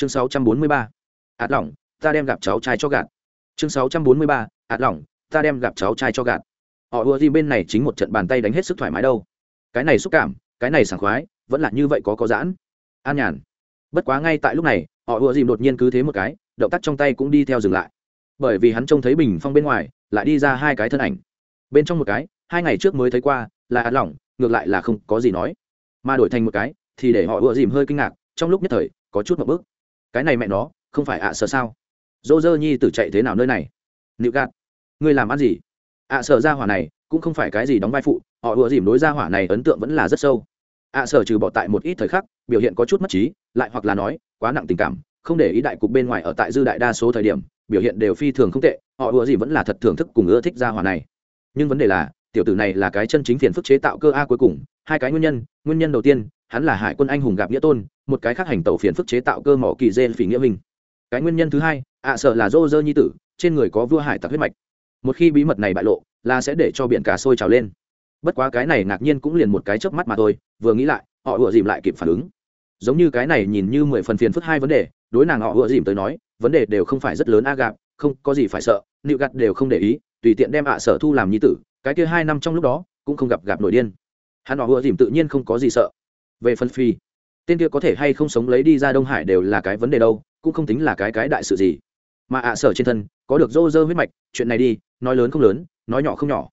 chương 643. ạt lỏng, ta đem gặp cháu trai cho gạt. Chương 643. ạt lỏng, ta đem gặp cháu trai cho gạt. Họ ùa gì bên này chính một trận bàn tay đánh hết sức thoải mái đâu. Cái này xúc cảm, cái này sảng khoái, vẫn là như vậy có có giãn. An nhàn. Bất quá ngay tại lúc này, họ ùa dìm đột nhiên cứ thế một cái, động tác trong tay cũng đi theo dừng lại. Bởi vì hắn trông thấy bình phong bên ngoài, lại đi ra hai cái thân ảnh. Bên trong một cái, hai ngày trước mới thấy qua, là ạt lỏng, ngược lại là không có gì nói. Mà đổi thành một cái, thì để họ ùa dìm hơi kinh ngạc, trong lúc nhất thời, có chút một bước cái này mẹ nó, không phải ạ sợ sao? Dô dơ nhi tử chạy thế nào nơi này? Nịu gạt, ngươi làm ăn gì? Ạ sợ ra hỏa này, cũng không phải cái gì đóng vai phụ, họ ùa dìm đối ra hỏa này ấn tượng vẫn là rất sâu. Ạ sợ trừ bỏ tại một ít thời khắc, biểu hiện có chút mất trí, lại hoặc là nói, quá nặng tình cảm, không để ý đại cục bên ngoài ở tại dư đại đa số thời điểm, biểu hiện đều phi thường không tệ, họ ùa dìm vẫn là thật thưởng thức cùng ưa thích ra hỏa này. Nhưng vấn đề là tiểu tử này là cái chân chính phiền phức chế tạo cơ a cuối cùng, hai cái nguyên nhân nguyên nhân đầu tiên, hắn là hải quân anh hùng gặp nghĩa tôn, một cái khác hành tàu phiền phức chế tạo cơ mỏ kỳ dê phỉ nghĩa minh cái nguyên nhân thứ hai, ạ sợ là dô dơ nhi tử, trên người có vua hải tặc huyết mạch. Một khi bí mật này bại lộ, là sẽ để cho biển cả sôi trào lên. Bất quá cái này ngạc nhiên cũng liền một cái chớp mắt mà thôi, vừa nghĩ lại, họ ùa dìm lại kịp phản ứng. Giống như cái này nhìn như mười phần phiền phức hai vấn đề, đối nàng họ ùa dìm tới nói, vấn đề đều không phải rất lớn a gạp không có gì phải sợ, nịu gặt đều không để ý, tùy tiện đem ạ sở thu làm nhi tử cái kia hai năm trong lúc đó, cũng không gặp gặp nổi điên. Hắn họ vừa dìm tự nhiên không có gì sợ. Về phân phi, tên kia có thể hay không sống lấy đi ra đông hải đều là cái vấn đề đâu, cũng không tính là cái cái đại sự gì. Mà ạ sở trên thân, có được rô rơ huyết mạch, chuyện này đi, nói lớn không lớn, nói nhỏ không nhỏ.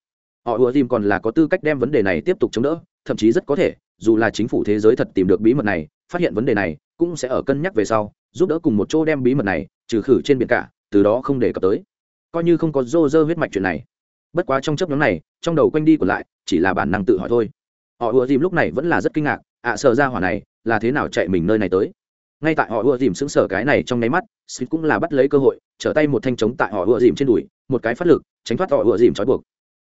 Họ ùa dìm còn là có tư cách đem vấn đề này tiếp tục chống đỡ, thậm chí rất có thể, dù là chính phủ thế giới thật tìm được bí mật này, phát hiện vấn đề này, cũng sẽ ở cân nhắc về sau, giúp đỡ cùng một chỗ đem bí mật này, trừ khử trên biển cả, từ đó không để cập tới. Coi như không có rô rơ huyết mạch chuyện này bất quá trong chấp nhóm này trong đầu quanh đi còn lại chỉ là bản năng tự hỏi thôi. Họ ùa dìm lúc này vẫn là rất kinh ngạc ạ à, sợ ra hỏa này là thế nào chạy mình nơi này tới. Ngay tại họ ùa dìm sững sờ cái này trong nháy mắt xịt cũng là bắt lấy cơ hội trở tay một thanh chống tại họ ùa dìm trên đùi một cái phát lực tránh thoát họ ùa dìm trói buộc.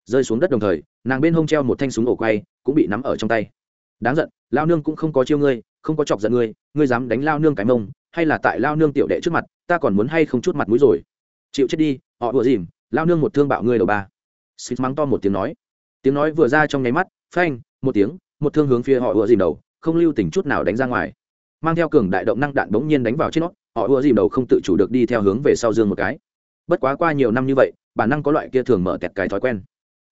Rơi xuống đất đồng thời nàng bên hông treo một thanh súng ổ quay cũng bị nắm ở trong tay. Đáng giận lao nương cũng không có chiêu ngươi không có chọc giận ngươi ngươi dám đánh lao nương cái mông hay là tại lao nương tiểu đệ trước mặt ta còn muốn hay không chút mặt mũi rồi. Chịu chết đi họ ùa dìm lao nương một thương bạo ngươi đầu ba xịt mắng to một tiếng nói. Tiếng nói vừa ra trong nháy mắt, phanh, một tiếng, một thương hướng phía họ ùa dìm đầu, không lưu tình chút nào đánh ra ngoài. Mang theo cường đại động năng đạn bỗng nhiên đánh vào trên nó, họ ùa dìm đầu không tự chủ được đi theo hướng về sau dương một cái. Bất quá qua nhiều năm như vậy, bản năng có loại kia thường mở tẹt cái thói quen.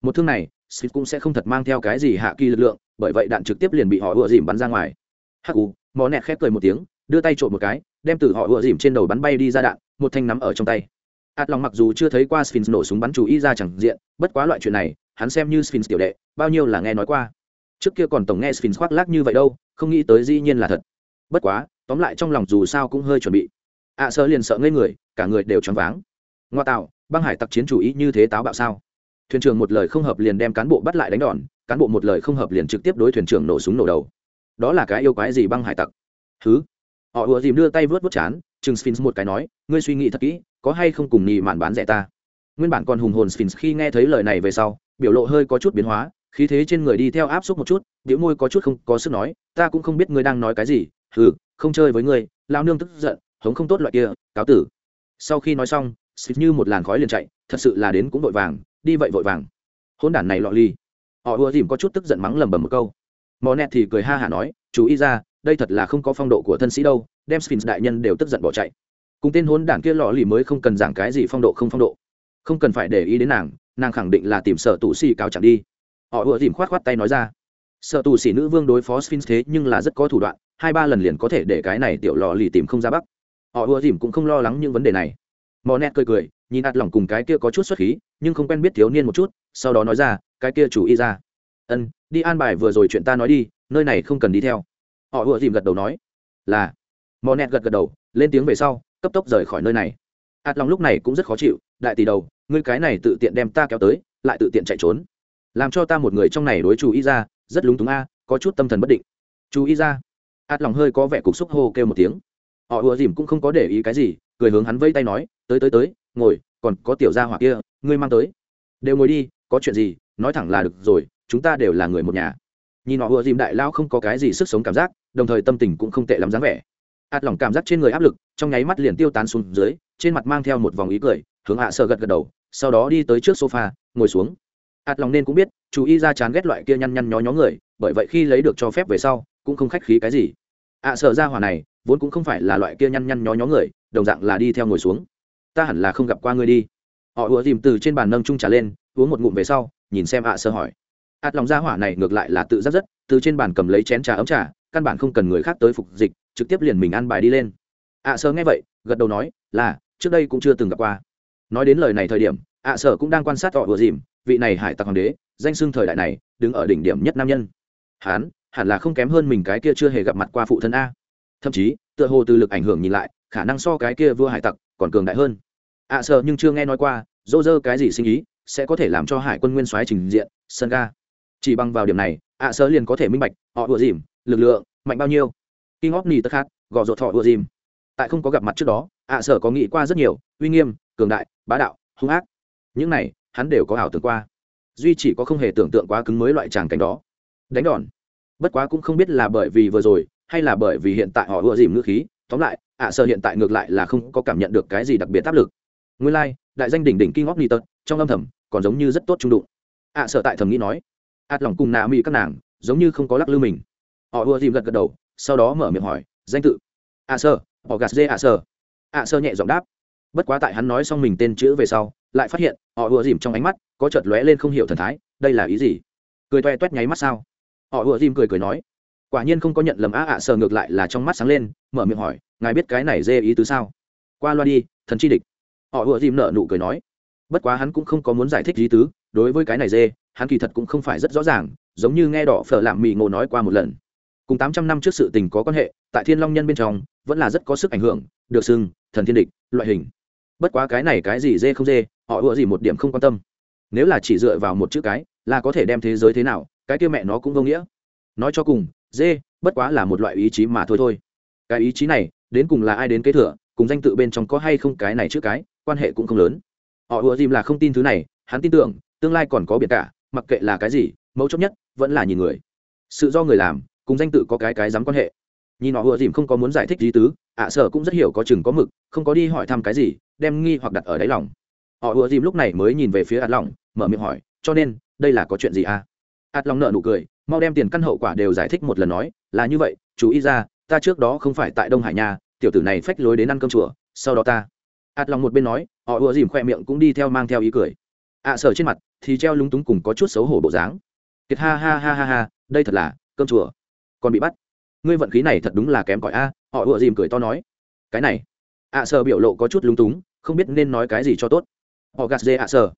Một thương này, Smith cũng sẽ không thật mang theo cái gì hạ kỳ lực lượng, bởi vậy đạn trực tiếp liền bị họ ùa dìm bắn ra ngoài. Hắc u mò nẹt khép cười một tiếng, đưa tay trộm một cái, đem từ họ ùa dìm trên đầu bắn bay đi ra đạn, một thanh nắm ở trong tay ạt lòng mặc dù chưa thấy qua sphinx nổ súng bắn chú ý ra chẳng diện bất quá loại chuyện này hắn xem như sphinx tiểu đệ bao nhiêu là nghe nói qua. Trước kia còn tổng nghe sphinx khoác lác như vậy đâu không nghĩ tới dĩ nhiên là thật. Bất quá tóm lại trong lòng dù sao cũng hơi chuẩn bị. Ạ à, sơ liền sợ ngây người cả người đều choáng váng. Ngoa tạo băng hải tặc chiến chủ ý như thế táo bạo sao? Thuyền trưởng một lời không hợp liền đem cán bộ bắt lại đánh đòn cán bộ một lời không hợp liền trực tiếp đối thuyền trưởng nổ súng nổ đầu. Đó là cái yêu quái gì băng hải tặc? Thứ họ ùa dìm đưa tay vớt vớt chán chừng sphinx một cái nói, ngươi suy nghĩ thật kỹ, có hay không cùng nhì mạn bán rẻ ta? Nguyên bản còn hùng hồn sphinx khi nghe thấy lời này về sau, biểu lộ hơi có chút biến hóa, khí thế trên người đi theo áp suất một chút, biểu môi có chút không có sức nói, ta cũng không biết ngươi đang nói cái gì, hừ, không chơi với ngươi lao nương tức giận, hống không tốt loại kia, cáo tử. Sau khi nói xong, Sphinx như một làn khói liền chạy, thật sự là đến cũng vội vàng, đi vậy vội vàng. Hôn đản này lọ ly. Họ ùa dìm có chút tức giận mắng lầm bầm một câu. Mò nẹt thì cười ha hả nói, chú ý ra, đây thật là không có phong độ của thân sĩ đâu đem sphinx đại nhân đều tức giận bỏ chạy. Cùng tên hôn đản kia lọ lì mới không cần giảng cái gì phong độ không phong độ. Không cần phải để ý đến nàng nàng khẳng định là tìm sở tù xì cáo chẳng đi. Họ ùa dìm khoát khoát tay nói ra. Sở tù xì nữ vương đối phó sphinx thế nhưng là rất có thủ đoạn, hai ba lần liền có thể để cái này tiểu lò lì tìm không ra bắc. Họ ùa dìm cũng không lo lắng những vấn đề này. Mò cười cười, nhìn ạt lỏng cùng cái kia có chút xuất khí, nhưng không quen biết thiếu niên một chút, sau đó nói ra, cái kia chủ y ra. Ân, đi an bài vừa rồi chuyện ta nói đi, nơi này không cần đi theo. Họ ùa dìm gật đầu nói, là mò nẹt gật gật đầu, lên tiếng về sau, cấp tốc rời khỏi nơi này. Ạt lòng lúc này cũng rất khó chịu, đại tỷ đầu, ngươi cái này tự tiện đem ta kéo tới, lại tự tiện chạy trốn. Làm cho ta một người trong này đối chú ý ra, rất lúng túng a, có chút tâm thần bất định. Chú ý ra. Ạt lòng hơi có vẻ cục xúc hô kêu một tiếng. Họ ùa dìm cũng không có để ý cái gì, cười hướng hắn vây tay nói, tới tới tới, ngồi, còn có tiểu gia hỏa kia, ngươi mang tới. Đều ngồi đi, có chuyện gì, nói thẳng là được rồi, chúng ta đều là người một nhà. Nhìn họ ùa dìm đại lao không có cái gì sức sống cảm giác, đồng thời tâm tình cũng không tệ lắm dáng vẻ ạt lỏng cảm giác trên người áp lực, trong nháy mắt liền tiêu tán xuống dưới, trên mặt mang theo một vòng ý cười, hướng hạ sợ gật gật đầu, sau đó đi tới trước sofa, ngồi xuống. Ạt lòng nên cũng biết, chú ý ra chán ghét loại kia nhăn nhăn nhó nhó người, bởi vậy khi lấy được cho phép về sau, cũng không khách khí cái gì. Ạ sợ ra hỏa này, vốn cũng không phải là loại kia nhăn nhăn nhó nhó người, đồng dạng là đi theo ngồi xuống. Ta hẳn là không gặp qua ngươi đi. Họ ùa dìm từ trên bàn nâng trung trả lên, uống một ngụm về sau, nhìn xem ạ sơ hỏi. Ạt lòng gia hỏa này ngược lại là tự giác rất, từ trên bàn cầm lấy chén trà ấm trà, căn bản không cần người khác tới phục dịch trực tiếp liền mình ăn bài đi lên. Ạ sơ nghe vậy, gật đầu nói, là, trước đây cũng chưa từng gặp qua. Nói đến lời này thời điểm, ạ sở cũng đang quan sát họ vừa dìm, vị này hải tặc hoàng đế, danh xưng thời đại này, đứng ở đỉnh điểm nhất nam nhân. Hán, hẳn là không kém hơn mình cái kia chưa hề gặp mặt qua phụ thân a. Thậm chí, tựa hồ từ lực ảnh hưởng nhìn lại, khả năng so cái kia vua hải tặc còn cường đại hơn. Ạ sợ nhưng chưa nghe nói qua, dô dơ cái gì sinh ý sẽ có thể làm cho hải quân nguyên soái trình diện, sân ga. Chỉ bằng vào điểm này, ạ sợ liền có thể minh bạch, họ vừa dìm, lực lượng mạnh bao nhiêu. Kỳ óc nỉ tất khát gò rột thọ ùa dìm. Tại không có gặp mặt trước đó ạ sợ có nghĩ qua rất nhiều uy nghiêm cường đại bá đạo hung ác. Những này hắn đều có ảo tưởng qua. Duy chỉ có không hề tưởng tượng quá cứng mới loại tràng cảnh đó. Đánh đòn. Bất quá cũng không biết là bởi vì vừa rồi hay là bởi vì hiện tại họ ưa dìm ngữ khí. Tóm lại ạ sợ hiện tại ngược lại là không có cảm nhận được cái gì đặc biệt áp lực. Nguyên lai、like, đại danh đỉnh đỉnh King of ni tất, trong âm thầm còn giống như rất tốt trung đụng. Ạ sợ tại thầm nghĩ nói ạt lòng cùng nà mỹ các nàng giống như không có lắc lư mình. Họ ưa dìm gật gật đầu sau đó mở miệng hỏi, danh tự? A sơ họ gạt dê a sơ. A sơ nhẹ giọng đáp. Bất quá tại hắn nói xong mình tên chữ về sau, lại phát hiện, họ ùa dìm trong ánh mắt, có chợt lóe lên không hiểu thần thái, đây là ý gì? Cười toe toét nháy mắt sao? Họ ùa dìm cười cười nói, quả nhiên không có nhận lầm a ạ sơ sờ ngược lại là trong mắt sáng lên, mở miệng hỏi, ngài biết cái này dê ý tứ sao? Qua loa đi, thần chi địch. Họ ùa dìm nợ nụ cười nói, bất quá hắn cũng không có muốn giải thích ý tứ, đối với cái này dê, hắn kỳ thật cũng không phải rất rõ ràng, giống như nghe đỏ phở làm mì ngộ nói qua một lần cùng tám trăm năm trước sự tình có quan hệ, tại thiên long nhân bên trong, vẫn là rất có sức ảnh hưởng, được xưng, thần thiên địch, loại hình. Bất quá cái này cái gì dê không dê, họ ủa gì một điểm không quan tâm. Nếu là chỉ dựa vào một chữ cái, là có thể đem thế giới thế nào, cái kia mẹ nó cũng vô nghĩa. Nói cho cùng, dê, bất quá là một loại ý chí mà thôi thôi. Cái ý chí này, đến cùng là ai đến kế thừa, cùng danh tự bên trong có hay không cái này chữ cái, quan hệ cũng không lớn. Họ ủa dìm là không tin thứ này, hắn tin tưởng, tương lai còn có biệt cả, mặc kệ là cái gì, mấu chốt nhất, vẫn là nhìn người. Sự do người làm cùng danh tự có cái cái dám quan hệ. Nhìn họ ùa dìm không có muốn giải thích lý tứ, ạ sở cũng rất hiểu có chừng có mực, không có đi hỏi thăm cái gì, đem nghi hoặc đặt ở đáy lòng. Họ ùa dìm lúc này mới nhìn về phía ạt lòng mở miệng hỏi, cho nên, đây là có chuyện gì à? Ạt lòng nợ nụ cười, mau đem tiền căn hậu quả đều giải thích một lần nói, là như vậy, chú ý ra, ta trước đó không phải tại đông hải nhà, tiểu tử này phách lối đến ăn cơm chùa, sau đó ta. Ạt lòng một bên nói, họ ùa dìm khoe miệng cũng đi theo mang theo ý cười. Ạ sở trên mặt thì treo lúng túng cùng có chút xấu hổ bộ dáng. Kiệt ha ha ha ha ha, đây thật là cơm chùa còn bị bắt. Ngươi vận khí này thật đúng là kém cỏi a họ ựa dìm cười to nói. Cái này ạ à, sợ biểu lộ có chút lúng túng không biết nên nói cái gì cho tốt. Họ gạt dê ạ sợ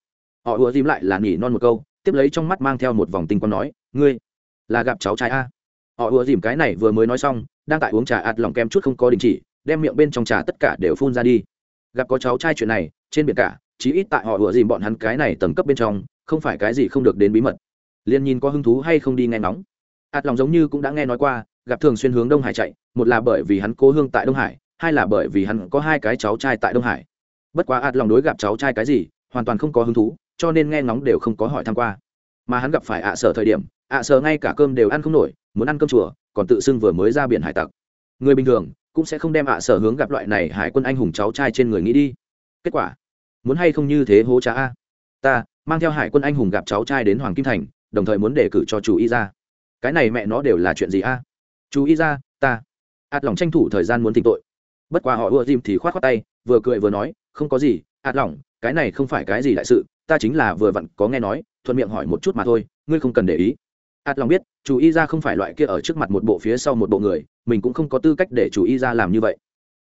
họ ựa dìm lại là nhỉ non một câu tiếp lấy trong mắt mang theo một vòng tinh con nói ngươi là gặp cháu trai a? Họ ựa dìm cái này vừa mới nói xong đang tại uống trà ạt lòng kem chút không có đình chỉ đem miệng bên trong trà tất cả đều phun ra đi. Gặp có cháu trai chuyện này trên biển cả chí ít tại họ ựa dìm bọn hắn cái này tầng cấp bên trong không phải cái gì không được đến bí mật. Liền nhìn có hứng thú hay không đi nghe ngóng ạt lòng giống như cũng đã nghe nói qua, gặp thường xuyên hướng đông hải chạy, một là bởi vì hắn cố hương tại đông hải, hai là bởi vì hắn có hai cái cháu trai tại đông hải. Bất quá ạt lòng đối gặp cháu trai cái gì, hoàn toàn không có hứng thú, cho nên nghe ngóng đều không có hỏi tham q u a mà hắn gặp phải ạ sở thời điểm, ạ sở ngay cả cơm đều ăn không nổi, muốn ăn cơm chùa, còn tự xưng vừa mới ra biển hải tặc. Người bình thường cũng sẽ không đem ạ sở hướng gặp loại này hải quân anh hùng cháu trai trên người nghĩ đi. Kết quả, muốn hay không như thế hố trá a? Ta, mang theo hải quân anh hùng gặp cháu trai đến hoàng kim thành, đồng thời muốn đề cử cho chủ y ra cái này mẹ nó đều là chuyện gì a? Chú ý ra ta. Ạt lỏng tranh thủ thời gian muốn tịnh tội. Bất quá họ ưa dìm thì k h o á t khoác tay vừa cười vừa nói không có gì ạt lỏng cái này không phải cái gì đại sự ta chính là vừa vặn có nghe nói thuận miệng hỏi một chút mà thôi ngươi không cần để ý. Ạt lòng biết chú ý ra không phải loại kia ở trước mặt một bộ phía sau một bộ người mình cũng không có tư cách để chú ý ra làm như vậy.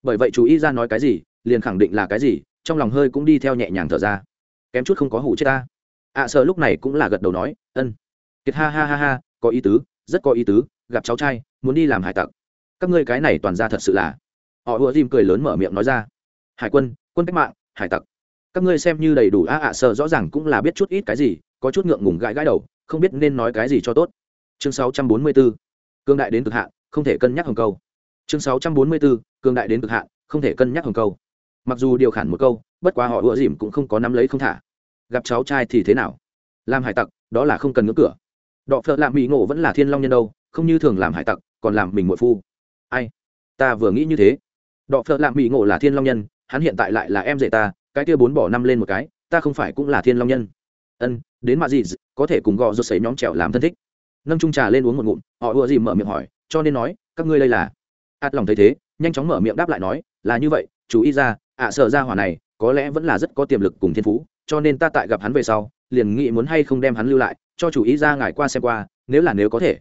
Bởi vậy chú ý ra nói cái gì liền khẳng định là cái gì trong lòng hơi cũng đi theo nhẹ nhàng thở ra. Kém chút không có hủ chết ta. Ạ à, sợ lúc này cũng là gật đầu nói ân. Kiệt ha ha ha ha có ý tứ, rất có ý tứ, gặp cháu trai, muốn đi làm hải tặc. Các ngươi cái này toàn ra thật sự là. Họ ùa dìm cười lớn mở miệng nói ra. Hải quân quân cách mạng, hải tặc. Các ngươi xem như đầy đủ a ạ à sợ rõ ràng cũng là biết chút ít cái gì, có chút ngượng ngùng gãi gãi đầu, không biết nên nói cái gì cho tốt. Chương 644. cương đại đến cực hạn, không thể cân nhắc hồng câu. Chương 644. cương đại đến cực hạn, không thể cân nhắc hồng câu. Mặc dù điều khản một câu, bất quá họ ùa dìm cũng không có nắm lấy không thả. Gặp cháu trai thì thế nào? Làm hải tặc, đó là không cần ngưỡng cửa đọ phợ lạ mỹ ngộ vẫn là thiên long nhân đâu, không như thường làm hải tặc, còn làm mình muội phu. Ai? Ta vừa nghĩ như thế. Đọ phợ lạ mỹ ngộ là thiên long nhân, hắn hiện tại lại là em rể ta, cái kia bốn bỏ năm lên một cái, ta không phải cũng là thiên long nhân. Ân, đến mà gì có thể cùng gò rốt sấy nhóm trèo làm thân thích. Nâng trung trà lên uống một ngụm, họ ùa gì mở miệng hỏi, cho nên nói, các ngươi đây là? Ạt lòng thấy thế, nhanh chóng mở miệng đáp lại nói, là như vậy, chú ý ra, ạ sợ ra hỏa này, có lẽ vẫn là rất có tiềm lực cùng thiên phú, cho nên ta tại gặp hắn về sau, liền nghĩ muốn hay không đem hắn lưu lại cho chủ ý ra ngài qua xem qua nếu là nếu có thể.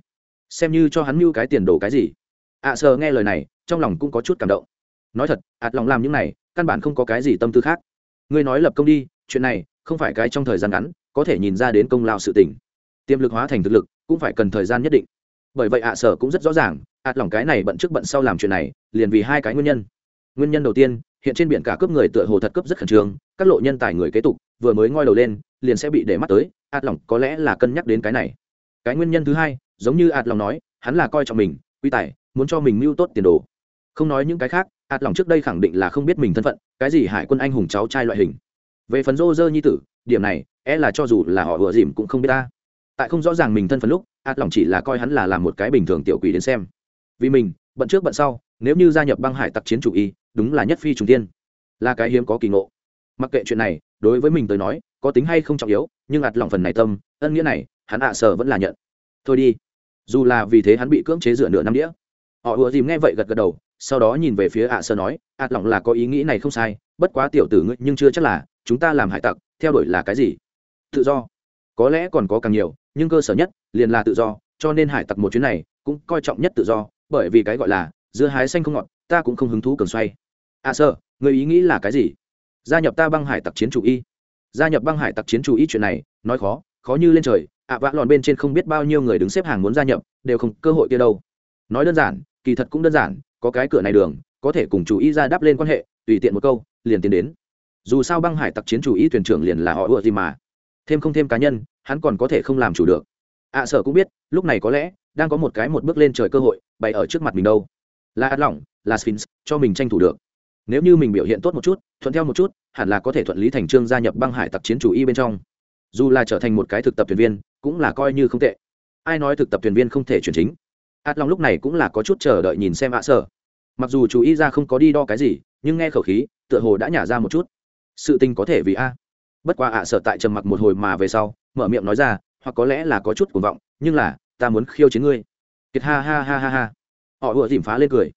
Xem như cho hắn mưu cái tiền đồ cái gì. Ạ sờ nghe lời này trong lòng cũng có chút cảm động. Nói thật ạt lòng làm những này căn bản không có cái gì tâm tư khác. Ngươi nói lập công đi chuyện này không phải cái trong thời gian ngắn có thể nhìn ra đến công lao sự tỉnh, tiềm lực hóa thành thực lực cũng phải cần thời gian nhất định. Bởi vậy ạ sở cũng rất rõ ràng ạt lòng cái này bận trước bận sau làm chuyện này liền vì hai cái nguyên nhân. Nguyên nhân đầu tiên hiện trên biển cả cướp người tựa hồ thật cướp rất khẩn trương các lộ nhân tài người kế tục vừa mới ngoi đầu lên liền sẽ bị để mắt tới, ạt lòng có lẽ là cân nhắc đến cái này. Cái nguyên nhân thứ hai, giống như ạt lòng nói, hắn là coi trọng mình, quy tài, muốn cho mình mưu tốt tiền đồ. Không nói những cái khác, ạt lòng trước đây khẳng định là không biết mình thân phận, cái gì hải quân anh hùng cháu trai loại hình. Về phần rô rơ nhi tử, điểm này é e là cho dù là họ vừa dìm cũng không biết ta. Tại không rõ ràng mình thân phận lúc, ạt lòng chỉ là coi hắn là làm một cái bình thường tiểu quỷ đến xem. Vì mình, bận trước bận sau, nếu như gia nhập băng hải tặc chiến chủ y, đúng là nhất phi trùng tiên. Là cái hiếm có kỳ ngộ. Mặc kệ chuyện này, đối với mình tới nói có tính hay không trọng yếu, nhưng ạt lòng phần này tâm, ân nghĩa này, hắn ạ sở vẫn là nhận. Thôi đi. Dù là vì thế hắn bị cưỡng chế dựa nửa năm đĩa. Họ ùa dìm nghe vậy gật gật đầu, sau đó nhìn về phía ạ sơ nói, ạt lòng là có ý nghĩ này không sai, bất quá tiểu tử ngươi nhưng chưa chắc là, chúng ta làm hải tặc, theo đuổi là cái gì? Tự do. Có lẽ còn có càng nhiều, nhưng cơ sở nhất liền là tự do, cho nên hải tặc một chuyến này cũng coi trọng nhất tự do, bởi vì cái gọi là dưa hái xanh không ngọt, ta cũng không hứng thú cường xoay. Ạ sơ người ý nghĩ là cái gì? Gia nhập ta băng hải tặc chiến chủ y gia nhập băng hải tặc chiến chủ ý chuyện này nói khó khó như lên trời ạ vã lòn bên trên không biết bao nhiêu người đứng xếp hàng muốn gia nhập đều không cơ hội kia đâu. Nói đơn giản kỳ thật cũng đơn giản có cái cửa này đường có thể cùng chủ ý ra đáp lên quan hệ tùy tiện một câu liền tiến đến. Dù sao băng hải tặc chiến chủ ý thuyền trưởng liền là họ ựa gì mà. Thêm không thêm cá nhân hắn còn có thể không làm chủ được. Ạ à, sở cũng biết lúc này có lẽ đang có một cái một bước lên trời cơ hội bày ở trước mặt mình đâu. Là ắt lỏng là sphinx cho mình tranh thủ được nếu như mình biểu hiện tốt một chút, thuận theo một chút, hẳn là có thể thuận lý thành trương gia nhập băng hải tặc chiến chủ y bên trong. Dù là trở thành một cái thực tập thuyền viên, cũng là coi như không tệ. Ai nói thực tập thuyền viên không thể chuyển chính? Át long lúc này cũng là có chút chờ đợi nhìn xem ạ sở. Mặc dù chú ý ra không có đi đo cái gì, nhưng nghe khẩu khí, tựa hồ đã nhả ra một chút. Sự tình có thể vì a. Bất quá ạ sở tại trầm mặc một hồi mà về sau, mở miệng nói ra, hoặc có lẽ là có chút cuồng vọng, nhưng là, ta muốn khiêu chiến ngươi. Kiệt ha ha ha ha ha. Họ ùa dìm phá lên cười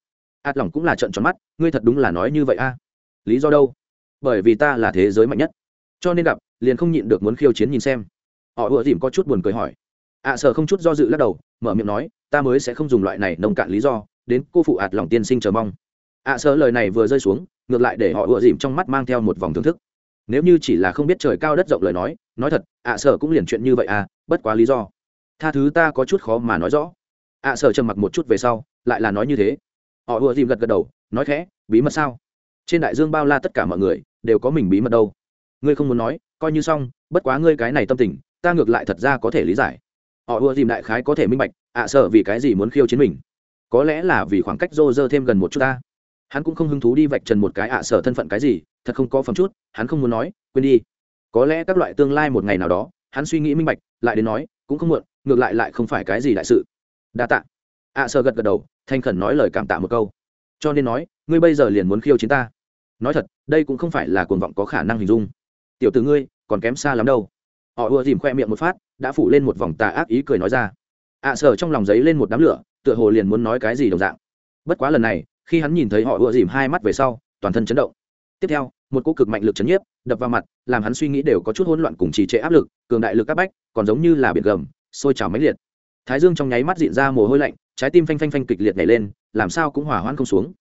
ạt lòng cũng là trận tròn mắt, ngươi thật đúng là nói như vậy a. Lý do đâu? Bởi vì ta là thế giới mạnh nhất. Cho nên gặp, liền không nhịn được muốn khiêu chiến nhìn xem. Họ ùa dìm có chút buồn cười hỏi. Ạ sợ không chút do dự lắc đầu, mở miệng nói, ta mới sẽ không dùng loại này nông cạn lý do, đến cô phụ ạt lòng tiên sinh chờ mong. Ạ sợ lời này vừa rơi xuống, ngược lại để họ ùa dìm trong mắt mang theo một vòng thưởng thức. Nếu như chỉ là không biết trời cao đất rộng lời nói nói thật ạ sợ cũng liền chuyện như vậy à bất quá lý do. Tha thứ ta có chút khó mà nói rõ. Ạ sợ trầm mặc một chút về sau, lại là nói như thế họ ùa dìm gật gật đầu, nói khẽ, bí mật sao? Trên đại dương bao la tất cả mọi người, đều có mình bí mật đâu. Ngươi không muốn nói, coi như xong, bất quá ngươi cái này tâm tình, ta ngược lại thật ra có thể lý giải. Họ ùa dìm đại khái có thể minh bạch ạ à sợ vì cái gì muốn khiêu chiến mình? Có lẽ là vì khoảng cách rô rơ thêm gần một chút ta. Hắn cũng không hứng thú đi vạch trần một cái ạ à sở thân phận cái gì, thật không có phẩm chút, hắn không muốn nói, quên đi. Có lẽ các loại tương lai một ngày nào đó, hắn suy nghĩ minh bạch, lại đến nói, cũng không muộn, ngược lại lại không phải cái gì đại sự. Đa tạ ạ sở gật gật đầu thanh khẩn nói lời cảm tạ một câu. Cho nên nói ngươi bây giờ liền muốn khiêu chiến ta. Nói thật đây cũng không phải là cuồng vọng có khả năng hình dung. Tiểu từ ngươi còn kém xa lắm đâu. Họ ùa dìm khoe miệng một phát đã phủ lên một vòng tà ác ý cười nói ra. Ạ à, trong lòng giấy lên một đám lửa tựa hồ liền muốn nói cái gì đồng dạng. Bất quá lần này khi hắn nhìn thấy họ ùa dìm hai mắt về sau toàn thân chấn động. Tiếp theo một cô cực mạnh lực chấn nhiếp đập vào mặt làm hắn suy nghĩ đều có chút hỗn loạn cùng trì trệ áp lực cường đại lực áp bách còn giống như là biển gầm sôi trào máy liệt. Thái dương trong nháy mắt diện ra mồ hôi lạnh trái tim phanh phanh phanh kịch liệt nhảy lên, làm sao cũng hỏa hoãn không xuống.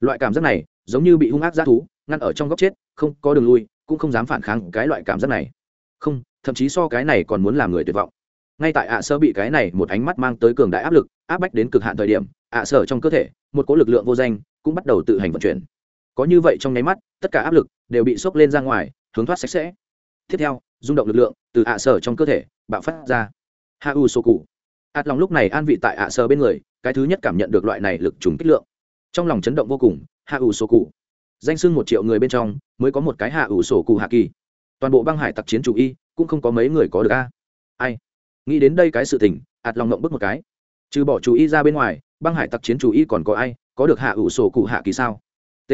Loại cảm giác này, giống như bị hung ác g thú, ngăn ở trong góc chết, không có đường lui, cũng không dám phản kháng cái loại cảm giác này. Không, thậm chí so cái này còn muốn làm người tuyệt vọng. Ngay tại ạ sơ bị cái này một ánh mắt mang tới cường đại áp lực, áp bách đến cực hạn thời điểm, ạ sở trong cơ thể, một cỗ lực lượng vô danh, cũng bắt đầu tự hành vận chuyển. Có như vậy trong nháy mắt, tất cả áp lực đều bị sốc lên ra ngoài, hướng thoát sạch sẽ. Tiếp theo, rung động lực lượng từ ạ sở trong cơ thể bạo phát ra. Ha u sô cụ ạt lòng lúc này an vị tại ạ sơ bên người, cái thứ nhất cảm nhận được loại này lực trùng kích lượng. Trong lòng chấn động vô cùng, hạ ủ sổ cụ. Danh sưng một triệu người bên trong, mới có một cái hạ ủ sổ cụ hạ kỳ. Toàn bộ băng hải tặc chiến chủ y, cũng không có mấy người có được a. Ai? Nghĩ đến đây cái sự tình ạt lòng ngộng bước một cái. Trừ bỏ chủ y ra bên ngoài, băng hải tặc chiến chủ y còn có ai, có được hạ ủ sổ cụ hạ kỳ sao? T.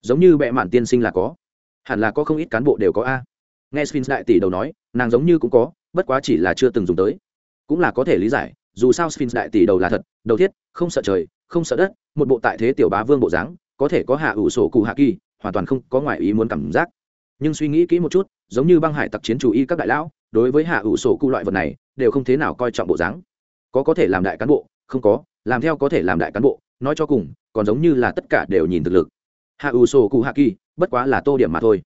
Giống như bệ mạn tiên sinh là có. Hẳn là có không ít cán bộ đều có a. Nghe sphinx đại tỷ đầu nói, nàng giống như cũng có, bất quá chỉ là chưa từng dùng tới cũng là có thể lý giải, dù sao sphinx đại tỷ đầu là thật, đầu thiết, không sợ trời, không sợ đất, một bộ tại thế tiểu bá vương bộ dáng, có thể có hạ ủ sổ cụ hạ kỳ, hoàn toàn không có ngoại ý muốn cảm giác. Nhưng suy nghĩ kỹ một chút, giống như băng hải tặc chiến chủ y các đại lão, đối với hạ ủ sổ cụ loại vật này, đều không thế nào coi trọng bộ dáng. Có có thể làm đại cán bộ, không có, làm theo có thể làm đại cán bộ, nói cho cùng, còn giống như là tất cả đều nhìn thực lực. Hạ ủ sổ cụ hạ kỳ, bất quá là tô điểm mà thôi.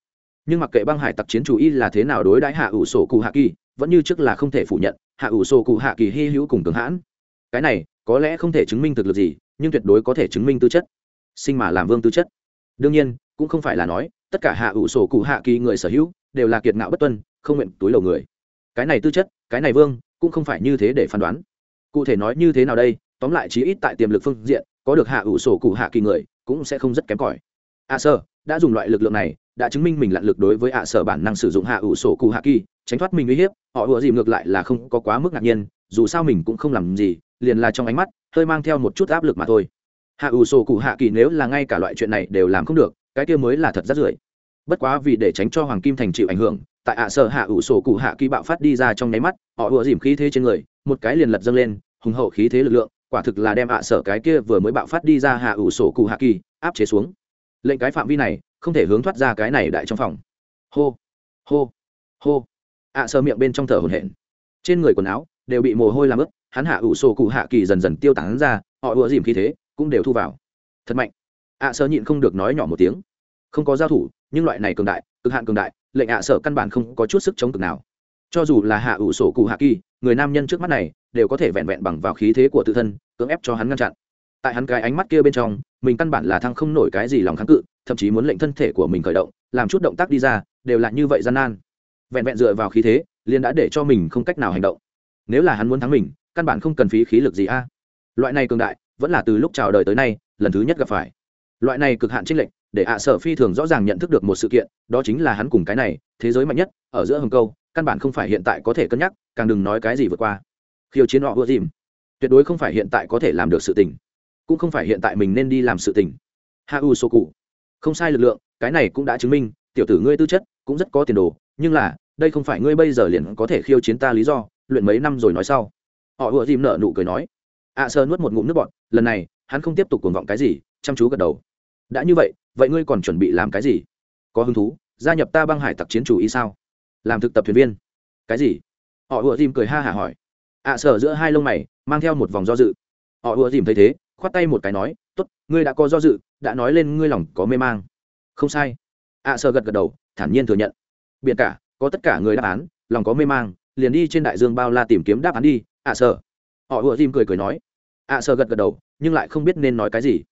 Nhưng mặc kệ băng hải tặc chiến chủ y là thế nào đối đãi hạ ủ sổ cụ hạ kỳ, vẫn như trước là không thể phủ nhận hạ ủ sổ cụ hạ kỳ hy hữu cùng cường hãn. Cái này, có lẽ không thể chứng minh thực lực gì, nhưng tuyệt đối có thể chứng minh tư chất. Sinh mà làm vương tư chất. Đương nhiên, cũng không phải là nói, tất cả hạ ủ sổ cụ hạ kỳ người sở hữu đều là kiệt ngạo bất tuân, không nguyện túi lầu người. Cái này tư chất, cái này vương, cũng không phải như thế để phán đoán. Cụ thể nói như thế nào đây, tóm lại chí ít tại tiềm lực phương diện, có được hạ ủ sổ cụ hạ kỳ người, cũng sẽ không rất kém cỏi. A à sơ, đã dùng loại lực lượng này, đã chứng minh mình lặn lực đối với à, ạ sở bản năng sử dụng hạ ủ sổ cụ hạ kỳ tránh thoát mình uy hiếp, họ ùa dìm ngược lại là không có quá mức ngạc nhiên, dù sao mình cũng không làm gì, liền là trong ánh mắt, hơi mang theo một chút áp lực mà thôi. Hạ ủ sổ cụ hạ kỳ nếu là ngay cả loại chuyện này đều làm không được, cái kia mới là thật rất rưởi. Bất quá vì để tránh cho hoàng kim thành chịu ảnh hưởng, tại ạ sở hạ ủ sổ cụ hạ kỳ bạo phát đi ra trong nháy mắt, họ ùa dìm khí thế trên người, một cái liền lật dâng lên, hùng hậu khí thế lực lượng, quả thực là đem ạ sở cái kia vừa mới bạo phát đi ra hạ ủ sổ cụ hạ kỳ, áp chế xuống. Lệnh cái phạm vi này, không thể hướng thoát ra cái này đại trong phòng. Hô hô hô ạ sơ miệng bên trong thở hổn hển. Trên người quần áo đều bị mồ hôi làm ướt, hắn hạ ủ sổ cụ hạ kỳ dần dần tiêu tán ra, họ ùa dìm khí thế cũng đều thu vào. Thật mạnh. ạ sơ nhịn không được nói nhỏ một tiếng. Không có giao thủ, nhưng loại này cường đại, cực hạn cường đại, lệnh ạ sở căn bản không có chút sức chống cực nào. Cho dù là hạ ủ sổ cụ hạ kỳ, người nam nhân trước mắt này đều có thể vẹn vẹn bằng vào khí thế của tự thân, cưỡng ép cho hắn ngăn chặn. Tại hắn cái ánh mắt kia bên trong, mình căn bản là thăng không nổi cái gì lòng kháng cự, thậm chí muốn lệnh thân thể của mình khởi động, làm chút động tác đi ra, đều là như vậy gian nan vẹn vẹn dựa vào khí thế, liền đã để cho mình không cách nào hành động. Nếu là hắn muốn thắng mình, căn bản không cần phí khí lực gì a. Loại này cường đại, vẫn là từ lúc chào đời tới nay, lần thứ nhất gặp phải. Loại này cực hạn trích lệnh để ạ sở phi thường rõ ràng nhận thức được một sự kiện, đó chính là hắn cùng cái này, thế giới mạnh nhất, ở giữa hồng câu, căn bản không phải hiện tại có thể cân nhắc, càng đừng nói cái gì vượt qua. Khiêu chiến họ vừa dìm. Tuyệt đối không phải hiện tại có thể làm được sự tình, cũng không phải hiện tại mình nên đi làm sự tình. Ha u sô cụ không sai lực lượng, cái này cũng đã chứng minh, tiểu tử ngươi tư chất cũng rất có tiền đồ, nhưng là đây không phải ngươi bây giờ liền có thể khiêu chiến ta lý do luyện mấy năm rồi nói sau. Họ ùa dìm nợ nụ cười nói. Ạ à, sơ nuốt một ngụm nước bọt lần này hắn không tiếp tục cuồng vọng cái gì chăm chú gật đầu. Đã như vậy vậy ngươi còn chuẩn bị làm cái gì? Có hứng thú gia nhập ta băng hải tặc chiến chủ ý sao? Làm thực tập thuyền viên. Cái gì? Họ ùa dìm cười ha hả hỏi. Ạ à, sở giữa hai lông mày mang theo một vòng do dự. Họ ùa dìm thấy thế khoát tay một cái nói t ố t ngươi đã có do dự đã nói lên ngươi lòng có mê mang. Không sai. Ạ à, sở gật gật đầu thản nhiên thừa nhận. Biện cả có tất cả người đáp án lòng có mê mang liền đi trên đại dương bao la tìm kiếm đáp án đi ạ sợ họ ùa dìm cười cười nói. Ạ sợ gật gật đầu nhưng lại không biết nên nói cái gì.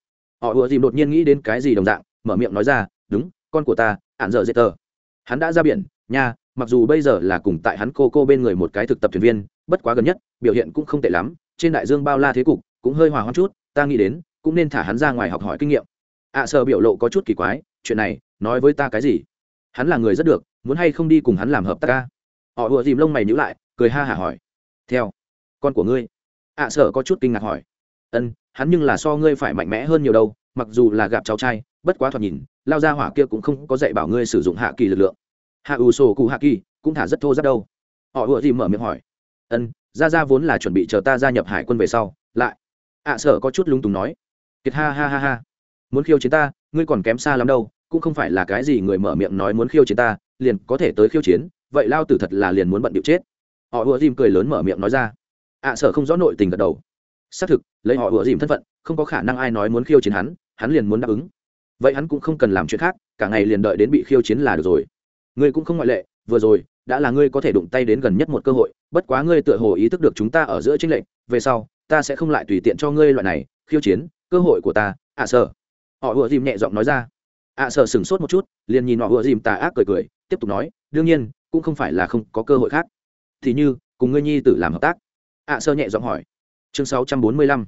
Họ ùa dìm đột nhiên nghĩ đến cái gì đồng dạng mở miệng nói ra đúng con của ta ạn dở dễ tờ. Hắn đã ra biển nha mặc dù bây giờ là cùng tại hắn cô cô bên người một cái thực tập thuyền viên bất quá gần nhất biểu hiện cũng không tệ lắm trên đại dương bao la thế cục cũng hơi hòa hoãn chút ta nghĩ đến cũng nên thả hắn ra ngoài học hỏi kinh nghiệm. Ạ à, sợ biểu lộ có chút kỳ quái chuyện này nói với ta cái gì? Hắn là người rất được muốn hay không đi cùng hắn làm hợp tác ca? Họ ùa dìm lông mày nhữ lại cười ha hả hỏi. Theo con của ngươi. Ạ à, sợ có chút kinh ngạc hỏi. Ân hắn nhưng là so ngươi phải mạnh mẽ hơn nhiều đâu mặc dù là gặp cháu trai bất quá thoạt nhìn lao ra hỏa kia cũng không có dạy bảo ngươi sử dụng hạ kỳ lực lượng. Hạ ù sổ cụ hạ kỳ cũng thả rất thô rất đâu. Họ ùa dìm mở miệng hỏi. Ân ra ra vốn là chuẩn bị chờ ta gia nhập hải quân về sau lại. Ạ à, sở có chút lúng túng nói. Kiệt ha ha ha ha. Muốn khiêu chiến ta ngươi còn kém xa lắm đâu cũng không phải là cái gì người mở miệng nói muốn khiêu chiến ta liền có thể tới khiêu chiến vậy lao tử thật là liền muốn bận điệu chết. Họ ùa dìm cười lớn mở miệng nói ra. Ạ à, sở không rõ nội tình gật đầu. Xác thực lấy họ ùa dìm thân phận không có khả năng ai nói muốn khiêu chiến hắn hắn liền muốn đáp ứng. Vậy hắn cũng không cần làm chuyện khác cả ngày liền đợi đến bị khiêu chiến là được rồi. Ngươi cũng không ngoại lệ vừa rồi đã là ngươi có thể đụng tay đến gần nhất một cơ hội bất quá ngươi tựa hồ ý thức được chúng ta ở giữa chính lệnh về sau ta sẽ không lại tùy tiện cho ngươi loại này khiêu chiến cơ hội của ta ạ à sợ. Họ ùa dìm nhẹ giọng nói ra ạ à sợ sửng sốt một chút, liền nhìn họ ùa dìm tà ác cười cười, tiếp tục nói, đương nhiên, cũng không phải là không có cơ hội khác. Thì như, cùng ngươi nhi tử làm hợp tác. ạ à sợ nhẹ giọng hỏi. Chương 645.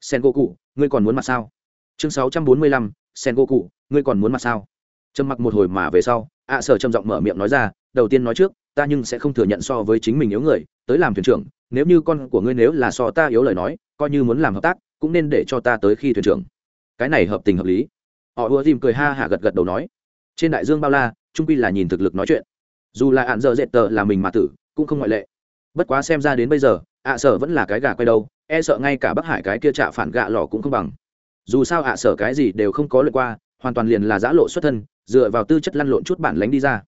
sen gỗ cụ ngươi còn muốn mặt sao? Chương 645. sen gỗ cụ ngươi còn muốn mặt sao? Trầm mặc một hồi mà về sau, ạ sở trầm giọng mở miệng nói ra, đầu tiên nói trước, ta nhưng sẽ không thừa nhận so với chính mình yếu người, tới làm thuyền trưởng, nếu như con của ngươi nếu là so ta yếu lời nói, coi như muốn làm hợp tác, cũng nên để cho ta tới khi thuyền trưởng. Cái này hợp tình hợp lý họ ùa dìm cười ha hả gật gật đầu nói, trên đại dương bao la, trung quy là nhìn thực lực nói chuyện. Dù là ạn dợ dệt tờ là mình mà tử, cũng không ngoại lệ. Bất quá xem ra đến bây giờ, ạ sở vẫn là cái gà quay đâu e sợ ngay cả bắc hải cái kia trạ phản gạ lò cũng không bằng. Dù sao ạ sở cái gì đều không có lượt qua, hoàn toàn liền là giã lộ xuất thân, dựa vào tư chất lăn lộn chút bản lánh đi ra.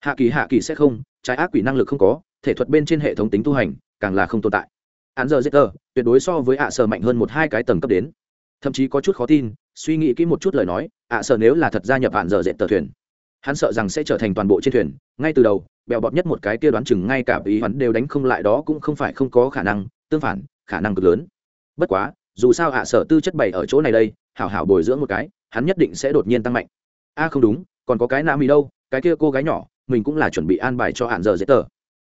Hạ kỳ hạ kỳ sẽ không, trái ác quỷ năng lực không có, thể thuật bên trên hệ thống tính tu hành, càng là không tồn tại. Hắn giờ dễ tờ, tuyệt đối so với ạ sở mạnh hơn một hai cái tầng cấp đến thậm chí có chút khó tin, suy nghĩ kỹ một chút lời nói, ạ sợ nếu là thật gia nhập hạn giờ dệt tờ thuyền, hắn sợ rằng sẽ trở thành toàn bộ trên thuyền, ngay từ đầu, bèo bọt nhất một cái kia đoán chừng ngay cả ý hắn đều đánh không lại đó cũng không phải không có khả năng, tương phản, khả năng cực lớn. Bất quá, dù sao ạ sở tư chất bày ở chỗ này đây, hảo hảo bồi dưỡng một cái, hắn nhất định sẽ đột nhiên tăng mạnh. A, không đúng, còn có cái nạ mì đâu, cái kia cô gái nhỏ, mình cũng là chuẩn bị an bài cho hạn giờ giấy tờ.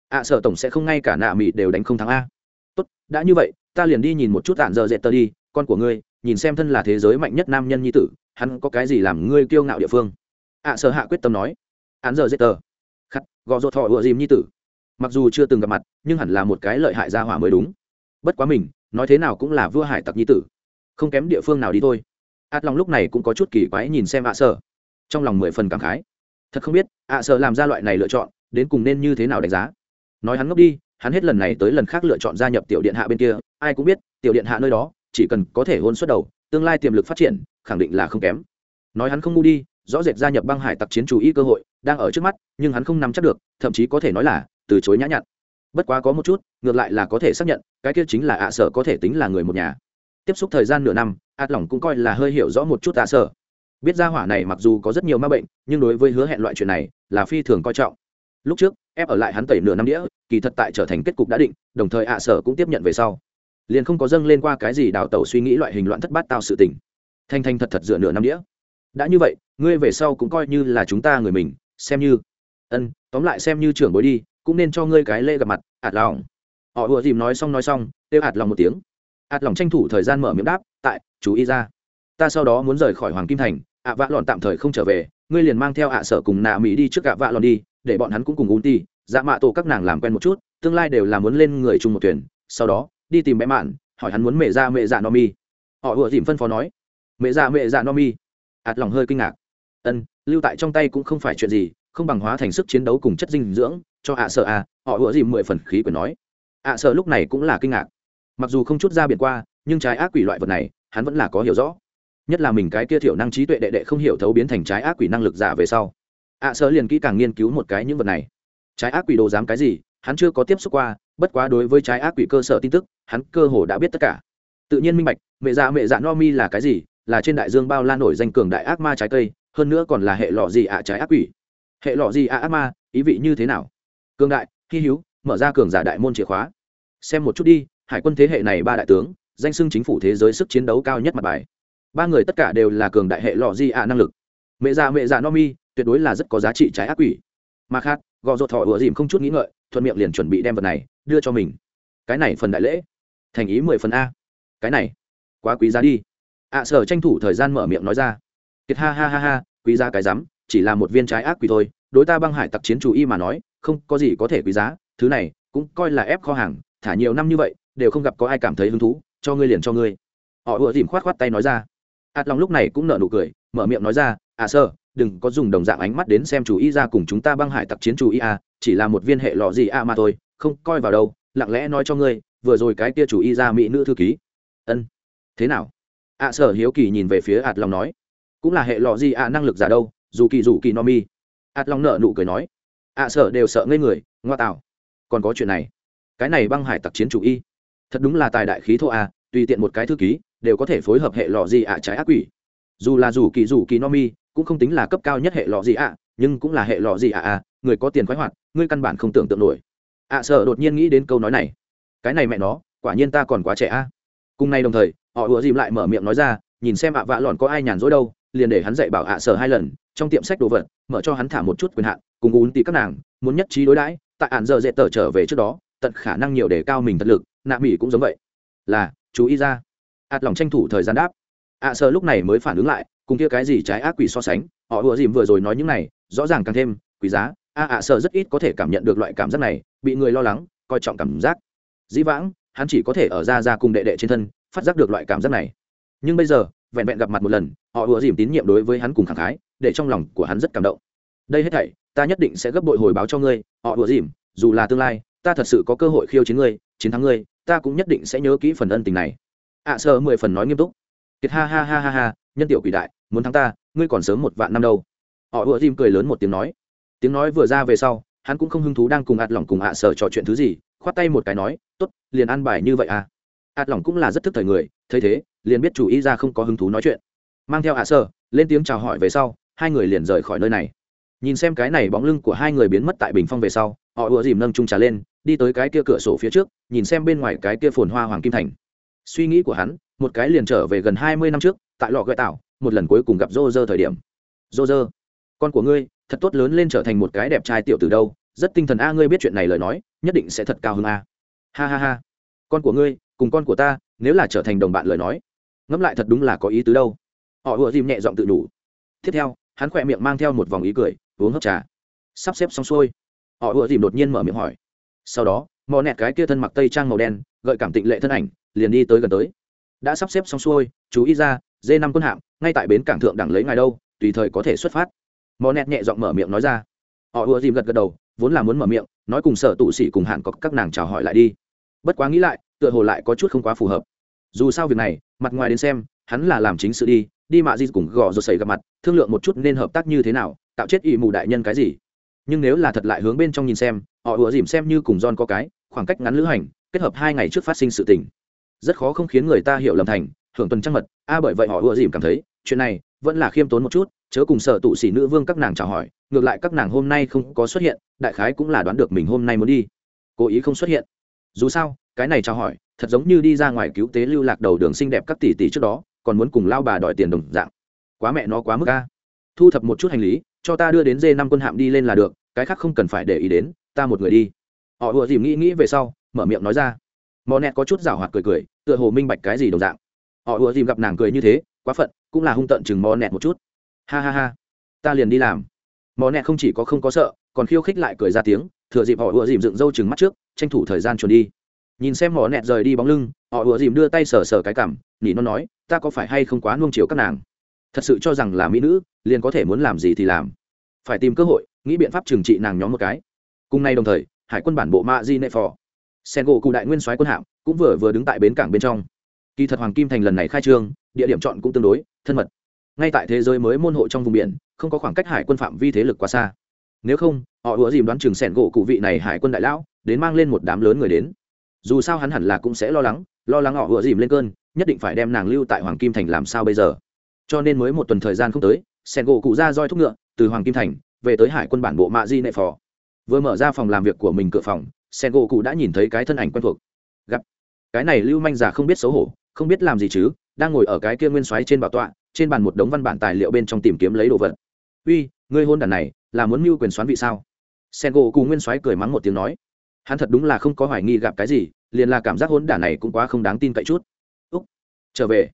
Ạ sở tổng sẽ không ngay cả nạ mì đều đánh không thắng a. Tốt, đã như vậy, ta liền đi nhìn một chút hạn giờ giấy tờ đi con của ngươi, nhìn xem thân là thế giới mạnh nhất nam nhân nhi tử, hắn có cái gì làm ngươi kiêu ngạo địa phương? Ạ sở hạ quyết tâm nói. Hắn giờ giết tờ. Khắc, gò rột thọ ựa dìm nhi tử. Mặc dù chưa từng gặp mặt, nhưng hẳn là một cái lợi hại gia hỏa mới đúng. Bất quá mình, nói thế nào cũng là vua hải tặc nhi tử. Không kém địa phương nào đi thôi. Át lòng lúc này cũng có chút kỳ quái nhìn xem ạ sở. Trong lòng mười phần cảm khái. Thật không biết ạ sở làm ra loại này lựa chọn, đến cùng nên như thế nào đánh giá? Nói hắn ngốc đi, hắn hết lần này tới lần khác lựa chọn gia nhập tiểu điện hạ bên kia, ai cũng biết, tiểu điện hạ nơi đó chỉ cần có thể hôn xuất đầu, tương lai tiềm lực phát triển, khẳng định là không kém. Nói hắn không ngu đi, rõ rệt gia nhập băng hải tặc chiến chủ ý cơ hội đang ở trước mắt, nhưng hắn không nắm chắc được, thậm chí có thể nói là từ chối nhã nhặn. Bất quá có một chút, ngược lại là có thể xác nhận, cái kia chính là ạ sở có thể tính là người một nhà. Tiếp xúc thời gian nửa năm ạt lỏng cũng coi là hơi hiểu rõ một chút ạ sở. Biết ra hỏa này mặc dù có rất nhiều ma bệnh, nhưng đối với hứa hẹn loại chuyện này, là phi thường coi trọng. Lúc trước, ép ở lại hắn tẩy nửa năm đĩa, kỳ thật tại trở thành kết cục đã định, đồng thời ạ sở cũng tiếp nhận về sau liền không có dâng lên qua cái gì đào tẩu suy nghĩ loại hình loạn thất bát tao sự tình. Thanh thanh thật thật dựa nửa năm đĩa. Đã như vậy, ngươi về sau cũng coi như là chúng ta người mình, xem như. Ân, tóm lại xem như trưởng bối đi, cũng nên cho ngươi cái lễ gặp mặt, ạt lòng. Họ ùa dìm nói xong nói xong, kêu ạt lòng một tiếng. Ạt lòng tranh thủ thời gian mở miệng đáp, tại, chú ý ra. Ta sau đó muốn rời khỏi hoàng kim thành, ạ vạ lòn tạm thời không trở về, ngươi liền mang theo ạ sở cùng nạ mỹ đi trước ạ vạ lòn đi, để bọn hắn cũng cùng ún ti dạ mạ tổ các nàng làm quen một chút, tương lai đều là muốn lên người chung một thuyền, sau đó đi tìm mẹ mạn, hỏi hắn muốn mẹ ra mẹ dạ no mi. Họ vừa dìm phân phó nói, mẹ ra mẹ dạ no mi. Ạt lòng hơi kinh ngạc. Ân, lưu tại trong tay cũng không phải chuyện gì, không bằng hóa thành sức chiến đấu cùng chất dinh dưỡng, cho ạ sợ à. Họ vừa dìm mười phần khí quyền nói. Ạ sợ lúc này cũng là kinh ngạc. Mặc dù không chút ra biển qua, nhưng trái ác quỷ loại vật này, hắn vẫn là có hiểu rõ. Nhất là mình cái kia thiểu năng trí tuệ đệ đệ không hiểu thấu biến thành trái ác quỷ năng lực giả về sau. Ạ sợ liền kỹ càng nghiên cứu một cái những vật này. Trái ác quỷ đồ dám cái gì hắn chưa có tiếp xúc qua, bất quá đối với trái ác quỷ cơ sở tin tức, hắn cơ hồ đã biết tất cả. Tự nhiên minh bạch, mẹ dạ mẹ dạ no mi là cái gì, là trên đại dương bao la nổi danh cường đại ác ma trái cây, hơn nữa còn là hệ lọ gì ạ trái ác quỷ. Hệ lọ gì ạ ác ma, ý vị như thế nào? Cường đại, hy hữu, mở ra cường giả đại môn chìa khóa. Xem một chút đi, hải quân thế hệ này ba đại tướng, danh xưng chính phủ thế giới sức chiến đấu cao nhất mặt bài. Ba người tất cả đều là cường đại hệ lọ di ạ năng lực. Mẹ già mẹ già no mi, tuyệt đối là rất có giá trị trái ác quỷ. Mà khác gò ruột thọ ủa dìm không chút nghĩ ngợi, thuận miệng liền chuẩn bị đem vật này đưa cho mình. Cái này phần đại lễ, thành ý mười phần a. Cái này, quá quý giá đi. Ạ sở tranh thủ thời gian mở miệng nói ra. Kiệt ha ha ha ha, quý giá cái rắm, chỉ là một viên trái ác quỷ thôi, đối ta băng hải tặc chiến chủ y mà nói, không có gì có thể quý giá, thứ này cũng coi là ép kho hàng, thả nhiều năm như vậy, đều không gặp có ai cảm thấy hứng thú, cho ngươi liền cho ngươi. Họ ùa dìm khoát khoát tay nói ra. Ạt lòng lúc này cũng nở nụ cười, mở miệng nói ra à sơ đừng có dùng đồng dạng ánh mắt đến xem chủ y ra cùng chúng ta băng hải tặc chiến chủ y a chỉ là một viên hệ lọ gì a mà thôi không coi vào đâu lặng lẽ nói cho ngươi vừa rồi cái kia chủ y ra mỹ nữ thư ký. Ân. Thế nào? Ạ à, sở hiếu kỳ nhìn về phía ạt lòng nói. Cũng là hệ lọ gì a năng lực giả đâu dù kỳ dù kỳ no mi. Ạt lòng nở nụ cười nói. Ạ à, đều sợ ngây người ngoa tạo. Còn có chuyện này? Cái này băng hải tặc chiến chủ y. Thật đúng là tài đại khí thô a tùy tiện một cái thư ký đều có thể phối hợp hệ lọ gì ạ trái ác quỷ. Dù là dù kỳ dù kỳ no mi cũng không tính là cấp cao nhất hệ lọ gì ạ, nhưng cũng là hệ lọ gì ạ à người có tiền khoái hoạt, ngươi căn bản không tưởng tượng nổi. Ạ, sợ đột nhiên nghĩ đến câu nói này. Cái này mẹ nó, quả nhiên ta còn quá trẻ a. Cùng nay đồng thời, họ ùa dìm lại mở miệng nói ra, nhìn xem ạ vạ lọn có ai nhàn rỗi đâu, liền để hắn dạy bảo ạ sợ hai lần, trong tiệm sách đồ vật, mở cho hắn thả một chút quyền hạn, cùng ún tì các nàng, muốn nhất trí đối đãi, tại ạn giờ dễ tờ trở về trước đó, tận khả năng nhiều để cao mình thật lực, nạ mỹ cũng giống vậy. Là, chú ý ra. Ạt lòng tranh thủ thời gian đáp. Ạ sợ lúc này mới phản ứng lại cùng kia cái gì trái ác quỷ so sánh họ ùa dìm vừa rồi nói những này rõ ràng càng thêm quý giá. A ạ sợ rất ít có thể cảm nhận được loại cảm giác này bị người lo lắng coi trọng cảm giác. Dĩ vãng hắn chỉ có thể ở ra ra cùng đệ đệ trên thân phát giác được loại cảm giác này. Nhưng bây giờ vẹn vẹn gặp mặt một lần họ ùa dìm tín nhiệm đối với hắn cùng khẳng khái để trong lòng của hắn rất cảm động. Đây hết thảy ta nhất định sẽ gấp bội hồi báo cho ngươi họ ùa dìm dù là tương lai ta thật sự có cơ hội khiêu chiến ngươi chiến thắng ngươi ta cũng nhất định sẽ nhớ kỹ phần ân tình này. Ạ à, mười phần nói nghiêm túc. Kiệt ha ha ha ha ha nhân tiểu quỷ đại muốn thắng ta, ngươi còn sớm một vạn năm đâu. Họ ùa dìm cười lớn một tiếng nói. Tiếng nói vừa ra về sau, hắn cũng không hứng thú đang cùng ạt lỏng cùng ạ sở trò chuyện thứ gì, khoát tay một cái nói t ố t liền ăn bài như vậy à? Ạt lỏng cũng là rất thức thời người, thấy thế, liền biết chủ ý ra không có hứng thú nói chuyện. Mang theo ạ sở, lên tiếng chào hỏi về sau, hai người liền rời khỏi nơi này. Nhìn xem cái này bóng lưng của hai người biến mất tại bình phong về sau, họ ùa dìm nâng trung trà lên, đi tới cái kia cửa sổ phía trước, nhìn xem bên ngoài cái kia phồn hoa hoàng kim thành. Suy nghĩ của hắn, một cái liền trở về gần hai mươi năm trước, tại lò gợi tạo một lần cuối cùng gặp rô rơ thời điểm. Rô rơ, con của ngươi, thật tốt lớn lên trở thành một cái đẹp trai tiểu từ đâu. Rất tinh thần a, ngươi biết chuyện này lời nói, nhất định sẽ thật cao hơn a. Ha ha ha. Con của ngươi, cùng con của ta, nếu là trở thành đồng bạn lời nói, ngẫm lại thật đúng là có ý tứ đâu. Họ ùa dìm nhẹ giọng tự đủ. Tiếp theo, hắn khỏe miệng mang theo một vòng ý cười, uống hấp trà. Sắp xếp xong xuôi, họ ùa dìm đột nhiên mở miệng hỏi. Sau đó, mò nẹt cái kia thân mặc tây trang màu đen, gợi cảm tịnh lệ thân ảnh, liền đi tới gần tới. Đã sắp xếp xong xuôi, chú ý ra dê năm quân hạm, ngay tại bến cảng thượng đẳng lấy ngài đâu, tùy thời có thể xuất phát. Mò nẹt nhẹ giọng mở miệng nói ra. Họ ùa dìm gật gật đầu, vốn là muốn mở miệng, nói cùng sở tụ sĩ cùng hạn có các nàng chào hỏi lại đi. Bất quá nghĩ lại, tựa hồ lại có chút không quá phù hợp. Dù sao việc này, mặt ngoài đến xem, hắn là làm chính sự đi đi mạ di cùng gò rồi xảy gặp mặt, thương lượng một chút nên hợp tác như thế nào, tạo chết ỵ mù đại nhân cái gì. Nhưng nếu là thật lại hướng bên trong nhìn xem, họ ùa dìm xem như cùng John có cái, khoảng cách ngắn lữ hành, kết hợp hai ngày trước phát sinh sự tình. Rất khó không khiến người ta hiểu lầm thành hưởng tuần trăng mật, a bởi vậy họ ùa dìm cảm thấy, chuyện này vẫn là khiêm tốn một chút, chớ cùng sở tụ sĩ nữ vương các nàng chào hỏi, ngược lại các nàng hôm nay không có xuất hiện, đại khái cũng là đoán được mình hôm nay muốn đi. Cố ý không xuất hiện. Dù sao, cái này chào hỏi, thật giống như đi ra ngoài cứu tế lưu lạc đầu đường xinh đẹp các tỷ tỷ trước đó, còn muốn cùng lao bà đòi tiền đồng dạng. Quá mẹ nó quá mức a. Thu thập một chút hành lý, cho ta đưa đến dê năm quân hạm đi lên là được, cái khác không cần phải để ý đến, ta một người đi. Họ ùa dìm nghĩ nghĩ về sau, mở miệng nói ra. Mò nẹt có chút rảo hoạt cười cười, tựa hồ minh bạch cái gì đồng dạng họ ùa dìm gặp nàng cười như thế, quá phận, cũng là hung tận chừng mò nẹt một chút. Ha ha ha, ta liền đi làm. Mò nẹt không chỉ có không có sợ, còn khiêu khích lại cười ra tiếng, thừa dịp họ ùa dìm dựng râu chừng mắt trước, tranh thủ thời gian chuồn đi. Nhìn xem mò nẹt rời đi bóng lưng, họ ùa dìm đưa tay sờ sờ cái cảm nỉ nó nói, ta có phải hay không quá nuông chiều các nàng? Thật sự cho rằng là mỹ nữ, liền có thể muốn làm gì thì làm. Phải tìm cơ hội, nghĩ biện pháp trừng trị nàng nhóm một cái. Cùng nay đồng thời, hải quân bản bộ ma di nệ phò sen gỗ cụ đại nguyên soái quân hạm, cũng vừa vừa đứng tại bến cảng bên trong kỳ thật hoàng kim thành lần này khai trương, địa điểm chọn cũng tương đối thân mật. Ngay tại thế giới mới môn hộ trong vùng biển, không có khoảng cách hải quân phạm vi thế lực quá xa. Nếu không, họ ủa dìm đoán chừng sẻn gỗ cụ vị này hải quân đại lão, đến mang lên một đám lớn người đến. Dù sao hắn hẳn là cũng sẽ lo lắng lo lắng họ ủa dìm lên cơn, nhất định phải đem nàng lưu tại hoàng kim thành làm sao bây giờ. Cho nên mới một tuần thời gian không tới, sẻn gỗ cụ ra roi thúc ngựa, từ hoàng kim thành về tới hải quân bản bộ mạ di nệ phò. Vừa mở ra phòng làm việc của mình cửa phòng, Sẻn gỗ cụ đã nhìn thấy cái thân ảnh quen thuộc. Gặp. Cái này lưu manh già không biết xấu hổ không biết làm gì chứ, đang ngồi ở cái kia nguyên xoáy trên bảo tọa, trên bàn một đống văn bản tài liệu bên trong tìm kiếm lấy đồ vật. Uy, ngươi hôn đàn này, là muốn mưu quyền xoán vị sao? Sen gỗ cụ nguyên xoáy cười mắng một tiếng nói. Hắn thật đúng là không có hoài nghi gặp cái gì, liền là cảm giác hôn đản này cũng quá không đáng tin cậy chút. Úc, trở về.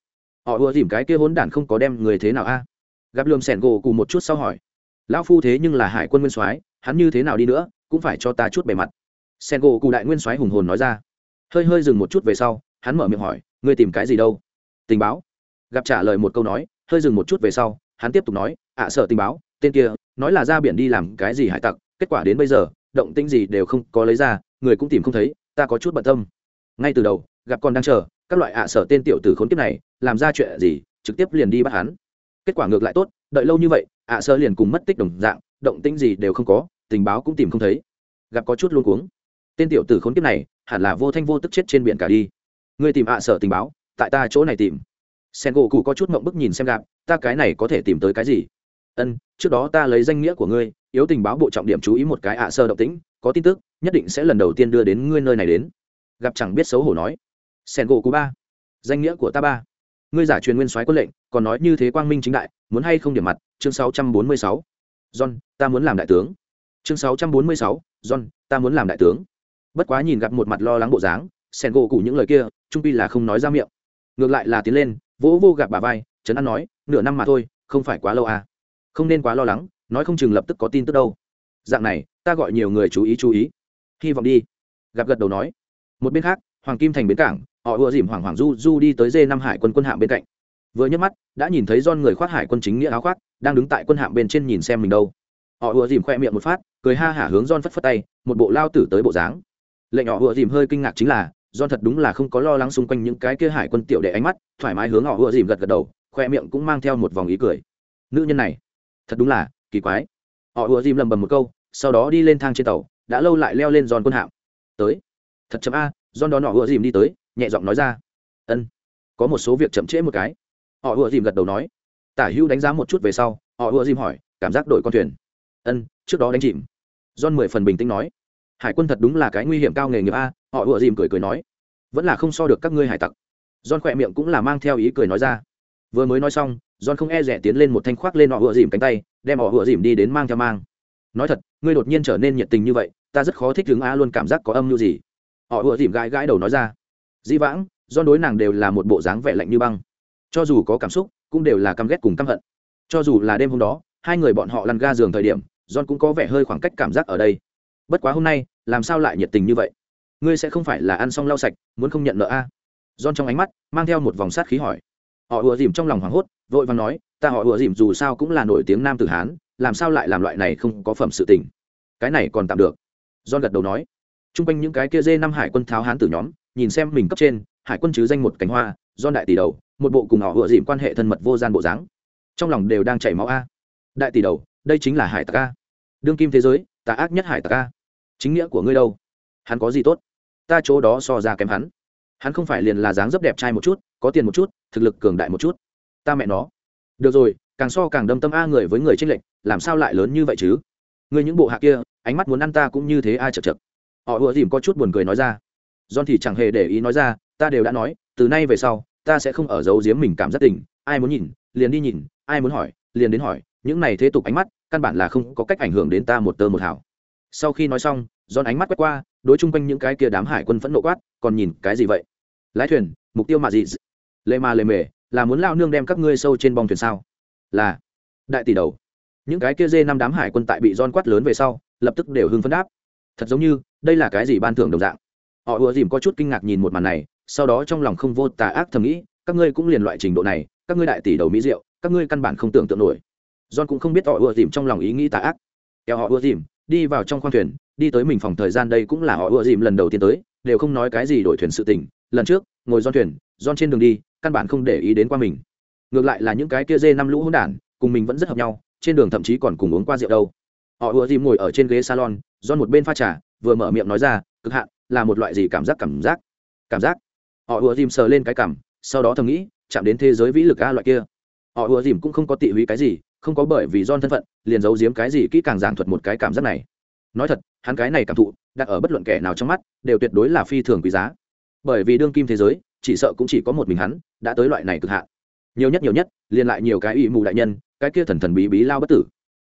Họ ùa dìm cái kia hôn đản không có đem người thế nào a? Gặp lườm sẻn gỗ cùng một chút sau hỏi. Lão phu thế nhưng là hải quân nguyên soái, hắn như thế nào đi nữa, cũng phải cho ta chút bề mặt. Sen gỗ cụ đại nguyên soái hùng hồn nói ra. Hơi hơi dừng một chút về sau, hắn mở miệng hỏi ngươi tìm cái gì đâu? Tình báo. Gặp trả lời một câu nói, hơi dừng một chút về sau, hắn tiếp tục nói, ạ, sợ tình báo, tên kia, nói là ra biển đi làm cái gì hải tặc, kết quả đến bây giờ, động tĩnh gì đều không có lấy ra, người cũng tìm không thấy, ta có chút bận tâm. Ngay từ đầu, gặp còn đang chờ, các loại ạ sở tên tiểu tử khốn kiếp này, làm ra chuyện gì, trực tiếp liền đi bắt hắn. Kết quả ngược lại tốt, đợi lâu như vậy, ạ, sợ liền cùng mất tích đồng dạng, động tĩnh gì đều không có, tình báo cũng tìm không thấy. Gặp có chút luôn cuống. Tên tiểu tử khốn kiếp này, hẳn là vô thanh vô tức chết trên biển cả đi ngươi tìm ạ à sở tình báo, tại ta chỗ này tìm. Sen gỗ cụ có chút mộng bức nhìn xem gạp, ta cái này có thể tìm tới cái gì? Ân, trước đó ta lấy danh nghĩa của ngươi, yếu tình báo bộ trọng điểm chú ý một cái ạ à sơ động tĩnh, có tin tức, nhất định sẽ lần đầu tiên đưa đến ngươi nơi này đến. Gặp chẳng biết xấu hổ nói. Sen gỗ cụ ba, danh nghĩa của ta ba. Ngươi giả truyền nguyên soái quân lệnh, còn nói như thế quang minh chính đại, muốn hay không điểm mặt? Chương 646. john, ta muốn làm đại tướng. Chương 646. john, ta muốn làm đại tướng. Bất quá nhìn gặp một mặt lo lắng bộ dáng sen gỗ cụ những lời kia, trung pi là không nói ra miệng. Ngược lại là tiến lên, vỗ vô gặp bà vai, trấn an nói, nửa năm mà thôi, không phải quá lâu à. Không nên quá lo lắng, nói không chừng lập tức có tin tức đâu. Dạng này, ta gọi nhiều người chú ý chú ý. Hy vọng đi. Gặp gật đầu nói. Một bên khác, hoàng kim thành bến cảng, họ ùa dìm hoàng hoàng du du đi tới dê năm hải quân quân hạm bên cạnh. Vừa nhấc mắt, đã nhìn thấy don người khoác hải quân chính nghĩa áo khoác, đang đứng tại quân hạm bên trên nhìn xem mình đâu. Họ ùa dìm khoe miệng một phát, cười ha hả hướng don phất phất tay, một bộ lao tử tới bộ dáng. Lệnh họ ùa dìm hơi kinh ngạc chính là do thật đúng là không có lo lắng xung quanh những cái kia hải quân tiểu đệ ánh mắt, thoải mái hướng họ ùa dìm gật gật đầu, khoe miệng cũng mang theo một vòng ý cười. Nữ nhân này, thật đúng là kỳ quái. Họ ùa dìm lầm bầm một câu, sau đó đi lên thang trên tàu, đã lâu lại leo lên giòn quân hạm. Tới. Thật chậm a giòn đón họ ùa dìm đi tới, nhẹ giọng nói ra. Ân. Có một số việc chậm trễ một cái. Họ ùa dìm gật đầu nói. Tả hữu đánh giá một chút về sau, họ ùa dìm hỏi, cảm giác đổi con thuyền. Ân, trước đó đánh chìm. John mười phần bình tĩnh nói. Hải quân thật đúng là cái nguy hiểm cao nghề nghiệp a họ ùa dìm cười cười nói, vẫn là không so được các ngươi hải tặc. John khỏe miệng cũng là mang theo ý cười nói ra. Vừa mới nói xong, john không e rẻ tiến lên một thanh khoác lên họ ùa dìm cánh tay, đem họ ùa dìm đi đến mang theo mang. Nói thật, ngươi đột nhiên trở nên nhiệt tình như vậy, ta rất khó thích đứng a luôn cảm giác có âm mưu gì. Họ ùa dìm gãi gãi đầu nói ra. Dĩ vãng, John đối nàng đều là một bộ dáng vẻ lạnh như băng. Cho dù có cảm xúc, cũng đều là căm ghét cùng căm hận. Cho dù là đêm hôm đó, hai người bọn họ lăn ga giường thời điểm, john cũng có vẻ hơi khoảng cách cảm giác ở đây. Bất quá hôm nay, làm sao lại nhiệt tình như vậy? Ngươi sẽ không phải là ăn xong lau sạch, muốn không nhận nợ a? À? john trong ánh mắt mang theo một vòng sát khí hỏi. Họ ùa dìm trong lòng hoảng hốt, vội vàng nói, ta họ ùa dìm dù sao cũng là nổi tiếng nam tử hán, làm sao lại làm loại này không có phẩm sự tình? Cái này còn tạm được. John gật đầu nói. T r u n g quanh những cái kia dê năm hải quân tháo hán tử nhóm, nhìn xem mình cấp trên, hải quân chứ danh một cánh hoa Don đại tỷ đầu, một bộ cùng họ ùa dìm quan hệ thân mật vô gian bộ dáng. Trong lòng đều đang chảy máu a. Đại tỷ đầu, đây chính là hải tặc a. Đương kim thế giới, tà ác nhất hải tặc a. Chính nghĩa của ngươi đâu? Hắn có gì tốt? Ta chỗ đó so ra kém hắn. Hắn không phải liền là dáng dấp đẹp trai một chút, có tiền một chút, thực lực cường đại một chút. Ta mẹ nó. Được rồi, càng so càng đâm tâm a người với người tranh lệch, làm sao lại lớn như vậy chứ? Người những bộ hạ kia, ánh mắt muốn ăn ta cũng như thế ai chật chật họ ùa dìm có chút buồn cười nói ra. John thì chẳng hề để ý nói ra, ta đều đã nói, từ nay về sau, ta sẽ không ở giấu giếm mình cảm giác tình, ai muốn nhìn, liền đi nhìn, ai muốn hỏi, liền đến hỏi, những này thế tục ánh mắt, căn bản là không có cách ảnh hưởng đến ta một tơ một hảo sau khi nói xong giòn ánh mắt quét qua, đối chung quanh những cái kia đám hải quân phẫn nộ quát, còn nhìn cái gì vậy? Lái thuyền, mục tiêu mà gì? Lệ mà lề mề, là muốn lao nương đem các ngươi sâu trên bong thuyền sao? Là. Đại tỷ đầu. Những cái kia dê năm đám hải quân tại bị giòn quát lớn về sau, lập tức đều hưng phấn đáp. Thật giống như, đây là cái gì ban thưởng đồng dạng? Họ ùa dìm có chút kinh ngạc nhìn một màn này, sau đó trong lòng không vô tà ác thầm nghĩ, các ngươi cũng liền loại trình độ này, các ngươi đại tỷ đầu mỹ diệu, các ngươi căn bản không tưởng tượng nổi. John cũng không biết họ ùa dìm trong lòng ý nghĩ tà ác. Kéo họ ùa dìm đi vào trong khoang thuyền, đi tới mình phòng thời gian đây cũng là họ ựa dìm lần đầu tiên tới, đều không nói cái gì đổi thuyền sự tình. Lần trước, ngồi don thuyền don trên đường đi, căn bản không để ý đến qua mình. Ngược lại là những cái kia dê năm lũ hỗn đản, cùng mình vẫn rất hợp nhau, trên đường thậm chí còn cùng uống qua rượu đâu. Họ ùa dìm ngồi ở trên ghế salon, do một bên pha trà, vừa mở miệng nói ra, cực hạn, là một loại gì cảm giác cảm giác? Cảm giác? Họ ùa dìm sờ lên cái cảm, sau đó thầm nghĩ, chạm đến thế giới vĩ lực a loại kia. Họ ùa dìm cũng không có tị húy cái gì không có bởi vì don thân phận, liền giấu giếm cái gì kỹ càng giảng thuật một cái cảm giác này. Nói thật, hắn cái này cảm thụ, đặt ở bất luận kẻ nào trong mắt, đều tuyệt đối là phi thường quý giá. Bởi vì đương kim thế giới, chỉ sợ cũng chỉ có một mình hắn, đã tới loại này cực hạn. Nhiều nhất nhiều nhất, liền lại nhiều cái ủy mù đại nhân, cái kia thần thần bí bí lao bất tử.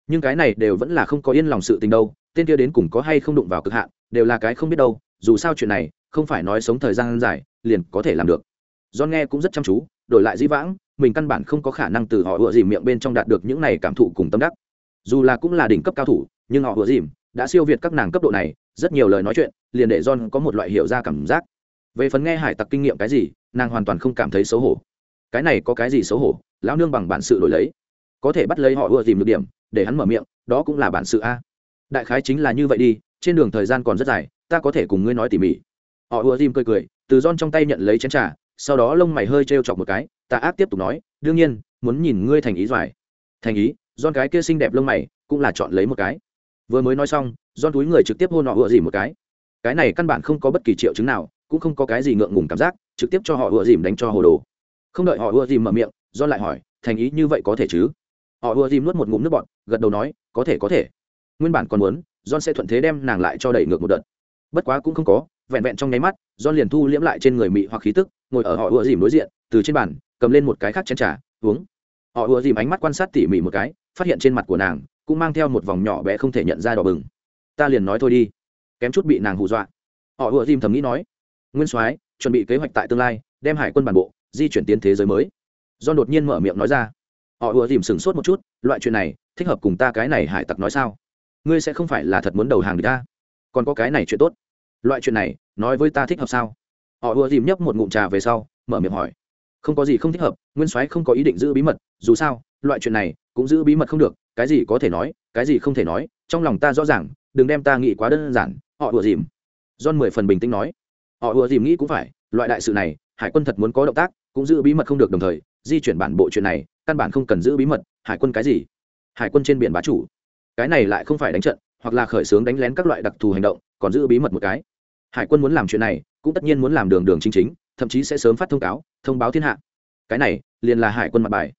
Nhưng cái này đều vẫn là không có yên lòng sự tình đâu, tên kia đến cùng có hay không đụng vào cực hạn, đều là cái không biết đâu, dù sao chuyện này, không phải nói sống thời gian dài, liền có thể làm được. John nghe cũng rất chăm chú, đổi lại dĩ vãng, mình căn bản không có khả năng từ họ vừa dìm miệng bên trong đạt được những này cảm thụ cùng tâm đắc. Dù là cũng là đỉnh cấp cao thủ, nhưng họ vừa dìm đã siêu việt các nàng cấp độ này, rất nhiều lời nói chuyện liền để john có một loại hiểu ra cảm giác. Về phần nghe hải tặc kinh nghiệm cái gì, nàng hoàn toàn không cảm thấy xấu hổ. Cái này có cái gì xấu hổ? Lão nương bằng bản sự đổi lấy. Có thể bắt lấy họ vừa dìm được điểm, để hắn mở miệng, đó cũng là bản sự a. Đại khái chính là như vậy đi, trên đường thời gian còn rất dài, ta có thể cùng ngươi nói tỉ mỉ. Họ vừa dìm cười cười, từ John trong tay nhận lấy chén trà sau đó lông mày hơi t chọc một cái ta ác tiếp tục nói, đương nhiên, muốn nhìn ngươi thành ý doài. Thành ý? Don cái kia xinh đẹp lông mày, cũng là chọn lấy một cái. Vừa mới nói xong don túi người trực tiếp hôn họ ựa dìm một cái. Cái này căn bản không có bất kỳ triệu chứng nào, cũng không có cái gì ngượng ngùng cảm giác, trực tiếp cho họ ựa dìm đánh cho hồ đồ. Không đợi họ ựa dìm mở miệng don lại hỏi, thành ý như vậy có thể chứ? Họ ựa dìm nuốt một ngụm nước bọt, gật đầu nói, có thể có thể. Nguyên bản còn muốn don sẽ thuận thế đem nàng lại cho đẩy ngược một đợt. Bất quá cũng không có vẹn vẹn trong nháy mắt don liền thu liễm lại trên người mị hoặc khí tức, ngồi ở họ ùa dìm đối diện, từ trên bàn, cầm lên một cái khác chén trà, uống. Họ ùa dìm ánh mắt quan sát tỉ mỉ một cái, phát hiện trên mặt của nàng cũng mang theo một vòng nhỏ bé không thể nhận ra đỏ bừng. Ta liền nói thôi đi. Kém chút bị nàng hù dọa. Họ ùa dìm thầm nghĩ nói, nguyên soái, chuẩn bị kế hoạch tại tương lai, đem hải quân bản bộ, di chuyển tiến thế giới mới. Do đột nhiên mở miệng nói ra. Họ ùa dìm sửng sốt một chút, loại chuyện này, thích hợp cùng ta cái này hải tặc nói sao? Ngươi sẽ không phải là thật muốn đầu hàng được ta. Còn có cái này chuyện tốt. Loại chuyện này nói với ta thích hợp sao? Họ ùa dìm nhấp một ngụm trà về sau, mở miệng hỏi. Không có gì không thích hợp, nguyên soái không có ý định giữ bí mật, dù sao, loại chuyện này cũng giữ bí mật không được, cái gì có thể nói, cái gì không thể nói, trong lòng ta rõ ràng, đừng đem ta nghĩ quá đơn giản, họ ùa dìm john mười phần bình tĩnh nói. Họ ùa dìm nghĩ cũng phải, loại đại sự này, hải quân thật muốn có động tác, cũng giữ bí mật không được đồng thời, di chuyển bản bộ chuyện này, căn bản không cần giữ bí mật, hải quân cái gì? Hải quân trên biển bá chủ. Cái này lại không phải đánh trận, hoặc là khởi xướng đánh lén các loại đặc thù hành động, còn giữ bí mật một cái hải quân muốn làm chuyện này, cũng tất nhiên muốn làm đường đường chính chính, thậm chí sẽ sớm phát thông cáo, thông báo thiên hạ. Cái này, liền là hải quân mặt bài.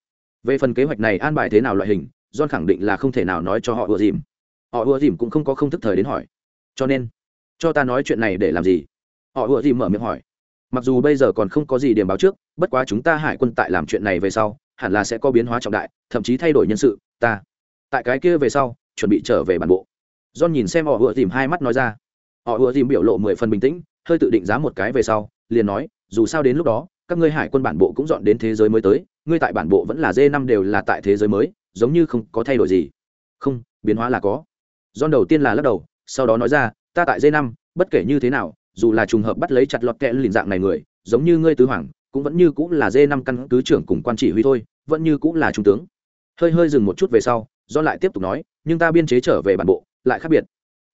Về phần kế hoạch này an bài thế nào loại hình, john khẳng định là không thể nào nói cho họ ùa dìm. Họ ùa dìm cũng không có không thức thời đến hỏi. Cho nên, cho ta nói chuyện này để làm gì? Họ ùa dìm mở miệng hỏi. Mặc dù bây giờ còn không có gì điểm báo trước, bất quá chúng ta hải quân tại làm chuyện này về sau, hẳn là sẽ có biến hóa trọng đại, thậm chí thay đổi nhân sự. Ta, tại cái kia về sau, chuẩn bị trở về bản bộ. John nhìn xem họ ùa dìm hai mắt nói ra họ ùa dìm biểu lộ mười phần bình tĩnh, hơi tự định giá một cái về sau, liền nói, dù sao đến lúc đó, các ngươi hải quân bản bộ cũng dọn đến thế giới mới tới, ngươi tại bản bộ vẫn là d năm đều là tại thế giới mới, giống như không có thay đổi gì. Không, biến hóa là có. Don đầu tiên là lắc đầu, sau đó nói ra, ta tại d năm, bất kể như thế nào, dù là trùng hợp bắt lấy chặt lọt kẽ lìn dạng này người, giống như ngươi tứ hoàng, cũng vẫn như cũng là d năm căn cứ trưởng cùng quan chỉ huy thôi, vẫn như cũng là trung tướng. Hơi hơi dừng một chút về sau do lại tiếp tục nói, nhưng ta biên chế trở về bản bộ, lại khác biệt.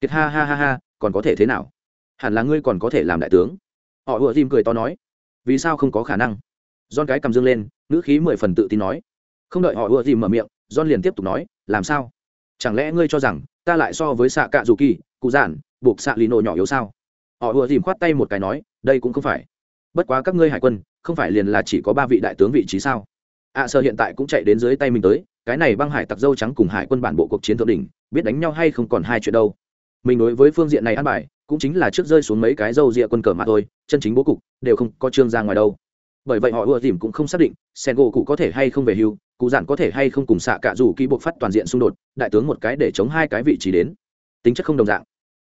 Kiệt ha ha ha ha còn có thể thế nào? Hẳn là ngươi còn có thể làm đại tướng. Họ ùa dìm cười to nói. Vì sao không có khả năng? Don cái cầm dương lên ngữ khí mười phần tự tin nói. Không đợi họ ùa dìm mở miệng don liền tiếp tục nói làm sao? Chẳng lẽ ngươi cho rằng ta lại so với xạ cạ dù kỳ cụ giản buộc xạ lì nổ nhỏ yếu sao? Họ ùa dìm khoát tay một cái nói đây cũng không phải. Bất quá các ngươi hải quân không phải liền là chỉ có ba vị đại tướng vị trí sao? Ạ à, sơ hiện tại cũng chạy đến dưới tay mình tới cái này băng hải tặc dâu trắng cùng hải quân bản bộ cuộc chiến thượng đỉnh biết đánh nhau hay không còn hai chuyện đâu mình đối với phương diện này ăn bài, cũng chính là trước rơi xuống mấy cái dâu rịa quân cờ mà thôi, chân chính bố cục, đều không có trương ra ngoài đâu. Bởi vậy họ ưa dìm cũng không xác định, sen gỗ cụ có thể hay không về hưu, cụ giản có thể hay không cùng xạ cả dù kỹ buộc phát toàn diện xung đột, đại tướng một cái để chống hai cái vị trí đến. Tính chất không đồng dạng.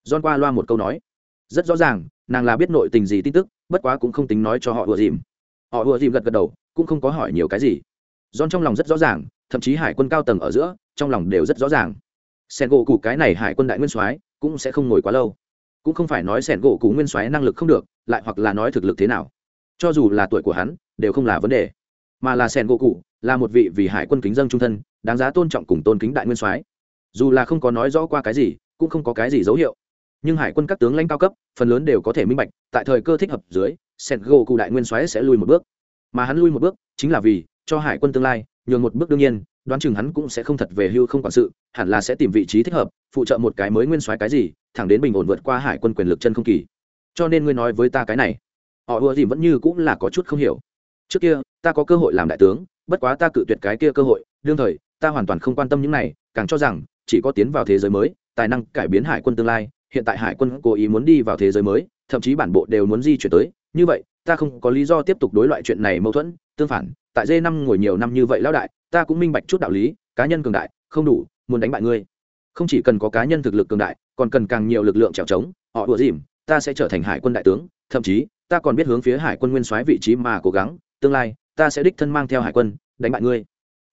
John qua loa một câu nói. Rất rõ ràng, nàng là biết nội tình gì tin tức, bất quá cũng không tính nói cho họ ưa dìm họ ưa dìm gật gật đầu, cũng không có hỏi nhiều cái gì. John trong lòng rất rõ ràng, thậm chí hải quân cao tầng ở giữa, trong lòng đều rất rõ ràng. Sen gỗ cụ cái này hải quân đại nguyên soái cũng sẽ không ngồi quá lâu. Cũng không phải nói sẻn gỗ cú nguyên Soái năng lực không được, lại hoặc là nói thực lực thế nào. Cho dù là tuổi của hắn, đều không là vấn đề. Mà là sẻn gỗ cụ là một vị vì hải quân kính dân trung thân, đáng giá tôn trọng cùng tôn kính đại nguyên soái. Dù là không có nói rõ qua cái gì, cũng không có cái gì dấu hiệu. Nhưng hải quân các tướng lãnh cao cấp, phần lớn đều có thể minh bạch, tại thời cơ thích hợp dưới, sẻn gỗ cụ đại nguyên soái sẽ lui một bước. Mà hắn lui một bước, chính là vì cho hải quân tương lai nhường một bước đương nhiên đoán chừng hắn cũng sẽ không thật về hưu không quản sự, hẳn là sẽ tìm vị trí thích hợp, phụ trợ một cái mới nguyên soái cái gì, thẳng đến bình ổn vượt qua hải quân quyền lực chân không kỳ. Cho nên ngươi nói với ta cái này. Họ ùa gì vẫn như cũng là có chút không hiểu. Trước kia, ta có cơ hội làm đại tướng, bất quá ta cự tuyệt cái kia cơ hội, đương thời, ta hoàn toàn không quan tâm những này, càng cho rằng, chỉ có tiến vào thế giới mới, tài năng cải biến hải quân tương lai, hiện tại hải quân cố ý muốn đi vào thế giới mới, thậm chí bản bộ đều muốn di chuyển tới, như vậy ta không có lý do tiếp tục đối loại chuyện này mâu thuẫn, tương phản, tại dê năm ngồi nhiều năm như vậy lão đại, ta cũng minh bạch chút đạo lý, cá nhân cường đại, không đủ, muốn đánh bại ngươi. Không chỉ cần có cá nhân thực lực cường đại, còn cần càng nhiều lực lượng trèo trống, họ đùa dìm, ta sẽ trở thành hải quân đại tướng, thậm chí, ta còn biết hướng phía hải quân nguyên soái vị trí mà cố gắng, tương lai, ta sẽ đích thân mang theo hải quân, đánh bại ngươi.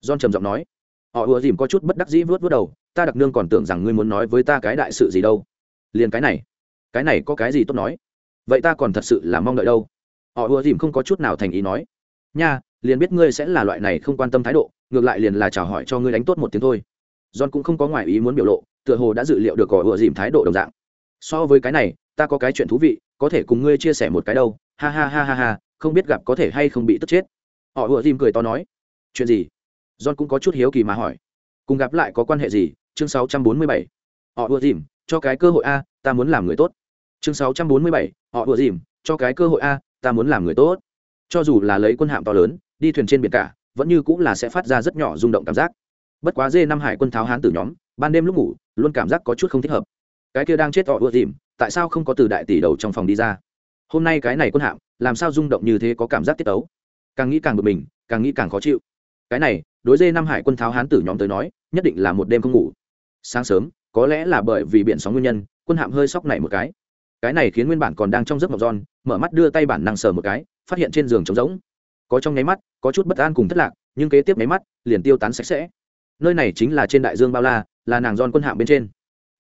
John trầm giọng nói. Họ ùa dìm có chút bất đắc dĩ vớt vớt đầu, ta đặc nương còn tưởng rằng ngươi muốn nói với ta cái đại sự gì đâu. Liền cái này cái này có cái gì tốt nói? Vậy ta còn thật sự là mong đợi đâu? Họ ùa dìm không có chút nào thành ý nói, nha, liền biết ngươi sẽ là loại này không quan tâm thái độ, ngược lại liền là chào hỏi cho ngươi đánh tốt một tiếng thôi. John cũng không có ngoài ý muốn biểu lộ, tựa hồ đã dự liệu được họ ùa dìm thái độ đồng dạng. So với cái này, ta có cái chuyện thú vị, có thể cùng ngươi chia sẻ một cái đâu. Ha ha ha ha ha, không biết gặp có thể hay không bị tức chết. Họ ùa dìm cười to nói, chuyện gì? John cũng có chút hiếu kỳ mà hỏi, cùng gặp lại có quan hệ gì? Chương 647. họ ùa dìm, cho cái cơ hội a, ta muốn làm người tốt. Chương 647. họ ùa dìm, cho cái cơ hội a ta muốn làm người tốt. Cho dù là lấy quân hạm to lớn, đi thuyền trên biển cả, vẫn như cũng là sẽ phát ra rất nhỏ rung động cảm giác. Bất quá dê năm hải quân tháo hán từ nhóm, ban đêm lúc ngủ, luôn cảm giác có chút không thích hợp. Cái kia đang chết họ ưa tìm tại sao không có từ đại tỷ đầu trong phòng đi ra? Hôm nay cái này quân hạm, làm sao rung động như thế có cảm giác tiết tấu? Càng nghĩ càng bực mình, càng nghĩ càng khó chịu. Cái này, đối dê năm hải quân tháo hán tử nhóm tới nói, nhất định là một đêm không ngủ. Sáng sớm, có lẽ là bởi vì biển sóng nguyên nhân, quân hạm hơi sóc này một cái cái này khiến nguyên bản còn đang trong giấc mộng giòn mở mắt đưa tay bản năng sờ một cái, phát hiện trên giường trống rỗng. Có trong nháy mắt, có chút bất an cùng thất lạc, nhưng kế tiếp nháy mắt, liền tiêu tán sạch sẽ. Nơi này chính là trên đại dương bao la, là nàng giòn quân hạm bên trên.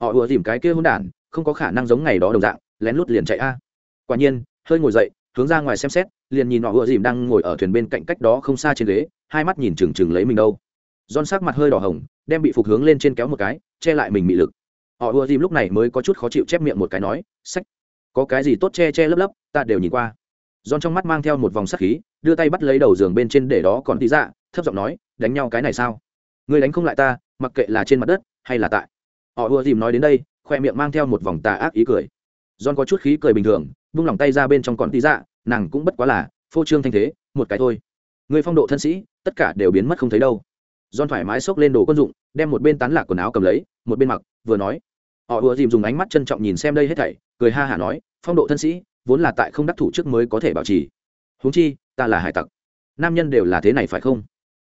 Họ ùa dìm cái kia hôn đản, không có khả năng giống ngày đó đồng dạng, lén lút liền chạy a. Quả nhiên, hơi ngồi dậy, hướng ra ngoài xem xét, liền nhìn họ ùa dìm đang ngồi ở thuyền bên cạnh cách đó không xa trên ghế, hai mắt nhìn trừng trừng lấy mình đâu. Giòn sắc mặt hơi đỏ hồng, đem bị phục hướng lên trên kéo một cái, che lại mình mị lực họ ùa dìm lúc này mới có chút khó chịu chép miệng một cái nói, sách, có cái gì tốt che che lấp lấp, ta đều nhìn qua. Giòn trong mắt mang theo một vòng sắc khí, đưa tay bắt lấy đầu giường bên trên để đó còn tí dạ thấp giọng nói, đánh nhau cái này sao? Người đánh không lại ta, mặc kệ là trên mặt đất hay là tại. Họ ùa dìm nói đến đây, khoe miệng mang theo một vòng tà ác ý cười. Giòn có chút khí cười bình thường, vung lòng tay ra bên trong còn tí dạ nàng cũng bất quá là phô trương thanh thế, một cái thôi. Người phong độ thân sĩ, tất cả đều biến mất không thấy đâu. Giòn thoải mái xốc lên đồ quân dụng, đem một bên tán lạc quần áo cầm lấy, một bên mặc, vừa nói họ ùa dìm dùng ánh mắt trân trọng nhìn xem đây hết thảy, cười ha hả nói, phong độ thân sĩ, vốn là tại không đắc thủ trước mới có thể bảo trì. Huống chi, ta là hải tặc. Nam nhân đều là thế này phải không?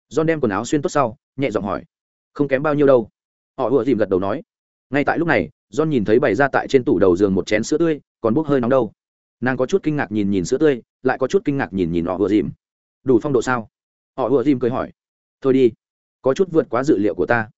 John đem quần áo xuyên tốt sau, nhẹ giọng hỏi, không kém bao nhiêu đâu. Họ ùa dìm gật đầu nói, ngay tại lúc này, john nhìn thấy bày ra tại trên tủ đầu giường một chén sữa tươi, còn bốc hơi nóng đâu. Nàng có chút kinh ngạc nhìn nhìn sữa tươi, lại có chút kinh ngạc nhìn nhìn họ ùa dìm. Đủ phong độ sao? Họ ùa dìm cười hỏi, thôi đi, có chút vượt quá dự liệu của ta.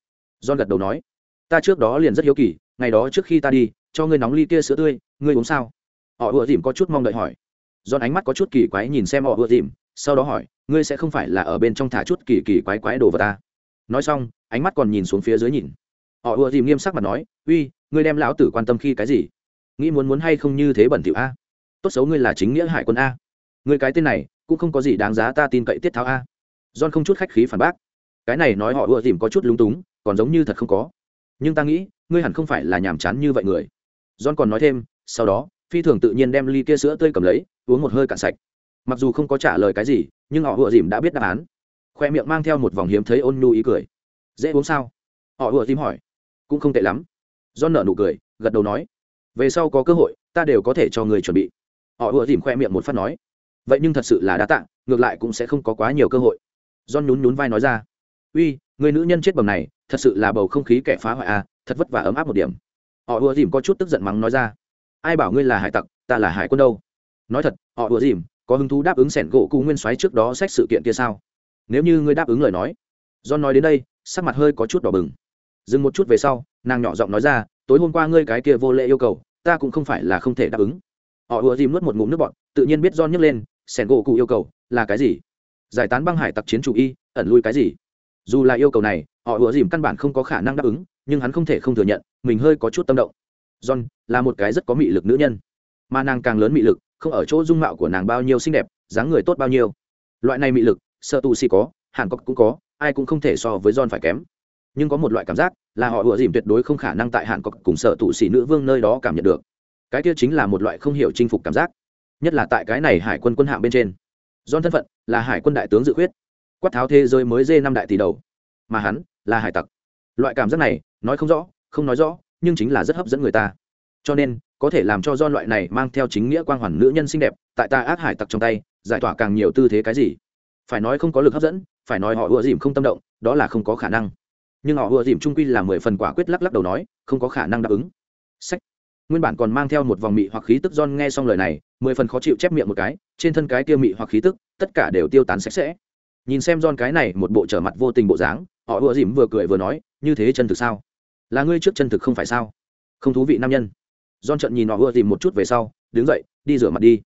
John gật đầu nói ta trước đó liền rất hiếu kỳ, ngày đó trước khi ta đi, cho ngươi nóng ly kia sữa tươi, ngươi uống sao? Họ ùa dìm có chút mong đợi hỏi. Giòn ánh mắt có chút kỳ quái nhìn xem họ ùa dìm, sau đó hỏi, ngươi sẽ không phải là ở bên trong thả chút kỳ kỳ quái quái đồ vào ta? Nói xong, ánh mắt còn nhìn xuống phía dưới nhìn. Họ ùa dìm nghiêm sắc mà nói, uy, ngươi đem lão tử quan tâm khi cái gì? Nghĩ muốn muốn hay không như thế bẩn thỉu a? Tốt xấu ngươi là chính nghĩa hải quân a. Ngươi cái tên này, cũng không có gì đáng giá ta tin cậy tiết tháo a. John không chút khách khí phản bác. Cái này nói họ ùa dìm có chút lúng túng, còn giống như thật không có nhưng ta nghĩ, ngươi hẳn không phải là nhàm chán như vậy người. John còn nói thêm, sau đó, phi thường tự nhiên đem ly kia sữa tươi cầm lấy, uống một hơi cạn sạch. Mặc dù không có trả lời cái gì, nhưng họ ùa dìm đã biết đáp án. Khoe miệng mang theo một vòng hiếm thấy ôn nhu ý cười. Dễ uống sao? Họ ùa dìm hỏi. Cũng không tệ lắm. John nở nụ cười, gật đầu nói. Về sau có cơ hội, ta đều có thể cho người chuẩn bị. Họ ùa dìm khoe miệng một phát nói. Vậy nhưng thật sự là đa tạng ngược lại cũng sẽ không có quá nhiều cơ hội. John nhún nhún vai nói ra. Uy, người nữ nhân chết bầm này thật sự là bầu không khí kẻ phá hoại à thật vất vả ấm áp một điểm. Họ ùa dìm có chút tức giận mắng nói ra. Ai bảo ngươi là hải tặc ta là hải quân đâu? Nói thật họ ùa dìm có hứng thú đáp ứng sẻn gỗ cụ nguyên soái trước đó xét sự kiện kia sao? Nếu như ngươi đáp ứng lời nói do nói đến đây sắc mặt hơi có chút đỏ bừng. Dừng một chút về sau nàng nhỏ giọng nói ra tối hôm qua ngươi cái kia vô lệ yêu cầu ta cũng không phải là không thể đáp ứng. Họ ùa dìm nuốt một ngụm nước bọt, tự nhiên biết do nhấc lên sẻn gỗ cụ yêu cầu là cái gì? Giải tán băng hải tặc chiến chủ y ẩn lui cái gì? Dù là yêu cầu này họ ủa dìm căn bản không có khả năng đáp ứng, nhưng hắn không thể không thừa nhận, mình hơi có chút tâm động. John là một cái rất có mị lực nữ nhân. Mà nàng càng lớn mị lực, không ở chỗ dung mạo của nàng bao nhiêu xinh đẹp, dáng người tốt bao nhiêu. Loại này mị lực, sợ tù si có hàn cốc cũng có, ai cũng không thể so với john phải kém. Nhưng có một loại cảm giác là họ ủa dìm tuyệt đối không khả năng tại hàn cốc cùng sợ tù si nữ vương nơi đó cảm nhận được. Cái kia chính là một loại không hiểu chinh phục cảm giác, nhất là tại cái này hải quân quân hạng bên trên. John thân phận là hải quân đại tướng dự khuyết, quát tháo thế giới mới dê năm đại tỷ đầu. Mà hắn là hải tặc. Loại cảm giác này, nói không rõ, không nói rõ, nhưng chính là rất hấp dẫn người ta. Cho nên, có thể làm cho do loại này mang theo chính nghĩa quang hoàn nữ nhân xinh đẹp, tại ta ác hải tặc trong tay, giải tỏa càng nhiều tư thế cái gì? Phải nói không có lực hấp dẫn, phải nói họ ùa dìm không tâm động, đó là không có khả năng. Nhưng họ ùa dìm trung quy là mười phần quả quyết lắc lắc đầu nói, không có khả năng đáp ứng. Sách. Nguyên bản còn mang theo một vòng mị hoặc khí tức don nghe xong lời này, mười phần khó chịu chép miệng một cái, trên thân cái tiêu mị hoặc khí tức, tất cả đều tiêu tán sạch sẽ. Nhìn xem don cái này một bộ trở mặt vô tình bộ dáng họ ùa dìm vừa cười vừa nói, như thế chân thực sao? Là ngươi trước chân thực không phải sao? Không thú vị nam nhân. Don trận nhìn họ ùa dìm một chút về sau, đứng dậy, đi rửa mặt đi.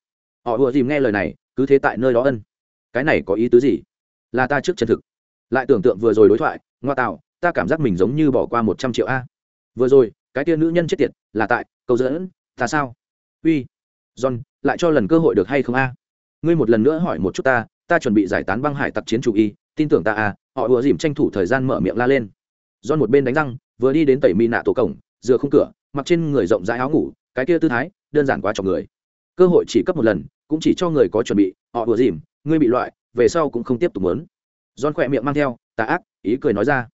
Họ ùa dìm nghe lời này, cứ thế tại nơi đó ân. Cái này có ý tứ gì? Là ta trước chân thực. Lại tưởng tượng vừa rồi đối thoại, ngoa tạo, ta cảm giác mình giống như bỏ qua một trăm triệu a. Vừa rồi, cái tia nữ nhân chết tiệt, là tại câu dẫn, ta sao? Uy, john, lại cho lần cơ hội được hay không a? Ngươi một lần nữa hỏi một chút ta ta chuẩn bị giải tán băng hải tặc chiến chủ y, tin tưởng ta à họ vừa dìm tranh thủ thời gian mở miệng la lên. John một bên đánh răng, vừa đi đến tẩy mi nạ tổ cổng, dựa không cửa, mặc trên người rộng rãi áo ngủ, cái kia tư thái, đơn giản quá cho người. Cơ hội chỉ cấp một lần, cũng chỉ cho người có chuẩn bị, họ vừa dìm, ngươi bị loại, về sau cũng không tiếp tục muốn. John khỏe miệng mang theo, tà ác, ý cười nói ra.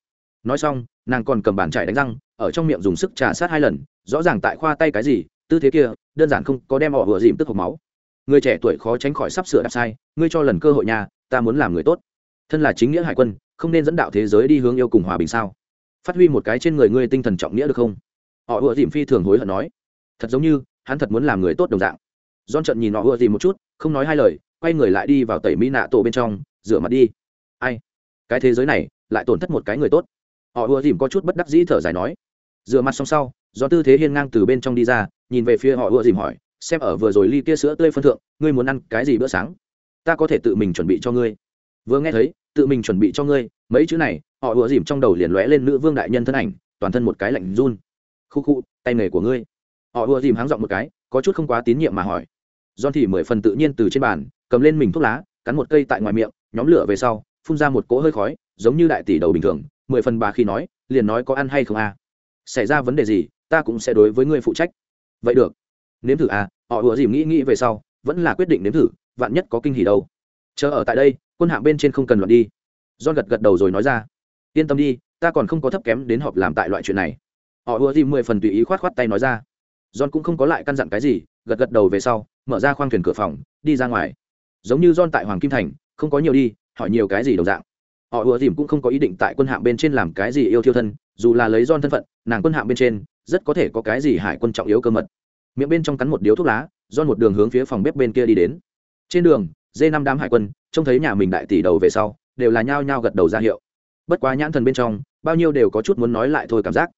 Nói xong, nàng còn cầm bàn chải đánh răng, ở trong miệng dùng sức trà sát hai lần, rõ ràng tại khoa tay cái gì, tư thế kia, đơn giản không có đem họ vừa dìm tức hộc máu. Người trẻ tuổi khó tránh khỏi sắp sửa đạp sai, ngươi cho lần cơ hội nhà, ta muốn làm người tốt. Thân là chính nghĩa hải quân không nên dẫn đạo thế giới đi hướng yêu cùng hòa bình sao? Phát huy một cái trên người ngươi tinh thần trọng nghĩa được không? Họ ùa dìm phi thường hối hận nói. Thật giống như, hắn thật muốn làm người tốt đồng dạng. Don trận nhìn họ ùa dìm một chút, không nói hai lời, quay người lại đi vào tẩy mỹ nạ tổ bên trong, rửa mặt đi. Ai? Cái thế giới này, lại tổn thất một cái người tốt. Họ ùa dìm có chút bất đắc dĩ thở dài nói. Rửa mặt xong sau, do tư thế hiên ngang từ bên trong đi ra, nhìn về phía họ ùa dìm hỏi, xem ở vừa rồi ly kia sữa tươi phân thượng, ngươi muốn ăn cái gì bữa sáng? Ta có thể tự mình chuẩn bị cho ngươi. Vừa nghe thấy tự mình chuẩn bị cho ngươi, mấy chữ này, họ ùa dìm trong đầu liền lóe lên nữ vương đại nhân thân ảnh, toàn thân một cái lạnh run. Khu khu, tay nghề của ngươi. Họ ùa dìm háng dọn một cái, có chút không quá tín nhiệm mà hỏi. John thì mười phần tự nhiên từ trên bàn, cầm lên mình thuốc lá, cắn một cây tại ngoài miệng, nhóm lửa về sau, phun ra một cỗ hơi khói, giống như đại tỷ đầu bình thường, mười phần bà khi nói, liền nói có ăn hay không à? Xảy ra vấn đề gì, ta cũng sẽ đối với ngươi phụ trách. Vậy được. Nếm thử à họ ùa dìm nghĩ nghĩ về sau, vẫn là quyết định nếm thử, vạn nhất có kinh hỉ đâu. Chờ ở tại đây quân hạng bên trên không cần luận đi. John gật gật đầu rồi nói ra, yên tâm đi, ta còn không có thấp kém đến họp làm tại loại chuyện này. Họ ùa dìm mười phần tùy ý khoát khoát tay nói ra. John cũng không có lại căn dặn cái gì, gật gật đầu về sau, mở ra khoang thuyền cửa phòng, đi ra ngoài. Giống như john tại hoàng kim thành, không có nhiều đi, hỏi nhiều cái gì đồng dạng. Họ ùa dìm cũng không có ý định tại quân hạng bên trên làm cái gì yêu thiêu thân, dù là lấy John thân phận, nàng quân hạng bên trên rất có thể có cái gì hải quân trọng yếu cơ mật. Miệng bên trong cắn một điếu thuốc lá, John một đường hướng phía phòng bếp bên kia đi đến. Trên đường, dê năm đám hải quân trông thấy nhà mình đại tỷ đầu về sau, đều là nhao nhao gật đầu ra hiệu. Bất quá nhãn thần bên trong, bao nhiêu đều có chút muốn nói lại thôi cảm giác.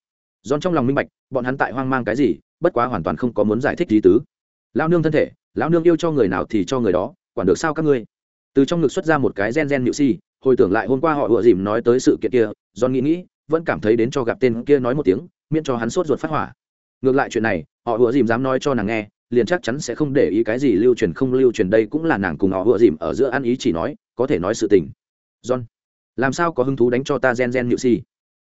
Giòn trong lòng minh bạch, bọn hắn tại hoang mang cái gì, bất quá hoàn toàn không có muốn giải thích gì tứ. Lao nương thân thể, lão nương yêu cho người nào thì cho người đó, quản được sao các ngươi? Từ trong ngực xuất ra một cái gen gen nhự si, hồi tưởng lại hôm qua họ ựa dìm nói tới sự kiện kia John nghĩ nghĩ, vẫn cảm thấy đến cho gặp tên kia nói một tiếng, miễn cho hắn sốt ruột phát hỏa. Ngược lại chuyện này, họ ựa dìm dám nói cho nàng nghe liền chắc chắn sẽ không để ý cái gì lưu truyền không lưu truyền đây cũng là nàng cùng họ ựa dìm ở giữa ăn ý chỉ nói, có thể nói sự tình. John, làm sao có hứng thú đánh cho ta gen gen nhự si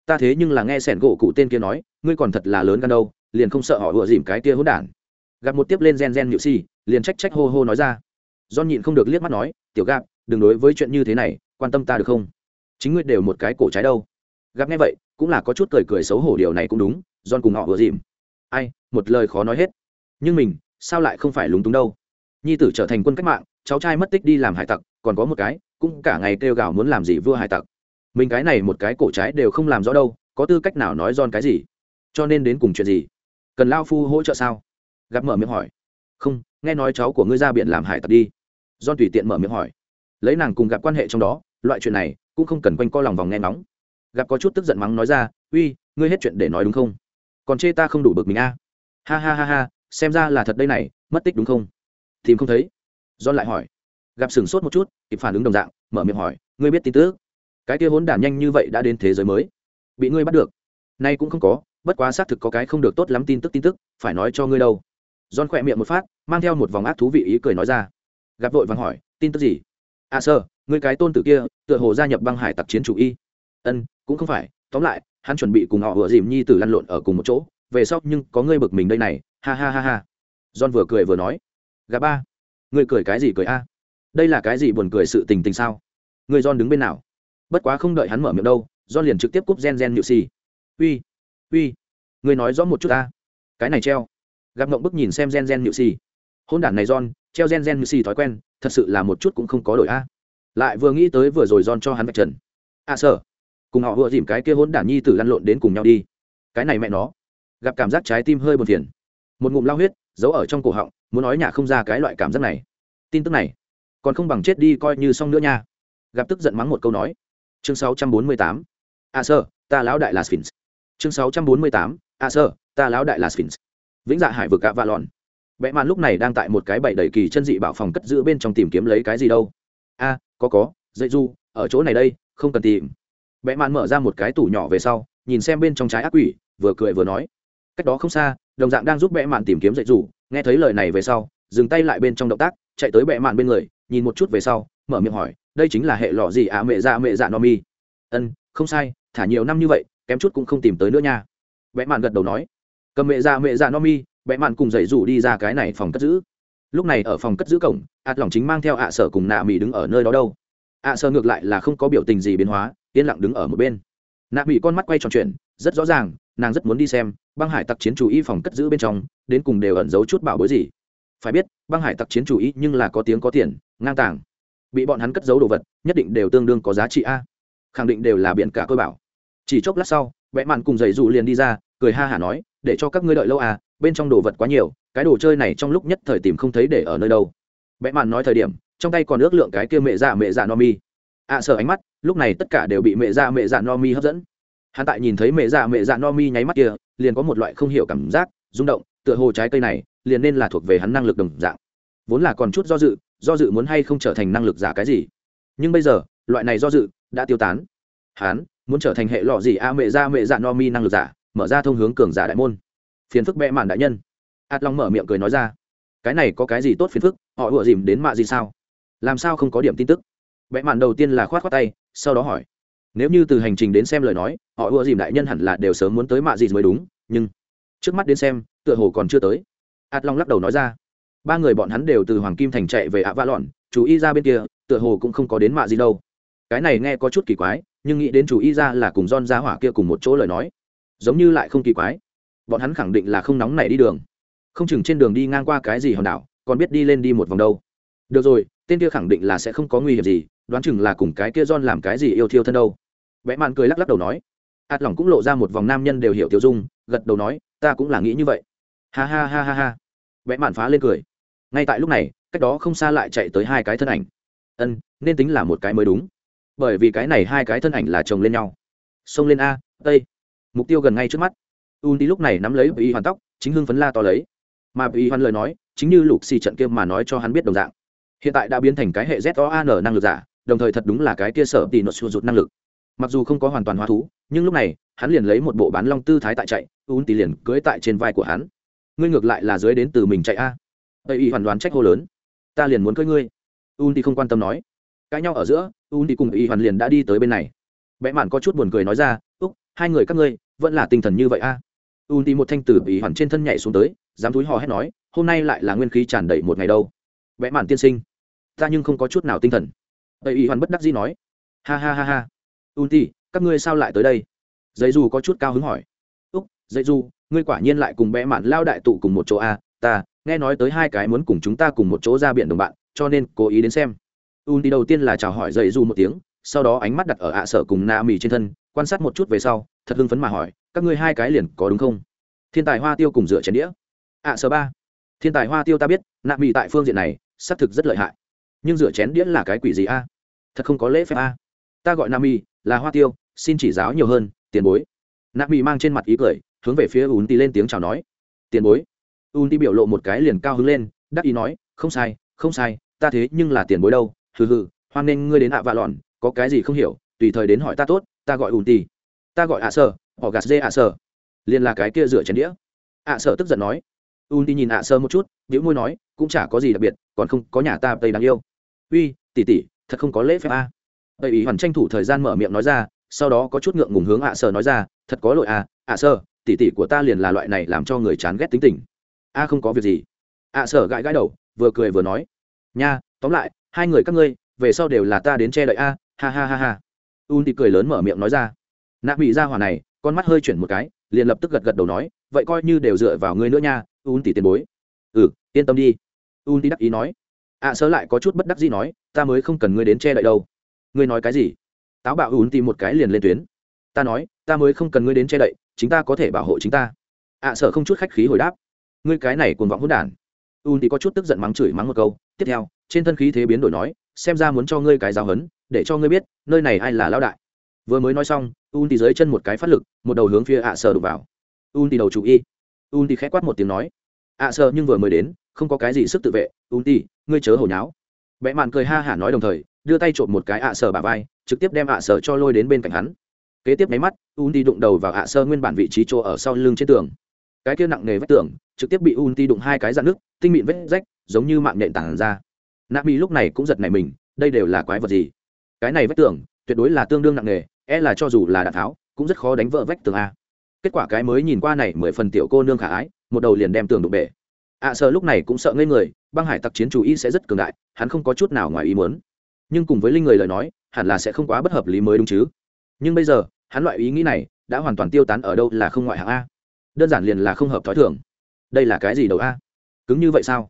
ta thế nhưng là nghe sẻn gỗ cụ tên kia nói, ngươi còn thật là lớn gan đâu, liền không sợ họ ựa dìm cái kia hỗn đản. Gặp một tiếp lên gen gen nhự si liền trách trách hô hô nói ra. John nhịn không được liếc mắt nói, tiểu gạp, đừng đối với chuyện như thế này, quan tâm ta được không? Chính ngươi đều một cái cổ trái đâu. Gặp nghe vậy, cũng là có chút cười cười xấu hổ, điều này cũng đúng, John cùng họ vừa dìm. Ai, một lời khó nói hết. Nhưng mình sao lại không phải lúng túng đâu? Nhi tử trở thành quân cách mạng, cháu trai mất tích đi làm hải tặc, còn có một cái, cũng cả ngày kêu gào muốn làm gì vua hải tặc. Mình cái này một cái cổ trái đều không làm rõ đâu, có tư cách nào nói giòn cái gì? Cho nên đến cùng chuyện gì? Cần lao phu hỗ trợ sao? Gặp mở miệng hỏi. Không, nghe nói cháu của ngươi ra biển làm hải tặc đi. Giòn tùy tiện mở miệng hỏi. Lấy nàng cùng gặp quan hệ trong đó, loại chuyện này cũng không cần quanh co lòng vòng nghe ngóng. Gặp có chút tức giận mắng nói ra, uy, ngươi hết chuyện để nói đúng không? Còn chê ta không đủ bực mình a. Ha ha ha ha xem ra là thật đây này, mất tích đúng không? Tìm không thấy. John lại hỏi. Gặp sửng sốt một chút, kịp phản ứng đồng dạng, mở miệng hỏi, ngươi biết tin tức? Cái kia hốn đản nhanh như vậy đã đến thế giới mới, bị ngươi bắt được. Nay cũng không có, bất quá xác thực có cái không được tốt lắm tin tức tin tức, phải nói cho ngươi đâu. John khỏe miệng một phát, mang theo một vòng ác thú vị ý cười nói ra. Gặp vội vàng hỏi, tin tức gì? À sơ ngươi cái tôn tử kia, tựa hồ gia nhập băng hải tặc chiến chủ y. Ân, cũng không phải. Tóm lại, hắn chuẩn bị cùng họ vừa dìm nhi tử lăn lộn ở cùng một chỗ. Về sau nhưng có ngươi bực mình đây này ha ha ha ha. John vừa cười vừa nói gà ba ngươi cười cái gì cười a? Đây là cái gì buồn cười sự tình tình sao? Ngươi john đứng bên nào? Bất quá không đợi hắn mở miệng đâu john liền trực tiếp cúp gen gen nhự xì uy uy ngươi nói rõ một chút ta cái này treo. Gặp ngộng bức nhìn xem gen gen nhự xì hôn đản này john treo gen gen nhự xì thói quen thật sự là một chút cũng không có đổi a. Lại vừa nghĩ tới vừa rồi john cho hắn vạch trần. A à, sợ cùng họ vừa dìm cái kia hôn đản nhi tử lăn lộn đến cùng nhau đi. Cái này mẹ nó. Gặp cảm giác trái tim hơi buồn phiền một ngụm lao huyết, giấu ở trong cổ họng, muốn nói nhà không ra cái loại cảm giác này. Tin tức này, còn không bằng chết đi coi như xong nữa nha. Gặp tức giận mắng một câu nói. Chương 648. a à sơ, ta lão đại là sphinx. Chương 648. a à sơ, ta lão đại là sphinx. Vĩnh dạ hải vực gạ vạ lòn vẽ mạn lúc này đang tại một cái bẫy đầy kỳ chân dị bảo phòng cất giữ bên trong tìm kiếm lấy cái gì đâu. A, có có, dậy du, ở chỗ này đây, không cần tìm. Vẽ mạn mở ra một cái tủ nhỏ về sau, nhìn xem bên trong trái ác quỷ, vừa cười vừa nói. Cách đó không xa đồng dạng đang giúp bệ mạn tìm kiếm dạy dù nghe thấy lời này về sau, dừng tay lại bên trong động tác, chạy tới bệ mạn bên người, nhìn một chút về sau, mở miệng hỏi, đây chính là hệ lọ gì à mẹ dạ mẹ dạ no mi. Ân, không sai, thả nhiều năm như vậy, kém chút cũng không tìm tới nữa nha. Bệ mạn gật đầu nói, cầm mẹ dạ mẹ dạ no mi bệ mạn cùng dạy dù đi ra cái này phòng cất giữ. Lúc này ở phòng cất giữ cổng, ạt lỏng chính mang theo ạ sở cùng nạ mỹ đứng ở nơi đó đâu. Ạ sở ngược lại là không có biểu tình gì biến hóa, yên lặng đứng ở một bên. Nạ mỹ con mắt quay tròn chuyện rất rõ ràng nàng rất muốn đi xem băng hải tặc chiến chủ y phòng cất giữ bên trong đến cùng đều ẩn giấu chút bảo bối gì. Phải biết băng hải tặc chiến chủ y nhưng là có tiếng có tiền ngang tàng. Bị bọn hắn cất giấu đồ vật nhất định đều tương đương có giá trị a. Khẳng định đều là biện cả cơ bảo. Chỉ chốc lát sau vẽ mạn cùng giày dù liền đi ra cười ha hả nói để cho các ngươi đợi lâu à bên trong đồ vật quá nhiều cái đồ chơi này trong lúc nhất thời tìm không thấy để ở nơi đâu. Vẽ mạn nói thời điểm trong tay còn ước lượng cái kia mẹ dạ mẹ dạ no mi ạ à, sợ ánh mắt lúc này tất cả đều bị mẹ dạ mẹ dạ no mi hấp dẫn hắn tại nhìn thấy mẹ dạ mẹ dạ no mi nháy mắt kia, liền có một loại không hiểu cảm giác, rung động, tựa hồ trái cây này liền nên là thuộc về hắn năng lực đồng dạng. Vốn là còn chút do dự do dự muốn hay không trở thành năng lực giả cái gì. Nhưng bây giờ, loại này do dự đã tiêu tán. Hắn muốn trở thành hệ lọ gì a mẹ dạ mẹ dạ no mi năng lực giả, mở ra thông hướng cường giả đại môn. Phiền phức bẽ mạn đại nhân. Ạt long mở miệng cười nói ra. Cái này có cái gì tốt phiền phức, họ ủa dìm đến mạ gì sao? Làm sao không có điểm tin tức? Vẽ mạn đầu tiên là khoát khoát tay, sau đó hỏi nếu như từ hành trình đến xem lời nói, họ ưa dìm đại nhân hẳn là đều sớm muốn tới mạ gì mới đúng, nhưng trước mắt đến xem, tựa hồ còn chưa tới. Ạt long lắc đầu nói ra. Ba người bọn hắn đều từ hoàng kim thành chạy về ạ va lọn, chú y ra bên kia, tựa hồ cũng không có đến mạ gì đâu. Cái này nghe có chút kỳ quái, nhưng nghĩ đến chú y ra là cùng don ra hỏa kia cùng một chỗ lời nói. Giống như lại không kỳ quái. Bọn hắn khẳng định là không nóng nảy đi đường. Không chừng trên đường đi ngang qua cái gì hòn đảo, còn biết đi lên đi một vòng đâu được rồi, tên kia khẳng định là sẽ không có nguy hiểm gì, đoán chừng là cùng cái kia john làm cái gì yêu thiêu thân đâu. Vẽ mạn cười lắc lắc đầu nói. Ạt lỏng cũng lộ ra một vòng nam nhân đều hiểu tiêu dung, gật đầu nói, ta cũng là nghĩ như vậy. Ha ha ha ha ha. Vẽ mạn phá lên cười. Ngay tại lúc này, cách đó không xa lại chạy tới hai cái thân ảnh. Ân, nên tính là một cái mới đúng. Bởi vì cái này hai cái thân ảnh là chồng lên nhau. Xông lên a tây mục tiêu gần ngay trước mắt. Un đi lúc này nắm lấy bị hoàn tóc, chính hưng phấn la to lấy. Mà bị hoàn lời nói, chính như lục xì trận kia mà nói cho hắn biết đồng dạng hiện tại đã biến thành cái hệ z o an năng lực giả, đồng thời thật đúng là cái kia sở tì nốt xua rụt năng lực. Mặc dù không có hoàn toàn hóa thú, nhưng lúc này, hắn liền lấy một bộ bán long tư thái tại chạy un tì liền cưỡi tại trên vai của hắn. Ngươi ngược lại là dưới đến từ mình chạy a. Tây y hoàn đoán trách hô lớn. Ta liền muốn cưới ngươi. Un tì không quan tâm nói. Cãi nhau ở giữa un tì cùng y hoàn liền đã đi tới bên này. Bẽ mạn có chút buồn cười nói ra, úc, hai người các ngươi, vẫn là tinh thần như vậy a? Un tì một thanh tử y hoàn trên thân nhảy xuống tới, dám túi hò hét nói, hôm nay lại là nguyên khí tràn đầy một ngày đâu. Vẽ mạn tiên sinh ta nhưng không có chút nào tinh thần. Tây y hoàn bất đắc dĩ nói. Ha ha ha ha. Un ti các ngươi sao lại tới đây? Dây dù có chút cao hứng hỏi. Úc dây dù, ngươi quả nhiên lại cùng bẽ mạn lao đại tụ cùng một chỗ a à, ta nghe nói tới hai cái muốn cùng chúng ta cùng một chỗ ra biển đồng bạn cho nên cố ý đến xem. Un ti đầu tiên là chào hỏi dây dù một tiếng sau đó ánh mắt đặt ở ạ sở cùng na mì trên thân quan sát một chút về sau thật hưng phấn mà hỏi các ngươi hai cái liền có đúng không? Thiên tài hoa tiêu cùng dựa chén đĩa. Ạ sở ba. Thiên tài hoa tiêu ta biết na mì tại phương diện này xác thực rất lợi hại nhưng rửa chén đĩa là cái quỷ gì a? Thật không có lễ phép a. Ta gọi nam y là hoa tiêu, xin chỉ giáo nhiều hơn, tiền bối. Nam y mang trên mặt ý cười, hướng về phía ùn ti lên tiếng chào nói. Tiền bối. Ùn ti biểu lộ một cái liền cao hứng lên, đắc ý nói, không sai không sai, ta thế nhưng là tiền bối đâu, hừ hừ, hoan nên ngươi đến ạ vạ lòn có cái gì không hiểu, tùy thời đến hỏi ta tốt, ta gọi ùn ti ta gọi ạ sơ, họ gạt dê ạ sơ. Liền là cái kia rửa chén đĩa. Ạ sơ tức giận nói. Un ti nhìn ạ sơ một chút n môi nói, cũng chả có gì đặc biệt, còn không có nhà ta tây đáng yêu uy, tỉ tỉ, thật không có lễ phép a. À. tây ý hoàn tranh thủ thời gian mở miệng nói ra, sau đó có chút ngượng ngùng hướng ạ sơ nói ra, thật có lỗi à ạ sơ tỉ tỉ của ta liền là loại này làm cho người chán ghét tính tình. A, không có việc gì. Ạ sơ gãi gãi đầu, vừa cười vừa nói. Nha, tóm lại, hai người các ngươi, về sau đều là ta đến che đợi a, ha ha ha ha. Un thì cười lớn mở miệng nói ra. Nạp bị ra hỏa này, con mắt hơi chuyển một cái, liền lập tức gật gật đầu nói, vậy coi như đều dựa vào ngươi nữa nha, un tỷ tiền bối. Ừ yên tâm đi. Un tỷ đắc ý nói ạ à, sớ lại có chút bất đắc dĩ nói ta mới không cần ngươi đến che đậy đâu. Ngươi nói cái gì? Táo bạo ùn tìm một cái liền lên tuyến. Ta nói ta mới không cần ngươi đến che đậy chính ta có thể bảo hộ chính ta. Ạ à, sợ không chút khách khí hồi đáp. Ngươi cái này cuồng vọng hỗn đản. Ùn thì có chút tức giận mắng chửi mắng một câu. Tiếp theo trên thân khí thế biến đổi nói xem ra muốn cho ngươi cái giáo hấn để cho ngươi biết nơi này ai là lão đại. Vừa mới nói xong ùn thì dưới chân một cái phát lực một đầu hướng phía ạ à sở đục vào. Ùn thì đầu chủ y. Ùn thì khẽ quát một tiếng nói ạ à sợ nhưng vừa mới đến không có cái gì sức tự vệ ùn tỉ ngươi chớ hồi nháo. Vẽ mạn cười ha hả nói đồng thời, đưa tay trộm một cái ạ à bà vai, trực tiếp đem ạ sở cho lôi đến bên cạnh hắn. Kế tiếp máy mắt un tỷ đụng đầu vào ạ sơ nguyên bản vị trí chỗ ở sau lưng trên tường. Cái kia nặng nề vách tường, trực tiếp bị un tỷ đụng hai cái dạn nước tinh mịn vết rách, giống như mạng nhện tản ra. Nạ mỹ lúc này cũng giật nảy mình, đây đều là quái vật gì? Cái này vách tường, tuyệt đối là tương đương nặng nề e là cho dù là đạn tháo, cũng rất khó đánh vỡ vách tường a. Kết quả cái mới nhìn qua này mười phần tiểu cô nương khả ái, một đầu liền đem tường đụng bể ạ à, sợ lúc này cũng sợ ngây người băng hải tặc chiến chủ y sẽ rất cường đại hắn không có chút nào ngoài ý muốn. Nhưng cùng với linh người lời nói hẳn là sẽ không quá bất hợp lý mới đúng chứ. Nhưng bây giờ hắn loại ý nghĩ này đã hoàn toàn tiêu tán ở đâu là không ngoại hạng a. Đơn giản liền là không hợp thói thường. Đây là cái gì đầu a? Cứng như vậy sao?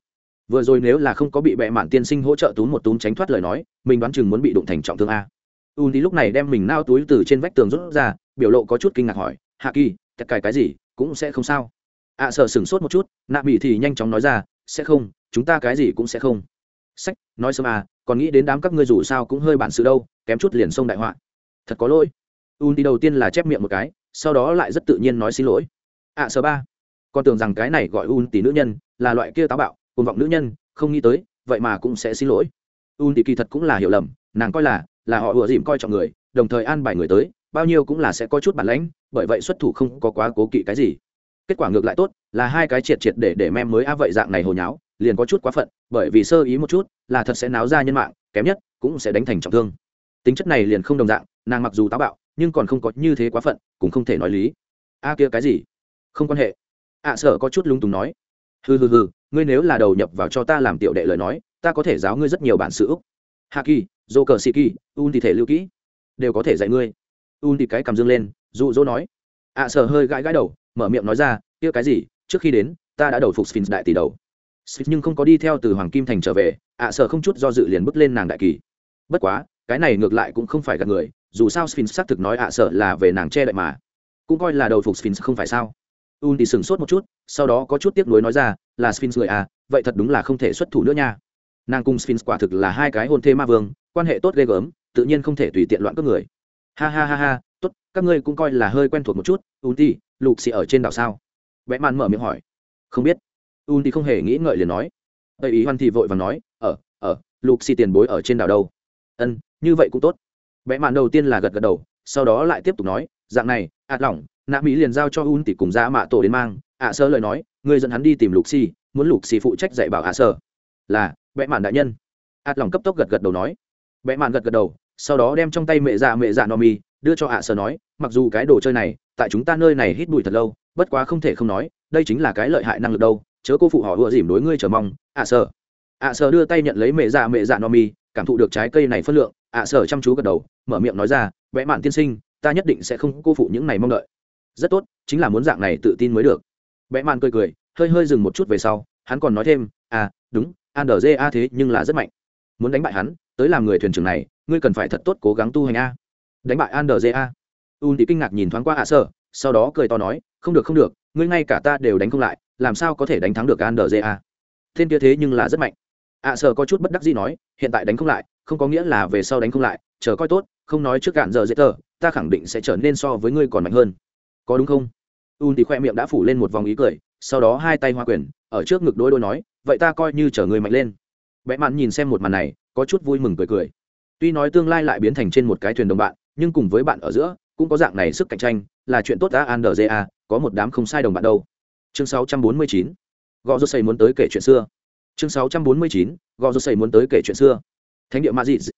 Vừa rồi nếu là không có bị bệ mạn tiên sinh hỗ trợ túm một túm tránh thoát lời nói mình đoán chừng muốn bị đụng thành trọng thương a. U đi lúc này đem mình nao túi từ trên vách tường rút ra biểu lộ có chút kinh ngạc hỏi hạ kỳ tất cài cái gì cũng sẽ không sao? Ạ à, sợ sửng sốt một chút nạ mỹ thì nhanh chóng nói ra sẽ không chúng ta cái gì cũng sẽ không. Sách nói sớm à còn nghĩ đến đám các ngươi dù sao cũng hơi bản sự đâu kém chút liền sông đại họa. Thật có lỗi. Un đi đầu tiên là chép miệng một cái sau đó lại rất tự nhiên nói xin lỗi. Ạ à, sợ ba con tưởng rằng cái này gọi un tỷ nữ nhân là loại kia táo bạo côn vọng nữ nhân không nghĩ tới vậy mà cũng sẽ xin lỗi. Un tỷ kỳ thật cũng là hiểu lầm nàng coi là là họ ùa dìm coi trọng người đồng thời an bài người tới bao nhiêu cũng là sẽ có chút bản lãnh bởi vậy xuất thủ không có quá cố kỵ cái gì kết quả ngược lại tốt, là hai cái triệt triệt để để mem mới a vậy dạng này hồi nháo, liền có chút quá phận, bởi vì sơ ý một chút, là thật sẽ náo ra nhân mạng, kém nhất, cũng sẽ đánh thành trọng thương. Tính chất này liền không đồng dạng, nàng mặc dù táo bạo, nhưng còn không có như thế quá phận, cũng không thể nói lý. A kia cái gì? Không quan hệ. Ạ sợ có chút lung túng nói. Hừ hừ hừ, ngươi nếu là đầu nhập vào cho ta làm tiểu đệ lời nói, ta có thể giáo ngươi rất nhiều bản sự úc. Hạ kỳ dô cờ sĩ kỳ un thì thể lưu kỹ. Đều có thể dạy ngươi. Un thì cái cầm dương lên, dụ dỗ nói. Ạ sợ hơi gãi gãi đầu mở miệng nói ra, kia cái gì? Trước khi đến, ta đã đầu phục sphinx đại tỷ đầu. Sphinx nhưng không có đi theo từ hoàng kim thành trở về, ạ sợ không chút do dự liền bước lên nàng đại kỳ. Bất quá, cái này ngược lại cũng không phải gạt người, dù sao sphinx xác thực nói ạ sợ là về nàng che đậy mà. Cũng coi là đầu phục sphinx không phải sao? Un thì sửng sốt một chút, sau đó có chút tiếc nuối nói ra, là sphinx người à vậy thật đúng là không thể xuất thủ nữa nha. Nàng cùng sphinx quả thực là hai cái hôn thê ma vương, quan hệ tốt ghê gớm, tự nhiên không thể tùy tiện loạn các người. Ha ha ha ha, tốt, các ngươi cũng coi là hơi quen thuộc một chút un thì lục xì ở trên đảo sao? Vẽ màn mở miệng hỏi. Không biết. Un thì không hề nghĩ ngợi liền nói. Tây ý hoan thì vội và nói ở ở lục xì tiền bối ở trên đảo đâu? Ân, như vậy cũng tốt. Vẽ màn đầu tiên là gật gật đầu, sau đó lại tiếp tục nói, dạng này, ạt lỏng, nạ mỹ liền giao cho un tỷ cùng ra mạ tổ đến mang. Ạ sơ lời nói người dẫn hắn đi tìm lục xì, muốn lục xì phụ trách dạy bảo ạ sơ. Là, vẽ mạn đại nhân. Ạt lỏng cấp tốc gật gật đầu nói. Vẽ mạn gật gật đầu, sau đó đem trong tay mẹ dạ mẹ dạ no mi đưa cho ạ sơ nói, mặc dù cái đồ chơi này, tại chúng ta nơi này hít bụi thật lâu, bất quá không thể không nói, đây chính là cái lợi hại năng lực đâu, chớ cô phụ họ ưa dìm đối ngươi chờ mong. ạ sơ. ạ sơ đưa tay nhận lấy mẹ dạ mẹ dạ no mi cảm thụ được trái cây này phân lượng, ạ sơ chăm chú gật đầu, mở miệng nói ra, vẽ mạn tiên sinh, ta nhất định sẽ không cô phụ những này mong đợi. Rất tốt, chính là muốn dạng này tự tin mới được. Vẽ mạn cười cười, hơi hơi dừng một chút về sau, hắn còn nói thêm à đúng an đờ a thế nhưng là rất mạnh. Muốn đánh bại hắn, tới làm người thuyền trưởng này, ngươi cần phải thật tốt cố gắng tu hành a đánh bại an đờ un thì kinh ngạc nhìn thoáng qua ạ sơ, sau đó cười to nói, không được không được, ngươi ngay cả ta đều đánh không lại, làm sao có thể đánh thắng được an đờ thiên kia thế nhưng là rất mạnh. Ạ sơ có chút bất đắc gì nói, hiện tại đánh không lại, không có nghĩa là về sau đánh không lại, chờ coi tốt, không nói trước cạn giờ dễ tờ, ta khẳng định sẽ trở nên so với ngươi còn mạnh hơn. Có đúng không? Un thì khoe miệng đã phủ lên một vòng ý cười, sau đó hai tay hoa quyền, ở trước ngực đôi đôi nói, vậy ta coi như chở người mạnh lên. Vẽ mạn nhìn xem một màn này, có chút vui mừng cười cười. Tuy nói tương lai lại biến thành trên một cái thuyền đồng bạn nhưng cùng với bạn ở giữa, cũng có dạng này sức cạnh tranh, là chuyện tốt đã an ja có một đám không sai đồng bạn đâu. Chương 649 gò rô xây muốn tới kể chuyện xưa. Chương 649 gò rô xây muốn tới kể chuyện xưa. Thánh địa mazit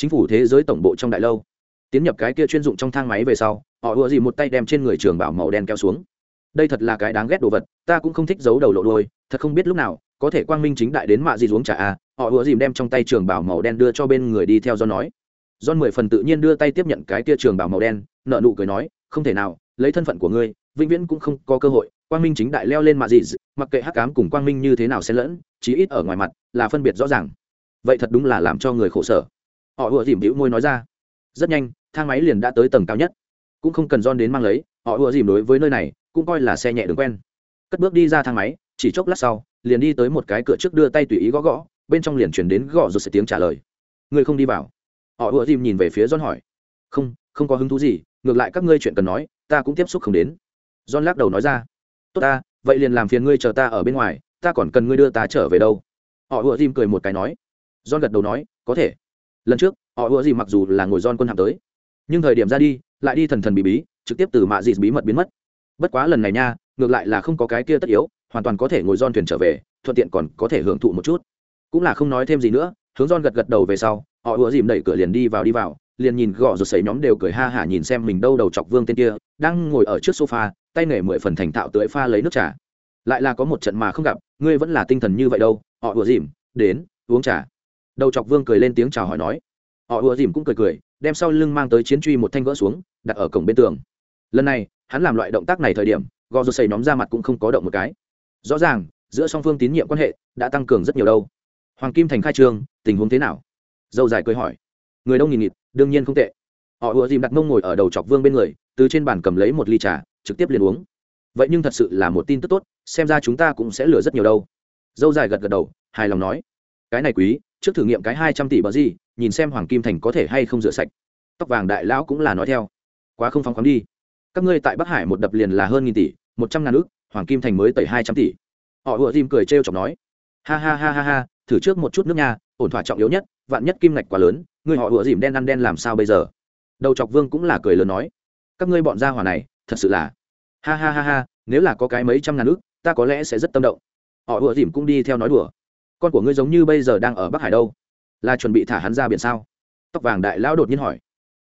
chính phủ thế giới tổng bộ trong đại lâu. Tiến nhập cái kia chuyên dụng trong thang máy về sau, họ ùa gì một tay đem trên người trường bảo màu đen kéo xuống. Đây thật là cái đáng ghét đồ vật, ta cũng không thích giấu đầu lộ đôi thật không biết lúc nào, có thể quang minh chính đại đến mạ gì xuống trả a à, họ ùa dìm đem trong tay trường bảo màu đen đưa cho bên người đi theo do nói. John mười phần tự nhiên đưa tay tiếp nhận cái kia trường bảo màu đen nợ nụ cười nói, không thể nào, lấy thân phận của ngươi, vĩnh viễn cũng không có cơ hội. Quang minh chính đại leo lên mà gì mặc kệ hắc ám cùng quang minh như thế nào xen lẫn, chí ít ở ngoài mặt là phân biệt rõ ràng. Vậy thật đúng là làm cho người khổ sở. Họ ùa dìm bĩu môi nói ra. Rất nhanh, thang máy liền đã tới tầng cao nhất. Cũng không cần John đến mang lấy, họ ùa dìm đối với nơi này, cũng coi là xe nhẹ đường quen. Cất bước đi ra thang máy, chỉ chốc lát sau, liền đi tới một cái cửa trước đưa tay tùy ý gõ gõ, bên trong liền truyền đến gõ rồi sẽ tiếng trả lời. Người không đi vào họ ùa dìm nhìn về phía john hỏi. Không không có hứng thú gì, ngược lại các ngươi chuyện cần nói, ta cũng tiếp xúc không đến. John lắc đầu nói ra. Tốt ta, vậy liền làm phiền ngươi chờ ta ở bên ngoài, ta còn cần ngươi đưa ta trở về đâu. Họ ùa dìm cười một cái nói. John gật đầu nói, có thể. Lần trước, họ ùa dìm mặc dù là ngồi john quân hàm tới, nhưng thời điểm ra đi, lại đi thần thần bí bí, trực tiếp từ mạ dịt bí mật biến mất. Bất quá lần này nha, ngược lại là không có cái kia tất yếu, hoàn toàn có thể ngồi don thuyền trở về, thuận tiện còn có thể hưởng thụ một chút. Cũng là không nói thêm gì nữa hướng don gật gật đầu về sau, họ ùa dìm đẩy cửa liền đi vào đi vào, liền nhìn gõ rồi sấy nhóm đều cười ha hả nhìn xem mình đâu đầu chọc vương tên kia, đang ngồi ở trước sofa, tay nghề mười phần thành thạo tưới pha lấy nước trà. Lại là có một trận mà không gặp, ngươi vẫn là tinh thần như vậy đâu, họ ùa dìm, đến, uống trà. Đầu chọc vương cười lên tiếng chào hỏi nói. Họ ùa dìm cũng cười cười, đem sau lưng mang tới chiến truy một thanh gỡ xuống, đặt ở cổng bên tường. Lần này, hắn làm loại động tác này thời điểm gò rô xây nhóm ra mặt cũng không có động một cái. Rõ ràng, giữa song phương tín nhiệm quan hệ, đã tăng cường rất nhiều đâu hoàng kim thành khai trương, tình huống thế nào? Dâu dài cười hỏi. Người đông nghìn nghịt, đương nhiên không tệ. Họ ùa dìm đặt mông ngồi ở đầu chọc vương bên người, từ trên bàn cầm lấy một ly trà, trực tiếp liền uống. Vậy nhưng thật sự là một tin tức tốt, xem ra chúng ta cũng sẽ lừa rất nhiều đâu. Dâu dài gật gật đầu, hài lòng nói. Cái này quý, trước thử nghiệm cái hai trăm tỷ bờ gì, nhìn xem hoàng kim thành có thể hay không rửa sạch. Tóc vàng đại lão cũng là nói theo. Quá không phóng khoáng đi. Các ngươi tại bắc hải một đập liền là hơn nghìn tỷ, một trăm ngàn ước hoàng kim thành mới tẩy hai trăm tỷ. Họ ùa dìm cười trêu chọc nói. Ha ha ha ha ha thử trước một chút nước nha ổn thỏa trọng yếu nhất, vạn nhất kim ngạch quá lớn, người họ ủa dìm đen ăn đen làm sao bây giờ? Đầu chọc vương cũng là cười lớn nói, các ngươi bọn gia hỏa này, thật sự là, ha ha ha ha, nếu là có cái mấy trăm ngàn ước ta có lẽ sẽ rất tâm động. Họ ủa dìm cũng đi theo nói đùa, con của ngươi giống như bây giờ đang ở bắc hải đâu, là chuẩn bị thả hắn ra biển sao? Tóc vàng đại lão đột nhiên hỏi.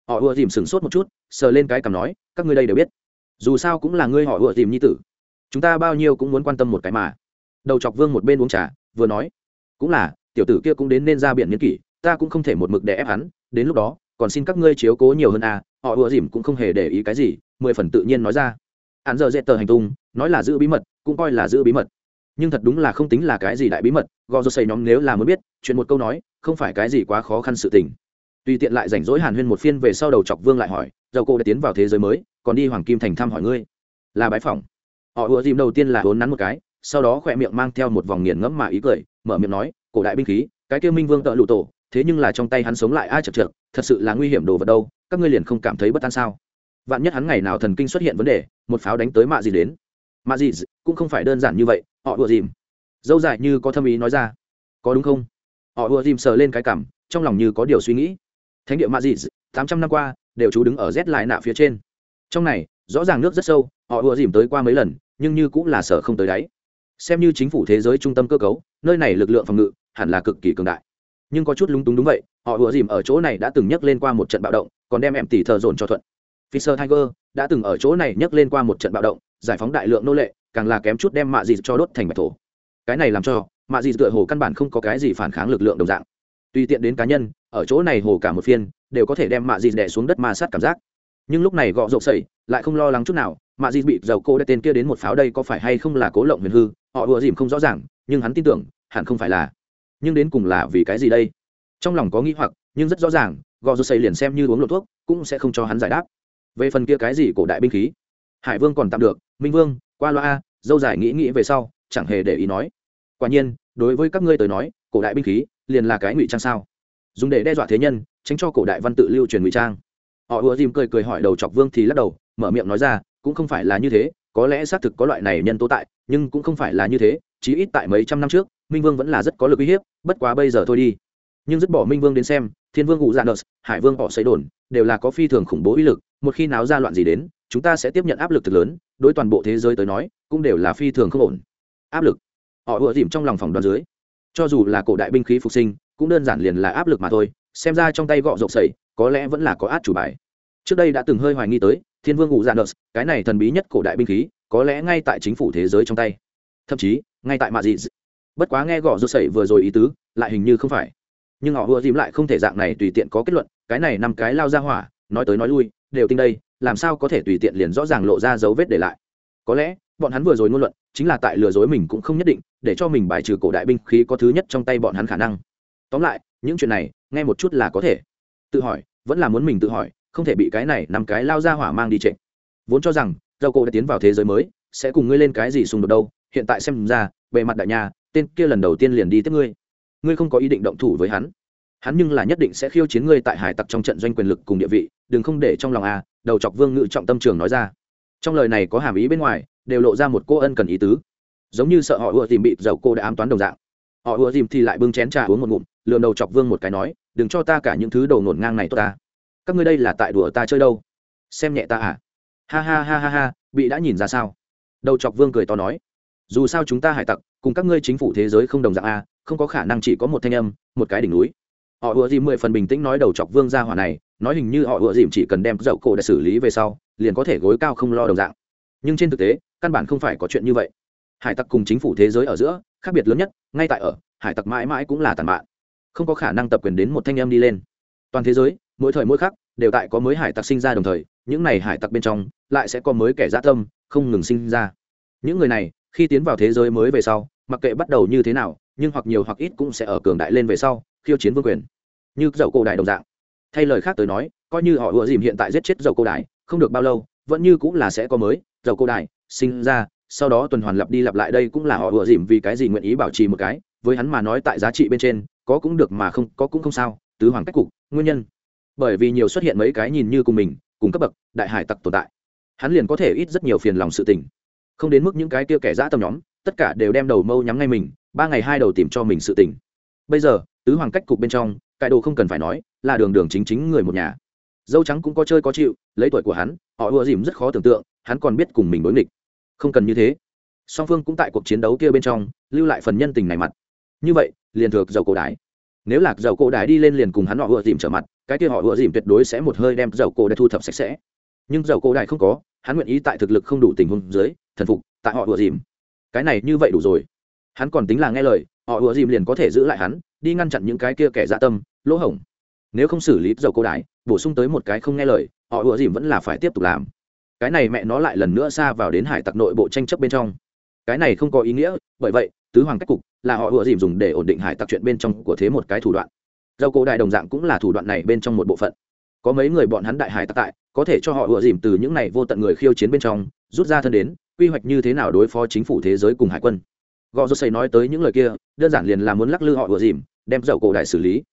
Họ ùa dìm sửng sốt một chút, sờ lên cái cằm nói, các ngươi đây đều biết, dù sao cũng là ngươi họ ùa dìm nhi tử, chúng ta bao nhiêu cũng muốn quan tâm một cái mà. Đầu chọc vương một bên uống trà, vừa nói cũng là, tiểu tử kia cũng đến nên ra biển niên kỷ, ta cũng không thể một mực để ép hắn, đến lúc đó, còn xin các ngươi chiếu cố nhiều hơn à họ ùa dìm cũng không hề để ý cái gì, mười phần tự nhiên nói ra. Hắn giờ dễ tờ hành tung, nói là giữ bí mật, cũng coi là giữ bí mật. Nhưng thật đúng là không tính là cái gì đại bí mật, gò rô xây nhóm nếu là muốn biết, chuyện một câu nói, không phải cái gì quá khó khăn sự tình. Tùy tiện lại rảnh rỗi hàn huyên một phiên về sau đầu chọc vương lại hỏi, dầu cô đã tiến vào thế giới mới, còn đi hoàng kim thành thăm hỏi ngươi? Là bái phỏng. Họ ùa dìm đầu tiên là hốn nắn một cái sau đó khỏe miệng mang theo một vòng nghiền ngẫm mà ý cười, mở miệng nói, cổ đại binh khí, cái kêu minh vương tợ lụ tổ, thế nhưng là trong tay hắn sống lại ai chật chật thật sự là nguy hiểm đồ vật đâu, các ngươi liền không cảm thấy bất an sao? Vạn nhất hắn ngày nào thần kinh xuất hiện vấn đề, một pháo đánh tới mạ gì đến. Mạ gì cũng không phải đơn giản như vậy, họ ùa dìm. Dâu dài như có thâm ý nói ra. Có đúng không? Họ ùa dìm sờ lên cái cảm, trong lòng như có điều suy nghĩ. Thánh địa mạ dị tám trăm năm qua, đều chú đứng ở rét lại nạ phía trên. Trong này, rõ ràng nước rất sâu, họ ùa dìm tới qua mấy lần, nhưng như cũng là sở không tới đáy xem như chính phủ thế giới trung tâm cơ cấu, nơi này lực lượng phòng ngự hẳn là cực kỳ cường đại. Nhưng có chút lúng túng đúng vậy, họ ùa dìm ở chỗ này đã từng nhắc lên qua một trận bạo động, còn đem em tỷ thờ dồn cho thuận. Fisher tiger đã từng ở chỗ này nhắc lên qua một trận bạo động, giải phóng đại lượng nô lệ, càng là kém chút đem mạ dị cho đốt thành bạch thổ. Cái này làm cho mạ dị tựa hồ căn bản không có cái gì phản kháng lực lượng đồng dạng. Tùy tiện đến cá nhân, ở chỗ này hồ cả một phiên, đều có thể đem mạ dị đè xuống đất ma sát cảm giác. Nhưng lúc này gọ rộp sẩy, lại không lo lắng chút nào, mạ dị bị dầu cô đã tên kia đến một pháo đây có phải hay không là cố lộng huyền hư họ ùa dìm không rõ ràng, nhưng hắn tin tưởng, hẳn không phải là. Nhưng đến cùng là vì cái gì đây? Trong lòng có nghĩ hoặc, nhưng rất rõ ràng gò rô xây liền xem như uống lột thuốc, cũng sẽ không cho hắn giải đáp. Về phần kia cái gì cổ đại binh khí? Hải vương còn tạm được, minh vương, qua loa a dâu dài nghĩ nghĩ về sau, chẳng hề để ý nói. Quả nhiên, đối với các ngươi tới nói, cổ đại binh khí liền là cái ngụy trang sao? Dùng để đe dọa thế nhân, tránh cho cổ đại văn tự lưu truyền ngụy trang. Họ ùa dìm cười cười hỏi đầu chọc vương thì lắc đầu, mở miệng nói ra, cũng không phải là như thế có lẽ xác thực có loại này nhân tố tại, nhưng cũng không phải là như thế, chí ít tại mấy trăm năm trước, minh vương vẫn là rất có lực uy hiếp, bất quá bây giờ thôi đi. Nhưng dứt bỏ minh vương đến xem, thiên vương ngụ dạ nợ, hải vương họ xây đồn, đều là có phi thường khủng bố uy lực, một khi náo ra loạn gì đến, chúng ta sẽ tiếp nhận áp lực thực lớn, đối toàn bộ thế giới tới nói, cũng đều là phi thường không ổn. Áp lực. Họ ùa dìm trong lòng phòng đoàn dưới. Cho dù là cổ đại binh khí phục sinh, cũng đơn giản liền là áp lực mà thôi, xem ra trong tay gọ rộng sẩy có lẽ vẫn là có át chủ bài. Trước đây đã từng hơi hoài nghi tới thiên vương ngụ dạ nợ, cái này thần bí nhất cổ đại binh khí, có lẽ ngay tại chính phủ thế giới trong tay. Thậm chí, ngay tại mạ dị bất quá nghe gõ rút sẩy vừa rồi ý tứ, lại hình như không phải. Nhưng họ vừa dìm lại không thể dạng này tùy tiện có kết luận, cái này năm cái lao ra hỏa, nói tới nói lui, đều tinh đây, làm sao có thể tùy tiện liền rõ ràng lộ ra dấu vết để lại. Có lẽ, bọn hắn vừa rồi ngôn luận, chính là tại lừa dối mình cũng không nhất định, để cho mình bài trừ cổ đại binh khí có thứ nhất trong tay bọn hắn khả năng. Tóm lại, những chuyện này, nghe một chút là có thể. Tự hỏi, vẫn là muốn mình tự hỏi không thể bị cái này nằm cái lao ra hỏa mang đi trịnh vốn cho rằng, dầu cổ đã tiến vào thế giới mới, sẽ cùng ngươi lên cái gì xung đột đâu, hiện tại xem ra, bề mặt đại nhà tên kia lần đầu tiên liền đi tiếp ngươi. Ngươi không có ý định động thủ với hắn. Hắn nhưng là nhất định sẽ khiêu chiến ngươi tại hải tặc trong trận doanh quyền lực cùng địa vị, đừng không để trong lòng a, đầu chọc vương ngự trọng tâm trường nói ra. Trong lời này có hàm ý bên ngoài, đều lộ ra một cô ân cần ý tứ. Giống như sợ họ ùa tìm bị dầu cô đã ám toán đồng dạng. Họ ùa tìm thì lại bưng chén trà uống một ngụm lượm đầu chọc vương một cái nói, đừng cho ta cả những thứ đầu nổn ngang này tốt ta các ngươi đây là tại đùa ta chơi đâu? Xem nhẹ ta à? Ha ha ha ha ha, bị đã nhìn ra sao? Đầu chọc vương cười to nói. Dù sao chúng ta hải tặc, cùng các ngươi chính phủ thế giới không đồng dạng a không có khả năng chỉ có một thanh âm, một cái đỉnh núi. Họ ùa dìm mười phần bình tĩnh nói đầu chọc vương ra hỏa này, nói hình như họ ùa dìm chỉ cần đem dậu cổ để xử lý về sau, liền có thể gối cao không lo đồng dạng. Nhưng trên thực tế, căn bản không phải có chuyện như vậy. Hải tặc cùng chính phủ thế giới ở giữa, khác biệt lớn nhất, ngay tại ở, hải tặc mãi mãi cũng là tàn mạn. Không có khả năng tập quyền đến một thanh âm đi lên. Toàn thế giới mỗi thời mỗi khắc đều tại có mới hải tặc sinh ra đồng thời, những này hải tặc bên trong lại sẽ có mới kẻ dã tâm, không ngừng sinh ra. Những người này, khi tiến vào thế giới mới về sau, mặc kệ bắt đầu như thế nào, nhưng hoặc nhiều hoặc ít cũng sẽ ở cường đại lên về sau, khiêu chiến vương quyền. Như dậu cổ đại đồng dạng. Thay lời khác tới nói, coi như họ ùa dìm hiện tại giết chết dậu cổ đại, không được bao lâu, vẫn như cũng là sẽ có mới dậu cổ đại, sinh ra, sau đó tuần hoàn lặp đi lặp lại đây cũng là họ ùa dìm vì cái gì nguyện ý bảo trì một cái, với hắn mà nói tại giá trị bên trên, có cũng được mà không, có cũng không sao, tứ hoàng cách cục, nguyên nhân bởi vì nhiều xuất hiện mấy cái nhìn như cùng mình, cùng cấp bậc, đại hải tặc tồn tại. Hắn liền có thể ít rất nhiều phiền lòng sự tình. Không đến mức những cái kia kẻ dã tâm nhóm, tất cả đều đem đầu mâu nhắm ngay mình, ba ngày hai đầu tìm cho mình sự tình. Bây giờ, tứ hoàng cách cục bên trong cải đồ không cần phải nói, là đường đường chính chính người một nhà. Dâu trắng cũng có chơi có chịu, lấy tuổi của hắn, họ ưa dìm rất khó tưởng tượng, hắn còn biết cùng mình đối nghịch. Không cần như thế. Song phương cũng tại cuộc chiến đấu kia bên trong, lưu lại phần nhân tình này mặt. Như vậy, liền thược dầu cổ đái. Nếu lạc dầu cổ đái đi lên liền cùng hắn họ ưa dìm trở mặt cái kia họ ủa dìm tuyệt đối sẽ một hơi đem dầu cổ đại thu thập sạch sẽ. Nhưng dầu cổ đại không có, hắn nguyện ý tại thực lực không đủ tình huống dưới, thần phục tại họ ủa dìm. Cái này như vậy đủ rồi. Hắn còn tính là nghe lời, họ ủa dìm liền có thể giữ lại hắn, đi ngăn chặn những cái kia kẻ dạ tâm, lỗ hổng. Nếu không xử lý dầu cổ đại bổ sung tới một cái không nghe lời, họ ủa dìm vẫn là phải tiếp tục làm. Cái này mẹ nó lại lần nữa xa vào đến hải tặc nội bộ tranh chấp bên trong. Cái này không có ý nghĩa, bởi vậy, tứ hoàng cách cục là họ ủa dìm dùng để ổn định hải tặc chuyện bên trong của thế một cái thủ đoạn dầu cổ đại đồng dạng cũng là thủ đoạn này bên trong một bộ phận. Có mấy người bọn hắn đại hải tặc tại, có thể cho họ ùa dìm từ những này vô tận người khiêu chiến bên trong, rút ra thân đến, quy hoạch như thế nào đối phó chính phủ thế giới cùng hải quân. Gò rô xây nói tới những lời kia, đơn giản liền là muốn lắc lư họ ùa dìm, đem dầu cổ đại xử lý.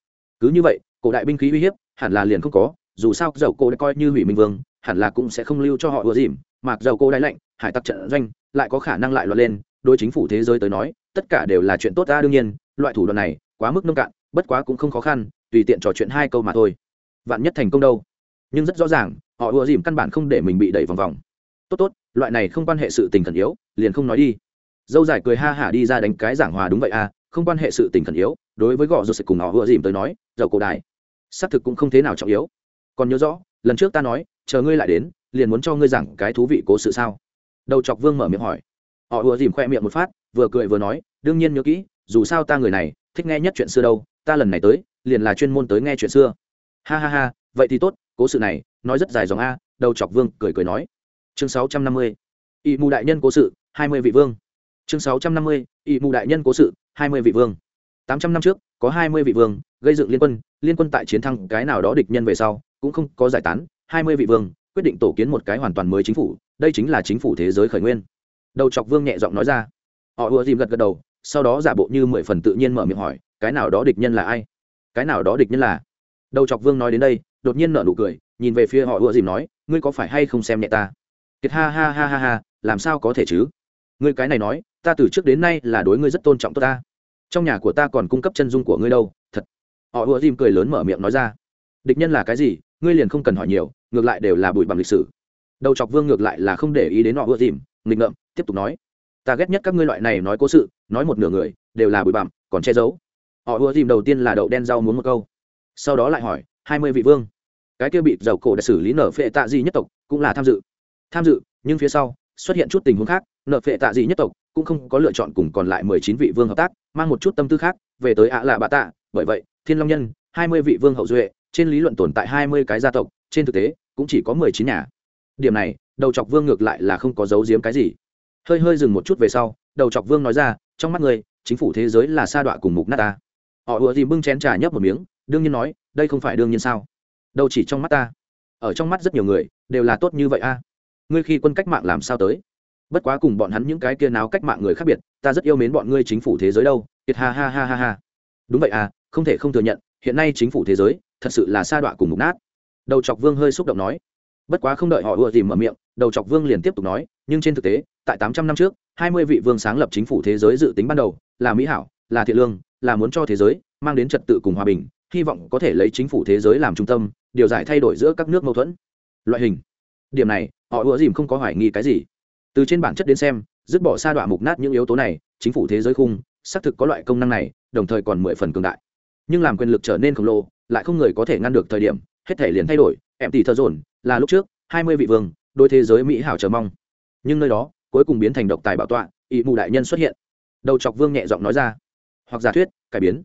Cứ như vậy, cổ đại binh khí uy hiếp, hẳn là liền không có, dù sao dầu cổ đại coi như hủy minh vương, hẳn là cũng sẽ không lưu cho họ ùa dìm mặc dầu cổ đại lạnh, hải tặc trận doanh, lại có khả năng lại loạt lên. Đối chính phủ thế giới tới nói, tất cả đều là chuyện tốt ta đương nhiên, loại thủ đoạn này quá mức nông cạn bất quá cũng không khó khăn, tùy tiện trò chuyện hai câu mà thôi. Vạn nhất thành công đâu? Nhưng rất rõ ràng, họ ùa dìm căn bản không để mình bị đẩy vòng vòng. Tốt tốt, loại này không quan hệ sự tình khẩn yếu, liền không nói đi. Dâu dài cười ha hả đi ra đánh cái giảng hòa đúng vậy à không quan hệ sự tình khẩn yếu, đối với gõ rồi sẽ cùng họ ùa dìm tới nói, dầu cổ đài xác thực cũng không thế nào trọng yếu. Còn nhớ rõ, lần trước ta nói, chờ ngươi lại đến, liền muốn cho ngươi giảng cái thú vị cố sự sao? Đầu chọc vương mở miệng hỏi. Họ ùa dìm khoe miệng một phát, vừa cười vừa nói, đương nhiên nhớ kỹ, dù sao ta người này, thích nghe nhất chuyện xưa đâu ta lần này tới, liền là chuyên môn tới nghe chuyện xưa. Ha ha ha, vậy thì tốt, cố sự này, nói rất dài dòng a, đầu chọc vương cười cười nói. Chương sáu trăm năm mươi ỵ mù đại nhân cố sự, hai mươi vị vương. Chương sáu trăm năm mươi ỵ mù đại nhân cố sự, hai mươi vị vương. Tám trăm năm trước, có hai mươi vị vương, gây dựng liên quân liên quân tại chiến thắng cái nào đó địch nhân về sau, cũng không có giải tán, hai mươi vị vương, quyết định tổ kiến một cái hoàn toàn mới chính phủ, đây chính là chính phủ thế giới khởi nguyên. Đầu chọc vương nhẹ giọng nói ra. Họ ùa dìm gật gật đầu sau đó giả bộ như mười phần tự nhiên mở miệng hỏi, cái nào đó địch nhân là ai? Cái nào đó địch nhân là? Đầu chọc vương nói đến đây, đột nhiên nở nụ cười, nhìn về phía họ ùa dìm nói, ngươi có phải hay không xem nhẹ ta? Kiệt ha ha ha ha ha, làm sao có thể chứ? Ngươi cái này nói, ta từ trước đến nay là đối ngươi rất tôn trọng tôi ta. Trong nhà của ta còn cung cấp chân dung của ngươi đâu, thật. Họ ùa dìm cười lớn mở miệng nói ra, địch nhân là cái gì? Ngươi liền không cần hỏi nhiều, ngược lại đều là bụi bằng lịch sử. Đầu chọc vương ngược lại là không để ý đến họ ùa dìm, nghịch ngợm, tiếp tục nói ta ghét nhất các ngươi loại này nói cố sự, nói một nửa người, đều là bụi bặm, còn che giấu. Họ ưa dìm đầu tiên là đậu đen rau muốn một câu. Sau đó lại hỏi, hai mươi vị vương. Cái kia bị dầu cổ đã xử lý nở phệ tạ gì nhất tộc, cũng là tham dự. Tham dự, nhưng phía sau, xuất hiện chút tình huống khác nợ phệ tạ gì nhất tộc cũng không có lựa chọn cùng còn lại mười chín vị vương hợp tác, mang một chút tâm tư khác, về tới ạ lạ bạ tạ. Bởi vậy, thiên long nhân, hai mươi vị vương hậu duệ, trên lý luận tồn tại hai mươi cái gia tộc, trên thực tế, cũng chỉ có mười chín nhà. Điểm này, đầu chọc vương ngược lại là không có giấu giếm cái gì hơi hơi dừng một chút về sau, đầu chọc vương nói ra, trong mắt người chính phủ thế giới là sa đọa cùng mục nát ta. Họ ùa dìm bưng chén trà nhấp một miếng, đương nhiên nói, đây không phải đương nhiên sao? Đâu chỉ trong mắt ta. Ở trong mắt rất nhiều người, đều là tốt như vậy a. Ngươi khi quân cách mạng làm sao tới? Bất quá cùng bọn hắn những cái kia náo cách mạng người khác biệt, ta rất yêu mến bọn ngươi chính phủ thế giới đâu. Kiệt ha ha ha ha ha. Đúng vậy à không thể không thừa nhận, hiện nay chính phủ thế giới, thật sự là sa đọa cùng mục nát. Đầu chọc vương hơi xúc động nói. Bất quá không đợi họ ùa dìm mở miệng, đầu chọc vương liền tiếp tục nói, nhưng trên thực tế tại tám trăm năm trước, hai mươi vị vương sáng lập chính phủ thế giới dự tính ban đầu, là mỹ hảo, là thiện lương, là muốn cho thế giới mang đến trật tự cùng hòa bình, hy vọng có thể lấy chính phủ thế giới làm trung tâm, điều giải thay đổi giữa các nước mâu thuẫn. Loại hình. Điểm này, họ ùa dìm không có hoài nghi cái gì. Từ trên bản chất đến xem, dứt bỏ sa đoạn mục nát những yếu tố này, chính phủ thế giới khung, xác thực có loại công năng này, đồng thời còn mười phần cường đại. Nhưng làm quyền lực trở nên khổng lồ, lại không người có thể ngăn được thời điểm, hết thể liền thay đổi. Em tỷ thơ dồn, là lúc trước, hai mươi vị vương đôi thế giới mỹ hảo chờ mong. Nhưng nơi đó cuối cùng biến thành độc tài bảo tọa ỵ mù đại nhân xuất hiện. Đầu chọc vương nhẹ giọng nói ra. Hoặc giả thuyết, cải biến.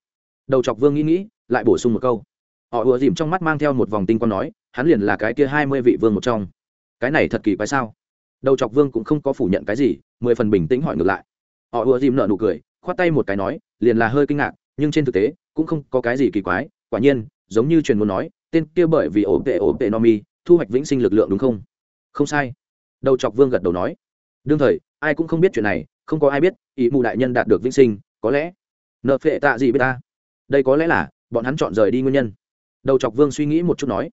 Đầu chọc vương nghĩ nghĩ, lại bổ sung một câu. Họ ùa dìm trong mắt mang theo một vòng tinh con nói, hắn liền là cái kia hai mươi vị vương một trong. Cái này thật kỳ quái sao? Đầu chọc vương cũng không có phủ nhận cái gì, mười phần bình tĩnh hỏi ngược lại. Họ ùa dìm nợ nụ cười, khoát tay một cái nói, liền là hơi kinh ngạc, nhưng trên thực tế, cũng không có cái gì kỳ quái. Quả nhiên, giống như truyền muốn nói, tên kia bởi vì ổ tệ ổ tệ no mi, thu hoạch vĩnh sinh lực lượng đúng không? Không sai. Đầu chọc vương gật đầu nói đương thời, ai cũng không biết chuyện này, không có ai biết ý mù đại nhân đạt được vĩnh sinh, có lẽ nợ phệ tạ gì biết ta? Đây có lẽ là bọn hắn chọn rời đi nguyên nhân. Đầu chọc vương suy nghĩ một chút nói,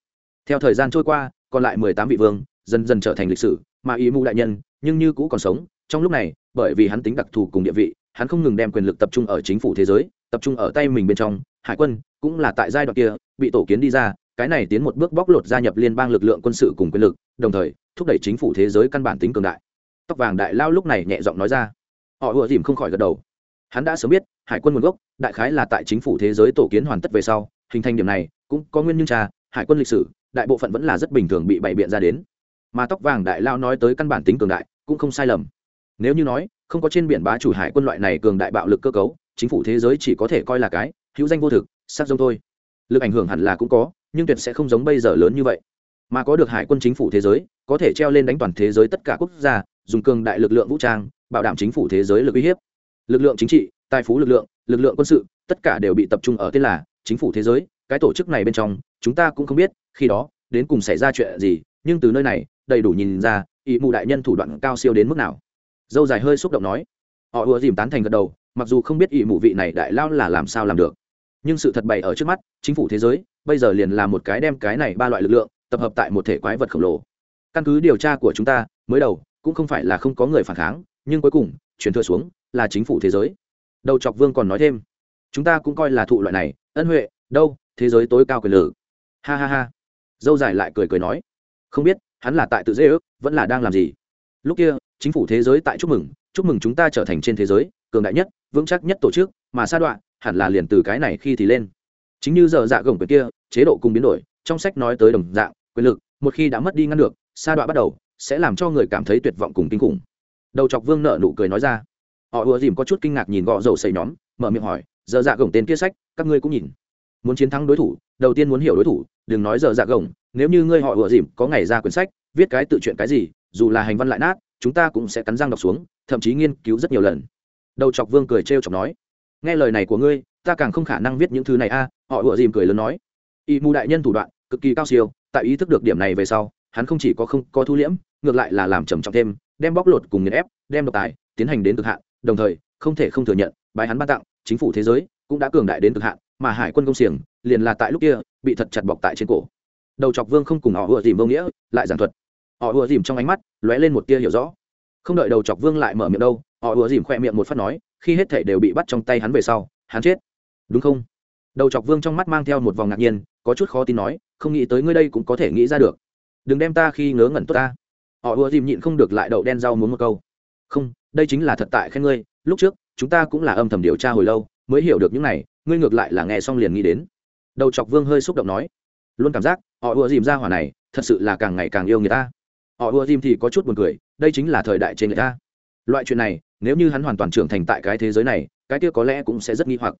theo thời gian trôi qua, còn lại mười tám vị vương dần dần trở thành lịch sử, mà ý mù đại nhân nhưng như cũ còn sống, trong lúc này, bởi vì hắn tính đặc thù cùng địa vị, hắn không ngừng đem quyền lực tập trung ở chính phủ thế giới, tập trung ở tay mình bên trong, hải quân cũng là tại giai đoạn kia bị tổ kiến đi ra, cái này tiến một bước bóc lột gia nhập liên bang lực lượng quân sự cùng quyền lực, đồng thời thúc đẩy chính phủ thế giới căn bản tính cường đại tóc vàng đại lao lúc này nhẹ giọng nói ra. Họ ùa dìm không khỏi gật đầu. Hắn đã sớm biết, hải quân nguồn gốc, đại khái là tại chính phủ thế giới tổ kiến hoàn tất về sau, hình thành điểm này, cũng có nguyên nhân trà, hải quân lịch sử, đại bộ phận vẫn là rất bình thường bị bày biện ra đến. Mà tóc vàng đại lao nói tới căn bản tính cường đại, cũng không sai lầm. Nếu như nói, không có trên biển bá chủ hải quân loại này cường đại bạo lực cơ cấu, chính phủ thế giới chỉ có thể coi là cái, hữu danh vô thực, sát giống thôi. Lực ảnh hưởng hẳn là cũng có, nhưng tuyệt sẽ không giống bây giờ lớn như vậy. Mà có được hải quân chính phủ thế giới, có thể treo lên đánh toàn thế giới tất cả quốc gia dùng cường đại lực lượng vũ trang, bảo đảm chính phủ thế giới lực uy hiếp. Lực lượng chính trị, tài phú lực lượng lực lượng quân sự, tất cả đều bị tập trung ở tên là chính phủ thế giới. Cái tổ chức này bên trong, chúng ta cũng không biết, khi đó, đến cùng xảy ra chuyện gì, nhưng từ nơi này, đầy đủ nhìn ra ý mụ đại nhân thủ đoạn cao siêu đến mức nào. Dâu dài hơi xúc động nói. Họ ùa dìm tán thành gật đầu, mặc dù không biết ý mụ vị này đại lao là làm sao làm được. Nhưng sự thật bày ở trước mắt, chính phủ thế giới, bây giờ liền là một cái đem cái này ba loại lực lượng, tập hợp tại một thể quái vật khổng lồ. Căn cứ điều tra của chúng ta, mới đầu cũng không phải là không có người phản kháng, nhưng cuối cùng chuyển thừa xuống, là chính phủ thế giới. Đầu chọc vương còn nói thêm, chúng ta cũng coi là thụ loại này, ân huệ, đâu, thế giới tối cao quyền lử ha ha ha. Dâu dài lại cười cười nói, không biết, hắn là tại tự dễ ước, vẫn là đang làm gì? Lúc kia, chính phủ thế giới tại chúc mừng chúc mừng chúng ta trở thành trên thế giới, cường đại nhất, vững chắc nhất tổ chức, mà sa đoạn hẳn là liền từ cái này khi thì lên. Chính như giờ dạ gồng quyền kia, chế độ cùng biến đổi, trong sách nói tới đồng dạng, quyền lực, một khi đã mất đi ngăn được, sa đoạn bắt đầu sẽ làm cho người cảm thấy tuyệt vọng cùng kinh khủng. Đầu chọc vương nợ nụ cười nói ra. Họ ùa dìm có chút kinh ngạc nhìn gõ dầu xây nhóm, mở miệng hỏi, giờ dạ gồng tên kia sách, các ngươi cũng nhìn. Muốn chiến thắng đối thủ, đầu tiên muốn hiểu đối thủ, đừng nói giờ dạ gồng, nếu như ngươi họ ùa dìm có ngày ra quyển sách, viết cái tự chuyện cái gì, dù là hành văn lại nát, chúng ta cũng sẽ cắn răng đọc xuống, thậm chí nghiên cứu rất nhiều lần. Đầu chọc vương cười trêu chọc nói, nghe lời này của ngươi, ta càng không khả năng viết những thứ này a. Họ ùa dìm cười lớn nói, y mù đại nhân thủ đoạn, cực kỳ cao siêu, tại ý thức được điểm này về sau hắn không chỉ có không có thu liễm, ngược lại là làm trầm trọng thêm, đem bóc lột cùng nghiền ép, đem độc tài tiến hành đến cực hạn, đồng thời, không thể không thừa nhận, bài hắn ban tặng, chính phủ thế giới cũng đã cường đại đến cực hạn, mà hải quân công xiềng liền là tại lúc kia, bị thật chặt bọc tại trên cổ. Đầu chọc vương không cùng họ vừa dìm vô nghĩa, lại giảng thuật. Họ vừa dìm trong ánh mắt, lóe lên một tia hiểu rõ. Không đợi đầu chọc vương lại mở miệng đâu, họ vừa dìm khoe miệng một phát nói, khi hết thể đều bị bắt trong tay hắn về sau, hắn chết. Đúng không? Đầu chọc vương trong mắt mang theo một vòng ngạc nhiên, có chút khó tin nói, không nghĩ tới ngươi đây cũng có thể nghĩ ra được đừng đem ta khi ngớ ngẩn tốt ta. Họ ùa dìm nhịn không được lại đậu đen rau muốn một câu. Không, đây chính là thật tại khen ngươi, lúc trước, chúng ta cũng là âm thầm điều tra hồi lâu, mới hiểu được những này, ngươi ngược lại là nghe xong liền nghĩ đến. Đầu chọc vương hơi xúc động nói. Luôn cảm giác, họ ùa dìm ra hỏa này, thật sự là càng ngày càng yêu người ta. Họ ùa dìm thì có chút buồn cười, đây chính là thời đại trên người ta. Loại chuyện này, nếu như hắn hoàn toàn trưởng thành tại cái thế giới này, cái kia có lẽ cũng sẽ rất nghi hoặc.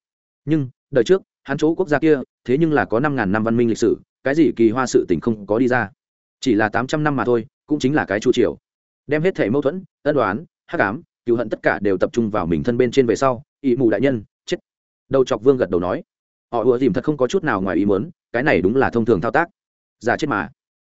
Nhưng, đời trước, hắn chỗ quốc gia kia, thế nhưng là có năm ngàn năm văn minh lịch sử, cái gì kỳ hoa sự tình không có đi ra chỉ là tám trăm năm mà thôi, cũng chính là cái chu triều. Đem hết thể mâu thuẫn, ân đoán hắc ám cựu hận tất cả đều tập trung vào mình thân bên trên về sau ỵ mù đại nhân, chết. Đầu chọc vương gật đầu nói. Họ ùa dìm thật không có chút nào ngoài ý muốn, cái này đúng là thông thường thao tác. Giả chết mà.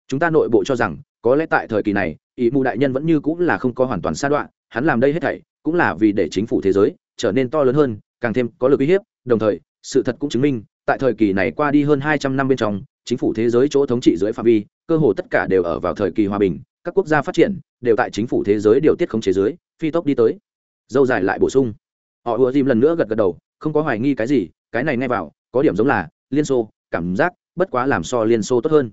Chúng ta nội bộ cho rằng, có lẽ tại thời kỳ này ỵ mù đại nhân vẫn như cũng là không có hoàn toàn sa đoạn, hắn làm đây hết thảy, cũng là vì để chính phủ thế giới trở nên to lớn hơn, càng thêm có lực uy hiếp, đồng thời, sự thật cũng chứng minh, tại thời kỳ này qua đi hơn hai trăm năm bên trong chính phủ thế giới chỗ thống trị dưới phạm vi, cơ hồ tất cả đều ở vào thời kỳ hòa bình, các quốc gia phát triển đều tại chính phủ thế giới điều tiết khống chế dưới, phi tốc đi tới. Dâu dài lại bổ sung. Họ ùa dìm lần nữa gật gật đầu, không có hoài nghi cái gì, cái này ngay vào, có điểm giống là liên xô, cảm giác bất quá làm so liên xô tốt hơn.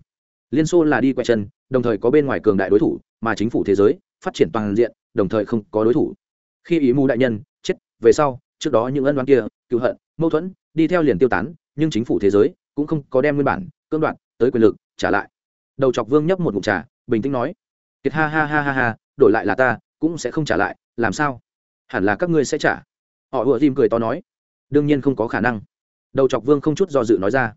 Liên xô là đi quay chân, đồng thời có bên ngoài cường đại đối thủ, mà chính phủ thế giới phát triển toàn diện, đồng thời không có đối thủ. Khi ý mù đại nhân chết, về sau, trước đó những ân đoán kia, cựu hận, mâu thuẫn, đi theo liền tiêu tán, nhưng chính phủ thế giới cũng không có đem nguyên bản cưỡng đoạt, tới quyền lực, trả lại. Đầu chọc vương nhấp một ngụm trà, bình tĩnh nói, kiệt, ha ha ha ha ha, đổi lại là ta, cũng sẽ không trả lại, làm sao? Hẳn là các ngươi sẽ trả. Họ ùa dìm cười to nói, đương nhiên không có khả năng. Đầu chọc vương không chút do dự nói ra,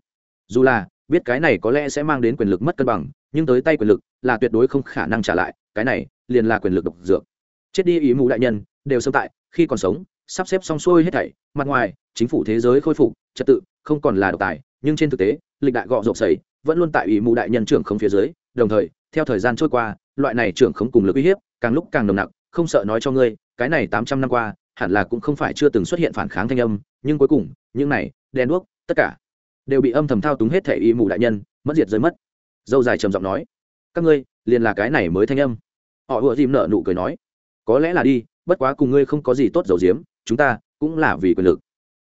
dù là, biết cái này có lẽ sẽ mang đến quyền lực mất cân bằng, nhưng tới tay quyền lực là tuyệt đối không khả năng trả lại, cái này liền là quyền lực độc dược. Chết đi ý mù đại nhân, đều sớm tại, khi còn sống, sắp xếp xong xuôi hết thảy, mặt ngoài, chính phủ thế giới khôi phục, trật tự, không còn là độc tài, nhưng trên thực tế lịch đại gọ rộp sầy, vẫn luôn tại ủy mù đại nhân trưởng không phía dưới. Đồng thời, theo thời gian trôi qua, loại này trưởng không cùng lực uy hiếp càng lúc càng nồng nặc, không sợ nói cho ngươi, cái này tám trăm năm qua, hẳn là cũng không phải chưa từng xuất hiện phản kháng thanh âm, nhưng cuối cùng, những này đen đuốc, tất cả đều bị âm thầm thao túng hết thể ủy mù đại nhân, mất diệt rơi mất. Dâu dài trầm giọng nói, các ngươi, liền là cái này mới thanh âm. Họ ùa dìm nợ nụ cười nói, có lẽ là đi, bất quá cùng ngươi không có gì tốt dầu diếm chúng ta cũng là vì quyền lực.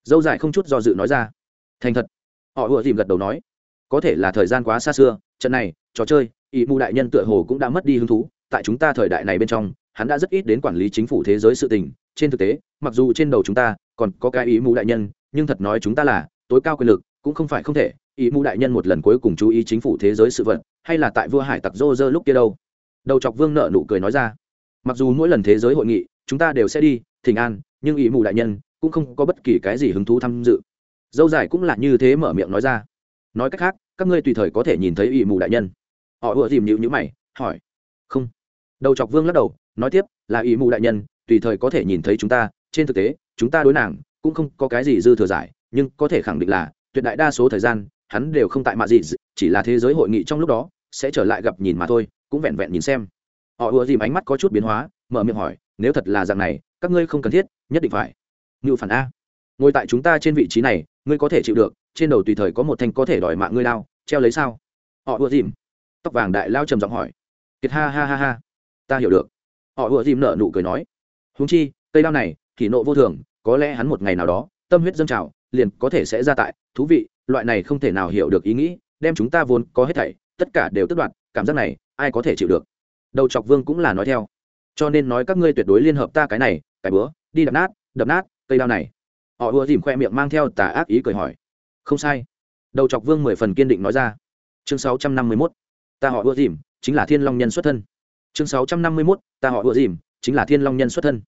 Dâu dài không chút do dự nói ra, thành thật họ ùa dìm gật đầu nói, có thể là thời gian quá xa xưa, trận này, trò chơi ý mù đại nhân tựa hồ cũng đã mất đi hứng thú. Tại chúng ta thời đại này bên trong, hắn đã rất ít đến quản lý chính phủ thế giới sự tình. Trên thực tế, mặc dù trên đầu chúng ta còn có cái ý mù đại nhân, nhưng thật nói chúng ta là tối cao quyền lực, cũng không phải không thể. Ý mù đại nhân một lần cuối cùng chú ý chính phủ thế giới sự vật, hay là tại vua hải tặc rô rơ lúc kia đâu? Đầu chọc vương nợ nụ cười nói ra, mặc dù mỗi lần thế giới hội nghị, chúng ta đều sẽ đi, thỉnh an, nhưng ý mù đại nhân cũng không có bất kỳ cái gì hứng thú tham dự dâu dài cũng là như thế mở miệng nói ra. Nói cách khác, các ngươi tùy thời có thể nhìn thấy ỵ mù đại nhân. Họ ùa dìm nhịu nhữ mày, hỏi. Không. Đầu chọc vương lắc đầu, nói tiếp, là ỵ mù đại nhân, tùy thời có thể nhìn thấy chúng ta. Trên thực tế, chúng ta đối nàng, cũng không có cái gì dư thừa giải, nhưng có thể khẳng định là, tuyệt đại đa số thời gian, hắn đều không tại mạ gì chỉ là thế giới hội nghị trong lúc đó, sẽ trở lại gặp nhìn mà thôi, cũng vẹn vẹn nhìn xem. Họ ùa dìm ánh mắt có chút biến hóa, mở miệng hỏi, nếu thật là dạng này, các ngươi không cần thiết, nhất định phải. Ngự phản a ngồi tại chúng ta trên vị trí này, ngươi có thể chịu được, trên đầu tùy thời có một thanh có thể đòi mạng ngươi lao treo lấy sao? Họ ùa dìm. Tóc vàng đại lao trầm giọng hỏi. Kiệt ha ha ha ha. Ta hiểu được. Họ ùa dìm nở nụ cười nói. Húng chi, cây lao này thì nộ vô thường, có lẽ hắn một ngày nào đó, tâm huyết dâng trào, liền có thể sẽ ra tại. Thú vị, loại này không thể nào hiểu được ý nghĩ, đem chúng ta vốn có hết thảy, tất cả đều tất đoạt, cảm giác này, ai có thể chịu được? Đầu chọc vương cũng là nói theo. Cho nên nói các ngươi tuyệt đối liên hợp ta cái này, cái bữa, đi đập nát đập nát, cây đao này họ ùa dìm khoe miệng mang theo tà ác ý cười hỏi. Không sai. Đầu chọc vương mười phần kiên định nói ra. Chương sáu trăm năm mươi mốt. Ta họ ùa dìm, chính là thiên long nhân xuất thân. Chương sáu trăm năm mươi mốt, ta họ ùa dìm, chính là thiên long nhân xuất thân.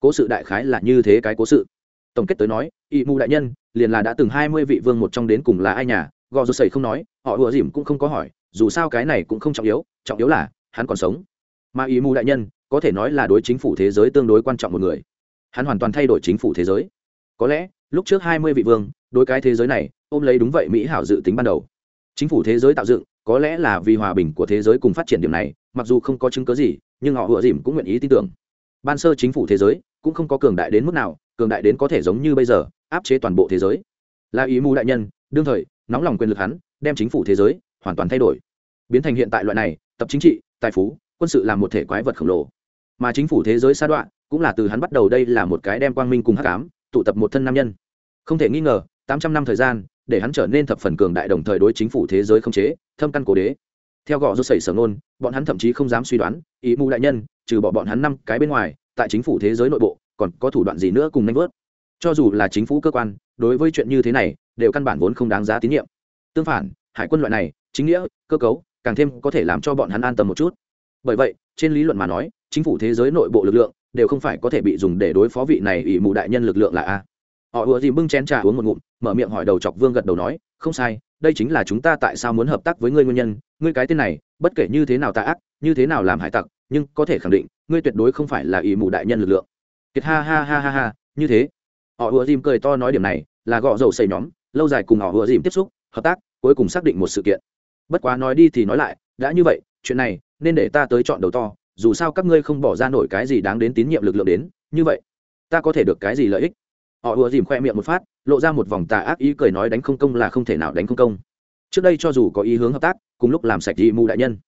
Cố sự đại khái là như thế cái cố sự. Tổng kết tới nói ỵ mù đại nhân, liền là đã từng hai mươi vị vương một trong đến cùng là ai nhà? Gò rô sầy không nói, họ ùa dìm cũng không có hỏi, dù sao cái này cũng không trọng yếu trọng yếu là, hắn còn sống. Mà ỵ mù đại nhân, có thể nói là đối chính phủ thế giới tương đối quan trọng một người. Hắn hoàn toàn thay đổi chính phủ thế giới có lẽ, lúc trước hai mươi vị vương, đối cái thế giới này, ôm lấy đúng vậy mỹ hảo dự tính ban đầu. Chính phủ thế giới tạo dựng, có lẽ là vì hòa bình của thế giới cùng phát triển điểm này, mặc dù không có chứng cớ gì, nhưng họ ùa dìm cũng nguyện ý tin tưởng. Ban sơ chính phủ thế giới, cũng không có cường đại đến mức nào, cường đại đến có thể giống như bây giờ, áp chế toàn bộ thế giới. Là ý mù đại nhân, đương thời, nóng lòng quyền lực hắn, đem chính phủ thế giới, hoàn toàn thay đổi. Biến thành hiện tại loại này, tập chính trị, tài phú, quân sự làm một thể quái vật khổng lồ. Mà chính phủ thế giới sa đoạn cũng là từ hắn bắt đầu đây là một cái đem quang minh cùng hắc ám tụ tập một thân nam nhân. Không thể nghi ngờ, tám trăm năm thời gian, để hắn trở nên thập phần cường đại đồng thời đối chính phủ thế giới không chế, thâm căn cố đế. Theo gõ rút sẩy sở nôn bọn hắn thậm chí không dám suy đoán, ý mù đại nhân, trừ bỏ bọn hắn năm cái bên ngoài, tại chính phủ thế giới nội bộ, còn có thủ đoạn gì nữa cùng nanh vớt? Cho dù là chính phủ cơ quan, đối với chuyện như thế này, đều căn bản vốn không đáng giá tín nhiệm. Tương phản, hải quân loại này, chính nghĩa, cơ cấu, càng thêm có thể làm cho bọn hắn an tâm một chút. Bởi vậy, trên lý luận mà nói, chính phủ thế giới nội bộ lực lượng đều không phải có thể bị dùng để đối phó vị này ỷ mù đại nhân lực lượng là a. Họ ùa dìm bưng chén trà uống một ngụm, mở miệng hỏi đầu chọc vương gật đầu nói, không sai, đây chính là chúng ta tại sao muốn hợp tác với ngươi nguyên nhân, ngươi cái tên này, bất kể như thế nào tạ ác, như thế nào làm hải tặc, nhưng có thể khẳng định, ngươi tuyệt đối không phải là ỷ mù đại nhân lực lượng. Kiệt ha ha ha ha ha, như thế. Họ ùa dìm cười to nói điểm này, là gõ dầu xây nhóm, lâu dài cùng họ ùa dìm tiếp xúc, hợp tác, cuối cùng xác định một sự kiện. Bất quá nói đi thì nói lại, đã như vậy, chuyện này, nên để ta tới chọn đầu to dù sao các ngươi không bỏ ra nổi cái gì đáng đến tín nhiệm lực lượng đến, như vậy, ta có thể được cái gì lợi ích? Họ ùa dìm khoe miệng một phát, lộ ra một vòng tà ác ý cười nói đánh không công là không thể nào đánh không công. Trước đây cho dù có ý hướng hợp tác, cùng lúc làm sạch dị mù đại nhân,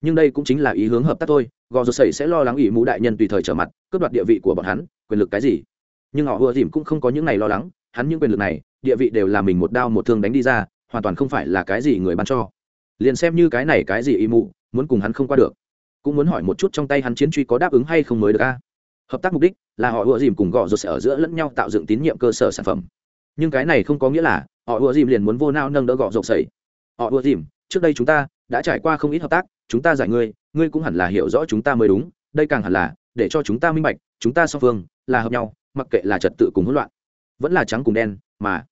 nhưng đây cũng chính là ý hướng hợp tác thôi, gò rột sẩy sẽ lo lắng ỷ mù đại nhân tùy thời trở mặt, cướp đoạt địa vị của bọn hắn, quyền lực cái gì? Nhưng họ ùa dìm cũng không có những này lo lắng, hắn những quyền lực này, địa vị đều là mình một đao một thương đánh đi ra, hoàn toàn không phải là cái gì người ban cho. Liền xem như cái này cái gì ỷ mù, muốn cùng hắn không qua được cũng muốn hỏi một chút trong tay hắn chiến truy có đáp ứng hay không mới được a? Hợp tác mục đích là họ ùa dìm cùng gõ rột sẽ ở giữa lẫn nhau tạo dựng tín nhiệm cơ sở sản phẩm. Nhưng cái này không có nghĩa là họ ùa dìm liền muốn vô nao nâng đỡ gõ rột sẩy họ ùa dìm, trước đây chúng ta đã trải qua không ít hợp tác, chúng ta giải ngươi ngươi cũng hẳn là hiểu rõ chúng ta mới đúng, đây càng hẳn là để cho chúng ta minh bạch, chúng ta song phương là hợp nhau, mặc kệ là trật tự cùng hỗn loạn, vẫn là trắng cùng đen, mà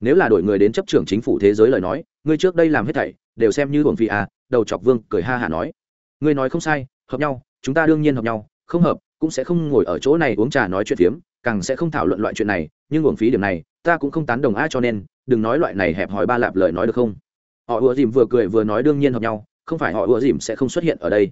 nếu là đổi người đến chấp trưởng chính phủ thế giới lời nói, ngươi trước đây làm hết thảy, đều xem như hưởng phi à đầu chọc vương cười ha hả nói ngươi nói không sai, hợp nhau, chúng ta đương nhiên hợp nhau, không hợp, cũng sẽ không ngồi ở chỗ này uống trà nói chuyện phiếm, càng sẽ không thảo luận loại chuyện này, nhưng uổng phí điểm này, ta cũng không tán đồng ai cho nên, đừng nói loại này hẹp hòi ba lạp lời nói được không? Họ ùa dìm vừa cười vừa nói đương nhiên hợp nhau, không phải họ ùa dìm sẽ không xuất hiện ở đây.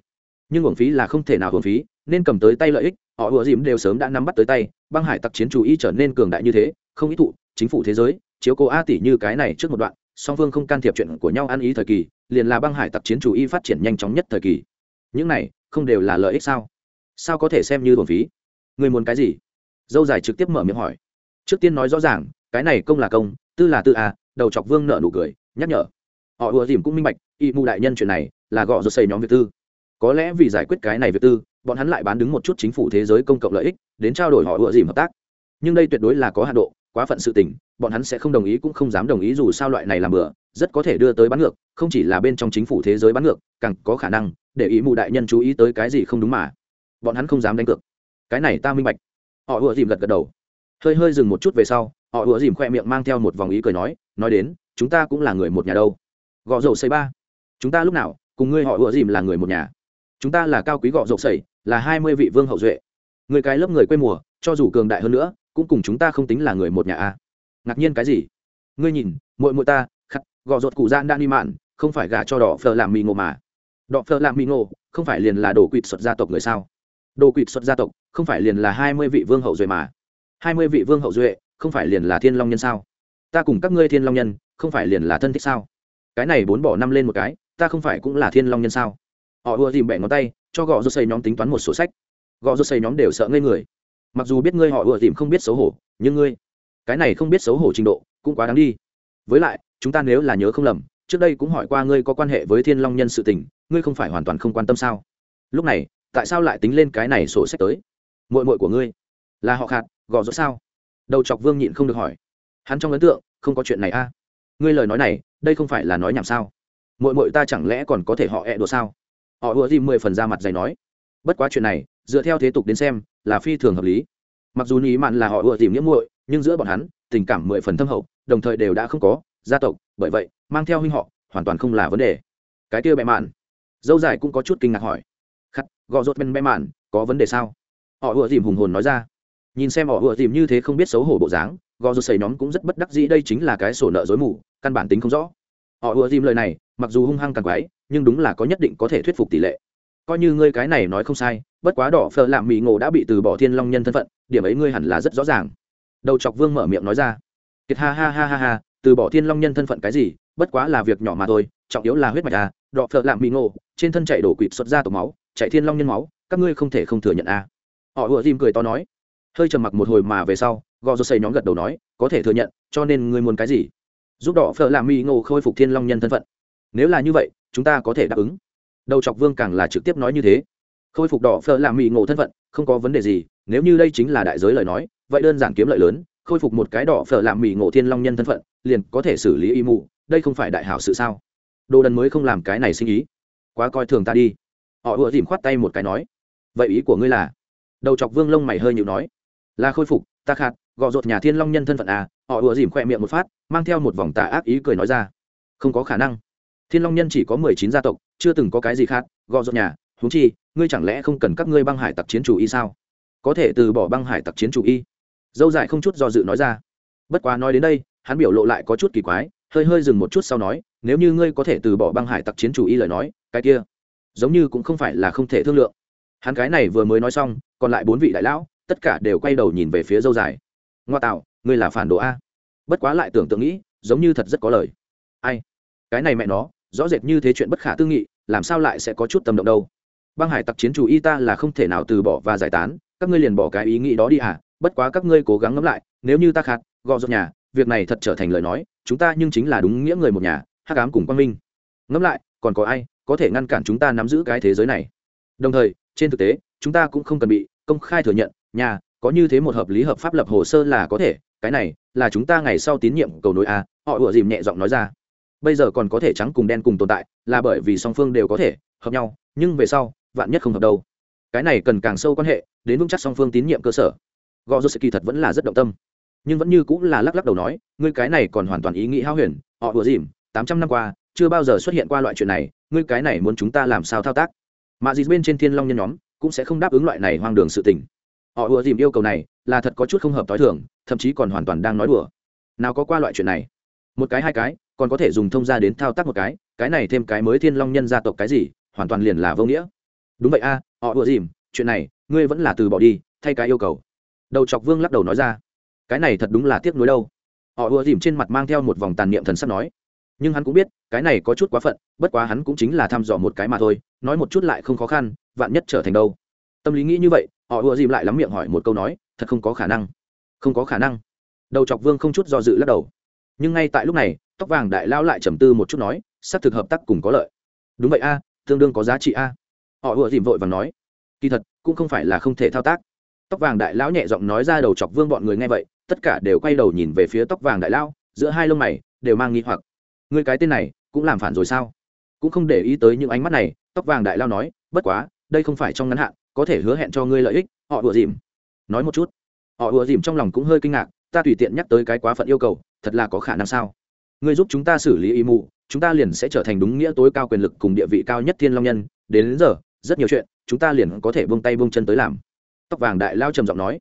Nhưng uổng phí là không thể nào uổng phí, nên cầm tới tay lợi ích, họ ùa dìm đều sớm đã nắm bắt tới tay, băng hải tặc chiến chủ y trở nên cường đại như thế, không ý thụ, chính phủ thế giới, chiếu cố a tỷ như cái này trước một đoạn, song phương không can thiệp chuyện của nhau ăn ý thời kỳ, liền là băng hải tặc chiến chủ y phát triển nhanh chóng nhất thời kỳ những này không đều là lợi ích sao? Sao có thể xem như thuần phí? Người muốn cái gì? Dâu dài trực tiếp mở miệng hỏi. Trước tiên nói rõ ràng, cái này công là công, tư là tư à đầu chọc vương nợ nụ cười, nhắc nhở. Họ ùa dìm cũng minh bạch, y mù đại nhân chuyện này là gọ rồi xây nhóm việc tư. Có lẽ vì giải quyết cái này việc tư, bọn hắn lại bán đứng một chút chính phủ thế giới công cộng lợi ích, đến trao đổi họ ùa dìm hợp tác. Nhưng đây tuyệt đối là có hạ độ quá phận sự tình, bọn hắn sẽ không đồng ý cũng không dám đồng ý dù sao loại này làm bừa, rất có thể đưa tới bán ngược, không chỉ là bên trong chính phủ thế giới bán ngược, càng có khả năng, để ý mù đại nhân chú ý tới cái gì không đúng mà. Bọn hắn không dám đánh cược. Cái này ta minh bạch. Họ ùa dìm gật gật đầu. Hơi hơi dừng một chút về sau, họ ùa dìm khoe miệng mang theo một vòng ý cười nói nói đến, chúng ta cũng là người một nhà đâu. Gọ dầu xây ba. Chúng ta lúc nào, cùng ngươi họ ùa dìm là người một nhà. Chúng ta là cao quý gọ dầu xây, là hai mươi vị vương hậu duệ. Người cái lớp người quê mùa, cho dù cường đại hơn nữa cũng cùng chúng ta không tính là người một nhà a. À. ngạc nhiên cái gì? Ngươi nhìn mội muội ta, khắc, gò ruột cụ gian đan đi mạn, không phải gả cho đỏ phờ làm mì ngộ mà. Đỏ phờ làm mì ngộ không phải liền là đồ quỵt xuất gia tộc người sao? Đồ quỵt xuất gia tộc, không phải liền là hai mươi vị vương hậu duệ mà. Hai mươi vị vương hậu duệ, không phải liền là thiên long nhân sao? Ta cùng các ngươi thiên long nhân, không phải liền là thân thích sao? Cái này bốn bỏ năm lên một cái, ta không phải cũng là thiên long nhân sao? Họ ưa dìm bẻ ngón tay, cho gò ruột xây nhóm tính toán một sổ sách. Gò ruột xây nhóm đều sợ ngây người mặc dù biết ngươi họ ùa tìm không biết xấu hổ, nhưng ngươi, cái này không biết xấu hổ trình độ cũng quá đáng đi. Với lại, chúng ta nếu là nhớ không lầm, trước đây cũng hỏi qua ngươi có quan hệ với thiên long nhân sự tình, ngươi không phải hoàn toàn không quan tâm sao? Lúc này, tại sao lại tính lên cái này sổ sách tới? Mội mội của ngươi, là họ khạt, gò rỗ sao? Đầu chọc vương nhịn không được hỏi. Hắn trong ấn tượng, không có chuyện này a. Ngươi lời nói này, đây không phải là nói nhảm sao? Mội mội ta chẳng lẽ còn có thể họ ẹ、e、đùa đùa sao? Họ ùa gì mười phần ra mặt dày nói. Bất quá chuyện này, dựa theo thế tục đến xem là phi thường hợp lý. Mặc dù nghĩ mạn là họ ưa tìm nghĩa muội, nhưng giữa bọn hắn, tình cảm mười phần thâm hậu, đồng thời đều đã không có gia tộc, bởi vậy, mang theo huynh họ, hoàn toàn không là vấn đề. Cái kia bẹ mạn. Dâu dài cũng có chút kinh ngạc hỏi. Khắc, gò rốt bên bẹ mạn, có vấn đề sao? Họ ưa tìm hùng hồn nói ra. Nhìn xem họ ưa tìm như thế không biết xấu hổ bộ dáng, gò rốt xầy nhóm cũng rất bất đắc dĩ, đây chính là cái sổ nợ dối mù, căn bản tính không rõ. Họ ưa tìm lời này, mặc dù hung hăng càng quái, nhưng đúng là có nhất định có thể thuyết phục tỷ lệ. Coi như ngươi cái này nói không sai bất quá đỏ phở làm mỹ ngộ đã bị từ bỏ thiên long nhân thân phận, điểm ấy ngươi hẳn là rất rõ ràng. Đầu chọc vương mở miệng nói ra. Kiệt ha ha ha ha ha, từ bỏ thiên long nhân thân phận cái gì, bất quá là việc nhỏ mà thôi, trọng yếu là huyết mạch à đỏ phở làm mỹ ngộ, trên thân chạy đổ quỵt xuất ra tổ máu chạy thiên long nhân máu, các ngươi không thể không thừa nhận à. Họ ùa dìm cười to nói. Hơi trầm mặc một hồi mà về sau, gò rô xây nhóm gật đầu nói, có thể thừa nhận, cho nên ngươi muốn cái gì? Giúp đỏ phở làm mỹ ngộ khôi phục thiên long nhân thân phận. Nếu là như vậy, chúng ta có thể đáp ứng. Đầu chọc vương càng là trực tiếp nói như thế khôi phục đỏ phở làm mỹ ngộ thân phận, không có vấn đề gì, nếu như đây chính là đại giới lời nói, vậy đơn giản kiếm lợi lớn, khôi phục một cái đỏ phở làm mỹ ngộ thiên long nhân thân phận, liền có thể xử lý y mụ, đây không phải đại hảo sự sao? Đồ đần mới không làm cái này sinh ý. Quá coi thường ta đi. Họ ùa dìm khoát tay một cái nói. Vậy ý của ngươi là? Đầu chọc vương lông mày hơi nhịu nói. Là khôi phục, ta khạt gọ rột nhà thiên long nhân thân phận à? Họ ùa dìm khoe miệng một phát, mang theo một vòng tà ác ý cười nói ra. Không có khả năng. Thiên long nhân chỉ có mười chín gia tộc, chưa từng có cái gì khác gọ rột nhà, huống chi ngươi chẳng lẽ không cần các ngươi băng hải tặc chiến chủ y sao? Có thể từ bỏ băng hải tặc chiến chủ y. Dâu dài không chút do dự nói ra. Bất quá nói đến đây, hắn biểu lộ lại có chút kỳ quái, hơi hơi dừng một chút sau nói, nếu như ngươi có thể từ bỏ băng hải tặc chiến chủ y lời nói, cái kia, giống như cũng không phải là không thể thương lượng. Hắn cái này vừa mới nói xong, còn lại bốn vị đại lão, tất cả đều quay đầu nhìn về phía dâu dài. Ngoa tạo, ngươi là phản đồ a. Bất quá lại tưởng tượng nghĩ, giống như thật rất có lời. Ai? Cái này mẹ nó, rõ rệt như thế chuyện bất khả tư nghị, làm sao lại sẽ có chút tâm động đâu? Băng hải tặc chiến chủ y ta là không thể nào từ bỏ và giải tán, các ngươi liền bỏ cái ý nghĩ đó đi à bất quá các ngươi cố gắng ngẫm lại, nếu như ta khát, gò dột nhà, việc này thật trở thành lời nói, chúng ta nhưng chính là đúng nghĩa người một nhà hát cám cùng quang minh. Ngẫm lại, còn có ai có thể ngăn cản chúng ta nắm giữ cái thế giới này? Đồng thời, trên thực tế, chúng ta cũng không cần bị công khai thừa nhận, nhà, có như thế một hợp lý hợp pháp lập hồ sơ là có thể, cái này là chúng ta ngày sau tín nhiệm cầu nối a họ ủa dìm nhẹ giọng nói ra. Bây giờ còn có thể trắng cùng đen cùng tồn tại, là bởi vì song phương đều có thể hợp nhau, nhưng về sau vạn nhất không hợp đâu. Cái này cần càng sâu quan hệ, đến vững chắc song phương tín nhiệm cơ sở. Gò rô kỳ thật vẫn là rất động tâm. Nhưng vẫn như cũng là lắc lắc đầu nói, ngươi cái này còn hoàn toàn ý nghĩ hao huyền, họ vừa dìm, tám trăm năm qua, chưa bao giờ xuất hiện qua loại chuyện này, ngươi cái này muốn chúng ta làm sao thao tác? Mà dì bên trên thiên long nhân nhóm cũng sẽ không đáp ứng loại này hoang đường sự tình. Họ ùa dìm yêu cầu này là thật có chút không hợp t h i thường, thậm chí còn hoàn toàn đang nói đùa. Nào có qua loại chuyện này? Một cái hai cái, còn có thể dùng thông gia đến thao tác một cái cái này thêm cái mới thiên long nhân gia tộc cái gì, hoàn toàn liền là vô nghĩa đúng vậy a, họ ùa dìm, chuyện này, ngươi vẫn là từ bỏ đi, thay cái yêu cầu. Đầu chọc vương lắc đầu nói ra. Cái này thật đúng là tiếc nuối đâu. Họ ùa dìm trên mặt mang theo một vòng tàn niệm thần sắp nói. Nhưng hắn cũng biết, cái này có chút quá phận, bất quá hắn cũng chính là thăm dò một cái mà thôi, nói một chút lại không khó khăn, vạn nhất trở thành đâu. Tâm lý nghĩ như vậy, họ ùa dìm lại lắm miệng hỏi một câu nói, thật không có khả năng. Không có khả năng. Đầu chọc vương không chút do dự lắc đầu. Nhưng ngay tại lúc này, tóc vàng đại lao lại trầm tư một chút nói, xác thực hợp tác cùng có lợi. Đúng vậy a, tương đương có giá trị a họ ùa dìm vội và nói kỳ thật cũng không phải là không thể thao tác. Tóc vàng đại lão nhẹ giọng nói ra đầu chọc vương bọn người nghe vậy tất cả đều quay đầu nhìn về phía tóc vàng đại lão giữa hai lông mày đều mang nghi hoặc. Người cái tên này cũng làm phản rồi sao? Cũng không để ý tới những ánh mắt này tóc vàng đại lão nói bất quá đây không phải trong ngắn hạn có thể hứa hẹn cho ngươi lợi ích. Họ ùa dìm nói một chút. Họ ùa dìm trong lòng cũng hơi kinh ngạc ta tùy tiện nhắc tới cái quá phận yêu cầu thật là có khả năng sao? Ngươi giúp chúng ta xử lý y mù chúng ta liền sẽ trở thành đúng nghĩa tối cao quyền lực cùng địa vị cao nhất thiên long nhân đến, đến giờ rất nhiều chuyện, chúng ta liền có thể buông tay buông chân tới làm. Tóc vàng đại lao trầm giọng nói.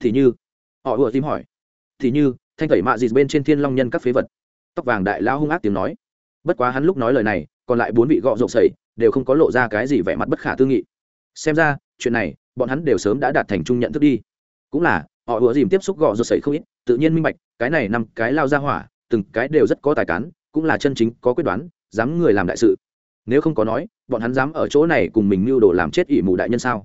Thì như, họ ùa tim hỏi. Thì như, thanh tẩy mạ dịt bên trên thiên long nhân các phế vật. Tóc vàng đại lao hung ác tiếng nói. Bất quá hắn lúc nói lời này, còn lại bốn vị gọ rộp sẩy, đều không có lộ ra cái gì vẻ mặt bất khả tư nghị. Xem ra, chuyện này, bọn hắn đều sớm đã đạt thành chung nhận thức đi. Cũng là, họ ùa dìm tiếp xúc gọ rộp sẩy không ít, tự nhiên minh bạch, cái này năm cái lao ra hỏa, từng cái đều rất có tài cán, cũng là chân chính có quyết đoán, dám người làm đại sự nếu không có nói, bọn hắn dám ở chỗ này cùng mình mưu đồ làm chết ỷ mù đại nhân sao?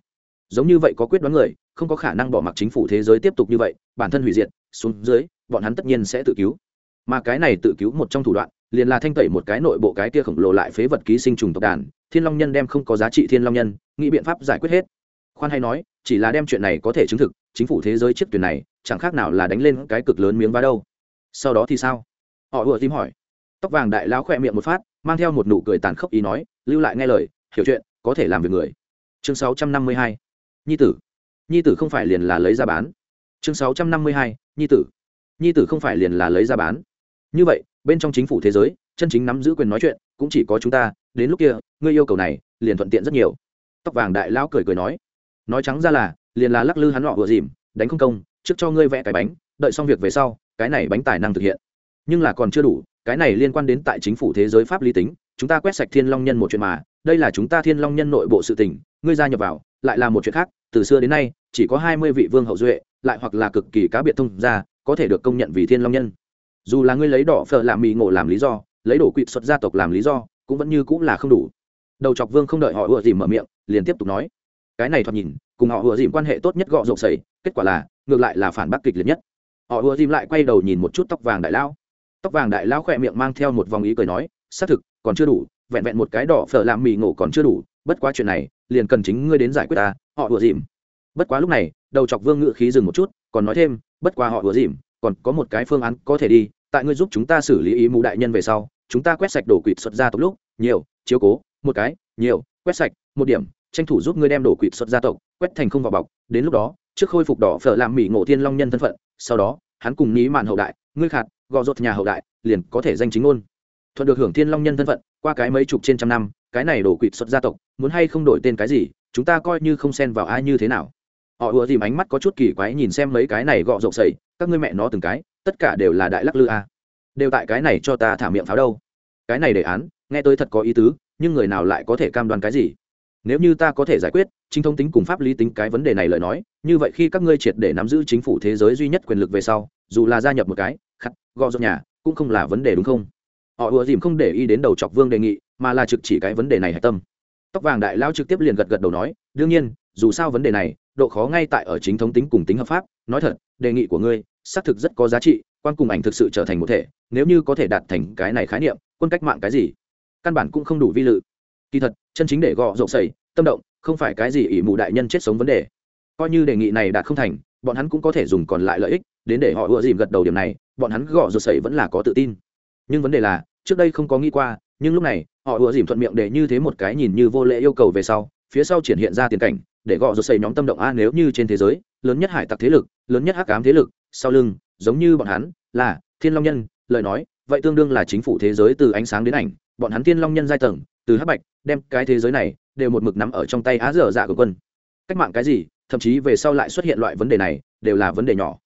Giống như vậy có quyết đoán người, không có khả năng bỏ mặc chính phủ thế giới tiếp tục như vậy, bản thân hủy diệt, xuống dưới, bọn hắn tất nhiên sẽ tự cứu. Mà cái này tự cứu một trong thủ đoạn, liền là thanh tẩy một cái nội bộ cái kia khổng lồ lại phế vật ký sinh trùng tộc đàn, thiên long nhân đem không có giá trị thiên long nhân, nghĩ biện pháp giải quyết hết. Khoan hay nói, chỉ là đem chuyện này có thể chứng thực, chính phủ thế giới chiếc tuyển này, chẳng khác nào là đánh lên cái cực lớn miếng vá đâu. Sau đó thì sao? Họ vừa tìm hỏi. Tóc vàng đại lao khỏe miệng một phát mang theo một nụ cười tàn khốc ý nói, lưu lại nghe lời, hiểu chuyện, có thể làm việc người. Chương sáu trăm năm mươi hai, nhi tử. Nhi tử không phải liền là lấy ra bán. Chương sáu trăm năm mươi hai, nhi tử. Nhi tử không phải liền là lấy ra bán. Như vậy, bên trong chính phủ thế giới, chân chính nắm giữ quyền nói chuyện, cũng chỉ có chúng ta, đến lúc kia, ngươi yêu cầu này, liền thuận tiện rất nhiều. Tóc vàng đại lão cười cười nói. Nói trắng ra là, liền là lắc lư hắn họ vừa dìm, đánh không công, trước cho ngươi vẽ cái bánh, đợi xong việc về sau, cái này bánh tài năng thực hiện. Nhưng là còn chưa đủ cái này liên quan đến tại chính phủ thế giới pháp lý tính, chúng ta quét sạch thiên long nhân một chuyện mà, đây là chúng ta thiên long nhân nội bộ sự tình, ngươi gia nhập vào, lại là một chuyện khác, từ xưa đến nay, chỉ có hai mươi vị vương hậu duệ, lại hoặc là cực kỳ cá biệt thông gia, có thể được công nhận vì thiên long nhân. Dù là ngươi lấy đỏ phở làm mì ngộ làm lý do, lấy đổ quỵ xuất gia tộc làm lý do, cũng vẫn như cũng là không đủ. Đầu chọc vương không đợi họ ùa dìm mở miệng, liền tiếp tục nói. Cái này thoạt nhìn, cùng họ ùa dìm quan hệ tốt nhất gọ rộng sầy, kết quả là, ngược lại là phản bác kịch liệt nhất. Họ ùa dìm lại quay đầu nhìn một chút tóc vàng đại lao tóc vàng đại lao khỏe miệng mang theo một vòng ý cười nói, xác thực, còn chưa đủ, vẹn vẹn một cái đỏ phở làm mì ngộ còn chưa đủ, bất quá chuyện này, liền cần chính ngươi đến giải quyết ta, họ đùa dìm. Bất quá lúc này, đầu chọc vương ngự khí dừng một chút, còn nói thêm, bất quá họ đùa dìm, còn có một cái phương án có thể đi, tại ngươi giúp chúng ta xử lý ý mù đại nhân về sau, chúng ta quét sạch đổ quỵt xuất ra tộc lúc, nhiều, chiếu cố, một cái, nhiều, quét sạch, một điểm, tranh thủ giúp ngươi đem đổ quỵt xuất gia tộc, quét thành không vào bọc. Đến lúc đó, trước khôi phục đỏ phở làm mỹ ngộ thiên long nhân thân phận, sau đó, hắn cùng ní mạn hậu đại, ngươi khạt gò rột nhà hậu đại, liền có thể danh chính ngôn. Thuận được hưởng thiên long nhân thân phận, qua cái mấy chục trên trăm năm, cái này đổ quỵt xuất gia tộc, muốn hay không đổi tên cái gì, chúng ta coi như không xen vào ai như thế nào. Họ ùa dìm ánh mắt có chút kỳ quái nhìn xem mấy cái này gọ rộng sầy các ngươi mẹ nó từng cái, tất cả đều là đại lắc lư a. Đều tại cái này cho ta thả miệng pháo đâu. Cái này đề án, nghe tôi thật có ý tứ, nhưng người nào lại có thể cam đoan cái gì? Nếu như ta có thể giải quyết, chính thông tính cùng pháp lý tính cái vấn đề này lời nói, như vậy khi các ngươi triệt để nắm giữ chính phủ thế giới duy nhất quyền lực về sau, dù là gia nhập một cái gò dọn nhà, cũng không là vấn đề đúng không? Họ ùa dìm không để ý đến đầu chọc vương đề nghị, mà là trực chỉ cái vấn đề này hạch tâm. Tóc vàng đại lao trực tiếp liền gật gật đầu nói, đương nhiên, dù sao vấn đề này, độ khó ngay tại ở chính thống tính cùng tính hợp pháp. Nói thật, đề nghị của ngươi, xác thực rất có giá trị, quan cùng ảnh thực sự trở thành một thể, nếu như có thể đạt thành cái này khái niệm, quân cách mạng cái gì? Căn bản cũng không đủ vi lự. Kỳ thật, chân chính để gọ rộng sầy tâm động, không phải cái gì ỷ mụ đại nhân chết sống vấn đề. Coi như đề nghị này đạt không thành, bọn hắn cũng có thể dùng còn lại lợi ích đến để họ ưa dìm gật đầu điểm này, bọn hắn gõ rột sẩy vẫn là có tự tin. Nhưng vấn đề là, trước đây không có nghĩ qua, nhưng lúc này, họ ưa dìm thuận miệng để như thế một cái nhìn như vô lễ yêu cầu về sau, phía sau triển hiện ra tiền cảnh, để gõ rột sẩy nhóm tâm động, a, nếu như trên thế giới, lớn nhất hải tặc thế lực, lớn nhất hắc ám thế lực, sau lưng, giống như bọn hắn, là thiên long nhân, lời nói, vậy tương đương là chính phủ thế giới từ ánh sáng đến ảnh, bọn hắn thiên long nhân giai tầng, từ hắc bạch, đem cái thế giới này, đều một mực nắm ở trong tay á dở dạ của quân. Cách mạng cái gì, thậm chí về sau lại xuất hiện loại vấn đề này, đều là vấn đề nhỏ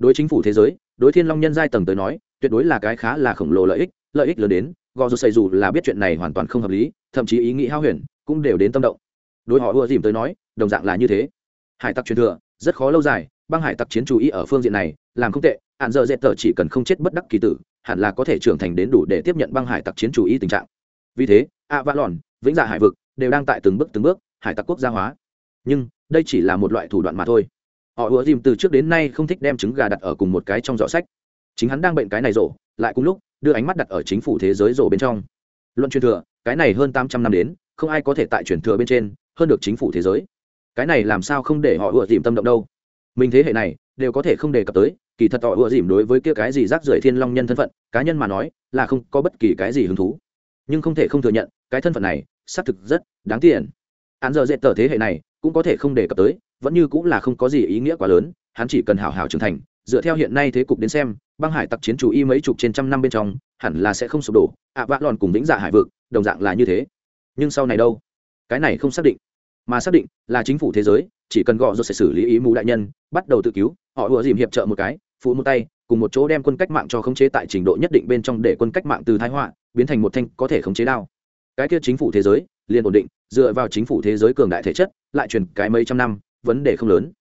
đối chính phủ thế giới, đối thiên long nhân giai tầng tới nói, tuyệt đối là cái khá là khổng lồ lợi ích lợi ích lớn đến, gò dù xây dù là biết chuyện này hoàn toàn không hợp lý, thậm chí ý nghĩ hao huyền, cũng đều đến tâm động. Đối họ ưa dìm tới nói, đồng dạng là như thế. Hải tặc truyền thừa, rất khó lâu dài, băng hải tặc chiến chú ý ở phương diện này, làm không tệ, hạn giờ dễ tờ chỉ cần không chết bất đắc kỳ tử, hẳn là có thể trưởng thành đến đủ để tiếp nhận băng hải tặc chiến chú ý tình trạng. Vì thế a va lòn vĩnh dạ hải vực, đều đang tại từng bước từng bước, hải tặc quốc gia hóa. Nhưng, đây chỉ là một loại thủ đoạn mà thôi họ ùa dìm từ trước đến nay không thích đem trứng gà đặt ở cùng một cái trong giỏ sách. Chính hắn đang bệnh cái này rổ, lại cùng lúc, đưa ánh mắt đặt ở chính phủ thế giới rổ bên trong. Luận truyền thừa, cái này hơn tám trăm năm đến, không ai có thể tại truyền thừa bên trên, hơn được chính phủ thế giới. Cái này làm sao không để họ ủa dìm tâm động đâu? Mình thế hệ này, đều có thể không đề cập tới, kỳ thật họ ủa dìm đối với kia cái gì rác rưởi thiên long nhân thân phận, cá nhân mà nói, là không có bất kỳ cái gì hứng thú. Nhưng không thể không thừa nhận, cái thân phận này, xác thực rất đáng tiền. Án giờ dễ tờ thế hệ này, cũng có thể không đề cập tới vẫn như cũng là không có gì ý nghĩa quá lớn, hắn chỉ cần hào hào trưởng thành, dựa theo hiện nay thế cục đến xem, băng hải tặc chiến chủ y mấy chục trên trăm năm bên trong, hẳn là sẽ không sụp đổ, ạ vạ lòn cùng vĩnh dạ hải vực, đồng dạng là như thế. Nhưng sau này đâu? Cái này không xác định. Mà xác định là chính phủ thế giới, chỉ cần gọi rồi sẽ xử lý ý mù đại nhân, bắt đầu tự cứu, họ ùa dìm hiệp trợ một cái phụ một tay, cùng một chỗ đem quân cách mạng cho khống chế tại trình độ nhất định bên trong để quân cách mạng từ thái họa biến thành một thanh có thể khống chế đao. Cái kia chính phủ thế giới liền ổn định, dựa vào chính phủ thế giới cường đại thể chất, lại truyền cái mấy trăm năm vấn đề không lớn.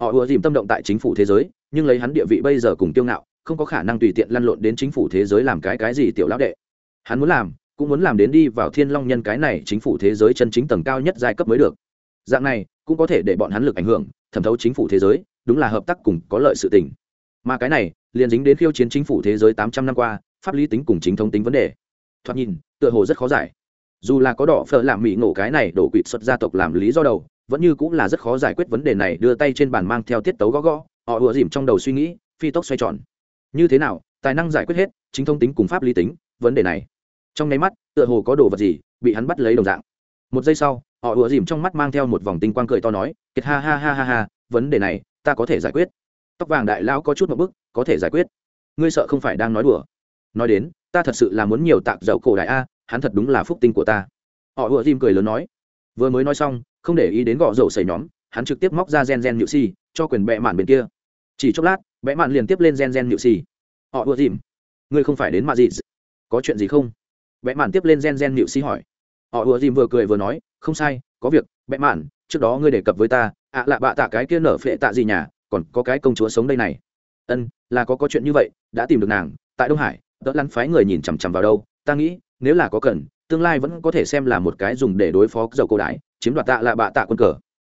Họ ùa dìm tâm động tại chính phủ thế giới, nhưng lấy hắn địa vị bây giờ cùng tiêu ngạo, không có khả năng tùy tiện lăn lộn đến chính phủ thế giới làm cái cái gì tiểu lão đệ. Hắn muốn làm, cũng muốn làm đến đi vào thiên long nhân cái này chính phủ thế giới chân chính tầng cao nhất giai cấp mới được. Dạng này, cũng có thể để bọn hắn lực ảnh hưởng, thẩm thấu chính phủ thế giới, đúng là hợp tác cùng có lợi sự tình. Mà cái này, liền dính đến khiêu chiến chính phủ thế giới tám trăm năm qua, pháp lý tính cùng chính thống tính vấn đề. Thoạt nhìn, tựa hồ rất khó giải. Dù là có đỏ phở làm mỹ ngộ cái này đổ quỵt xuất gia tộc làm lý do đầu vẫn như cũng là rất khó giải quyết vấn đề này, đưa tay trên bàn mang theo tiết tấu gõ gõ, họ ùa dìm trong đầu suy nghĩ, phi tốc xoay tròn. Như thế nào, tài năng giải quyết hết, chính thông tính cùng pháp lý tính, vấn đề này. Trong nháy mắt, tựa hồ có đồ vật gì bị hắn bắt lấy đồng dạng. Một giây sau, họ ùa dìm trong mắt mang theo một vòng tinh quang cười to nói, kiệt ha ha ha ha ha, vấn đề này, ta có thể giải quyết. Tóc vàng đại lão có chút một bức, có thể giải quyết. Ngươi sợ không phải đang nói đùa. Nói đến, ta thật sự là muốn nhiều tạc dậu cổ đại a, hắn thật đúng là phúc tinh của ta. Họ ùa dìm cười lớn nói. Vừa mới nói xong không để ý đến gõ rổ xảy nhóm, hắn trực tiếp móc ra gen gen nhự xì, cho quyền bệ mạn bên kia. Chỉ chốc lát bệ mạn liền tiếp lên gen gen nhự xì. Họ ùa dìm. Ngươi không phải đến mà gì có chuyện gì không? Bệ mạn tiếp lên gen gen nhự xì hỏi. Họ ùa dìm vừa cười vừa nói, không sai, có việc bệ mạn, trước đó ngươi đề cập với ta, ạ à lạ bạ tạ cái kia nở phệ tạ gì nhà, còn có cái công chúa sống đây này. Ân, là có có chuyện như vậy, đã tìm được nàng, tại đông hải, đỡ lăn phái người nhìn chằm chằm vào đâu, ta nghĩ, nếu là có cần, tương lai vẫn có thể xem là một cái dùng để đối phó dầu cổ đái chiếm đoạt tạ là bạ tạ quân cờ.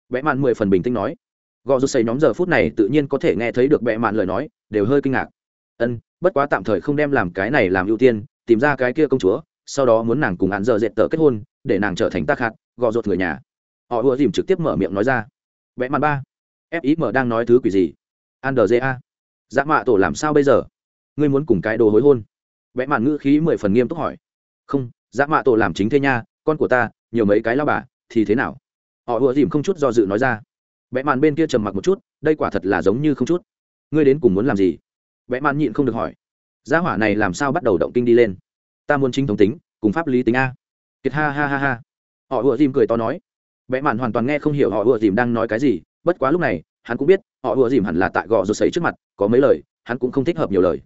Vẽ mạn mười phần bình tĩnh nói. Gò rút xây nhóm giờ phút này tự nhiên có thể nghe thấy được vẽ mạn lời nói, đều hơi kinh ngạc. Ân, bất quá tạm thời không đem làm cái này làm ưu tiên, tìm ra cái kia công chúa, sau đó muốn nàng cùng hắn giờ dệt tờ kết hôn, để nàng trở thành tác hạt, gò rột người nhà. Họ ùa dìm trực tiếp mở miệng nói ra. Vẽ mạn ba fim đang nói thứ quỷ gì? Andrja dạ mạ tổ làm sao bây giờ? Ngươi muốn cùng cái đồ hối hôn? Vẽ mạn ngữ khí mười phần nghiêm túc hỏi. Không dạ mạ tổ làm chính thế nha, con của ta, nhiều mấy cái lao bà thì thế nào? Họ ùa dìm không chút do dự nói ra. Vẽ màn bên kia trầm mặc một chút, đây quả thật là giống như không chút. Ngươi đến cùng muốn làm gì? Vẽ màn nhịn không được hỏi. Gia hỏa này làm sao bắt đầu động kinh đi lên? Ta muốn chính thống tính, cùng pháp lý tính a. Kiệt ha ha ha ha. Họ ùa dìm cười to nói. Vẽ màn hoàn toàn nghe không hiểu họ ùa dìm đang nói cái gì, bất quá lúc này, hắn cũng biết, họ ùa dìm hẳn là tại gò rột sấy trước mặt, có mấy lời, hắn cũng không thích hợp nhiều lời.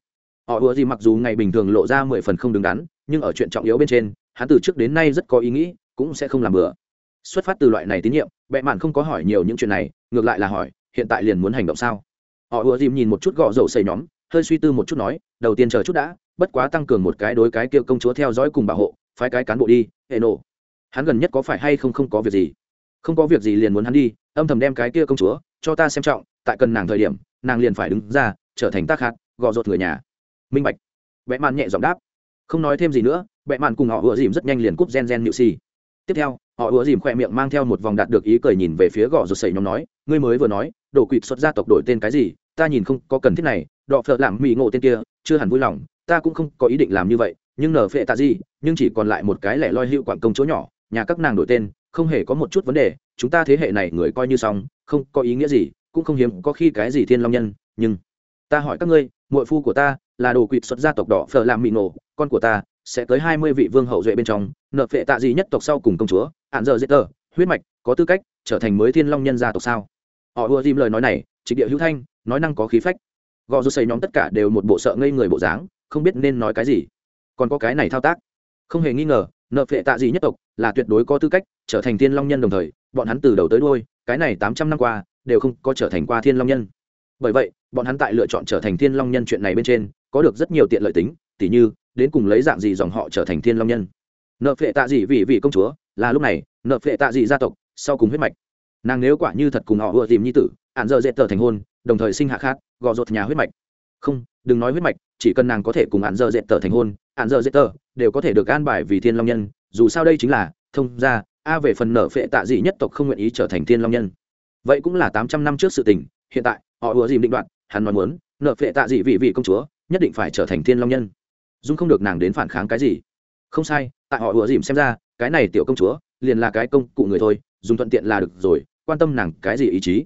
Họ ùa dìm mặc dù ngày bình thường lộ ra mười phần không đứng đắn, nhưng ở chuyện trọng yếu bên trên, hắn từ trước đến nay rất có ý nghĩ, cũng sẽ không làm bừa xuất phát từ loại này tín nhiệm, bệ mạn không có hỏi nhiều những chuyện này, ngược lại là hỏi, hiện tại liền muốn hành động sao? Họ ùa dìm nhìn một chút gõ dầu xây nhóm, hơi suy tư một chút nói, đầu tiên chờ chút đã, bất quá tăng cường một cái đối cái kia công chúa theo dõi cùng bảo hộ, phái cái cán bộ đi, hệ nổ. Hắn gần nhất có phải hay không không có việc gì? Không có việc gì liền muốn hắn đi, âm thầm đem cái kia công chúa, cho ta xem trọng, tại cần nàng thời điểm, nàng liền phải đứng ra, trở thành tác hạt gò rột người nhà. Minh bạch. Vẽ mạn nhẹ giọng đáp. Không nói thêm gì nữa vẽ mạn cùng họ ùa dìm rất nhanh liền cúp gen gen nhự xì、si tiếp theo, họ ùa dìm khỏe miệng mang theo một vòng đạt được ý cười nhìn về phía gò rột sẩy nhóm nói, ngươi mới vừa nói đổ quỵt xuất gia tộc đổi tên cái gì, ta nhìn không có cần thiết này, đọ phợ làm mỹ ngộ tên kia, chưa hẳn vui lòng, ta cũng không có ý định làm như vậy, nhưng nở phệ tạ gì, nhưng chỉ còn lại một cái lẻ loi hữu quảng công chỗ nhỏ, nhà các nàng đổi tên, không hề có một chút vấn đề, chúng ta thế hệ này người coi như xong, không có ý nghĩa gì, cũng không hiếm có khi cái gì thiên long nhân, nhưng ta hỏi các ngươi, muội phu của ta là đồ quỵt xuất gia tộc đỏ phở làm mị nổ con của ta sẽ tới hai mươi vị vương hậu duệ bên trong nợ phệ tạ gì nhất tộc sau cùng công chúa hạn giờ dễ tờ, huyết mạch, có tư cách, trở thành mới thiên long nhân gia tộc sao? Họ ưa dìm lời nói này, trịnh địa hữu thanh, nói năng có khí phách. Gò rô xây nhóm tất cả đều một bộ sợ ngây người bộ dáng, không biết nên nói cái gì. Còn có cái này thao tác. Không hề nghi ngờ, nợ phệ tạ gì nhất tộc là tuyệt đối có tư cách trở thành thiên long nhân đồng thời, bọn hắn từ đầu tới đôi cái này tám trăm năm qua, đều không có trở thành qua thiên long nhân. Bởi vậy, bọn hắn tại lựa chọn trở thành thiên long nhân chuyện này bên trên, có được rất nhiều tiện lợi tính, tỉ như, đến cùng lấy dạng gì dòng họ trở thành thiên long nhân nợ phệ tạ dị vì vị công chúa, là lúc này, nợ phệ tạ dị gia tộc, sau cùng huyết mạch. Nàng nếu quả như thật cùng họ vừa tìm nhi tử, ạn giờ dễ tờ thành hôn, đồng thời sinh hạ khác, gò rột nhà huyết mạch. Không, đừng nói huyết mạch, chỉ cần nàng có thể cùng ạn giờ dễ tờ thành hôn, ạn giờ dễ tờ đều có thể được an bài vì thiên long nhân. Dù sao đây chính là, thông ra, a về phần nợ phệ tạ dị nhất tộc không nguyện ý trở thành thiên long nhân. Vậy cũng là tám trăm năm trước sự tình, hiện tại, họ ùa dìm định đoạn, hắn nói muốn, nợ phệ tạ dị vị vị công chúa, nhất định phải trở thành thiên long nhân. Dung không được nàng đến phản kháng cái gì không sai, tại họ ủa dìm xem ra, cái này tiểu công chúa liền là cái công cụ người thôi, dùng thuận tiện là được rồi, quan tâm nàng cái gì ý chí.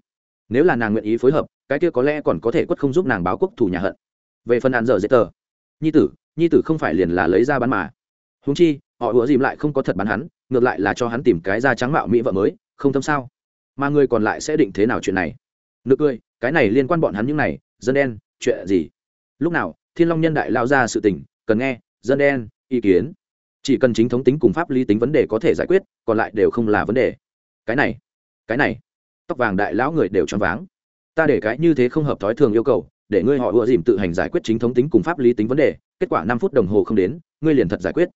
Nếu là nàng nguyện ý phối hợp, cái kia có lẽ còn có thể quất không giúp nàng báo quốc thủ nhà hận. Về phần hạn dở dễ tờ, nhi tử nhi tử không phải liền là lấy ra bán mà. Húng chi, họ ủa dìm lại không có thật bán hắn, ngược lại là cho hắn tìm cái da trắng mạo mỹ vợ mới, không tâm sao? Mà người còn lại sẽ định thế nào chuyện này? Nực cười, cái này liên quan bọn hắn những này, dân đen, chuyện gì? Lúc nào, thiên long nhân đại lao ra sự tình, cần nghe, dân đen, ý kiến chỉ cần chính thống tính cùng pháp lý tính vấn đề có thể giải quyết, còn lại đều không là vấn đề. Cái này cái này. Tóc vàng đại lão người đều choáng váng. Ta để cái như thế không hợp thói thường yêu cầu, để ngươi họ ùa dìm tự hành giải quyết chính thống tính cùng pháp lý tính vấn đề, kết quả năm phút đồng hồ không đến, ngươi liền thật giải quyết.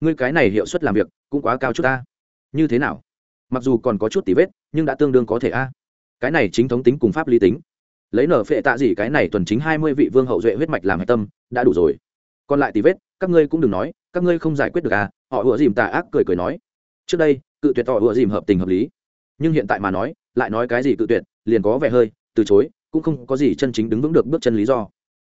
Ngươi cái này hiệu suất làm việc, cũng quá cao chút ta. Như thế nào? Mặc dù còn có chút tỉ vết, nhưng đã tương đương có thể a. Cái này chính thống tính cùng pháp lý tính. Lấy nở phệ tạ gì cái này tuần chính hai mươi vị vương hậu duệ huyết mạch làm hạch tâm, đã đủ rồi. Còn lại tỉ vết các ngươi cũng đừng nói, các ngươi không giải quyết được à? Họ ủa dìm tà ác cười cười nói. Trước đây, cự tuyệt họ ủa dìm hợp tình hợp lý. Nhưng hiện tại mà nói, lại nói cái gì cự tuyệt, liền có vẻ hơi từ chối, cũng không có gì chân chính đứng vững được bước chân lý do.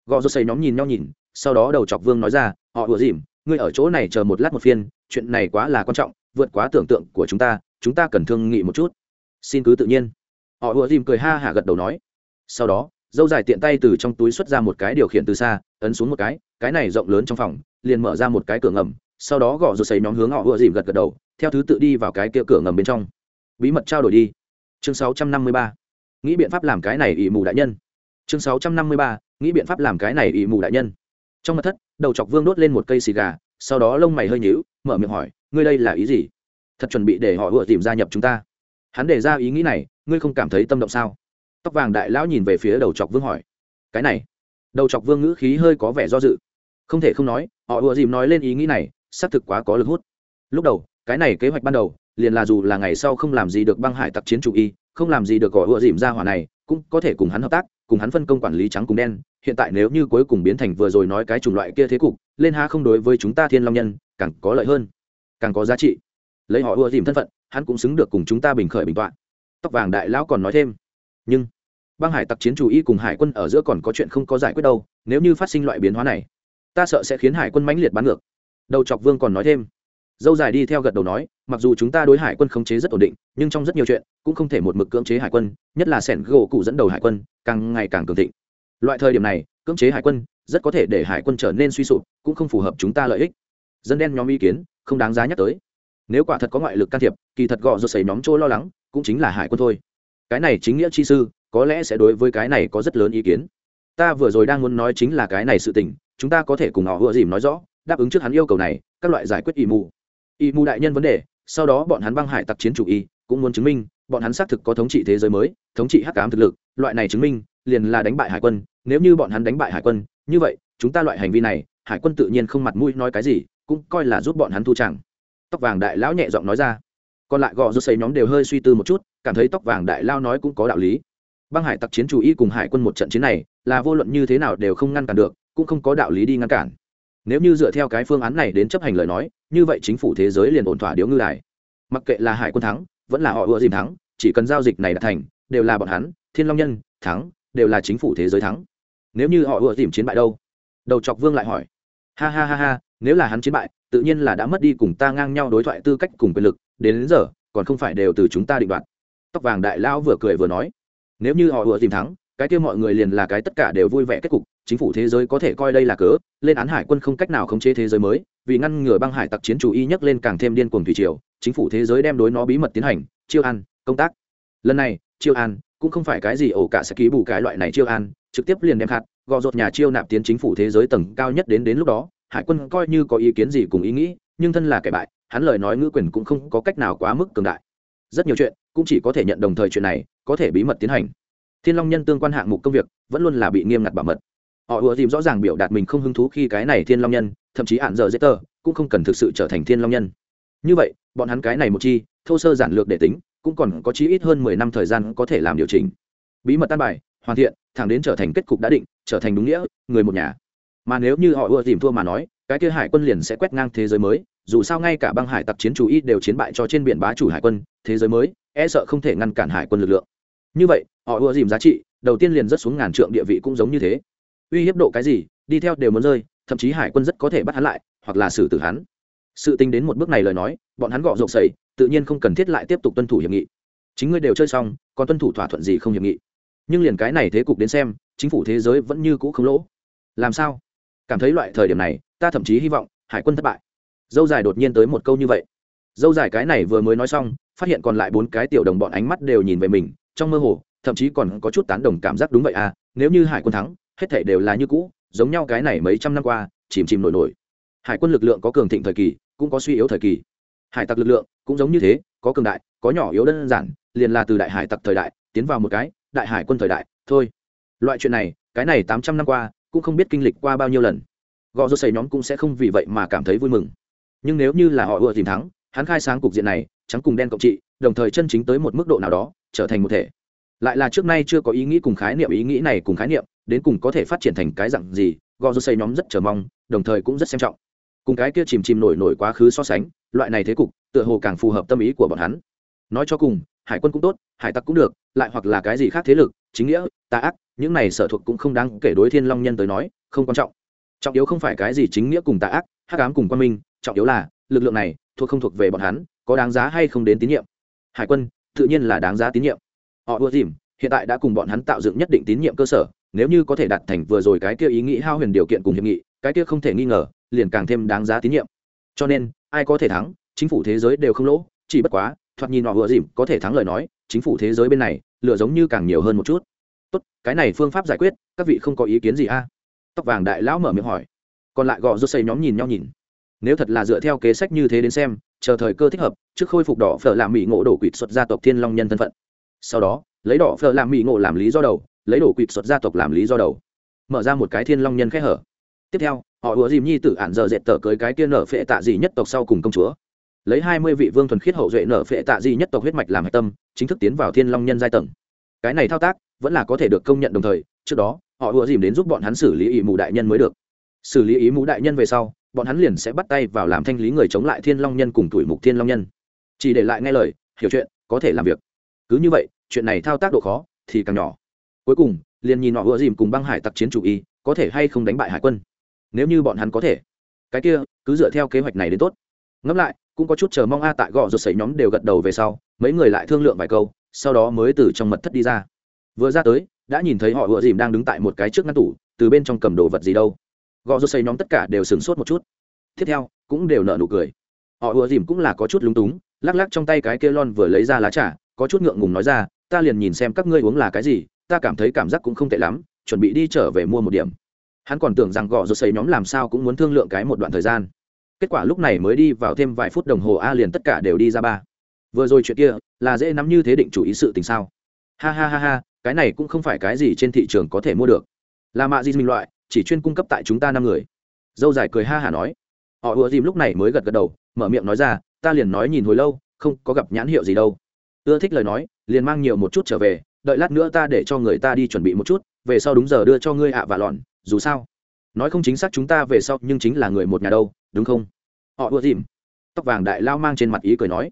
Gò rô xây nhóm nhìn nhau nhìn, sau đó đầu chọc vương nói ra, họ ủa dìm, ngươi ở chỗ này chờ một lát một phiên, chuyện này quá là quan trọng, vượt quá tưởng tượng của chúng ta chúng ta cần thương nghị một chút. Xin cứ tự nhiên. Họ ủa dìm cười ha hả gật đầu nói. Sau đó, dâu dài tiện tay từ trong túi xuất ra một cái điều khiển từ xa, ấn xuống một cái cái này rộng lớn trong phòng, liền mở ra một cái cửa ngầm, sau đó gõ rồi xấy nhóm hướng họ ùa dìm gật gật đầu, theo thứ tự đi vào cái kia cửa ngầm bên trong. Bí mật trao đổi đi. Chương 653. nghĩ biện pháp làm cái này ỷ mù đại nhân. Chương 653. nghĩ biện pháp làm cái này ỷ mù đại nhân. Trong mặt thất, đầu chọc vương đốt lên một cây xì gà, sau đó lông mày hơi nhíu, mở miệng hỏi, ngươi đây là ý gì? Thật chuẩn bị để họ ùa dìm gia nhập chúng ta. Hắn để ra ý nghĩ này, ngươi không cảm thấy tâm động sao? Tóc vàng đại lão nhìn về phía đầu chọc vương hỏi, cái này đầu chọc vương ngữ khí hơi có vẻ do dự. Không thể không nói, họ ùa dìm nói lên ý nghĩ này, xác thực quá có lực hút. Lúc đầu, cái này kế hoạch ban đầu, liền là dù là ngày sau không làm gì được băng hải tặc chiến chủ y, không làm gì được gọi ùa dìm ra hỏa này, cũng có thể cùng hắn hợp tác, cùng hắn phân công quản lý trắng cùng đen. Hiện tại nếu như cuối cùng biến thành vừa rồi nói cái chủng loại kia thế cục, lên ha không đối với chúng ta thiên long nhân, càng có lợi hơn, càng có giá trị. Lấy họ ùa dìm thân phận, hắn cũng xứng được cùng chúng ta bình khởi bình tọa. Tóc vàng đại lão còn nói thêm. Nhưng băng hải tặc chiến chủ y cùng hải quân ở giữa còn có chuyện không có giải quyết đâu, nếu như phát sinh loại biến hóa này, ta sợ sẽ khiến hải quân mãnh liệt bắn ngược. Đầu chọc vương còn nói thêm. Dâu dài đi theo gật đầu nói, mặc dù chúng ta đối hải quân khống chế rất ổn định, nhưng trong rất nhiều chuyện, cũng không thể một mực cưỡng chế hải quân, nhất là sẻn gỗ cụ dẫn đầu hải quân, càng ngày càng cường thịnh. Loại thời điểm này, cưỡng chế hải quân, rất có thể để hải quân trở nên suy sụp, cũng không phù hợp chúng ta lợi ích. Dân đen nhóm ý kiến, không đáng giá nhắc tới. Nếu quả thật có ngoại lực can thiệp, kỳ thật gọ rồi xảy nhóm chỗ lo lắng, cũng chính là hải quân thôi cái này chính nghĩa chi sư, có lẽ sẽ đối với cái này có rất lớn ý kiến. Ta vừa rồi đang muốn nói chính là cái này sự tình, chúng ta có thể cùng họ vừa dìm nói rõ, đáp ứng trước hắn yêu cầu này, các loại giải quyết ỷ mù. Ỷ mù đại nhân vấn đề, sau đó bọn hắn băng hải tặc chiến chủ y, cũng muốn chứng minh, bọn hắn xác thực có thống trị thế giới mới, thống trị hắc ám thực lực, loại này chứng minh, liền là đánh bại hải quân, nếu như bọn hắn đánh bại hải quân, như vậy, chúng ta loại hành vi này, hải quân tự nhiên không mặt mũi nói cái gì, cũng coi là giúp bọn hắn thu chẳng. Tóc vàng đại lão nhẹ giọng nói ra còn lại gò rút xây nhóm đều hơi suy tư một chút, cảm thấy tóc vàng đại lao nói cũng có đạo lý. Băng hải tặc chiến chủ y cùng hải quân một trận chiến này, là vô luận như thế nào đều không ngăn cản được, cũng không có đạo lý đi ngăn cản. Nếu như dựa theo cái phương án này đến chấp hành lời nói, như vậy chính phủ thế giới liền ổn thỏa điếu ngư đài. Mặc kệ là hải quân thắng, vẫn là họ ưa dìm thắng, chỉ cần giao dịch này đã thành, đều là bọn hắn, thiên long nhân, thắng, đều là chính phủ thế giới thắng. Nếu như họ ưa dìm chiến bại đâu? Đầu chọc vương lại hỏi. Ha ha ha ha, nếu là hắn chiến bại, tự nhiên là đã mất đi cùng ta ngang nhau đối thoại tư cách cùng quyền lực đến, đến giờ còn không phải đều từ chúng ta định đoạt. Tóc vàng đại lão vừa cười vừa nói nếu như họ vừa tìm thắng cái kia mọi người liền là cái tất cả đều vui vẻ kết cục chính phủ thế giới có thể coi đây là cớ lên án hải quân không cách nào khống chế thế giới mới vì ngăn ngừa băng hải tặc chiến chủ y nhắc lên càng thêm điên cuồng thủy triều chính phủ thế giới đem đối nó bí mật tiến hành chiêu an công tác. Lần này chiêu an cũng không phải cái gì ổ cả sẽ ký bù cái loại này chiêu an trực tiếp liền đem hạt gò rột nhà chiêu nạp tiến chính phủ thế giới tầng cao nhất đến đến lúc đó hải quân coi như có ý kiến gì cùng ý nghĩ nhưng thân là kẻ bại hắn lời nói ngữ quyền cũng không có cách nào quá mức cường đại. Rất nhiều chuyện cũng chỉ có thể nhận đồng thời chuyện này, có thể bí mật tiến hành. Thiên long nhân tương quan hạng mục công việc vẫn luôn là bị nghiêm ngặt bảo mật. Họ ùa dìm rõ ràng biểu đạt mình không hứng thú khi cái này thiên long nhân, thậm chí hạn giờ dễ tờ, cũng không cần thực sự trở thành thiên long nhân. Như vậy, bọn hắn cái này một chi, thô sơ giản lược để tính, cũng còn có chí ít hơn mười năm thời gian có thể làm điều chỉnh. Bí mật tan bài, hoàn thiện, thẳng đến trở thành kết cục đã định, trở thành đúng nghĩa, người một nhà. Mà nếu như họ ưa tìm thua mà nói, cái kia hải quân liền sẽ quét ngang thế giới mới dù sao ngay cả băng hải tặc chiến chủ ít đều chiến bại cho trên biển bá chủ hải quân, thế giới mới e sợ không thể ngăn cản hải quân lực lượng. Như vậy, họ ưa dìm giá trị, đầu tiên liền rất xuống ngàn trượng địa vị cũng giống như thế. Uy hiếp độ cái gì, đi theo đều muốn rơi, thậm chí hải quân rất có thể bắt hắn lại, hoặc là xử tử hắn. Sự tính đến một bước này lời nói, bọn hắn gọ rộp sầy tự nhiên không cần thiết lại tiếp tục tuân thủ hiệp nghị. Chính ngươi đều chơi xong, còn tuân thủ thỏa thuận gì không hiệp nghị? Nhưng liền cái này thế cục đến xem, chính phủ thế giới vẫn như cũ không lỗ. Làm sao? Cảm thấy loại thời điểm này, ta thậm chí hy vọng hải quân thất bại dâu dài đột nhiên tới một câu như vậy. Dâu dài cái này vừa mới nói xong, phát hiện còn lại bốn cái tiểu đồng bọn ánh mắt đều nhìn về mình, trong mơ hồ, thậm chí còn có chút tán đồng cảm giác đúng vậy à nếu như hải quân thắng, hết thể đều là như cũ, giống nhau cái này mấy trăm năm qua, chìm chìm nổi nổi. Hải quân lực lượng có cường thịnh thời kỳ, cũng có suy yếu thời kỳ. Hải tặc lực lượng cũng giống như thế, có cường đại, có nhỏ yếu đơn giản, liền là từ đại hải tặc thời đại, tiến vào một cái, đại hải quân thời đại, thôi. Loại chuyện này, cái này tám trăm năm qua, cũng không biết kinh lịch qua bao nhiêu lần. Gò rô xây nhóm cũng sẽ không vì vậy mà cảm thấy vui mừng nhưng nếu như là họ ưa tìm thắng, hắn khai sáng cục diện này, trắng cùng đen cộng trị, đồng thời chân chính tới một mức độ nào đó, trở thành một thể. Lại là trước nay chưa có ý nghĩ cùng khái niệm, ý nghĩ này cùng khái niệm, đến cùng có thể phát triển thành cái dặn gì gò rô xây nhóm rất chờ mong, đồng thời cũng rất xem trọng. Cùng cái kia chìm chìm nổi nổi quá khứ so sánh, loại này thế cục, tựa hồ càng phù hợp tâm ý của bọn hắn. Nói cho cùng, hải quân cũng tốt, hải tặc cũng được, lại hoặc là cái gì khác thế lực, chính nghĩa, tà ác, những này sở thuộc cũng không đáng kể đối thiên long nhân tới nói, không quan trọng. Trọng yếu không phải cái gì chính nghĩa cùng tà ác hắc ám cùng quan minh, trọng yếu là, lực lượng này thuộc không thuộc về bọn hắn, có đáng giá hay không đến tín nhiệm? Hải quân, tự nhiên là đáng giá tín nhiệm. Họ ưa dìm, hiện tại đã cùng bọn hắn tạo dựng nhất định tín nhiệm cơ sở, nếu như có thể đạt thành vừa rồi cái kia ý nghĩ hao huyền điều kiện cùng hiệp nghị, cái kia không thể nghi ngờ, liền càng thêm đáng giá tín nhiệm. Cho nên, ai có thể thắng, chính phủ thế giới đều không lỗ, chỉ bất quá, thoạt nhìn họ ưa dìm có thể thắng lời nói, chính phủ thế giới bên này lựa giống như càng nhiều hơn một chút. Tốt, cái này phương pháp giải quyết, các vị không có ý kiến gì a? Tóc vàng đại lão mở miệng hỏi còn lại gò rút xây nhóm nhìn nhau nhìn. Nếu thật là dựa theo kế sách như thế đến xem, chờ thời cơ thích hợp, trước khôi phục đỏ phở làm mỹ ngộ đổ quỵt xuất gia tộc thiên long nhân thân phận. Sau đó, lấy đỏ phở làm mỹ ngộ làm lý do đầu, lấy đổ quỵt xuất gia tộc làm lý do đầu. Mở ra một cái thiên long nhân khẽ hở. Tiếp theo, họ ủa dìm nhi tự ản giờ dệt tờ cưới cái kia nở phệ tạ gì nhất tộc sau cùng công chúa. Lấy hai mươi vị vương thuần khiết hậu duệ nở phệ tạ gì nhất tộc huyết mạch làm hạch tâm, chính thức tiến vào thiên long nhân giai tầng. Cái này thao tác, vẫn là có thể được công nhận đồng thời, trước đó, họ ủa dìm đến giúp bọn hắn xử lý ỵ mù đại nhân mới được xử lý ý mũ đại nhân về sau, bọn hắn liền sẽ bắt tay vào làm thanh lý người chống lại thiên long nhân cùng tuổi mục thiên long nhân. Chỉ để lại nghe lời, hiểu chuyện, có thể làm việc. Cứ như vậy, chuyện này thao tác độ khó thì càng nhỏ. Cuối cùng, liền nhìn họ ủa dìm cùng băng hải tặc chiến chủ y, có thể hay không đánh bại hải quân. Nếu như bọn hắn có thể. Cái kia, cứ dựa theo kế hoạch này đến tốt. Ngẫm lại, cũng có chút chờ mong a tại gò rột sấy nhóm đều gật đầu về sau, mấy người lại thương lượng vài câu, sau đó mới từ trong mật thất đi ra. Vừa ra tới, đã nhìn thấy họ ựa dìm đang đứng tại một cái trước ngăn tủ, từ bên trong cầm đồ vật gì đâu gò rô sấy nhóm tất cả đều sửng sốt một chút. Tiếp theo, cũng đều nợ nụ cười. Họ ùa dìm cũng là có chút lúng túng, lắc lắc trong tay cái kia lon vừa lấy ra lá trà, có chút ngượng ngùng nói ra, ta liền nhìn xem các ngươi uống là cái gì, ta cảm thấy cảm giác cũng không tệ lắm, chuẩn bị đi trở về mua một điểm. Hắn còn tưởng rằng gõ rô xây nhóm làm sao cũng muốn thương lượng cái một đoạn thời gian. Kết quả lúc này mới đi vào thêm vài phút đồng hồ, a liền tất cả đều đi ra ba. Vừa rồi chuyện kia, là dễ nắm như thế định chủ ý sự tình sao? Ha ha ha ha, cái này cũng không phải cái gì trên thị trường có thể mua được. Là mạ di minh loại chỉ chuyên cung cấp tại chúng ta năm người. Dâu dài cười ha hả nói. Họ ùa dìm lúc này mới gật gật đầu, mở miệng nói ra, ta liền nói nhìn hồi lâu, không có gặp nhãn hiệu gì đâu. Ưa thích lời nói, liền mang nhiều một chút trở về, đợi lát nữa ta để cho người ta đi chuẩn bị một chút, về sau đúng giờ đưa cho ngươi ạ và lọn. dù sao. Nói không chính xác chúng ta về sau, nhưng chính là người một nhà đâu, đúng không? Họ ùa dìm. Tóc vàng đại lao mang trên mặt ý cười nói.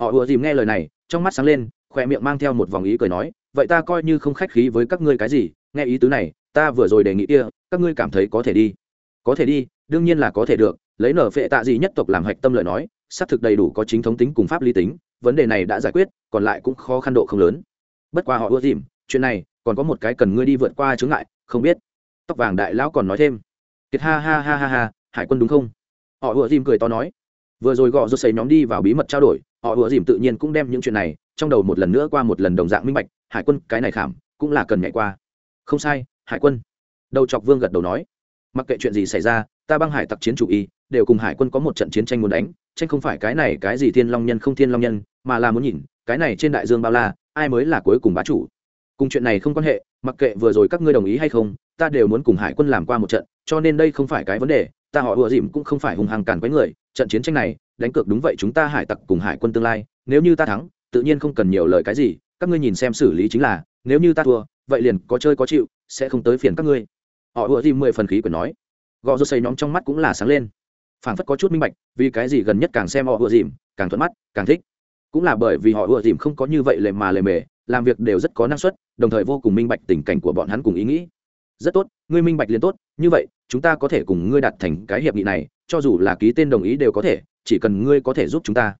Họ ùa dìm nghe lời này, trong mắt sáng lên, khoe miệng mang theo một vòng ý cười nói, vậy ta coi như không khách khí với các ngươi cái gì nghe ý tứ này, ta vừa rồi đề nghị kia, các ngươi cảm thấy có thể đi. Có thể đi, đương nhiên là có thể được, lấy nở phệ tạ gì nhất tộc làm hạch tâm lời nói, xác thực đầy đủ có chính thống tính cùng pháp lý tính, vấn đề này đã giải quyết, còn lại cũng khó khăn độ không lớn. Bất qua họ ưa dìm, chuyện này, còn có một cái cần ngươi đi vượt qua chướng ngại, không biết. Tóc vàng đại lão còn nói thêm. Kiệt ha ha ha ha ha, hải quân đúng không? Họ ưa dìm cười to nói. Vừa rồi gọ rút xấy nhóm đi vào bí mật trao đổi, họ ưa dìm tự nhiên cũng đem những chuyện này, trong đầu một lần nữa qua một lần đồng dạng minh bạch, hải quân cái này khảm, cũng là cần nhảy qua không sai, hải quân. Đầu chọc vương gật đầu nói, mặc kệ chuyện gì xảy ra, ta băng hải tặc chiến chủ y, đều cùng hải quân có một trận chiến tranh muốn đánh, tranh không phải cái này cái gì thiên long nhân không thiên long nhân, mà là muốn nhìn, cái này trên đại dương bao la, ai mới là cuối cùng bá chủ. Cùng chuyện này không quan hệ, mặc kệ vừa rồi các ngươi đồng ý hay không, ta đều muốn cùng hải quân làm qua một trận, cho nên đây không phải cái vấn đề, ta họ ùa dìm cũng không phải hùng hàng cản quấy người, trận chiến tranh này, đánh cược đúng vậy chúng ta hải tặc cùng hải quân tương lai, nếu như ta thắng, tự nhiên không cần nhiều lời cái gì, các ngươi nhìn xem xử lý chính là, nếu như ta thua vậy liền có chơi có chịu, sẽ không tới phiền các ngươi. Họ ùa dìm mười phần khí quyền nói. Gò rô xây nhóm trong mắt cũng là sáng lên. Phảng phất có chút minh bạch, vì cái gì gần nhất càng xem họ ùa dìm càng thuận mắt, càng thích. Cũng là bởi vì họ ùa dìm không có như vậy lề mà lề mề, làm việc đều rất có năng suất, đồng thời vô cùng minh bạch tình cảnh của bọn hắn cùng ý nghĩ. Rất tốt, ngươi minh bạch liền tốt, như vậy, chúng ta có thể cùng ngươi đạt thành cái hiệp nghị này, cho dù là ký tên đồng ý đều có thể, chỉ cần ngươi có thể giúp chúng ta.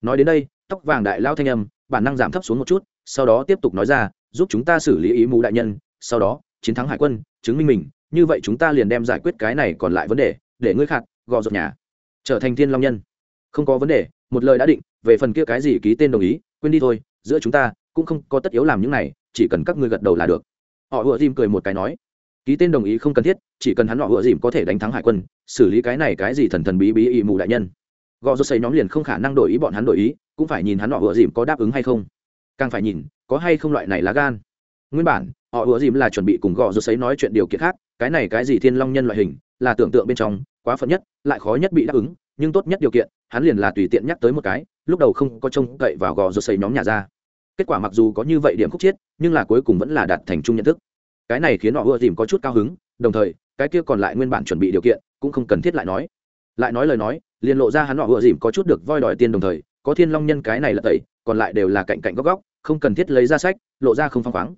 Nói đến đây, tóc vàng đại lao thanh âm, bản năng giảm thấp xuống một chút, sau đó tiếp tục nói ra giúp chúng ta xử lý ý mù đại nhân, sau đó, chiến thắng hải quân, chứng minh mình, như vậy chúng ta liền đem giải quyết cái này còn lại vấn đề, để ngươi khạt gò rột nhà. Trở thành thiên long nhân. Không có vấn đề, một lời đã định, về phần kia cái gì ký tên đồng ý, quên đi thôi, giữa chúng ta cũng không có tất yếu làm những này, chỉ cần các ngươi gật đầu là được. Họ ùa dìm cười một cái nói, ký tên đồng ý không cần thiết, chỉ cần hắn họ ùa dìm có thể đánh thắng hải quân, xử lý cái này cái gì thần thần bí bí ý mù đại nhân. Gò rột xây nhóm liền không khả năng đổi ý bọn hắn đổi ý, cũng phải nhìn hắn họ ùa dìm có đáp ứng hay không càng phải nhìn, có hay không loại này lá gan. Nguyên bản, họ ủa dìm là chuẩn bị cùng gò rột sấy nói chuyện điều kiện khác, cái này cái gì thiên long nhân loại hình, là tưởng tượng bên trong, quá phận nhất, lại khó nhất bị đáp ứng, nhưng tốt nhất điều kiện, hắn liền là tùy tiện nhắc tới một cái, lúc đầu không có trông cậy vào gò rột sấy nhóm nhà ra. Kết quả mặc dù có như vậy điểm khúc chiết nhưng là cuối cùng vẫn là đạt thành chung nhận thức. Cái này khiến họ ưa dìm có chút cao hứng, đồng thời, cái kia còn lại nguyên bản chuẩn bị điều kiện, cũng không cần thiết lại nói. Lại nói lời nói, liền lộ ra hắn họ ưa dìm có chút được voi đòi tiền đồng thời, có thiên long nhân cái này là tẩy còn lại đều là cạnh cạnh góc góc, không cần thiết lấy ra sách, lộ ra không phăng khoáng.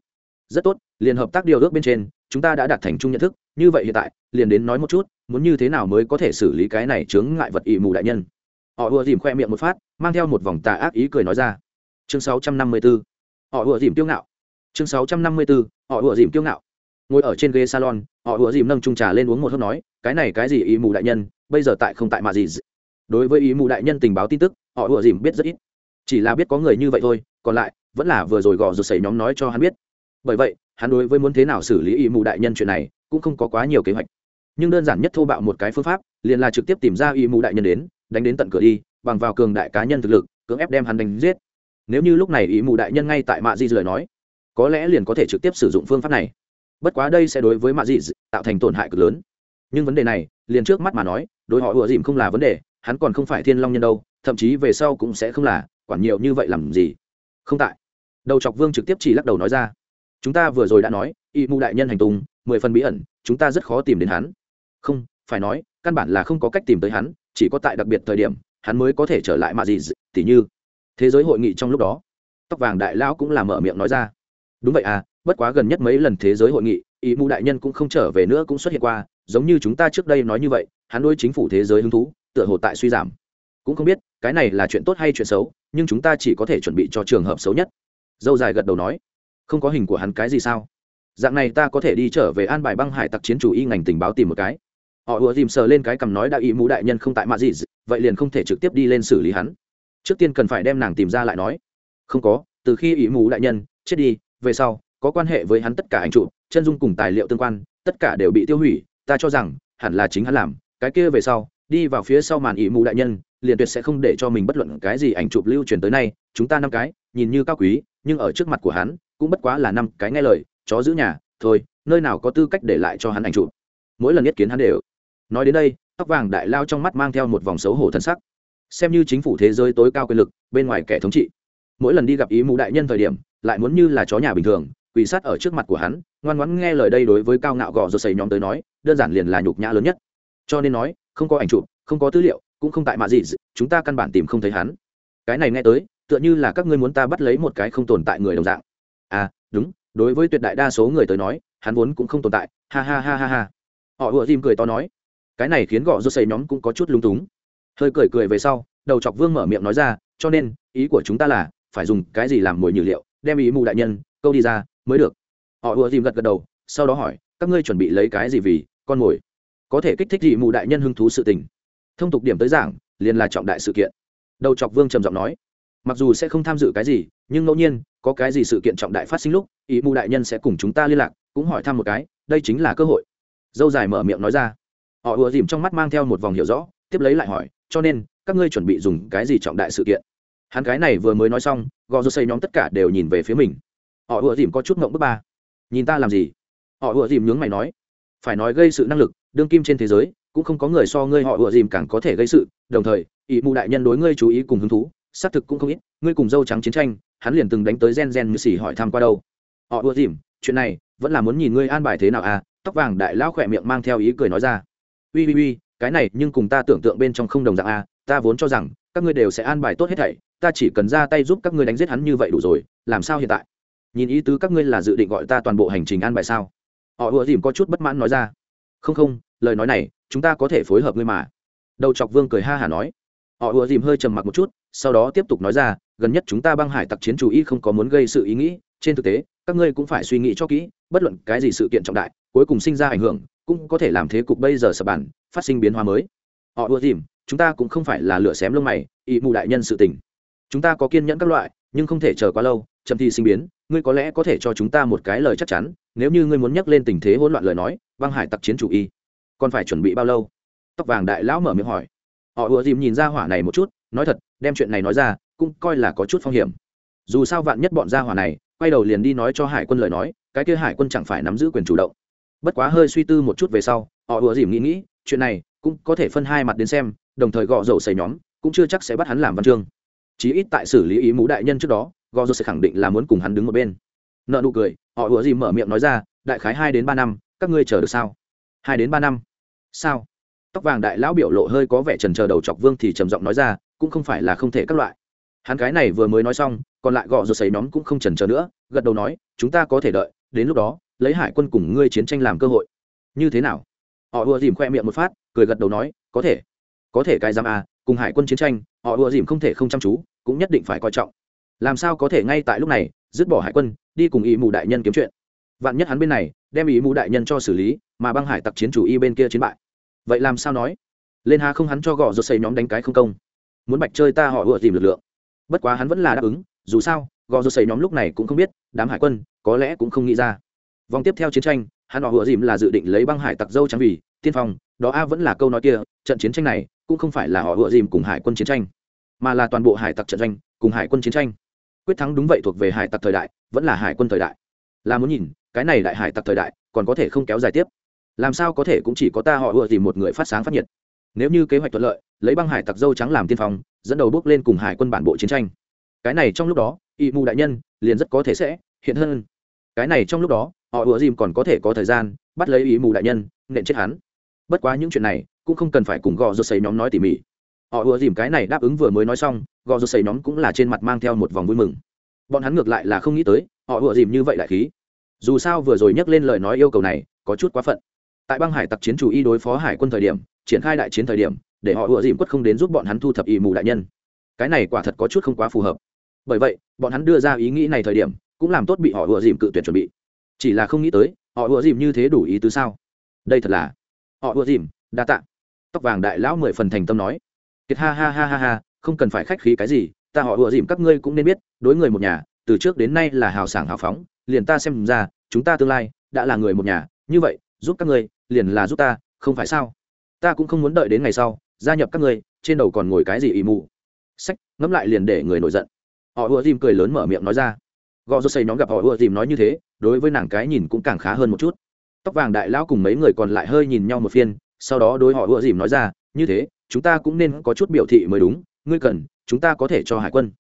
Rất tốt, liền hợp tác điều ước bên trên, chúng ta đã đạt thành chung nhận thức, như vậy hiện tại, liền đến nói một chút, muốn như thế nào mới có thể xử lý cái này chướng ngại vật ỵ mù đại nhân. Họ ùa dìm khoe miệng một phát, mang theo một vòng tà ác ý cười nói ra. Chương 654. họ ùa dìm tiêu ngạo. Chương 654. họ ùa dìm tiêu ngạo. Ngồi ở trên ghế salon, họ ùa dìm nâng trung trà lên uống một hớp nói, cái này cái gì ý mù đại nhân, bây giờ tại không tại mà gì đối với ý mù đại nhân tình báo tin tức, họ ùa dìm biết rất ít chỉ là biết có người như vậy thôi, còn lại, vẫn là vừa rồi gò rụt sẩy nhóm nói cho hắn biết. Bởi vậy, hắn đối với muốn thế nào xử lý ý mù đại nhân chuyện này, cũng không có quá nhiều kế hoạch. Nhưng đơn giản nhất thô bạo một cái phương pháp, liền là trực tiếp tìm ra ý mù đại nhân đến, đánh đến tận cửa đi, bằng vào cường đại cá nhân thực lực, cưỡng ép đem hắn đánh giết. Nếu như lúc này ý mù đại nhân ngay tại mạ di lời nói, có lẽ liền có thể trực tiếp sử dụng phương pháp này. Bất quá đây sẽ đối với mạ di tạo thành tổn hại cực lớn. Nhưng vấn đề này, liền trước mắt mà nói, đối họ ùa dìm không là vấn đề, hắn còn không phải thiên long nhân đâu, thậm chí về sau cũng sẽ không là quản nhiều như vậy làm gì? Không tại. Đầu chọc vương trực tiếp chỉ lắc đầu nói ra. Chúng ta vừa rồi đã nói, y mù đại nhân hành tung, mười phần bí ẩn, chúng ta rất khó tìm đến hắn. Không, phải nói, căn bản là không có cách tìm tới hắn, chỉ có tại đặc biệt thời điểm, hắn mới có thể trở lại mà gì tỉ như. Thế giới hội nghị trong lúc đó, tóc vàng đại lão cũng là mở miệng nói ra. Đúng vậy à bất quá gần nhất mấy lần thế giới hội nghị ý mù đại nhân cũng không trở về nữa cũng xuất hiện qua, giống như chúng ta trước đây nói như vậy, hắn đôi chính phủ thế giới hứng thú, tựa hồ tại suy giảm. Cũng không biết cái này là chuyện tốt hay chuyện xấu, nhưng chúng ta chỉ có thể chuẩn bị cho trường hợp xấu nhất. Dâu dài gật đầu nói. Không có hình của hắn cái gì sao? Dạng này ta có thể đi trở về an bài băng hải tặc chiến chủ y ngành tình báo tìm một cái. Họ ùa dìm sờ lên cái cầm nói đã ý mũ đại nhân không tại mạ gì vậy liền không thể trực tiếp đi lên xử lý hắn. Trước tiên cần phải đem nàng tìm ra lại nói. Không có, từ khi ý mũ đại nhân, chết đi, về sau, có quan hệ với hắn tất cả ảnh trụ chân dung cùng tài liệu tương quan, tất cả đều bị tiêu hủy, ta cho rằng, hẳn là chính hắn làm, cái kia về sau, đi vào phía sau màn ý mũ đại nhân liền tuyệt sẽ không để cho mình bất luận cái gì ảnh chụp lưu truyền tới nay, chúng ta năm cái, nhìn như cao quý, nhưng ở trước mặt của hắn, cũng bất quá là năm cái nghe lời, chó giữ nhà, thôi, nơi nào có tư cách để lại cho hắn ảnh chụp. Mỗi lần nhất kiến hắn đều. Nói đến đây, tóc vàng đại lao trong mắt mang theo một vòng xấu hổ thân sắc. Xem như chính phủ thế giới tối cao quyền lực, bên ngoài kẻ thống trị. Mỗi lần đi gặp ý mũ đại nhân thời điểm, lại muốn như là chó nhà bình thường, quỳ sát ở trước mặt của hắn, ngoan ngoãn nghe lời đây đối với cao ngạo gò rồi xây nhóm tới nói, đơn giản liền là nhục nhã lớn nhất. Cho nên nói, không có ảnh chụp, không có tư liệu cũng không tại mạ gì, chúng ta căn bản tìm không thấy hắn. Cái này nghe tới, tựa như là các ngươi muốn ta bắt lấy một cái không tồn tại người đồng dạng. À đúng, đối với tuyệt đại đa số người tới nói, hắn vốn cũng không tồn tại. Ha ha ha ha ha. Họ ùa dìm cười to nói. Cái này khiến gõ rô xây nhóm cũng có chút lung túng. Hơi cười cười về sau, đầu chọc vương mở miệng nói ra, cho nên, ý của chúng ta là, phải dùng cái gì làm mồi nhử liệu, đem ý mù đại nhân, câu đi ra, mới được. Họ ùa dìm gật gật đầu, sau đó hỏi, các ngươi chuẩn bị lấy cái gì vì con mồi? Có thể kích thích dị mù đại nhân hứng thú sự tình thông tục điểm tới giảng, liền là trọng đại sự kiện. Đầu chọc vương trầm giọng nói, mặc dù sẽ không tham dự cái gì, nhưng ngẫu nhiên, có cái gì sự kiện trọng đại phát sinh lúc, ý mù đại nhân sẽ cùng chúng ta liên lạc, cũng hỏi thăm một cái, đây chính là cơ hội. Dâu dài mở miệng nói ra. Họ ùa dìm trong mắt mang theo một vòng hiểu rõ, tiếp lấy lại hỏi, cho nên, các ngươi chuẩn bị dùng cái gì trọng đại sự kiện? Hắn cái này vừa mới nói xong, gò rô xây nhóm tất cả đều nhìn về phía mình. Họ ùa dìm có chút ngộng bước ba. Nhìn ta làm gì? Họ ùa dìm nhướng mày nói, phải nói gây sự năng lực, đương kim trên thế giới cũng không có người so ngươi họ ùa dìm càng có thể gây sự, đồng thời, ỷ mụ đại nhân đối ngươi chú ý cùng hứng thú, xác thực cũng không ít, ngươi cùng dâu trắng chiến tranh, hắn liền từng đánh tới gen gen như xỉ hỏi thăm qua đâu. Họ ùa dìm, chuyện này, vẫn là muốn nhìn ngươi an bài thế nào à tóc vàng đại lão khỏe miệng mang theo ý cười nói ra. Ui ui ui cái này nhưng cùng ta tưởng tượng bên trong không đồng dạng à? ta vốn cho rằng, các ngươi đều sẽ an bài tốt hết thảy, ta chỉ cần ra tay giúp các ngươi đánh giết hắn như vậy đủ rồi, làm sao hiện tại? Nhìn ý tứ các ngươi là dự định gọi ta toàn bộ hành trình an bài sao? Họ ùa dìm có chút bất mãn nói ra. Không không lời nói này, chúng ta có thể phối hợp ngươi mà. Đầu chọc vương cười ha hả nói. Họ ùa dìm hơi trầm mặc một chút, sau đó tiếp tục nói ra, gần nhất chúng ta băng hải tặc chiến chủ y không có muốn gây sự ý nghĩ, trên thực tế, các ngươi cũng phải suy nghĩ cho kỹ, bất luận cái gì sự kiện trọng đại, cuối cùng sinh ra ảnh hưởng, cũng có thể làm thế cục bây giờ sập bản phát sinh biến hóa mới. Họ ùa dìm, chúng ta cũng không phải là lửa xém lông mày ỵ mù đại nhân sự tình. Chúng ta có kiên nhẫn các loại, nhưng không thể chờ quá lâu, chậm thì sinh biến, ngươi có lẽ có thể cho chúng ta một cái lời chắc chắn, nếu như ngươi muốn nhắc lên tình thế hỗn loạn lời nói, băng hải tặc chiến chủ y còn phải chuẩn bị bao lâu? Tóc vàng đại lão mở miệng hỏi. Họ ùa dìm nhìn ra hỏa này một chút, nói thật, đem chuyện này nói ra, cũng coi là có chút phong hiểm. Dù sao vạn nhất bọn gia hỏa này, quay đầu liền đi nói cho hải quân lời nói, cái kia hải quân chẳng phải nắm giữ quyền chủ động. Bất quá hơi suy tư một chút về sau, họ ùa dìm nghĩ nghĩ, chuyện này cũng có thể phân hai mặt đến xem, đồng thời gọ dầu xầy nhóm, cũng chưa chắc sẽ bắt hắn làm văn chương. Chí ít tại xử lý ý mũ đại nhân trước đó gò dầu sẽ khẳng định là muốn cùng hắn đứng một bên. Nợ nụ cười, họ ùa dìm mở miệng nói ra, đại khái hai đến ba năm, các ngươi chờ được sao? Hai đến ba năm. Sao? Tóc vàng đại lão biểu lộ hơi có vẻ trần chờ đầu chọc vương thì trầm giọng nói ra, cũng không phải là không thể các loại. Hắn cái này vừa mới nói xong, còn lại gọ rồi xấy nhóm cũng không trần chờ nữa, gật đầu nói, chúng ta có thể đợi, đến lúc đó, lấy hải quân cùng ngươi chiến tranh làm cơ hội. Như thế nào? Họ ùa dìm khoe miệng một phát, cười gật đầu nói, có thể. Có thể cái giam à cùng hải quân chiến tranh, họ ùa dìm không thể không chăm chú, cũng nhất định phải coi trọng. Làm sao có thể ngay tại lúc này, dứt bỏ hải quân, đi cùng ý mù đại nhân kiếm chuyện? Vạn nhất hắn bên này đem ý mù đại nhân cho xử lý, mà băng hải tặc chiến chủ y bên kia chiến bại. Vậy làm sao nói? Lên hà không hắn cho gõ rột xây nhóm đánh cái không công. Muốn bạch chơi ta họ ùa tìm lực lượng. Bất quá hắn vẫn là đáp ứng, dù sao gò rột xây nhóm lúc này cũng không biết, đám hải quân có lẽ cũng không nghĩ ra. Vòng tiếp theo chiến tranh, hắn họ ùa dìm là dự định lấy băng hải tặc dâu trang vì, tiên phong, đó a vẫn là câu nói kia, trận chiến tranh này cũng không phải là họ ùa dìm cùng hải quân chiến tranh, mà là toàn bộ hải tặc trận doanh cùng hải quân chiến tranh. Quyết thắng đúng vậy thuộc về hải tặc thời đại, vẫn là hải quân thời đại. Là muốn nhìn cái này đại hải tặc thời đại, còn có thể không kéo dài tiếp. Làm sao có thể cũng chỉ có ta họ ưa tìm một người phát sáng phát nhiệt. Nếu như kế hoạch thuận lợi, lấy băng hải tặc dâu trắng làm tiên phong, dẫn đầu bước lên cùng hải quân bản bộ chiến tranh. Cái này trong lúc đó, y mù đại nhân, liền rất có thể sẽ hiện hơn. Cái này trong lúc đó, họ ùa dìm còn có thể có thời gian, bắt lấy ý mù đại nhân, nện chết hắn. Bất quá những chuyện này, cũng không cần phải cùng gò rột xấy nhóm nói tỉ mỉ. Họ ùa dìm cái này đáp ứng vừa mới nói xong, gò rột xấy nhóm cũng là trên mặt mang theo một vòng vui mừng. Bọn hắn ngược lại là không nghĩ tới, họ ùa dìm như vậy đại khí dù sao vừa rồi nhắc lên lời nói yêu cầu này, có chút quá phận. Tại băng hải tặc chiến chủ y đối phó hải quân thời điểm, triển khai đại chiến thời điểm, để họ ùa dìm quất không đến giúp bọn hắn thu thập ỵ mù đại nhân. Cái này quả thật có chút không quá phù hợp. Bởi vậy, bọn hắn đưa ra ý nghĩ này thời điểm, cũng làm tốt bị họ ùa dìm cự tuyệt chuẩn bị. Chỉ là không nghĩ tới, họ ùa dìm như thế đủ ý tứ sao? Đây thật là họ ùa dìm, đa tạ. Tóc vàng đại lão mười phần thành tâm nói. Kiệt ha ha ha ha ha, không cần phải khách khí cái gì, ta họ ùa dìm các ngươi cũng nên biết, đối người một nhà, từ trước đến nay là hào sảng hào phóng liền ta xem ra, chúng ta tương lai đã là người một nhà, như vậy, giúp các ngươi, liền là giúp ta, không phải sao? Ta cũng không muốn đợi đến ngày sau, gia nhập các ngươi, trên đầu còn ngồi cái gì ì mù sách, ngẫm lại liền để người nổi giận. Họ ùa dìm cười lớn mở miệng nói ra. Gò rô xây nhóm gặp họ ùa dìm nói như thế, đối với nàng cái nhìn cũng càng khá hơn một chút. Tóc vàng đại lão cùng mấy người còn lại hơi nhìn nhau một phiên, sau đó đối họ ùa dìm nói ra, như thế, chúng ta cũng nên có chút biểu thị mới đúng, ngươi cần, chúng ta có thể cho hải quân.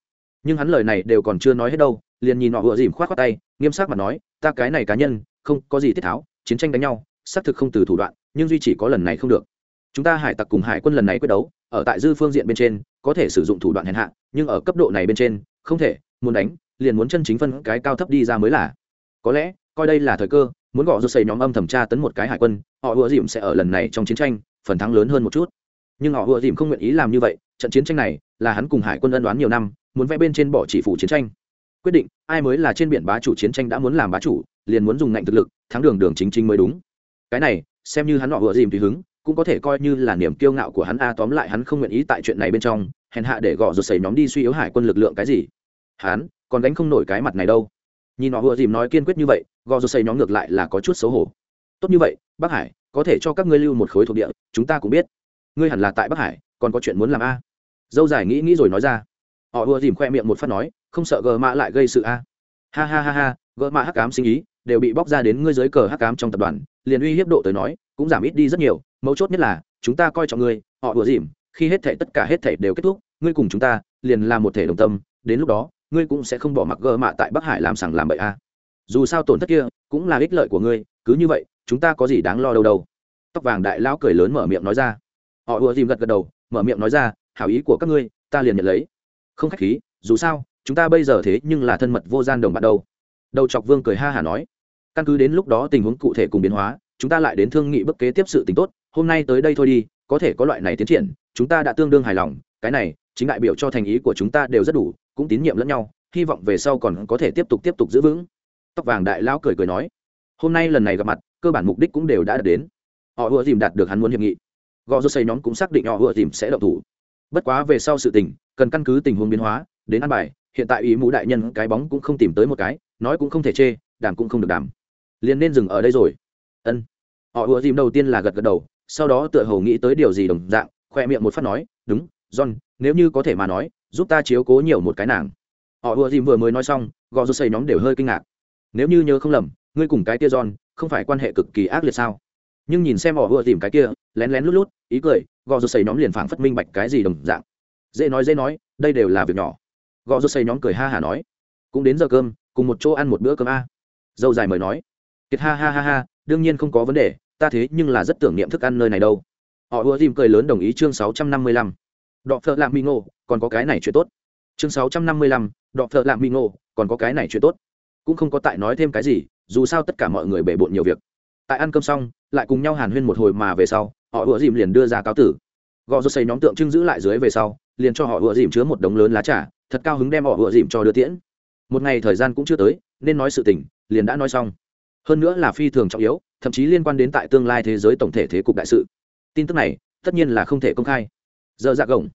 Nhưng hắn lời này đều còn chưa nói hết đâu liền nhìn họ vừa dìm khoát khoát tay, nghiêm sắc mà nói, ta cái này cá nhân, không có gì tiết tháo, chiến tranh đánh nhau, xác thực không từ thủ đoạn, nhưng duy chỉ có lần này không được. Chúng ta hải tặc cùng hải quân lần này quyết đấu, ở tại dư phương diện bên trên, có thể sử dụng thủ đoạn hèn hạ, nhưng ở cấp độ này bên trên, không thể, muốn đánh, liền muốn chân chính phân cái cao thấp đi ra mới là. Có lẽ, coi đây là thời cơ, muốn gõ rút xây nhóm âm thẩm tra tấn một cái hải quân, họ ùa dìm sẽ ở lần này trong chiến tranh, phần thắng lớn hơn một chút. Nhưng họ ùa dìm không nguyện ý làm như vậy, trận chiến tranh này là hắn cùng hải quân ân đoán nhiều năm, muốn vẽ bên trên bỏ chỉ phủ chiến tranh quyết định, ai mới là trên biển bá chủ chiến tranh đã muốn làm bá chủ, liền muốn dùng ngạnh thực lực, thắng đường đường chính chính mới đúng. Cái này, xem như hắn họ vừa dìm tùy hứng, cũng có thể coi như là niềm kiêu ngạo của hắn a, tóm lại hắn không nguyện ý tại chuyện này bên trong, hèn hạ để gõ rột xảy nhóm đi suy yếu hải quân lực lượng cái gì. Hắn, còn đánh không nổi cái mặt này đâu. Nhìn họ vừa dìm nói kiên quyết như vậy gõ rột xảy nhóm ngược lại là có chút xấu hổ. Tốt như vậy bác hải, có thể cho các ngươi lưu một khối thuộc địa, chúng ta cũng biết. Ngươi hẳn là tại bắc hải, còn có chuyện muốn làm a. Dâu dài nghĩ nghĩ rồi nói ra. Họ vừa dìm khoe miệng một phát nói không sợ gờ mạ lại gây sự a. Ha ha ha ha, gờ mạ hắc cám sinh ý, đều bị bóc ra đến ngươi dưới cờ hắc cám trong tập đoàn, liền uy hiếp độ tới nói, cũng giảm ít đi rất nhiều. Mấu chốt nhất là, chúng ta coi trọng ngươi, họ đùa dìm, khi hết thể tất cả hết thể đều kết thúc, ngươi cùng chúng ta, liền là một thể đồng tâm, đến lúc đó, ngươi cũng sẽ không bỏ mặc gờ mạ tại bắc hải làm sằng làm bậy a. Dù sao tổn thất kia, cũng là ích lợi của ngươi, cứ như vậy, chúng ta có gì đáng lo đâu đâu. Tóc vàng đại lão cười lớn mở miệng nói ra. Họ ùa dìm gật gật đầu, mở miệng nói ra, hảo ý của các ngươi, ta liền nhận lấy. Không khách khí, dù sao chúng ta bây giờ thế nhưng là thân mật vô gian đồng bạn đâu? Đầu chọc vương cười ha hả nói. Căn cứ đến lúc đó tình huống cụ thể cùng biến hóa, chúng ta lại đến thương nghị bước kế tiếp sự tính tốt, hôm nay tới đây thôi đi, có thể có loại này tiến triển, chúng ta đã tương đương hài lòng, cái này chính đại biểu cho thành ý của chúng ta đều rất đủ, cũng tín nhiệm lẫn nhau, hy vọng về sau còn có thể tiếp tục tiếp tục giữ vững. Tóc vàng đại lão cười cười nói. Hôm nay lần này gặp mặt, cơ bản mục đích cũng đều đã đạt đến. Họ vừa dìm đạt được hắn muốn hiệp nghị. Gò rô xây nhóm cũng xác định họ vừa dìm sẽ động thủ. Bất quá về sau sự tình, cần căn cứ tình huống biến hóa, đến ăn bài hiện tại ý mũ đại nhân cái bóng cũng không tìm tới một cái, nói cũng không thể chê, đàm cũng không được đàm. Liền nên dừng ở đây rồi. Ân. Họ ùa dìm đầu tiên là gật gật đầu, sau đó tựa hồ nghĩ tới điều gì đồng dạng, khoe miệng một phát nói, đúng, john, nếu như có thể mà nói, giúp ta chiếu cố nhiều một cái nàng. Họ ùa dìm vừa mới nói xong, gò rô xây nhóm đều hơi kinh ngạc. Nếu như nhớ không lầm, ngươi cùng cái kia john, không phải quan hệ cực kỳ ác liệt sao? Nhưng nhìn xem họ ùa dìm cái kia, lén lén lút lút, ý cười, gò rô xây nhóm liền phảng phất minh bạch cái gì đồng dạng. Dễ nói dễ nói, đây đều là việc nhỏ gõ rô xây nhóm cười ha hả nói, cũng đến giờ cơm, cùng một chỗ ăn một bữa cơm a. Dâu dài mời nói, kiệt ha ha ha ha, đương nhiên không có vấn đề, ta thế nhưng là rất tưởng niệm thức ăn nơi này đâu. Họ ùa dìm cười lớn đồng ý chương sáu trăm năm mươi lăm. Đọ phợ lạng mi ngô, còn có cái này chuyện tốt. Chương sáu trăm năm mươi lăm, đọ phợ lạng mi ngô, còn có cái này chuyện tốt. Cũng không có tại nói thêm cái gì, dù sao tất cả mọi người bể bộn nhiều việc. Tại ăn cơm xong, lại cùng nhau hàn huyên một hồi mà về sau, họ ùa dìm liền đưa ra cáo tử. Gò rô xây nhóm tượng trưng giữ lại dưới về sau, liền cho họ ùa dìm chứa một đống lớn lá trà thật cao hứng đem họ vừa dìm cho đưa tiễn. Một ngày thời gian cũng chưa tới, nên nói sự tình, liền đã nói xong. Hơn nữa là phi thường trọng yếu, thậm chí liên quan đến tại tương lai thế giới tổng thể thế cục đại sự. Tin tức này, tất nhiên là không thể công khai. Giờ dạ gồng.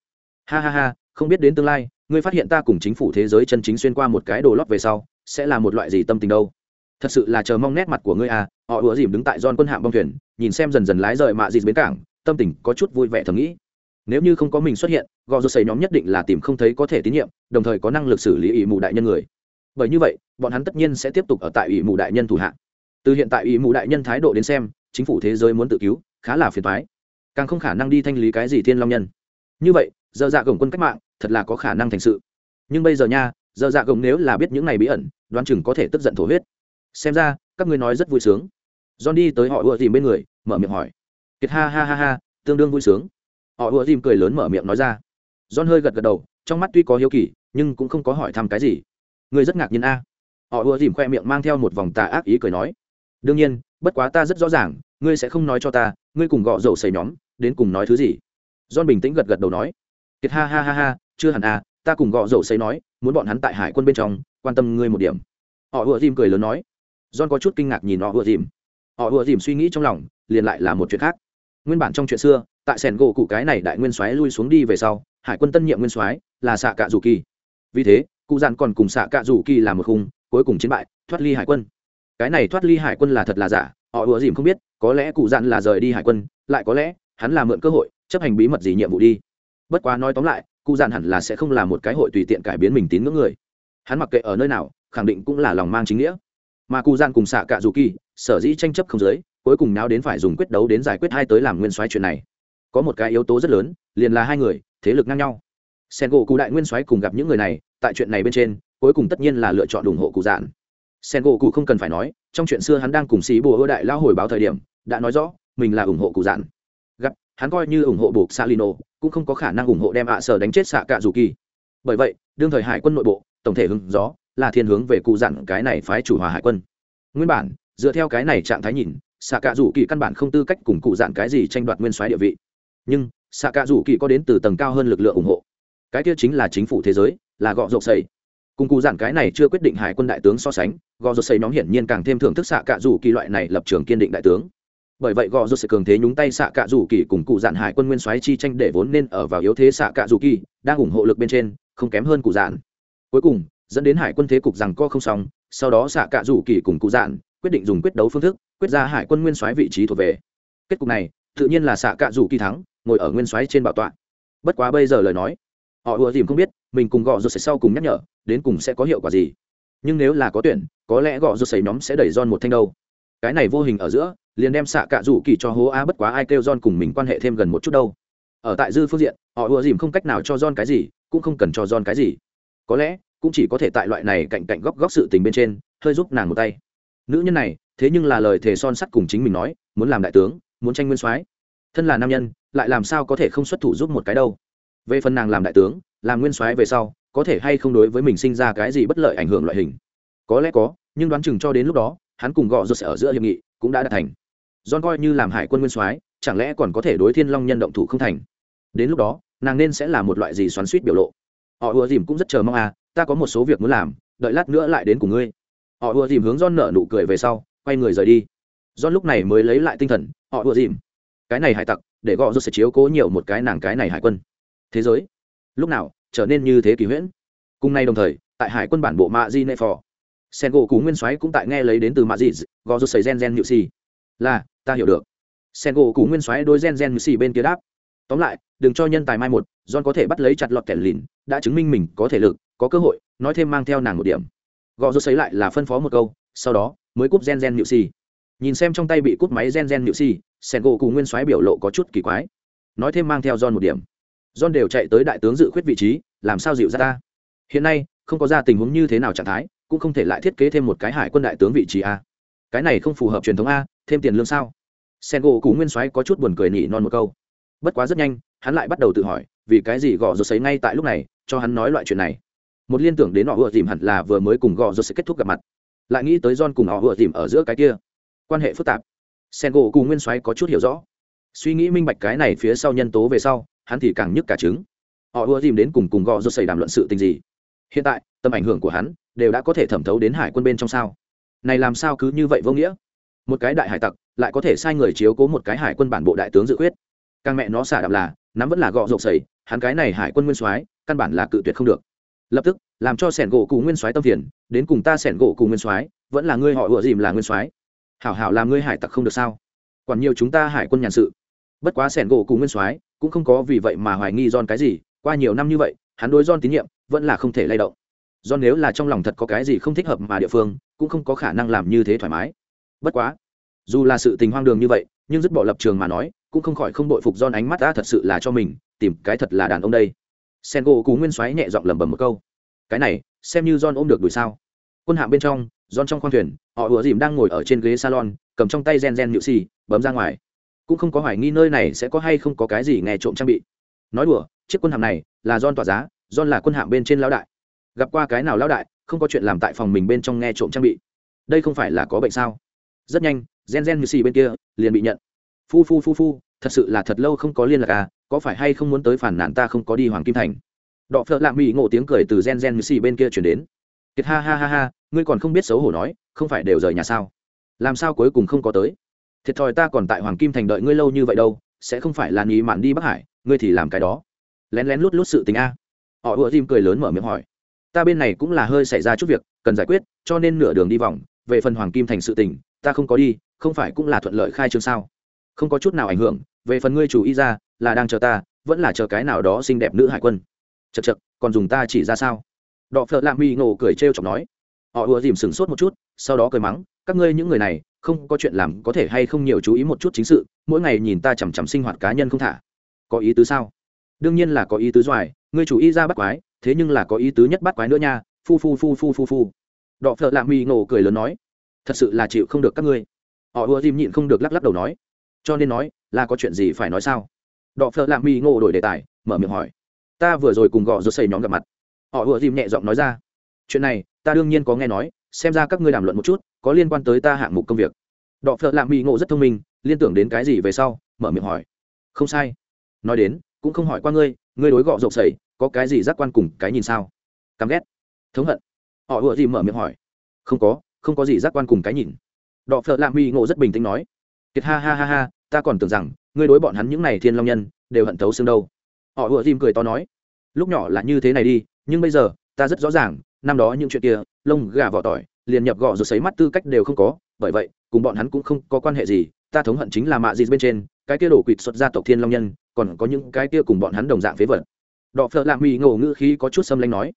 Ha ha ha, không biết đến tương lai, ngươi phát hiện ta cùng chính phủ thế giới chân chính xuyên qua một cái đồ lót về sau, sẽ là một loại gì tâm tình đâu? Thật sự là chờ mong nét mặt của ngươi à họ ủa dìm đứng tại don quân hạm bong thuyền, nhìn xem dần dần lái rời mạ dịt bến cảng, tâm tình có chút vui vẻ thầm nghĩ. Nếu như không có mình xuất hiện gò rô xầy nhóm nhất định là tìm không thấy có thể tín nhiệm đồng thời có năng lực xử lý ỷ mù đại nhân người. Bởi như vậy, bọn hắn tất nhiên sẽ tiếp tục ở tại ỷ mù đại nhân thủ hạng từ hiện tại ỷ mù đại nhân thái độ đến xem, chính phủ thế giới muốn tự cứu, khá là phiền thoái càng không khả năng đi thanh lý cái gì thiên long nhân. Như vậy, giờ dạ gồng quân cách mạng, thật là có khả năng thành sự. Nhưng bây giờ nha, giờ dạ gồng nếu là biết những này bí ẩn, đoán chừng có thể tức giận thổ huyết. Xem ra, các ngươi nói rất vui sướng. John đi tới họ ùa dìm bên người, mở miệng hỏi. Kiệt ha ha ha ha, tương đương vui sướng. Họ ùa dìm cười lớn mở miệng nói ra. John hơi gật gật đầu, trong mắt tuy có hiếu kỳ nhưng cũng không có hỏi thăm cái gì. Ngươi rất ngạc nhiên a. Họ ùa dìm khoe miệng mang theo một vòng tà ác ý cười nói. Đương nhiên, bất quá ta rất rõ ràng, ngươi sẽ không nói cho ta, ngươi cùng gọ dầu xây nhóm, đến cùng nói thứ gì? John bình tĩnh gật gật đầu nói. Kiệt ha ha ha ha, chưa hẳn à ta cùng gọ dầu xây nói, muốn bọn hắn tại hải quân bên trong, quan tâm ngươi một điểm. Họ ùa dìm cười lớn nói. John có chút kinh ngạc nhìn họ ùa dìm. Họ ùa dìm suy nghĩ trong lòng, liền lại là một chuyện khác. Nguyên bản trong chuyện xưa, tại sẻn gỗ cụ cái này đại nguyên soái lui xuống đi về sau, hải quân tân nhiệm nguyên soái là xạ cạ dù kỳ vì thế, cụ dặn còn cùng xạ cạ rủ kỳ làm một khung, cuối cùng chiến bại, thoát ly hải quân. Cái này thoát ly hải quân là thật là giả, họ ùa dìm không biết, có lẽ cụ dặn là rời đi hải quân, lại có lẽ, hắn là mượn cơ hội, chấp hành bí mật gì nhiệm vụ đi. Bất quá nói tóm lại, cụ dặn hẳn là sẽ không là một cái hội tùy tiện cải biến mình tín ngưỡng người. Hắn mặc kệ ở nơi nào, khẳng định cũng là lòng mang chính nghĩa. Mà cụ dặn cùng xạ cạ dù kỳ, sở dĩ tranh chấp không giới, cuối cùng nào đến phải dùng quyết đấu đến giải quyết hai tới làm nguyên soái chuyện này. Có một cái yếu tố rất lớn, liền là hai người, thế lực ngang nhau sen gỗ cụ đại nguyên soái cùng gặp những người này, tại chuyện này bên trên, cuối cùng tất nhiên là lựa chọn ủng hộ cụ dạn sen gỗ cụ không cần phải nói, trong chuyện xưa hắn đang cùng xí bùa ưa đại lao hồi báo thời điểm, đã nói rõ, mình là ủng hộ cụ dạn gặp, hắn coi như ủng hộ buộc salino, cũng không có khả năng ủng hộ đem ạ sở đánh chết xạ cạ dù kỳ. Bởi vậy, đương thời hải quân nội bộ, tổng thể hứng gió, là thiên hướng về cụ dặn cái này phái chủ hòa hải quân. Nguyên bản, dựa theo cái này trạng thái nhìn xạ cạ dù kỳ căn bản không tư cách cùng cụ dặn cái gì tranh đoạt nguyên soái địa vị. Nhưng xạ cạ dù kỳ có đến từ tầng cao hơn lực lượng ủng hộ cái kia chính là chính phủ thế giới, là gọ rộp xây cùng cụ dặn cái này chưa quyết định hải quân đại tướng so sánh, gọ rộp xây nhóm hiển nhiên càng thêm thưởng thức xạ cạ rủ kỳ loại này lập trường kiên định đại tướng. Bởi vậy gò rột xây cường thế nhúng tay xạ cạ rủ kỳ cùng cụ dạn hải quân nguyên soái chi tranh để vốn nên ở vào yếu thế xạ cạ rủ kỳ, đang ủng hộ lực bên trên, không kém hơn cụ dạn cuối cùng, dẫn đến hải quân thế cục rằng co không xong, sau đó xạ cạ rủ kỳ cùng cụ dạn quyết định dùng quyết đấu phương thức, quyết ra hải quân nguyên soái vị trí thuộc về. Kết cục này, tự nhiên là xạ cạ rủ kỳ thắng, ngồi ở nguyên soái trên bảo tọa. Bất quá bây giờ lời nói họ ùa dìm không biết, mình cùng gọ rột sẽ sau cùng nhắc nhở, đến cùng sẽ có hiệu quả gì. Nhưng nếu là có tuyển, có lẽ gọ rột sấy nhóm sẽ đẩy giòn một thanh đâu. Cái này vô hình ở giữa, liền đem xạ cạ rủ kỳ cho hố a bất quá ai kêu John cùng mình quan hệ thêm gần một chút đâu. Ở tại dư phương diện, họ ùa dìm không cách nào cho John cái gì, cũng không cần cho John cái gì. Có lẽ, cũng chỉ có thể tại loại này cạnh cạnh góc góc sự tình bên trên, hơi giúp nàng một tay. Nữ nhân này, thế nhưng là lời thề son sắt cùng chính mình nói, muốn làm đại tướng, muốn tranh nguyên soái. Thân là nam nhân, lại làm sao có thể không xuất thủ giúp một cái đâu? Về phần nàng làm đại tướng, làm nguyên soái về sau, có thể hay không đối với mình sinh ra cái gì bất lợi ảnh hưởng loại hình? Có lẽ có, nhưng đoán chừng cho đến lúc đó, hắn cùng gọ rột sẽ ở giữa hiệp nghị, cũng đã đạt thành. John coi như làm hải quân nguyên soái, chẳng lẽ còn có thể đối thiên long nhân động thủ không thành? Đến lúc đó, nàng nên sẽ là một loại gì xoắn suýt biểu lộ? Họ ùa dìm cũng rất chờ mong à ta có một số việc muốn làm, đợi lát nữa lại đến cùng ngươi. Họ ùa dìm hướng John nở nụ cười về sau, quay người rời đi. John lúc này mới lấy lại tinh thần, họ ùa dìm. Cái này hải tặc, để gọ rột sẽ chiếu cố nhiều một cái nàng cái này hải quân thế giới. Lúc nào, trở nên như thế kỷ huyễn? Cùng nay đồng thời, tại hải quân bản bộ mạ di nệ phò, sen gỗ cú nguyên soái cũng tại nghe lấy đến từ mạ di gò rút sấy gen gen nhự xì. Là, ta hiểu được. Sen gỗ cú nguyên soái đôi gen gen nhự xì bên kia đáp. Tóm lại, đừng cho nhân tài mai một, john có thể bắt lấy chặt lọt kẻ lìn, đã chứng minh mình có thể lực, có cơ hội, nói thêm mang theo nàng một điểm. Gò rút sấy lại là phân phó một câu, sau đó, mới cúp gen gen nhự xì. Nhìn xem trong tay bị cúp máy gen gen nhự xì, sen gỗ cú nguyên soái biểu lộ có chút kỳ quái. Nói thêm mang theo john một điểm john đều chạy tới đại tướng dự khuyết vị trí, làm sao dịu ra ta? Hiện nay, không có ra tình huống như thế nào trạng thái, cũng không thể lại thiết kế thêm một cái hải quân đại tướng vị trí a. Cái này không phù hợp truyền thống a, thêm tiền lương sao? Sen gỗ cú nguyên soái có chút buồn cười nỉ non một câu. Bất quá rất nhanh, hắn lại bắt đầu tự hỏi, vì cái gì gõ rột sấy ngay tại lúc này, cho hắn nói loại chuyện này? Một liên tưởng đến họ vừa tìm hẳn là vừa mới cùng gõ rột sẽ kết thúc gặp mặt. Lại nghĩ tới john cùng họ vừa tìm ở giữa cái kia. Quan hệ phức tạp. Sen gỗ cú nguyên soái có chút hiểu rõ. Suy nghĩ minh bạch cái này phía sau nhân tố về sau hắn thì càng nhức cả trứng. Họ ưa tìm đến cùng cùng gò rột xảy đàm luận sự tình gì. Hiện tại, tầm ảnh hưởng của hắn đều đã có thể thẩm thấu đến hải quân bên trong sao. Này làm sao cứ như vậy vô nghĩa? Một cái đại hải tặc lại có thể sai người chiếu cố một cái hải quân bản bộ đại tướng dự quyết càng mẹ nó xả đạp là, nắm vẫn là gọ rộp sầy hắn cái này hải quân nguyên soái, căn bản là cự tuyệt không được. Lập tức, làm cho sẻn gỗ cù nguyên soái tâm phiền, đến cùng ta sẻn gỗ cù nguyên soái, vẫn là ngươi họ ựa dìm là nguyên soái. Hảo hảo làm ngươi hải tặc không được sao? Còn nhiều chúng ta hải quân nhàn sự. Bất quá sẻn gỗ cù nguyên soái cũng không có vì vậy mà hoài nghi John cái gì, qua nhiều năm như vậy, hắn đối John tín nhiệm vẫn là không thể lay động. John nếu là trong lòng thật có cái gì không thích hợp mà địa phương, cũng không có khả năng làm như thế thoải mái. Bất quá, dù là sự tình hoang đường như vậy, nhưng dứt bỏ lập trường mà nói, cũng không khỏi không đội phục John ánh mắt ta thật sự là cho mình, tìm cái thật là đàn ông đây. Sengo cú nguyên xoáy nhẹ giọng lẩm bẩm một câu. Cái này, xem như John ôm được đuổi sao? Quân hạm bên trong, John trong khoang thuyền, họ vừa dìm đang ngồi ở trên ghế salon, cầm trong tay gen gen nhự xì, bấm ra ngoài cũng không có hoài nghi nơi này sẽ có hay không có cái gì nghe trộm trang bị. Nói đùa, chiếc quân hạm này là don tỏa giá don là quân hạm bên trên lão đại. Gặp qua cái nào lão đại, không có chuyện làm tại phòng mình bên trong nghe trộm trang bị. Đây không phải là có bệnh sao? Rất nhanh, gen gen như xì bên kia liền bị nhận. Phu phu phu phu, thật sự là thật lâu không có liên lạc à có phải hay không muốn tới phản nản ta không có đi hoàng kim thành? Đọ phợ lạ mỹ ngộ tiếng cười từ gen gen như xì bên kia chuyển đến. Kiệt ha ha ha ha, ngươi còn không biết xấu hổ nói, không phải đều rời nhà sao? Làm sao cuối cùng không có tới? Thiệt thòi ta còn tại hoàng kim thành đợi ngươi lâu như vậy đâu, sẽ không phải là nghỉ mạn đi bắc hải, ngươi thì làm cái đó. Lén lén lút lút sự tình a. Họ ùa dìm cười lớn mở miệng hỏi. Ta bên này cũng là hơi xảy ra chút việc, cần giải quyết, cho nên nửa đường đi vòng, về phần hoàng kim thành sự tình, ta không có đi, không phải cũng là thuận lợi khai trương sao? Không có chút nào ảnh hưởng, về phần ngươi chủ y ra, là đang chờ ta, vẫn là chờ cái nào đó xinh đẹp nữ hải quân. Chật chật còn dùng ta chỉ ra sao? Đọ phợ lạ mi ngộ cười trêu chọc nói. Họ ùa dìm sửng sốt một chút, sau đó cười mắng, các ngươi những người này không có chuyện làm có thể hay không nhiều chú ý một chút chính sự, mỗi ngày nhìn ta chằm chằm sinh hoạt cá nhân không thả. Có ý tứ sao? Đương nhiên là có ý tứ doài, ngươi chủ ý ra bắt quái, thế nhưng là có ý tứ nhất bắt quái nữa nha, phu phu phu phu phu phu. Đọ phợ lạ mi ngộ cười lớn nói, thật sự là chịu không được các ngươi. Họ ùa dìm nhịn không được lắc lắc đầu nói, cho nên nói, là có chuyện gì phải nói sao? Đọ phợ lạ mi ngộ đổi đề tài, mở miệng hỏi, ta vừa rồi cùng gọ rột xây nhóm gặp mặt. Họ ùa dìm nhẹ giọng nói ra, chuyện này, ta đương nhiên có nghe nói xem ra các ngươi đàm luận một chút, có liên quan tới ta hạng mục công việc. Đọ phợ lạ mỹ ngộ rất thông minh, liên tưởng đến cái gì về sau, mở miệng hỏi. Không sai. Nói đến, cũng không hỏi qua ngươi ngươi đối gọ rộng sầy có cái gì giác quan cùng cái nhìn sao? Căm ghét. Thống hận. Họ ủa gì mở miệng hỏi. Không có không có gì giác quan cùng cái nhìn. Đọ phợ lạ mỹ ngộ rất bình tĩnh nói. Kiệt ha ha ha ha, ta còn tưởng rằng, ngươi đối bọn hắn những này thiên long nhân, đều hận thấu xương đâu. Họ ủa dìm cười to nói. Lúc nhỏ là như thế này đi, nhưng bây giờ, ta rất rõ ràng, năm đó những chuyện kia lông gà vỏ tỏi, liền nhập gọ rồi sấy mắt tư cách đều không có, bởi vậy, cùng bọn hắn cũng không có quan hệ gì, ta thống hận chính là mạ gì bên trên, cái kia đổ quỵt xuất gia tộc thiên long nhân, còn có những cái kia cùng bọn hắn đồng dạng phế vật. Đọ phợ lạ mỹ ngộ ngữ khí có chút xâm lanh nói,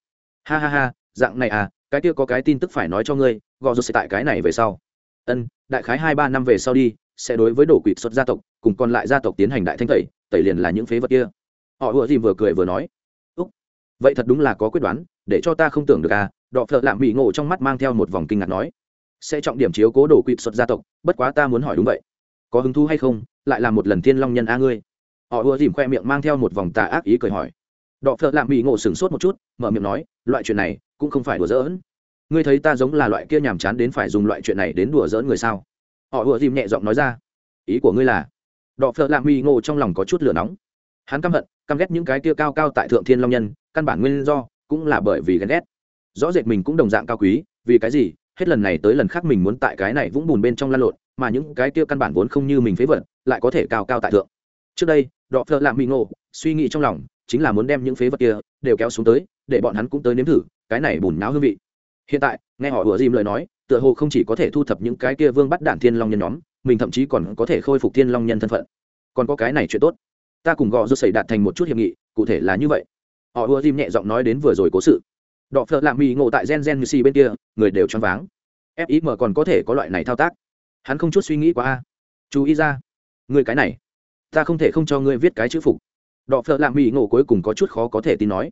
ha ha ha, dạng này à cái kia có cái tin tức phải nói cho ngươi, gọ rồi sẽ tại cái này về sau. Ân, đại khái hai ba năm về sau đi, sẽ đối với đổ quỵt xuất gia tộc, cùng còn lại gia tộc tiến hành đại thanh tẩy tẩy liền là những phế vật kia. Họ vừa gì vừa cười vừa nói, úc, vậy thật đúng là có quyết đoán, để cho ta không tưởng được à đọ phợ lạm mỹ ngộ trong mắt mang theo một vòng kinh ngạc nói, sẽ trọng điểm chiếu cố đồ quỵt xuất gia tộc, bất quá ta muốn hỏi đúng vậy. Có hứng thú hay không? Lại là một lần thiên long nhân a ngươi. Họ ưa dìm khoe miệng mang theo một vòng tà ác ý cười hỏi. Đọ phợ lạm mỹ ngộ sửng sốt một chút, mở miệng nói, loại chuyện này cũng không phải đùa giỡn. Ngươi thấy ta giống là loại kia nhàm chán đến phải dùng loại chuyện này đến đùa dỡn người sao? Họ ưa dìm nhẹ giọng nói ra, ý của ngươi là? Đọ phợ lạm mỹ ngộ trong lòng có chút lửa nóng. Hắn căm hận, căm ghét những cái kia cao cao tại thượng thiên long nhân, căn bản nguyên do cũng là bởi vì ghen ghét rõ rệt mình cũng đồng dạng cao quý, vì cái gì? Hết lần này tới lần khác mình muốn tại cái này vũng bùn bên trong lan lộn, mà những cái kia căn bản vốn không như mình phế vật, lại có thể cao cao tại thượng. Trước đây, đọ phơ làm mi ngộ, suy nghĩ trong lòng, chính là muốn đem những phế vật kia đều kéo xuống tới, để bọn hắn cũng tới nếm thử, cái này bùn náo hương vị. Hiện tại, nghe họ ủa dìm lời nói, tựa hồ không chỉ có thể thu thập những cái kia vương bắt đạn thiên long nhân nhóm, mình thậm chí còn có thể khôi phục thiên long nhân thân phận. Còn có cái này chuyện tốt. Ta cùng gò rút xảy đạt thành một chút hiệp nghị, cụ thể là như vậy. Họ ùa dìm nhẹ giọng nói đến vừa rồi cố sự đọ phợ lạ mì ngộ tại gen gen như si bên kia, người đều choáng váng. Fim còn có thể có loại này thao tác. Hắn không chút suy nghĩ quá a. Chú ý ra. Người cái này, ta không thể không cho ngươi viết cái chữ phục. Đọ phợ lạ mì ngộ cuối cùng có chút khó có thể tin nói.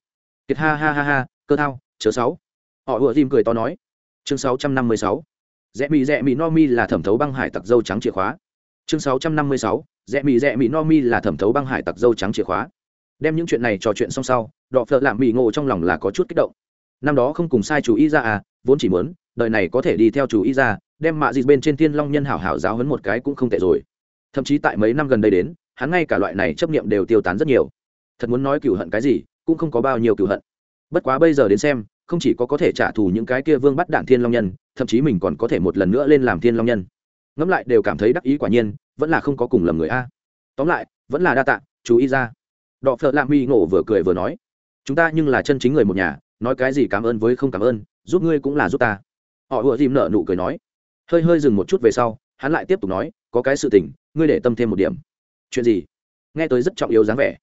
Kiệt ha ha ha ha, cơ thao, chớ sáu. Họ ùa dìm cười to nói. Chương sáu trăm năm mươi sáu. Rẽ mì rẽ mì no mi là thẩm thấu băng hải tặc dâu trắng chìa khóa. Chương sáu trăm năm mươi sáu. Rẽ mì rẽ mì no mi là thẩm thấu băng hải tặc dâu trắng chìa khóa. Đem những chuyện này trò chuyện xong sau đọ phợ lạ mì ngộ trong lòng là có chút kích động năm đó không cùng sai chủ ý ra à vốn chỉ muốn, đời này có thể đi theo chủ ý ra đem mạ dịt bên trên thiên long nhân hảo hảo giáo hấn một cái cũng không tệ rồi. Thậm chí tại mấy năm gần đây đến, hắn ngay cả loại này chấp nghiệm đều tiêu tán rất nhiều. Thật muốn nói cựu hận cái gì, cũng không có bao nhiêu cựu hận. Bất quá bây giờ đến xem, không chỉ có có thể trả thù những cái kia vương bắt đạn thiên long nhân, thậm chí mình còn có thể một lần nữa lên làm thiên long nhân. Ngẫm lại đều cảm thấy đắc ý quả nhiên, vẫn là không có cùng lầm người a. Tóm lại, vẫn là đa tạ chú ý ra đọ phợ lạ mi ngộ vừa cười vừa nói, chúng ta nhưng là chân chính người một nhà nói cái gì cảm ơn với không cảm ơn, giúp ngươi cũng là giúp ta. Họ ùa dìm nợ nụ cười nói. Hơi hơi dừng một chút về sau, hắn lại tiếp tục nói, có cái sự tình, ngươi để tâm thêm một điểm. Chuyện gì? Nghe tới rất trọng yếu dáng vẻ.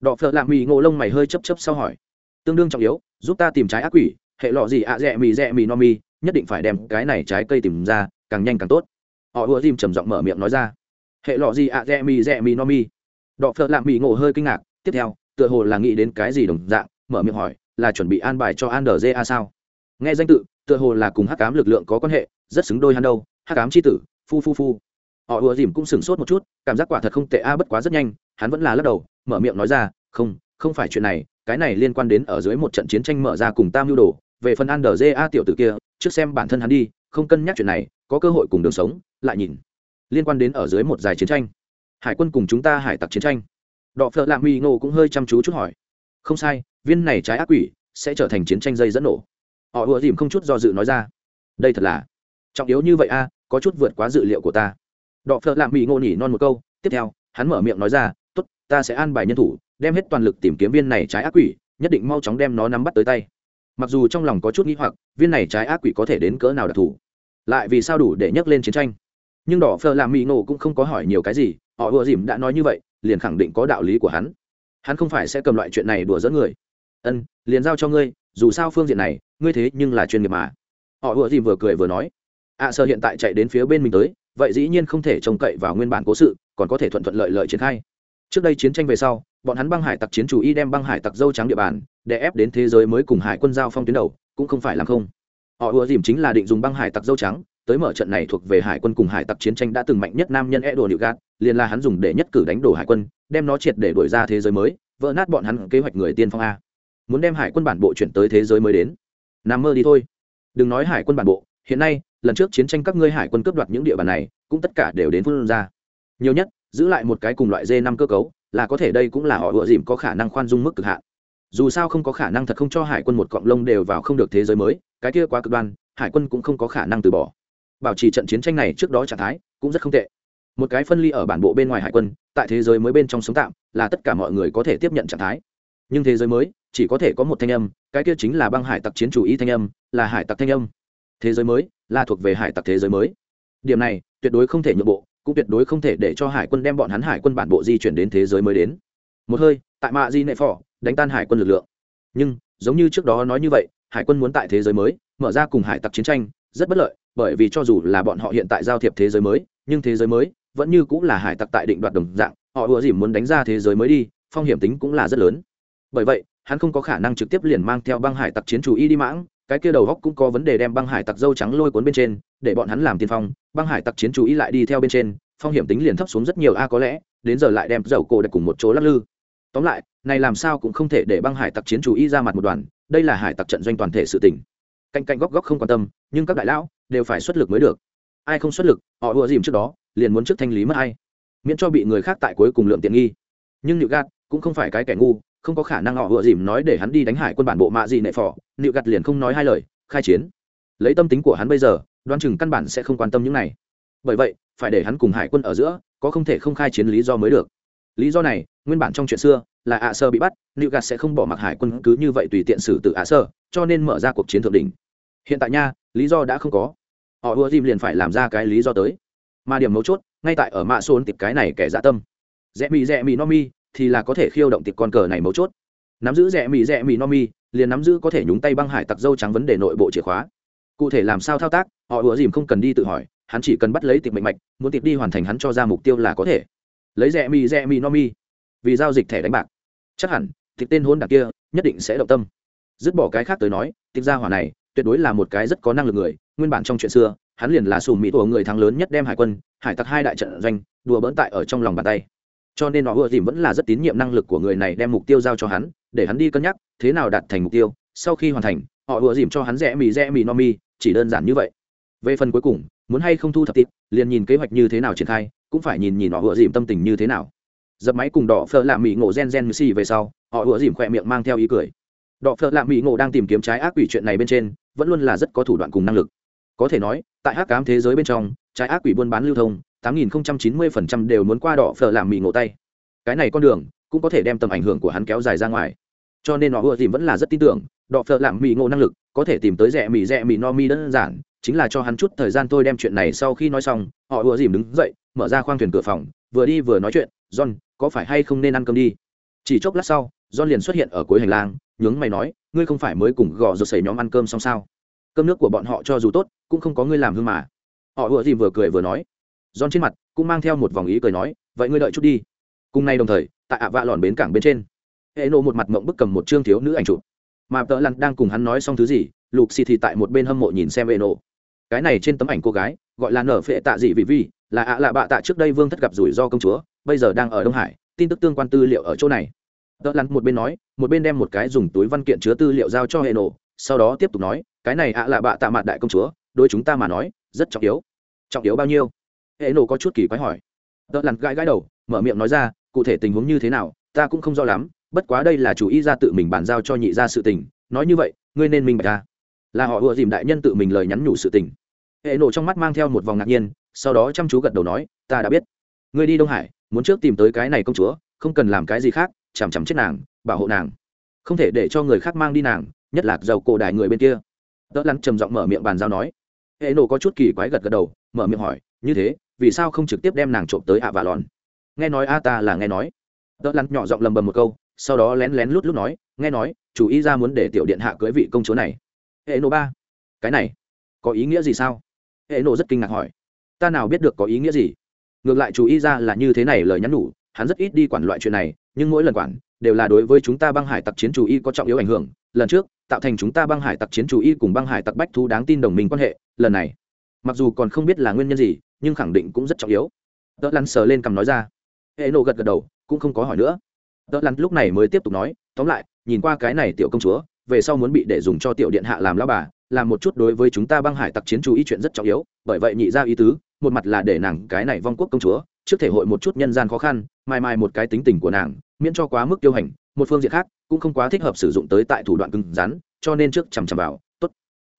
Đọ phợ lạ mì ngộ lông mày hơi chấp chấp sau hỏi. Tương đương trọng yếu, giúp ta tìm trái ác quỷ, hệ lọ gì ạ à dẹ mì rẽ mì, no mi, nhất định phải đem cái này trái cây tìm ra, càng nhanh càng tốt. Họ ùa dìm trầm giọng mở miệng nói ra. Hệ lọ gì ạ rẽ mì rẽ mì, no mi. Đọ phợ lạ mì ngộ hơi kinh ngạc, tiếp theo, tựa hồ là nghĩ đến cái gì đồng dạng, mở miệng hỏi là chuẩn bị an bài cho an a sao? Nghe danh tự, tựa hồ là cùng hắc cám lực lượng có quan hệ, rất xứng đôi hắn đâu, hắc cám c h i tử, phu phu phu. Họ ùa dìm cũng sửng sốt một chút, cảm giác quả thật không tệ a, bất quá rất nhanh, hắn vẫn là lắc đầu, mở miệng nói ra, không không phải chuyện này, cái này liên quan đến ở dưới một trận chiến tranh mở ra cùng tam mưu đồ, về phần an đờ a tiểu tử kia, trước xem bản thân hắn đi, không cân nhắc chuyện này, có cơ hội cùng đường sống, lại nhìn. Liên quan đến ở dưới một dài chiến tranh, hải quân cùng chúng ta hải tặc chiến tranh. Đọ phợ lạ huy ngô cũng hơi chăm chú chút hỏi. Không sai viên này trái ác quỷ sẽ trở thành chiến tranh dây dẫn nổ. Họ ùa dìm không chút do dự nói ra, đây thật là trọng yếu như vậy a, có chút vượt quá dự liệu của ta. Đọ phợ lạm mỹ ngô nhỉ non một câu, tiếp theo, hắn mở miệng nói ra t ố t ta sẽ an bài nhân thủ, đem hết toàn lực tìm kiếm viên này trái ác quỷ, nhất định mau chóng đem nó nắm bắt tới tay. Mặc dù trong lòng có chút nghĩ hoặc, viên này trái ác quỷ có thể đến cỡ nào đặc thù, lại vì sao đủ để nhắc lên chiến tranh? Nhưng đỏ phờ làm mỹ nổ cũng không có hỏi nhiều cái gì, họ ùa dìm đã nói như vậy, liền khẳng định có đạo lý của hắn. Hắn không phải sẽ cầm loại chuyện này đùa dẫn người ân liền giao cho ngươi dù sao phương diện này ngươi thế nhưng là chuyên nghiệp mà. Họ ủa dìm vừa cười vừa nói. Ạ à, sơ hiện tại chạy đến phía bên mình tới vậy dĩ nhiên không thể trông cậy vào nguyên bản cố sự còn có thể thuận thuận lợi lợi triển khai. Trước đây chiến tranh về sau bọn hắn băng hải tặc chiến chủ y đem băng hải tặc dâu trắng địa bàn để ép đến thế giới mới cùng hải quân giao phong tuyến đầu cũng không phải làm không. Họ ùa dìm chính là định dùng băng hải tặc dâu trắng tới mở trận này thuộc về hải quân cùng hải tặc chiến tranh đã từng mạnh nhất nam nhân e đồ nịu gạt liền là hắn dùng để nhất cử đánh đổ hải quân đem nó triệt để đổi ra thế giới mới vỡ nát bọn hắn kế hoạch người tiên phong a muốn đem hải quân bản bộ chuyển tới thế giới mới đến. Nằm mơ đi thôi. Đừng nói hải quân bản bộ, hiện nay, lần trước chiến tranh các ngươi hải quân cướp đoạt những địa bàn này, cũng tất cả đều đến phương ra. Nhiều nhất, giữ lại một cái cùng loại d năm cơ cấu, là có thể đây cũng là họ ựa dìm có khả năng khoan dung mức cực hạn. Dù sao không có khả năng thật không cho hải quân một cọng lông đều vào không được thế giới mới, cái kia quá cực đoan, hải quân cũng không có khả năng từ bỏ. Bảo trì trận chiến tranh này trước đó trạng thái cũng rất không tệ. Một cái phân ly ở bản bộ bên ngoài hải quân, tại thế giới mới bên trong sống tạm, là tất cả mọi người có thể tiếp nhận trạng thái. Nhưng thế giới mới chỉ có thể có một thanh âm, cái kia chính là băng hải tặc chiến chủ ý thanh âm, là hải tặc thanh âm. Thế giới mới, là thuộc về hải tặc thế giới mới. Điểm này, tuyệt đối không thể nhượng bộ, cũng tuyệt đối không thể để cho hải quân đem bọn hắn hải quân bản bộ di chuyển đến thế giới mới đến. Một hơi, tại mạ di nệ phò, đánh tan hải quân lực lượng. Nhưng, giống như trước đó nói như vậy, hải quân muốn tại thế giới mới, mở ra cùng hải tặc chiến tranh, rất bất lợi, bởi vì cho dù là bọn họ hiện tại giao thiệp thế giới mới, nhưng thế giới mới vẫn như cũng là hải tặc tại định đoạt đồng dạng, họ ùa dìm muốn đánh ra thế giới mới đi, phong hiểm tính cũng là rất lớn. Bởi vậy hắn không có khả năng trực tiếp liền mang theo băng hải tặc chiến chủ y đi mãng, cái kia đầu góc cũng có vấn đề đem băng hải tặc dâu trắng lôi cuốn bên trên, để bọn hắn làm tiên phong, băng hải tặc chiến chủ y lại đi theo bên trên, phong hiểm tính liền thấp xuống rất nhiều, a, có lẽ, đến giờ lại đem dầu cổ đặt cùng một chỗ lắc lư. Tóm lại, này làm sao cũng không thể để băng hải tặc chiến chủ y ra mặt một đoàn, đây là hải tặc trận doanh toàn thể sự tỉnh cạnh cạnh góc góc không quan tâm, nhưng các đại lão đều phải xuất lực mới được. Ai không xuất lực, họ ùa dìm trước đó, liền muốn trước thanh lý mất ai, miễn cho bị người khác tại cuối cùng lượng tiện nghi. Nhưng nịu gạt cũng không phải cái kẻ ngu không có khả năng họ ựa dìm nói để hắn đi đánh hải quân bản bộ mạ gì nệ phò. Nịu gạt liền không nói hai lời, khai chiến. Lấy tâm tính của hắn bây giờ đoan chừng căn bản sẽ không quan tâm những này. Bởi vậy, phải để hắn cùng hải quân ở giữa, có không thể không khai chiến lý do mới được. Lý do này, nguyên bản trong chuyện xưa, là ạ sơ bị bắt, nịu gạt sẽ không bỏ mặc hải quân cứ như vậy tùy tiện xử từ ạ sơ, cho nên mở ra cuộc chiến thượng đỉnh. Hiện tại nha, lý do đã không có. Họ ùa dìm liền phải làm ra cái lý do tới. Mà điểm mấu chốt, ngay tại ở mạ xôn tịp cái này kẻ dạ tâm. Rẽ mì rẽ mì, no mi thì là có thể khiêu động tiệp con cờ này mấu chốt. Nắm giữ rẽ mì rẽ mì no mi, liền nắm giữ có thể nhúng tay băng hải tặc dâu trắng vấn đề nội bộ chìa khóa. Cụ thể làm sao thao tác, họ ủa dìm không cần đi tự hỏi, hắn chỉ cần bắt lấy tiệp mạnh mạch, muốn tiệp đi hoàn thành hắn cho ra mục tiêu là có thể. Lấy rẽ mì rẽ mì no mi. Vì giao dịch thẻ đánh bạc. Chắc hẳn tiệp tên hôn đặc kia nhất định sẽ động tâm. Dứt bỏ cái khác tới nói tiệp gia hỏa này tuyệt đối là một cái rất có năng lực người. Nguyên bản trong chuyện xưa, hắn liền là sùm mỹ của người thắng lớn nhất đem hải quân, hải tặc hai đại trận doanh đùa bỡn tại ở trong lòng bàn tay cho nên họ ưa dìm vẫn là rất tín nhiệm năng lực của người này đem mục tiêu giao cho hắn, để hắn đi cân nhắc, thế nào đạt thành mục tiêu. Sau khi hoàn thành, họ ưa dìm cho hắn rẽ mì rẽ mì no mi, chỉ đơn giản như vậy. Về phần cuối cùng, muốn hay không thu thập tịp liền nhìn kế hoạch như thế nào triển khai, cũng phải nhìn nhìn họ ưa dìm tâm tình như thế nào. Dập máy cùng đỏ phở lạ mỹ ngộ gen gen xì về sau, họ ưa dìm khỏe miệng mang theo ý cười. Đỏ phở lạ mỹ ngộ đang tìm kiếm trái ác quỷ chuyện này bên trên, vẫn luôn là rất có thủ đoạn cùng năng lực. Có thể nói, tại hắc cám thế giới bên trong, trái ác quỷ buôn bán lưu thông 8090% đều muốn qua đỏ phở làm mì ngộ tay. Cái này con đường cũng có thể đem tầm ảnh hưởng của hắn kéo dài ra ngoài. Cho nên họ ưa tìm vẫn là rất tin tưởng, đỏ phở làm mì ngộ năng lực có thể tìm tới rẻ mì rẻ mì no mi đơn giản, chính là cho hắn chút thời gian tôi đem chuyện này sau khi nói xong, họ ưa dìm đứng dậy, mở ra khoang thuyền cửa phòng, vừa đi vừa nói chuyện, john, có phải hay không nên ăn cơm đi? Chỉ chốc lát sau, john liền xuất hiện ở cuối hành lang, nhướng mày nói, ngươi không phải mới cùng gò rụt xảy nhóm ăn cơm xong sao? Cơm nước của bọn họ cho dù tốt, cũng không có ngươi làm hương mà. Họ ùa dìm vừa cười vừa nói giòn trên mặt cũng mang theo một vòng ý cười nói, vậy ngươi đợi chút đi. Cùng nay đồng thời, tại ạ vạ lòn bến cảng bên trên hệ nộ một mặt mộng bức cầm một chương thiếu nữ ảnh chụp. Mà tợ lặn đang cùng hắn nói xong thứ gì lục xì thì tại một bên hâm mộ nhìn xem hệ nộ cái này trên tấm ảnh cô gái, gọi là nở phệ tạ dị vị vi là ạ lạ bạ tạ trước đây vương thất gặp rủi ro công chúa, bây giờ đang ở đông hải, tin tức tương quan tư liệu ở chỗ này. Tợ lặn một bên nói, một bên đem một cái dùng túi văn kiện chứa tư liệu giao cho hệ nộ sau đó tiếp tục nói, cái này ạ lạ bạ tạ mặt đại công chúa đôi chúng ta mà nói, rất trọng yếu. Trọng yếu bao nhiêu? Hệ nổ có chút kỳ quái hỏi. Đợt lặn gãi gãi đầu, mở miệng nói ra, cụ thể tình huống như thế nào, ta cũng không rõ lắm, bất quá đây là chủ ý ra tự mình bàn giao cho nhị ra sự tình, nói như vậy, ngươi nên minh bạch ra là họ ùa dìm đại nhân tự mình lời nhắn nhủ sự tình. Hệ nổ trong mắt mang theo một vòng ngạc nhiên, sau đó chăm chú gật đầu nói, ta đã biết. Ngươi đi đông hải, muốn trước tìm tới cái này công chúa, không cần làm cái gì khác, chằm chằm chết nàng, bảo hộ nàng. Không thể để cho người khác mang đi nàng, nhất là giàu cổ đại người bên kia. Đỡ lắn trầm giọng mở miệng bàn giao nói. Hệ nổ có chút kỳ quái gật gật đầu, mở miệng hỏi, như thế vì sao không trực tiếp đem nàng trộm tới ạ vạ lòn? Nghe nói a ta là nghe nói. Tớ lăn nhỏ giọng lầm bầm một câu, sau đó lén lén lút lút nói, nghe nói, chủ ý ra muốn để tiểu điện hạ cưới vị công chúa này. Hệ nổ ba, cái này, có ý nghĩa gì sao? Hệ nổ rất kinh ngạc hỏi. Ta nào biết được có ý nghĩa gì? Ngược lại chủ ý ra là như thế này lời nhắn nhủ, hắn rất ít đi quản loại chuyện này, nhưng mỗi lần quản, đều là đối với chúng ta băng hải tặc chiến chủ y có trọng yếu ảnh hưởng. Lần trước, tạo thành chúng ta băng hải tặc chiến chủ y cùng băng hải tặc bách thú đáng tin đồng minh quan hệ, lần này, mặc dù còn không biết là nguyên nhân gì nhưng khẳng định cũng rất trọng yếu. Đỡ lăn sờ lên cằm nói ra. Hệ nộ gật gật đầu, cũng không có hỏi nữa. Đỡ lăn lúc này mới tiếp tục nói, tóm lại, nhìn qua cái này tiểu công chúa, về sau muốn bị để dùng cho tiểu điện hạ làm lao bà, làm một chút đối với chúng ta băng hải tặc chiến chủ ý chuyện rất trọng yếu, bởi vậy nhị ra ý tứ, một mặt là để nàng cái này vong quốc công chúa, trước thể hội một chút nhân gian khó khăn, mai mai một cái tính tình của nàng, miễn cho quá mức tiêu hành, một phương diện khác, cũng không quá thích hợp sử dụng tới tại thủ đoạn cứng rắn, cho nên trước chằm chằm vào, tốt.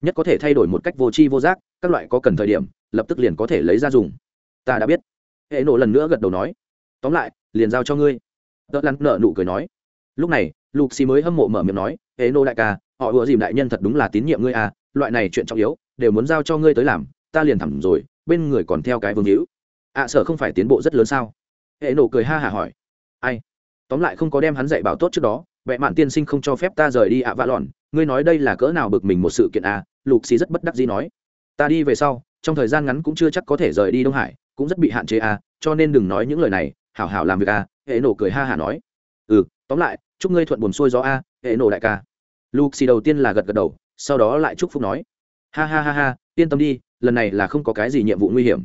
Nhất có thể thay đổi một cách vô tri vô giác, các loại có cần thời điểm lập tức liền có thể lấy ra dùng. Ta đã biết. Hệ nộ lần nữa gật đầu nói. Tóm lại liền giao cho ngươi. Tớ lăn nợ nụ cười nói. Lúc này lục xì mới hâm mộ mở miệng nói hệ nộ đại ca họ ủa dìm đại nhân thật đúng là tín nhiệm ngươi à loại này chuyện trọng yếu đều muốn giao cho ngươi tới làm ta liền thẳng rồi bên người còn theo cái vương hữu. Ạ à, sợ không phải tiến bộ rất lớn sao? Hệ nộ cười ha hả hỏi. Ai? Tóm lại không có đem hắn dạy bảo tốt trước đó vẽ mạn tiên sinh không cho phép ta rời đi ạ vạ lòn ngươi nói đây là cỡ nào bực mình một sự kiện à? Lục xì rất bất đắc dĩ nói. Ta đi về sau trong thời gian ngắn cũng chưa chắc có thể rời đi đông hải cũng rất bị hạn chế à cho nên đừng nói những lời này, hảo hảo làm việc à hệ nổ cười ha hả nói. Ừ tóm lại, chúc ngươi thuận buồn xuôi gió a hệ nổ đại ca. Lục xì đầu tiên là gật gật đầu, sau đó lại chúc phúc nói. Ha ha ha ha, yên tâm đi, lần này là không có cái gì nhiệm vụ nguy hiểm.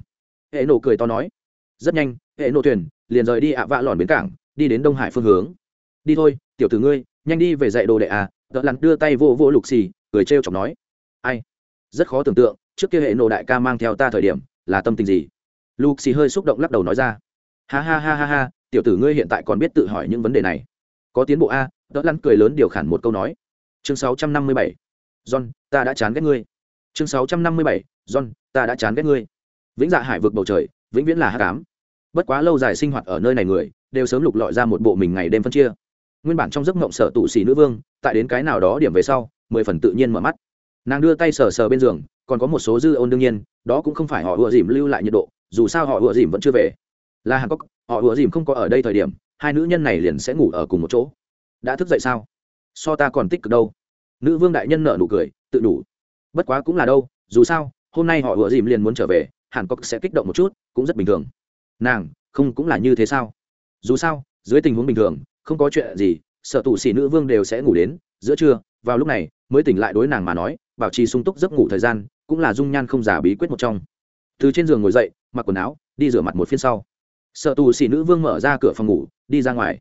Hệ nổ cười to nói. Rất nhanh, hệ nổ thuyền liền rời đi ạ vạ lòn bến cảng, đi đến đông hải phương hướng. Đi thôi, tiểu tử ngươi, nhanh đi về dạy đồ đệ à đỡ lặn đưa tay vô vô lục xì, cười trêu chọc nói. Ai? Rất khó tưởng tượng trước kia hệ nộ đại ca mang theo ta thời điểm, là tâm tình gì? Lục xì hơi xúc động lắc đầu nói ra. Ha ha ha ha ha, tiểu tử ngươi hiện tại còn biết tự hỏi những vấn đề này. Có tiến bộ a đỡ lăn cười lớn điều khản một câu nói. Chương 657. john, ta đã chán ghét ngươi. Chương 657. john, ta đã chán ghét ngươi. Vĩnh dạ hải vượt bầu trời, vĩnh viễn là hát cám bất quá lâu dài sinh hoạt ở nơi này người, đều sớm lục lọi ra một bộ mình ngày đêm phân chia. Nguyên bản trong giấc mộng sở tụ xỉ nữ vương, tại đến cái nào đó điểm về sau, mười phần tự nhiên mở mắt. Nàng đưa tay sờ sờ bên giường còn có một số dư ôn đương nhiên, đó cũng không phải họ ùa dìm lưu lại nhiệt độ, dù sao họ ùa dìm vẫn chưa về. Là hàn cốc họ ùa dìm không có ở đây thời điểm, hai nữ nhân này liền sẽ ngủ ở cùng một chỗ. Đã thức dậy sao? So ta còn tích cực đâu. Nữ vương đại nhân nợ nụ cười, tự đủ. Bất quá cũng là đâu, dù sao, hôm nay họ ùa dìm liền muốn trở về, hàn cốc sẽ kích động một chút, cũng rất bình thường. Nàng, không cũng là như thế sao? Dù sao, dưới tình huống bình thường, không có chuyện gì, sợ tụ xỉ nữ vương đều sẽ ngủ đến, giữa trưa, vào lúc này, mới tỉnh lại đối nàng mà nói, bảo trì sung túc giấc ngủ thời gian cũng là dung nhan không giả bí quyết một trong. Từ trên giường ngồi dậy mặc quần áo đi rửa mặt một phiên sau. Sợ tù xỉ nữ vương mở ra cửa phòng ngủ đi ra ngoài.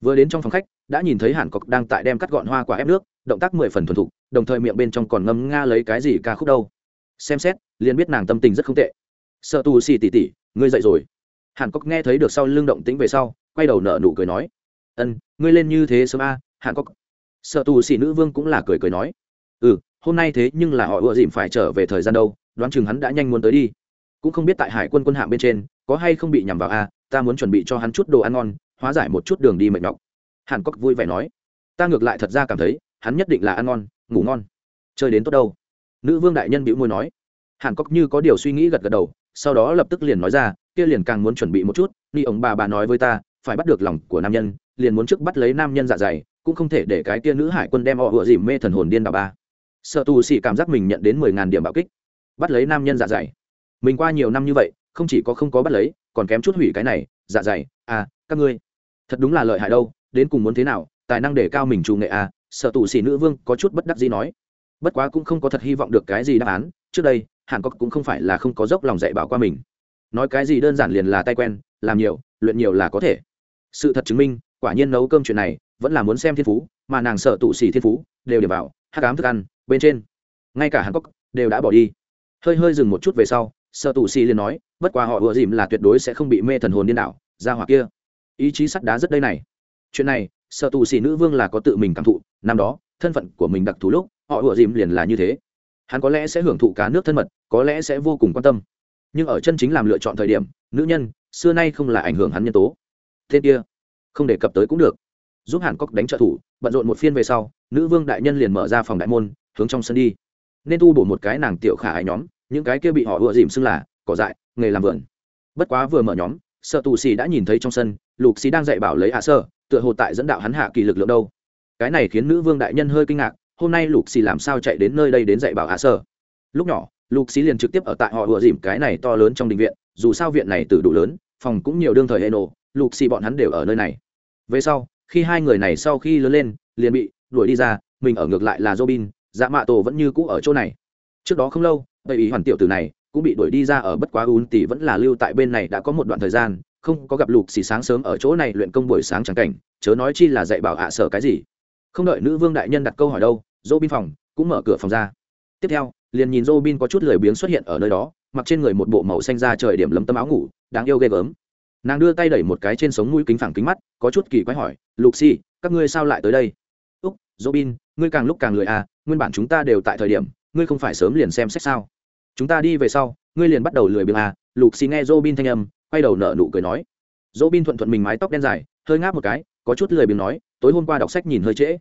Vừa đến trong phòng khách đã nhìn thấy hàn cọc đang tại đem cắt gọn hoa quả ép nước động tác mười phần thuần thục đồng thời miệng bên trong còn ngâm nga lấy cái gì ca khúc đâu. Xem xét liền biết nàng tâm tình rất không tệ. Sợ tù xỉ tỉ tỉ ngươi dậy rồi. Hàn cốc nghe thấy được sau lưng động tĩnh về sau quay đầu nở nụ cười nói ân ngươi lên như thế sớm a à, hàn cốc sợ tù xỉ nữ vương cũng là cười cười nói ừ hôm nay thế nhưng là họ ựa dìm phải trở về thời gian đâu, đoán chừng hắn đã nhanh muốn tới đi. Cũng không biết tại hải quân quân hạm bên trên, có hay không bị nhằm vào a, ta muốn chuẩn bị cho hắn chút đồ ăn ngon, hóa giải một chút đường đi mệt nhọc. Hàn cốc vui vẻ nói, ta ngược lại thật ra cảm thấy, hắn nhất định là ăn ngon, ngủ ngon. Chơi đến tốt đâu? Nữ vương đại nhân bĩu môi nói. Hàn cốc như có điều suy nghĩ gật gật đầu, sau đó lập tức liền nói ra, kia liền càng muốn chuẩn bị một chút, ni ông bà bà nói với ta, phải bắt được lòng của nam nhân, liền muốn trước bắt lấy nam nhân dạ dày, cũng không thể để cái kia nữ hải quân đem họ vừa dìm mê thần hồn điên đảo ba sợ tù xì cảm giác mình nhận đến mười ngàn điểm bạo kích. Bắt lấy nam nhân dạ dày. Mình qua nhiều năm như vậy, không chỉ có không có bắt lấy, còn kém chút hủy cái này dạ dày. À các ngươi, thật đúng là lợi hại đâu, đến cùng muốn thế nào, tài năng để cao mình trù nghệ à sợ tù xì nữ vương có chút bất đắc gì nói. Bất quá cũng không có thật hy vọng được cái gì đáp án, trước đây, hàn cốc cũng không phải là không có dốc lòng dạy bảo qua mình. Nói cái gì đơn giản liền là tay quen, làm nhiều, luyện nhiều là có thể. Sự thật chứng minh, quả nhiên nấu cơm chuyện này, vẫn là muốn xem thiên phú, mà nàng sợ tụ xỉ thiên phú, đều điểm vào hát ám thức ăn, bên trên. Ngay cả hàn cốc đều đã bỏ đi. Hơi hơi dừng một chút về sau sợ tù xỉ liền nói, bất quá họ ùa dìm là tuyệt đối sẽ không bị mê thần hồn điên đảo, ra hoặc kia. Ý chí sắt đá rất đây này. Chuyện này sợ tù xỉ nữ vương là có tự mình cảm thụ, năm đó, thân phận của mình đặc thù lúc, họ ùa dìm liền là như thế. Hắn có lẽ sẽ hưởng thụ cá nước thân mật, có lẽ sẽ vô cùng quan tâm. Nhưng ở chân chính làm lựa chọn thời điểm, nữ nhân, xưa nay không là ảnh hưởng hắn nhân tố. Thế kia, không đề cập tới cũng được giúp hàn cốc đánh trợ thủ, bận rộn một phiên về sau, nữ vương đại nhân liền mở ra phòng đại môn, hướng trong sân đi. Nên tu bổ một cái nàng tiểu khả ai nhóm, những cái kia bị họ ựa dìm xưng là cỏ dại, nghề làm vườn. Bất quá vừa mở nhóm sợ tù xì đã nhìn thấy trong sân, lục xì đang dạy bảo lấy hạ sơ, tựa hồ tại dẫn đạo hắn hạ kỳ lực lượng đâu. Cái này khiến nữ vương đại nhân hơi kinh ngạc, hôm nay lục xì làm sao chạy đến nơi đây đến dạy bảo hạ sơ? Lúc nhỏ, lục xì liền trực tiếp ở tại họ ựa dìm cái này to lớn trong đình viện, dù sao viện này từ đủ lớn, phòng cũng nhiều đương thời hệ nổ, lục xì bọn hắn đều ở nơi này. Về sau khi hai người này sau khi lớn lên, liền bị đuổi đi ra, mình ở ngược lại là robin dạ mạ tổ vẫn như cũ ở chỗ này. Trước đó không lâu bởi ý hoàn tiểu tử này cũng bị đuổi đi ra ở bất quá un tỷ vẫn là lưu tại bên này đã có một đoạn thời gian, không có gặp lục xì sáng sớm ở chỗ này luyện công buổi sáng trắng cảnh, chớ nói chi là dạy bảo ạ sở cái gì. Không đợi nữ vương đại nhân đặt câu hỏi đâu, robin phòng cũng mở cửa phòng ra. Tiếp theo, liền nhìn robin có chút lười biếng xuất hiện ở nơi đó, mặc trên người một bộ màu xanh ra trời điểm lấm tấm áo ngủ, đáng yêu ghê gớm nàng đưa tay đẩy một cái trên sống mũi kính phẳng kính mắt, có chút kỳ quái hỏi, lục xì các ngươi sao lại tới đây? Úc, robin, ngươi càng lúc càng lười à nguyên bản chúng ta đều tại thời điểm, ngươi không phải sớm liền xem xét sao? Chúng ta đi về sau, ngươi liền bắt đầu lười biếng à lục xì nghe robin thanh âm, quay đầu nở nụ cười nói. Robin thuận thuận mình mái tóc đen dài, hơi ngáp một cái, có chút lười biếng nói, tối hôm qua đọc sách nhìn hơi trễ.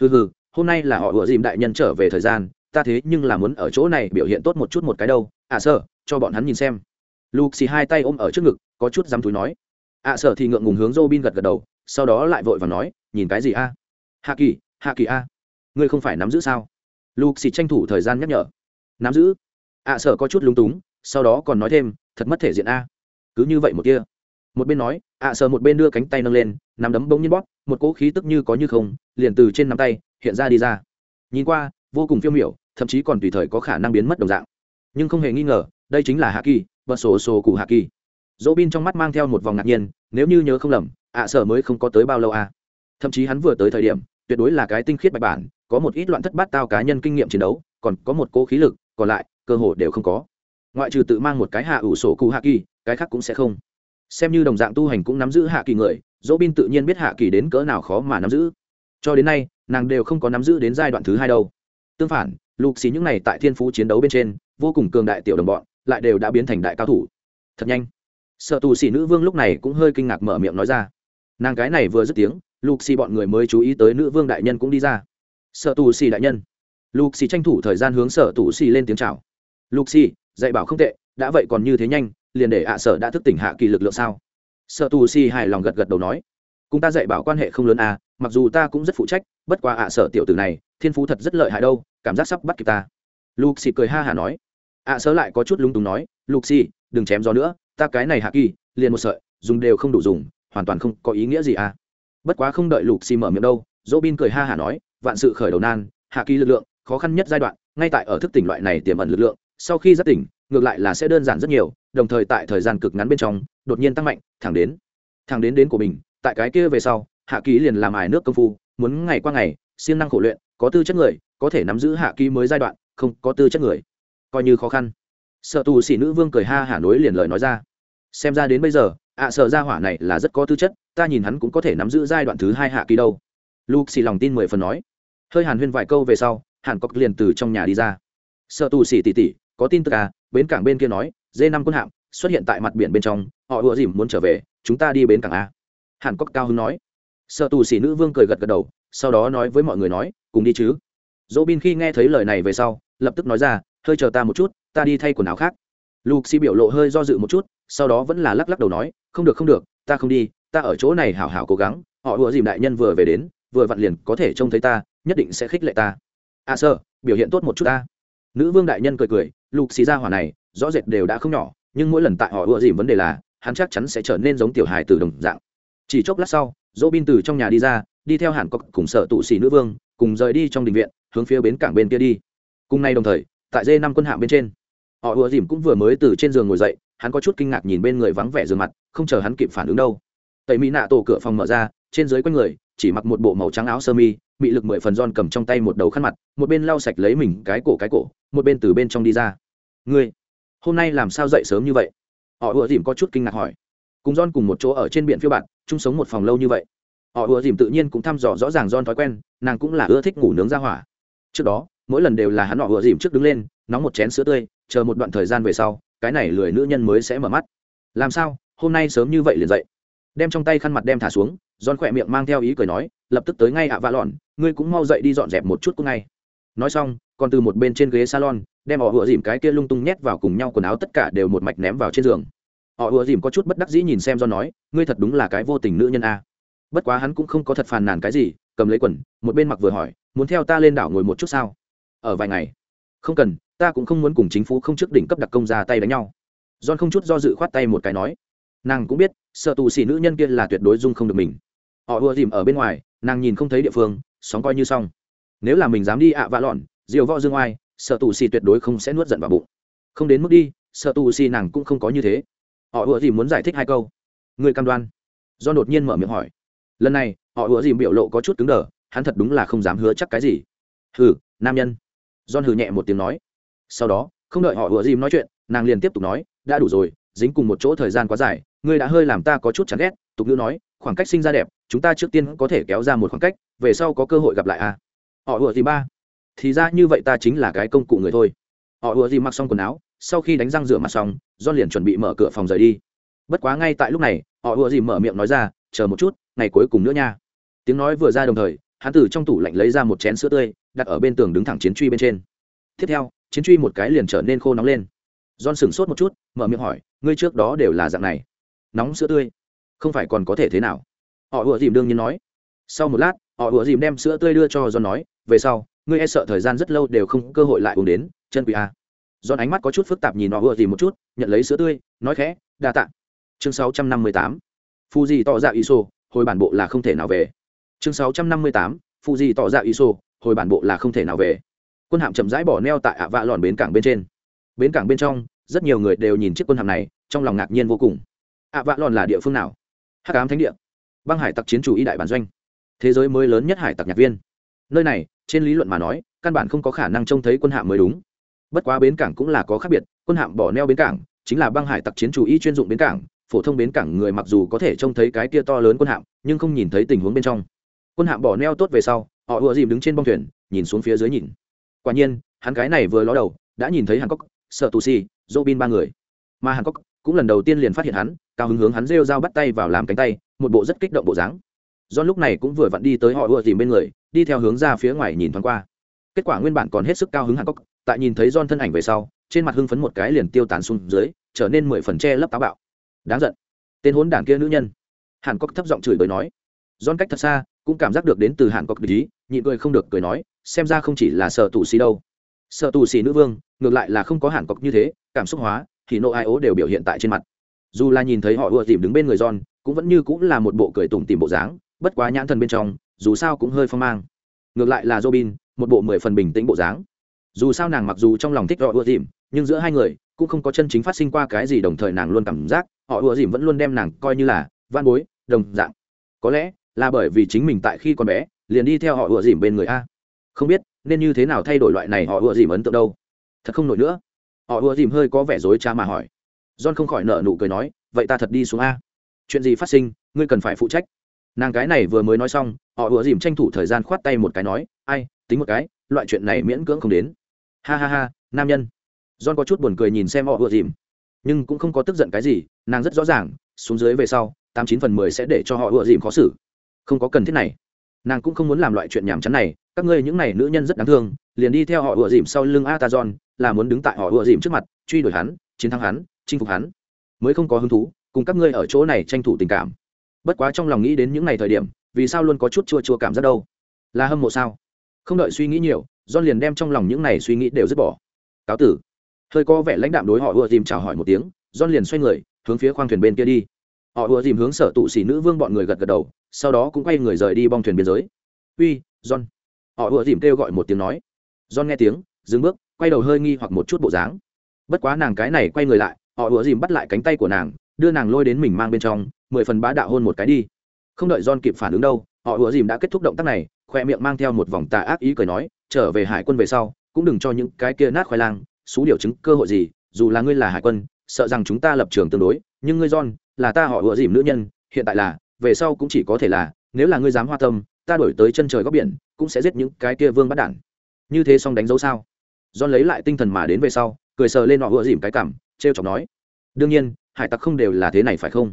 Hừ hừ, hôm nay là họ vừa dìm đại nhân trở về thời gian, ta thế nhưng là muốn ở chỗ này biểu hiện tốt một chút một cái đâu. À sơ cho bọn hắn nhìn xem. Lục xì hai tay ôm ở trước ngực có chút dám túi nói. Ạ à, sở thì ngượng ngùng hướng Robin gật gật đầu sau đó lại vội và nói nhìn cái gì a? Hạ kỳ hạ kỳ a ngươi không phải nắm giữ sao? Lục xì tranh thủ thời gian nhắc nhở. Nắm giữ. À, ạ sở có chút lúng túng sau đó còn nói thêm thật mất thể diện a. Cứ như vậy một kia. Một bên nói à, ạ sở một bên đưa cánh tay nâng lên nắm đấm bỗng nhiên bóp một cỗ khí tức như có như không liền từ trên nắm tay hiện ra đi ra. Nhìn qua vô cùng phiêu miểu thậm chí còn tùy thời có khả năng biến mất đồng dạng. Nhưng không hề nghi ngờ đây chính là hạ kỳ và sổ sổ cụ hạ kỳ dỗ bin trong mắt mang theo một vòng ngạc nhiên, nếu như nhớ không lầm, ạ sở mới không có tới bao lâu à. thậm chí hắn vừa tới thời điểm, tuyệt đối là cái tinh khiết bạch bản, có một ít loạn thất bát tao cá nhân kinh nghiệm chiến đấu, còn có một cô khí lực, còn lại, cơ hội đều không có. Ngoại trừ tự mang một cái hạ ủ sổ cụ hạ kỳ, cái khác cũng sẽ không. Xem như đồng dạng tu hành cũng nắm giữ hạ kỳ người, dỗ bin tự nhiên biết hạ kỳ đến cỡ nào khó mà nắm giữ. Cho đến nay, nàng đều không có nắm giữ đến giai đoạn thứ hai đâu. Tương phản, lục xì những n à y tại thiên phú chiến đấu bên trên, vô cùng cường đại tiểu đồng bọn, lại đều đã biến thành đại cao thủ. Thật nhanh sợ tù xì nữ vương lúc này cũng hơi kinh ngạc mở miệng nói ra. Nàng cái này vừa dứt tiếng, lục xì bọn người mới chú ý tới nữ vương đại nhân cũng đi ra. Sợ tù xì đại nhân. Lục xì tranh thủ thời gian hướng sợ tù xì lên tiếng c h à o lục xì, dạy bảo không tệ, đã vậy còn như thế nhanh, liền để ạ sở đã thức tỉnh hạ kỳ lực lượng sao? Sợ tù xì hài lòng gật gật đầu nói. Cùng ta dạy bảo quan hệ không lớn à mặc dù ta cũng rất phụ trách, bất qua ạ sở tiểu tử này, thiên phú thật rất lợi hại đâu, cảm giác sắp bắt kịp ta. Lục xì cười ha hả nói. ạ sở lại có chút lúng túng nói. Lục xì, đừng chém gió nữa ta cái này hạ kỳ, liền một sợi, dùng đều không đủ dùng, hoàn toàn không có ý nghĩa gì à. Bất quá không đợi lục xì mở miệng đâu dỗ bin cười ha hả nói, vạn sự khởi đầu nan, hạ kỳ lực lượng, khó khăn nhất giai đoạn, ngay tại ở thức tỉnh loại này tiềm ẩn lực lượng, sau khi giác tỉnh, ngược lại là sẽ đơn giản rất nhiều, đồng thời tại thời gian cực ngắn bên trong, đột nhiên tăng mạnh, thẳng đến thẳng đến đến của mình, tại cái kia về sau, hạ ký liền làm ải nước công phu, muốn ngày qua ngày, siêng năng khổ luyện, có tư chất người, có thể nắm giữ hạ ký mới giai đoạn, không có tư chất người. Coi như khó khăn. Sợ tù sĩ nữ vương cười ha hả nối liền lời nói ra xem ra đến bây giờ, ạ sợ gia hỏa này là rất có tư chất, ta nhìn hắn cũng có thể nắm giữ giai đoạn thứ hai hạ kỳ đâu. Luke xì lòng tin mười phần nói. Hơi hàn huyên vài câu về sau, hàn cọc liền từ trong nhà đi ra. Sợ tù xì tỉ tỉ, có tin tức à bến cảng bên kia nói, dê năm quân hạm xuất hiện tại mặt biển bên trong, họ ùa dìm muốn trở về, chúng ta đi bến cảng a. Hàn cốc cao hưng nói. Sợ tù xì nữ vương cười gật gật đầu, sau đó nói với mọi người nói, cùng đi chứ. Dỗ bin khi nghe thấy lời này về sau, lập tức nói ra, hơi chờ ta một chút, ta đi thay quần áo khác lục biểu lộ hơi do dự một chút sau đó vẫn là lắc lắc đầu nói không được không được ta không đi ta ở chỗ này hảo hảo cố gắng họ ùa dìm đại nhân vừa về đến vừa vặn liền có thể trông thấy ta nhất định sẽ khích lệ ta. À, sơ biểu hiện tốt một chút ta. Nữ vương đại nhân cười cười lục xì ra hỏa này rõ rệt đều đã không nhỏ nhưng mỗi lần tại họ ùa dìm vấn đề là hắn chắc chắn sẽ trở nên giống tiểu hài từ đồng dạng. Chỉ chốc lát sau dỗ bin từ trong nhà đi ra đi theo hàn cốc cùng sợ tụ xì nữ vương cùng rời đi trong đình viện hướng phía bến cảng bên kia đi. Cùng nay đồng thời tại dê năm quân hạm bên trên họ ùa dìm cũng vừa mới từ trên giường ngồi dậy, hắn có chút kinh ngạc nhìn bên người vắng vẻ giường mặt, không chờ hắn kịp phản ứng đâu. Tẩy mỹ nạ tổ cửa phòng mở ra, trên dưới quanh người, chỉ mặc một bộ màu trắng áo sơ mi bị lực mười phần giòn cầm trong tay một đầu khăn mặt, một bên lau sạch lấy mình cái cổ cái cổ, một bên từ bên trong đi ra. Ngươi, hôm nay làm sao dậy sớm như vậy? Họ ùa dìm có chút kinh ngạc hỏi. Cùng giòn cùng một chỗ ở trên biển phiêu bạt, chung sống một phòng lâu như vậy. Họ ùa dìm tự nhiên cũng thăm dò rõ ràng giòn thói quen, nàng cũng là ưa thích ngủ nướng ra hỏa. Trước đó, mỗi lần đều là hắn họ ùa dìm trước đứng lên, nóng một chén sữa tươi chờ một đoạn thời gian về sau, cái này lười nữ nhân mới sẽ mở mắt. Làm sao? Hôm nay sớm như vậy liền dậy. Đem trong tay khăn mặt đem thả xuống, giòn khỏe miệng mang theo ý cười nói, lập tức tới ngay ạ vạ lọn, ngươi cũng mau dậy đi dọn dẹp một chút cũng ngay. Nói xong, còn từ một bên trên ghế salon, đem họ vừa dìm cái kia lung tung nhét vào cùng nhau quần áo tất cả đều một mạch ném vào trên giường. Họ vừa dìm có chút bất đắc dĩ nhìn xem do nói, ngươi thật đúng là cái vô tình nữ nhân a. Bất quá hắn cũng không có thật phàn nàn cái gì, cầm lấy quần, một bên mặc vừa hỏi, muốn theo ta lên đảo ngồi một chút sao? Ở vài ngày. Không cần ta cũng không muốn cùng chính phủ không trước đỉnh cấp đặc công ra tay đánh nhau. John không chút do dự khoát tay một cái nói. Nàng cũng biết, sợ tù xỉ nữ nhân kia là tuyệt đối dung không được mình. Họ ùa dìm ở bên ngoài, nàng nhìn không thấy địa phương, sóng coi như xong. Nếu là mình dám đi ạ vạ lọn, diều võ dương oai, sợ tù xì tuyệt đối không sẽ nuốt giận vào bụng. Không đến mức đi, sợ tù xì nàng cũng không có như thế. Họ ùa dìm muốn giải thích hai câu. Người cam đoan. Do đột nhiên mở miệng hỏi. Lần này, họ ùa dìm biểu lộ có chút cứng đờ, hắn thật đúng là không dám hứa chắc cái gì. Hừ, nam nhân. John hừ nhẹ một tiếng nói sau đó, không đợi họ ùa dìm nói chuyện, nàng liền tiếp tục nói, đã đủ rồi, dính cùng một chỗ thời gian quá dài, ngươi đã hơi làm ta có chút chán ghét. Tục ngữ nói, khoảng cách sinh ra đẹp, chúng ta trước tiên có thể kéo ra một khoảng cách, về sau có cơ hội gặp lại à. Họ ùa dìm ba, thì ra như vậy ta chính là cái công cụ người thôi. Họ ùa dìm mặc xong quần áo, sau khi đánh răng rửa mặt xong do liền chuẩn bị mở cửa phòng rời đi. Bất quá ngay tại lúc này, họ ùa dìm mở miệng nói ra, chờ một chút, ngày cuối cùng nữa nha. Tiếng nói vừa ra đồng thời, hắn từ trong tủ lạnh lấy ra một chén sữa tươi, đặt ở bên tường đứng thẳng chiến truy bên trên. Tiếp theo chiến truy một cái liền trở nên khô nóng lên. John sửng sốt một chút, mở miệng hỏi, ngươi trước đó đều là dạng này? Nóng sữa tươi, không phải còn có thể thế nào? Họ ùa dìm đương nhiên nói. Sau một lát, họ ùa dìm đem sữa tươi đưa cho john nói, về sau, ngươi e sợ thời gian rất lâu đều không cơ hội lại uống đến, chân quỷ a à? don ánh mắt có chút phức tạp nhìn họ vừa dìm một chút, nhận lấy sữa tươi, nói khẽ, đa tạ. Chương 658. phu gì tỏ ra iso hồi bản bộ là không thể nào về. Chương 658. phu gì tỏ ra iso hồi bản bộ là không thể nào về quân hạm chậm rãi bỏ neo tại ạ vạ lòn bến cảng bên trên. Bến cảng bên trong, rất nhiều người đều nhìn chiếc quân hạm này, trong lòng ngạc nhiên vô cùng. Ạ vạ lòn là địa phương nào? Hắc ám thánh địa. Băng hải tặc chiến chủ y đại bản doanh. Thế giới mới lớn nhất hải tặc nhạc viên. Nơi này, trên lý luận mà nói, căn bản không có khả năng trông thấy quân hạm mới đúng. Bất quá bến cảng cũng là có khác biệt, quân hạm bỏ neo bến cảng, chính là băng hải tặc chiến chủ y chuyên dụng bến cảng, phổ thông bến cảng người mặc dù có thể trông thấy cái kia to lớn quân hạm, nhưng không nhìn thấy tình huống bên trong. Quân hạm bỏ neo tốt về sau, họ ùa dìm đứng trên bong thuyền, nhìn xuống phía dưới nhìn quả nhiên hắn cái này vừa ló đầu đã nhìn thấy hàn cốc sợ tù si dỗ bin ba người mà hàn cốc cũng lần đầu tiên liền phát hiện hắn cao hứng hướng hắn rêu dao bắt tay vào làm cánh tay một bộ rất kích động bộ dáng do lúc này cũng vừa vặn đi tới họ ùa tìm bên người đi theo hướng ra phía ngoài nhìn thoáng qua kết quả nguyên bản còn hết sức cao hứng hàn cốc tại nhìn thấy don thân ảnh về sau, trên mặt hưng phấn một cái liền tiêu tán xuống dưới, trở nên mười phần che lấp táo bạo. Đáng giận. Tên hỗn đảng kia nữ nhân. Hàn Cốc thấp giọng chửi bới nói. don cách thật xa, cũng cảm giác được đến từ Hàn cọc ý, nhịn cười không được cười nói, xem ra không chỉ là sợ tù xì đâu. Sợ tù xì nữ vương, ngược lại là không có Hàn cọc như thế, cảm xúc hóa, thì nộ ai ố đều biểu hiện tại trên mặt. Dù là nhìn thấy họ ưa tìm đứng bên người John, cũng vẫn như cũng là một bộ cười tủm tìm bộ dáng, bất quá nhãn thần bên trong, dù sao cũng hơi phong mang. Ngược lại là Robin, một bộ mười phần bình tĩnh bộ dáng dù sao nàng mặc dù trong lòng thích họ ưa dìm nhưng giữa hai người cũng không có chân chính phát sinh qua cái gì đồng thời nàng luôn cảm giác họ ưa dìm vẫn luôn đem nàng coi như là van bối đồng dạng có lẽ là bởi vì chính mình tại khi còn bé, liền đi theo họ ùa dìm bên người a. Không biết, nên như thế nào thay đổi loại này họ ùa dìm ấn tượng đâu. Thật không nổi nữa. Họ ùa dìm hơi có vẻ dối trá mà hỏi. John không khỏi nợ nụ cười nói, vậy ta thật đi xuống a. Chuyện gì phát sinh, ngươi cần phải phụ trách. Nàng cái này vừa mới nói xong, họ ùa dìm tranh thủ thời gian khoát tay một cái nói, ai, tính một cái, loại chuyện này miễn cưỡng không đến. Ha ha ha, nam nhân. John có chút buồn cười nhìn xem họ ủa dìm. Nhưng cũng không có tức giận cái gì, nàng rất rõ ràng, xuống dưới về sau, tám chín phần mười sẽ để cho họ ủa dìm khó xử không có cần thiết này nàng cũng không muốn làm loại chuyện nhàm chán này các ngươi những này nữ nhân rất đáng thương liền đi theo họ ùa dìm sau lưng a ta john là muốn đứng tại họ ùa dìm trước mặt truy đuổi hắn chiến thắng hắn chinh phục hắn mới không có hứng thú cùng các ngươi ở chỗ này tranh thủ tình cảm bất quá trong lòng nghĩ đến những ngày thời điểm vì sao luôn có chút chua chua cảm giác đâu là hâm mộ sao không đợi suy nghĩ nhiều John liền đem trong lòng những này suy nghĩ đều dứt bỏ. Cáo tử. Hơi có vẻ lãnh đạm đối họ ùa dìm chào hỏi một tiếng, John liền xoay người, hướng phía khoang thuyền bên kia đi. Họ ùa dìm hướng sở tụ xỉ nữ vương bọn người gật gật đầu, sau đó cũng quay người rời đi bong thuyền biên giới. "Uy, John." Họ ùa dìm kêu gọi một tiếng nói. John nghe tiếng, dừng bước, quay đầu hơi nghi hoặc một chút bộ dáng. Bất quá nàng cái này quay người lại, họ ùa dìm bắt lại cánh tay của nàng, đưa nàng lôi đến mình mang bên trong, mười phần bá đạo hôn một cái đi. Không đợi John kịp phản ứng đâu, họ ùa dìm đã kết thúc động tác này, khoe miệng mang theo một vòng tà ác ý cười nói trở về hải quân về sau cũng đừng cho những cái kia nát khoai lang xú điều chứng cơ hội gì dù là ngươi là hải quân sợ rằng chúng ta lập trường tương đối nhưng ngươi john là ta họ ùa dìm nữ nhân hiện tại là về sau cũng chỉ có thể là nếu là ngươi dám hoa tâm ta đổi tới chân trời góc biển cũng sẽ giết những cái kia vương bắt đản. Như thế xong đánh dấu sao? John lấy lại tinh thần mà đến về sau cười sờ lên họ ủa dìm cái cảm treo chọc nói đương nhiên hải tặc không đều là thế này phải không?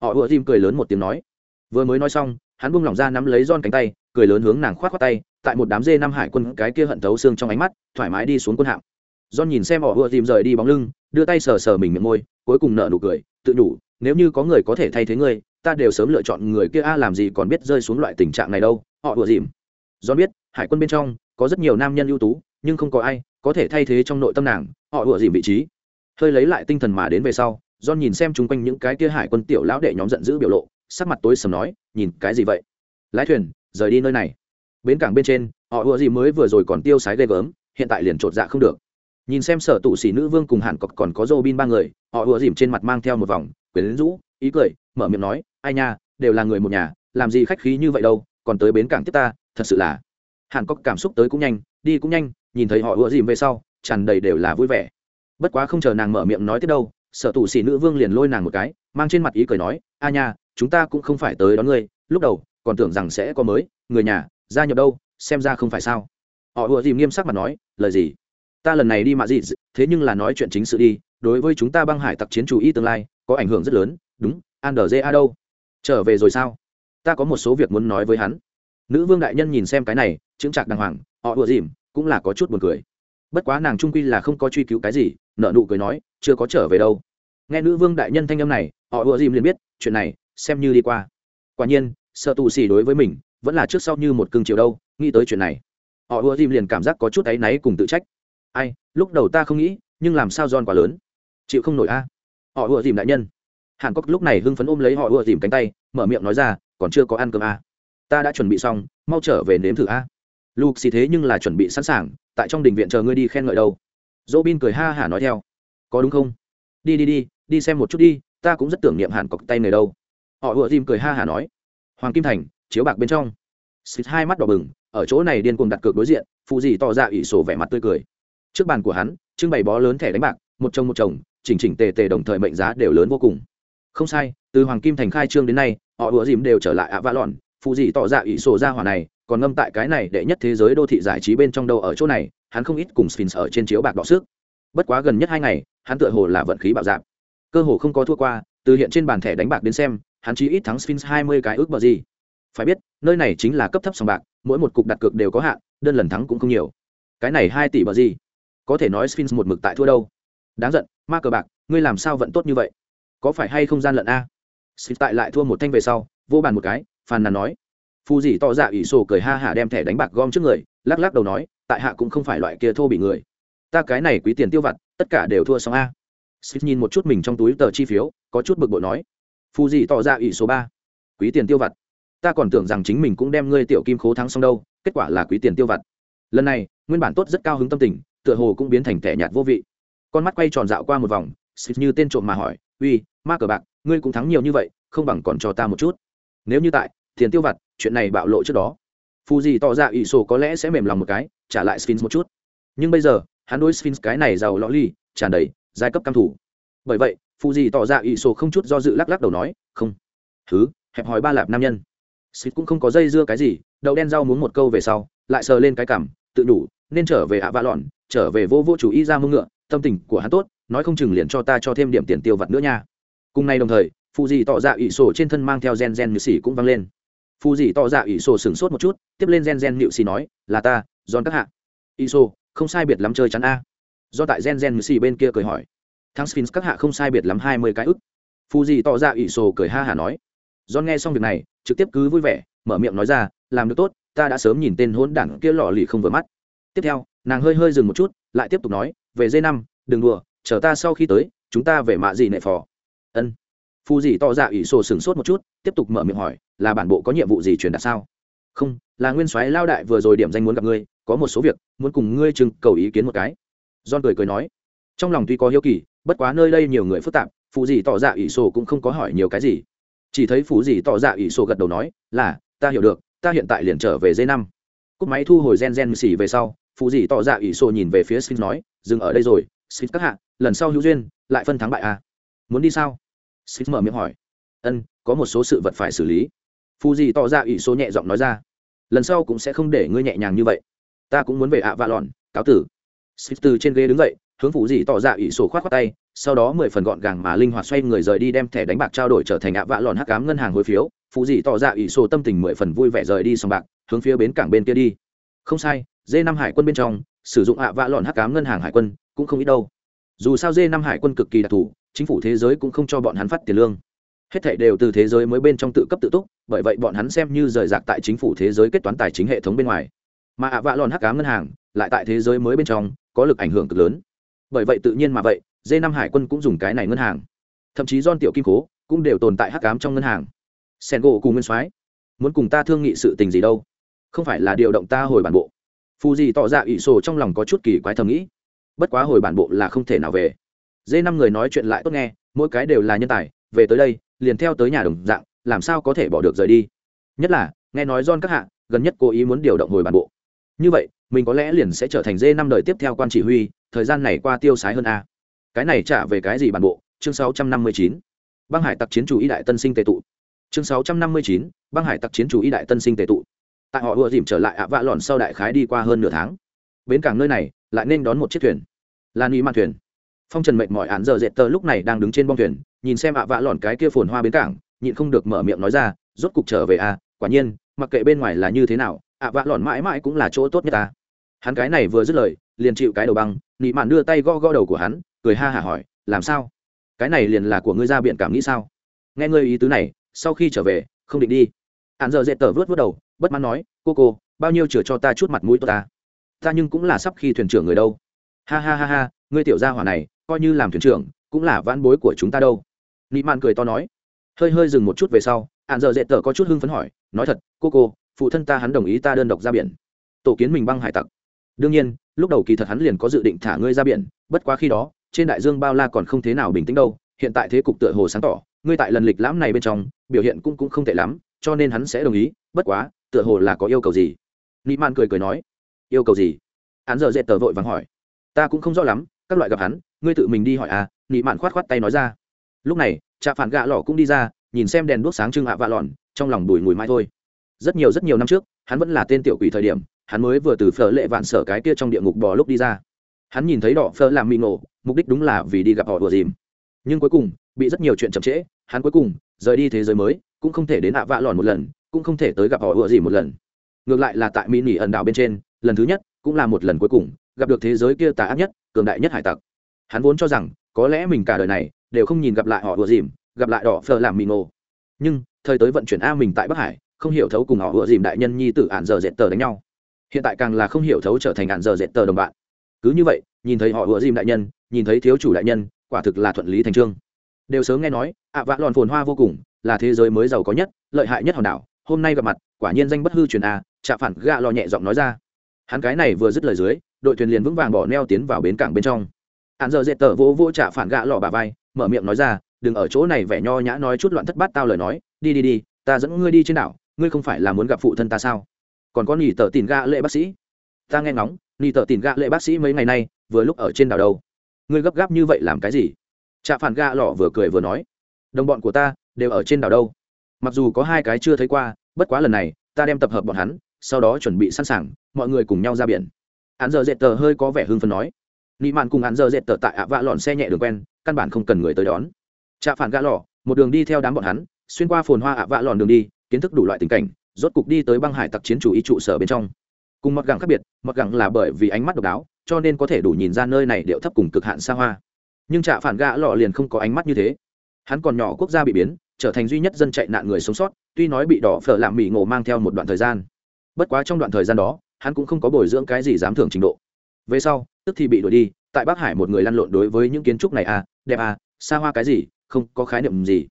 Họ ủa dìm cười lớn một tiếng nói. Vừa mới nói xong hắn buông lỏng ra nắm lấy John cánh tay, cười lớn hướng nàng khoát khoát tay, tại một đám dê năm hải quân cái kia hận thấu xương trong ánh mắt, thoải mái đi xuống quân hạm. John nhìn xem họ vừa dìm rời đi bóng lưng, đưa tay sờ sờ mình miệng môi, cuối cùng nở nụ cười, tự nhủ, nếu như có người có thể thay thế ngươi, ta đều sớm lựa chọn người kia a làm gì còn biết rơi xuống loại tình trạng này đâu. Họ vừa dìm. do biết, hải quân bên trong có rất nhiều nam nhân ưu tú, nhưng không có ai có thể thay thế trong nội tâm nàng, họ vừa dìm vị trí. Hơi lấy lại tinh thần mà đến về sau, do nhìn xem chung quanh những cái kia hải quân tiểu lão đệ nhóm giận dữ biểu lộ, sắc mặt tối sầm nói nhìn cái gì vậy lái thuyền rời đi nơi này bến cảng bên trên họ ùa dìm mới vừa rồi còn tiêu sái ghê gớm hiện tại liền chột dạ không được nhìn xem sở tụ sĩ nữ vương cùng hàn cọc còn có dô bin ba người họ ùa dìm trên mặt mang theo một vòng quyến rũ ý cười mở miệng nói ai nha, đều là người một nhà, làm gì khách khí như vậy đâu, còn tới bến cảng tiếp ta, thật sự là. Hàn cốc cảm xúc tới cũng nhanh, đi cũng nhanh, nhìn thấy họ ùa dìm về sau, tràn đầy đều là vui vẻ. Bất quá không chờ nàng mở miệng nói tiếp đâu sở tù sĩ nữ vương liền lôi nàng một cái, mang trên mặt ý cười nói, a nha, chúng ta cũng không phải tới đón ngươi, lúc đầu, còn tưởng rằng sẽ có mới, người nhà, gia nhập đâu, xem ra không phải sao. Họ ùa dìm nghiêm sắc mà nói, lời gì? Ta lần này đi mạ gì thế nhưng là nói chuyện chính sự đi, đối với chúng ta băng hải tặc chiến chủ y tương lai, có ảnh hưởng rất lớn, đúng an đờ a đâu? Trở về rồi sao? Ta có một số việc muốn nói với hắn. Nữ vương đại nhân nhìn xem cái này chứng trạc đàng hoàng, họ ùa dìm, cũng là có chút buồn cười. Bất quá nàng trung quy là không có truy cứu cái gì nợ nụ cười nói, chưa có trở về đâu. Nghe nữ vương đại nhân thanh âm này, họ ùa dìm liền biết, chuyện này, xem như đi qua. Quả nhiên, sợ tù xì đối với mình, vẫn là trước sau như một cương chiều đâu, nghĩ tới chuyện này. Họ ùa dìm liền cảm giác có chút áy náy cùng tự trách. Ai, lúc đầu ta không nghĩ, nhưng làm sao giòn quá lớn? Chịu không nổi a. Họ ùa dìm đại nhân hàn cốc lúc này hưng phấn ôm lấy họ ùa dìm cánh tay, mở miệng nói ra, còn chưa có ăn cơm à? ta đã chuẩn bị xong, mau trở về nếm thử à? a lục xì thế nhưng là chuẩn bị sẵn sàng, tại trong đình viện chờ ngươi đi khen ngợi đâu. Dỗ bin cười ha hả nói theo, có đúng không? Đi đi đi đi xem một chút đi, ta cũng rất tưởng niệm hàn cọc tay này đâu. Họ ùa dìm cười ha hả nói, hoàng kim thành, chiếu bạc bên trong. Xịt hai mắt đỏ bừng, ở chỗ này điên cuồng đặt cược đối diện, phụ gì tỏ ra dạ ỷ sổ vẻ mặt tươi cười. Trước bàn của hắn, trưng bày bó lớn thẻ đánh bạc, một chồng một chồng, chỉnh chỉnh tề tề đồng thời mệnh giá đều lớn vô cùng không sai, từ hoàng kim thành khai trương đến nay, họ ủa dìm đều trở lại ạ vã lòn phụ gì tỏ ra ỷ sổ ra hỏa này, còn ngâm tại cái này đệ nhất thế giới đô thị giải trí bên trong đâu ở chỗ này, hắn không ít cùng sphinx ở trên chiếu bạc đọ sức. Bất quá gần nhất hai ngày, hắn tựa hồ là vận khí bạo dạp cơ hồ không có thua qua, từ hiện trên bàn thẻ đánh bạc đến xem, hắn chỉ ít thắng sphinx hai mươi cái ước bờ gì. Phải biết, nơi này chính là cấp thấp sòng bạc, mỗi một cục đặt cược đều có hạn, đơn lần thắng cũng không nhiều. Cái này hai tỷ bờ gì? Có thể nói sphinx một mực tại thua đâu. Đáng giận, ma cờ bạc, ngươi làm sao vận tốt như vậy? Có phải hay không gian lận a? Sphinx tại lại thua một thanh về sau, vô bàn một cái, phàn nàn nói. Phù dì tỏ dạ ỷ sổ cười ha hả đem thẻ đánh bạc gom trước người, lắc lắc đầu nói, tại hạ cũng không phải loại kia thô bị người. Ta cái này quý tiền tiêu vặt, tất cả đều thua xong a. Smith nhìn một chút mình trong túi tờ chi phiếu, có chút bực bội nói. Phù dì tỏ ra ỷ số ba. Quý tiền tiêu vặt. Ta còn tưởng rằng chính mình cũng đem ngươi tiểu kim khố thắng xong đâu, kết quả là quý tiền tiêu vặt. Lần này, nguyên bản tốt rất cao hứng tâm tình, tựa hồ cũng biến thành thẻ nhạt vô vị. Con mắt quay tròn dạo qua một vòng xịt như tên trộm mà hỏi, uy ma cờ bạc, ngươi cũng thắng nhiều như vậy, không bằng còn cho ta một chút. Nếu như tại, tiền tiêu vặt, chuyện này bạo lộ trước đó. Phù gì tỏ ra ỷ sổ có lẽ sẽ mềm lòng một cái, trả lại sphinx một chút. Nhưng bây giờ, hắn đối sphinx cái này giàu lõ ly tràn đầy giai cấp cam thủ. Bởi vậy phù gì tỏ ra ỷ sổ không chút do dự lắc lắc đầu nói, không. Thứ hẹp hòi ba lạp nam nhân. Sphinx cũng không có dây dưa cái gì, đậu đen rau muốn một câu về sau, lại sờ lên cái cảm, tự đủ, nên trở về ạ vạ lọn, trở về vô vô chủ y ra mưng ngựa, tâm tình của hắn tốt, nói không chừng liền cho ta cho thêm điểm tiền tiêu vặt nữa nha cùng nay đồng thời, phù dì tỏ ra ỷ sổ trên thân mang theo gen gen nhự xỉ cũng vang lên. Phù dị tỏ dạ ỷ sổ sửng sốt một chút, tiếp lên gen gen nhự xì nói, là ta, giòn các hạ. Ỷ sổ, không sai biệt lắm chơi chắn a. Do tại gen gen nhự xì bên kia cười hỏi. Thắng sphinx các hạ không sai biệt lắm hai mươi cái ức. Phù dị tỏ dạ ỷ sổ cười ha hả nói. Giòn nghe xong việc này, trực tiếp cứ vui vẻ, mở miệng nói ra, làm được tốt, ta đã sớm nhìn tên hỗn đảng kia lọ lì không vừa mắt. Tiếp theo, nàng hơi hơi dừng một chút, lại tiếp tục nói, về dây năm, đừng đùa, chờ ta sau khi tới, chúng ta về mạ gì nệ phò ân phù dì tỏ dạ ỷ sổ sửng sốt một chút tiếp tục mở miệng hỏi là bản bộ có nhiệm vụ gì truyền đạt sao không là nguyên soái lao đại vừa rồi điểm danh muốn gặp ngươi có một số việc muốn cùng ngươi trưng cầu ý kiến một cái john cười cười nói trong lòng tuy có hiếu kỳ bất quá nơi đây nhiều người phức tạp phù gì tỏ dạ ỷ sổ cũng không có hỏi nhiều cái gì chỉ thấy phù gì tỏ dạ ỷ sổ gật đầu nói là ta hiểu được ta hiện tại liền trở về dây năm cúp máy thu hồi gen gen xỉ về sau phù gì tỏ dạ ỷ sổ nhìn về phía xin nói dừng ở đây rồi xin các hạ lần sau hữu duyên lại phân thắng bại à muốn đi sao sphinx mở miệng hỏi. Ân, có một số sự vật phải xử lý. Phù gì tỏ ra ủy số nhẹ giọng nói ra. Lần sau cũng sẽ không để ngươi nhẹ nhàng như vậy. Ta cũng muốn về ạ vạ lòn cáo tử. Xích từ trên ghế đứng dậy, hướng phù gì tỏ ra ủy số khoát khoát tay, sau đó mười phần gọn gàng mà linh hoạt xoay người rời đi đem thẻ đánh bạc trao đổi trở thành ạ vạ lòn hắc cám ngân hàng hối phiếu. Phù gì tỏ ra ủy số tâm tình mười phần vui vẻ rời đi sòng bạc, hướng phía bến cảng bên kia đi. Không sai d năm hải quân bên trong, sử dụng ạ vạ lòn hắc cám ngân hàng hải quân cũng không ít đâu. Dù sao d năm hải quân cực kỳ đặc thù chính phủ thế giới cũng không cho bọn hắn phát tiền lương. Hết thảy đều từ thế giới mới bên trong tự cấp tự túc, bởi vậy bọn hắn xem như rời rạc tại chính phủ thế giới kết toán tài chính hệ thống bên ngoài. Mà ạ vạ lòn hắc cá ngân hàng, lại tại thế giới mới bên trong, có lực ảnh hưởng cực lớn. Bởi vậy tự nhiên mà vậy d năm hải quân cũng dùng cái này ngân hàng. Thậm chí don tiểu kim cố cũng đều tồn tại hắc cám trong ngân hàng. Sen gỗ cùng nguyên soái, muốn cùng ta thương nghị sự tình gì đâu? Không phải là điều động ta hồi bản bộ. Phù gì tỏ ra ỷ sổ trong lòng có chút kỳ quái thầm nghĩ. Bất quá hồi bản bộ là không thể nào về dê năm người nói chuyện lại tốt nghe, mỗi cái đều là nhân tài, về tới đây, liền theo tới nhà đồng dạng, làm sao có thể bỏ được rời đi? Nhất là, nghe nói john các hạ, gần nhất cố ý muốn điều động hồi bản bộ. Như vậy, mình có lẽ liền sẽ trở thành dê năm đời tiếp theo quan chỉ huy, thời gian này qua tiêu sái hơn a. Cái này trả về cái gì bản bộ? Chương 659. băng hải tặc chiến chủ y đại tân sinh tề tụ. Chương 659. băng hải tặc chiến chủ y đại tân sinh tề tụ. Tại họ ùa dìm trở lại ạ vạ lòn sau đại khái đi qua hơn nửa tháng. Bến cảng nơi này, lại nên đón một chiếc thuyền. Là nghi mạn thuyền phong trần mệt mỏi án giờ dệt tờ lúc này đang đứng trên bong thuyền, nhìn xem ạ vạ lòn cái kia phồn hoa bến cảng, nhịn không được mở miệng nói ra, rốt cục trở về à quả nhiên, mặc kệ bên ngoài là như thế nào, ạ vạ lòn mãi mãi cũng là chỗ tốt nhất ta. Hắn cái này vừa dứt lời, liền chịu cái đầu băng, nị mạn đưa tay gõ gõ đầu của hắn, cười ha hả hỏi, làm sao? Cái này liền là của ngươi ra biện cảm nghĩ sao? Nghe ngươi ý tứ này, sau khi trở về, không định đi. Hạn giờ dệt tờ vớt vớt đầu, bất mãn nói, cô cô, bao nhiêu chừa cho ta chút mặt mũi tốt ta? Ta nhưng cũng là sắp khi thuyền trưởng người đâu. Ha ha ha ha, ngươi tiểu gia hỏa này coi như làm thuyền trưởng, cũng là vãn bối của chúng ta đâu. Nị mạn cười to nói. Hơi hơi dừng một chút về sau ạn giờ dễ tờ có chút hưng phấn hỏi, nói thật, cô cô, phụ thân ta hắn đồng ý ta đơn độc ra biển. Tổ kiến mình băng hải tặc. Đương nhiên, lúc đầu kỳ thật hắn liền có dự định thả ngươi ra biển, bất quá khi đó, trên đại dương bao la còn không thế nào bình tĩnh đâu, hiện tại thế cục tựa hồ sáng tỏ, ngươi tại lần lịch lãm này bên trong, biểu hiện cũng cũng không tệ lắm, cho nên hắn sẽ đồng ý, bất quá, tựa hồ là có yêu cầu gì? Nị mạn cười cười nói. Yêu cầu gì? Hắn giờ dễ tờ vội vàng hỏi. Ta cũng không rõ lắm, các loại gặp hắn ngươi tự mình đi hỏi à nị mạn khoát khoát tay nói ra. Lúc này, trạ phản gạ lọ cũng đi ra, nhìn xem đèn đuốc sáng trưng hạ vạ lọn, trong lòng đùi mùi mai thôi. Rất nhiều rất nhiều năm trước, hắn vẫn là tên tiểu quỷ thời điểm, hắn mới vừa từ phở lệ vạn sở cái kia trong địa ngục bò lúc đi ra. Hắn nhìn thấy đỏ phở làm mì nổ mục đích đúng là vì đi gặp họ đùa dìm. Nhưng cuối cùng, bị rất nhiều chuyện chậm trễ, hắn cuối cùng, rời đi thế giới mới, cũng không thể đến hạ vạ lòn một lần, cũng không thể tới gặp họ ựa gì một lần. Ngược lại là tại mỹ nỉ ẩn đảo bên trên, lần thứ nhất, cũng là một lần cuối cùng, gặp được thế giới kia tà ác nhất, cường đại nhất hải tặc hắn vốn cho rằng, có lẽ mình cả đời này đều không nhìn gặp lại họ ùa dìm, gặp lại đỏ phờ làm mì ngô. nhưng, thời tới vận chuyển a mình tại bắc hải, không hiểu thấu cùng họ ùa dìm đại nhân nhi tử ạn giờ dệt tờ đánh nhau. Hiện tại càng là không hiểu thấu trở thành ạn giờ dệt tờ đồng bạn. Cứ như vậy, nhìn thấy họ ùa dìm đại nhân, nhìn thấy thiếu chủ đại nhân, quả thực là thuận lý thành trương. Đều sớm nghe nói, ạ vã lòn phồn hoa vô cùng, là thế giới mới giàu có nhất, lợi hại nhất hòn đảo. Hôm nay gặp mặt, quả nhiên danh bất hư truyền a chạ phản gạ lò nhẹ giọng nói ra. Hắn cái này vừa dứt lời dưới, đội thuyền liền vững vàng bỏ neo tiến vào bến cảng bên trong hạn giờ dệt tờ vỗ vỗ trả phản gạ lò bà vai, mở miệng nói ra, đừng ở chỗ này vẻ nho nhã nói chút loạn thất bát tao lời nói. Đi đi đi, ta dẫn ngươi đi trên đảo, ngươi không phải là muốn gặp phụ thân ta sao? Còn có nỉ tờ tìm gạ lệ bác sĩ. Ta nghe ngóng, nỉ tờ tìm gạ lệ bác sĩ mấy ngày nay vừa lúc ở trên đảo đâu. Ngươi gấp gáp như vậy làm cái gì? Trạ phản gạ lọ vừa cười vừa nói, đồng bọn của ta đều ở trên đảo đâu. Mặc dù có hai cái chưa thấy qua, bất quá lần này ta đem tập hợp bọn hắn, sau đó chuẩn bị sẵn sàng, mọi người cùng nhau ra biển. Hắn giờ dệt tờ hơi có vẻ hưng phấn nói nị mạn cùng hắn giờ dệt tờ tại ạ vạ lọn xe nhẹ đường quen, căn bản không cần người tới đón. Trạ phản gạ lọ một đường đi theo đám bọn hắn, xuyên qua phồn hoa ạ vạ lọn đường đi, kiến thức đủ loại tình cảnh, rốt cục đi tới băng hải tặc chiến chủ ý trụ sở bên trong. Cùng mọt gẳng khác biệt mọt gẳng là bởi vì ánh mắt độc đáo, cho nên có thể đủ nhìn ra nơi này điệu thấp cùng cực hạn xa hoa. Nhưng trạ phản gạ lọ liền không có ánh mắt như thế. Hắn còn nhỏ quốc gia bị biến, trở thành duy nhất dân chạy nạn người sống sót, tuy nói bị đỏ phở làm mỹ ngộ mang theo một đoạn thời gian. Bất quá trong đoạn thời gian đó, hắn cũng không có bồi dưỡng cái gì dám thưởng trình độ về sau, tức thì bị đuổi đi, tại bắc hải một người lăn lộn đối với những kiến trúc này à đẹp à xa hoa cái gì, không có khái niệm gì.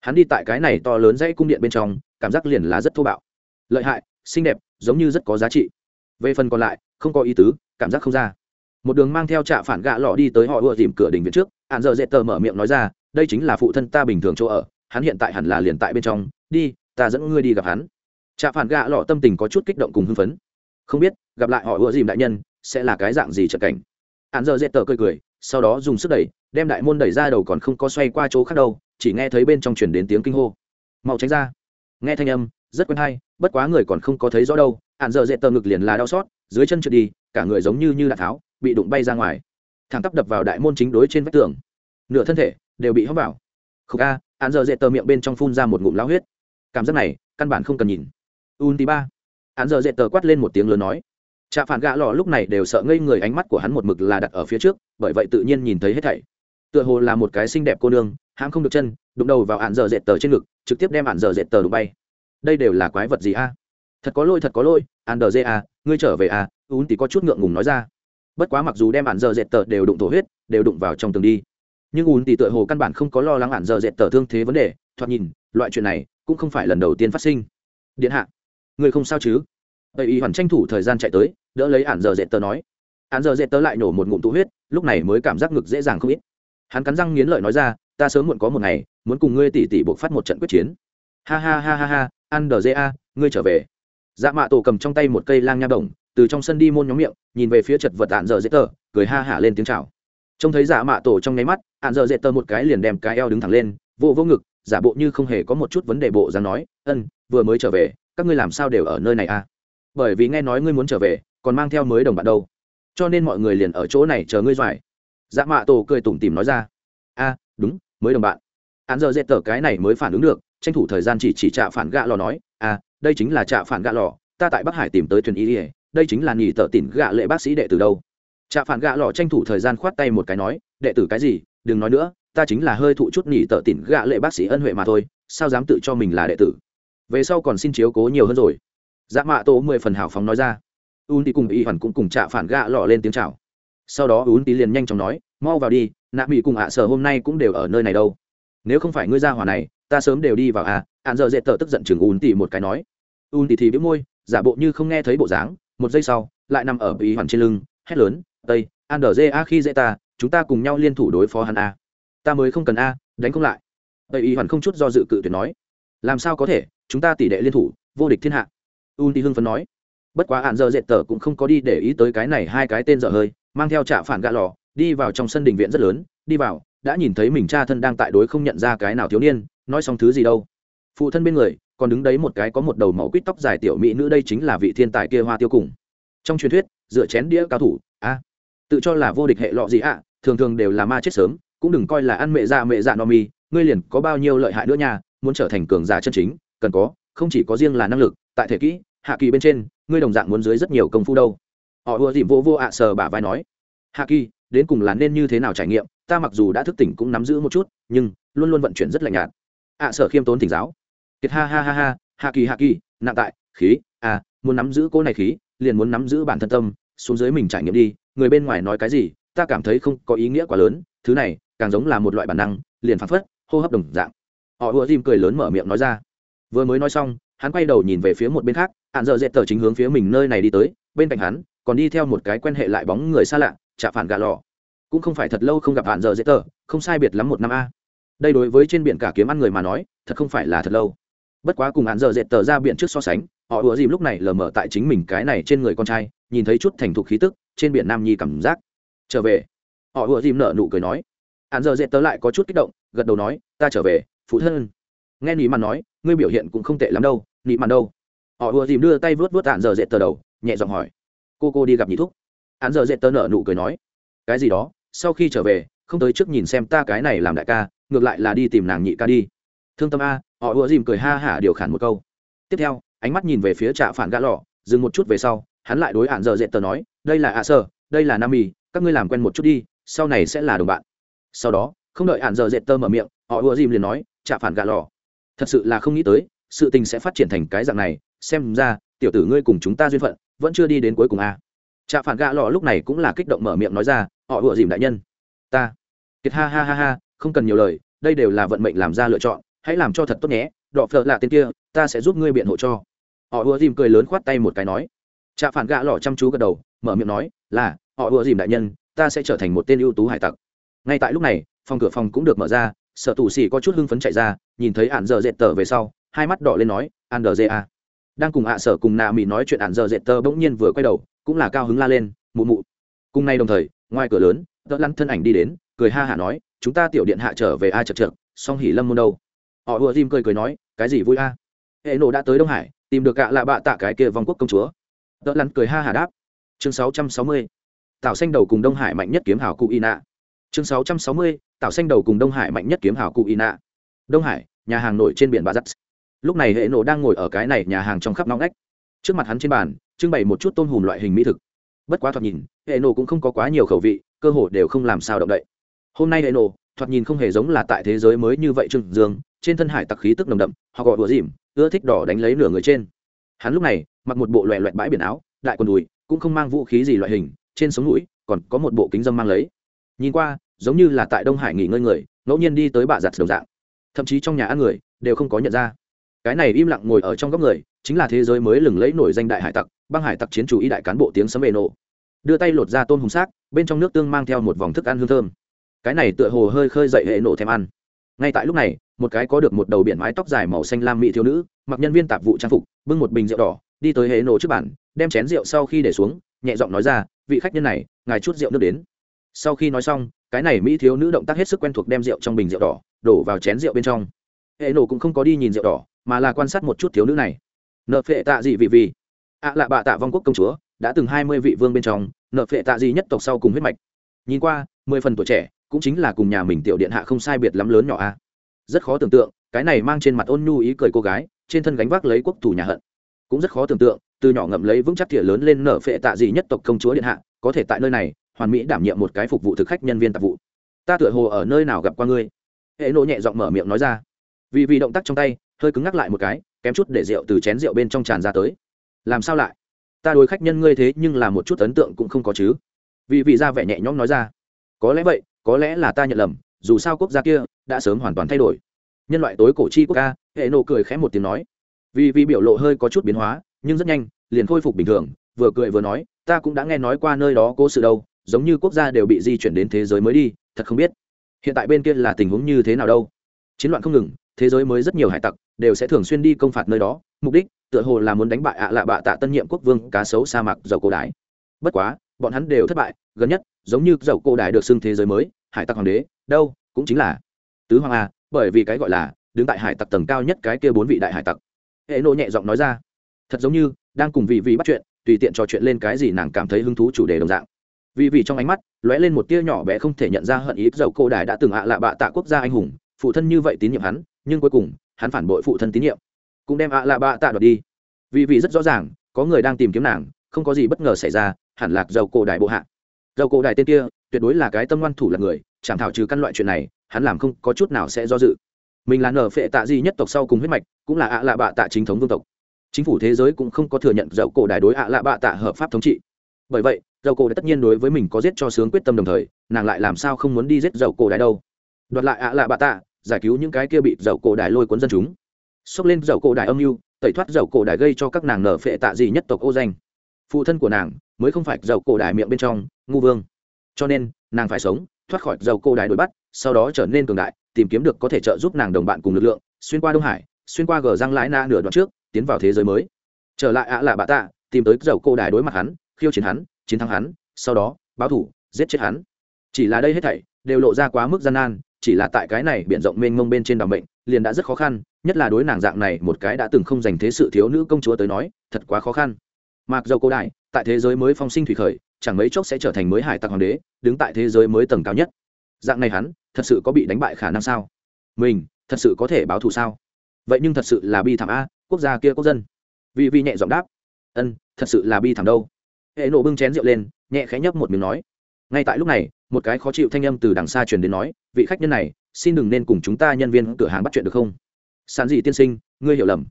Hắn đi tại cái này to lớn dãy cung điện bên trong, cảm giác liền là rất thô bạo. Lợi hại, xinh đẹp, giống như rất có giá trị. Về phần còn lại, không có ý tứ, cảm giác không ra. Một đường mang theo trạ phản gạ lọ đi tới họ ưa dìm cửa đình viện trước hạn giờ dễ tờ mở miệng nói ra, đây chính là phụ thân ta bình thường chỗ ở, hắn hiện tại hẳn là liền tại bên trong, đi, ta dẫn ngươi đi gặp hắn. Trạ phản gạ lọ tâm tình có chút kích động cùng hưng phấn. Không biết, gặp lại họ ưa dìm đại nhân sẽ là cái dạng gì trận cảnh? Hạn giờ dễ tờ cười cười, sau đó dùng sức đẩy, đem đại môn đẩy ra đầu còn không có xoay qua chỗ khác đâu, chỉ nghe thấy bên trong chuyển đến tiếng kinh hô. Mau tránh ra. Nghe thanh âm, rất quen hay, bất quá người còn không có thấy rõ đâu hạn giờ dễ tờ ngực liền là đau xót, dưới chân trượt đi, cả người giống như như đạn tháo, bị đụng bay ra ngoài. Thẳng tắp đập vào đại môn chính đối trên vách tường. Nửa thân thể đều bị hóc vào. Khúc a hạn giờ dễ tờ miệng bên trong phun ra một ngụm lao huyết. Cảm giác này, căn bản không cần nhìn. Un tí ba. Hạn giờ dễ tờ quát lên một tiếng lớn nói trạ phản gạ lò lúc này đều sợ ngây người, ánh mắt của hắn một mực là đặt ở phía trước, bởi vậy tự nhiên nhìn thấy hết thảy. Tựa hồ là một cái xinh đẹp cô nương, hãm không được chân, đụng đầu vào hạn giờ dệt tờ trên ngực, trực tiếp đem hạn giờ dệt tờ đụng bay. Đây đều là quái vật gì a? Thật có lôi thật có lôi hạn dở dê a à, ngươi trở về a ún tí có chút ngượng ngùng nói ra. Bất quá mặc dù đem hạn giờ dệt tờ đều đụng thổ huyết, đều đụng vào trong tường đi. Nhưng ún tí tựa hồ căn bản không có lo lắng hạn giờ dệt tờ thương thế vấn đề, thoạt nhìn, loại chuyện này cũng không phải lần đầu tiên phát sinh. Điện hạ người không sao chứ? Tây y hoàn tranh thủ thời gian chạy tới, đỡ lấy hạn giờ dệt tờ nói. Hạn giờ dệt tờ lại nổ một ngụm tụ huyết, lúc này mới cảm giác ngực dễ dàng không ít. Hắn cắn răng nghiến lợi nói ra, ta sớm muộn có một ngày, muốn cùng ngươi tỉ tỉ buộc phát một trận quyết chiến. Ha ha ha ha ha ăn đờ a, ngươi trở về. Dạ mạ tổ cầm trong tay một cây lang nha đồng, từ trong sân đi môn nhóm miệng, nhìn về phía chật vật ạn giờ dễ tờ cười ha hả lên tiếng chào. Trông thấy dạ mạ tổ trong nháy mắt ạn giờ dễ tờ một cái liền đem cái eo đứng thẳng lên, vô vô ngực, giả bộ như không hề có một chút vấn đề bộ dáng nói, ân, vừa mới trở về, các ngươi làm sao đều ở nơi này à? Bởi vì nghe nói ngươi muốn trở về, còn mang theo mới đồng bạn đâu. Cho nên mọi người liền ở chỗ này chờ ngươi doài. Dạ mạ tổ cười tủm tỉm nói ra. A, đúng, mới đồng bạn. Hắn giờ dễ tờ cái này mới phản ứng được, tranh thủ thời gian chỉ chỉ trạ phản gạ lò nói, a, đây chính là trạ phản gạ lò, ta tại bắc hải tìm tới thuyền y ỉa đây chính là nghỉ tờ tỉn gạ lệ bác sĩ đệ từ đâu. Trạ phản gạ lò tranh thủ thời gian khoát tay một cái nói, đệ tử cái gì, đừng nói nữa, ta chính là hơi thụ chút nghỉ tờ tỉn gạ lệ bác sĩ ân huệ mà thôi, sao dám tự cho mình là đệ tử? Về sau còn xin chiếu cố nhiều hơn rồi dạ mạ tổ mười phần hào phóng nói ra. Un thì cùng y hoàn cũng cùng trạ phản gạ lọ lên tiếng chào. Sau đó ún tí liền nhanh chóng nói, mau vào đi, nạ mỹ cùng ạ sở hôm nay cũng đều ở nơi này đâu. Nếu không phải ngươi ra hỏa này, ta sớm đều đi vào à. Ạn giờ dễ tờ tức giận chừng ún tỉ một cái nói. Ún tỉ thì bĩu môi, giả bộ như không nghe thấy bộ dáng, một giây sau, lại nằm ở y hoàn trên lưng, hét lớn, tây an đờ dê a khi dễ ta, chúng ta cùng nhau liên thủ đối phó hắn a ta mới không cần a, đánh không lại. Tây y hoàn không chút do dự cự tuyệt nói, làm sao có thể, chúng ta tỷ đệ liên thủ, vô địch thiên hạ un tỉ hưng phấn nói. Bất quá hạn giờ dệt tờ cũng không có đi để ý tới cái này hai cái tên dở hơi, mang theo trả phản gạ lò, đi vào trong sân đình viện rất lớn, đi vào, đã nhìn thấy mình cha thân đang tại đối không nhận ra cái nào thiếu niên, nói xong thứ gì đâu. Phụ thân bên người, còn đứng đấy một cái có một đầu màu quýt tóc dài tiểu mỹ nữ đây chính là vị thiên tài kia hoa tiêu cùng. Trong truyền thuyết, dựa chén đĩa cao thủ, a, tự cho là vô địch hệ lọ gì ạ, thường thường đều là ma chết sớm, cũng đừng coi là ăn mẹ dạ mẹ dạ no mi, ngươi liền có bao nhiêu lợi hại nữa nha, muốn trở thành cường giả chân chính, cần có, không chỉ có riêng là năng lực, tại thể kỹ hạ kỳ bên trên, ngươi đồng dạng muốn dưới rất nhiều công phu đâu. Họ ùa dìm vô vô ạ sờ bả vai nói, hạ kỳ, đến cùng là nên như thế nào trải nghiệm? Ta mặc dù đã thức tỉnh cũng nắm giữ một chút, nhưng luôn luôn vận chuyển rất lạnh nhạt. Ạ sở khiêm tốn thỉnh giáo. Kiệt ha ha ha ha, hạ kỳ hạ kỳ, nặng tại, khí à muốn nắm giữ cô này khí, liền muốn nắm giữ bản thân tâm, xuống dưới mình trải nghiệm đi, người bên ngoài nói cái gì, ta cảm thấy không có ý nghĩa quá lớn, thứ này càng giống là một loại bản năng, liền phán phất, hô hấp đồng dạng. Họ ùa dìm cười lớn mở miệng nói ra. Vừa mới nói xong, hắn quay đầu nhìn về phía một bên khác hạn giờ dệt tờ chính hướng phía mình nơi này đi tới, bên cạnh hắn, còn đi theo một cái quen hệ lại bóng người xa lạ chạ phản gà lò. Cũng không phải thật lâu không gặp hạn giờ dệt tờ, không sai biệt lắm một năm a. Đây đối với trên biển cả kiếm ăn người mà nói, thật không phải là thật lâu. Bất quá cùng hạn giờ dệt tờ ra biển trước so sánh, họ ùa dìm lúc này lờ mờ tại chính mình cái này trên người con trai, nhìn thấy chút thành thục khí tức, trên biển nam nhi cảm giác. Trở về. Họ ùa dìm nợ nụ cười nói. Hạn giờ dệt tờ lại có chút kích động, gật đầu nói, ta trở về, phụ thân. Nghe nỉ màn nói, ngươi biểu hiện cũng không tệ lắm đâu nỉ màn đâu? Họ ùa dìm đưa tay vớt vớt ạn giờ dệt tờ đầu, nhẹ giọng hỏi. Cô cô đi gặp nhị thúc. Ạn giờ dệt tờ nở nụ cười nói. Cái gì đó, sau khi trở về, không tới trước nhìn xem ta cái này làm đại ca, ngược lại là đi tìm nàng nhị ca đi. Thương tâm a, họ ùa dìm cười ha hả điều khản một câu. Tiếp theo, ánh mắt nhìn về phía trạ phản gã lọ, dừng một chút về sau, hắn lại đối ạn giờ dệt tờ nói, đây là ạ, sơ, đây là nam mì, các ngươi làm quen một chút đi, sau này sẽ là đồng bạn. Sau đó, không đợi ạn giờ dệt tơ mở miệng, họ ùa dìm liền nói, trạ phản gã lọ, thật sự là không nghĩ tới, sự tình sẽ phát triển thành cái dạng này xem ra, tiểu tử ngươi cùng chúng ta duyên phận, vẫn chưa đi đến cuối cùng a à. trạ phản gã lọ lúc này cũng là kích động mở miệng nói ra, họ ủa dìm đại nhân. Ta. Kiệt ha ha ha ha, không cần nhiều lời, đây đều là vận mệnh làm ra lựa chọn, hãy làm cho thật tốt nhé, đọ phợ lạ tên kia, ta sẽ giúp ngươi biện hộ cho. Họ ủa dìm cười lớn khoát tay một cái nói. Trạ phản gã lọ chăm chú gật đầu, mở miệng nói, là, họ ủa dìm đại nhân, ta sẽ trở thành một tên ưu tú hải tặc. Ngay tại lúc này, phòng cửa phòng cũng được mở ra sợ tù xì có chút hưng phấn chạy ra, nhìn thấy ạn dở dệt tờ về sau, hai mắt đỏ lên nói an đờ a đang cùng ạ sở cùng nạ mỹ nói chuyện ạn giờ dệt tơ bỗng nhiên vừa quay đầu, cũng là cao hứng la lên, mụ mụ. Cùng nay đồng thời, ngoài cửa lớn đỡ lăn thân ảnh đi đến, cười ha hả nói, chúng ta tiểu điện hạ trở về a chật chật song hỉ lâm môn đâu? Họ ùa tim cười cười nói, cái gì vui a? Hệ nổ đã tới đông hải, tìm được gạ lạ bạ tạ cái kia vòng quốc công chúa. Đỡ lăn cười ha hả đáp, chương sáu trăm sáu mươi tạo xanh đầu cùng đông hải mạnh nhất kiếm hào cụ y nạ chương sáu trăm sáu mươi tạo xanh đầu cùng đông hải mạnh nhất kiếm hào cụ y nạ đông hải, nhà hàng nổi trên biển bà dắt lúc này hệ nổ đang ngồi ở cái này nhà hàng trong khắp nóng ngách. Trước mặt hắn trên bàn, trưng bày một chút tôm hùm loại hình mỹ thực. Bất quá thoạt nhìn, hệ nổ cũng không có quá nhiều khẩu vị, cơ hồ đều không làm sao động đậy. Hôm nay hệ nổ, thoạt nhìn không hề giống là tại thế giới mới như vậy trừng dương, trên thân hải tặc khí tức nồng đậm, họ gọi đùa dìm, ưa thích đỏ đánh lấy nửa người trên. Hắn lúc này, mặc một bộ loẹ loẹt bãi biển áo, đại quần đùi, cũng không mang vũ khí gì loại hình, trên sống mũi, còn có một bộ kính dâm mang lấy. Nhìn qua, giống như là tại đông hải nghỉ ngơi người, ngẫu nhiên đi tới bạ giặt đồng dạng. Thậm chí trong nhà ăn người, đều không có nhận ra cái này im lặng ngồi ở trong góc người, chính là thế giới mới lừng lẫy nổi danh đại hải tặc, băng hải tặc chiến chủ y đại cán bộ tiếng sấm bề nổ. Đưa tay lột ra tôm hùng xác, bên trong nước tương mang theo một vòng thức ăn hương thơm. Cái này tựa hồ hơi khơi dậy hệ nổ thèm ăn. Ngay tại lúc này, một cái có được một đầu biển mái tóc dài màu xanh lam mỹ thiếu nữ, mặc nhân viên tạp vụ trang phục, bưng một bình rượu đỏ, đi tới hệ nổ trước bàn, đem chén rượu sau khi để xuống, nhẹ giọng nói ra, vị khách nhân này, ngài chút rượu nước đến. Sau khi nói xong, cái này mỹ thiếu nữ động tác hết sức quen thuộc đem rượu trong bình rượu đỏ đổ vào chén rượu bên trong. Hệ nổ cũng không có đi nhìn rượu đỏ mà là quan sát một chút thiếu nữ này. Nợ phệ tạ dị vị vì ạ à lạ bạ tạ vong quốc công chúa, đã từng hai mươi vị vương bên trong, nợ phệ tạ dị nhất tộc sau cùng huyết mạch. Nhìn qua, mười phần tuổi trẻ, cũng chính là cùng nhà mình tiểu điện hạ không sai biệt lắm lớn nhỏ a. Rất khó tưởng tượng, cái này mang trên mặt ôn nhu ý cười cô gái, trên thân gánh vác lấy quốc thủ nhà hận. Cũng rất khó tưởng tượng, từ nhỏ ngậm lấy vững chắc thìa lớn lên nở phệ tạ dị nhất tộc công chúa điện hạ, có thể tại nơi này, hoàn mỹ đảm nhiệm một cái phục vụ thực khách nhân viên tạp vụ. Ta tựa hồ ở nơi nào gặp qua ngươi? Hệ nộ nhẹ giọng mở miệng nói ra. Vì vì động tác trong tay hơi cứng ngắc lại một cái, kém chút để rượu từ chén rượu bên trong tràn ra tới. Làm sao lại? Ta đối khách nhân ngươi thế nhưng là một chút ấn tượng cũng không có chứ. Vì vị ra vẻ nhẹ nhõm nói ra. Có lẽ vậy, có lẽ là ta nhận lầm, dù sao quốc gia kia đã sớm hoàn toàn thay đổi. Nhân loại tối cổ chi quốc ca, hệ nộ cười khẽ một tiếng nói. Vì vì biểu lộ hơi có chút biến hóa, nhưng rất nhanh, liền khôi phục bình thường, vừa cười vừa nói, ta cũng đã nghe nói qua nơi đó cố sự đâu, giống như quốc gia đều bị di chuyển đến thế giới mới đi, thật không biết. Hiện tại bên kia là tình huống như thế nào đâu. Chiến loạn không ngừng thế giới mới rất nhiều hải tặc đều sẽ thường xuyên đi công phạt nơi đó, mục đích tựa hồ là muốn đánh bại ạ lạ bạ tạ tân nhiệm quốc vương cá sấu sa mạc dầu cổ đái bất quá, bọn hắn đều thất bại, gần nhất, giống như dầu cổ đái được xưng thế giới mới, hải tặc hoàng đế, đâu, cũng chính là tứ hoàng a, bởi vì cái gọi là đứng tại hải tặc tầng cao nhất cái kia bốn vị đại hải tặc. Hệ nộ nhẹ giọng nói ra, thật giống như đang cùng vị vị bắt chuyện, tùy tiện trò chuyện lên cái gì nàng cảm thấy hứng thú chủ đề đồng dạng. Vì vì trong ánh mắt lóe lên một tia nhỏ bé không thể nhận ra hận ý, dầu cô đài đã từng ạ lạ bạ tạ quốc gia anh hùng, phụ thân như vậy tín nhiệm hắn nhưng cuối cùng, hắn phản bội phụ thân tín nhiệm. Cũng đem ạ lạ bạ tạ đoạt đi. Vì vì rất rõ ràng, có người đang tìm kiếm nàng, không có gì bất ngờ xảy ra, hẳn lạc dầu cổ đại bộ hạ. Dầu cổ đại tên kia, tuyệt đối là cái tâm ngoan thủ là người, chẳng thảo trừ căn loại chuyện này, hắn làm không có chút nào sẽ do dự. Mình là nở phệ tạ di nhất tộc sau cùng huyết mạch, cũng là ạ lạ bạ tạ chính thống vương tộc. Chính phủ thế giới cũng không có thừa nhận dầu cổ đại đối ạ lạ bạ tạ hợp pháp thống trị. Bởi vậy dầu cổ đại tất nhiên đối với mình có giết cho sướng quyết tâm đồng thời, nàng lại làm sao không muốn đi giết dầu cổ đại đâu? Đoạt lại ạ lạ bạ tạ giải cứu những cái kia bị dầu cổ đại lôi cuốn dân chúng. Xốc lên dầu cổ đại âm mưu, tẩy thoát dầu cổ đại gây cho các nàng nở phệ tạ gì nhất tộc ô danh. Phụ thân của nàng mới không phải dầu cổ đại miệng bên trong, ngu vương. Cho nên, nàng phải sống, thoát khỏi dầu cổ đại đuổi bắt, sau đó trở nên cường đại, tìm kiếm được có thể trợ giúp nàng đồng bạn cùng lực lượng, xuyên qua đông hải, xuyên qua gờ răng lái na nửa đoạn trước, tiến vào thế giới mới. Trở lại ạ lạ bà tạ, tìm tới dầu cổ đại đối mặt hắn, khiêu chiến hắn, chiến thắng hắn, sau đó, báo thủ, giết chết hắn. Chỉ là đây hết thảy đều lộ ra quá mức gian nan chỉ là tại cái này biển rộng mênh mông bên trên đ bệnh liền đã rất khó khăn, nhất là đối nàng dạng này một cái đã từng không dành thế sự thiếu nữ công chúa tới nói, thật quá khó khăn. Mặc dầu cổ đại tại thế giới mới phong sinh thủy khởi, chẳng mấy chốc sẽ trở thành mới hải tặc hoàng đế, đứng tại thế giới mới tầng cao nhất. Dạng này hắn, thật sự có bị đánh bại khả năng sao? Mình, thật sự có thể báo thù sao? Vậy nhưng thật sự là bi thảm a, quốc gia kia quốc dân. Vì vị nhẹ giọng đáp. Ân, thật sự là bi thảm đâu. Hệ nộ bưng chén rượu lên, nhẹ khẽ nhấp một miếng nói ngay tại lúc này, một cái khó chịu thanh âm từ đằng xa truyền đến nói, vị khách nhân này, xin đừng nên cùng chúng ta nhân viên cửa hàng bắt chuyện được không? Sàn dị tiên sinh, ngươi hiểu lầm.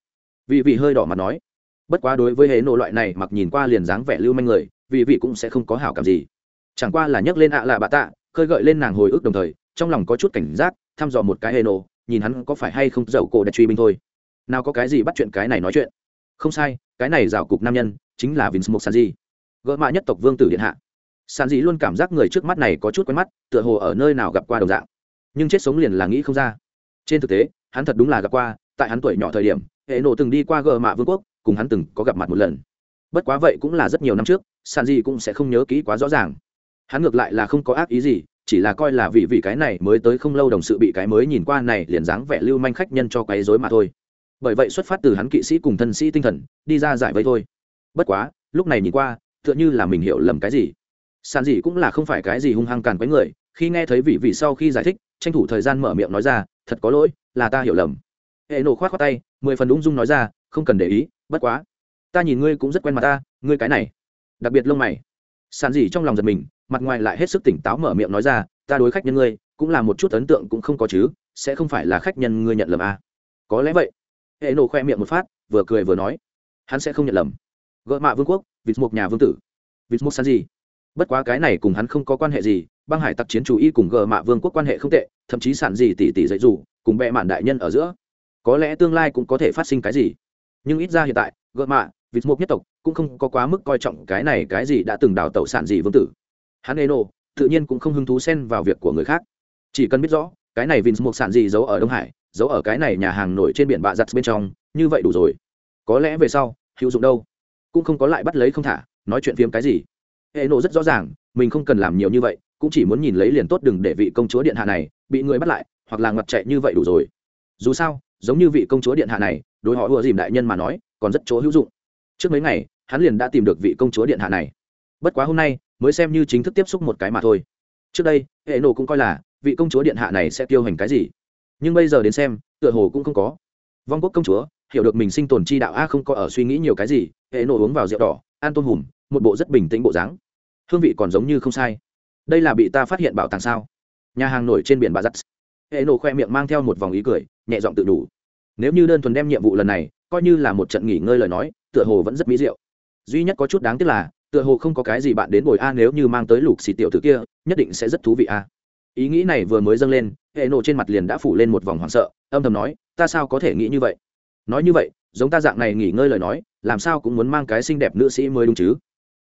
Vị vị hơi đỏ mặt nói. Bất quá đối với hệ nộ loại này mặc nhìn qua liền dáng vẻ lưu manh người, vị vị cũng sẽ không có hảo cảm gì. Chẳng qua là nhấc lên ạ à lạ bạ tạ, khơi gợi lên nàng hồi ức đồng thời, trong lòng có chút cảnh giác, thăm dò một cái hệ nộ nhìn hắn có phải hay không giàu cổ đẹp truy binh thôi. Nào có cái gì bắt chuyện cái này nói chuyện. Không sai, cái này rào cục nam nhân, chính là vince mục sanji gỡ mạ nhất tộc vương tử điện hạ sanji luôn cảm giác người trước mắt này có chút quen mắt, tựa hồ ở nơi nào gặp qua đồng dạng. Nhưng chết sống liền là nghĩ không ra. Trên thực tế, hắn thật đúng là gặp qua, tại hắn tuổi nhỏ thời điểm, hệ nộ từng đi qua gờ mạ vương quốc, cùng hắn từng có gặp mặt một lần. Bất quá vậy cũng là rất nhiều năm trước, sàn Dĩ cũng sẽ không nhớ kỹ quá rõ ràng. Hắn ngược lại là không có ác ý gì, chỉ là coi là vì vì cái này mới tới không lâu đồng sự bị cái mới nhìn qua này liền dáng vẻ lưu manh khách nhân cho quấy rối mà thôi. Bởi vậy xuất phát từ hắn kỵ sĩ cùng thân sĩ tinh thần, đi ra giải vây thôi. Bất quá, lúc này nhìn qua, tựa như là mình hiểu lầm cái gì sàn dĩ cũng là không phải cái gì hung hăng càn quấy người, khi nghe thấy vị vị sau khi giải thích, tranh thủ thời gian mở miệng nói ra, thật có lỗi, là ta hiểu lầm. Hệ nổ khoát khoát tay, mười phần ung dung nói ra, không cần để ý, bất quá, ta nhìn ngươi cũng rất quen mặt ta, ngươi cái này. Đặc biệt lông mày. Sàn dĩ trong lòng giật mình, mặt ngoài lại hết sức tỉnh táo mở miệng nói ra, ta đối khách nhân ngươi, cũng là một chút ấn tượng cũng không có chứ, sẽ không phải là khách nhân ngươi nhận lầm à. có lẽ vậy. Hệ nổ khoe miệng một phát, vừa cười vừa nói, hắn sẽ không nhận lầm. Gợ mạ vương quốc, vịt một nhà vương tử. Vịt một san gì? Bất quá cái này cùng hắn không có quan hệ gì, băng hải tặc chiến chủ y cùng gờ mạ vương quốc quan hệ không tệ, thậm chí sản gì tỷ tỷ dạy dù cùng bệ mạn đại nhân ở giữa. Có lẽ tương lai cũng có thể phát sinh cái gì. Nhưng ít ra hiện tại gợ mạ, vịt mục nhất tộc, cũng không có quá mức coi trọng cái này cái gì đã từng đào tẩu sản gì vương tử. Hắn ê nô tự nhiên cũng không hứng thú xen vào việc của người khác. Chỉ cần biết rõ, cái này vịt mục sản gì giấu ở đông hải, giấu ở cái này nhà hàng nổi trên biển bạ giặt bên trong, như vậy đủ rồi. Có lẽ về sau, hữu dụng đâu. Cũng không có lại bắt lấy không thả, nói chuyện phiếm cái gì hệ nộ rất rõ ràng, mình không cần làm nhiều như vậy, cũng chỉ muốn nhìn lấy liền tốt đừng để vị công chúa điện hạ này bị người bắt lại, hoặc là ngặt chạy như vậy đủ rồi. Dù sao, giống như vị công chúa điện hạ này, đối họ ùa dìm đại nhân mà nói, còn rất chỗ hữu dụng. Trước mấy ngày, hắn liền đã tìm được vị công chúa điện hạ này. Bất quá hôm nay, mới xem như chính thức tiếp xúc một cái mà thôi. Trước đây, hệ nộ cũng coi là, vị công chúa điện hạ này sẽ tiêu hành cái gì. Nhưng bây giờ đến xem, tựa hồ cũng không có. Vong quốc công chúa, hiểu được mình sinh tồn chi đạo, a, không có ở suy nghĩ nhiều cái gì, hệ nộ uống vào rượu đỏ an tôm hùm một bộ rất bình tĩnh bộ dáng. Hương vị còn giống như không sai. Đây là bị ta phát hiện bảo tàng sao? Nhà hàng nổi trên biển bà giắt hệ nổ khoe miệng mang theo một vòng ý cười, nhẹ giọng tự đủ. Nếu như đơn thuần đem nhiệm vụ lần này coi như là một trận nghỉ ngơi lời nói, tựa hồ vẫn rất mỹ diệu. Duy nhất có chút đáng tiếc là, tựa hồ không có cái gì bạn đến bồi a nếu như mang tới lục xì tiểu thứ kia, nhất định sẽ rất thú vị a. Ý nghĩ này vừa mới dâng lên, hệ nổ trên mặt liền đã phủ lên một vòng hoảng sợ, âm thầm nói, ta sao có thể nghĩ như vậy? Nói như vậy, giống ta dạng này nghỉ ngơi lời nói, làm sao cũng muốn mang cái xinh đẹp nữ sĩ mới đúng chứ?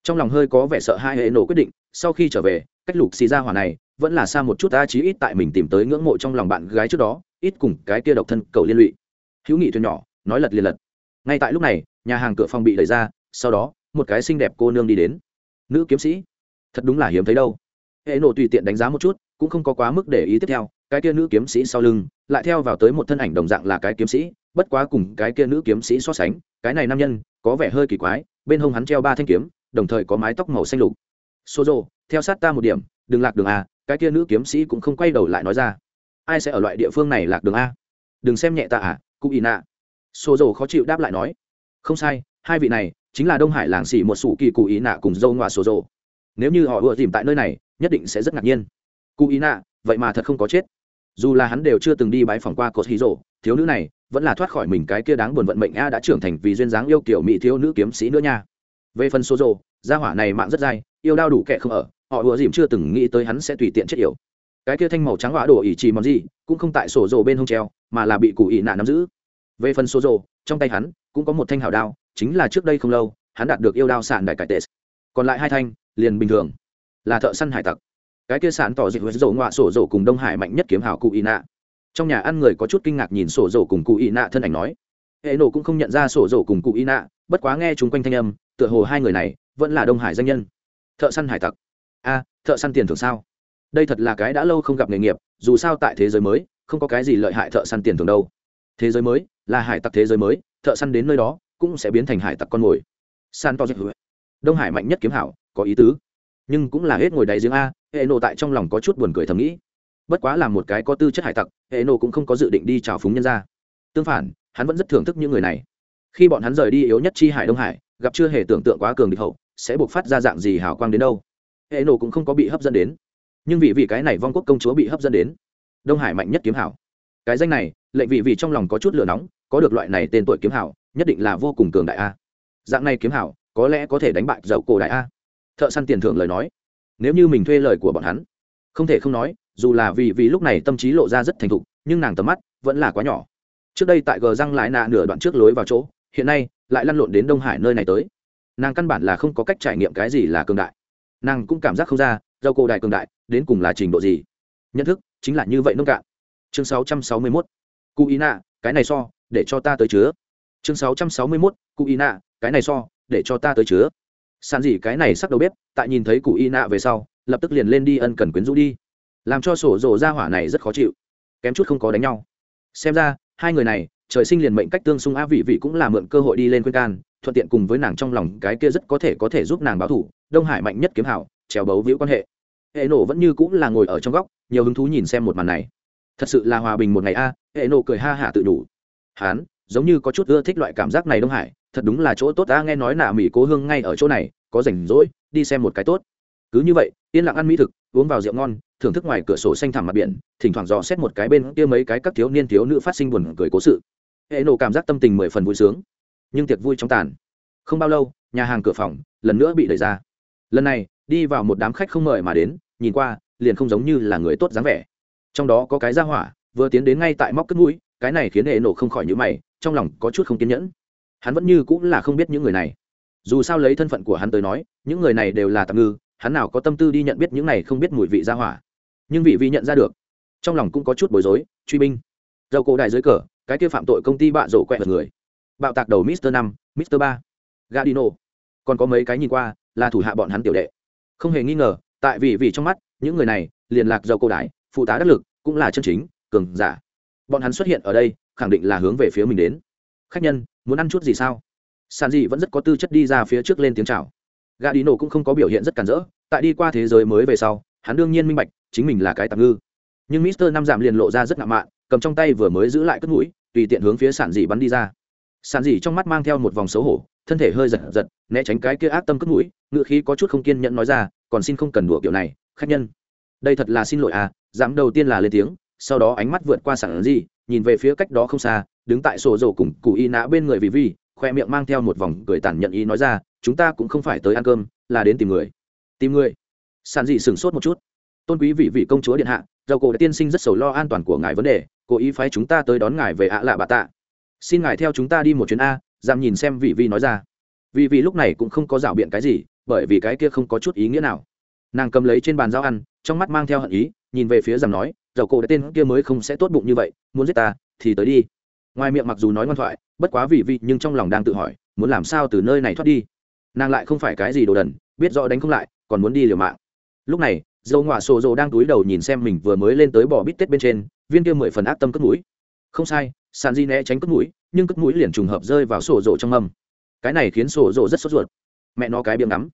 Trong lòng hơi có vẻ sợ hai hệ nổ quyết định, sau khi trở về, cách lục xì ra hỏa này vẫn là xa một chút ta chí ít tại mình tìm tới ngưỡng mộ trong lòng bạn gái trước đó, ít cùng cái kia độc thân cầu liên lụy. Hữu nghị thuyền nhỏ, nói lật liền lật. Ngay tại lúc này, nhà hàng cửa phòng bị đẩy ra, sau đó, một cái xinh đẹp cô nương đi đến. Nữ kiếm sĩ, thật đúng là hiếm thấy đâu. Hệ nổ tùy tiện đánh giá một chút, cũng không có quá mức để ý tiếp theo, cái kia nữ kiếm sĩ sau lưng, lại theo vào tới một thân ảnh đồng dạng là cái kiếm sĩ, bất quá cùng cái kia nữ kiếm sĩ so sánh, cái này nam nhân, có vẻ hơi kỳ quái, bên hông hắn treo ba thanh kiếm đồng thời có mái tóc màu xanh lục. Xô rồ theo sát ta một điểm, đừng lạc đường a, cái kia nữ kiếm sĩ cũng không quay đầu lại nói ra. Ai sẽ ở loại địa phương này lạc đường a? Đừng xem nhẹ ta à cụ ý nạ. Xô rồ khó chịu đáp lại nói. Không sai, hai vị này, chính là đông hải làng xỉ một sủ kỳ cụ ý nạ cùng dâu ngoại xô rồ nếu như họ ưa tìm tại nơi này, nhất định sẽ rất ngạc nhiên. Cụ ý nạ, vậy mà thật không có chết. Dù là hắn đều chưa từng đi bái phòng qua cột hí rồ thiếu nữ này vẫn là thoát khỏi mình cái kia đáng buồn vận mệnh a đã trưởng thành vì duyên dáng yêu kiểu mỹ thiếu nữ kiếm sĩ nữa nha về phần số rồ gia hỏa này mạng rất dai, yêu đao đủ kệ không ở, họ ùa dìm chưa từng nghĩ tới hắn sẽ tùy tiện chết yểu. Cái kia thanh màu trắng hỏa đổ ỉ trì món gì, cũng không tại sổ rồ bên hông treo, mà là bị cụ ỉ nạ nắm giữ. Về phần số rồ trong tay hắn cũng có một thanh hảo đao, chính là trước đây không lâu, hắn đạt được yêu đao sạn đại cải tệ. Còn lại hai thanh, liền bình thường. Là thợ săn hải tặc. Cái kia sạn tỏ dịch với dầu ngoạ sổ rồ cùng đông hải mạnh nhất kiếm hảo cụ ỉ nạ. Trong nhà ăn người có chút kinh ngạc nhìn sổ rồ cùng cụ ỉ nạ thân ảnh nói. Hệ nổ cũng không nhận ra sổ rồ cùng cụ ỉ nạ bất quá nghe chúng quanh thanh âm, tựa hồ hai người này vẫn là đông hải danh nhân. Thợ săn hải tặc. A, thợ săn tiền thưởng sao? Đây thật là cái đã lâu không gặp nghề nghiệp, dù sao tại thế giới mới, không có cái gì lợi hại thợ săn tiền thưởng đâu. Thế giới mới, là hải tặc thế giới mới, thợ săn đến nơi đó, cũng sẽ biến thành hải tặc con mồi. San to đông hải mạnh nhất kiếm hảo, có ý tứ. Nhưng cũng là hết ngồi đáy giếng a hệ nộ tại trong lòng có chút buồn cười thầm nghĩ. Bất quá là một cái có tư chất hải tặc hệ nộ cũng không có dự định đi trào phúng nhân ra tương phản, hắn vẫn rất thưởng thức những người này khi bọn hắn rời đi yếu nhất chi hải đông hải, gặp chưa hề tưởng tượng quá cường địch hậu, sẽ buộc phát ra dạng gì hào quang đến đâu. Hệ nổ cũng không có bị hấp dẫn đến. Nhưng vì vì cái này vong quốc công chúa bị hấp dẫn đến. Đông hải mạnh nhất kiếm hảo. Cái danh này, lệnh vị vì trong lòng có chút lửa nóng, có được loại này tên tuổi kiếm hảo, nhất định là vô cùng cường đại a. Dạng này kiếm hảo, có lẽ có thể đánh bại dầu cổ đại a. Thợ săn tiền thưởng lời nói. Nếu như mình thuê lời của bọn hắn, không thể không nói, dù là vì vì lúc này tâm trí lộ ra rất thành thục, nhưng nàng tầm mắt vẫn là quá nhỏ. Trước đây tại gờ răng lại nạ nửa đoạn trước lối vào chỗ hiện nay lại lăn lộn đến đông hải nơi này tới nàng căn bản là không có cách trải nghiệm cái gì là cường đại nàng cũng cảm giác không ra dầu cổ đại cường đại đến cùng là trình độ gì nhận thức chính là như vậy nông cạn chương 661. cụ ý nạ cái này so để cho ta tới chứa chương 661. cụ ý nạ cái này so để cho ta tới chứa sàn gì cái này sắc đầu bếp tại nhìn thấy cụ y nạ về sau lập tức liền lên đi ân cần quyến rũ đi làm cho sổ rồ ra hỏa này rất khó chịu kém chút không có đánh nhau xem ra hai người này trời sinh liền mệnh cách tương xung a vị vị cũng là mượn cơ hội đi lên khuyên can, thuận tiện cùng với nàng trong lòng cái kia rất có thể có thể giúp nàng báo thủ, đông hải mạnh nhất kiếm hảo trèo bấu víu quan hệ. Hệ nổ vẫn như cũng là ngồi ở trong góc, nhiều hứng thú nhìn xem một màn này. Thật sự là hòa bình một ngày a, hệ nổ cười ha hả tự đủ. Hán, giống như có chút ưa thích loại cảm giác này đông hải, thật đúng là chỗ tốt ta nghe nói nạ mỹ cố hương ngay ở chỗ này, có rảnh rỗi, đi xem một cái tốt. Cứ như vậy, yên lặng ăn mỹ thực, uống vào rượu ngon, thưởng thức ngoài cửa sổ xanh thẳm mặt biển, thỉnh thoảng dò xét một cái bên kia mấy cái các thiếu niên thiếu nữ phát sinh buồn cười cố sự hệ nổ cảm giác tâm tình mười phần vui sướng. Nhưng tiệc vui trong tàn. Không bao lâu, nhà hàng cửa phòng lần nữa bị đẩy ra. Lần này, đi vào một đám khách không mời mà đến, nhìn qua, liền không giống như là người tốt dáng vẻ. Trong đó có cái ra hỏa, vừa tiến đến ngay tại móc cất mũi, cái này khiến hệ nổ không khỏi nhữ mày, trong lòng có chút không kiên nhẫn. Hắn vẫn như cũng là không biết những người này. Dù sao lấy thân phận của hắn tới nói, những người này đều là tạm ngư, hắn nào có tâm tư đi nhận biết những này không biết mùi vị ra hỏa. Nhưng vị vi nhận ra được, trong lòng cũng có chút bối rối, truy binh. Dầu cổ đại dưới cờ cái kia phạm tội công ty bạ rổ quẹt người. Bạo tạc đầu mister năm, mister ba. Gadino còn có mấy cái nhìn qua, là thủ hạ bọn hắn tiểu đệ. Không hề nghi ngờ, tại vì vì trong mắt, những người này liền lạc giàu cổ đại, phụ tá đắc lực, cũng là chân chính, cường giả. Bọn hắn xuất hiện ở đây, khẳng định là hướng về phía mình đến. Khách nhân, muốn ăn chút gì sao? Sàn dị vẫn rất có tư chất đi ra phía trước lên tiếng chào. Gà đi nổ cũng không có biểu hiện rất cản rỡ, tại đi qua thế giới mới về sau, hắn đương nhiên minh bạch, chính mình là cái tạm ngư. Nhưng mister năm giảm liền lộ ra rất ngạo mạn cầm trong tay vừa mới giữ lại cất mũi, tùy tiện hướng phía sản dị bắn đi ra. Sản dị trong mắt mang theo một vòng xấu hổ, thân thể hơi giật giật, né tránh cái kia ác tâm cất mũi ngựa khí có chút không kiên nhẫn nói ra, còn xin không cần đùa kiểu này, khách nhân. Đây thật là xin lỗi à giảm đầu tiên là lên tiếng. Sau đó ánh mắt vượt qua sản dị nhìn về phía cách đó không xa, đứng tại sổ rổ cùng cụ y nã bên người vì vi khoe miệng mang theo một vòng cười tản nhận ý nói ra, chúng ta cũng không phải tới ăn cơm, là đến tìm người. Tìm người? Sản dị sửng sốt một chút tôn quý vị vị công chúa điện hạ, dầu cổ tiên sinh rất sầu lo an toàn của ngài vấn đề, cố ý phái chúng ta tới đón ngài về ạ lạ bà tạ. Xin ngài theo chúng ta đi một chuyến a giảm nhìn xem vị vị nói ra. Vị vị lúc này cũng không có rảo biện cái gì, bởi vì cái kia không có chút ý nghĩa nào. Nàng cầm lấy trên bàn giao ăn, trong mắt mang theo hận ý, nhìn về phía dằm nói, dầu cổ tên kia mới không sẽ tốt bụng như vậy, muốn giết ta thì tới đi. Ngoài miệng mặc dù nói ngoan thoại, bất quá vị vị nhưng trong lòng đang tự hỏi, muốn làm sao từ nơi này thoát đi? Nàng lại không phải cái gì đồ đần, biết rõ đánh không lại, còn muốn đi liều mạng. Lúc này dầu ngọa sổ dồ đang túi đầu nhìn xem mình vừa mới lên tới bỏ bít tết bên trên, viên kia mười phần ác tâm cất mũi. Không sai, sàn di né tránh cất mũi, nhưng cất mũi liền trùng hợp rơi vào sổ rộ trong mâm. Cái này khiến sổ rộ rất sốt ruột. Mẹ nó cái biếng ngắm.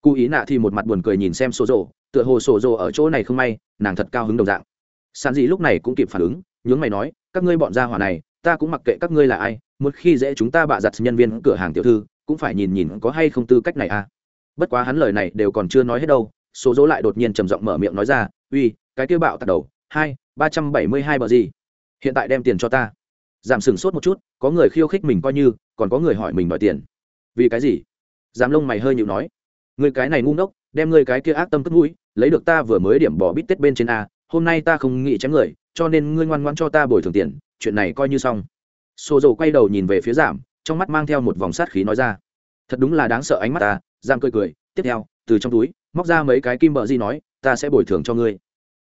Cụ ý nạ thì một mặt buồn cười nhìn xem sổ rộ tựa hồ sổ rộ ở chỗ này không may, nàng thật cao hứng đồng dạng. Sàn di lúc này cũng kịp phản ứng, nhướng mày nói, các ngươi bọn gia hỏa này, ta cũng mặc kệ các ngươi là ai, một khi dễ chúng ta bạ giặt nhân viên cửa hàng tiểu thư, cũng phải nhìn nhìn có hay không tư cách này à. Bất quá hắn lời này đều còn chưa nói hết đâu số dỗ lại đột nhiên trầm giọng mở miệng nói ra, uy, cái kêu bạo tạt đầu, hai, ba trăm bảy mươi hai bờ gì? Hiện tại đem tiền cho ta. Giảm sừng sốt một chút, có người khiêu khích mình coi như, còn có người hỏi mình đòi tiền. Vì cái gì? Giảm lông mày hơi nhịu nói. Người cái này ngu ngốc, đem người cái kia ác tâm cất mũi, lấy được ta vừa mới điểm bỏ bít tết bên trên a, hôm nay ta không nghĩ chém người, cho nên ngươi ngoan ngoan cho ta bồi thường tiền, chuyện này coi như xong. Xô dầu quay đầu nhìn về phía giảm, trong mắt mang theo một vòng sát khí nói ra. Thật đúng là đáng sợ ánh mắt ta. Giảm cười cười, tiếp theo, từ trong túi móc ra mấy cái kim bợ di nói, ta sẽ bồi thường cho ngươi.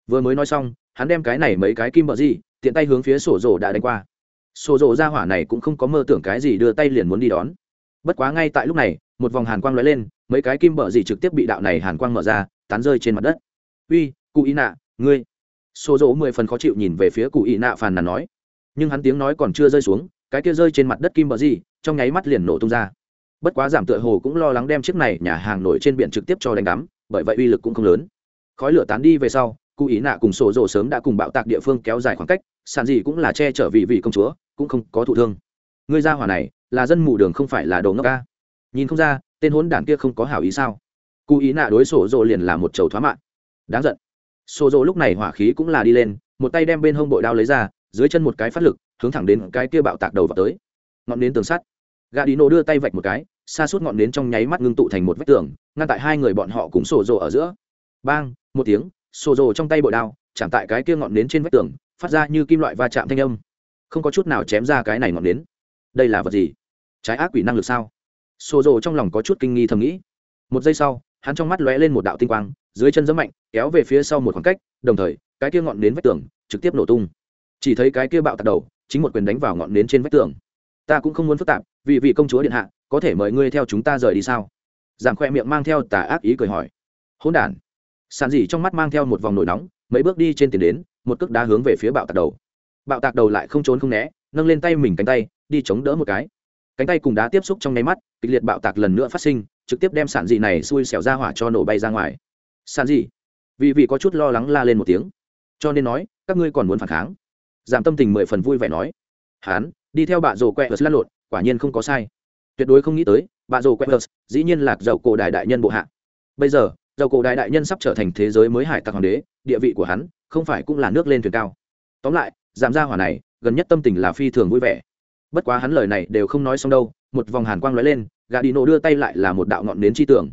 Vừa mới nói xong, hắn đem cái này mấy cái kim bợ di tiện tay hướng phía sổ rổ đã đánh qua. Sổ rổ ra hỏa này cũng không có mơ tưởng cái gì đưa tay liền muốn đi đón. Bất quá ngay tại lúc này, một vòng hàn quang lóe lên, mấy cái kim bợ gì trực tiếp bị đạo này hàn quang mở ra, tán rơi trên mặt đất. Uy, cụ ý nạ, ngươi. Sổ rổ mười phần khó chịu nhìn về phía cụ ý nạ phàn nàn nói. Nhưng hắn tiếng nói còn chưa rơi xuống, cái kia rơi trên mặt đất kim bợ gì, trong nháy mắt liền nổ tung ra. Bất quá giảm tựa hồ cũng lo lắng đem chiếc này nhà hàng nổi trên biển trực tiếp cho đánh đắm bởi vậy uy lực cũng không lớn. Khói lửa tán đi về sau, cụ ý nạ cùng sổ rồ sớm đã cùng bạo tạc địa phương kéo dài khoảng cách sàn gì cũng là che chở vị vị công chúa, cũng không có thụ thương. Người ra hỏa này, là dân mù đường không phải là đồ ngốc ca. Nhìn không ra, tên hốn đản kia không có hảo ý sao? Cụ ý nạ đối sổ rồ liền là một chầu thoá mạng đáng giận. Sổ rồ lúc này hỏa khí cũng là đi lên, một tay đem bên hông bội đao lấy ra, dưới chân một cái phát lực, hướng thẳng đến cái kia bạo tạc đầu vào tới. Ngọn đến tường sắt gà đi nổ đưa tay vạch một cái, xa suốt ngọn nến trong nháy mắt ngưng tụ thành một vách tường, ngăn tại hai người bọn họ cùng sổ rồ ở giữa. Bang, một tiếng, sổ rồ trong tay bội đao, chạm tại cái kia ngọn nến trên vách tường, phát ra như kim loại va chạm thanh âm. Không có chút nào chém ra cái này ngọn nến. Đây là vật gì? Trái ác quỷ năng lực sao? Sổ rồ trong lòng có chút kinh nghi thầm nghĩ. Một giây sau, hắn trong mắt lóe lên một đạo tinh quang, dưới chân giấm mạnh, kéo về phía sau một khoảng cách, đồng thời, cái kia ngọn nến vách tường trực tiếp nổ tung. Chỉ thấy cái kia bạo tạt đầu, chính một quyền đánh vào ngọn nến trên vách tường. Ta cũng không muốn phức tạp vì vị công chúa điện hạ, có thể mời ngươi theo chúng ta rời đi sao? Giảm khoe miệng mang theo tà ác ý cười hỏi. Hỗn đản. Sàn dỉ trong mắt mang theo một vòng nổi nóng, mấy bước đi trên tiền đến, một cước đá hướng về phía bạo tạc đầu. Bạo tạc đầu lại không trốn không né, nâng lên tay mình cánh tay, đi chống đỡ một cái. Cánh tay cùng đá tiếp xúc trong nháy mắt, kịch liệt bạo tạc lần nữa phát sinh, trực tiếp đem sản dị này xui xẻo ra hỏa cho nổ bay ra ngoài. Sản dị vì vị có chút lo lắng la lên một tiếng. Cho nên nói, các ngươi còn muốn phản kháng. Giảm tâm tình mười phần vui vẻ nói. Hán, đi theo bạ rồ quẹ hờ lăn lộn quả nhiên không có sai. Tuyệt đối không nghĩ tới, bà rồ quét hờ dĩ nhiên lạc dầu cổ đại đại nhân bộ hạ. Bây giờ dầu cổ đại đại nhân sắp trở thành thế giới mới hải tặc hoàng đế, địa vị của hắn không phải cũng là nước lên thuyền cao. Tóm lại giảm ra hỏa này, gần nhất tâm tình là phi thường vui vẻ. Bất quá hắn lời này đều không nói xong đâu, một vòng hàn quang lóe lên gà đi nổ đưa tay lại là một đạo ngọn nến chi tưởng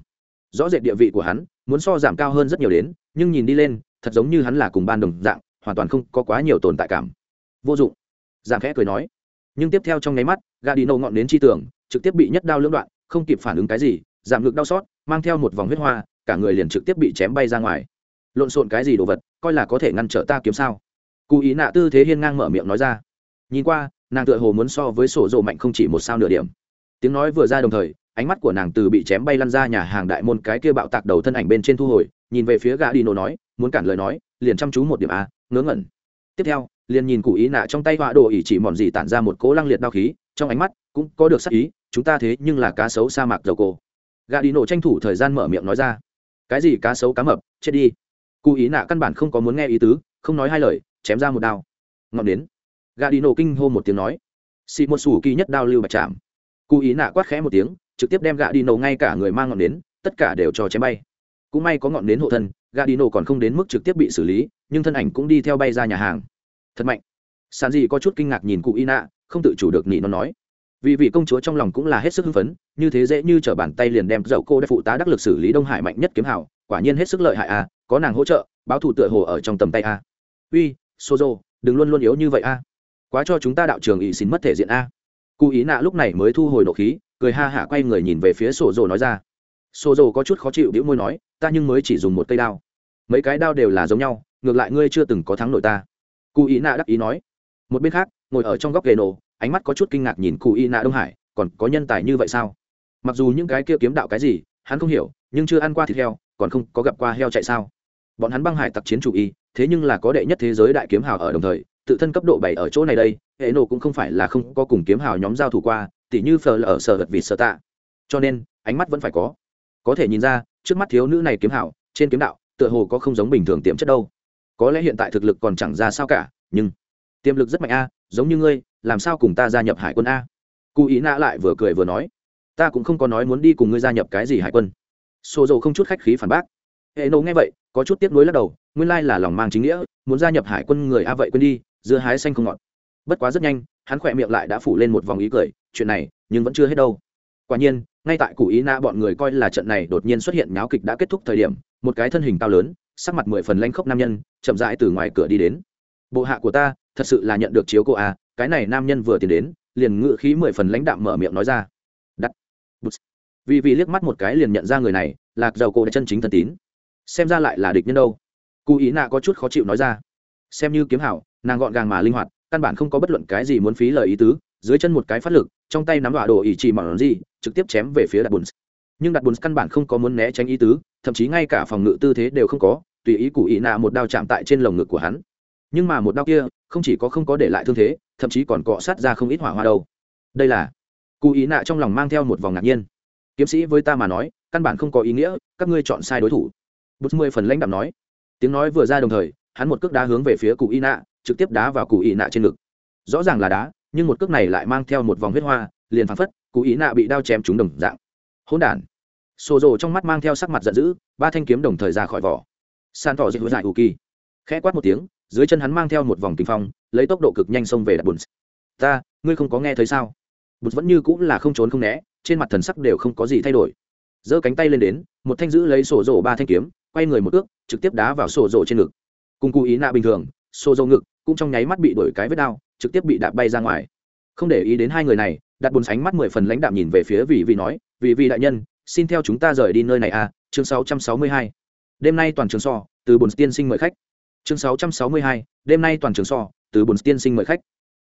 rõ rệt địa vị của hắn, muốn so giảm cao hơn rất nhiều đến, nhưng nhìn đi lên, thật giống như hắn là cùng ban đồng dạng, hoàn toàn không có quá nhiều tồn tại cảm. Vô dụng. Giảm khẽ cười nói nhưng tiếp theo trong nháy mắt gà đi nổ ngọn nến chi tưởng trực tiếp bị nhất đao lưỡng đoạn, không kịp phản ứng cái gì, giảm ngực đau xót, mang theo một vòng huyết hoa, cả người liền trực tiếp bị chém bay ra ngoài. Lộn xộn cái gì đồ vật, coi là có thể ngăn trở ta kiếm sao? Cụ ý nạ tư thế hiên ngang mở miệng nói ra. Nhìn qua, nàng tựa hồ muốn so với sổ rộ mạnh không chỉ một sao nửa điểm. Tiếng nói vừa ra đồng thời, ánh mắt của nàng từ bị chém bay lăn ra nhà hàng đại môn cái kia bạo tạc đầu thân ảnh bên trên thu hồi, nhìn về phía gã đi nổ nói, muốn cản lời nói, liền chăm chú một điểm a, ngớ ngẩn. Tiếp theo liền nhìn cụ ý nạ trong tay họa đồ ỉ chỉ mòn gì tản ra một cố lăng liệt đao khí, trong ánh mắt cũng có được sắc ý, chúng ta thế nhưng là cá sấu sa mạc dầu cổ. Gã đi nổ tranh thủ thời gian mở miệng nói ra. Cái gì cá sấu cá mập, chết đi. Cụ ý nạ căn bản không có muốn nghe ý tứ, không nói hai lời, chém ra một đao. Ngọn đến gà đi nổ kinh hô một tiếng nói. Xị một sủ kỳ nhất đao lưu bạch chạm cụ ý nạ quát khẽ một tiếng, trực tiếp đem gà đi nổ ngay cả người mang ngọn đến tất cả đều cho chém bay. Cũng may có ngọn đến hộ thân gà đi nổ còn không đến mức trực tiếp bị xử lý, nhưng thân ảnh cũng đi theo bay ra nhà hàng thật mạnh. Sàn dị có chút kinh ngạc nhìn cụ y nạ không tự chủ được nị nó nói. Vì vị công chúa trong lòng cũng là hết sức hưng phấn, như thế dễ như t r ở bàn tay liền đem dậu cô đã phụ tá đắc lực xử lý đông hải mạnh nhất kiếm hảo quả nhiên hết sức lợi hại a, có nàng hỗ trợ, báo thủ tựa hồ ở trong tầm tay a. Uy, sozo, đừng luôn luôn yếu như vậy a. Quá cho chúng ta đạo trường ỵ xin mất thể diện a. Cụ ý nạ lúc này mới thu hồi nộ khí, cười ha hả quay người nhìn về phía sổ Dô nói ra. Sổ Dô có chút khó chịu đĩu môi nói, ta nhưng mới chỉ dùng một cây đao. Mấy cái đao đều là giống nhau, ngược lại ngươi chưa từng có thắng nổi ta cụ ý nạ đắc ý nói. Một bên khác, ngồi ở trong góc ghề nổ, ánh mắt có chút kinh ngạc nhìn cụ ý nạ đông hải, còn có nhân tài như vậy sao? Mặc dù những cái kia kiếm đạo cái gì, hắn không hiểu, nhưng chưa ăn qua thịt heo, còn không có gặp qua heo chạy sao? Bọn hắn băng hải tặc chiến chủ y, thế nhưng là có đệ nhất thế giới đại kiếm hào ở đồng thời, tự thân cấp độ bảy ở chỗ này đây, hệ nổ cũng không phải là không có cùng kiếm hào nhóm giao thủ qua, tỉ như phờ ở sở vật vịt sở tạ. Cho nên, ánh mắt vẫn phải có. Có thể nhìn ra, trước mắt thiếu nữ này kiếm hào, trên kiếm đạo, tựa hồ có không giống bình thường tiềm chất đâu có lẽ hiện tại thực lực còn chẳng ra sao cả, nhưng tiềm lực rất mạnh a, giống như ngươi, làm sao cùng ta gia nhập hải quân a? Cụ ý nã lại vừa cười vừa nói, ta cũng không có nói muốn đi cùng ngươi gia nhập cái gì hải quân. Xô dầu không chút khách khí phản bác. Hệ nổ nghe vậy, có chút tiếp nối lắc đầu, nguyên lai là lòng mang chính nghĩa, muốn gia nhập hải quân người a vậy quên đi, dưa hái xanh không ngọt. Bất quá rất nhanh, hắn khỏe miệng lại đã phủ lên một vòng ý cười, chuyện này, nhưng vẫn chưa hết đâu. Quả nhiên, ngay tại cụ ý na bọn người coi là trận này đột nhiên xuất hiện nháo kịch đã kết thúc thời điểm, một cái thân hình cao lớn sắc mặt mười phần lanh khốc nam nhân, chậm rãi từ ngoài cửa đi đến. Bộ hạ của ta, thật sự là nhận được chiếu cô à cái này nam nhân vừa tiến đến, liền ngự khí mười phần lãnh đạm mở miệng nói ra. Đắt. Vì vì liếc mắt một cái liền nhận ra người này là giàu cô đã chân chính thân tín. Xem ra lại là địch nhân đâu. Cụ ý nạ có chút khó chịu nói ra. Xem như kiếm hảo, nàng gọn gàng mà linh hoạt, căn bản không có bất luận cái gì muốn phí lời ý tứ, dưới chân một cái phát lực, trong tay nắm đọa đồ ý chỉ mỏng gì, trực tiếp chém về phía đặt bùn nhưng đặt bùn căn bản không có muốn né tránh ý tứ, thậm chí ngay cả phòng ngự tư thế đều không có tùy ý cụ ý nạ một đao chạm tại trên lồng ngực của hắn. Nhưng mà một đao kia, không chỉ có không có để lại thương thế, thậm chí còn cọ sát ra không ít hỏa hoa đâu. Đây là cụ ý nạ trong lòng mang theo một vòng ngạc nhiên. Kiếm sĩ với ta mà nói, căn bản không có ý nghĩa, các ngươi chọn sai đối thủ. Bút mười phần lãnh đạm nói. Tiếng nói vừa ra đồng thời, hắn một cước đá hướng về phía cụ y nạ, trực tiếp đá vào cụ y nạ trên ngực. Rõ ràng là đá, nhưng một cước này lại mang theo một vòng huyết hoa, liền phăng phất cụ y nạ bị đao chém trúng đồng dạng. Hỗn đản. Xô rồ trong mắt mang theo sắc mặt giận dữ, ba thanh kiếm đồng thời ra khỏi vỏ san tỏ dịch dại ủ kỳ. Khẽ quát một tiếng, dưới chân hắn mang theo một vòng kinh phong, lấy tốc độ cực nhanh xông về đặt bùn. Ta, ngươi không có nghe thấy sao? Bùn vẫn như cũng là không trốn không né, trên mặt thần sắc đều không có gì thay đổi. Giơ cánh tay lên đến, một thanh giữ lấy sổ rổ ba thanh kiếm, quay người một ước, trực tiếp đá vào sổ rổ trên ngực. Cùng cụ ý nạ bình thường, sổ rổ ngực cũng trong nháy mắt bị đổi cái vết đao trực tiếp bị đạp bay ra ngoài. Không để ý đến hai người này đặt bùn sánh mắt mười phần lãnh đạm nhìn về phía vị vị nói vị vị đại nhân, xin theo chúng ta rời đi nơi này à chương sáu trăm sáu mươi hai đêm nay toàn trường so, từ bồn tiên sinh mời khách. Chương sáu trăm sáu mươi hai, đêm nay toàn trường so, từ bồn tiên sinh mời khách.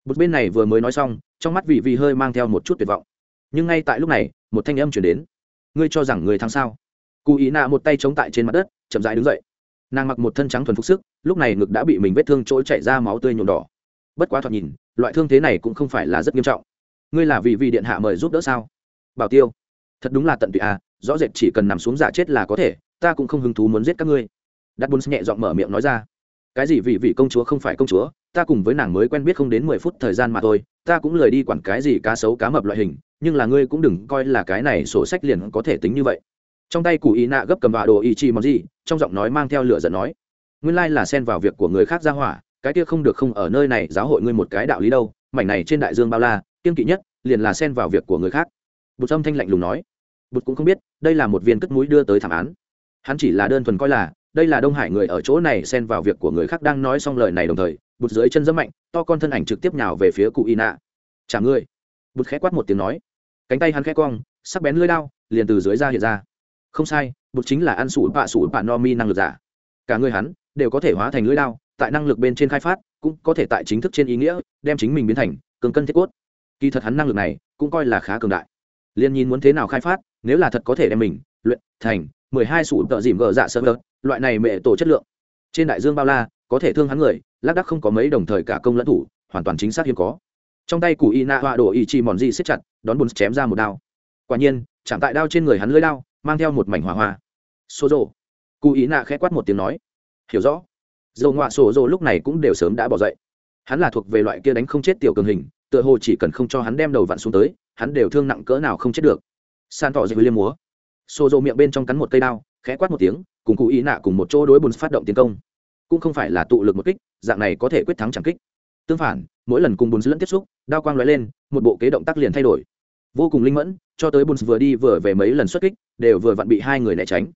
Một bên này vừa mới nói xong, trong mắt vị vị hơi mang theo một chút tuyệt vọng. Nhưng ngay tại lúc này, một thanh âm chuyển đến. Ngươi cho rằng người thắng sao? Cụ ý nạ một tay chống tại trên mặt đất, chậm rãi đứng dậy. Nàng mặc một thân trắng thuần phục sức, lúc này ngực đã bị mình vết thương chỗ chảy ra máu tươi nhuộm đỏ. Bất quá thoạt nhìn, loại thương thế này cũng không phải là rất nghiêm trọng. Ngươi là vì vị điện hạ mời giúp đỡ sao? Bảo tiêu, thật đúng là tận tụy à rõ rệt chỉ cần nằm xuống giả chết là có thể ta cũng không hứng thú muốn giết các ngươi. Đặt bún nhẹ giọng mở miệng nói ra. Cái gì vị vị công chúa không phải công chúa, ta cùng với nàng mới quen biết không đến mười phút thời gian mà thôi, ta cũng lười đi quản cái gì cá sấu cá mập loại hình, nhưng là ngươi cũng đừng coi là cái này sổ sách liền có thể tính như vậy. Trong tay cụ ý nạ gấp cầm vạ đồ ý chi món gì trong giọng nói mang theo lửa giận nói, nguyên lai là xen vào việc của người khác ra hỏa, cái kia không được không ở nơi này giáo hội ngươi một cái đạo lý đâu, mảnh này trên đại dương bao la kiên kỵ nhất liền là xen vào việc của người khác. Bụt âm thanh lạnh lùng nói, bụt cũng không biết, đây là một viên cất mũi đưa tới thảm án hắn chỉ là đơn thuần coi là, đây là đông hải người ở chỗ này xen vào việc của người khác đang nói xong lời này đồng thời, bụt dưới chân dẫm mạnh, to con thân ảnh trực tiếp nhào về phía cụ y nạ. Chả ngươi. Bụt khẽ quát một tiếng nói. Cánh tay hắn khẽ cong, sắc bén lưỡi đao, liền từ dưới ra hiện ra. Không sai, bụt chính là ăn sủi bạ sủi bạ no mi năng lực giả. Cả người hắn đều có thể hóa thành lưỡi đao, tại năng lực bên trên khai phát, cũng có thể tại chính thức trên ý nghĩa, đem chính mình biến thành cường cân thiết cốt. Kỳ thật hắn năng lực này cũng coi là khá cường đại. Liền nhìn muốn thế nào khai phát, nếu là thật có thể đem mình luyện thành mười hai sủ tợ dìm gờ dạ sơ vơ, loại này mẹ tổ chất lượng. Trên đại dương bao la, có thể thương hắn người, lác đắc không có mấy đồng thời cả công lẫn thủ, hoàn toàn chính xác hiếm có. Trong tay của y na họa đổ y chi mòn di xếp chặt, đón bùn chém ra một đao. Quả nhiên, chạm tại đao trên người hắn lưỡi đao, mang theo một mảnh hỏa hoa. Xô rộ cụ y na khẽ quát một tiếng nói. Hiểu rõ. Dầu ngoạ sổ rộ lúc này cũng đều sớm đã bỏ dậy. Hắn là thuộc về loại kia đánh không chết tiểu cường hình, tựa hồ chỉ cần không cho hắn đem đầu vặn xuống tới, hắn đều thương nặng cỡ nào không chết được. San tỏ dậy liêm múa xô rộ miệng bên trong cắn một cây đao, khẽ quát một tiếng, cùng cụ ý nạ cùng một chỗ đối bùn phát động tiến công. Cũng không phải là tụ lực một kích, dạng này có thể quyết thắng chẳng kích. Tương phản, mỗi lần cùng bùn lẫn tiếp xúc, đao quang lóe lên, một bộ kế động tác liền thay đổi. Vô cùng linh mẫn, cho tới bùn vừa đi vừa về mấy lần xuất kích, đều vừa vặn bị hai người né tránh.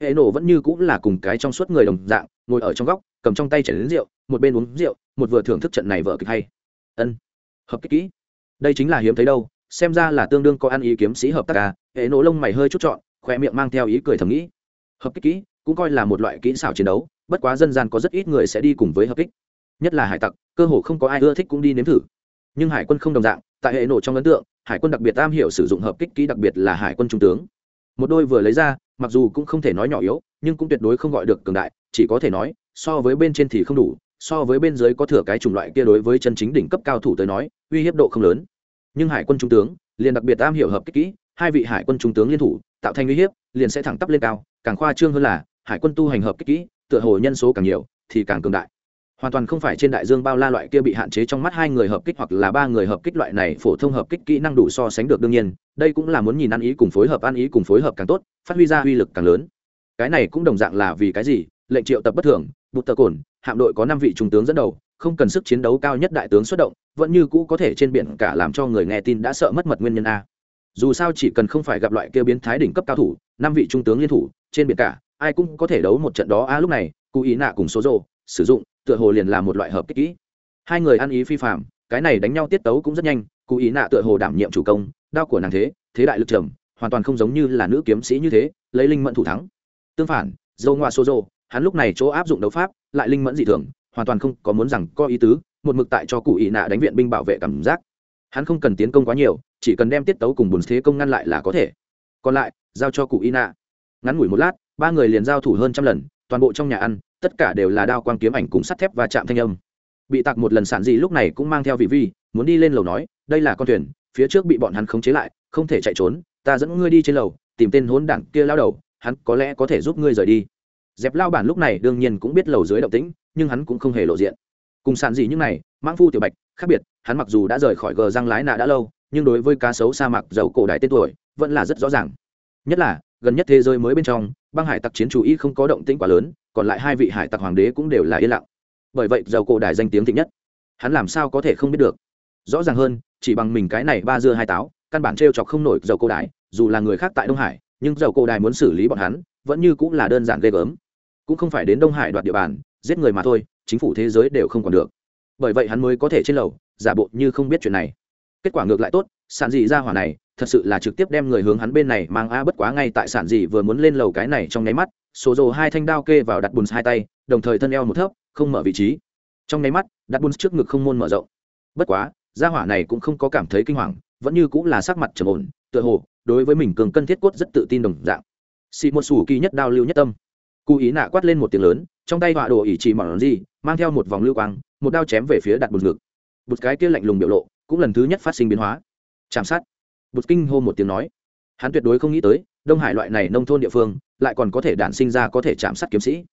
Hệ nổ vẫn như cũng là cùng cái trong suốt người đồng dạng, ngồi ở trong góc, cầm trong tay chảy đến rượu, một bên uống rượu, một vừa thưởng thức trận này vợ kịch hay. Ân, hợp kích kỹ. Đây chính là hiếm thấy đâu, xem ra là tương đương có ăn ý kiếm sĩ hợp tác ca hệ nổ lông mày hơi chút chọn khoe miệng mang theo ý cười thầm nghĩ. Hợp kích kỹ, cũng coi là một loại kỹ xảo chiến đấu, bất quá dân gian có rất ít người sẽ đi cùng với hợp kích. Nhất là hải tặc, cơ hồ không có ai ưa thích cũng đi nếm thử. Nhưng hải quân không đồng dạng, tại hệ nổ trong ấn tượng, hải quân đặc biệt am hiểu sử dụng hợp kích kỹ đặc biệt là hải quân trung tướng. Một đôi vừa lấy ra, mặc dù cũng không thể nói nhỏ yếu, nhưng cũng tuyệt đối không gọi được cường đại, chỉ có thể nói, so với bên trên thì không đủ, so với bên dưới có thừa cái chủng loại kia đối với chân chính đỉnh cấp cao thủ tới nói, uy hiếp độ không lớn. Nhưng hải quân trung tướng, liền đặc biệt am hiểu hợp kích kỹ, hai vị hải quân trung tướng liên thủ tạo thành uy hiếp, liền sẽ thẳng tắp lên cao, càng khoa trương hơn là, hải quân tu hành hợp kích kỹ, tựa hồ nhân số càng nhiều, thì càng cường đại. Hoàn toàn không phải trên đại dương bao la loại kia bị hạn chế trong mắt hai người hợp kích hoặc là ba người hợp kích loại này phổ thông hợp kích kỹ năng đủ so sánh được đương nhiên, đây cũng là muốn nhìn ăn ý cùng phối hợp, ăn ý cùng phối hợp càng tốt, phát huy ra uy lực càng lớn. Cái này cũng đồng dạng là vì cái gì? Lệnh triệu tập bất thường, bụt tờ cồn, hạm đội có năm vị trung tướng dẫn đầu, không cần sức chiến đấu cao nhất đại tướng xuất động, vẫn như cũ có thể trên biển cả làm cho người nghe tin đã sợ mất mật nguyên nhân a dù sao chỉ cần không phải gặp loại kia biến thái đỉnh cấp cao thủ, năm vị trung tướng liên thủ, trên biển cả, ai cũng có thể đấu một trận đó. A lúc này, cụ ý nạ cùng số rộ sử dụng, tựa hồ liền là một loại hợp kích kỹ. Hai người ăn ý phi phạm cái này đánh nhau tiết tấu cũng rất nhanh, cụ ý nạ tựa hồ đảm nhiệm chủ công, đao của nàng thế thế đại lực trầm, hoàn toàn không giống như là nữ kiếm sĩ như thế, lấy linh mẫn thủ thắng. Tương phản, dâu ngoa số rộ hắn lúc này chỗ áp dụng đấu pháp, lại linh mẫn dị thường, hoàn toàn không có muốn rằng có ý tứ, một mực tại cho cụ ý nạ đánh viện binh bảo vệ cảm giác hắn không cần tiến công quá nhiều, chỉ cần đem tiết tấu cùng bùn thế công ngăn lại là có thể. Còn lại, giao cho cụ Ina. nạ ngắn ngủi một lát, ba người liền giao thủ hơn trăm lần, toàn bộ trong nhà ăn, tất cả đều là đao quang kiếm ảnh cùng sắt thép và chạm thanh âm. Bị tặc một lần sản dị lúc này cũng mang theo vị vi, muốn đi lên lầu nói, đây là con thuyền, phía trước bị bọn hắn khống chế lại, không thể chạy trốn, ta dẫn ngươi đi trên lầu, tìm tên hốn đảng kia lao đầu, hắn có lẽ có thể giúp ngươi rời đi. Dẹp lao bản lúc này đương nhiên cũng biết lầu dưới động tĩnh, nhưng hắn cũng không hề lộ diện. Cùng sản dị như này, mãng phu tiểu bạch khác biệt, hắn mặc dù đã rời khỏi gờ răng lái nạ đã lâu, nhưng đối với cá sấu sa mạc dầu cổ đại tên tuổi, vẫn là rất rõ ràng. Nhất là, gần nhất thế giới mới bên trong, băng hải tặc chiến chủ y không có động tĩnh quá lớn, còn lại hai vị hải tặc hoàng đế cũng đều là yên lặng. Bởi vậy dầu cổ đại danh tiếng thịnh nhất. Hắn làm sao có thể không biết được? Rõ ràng hơn, chỉ bằng mình cái này ba dưa hai táo, căn bản t r e o chọc không nổi dầu cổ đại. dù là người khác tại đông hải, nhưng dầu cổ đại muốn xử lý bọn hắn, vẫn như cũng là đơn giản ghê gớm. Cũng không phải đến đông hải đoạt địa bàn, giết người mà thôi, chính phủ thế giới đều không còn được bởi vậy hắn mới có thể trên lầu, giả bộ như không biết chuyện này. Kết quả ngược lại tốt sản dị ra hỏa này, thật sự là trực tiếp đem người hướng hắn bên này mang a bất quá ngay tại sản dị vừa muốn lên lầu cái này trong nháy mắt, số rồ hai thanh đao kê vào đặt bùn hai tay, đồng thời thân eo một thấp, không mở vị trí. Trong nháy mắt, đặt bùn trước ngực không môn mở rộng. Bất quá, gia hỏa này cũng không có cảm thấy kinh hoàng, vẫn như cũng là sắc mặt trầm ổn, tựa hồ, đối với mình cường cân thiết cốt rất tự tin đồng dạng. Xị một sủ kỳ nhất đao lưu nhất tâm. Cụ ý nạ quát lên một tiếng lớn, trong tay họa đồ ỉ chỉ mỏng gì, mang theo một vòng lưu quang một đao chém về phía đặt bột ngực. Bụt cái kia lạnh lùng biểu lộ cũng lần thứ nhất phát sinh biến hóa. Chạm sát. Bụt kinh hô một tiếng nói. Hắn tuyệt đối không nghĩ tới, đông hải loại này nông thôn địa phương lại còn có thể đản sinh ra có thể chạm sát kiếm sĩ.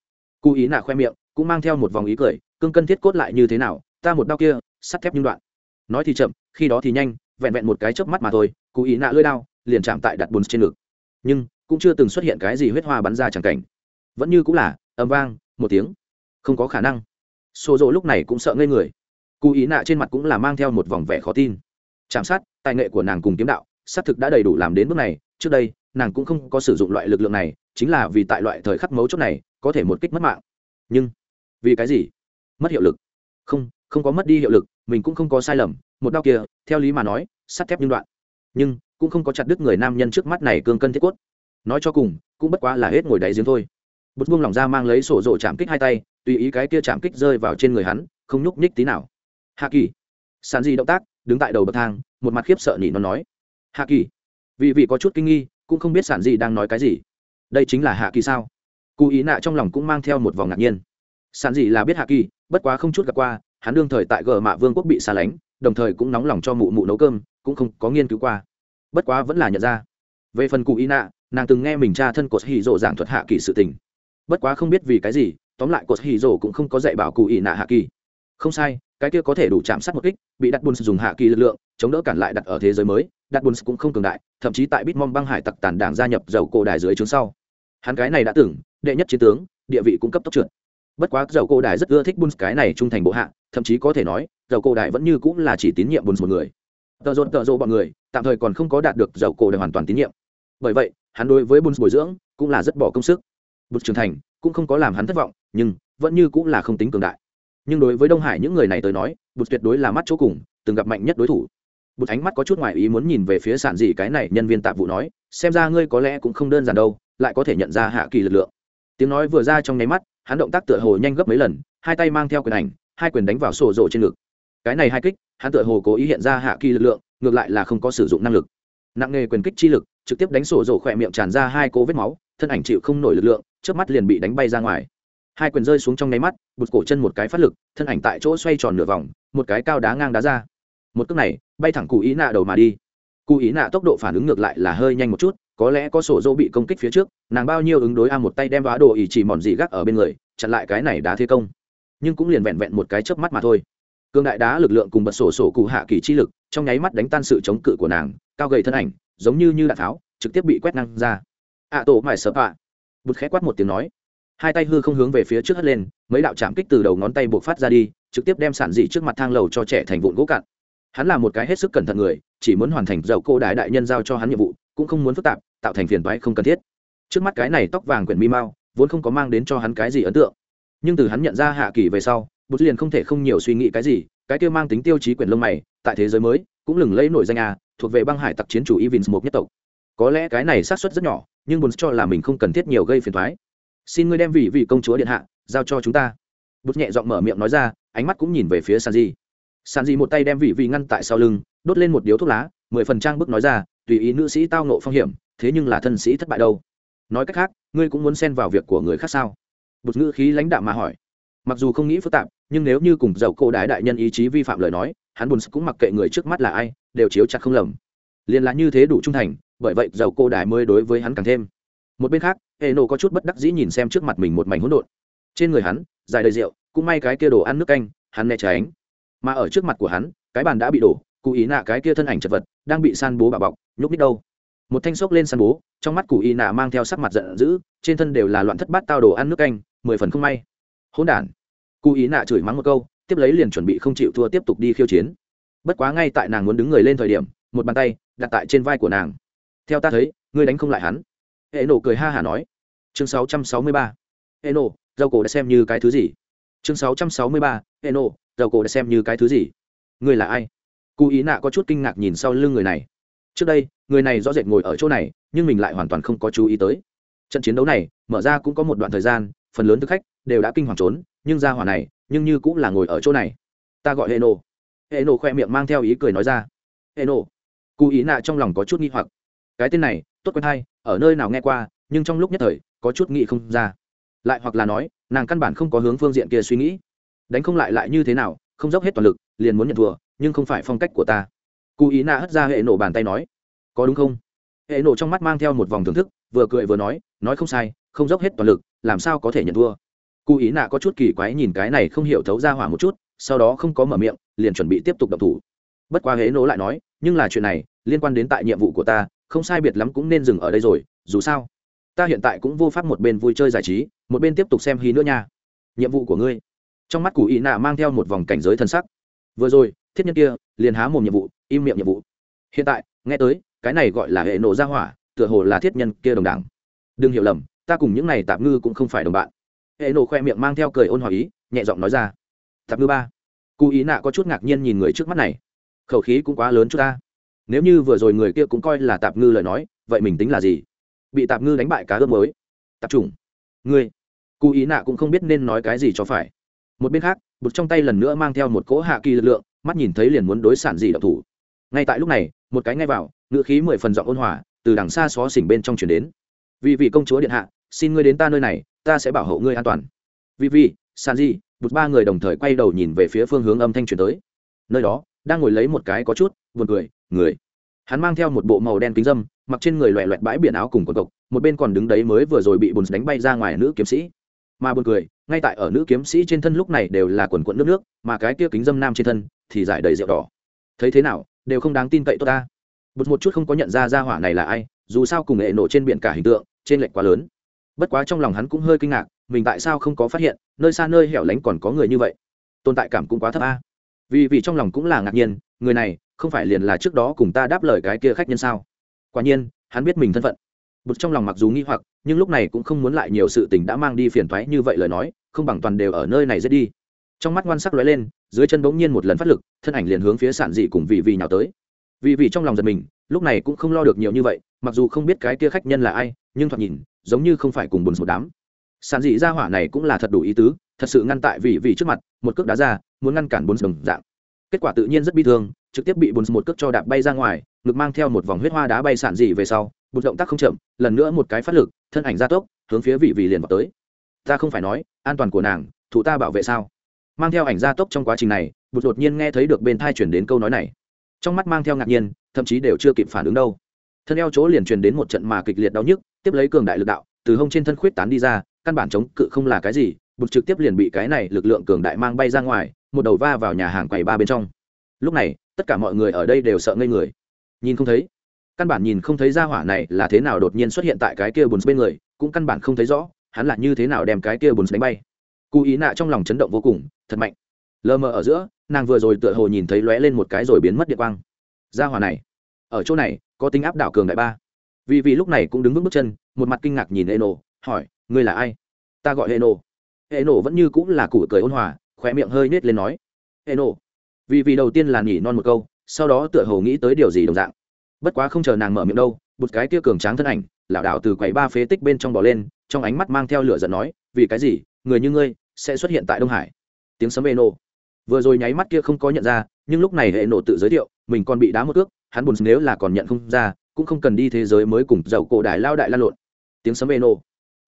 Cụ ý nạ khoe miệng cũng mang theo một vòng ý cười, cương cân thiết cốt lại như thế nào, ta một đao kia, sắt thép nhưng đoạn. Nói thì chậm, khi đó thì nhanh, vẹn vẹn một cái chớp mắt mà thôi, cụ ý nạ lơi đao liền chạm tại đặt bùn trên ngực. Nhưng, cũng chưa từng xuất hiện cái gì huyết hoa bắn ra chẳng cảnh. Vẫn như cũng là âm vang, một tiếng. Không có khả năng xô rộ lúc này cũng sợ ngây người. Cụ ý nạ trên mặt cũng là mang theo một vòng vẻ khó tin. Chạm sát, tài nghệ của nàng cùng kiếm đạo, xác thực đã đầy đủ làm đến bước này. Trước đây, nàng cũng không có sử dụng loại lực lượng này, chính là vì tại loại thời khắc mấu chốt này, có thể một kích mất mạng. Nhưng, vì cái gì? Mất hiệu lực. Không không có mất đi hiệu lực, mình cũng không có sai lầm. Một đau kia, theo lý mà nói, sắt thép nhưng đoạn. Nhưng, cũng không có chặt đứt người nam nhân trước mắt này cương cân thiết cốt. Nói cho cùng, cũng bất quá là hết ngồi đáy giếng thôi. Bút buông lỏng ra mang lấy sổ rộ chạm kích hai tay tùy ý cái kia chạm kích rơi vào trên người hắn, không nhúc nhích tí nào. Hạ kỳ. Sàn di động tác, đứng tại đầu bậc thang, một mặt khiếp sợ nhỉ nó nói. Hạ kỳ. Vị vị có chút kinh nghi, cũng không biết sản gì đang nói cái gì. Đây chính là hạ kỳ sao? Cụ ý nạ trong lòng cũng mang theo một vòng ngạc nhiên. Sản gì là biết hạ kỳ, bất quá không chút gặp qua, hắn đương thời tại gờ mạ vương quốc bị xa lánh, đồng thời cũng nóng lòng cho mụ mụ nấu cơm, cũng không có nghiên cứu qua. Bất quá vẫn là nhận ra. Về phần cụ ý nạ, nàng từng nghe mình cha thân cột hì rộ giảng thuật hạ kỳ sự tình. Bất quá không biết vì cái gì tóm lại, cột hì rồ cũng không có dạy bảo cụ ỷ nạ hạ kỳ. Không sai, cái kia có thể đủ chạm sát một kích, bị đặt bùn dùng hạ kỳ lực lượng, chống đỡ cản lại đặt ở thế giới mới. Đặt bùn cũng không cường đại, thậm chí tại bitmom băng hải tặc tàn đảng gia nhập dầu cổ đài dưới trướng sau. Hắn cái này đã tưởng đệ nhất chiến tướng, địa vị cung cấp tốc trượt. Bất quá dầu cổ đài rất ưa thích bùn cái này trung thành bộ hạ, thậm chí có thể nói, dầu cổ đài vẫn như cũng là chỉ tín nhiệm bùn một người. Tợ rộn tợ rộ bọn người, tạm thời còn không có đạt được dầu cổ đài hoàn toàn tín nhiệm. Bởi vậy, hắn đối với bùn bồi dưỡng cũng là rất bỏ công sức. Bùn trưởng thành cũng không có làm hắn thất vọng, nhưng vẫn như cũng là không tính cường đại. Nhưng đối với đông hải những người này tới nói, bụt tuyệt đối là mắt chỗ cùng, từng gặp mạnh nhất đối thủ. Bụt ánh mắt có chút ngoài ý muốn nhìn về phía sản dị cái này nhân viên tạp vụ nói, xem ra ngươi có lẽ cũng không đơn giản đâu, lại có thể nhận ra hạ kỳ lực lượng. Tiếng nói vừa ra trong nháy mắt, hắn động tác tựa hồ nhanh gấp mấy lần, hai tay mang theo quyền ảnh, hai quyền đánh vào sổ rộ trên ngực. Cái này hai kích, hắn tựa hồ cố ý hiện ra hạ kỳ lực lượng, ngược lại là không có sử dụng năng lực. Nặng nghề quyền kích chi lực, trực tiếp đánh sổ rộ khỏe miệng tràn ra hai cố vết máu, thân ảnh chịu không nổi lực lượng trước mắt liền bị đánh bay ra ngoài. Hai quyền rơi xuống trong nháy mắt, bụt cổ chân một cái phát lực, thân ảnh tại chỗ xoay tròn nửa vòng, một cái cao đá ngang đá ra. Một cước này, bay thẳng cụ ý nạ đầu mà đi. Cụ ý nạ tốc độ phản ứng ngược lại là hơi nhanh một chút, có lẽ có sổ dỗ bị công kích phía trước, nàng bao nhiêu ứng đối a một tay đem vá đồ ỉ chỉ mòn gì gác ở bên người, chặn lại cái này đá thế công. Nhưng cũng liền vẹn vẹn một cái chớp mắt mà thôi. Cương đại đá lực lượng cùng bật sổ sổ cụ hạ kỳ chi lực, trong nháy mắt đánh tan sự chống cự của nàng, cao gầy thân ảnh, giống như như đạn tháo, trực tiếp bị quét năng ra. Ạ tổ mải sợ ạ bụt khẽ quát một tiếng nói. Hai tay hư không hướng về phía trước hất lên, mấy đạo chạm kích từ đầu ngón tay buộc phát ra đi, trực tiếp đem sản dị trước mặt thang lầu cho trẻ thành vụn gỗ cạn. Hắn là một cái hết sức cẩn thận người, chỉ muốn hoàn thành dậu cô đại đại nhân giao cho hắn nhiệm vụ, cũng không muốn phức tạp, tạo thành phiền toái không cần thiết. Trước mắt cái này tóc vàng quyển mi mao vốn không có mang đến cho hắn cái gì ấn tượng. Nhưng từ hắn nhận ra hạ kỳ về sau bút liền không thể không nhiều suy nghĩ cái gì, cái kia mang tính tiêu chí quyển lông mày, tại thế giới mới, cũng lừng lấy nổi danh a, thuộc về băng hải tặc chiến chủ Evans một nhất tộc có lẽ cái này xác suất rất nhỏ, nhưng bùn cho là mình không cần thiết nhiều gây phiền toái. Xin ngươi đem vị vị công chúa điện hạ giao cho chúng ta. Bút nhẹ giọng mở miệng nói ra, ánh mắt cũng nhìn về phía sanji. Sanji một tay đem vị vị ngăn tại sau lưng, đốt lên một điếu thuốc lá, mười phần trang bức nói ra, tùy ý nữ sĩ tao nộ phong hiểm, thế nhưng là thân sĩ thất bại đâu. Nói cách khác, ngươi cũng muốn xen vào việc của người khác sao? Bụt ngữ khí lãnh đạm mà hỏi. Mặc dù không nghĩ phức tạp, nhưng nếu như cùng dầu cô đái đại nhân ý chí vi phạm lời nói, hắn buồn cũng mặc kệ người trước mắt là ai, đều chiếu chặt không lầm. Liền là như thế đủ trung thành bởi vậy dầu cô đài mới đối với hắn càng thêm. Một bên khác hệ nổ có chút bất đắc dĩ nhìn xem trước mặt mình một mảnh hỗn độn. Trên người hắn, dài đầy rượu, cũng may cái kia đồ ăn nước canh, hắn né tránh. Mà ở trước mặt của hắn, cái bàn đã bị đổ, cụ ý nạ cái kia thân ảnh chật vật, đang bị san bố bà bọc, nhúc nít đâu. Một thanh xốc lên san bố, trong mắt cụ ý nạ mang theo sắc mặt giận dữ, trên thân đều là loạn thất bát tao đồ ăn nước canh, mười phần không may. Hỗn đản. Cụ ý nạ chửi mắng một câu, tiếp lấy liền chuẩn bị không chịu thua tiếp tục đi khiêu chiến. Bất quá ngay tại nàng muốn đứng người lên thời điểm, một bàn tay đặt tại trên vai của nàng theo ta thấy, ngươi đánh không lại hắn. Hệ nổ cười ha hả nói. Chương 663. hệ nổ dầu cổ đã xem như cái thứ gì? Chương 663. hệ nổ dầu cổ đã xem như cái thứ gì? Ngươi là ai? Cụ ý nạ có chút kinh ngạc nhìn sau lưng người này. Trước đây, người này rõ rệt ngồi ở chỗ này, nhưng mình lại hoàn toàn không có chú ý tới. Trận chiến đấu này, mở ra cũng có một đoạn thời gian, phần lớn thực khách đều đã kinh hoàng trốn, nhưng ra hỏa này, nhưng như cũng là ngồi ở chỗ này. Ta gọi hệ nổ hệ nổ khoe miệng mang theo ý cười nói ra. Hệ nổ cụ ý nạ trong lòng có chút nghi hoặc cái tên này, tốt quen hay, ở nơi nào nghe qua, nhưng trong lúc nhất thời, có chút nghĩ không ra. Lại hoặc là nói, nàng căn bản không có hướng phương diện kia suy nghĩ. Đánh không lại lại như thế nào, không dốc hết toàn lực, liền muốn nhận thua, nhưng không phải phong cách của ta. Cụ ý nạ hất ra hệ nổ bàn tay nói, có đúng không? Hệ nổ trong mắt mang theo một vòng thưởng thức, vừa cười vừa nói nói không sai, không dốc hết toàn lực, làm sao có thể nhận thua? Cụ ý nạ có chút kỳ quái nhìn cái này không hiểu thấu ra hỏa một chút, sau đó không có mở miệng, liền chuẩn bị tiếp tục đập thủ. Bất quá hệ nổ lại nói, nhưng là chuyện này, liên quan đến tại nhiệm vụ của ta không sai biệt lắm cũng nên dừng ở đây rồi, dù sao, ta hiện tại cũng vô pháp một bên vui chơi giải trí, một bên tiếp tục xem hí nữa nha. Nhiệm vụ của ngươi. Trong mắt cụ ý nạ mang theo một vòng cảnh giới thân sắc. Vừa rồi, thiết nhân kia liền há mồm nhiệm vụ, im miệng nhiệm vụ. Hiện tại, nghe tới, cái này gọi là hệ nổ ra hỏa, tựa hồ là thiết nhân kia đồng đảng đừng hiểu lầm, ta cùng những này tạp ngư cũng không phải đồng bạn. Hệ nổ khoe miệng mang theo cười ôn hòa ý, nhẹ giọng nói ra. Tạp ngư ba. Cụ ý nạ có chút ngạc nhiên nhìn người trước mắt này. Khẩu khí cũng quá lớn chút ta nếu như vừa rồi người kia cũng coi là tạp ngư lời nói, vậy mình tính là gì? Bị tạp ngư đánh bại cá ướp mới tạp chủng. Ngươi. Cụ ý nạ cũng không biết nên nói cái gì cho phải. Một bên khác, bụt trong tay lần nữa mang theo một cỗ hạ kỳ lực lượng, mắt nhìn thấy liền muốn đối sản gì độc thủ. Ngay tại lúc này, một cái ngay vào ngựa khí mười phần giọng ôn hòa, từ đằng xa xó xỉnh bên trong chuyển đến. Vì vị công chúa điện hạ, xin ngươi đến ta nơi này, ta sẽ bảo hộ ngươi an toàn. Vì vị, sản gì bụt ba người đồng thời quay đầu nhìn về phía phương hướng âm thanh chuyển tới. Nơi đó, đang ngồi lấy một cái có chút buồn cười người. Hắn mang theo một bộ màu đen kính dâm, mặc trên người loẹ loẹt bãi biển áo cùng quần cộc, một bên còn đứng đấy mới vừa rồi bị bùn đánh bay ra ngoài nữ kiếm sĩ. Mà buồn cười, ngay tại ở nữ kiếm sĩ trên thân lúc này đều là quần quận nước nước, mà cái kia kính dâm nam trên thân thì giải đầy rượu đỏ. Thấy thế nào, đều không đáng tin cậy tốt ta. Bụt một chút không có nhận ra ra hỏa này là ai, dù sao cùng nghệ nổ trên biển cả hình tượng, trên lệch quá lớn. Bất quá trong lòng hắn cũng hơi kinh ngạc, mình tại sao không có phát hiện, nơi xa nơi hẻo lánh còn có người như vậy? Tồn tại cảm cũng quá thấp a vì vì trong lòng cũng là ngạc nhiên, người này, không phải liền là trước đó cùng ta đáp lời cái kia khách nhân sao? Quả nhiên, hắn biết mình thân phận. Bụt trong lòng mặc dù nghi hoặc, nhưng lúc này cũng không muốn lại nhiều sự tình đã mang đi phiền thoái như vậy lời nói, không bằng toàn đều ở nơi này dễ đi. Trong mắt ngoan sắc lóe lên, dưới chân bỗng nhiên một lần phát lực, thân ảnh liền hướng phía sản dị cùng vị vị nhào tới. Vị vị trong lòng giật mình, lúc này cũng không lo được nhiều như vậy, mặc dù không biết cái kia khách nhân là ai, nhưng thoạt nhìn, giống như không phải cùng buồn một đám. Sản dị ra hỏa này cũng là thật đủ ý tứ, thật sự ngăn tại vị vị trước mặt, một cước đá ra muốn ngăn cản bốn đồng dạng. Kết quả tự nhiên rất bi thương, trực tiếp bị bốn một cước cho đạp bay ra ngoài, ngực mang theo một vòng huyết hoa đá bay sản dị về sau bùn động tác không chậm, lần nữa một cái phát lực, thân ảnh gia tốc, hướng phía vị vị liền vào tới. Ta không phải nói, an toàn của nàng thủ ta bảo vệ sao? Mang theo ảnh gia tốc trong quá trình này bụt đột nhiên nghe thấy được bên thai chuyển đến câu nói này. Trong mắt mang theo ngạc nhiên, thậm chí đều chưa kịp phản ứng đâu. Thân eo chỗ liền truyền đến một trận mà kịch liệt đau nhức, tiếp lấy cường đại lực đạo, từ hông trên thân khuyết tán đi ra, căn bản chống cự không là cái gì bụt trực tiếp liền bị cái này lực lượng cường đại mang bay ra ngoài một đầu va vào nhà hàng quầy ba bên trong. Lúc này, tất cả mọi người ở đây đều sợ ngây người. Nhìn không thấy. Căn bản nhìn không thấy ra hỏa này là thế nào đột nhiên xuất hiện tại cái kia bùn bên người, cũng căn bản không thấy rõ, hắn là như thế nào đem cái kia bùn đánh bay. Cụ ý nạ trong lòng chấn động vô cùng, thật mạnh. Lờ mờ ở giữa, nàng vừa rồi tựa hồ nhìn thấy lóe lên một cái rồi biến mất địa quang. Ra hỏa này, ở chỗ này, có tính áp đảo cường đại ba. Vì vì lúc này cũng đứng vững bước chân, một mặt kinh ngạc nhìn eno, hỏi, ngươi là ai? Ta gọi eno. Eno vẫn như cũng là củ cười ôn hòa khóe miệng hơi nết lên nói eno vì vì đầu tiên là nhỉ non một câu, sau đó tựa hồ nghĩ tới điều gì đồng dạng. Bất quá không chờ nàng mở miệng đâu một cái kia cường tráng thân ảnh, lảo đảo từ quầy ba phế tích bên trong bò lên, trong ánh mắt mang theo lửa giận nói, vì cái gì, người như ngươi sẽ xuất hiện tại đông hải? Tiếng sấm eno vừa rồi nháy mắt kia không có nhận ra, nhưng lúc này hệ nổ tự giới thiệu, mình còn bị đá một ước hắn buồn nếu là còn nhận không ra, cũng không cần đi thế giới mới cùng dầu cổ đại lao đại lan lộn. Tiếng sấm eno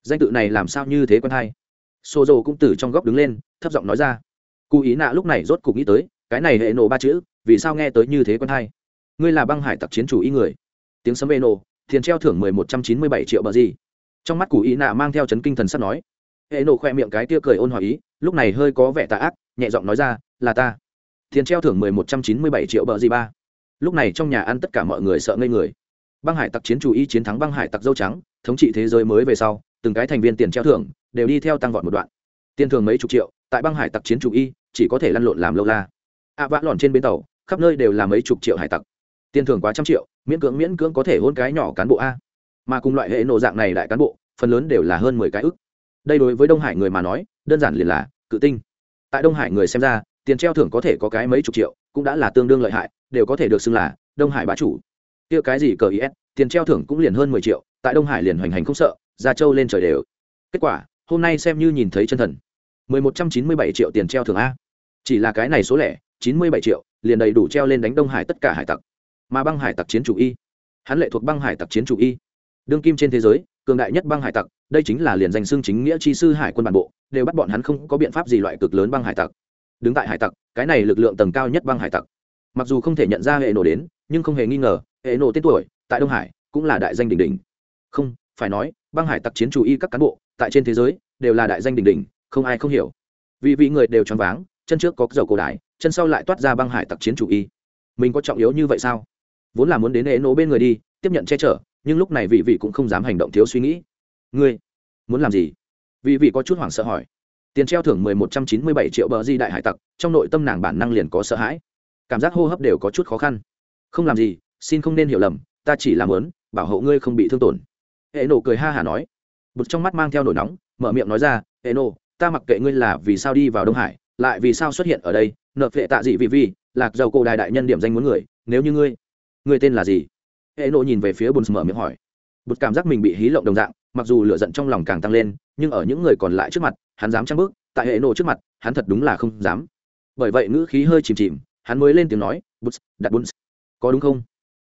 danh tự này làm sao như thế quen hay xô dầu cũng từ trong góc đứng lên thấp giọng nói ra. Cụ ý nạ lúc này rốt cục nghĩ tới cái này hệ nổ ba chữ vì sao nghe tới như thế quen hay? Ngươi là băng hải tặc chiến chủ ý người. Tiếng sấm nổ, tiền treo thưởng mười một trăm chín mươi bảy triệu bờ gì. Trong mắt cụ ý nạ mang theo chấn kinh thần sắp nói. Hệ nổ khoe miệng cái tia cười ôn hòa ý lúc này hơi có vẻ tà ác nhẹ giọng nói ra là ta. Tiền treo thưởng mười một trăm chín mươi bảy triệu bờ gì ba. Lúc này trong nhà ăn tất cả mọi người sợ ngây người. Băng hải tặc chiến chủ y chiến thắng băng hải tặc dâu trắng thống trị thế giới mới về sau từng cái thành viên tiền treo thưởng đều đi theo tăng vọt một đoạn. Tiền thưởng mấy chục triệu, tại băng hải tặc chiến chủ y, chỉ có thể lăn lộn làm lâu la. Ạ vã lòn trên bến tàu, khắp nơi đều là mấy chục triệu hải tặc. Tiền thưởng quá trăm triệu, miễn cưỡng miễn cưỡng có thể hôn cái nhỏ cán bộ a. Mà cùng loại hệ nộ dạng này đại cán bộ, phần lớn đều là hơn mười cái ức. Đây đối với đông hải người mà nói, đơn giản liền là cự tinh. Tại đông hải người xem ra, tiền treo thưởng có thể có cái mấy chục triệu, cũng đã là tương đương lợi hại, đều có thể được xưng là đông hải bá chủ. Kia cái gì cờ is tiền treo thưởng cũng liền hơn mười triệu, tại đông hải liền hoành hành không sợ, ra châu lên trời đều. Kết quả hôm nay xem như nhìn thấy chân thần. Mười một trăm chín mươi bảy triệu tiền treo thưởng a. Chỉ là cái này số lẻ, chín mươi bảy triệu, liền đầy đủ treo lên đánh đông hải tất cả hải tặc. Mà băng hải tặc chiến chủ y. Hắn lệ thuộc băng hải tặc chiến chủ y. Đương kim trên thế giới, cường đại nhất băng hải tặc, đây chính là liền danh xương chính nghĩa chi sư hải quân bản bộ, đều bắt bọn hắn không có biện pháp gì loại cực lớn băng hải tặc. Đứng tại hải tặc, cái này lực lượng tầng cao nhất băng hải tặc. Mặc dù không thể nhận ra hệ nổ đến, nhưng không hề nghi ngờ, hệ nổ tên tuổi, tại đông hải, cũng là đại danh đỉnh đỉnh. Không, phải nói, băng hải tặc chiến chủ y các cán bộ tại trên thế giới, đều là đại danh đỉnh đỉnh, không ai không hiểu. Vì vị người đều choáng váng, chân trước có dầu cổ đại, chân sau lại toát ra băng hải tặc chiến chủ y. Mình có trọng yếu như vậy sao? Vốn là muốn đến ế nổ bên người đi, tiếp nhận che chở, nhưng lúc này vị vị cũng không dám hành động thiếu suy nghĩ. Ngươi, muốn làm gì? Vị vị có chút hoảng sợ hỏi. Tiền treo thưởng mười một trăm chín mươi bảy triệu bờ di đại hải tặc, trong nội tâm nàng bản năng liền có sợ hãi. Cảm giác hô hấp đều có chút khó khăn. Không làm gì, xin không nên hiểu lầm, ta chỉ làm lớn bảo hộ ngươi không bị thương tổn. Hệ nổ cười ha hả nói bực trong mắt mang theo nổi nóng, mở miệng nói ra hệ nổ ta mặc kệ ngươi là vì sao đi vào đông hải, lại vì sao xuất hiện ở đây nợ phệ tạ dị vì vì lạc dầu cổ đại đại nhân điểm danh muốn người, nếu như ngươi ngươi tên là gì? Hệ nổ nhìn về phía bùn mở miệng hỏi. Bùn cảm giác mình bị hí lộng đồng dạng, mặc dù lửa giận trong lòng càng tăng lên, nhưng ở những người còn lại trước mặt, hắn dám trăng bước, tại hệ nổ trước mặt, hắn thật đúng là không dám. Bởi vậy ngữ khí hơi chìm chìm, hắn mới lên tiếng nói bút đặt bút có đúng không?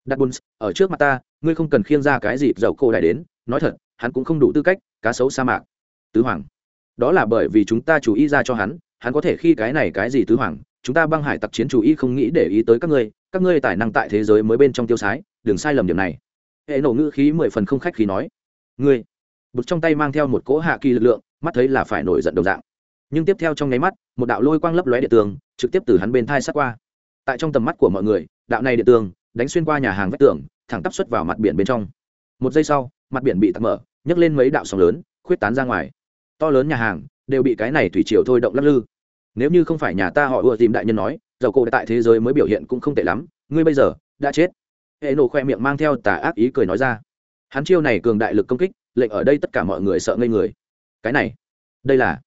Đặt bút ở trước mặt ta, ngươi không cần khiêng ra cái gì dầu cô đại đến, nói thật hắn cũng không đủ tư cách, cá sấu sa mạc. Tứ hoàng. Đó là bởi vì chúng ta chủ ý ra cho hắn hắn có thể khi cái này cái gì tứ hoàng, chúng ta băng hải tặc chiến chủ ý không nghĩ để ý tới các ngươi các ngươi tài năng tại thế giới mới bên trong tiêu sái, đừng sai lầm điểm này. Hệ nổ ngữ khí mười phần không khách khí nói. Ngươi. Bực trong tay mang theo một cỗ hạ kỳ lực lượng, mắt thấy là phải nổi giận đồng dạng. Nhưng tiếp theo trong nháy mắt, một đạo lôi quang lấp lóe địa tường, trực tiếp từ hắn bên thai sát qua. Tại trong tầm mắt của mọi người, đạo này địa tường, đánh xuyên qua nhà hàng vách tường, thẳng tắp xuất vào mặt biển bên trong. Một giây sau, mặt biển bị tắc mở nhấc lên mấy đạo sóng lớn, khuyết tán ra ngoài. To lớn nhà hàng đều bị cái này thủy triều thôi động lắc lư. Nếu như không phải nhà ta họ ưa tìm đại nhân nói, dầu cổ tại thế giới mới biểu hiện cũng không tệ lắm, ngươi bây giờ đã chết. Hệ nổ khoe miệng mang theo tà ác ý cười nói ra. Hắn chiêu này cường đại lực công kích, lệnh ở đây tất cả mọi người sợ ngây người. Cái này, đây là,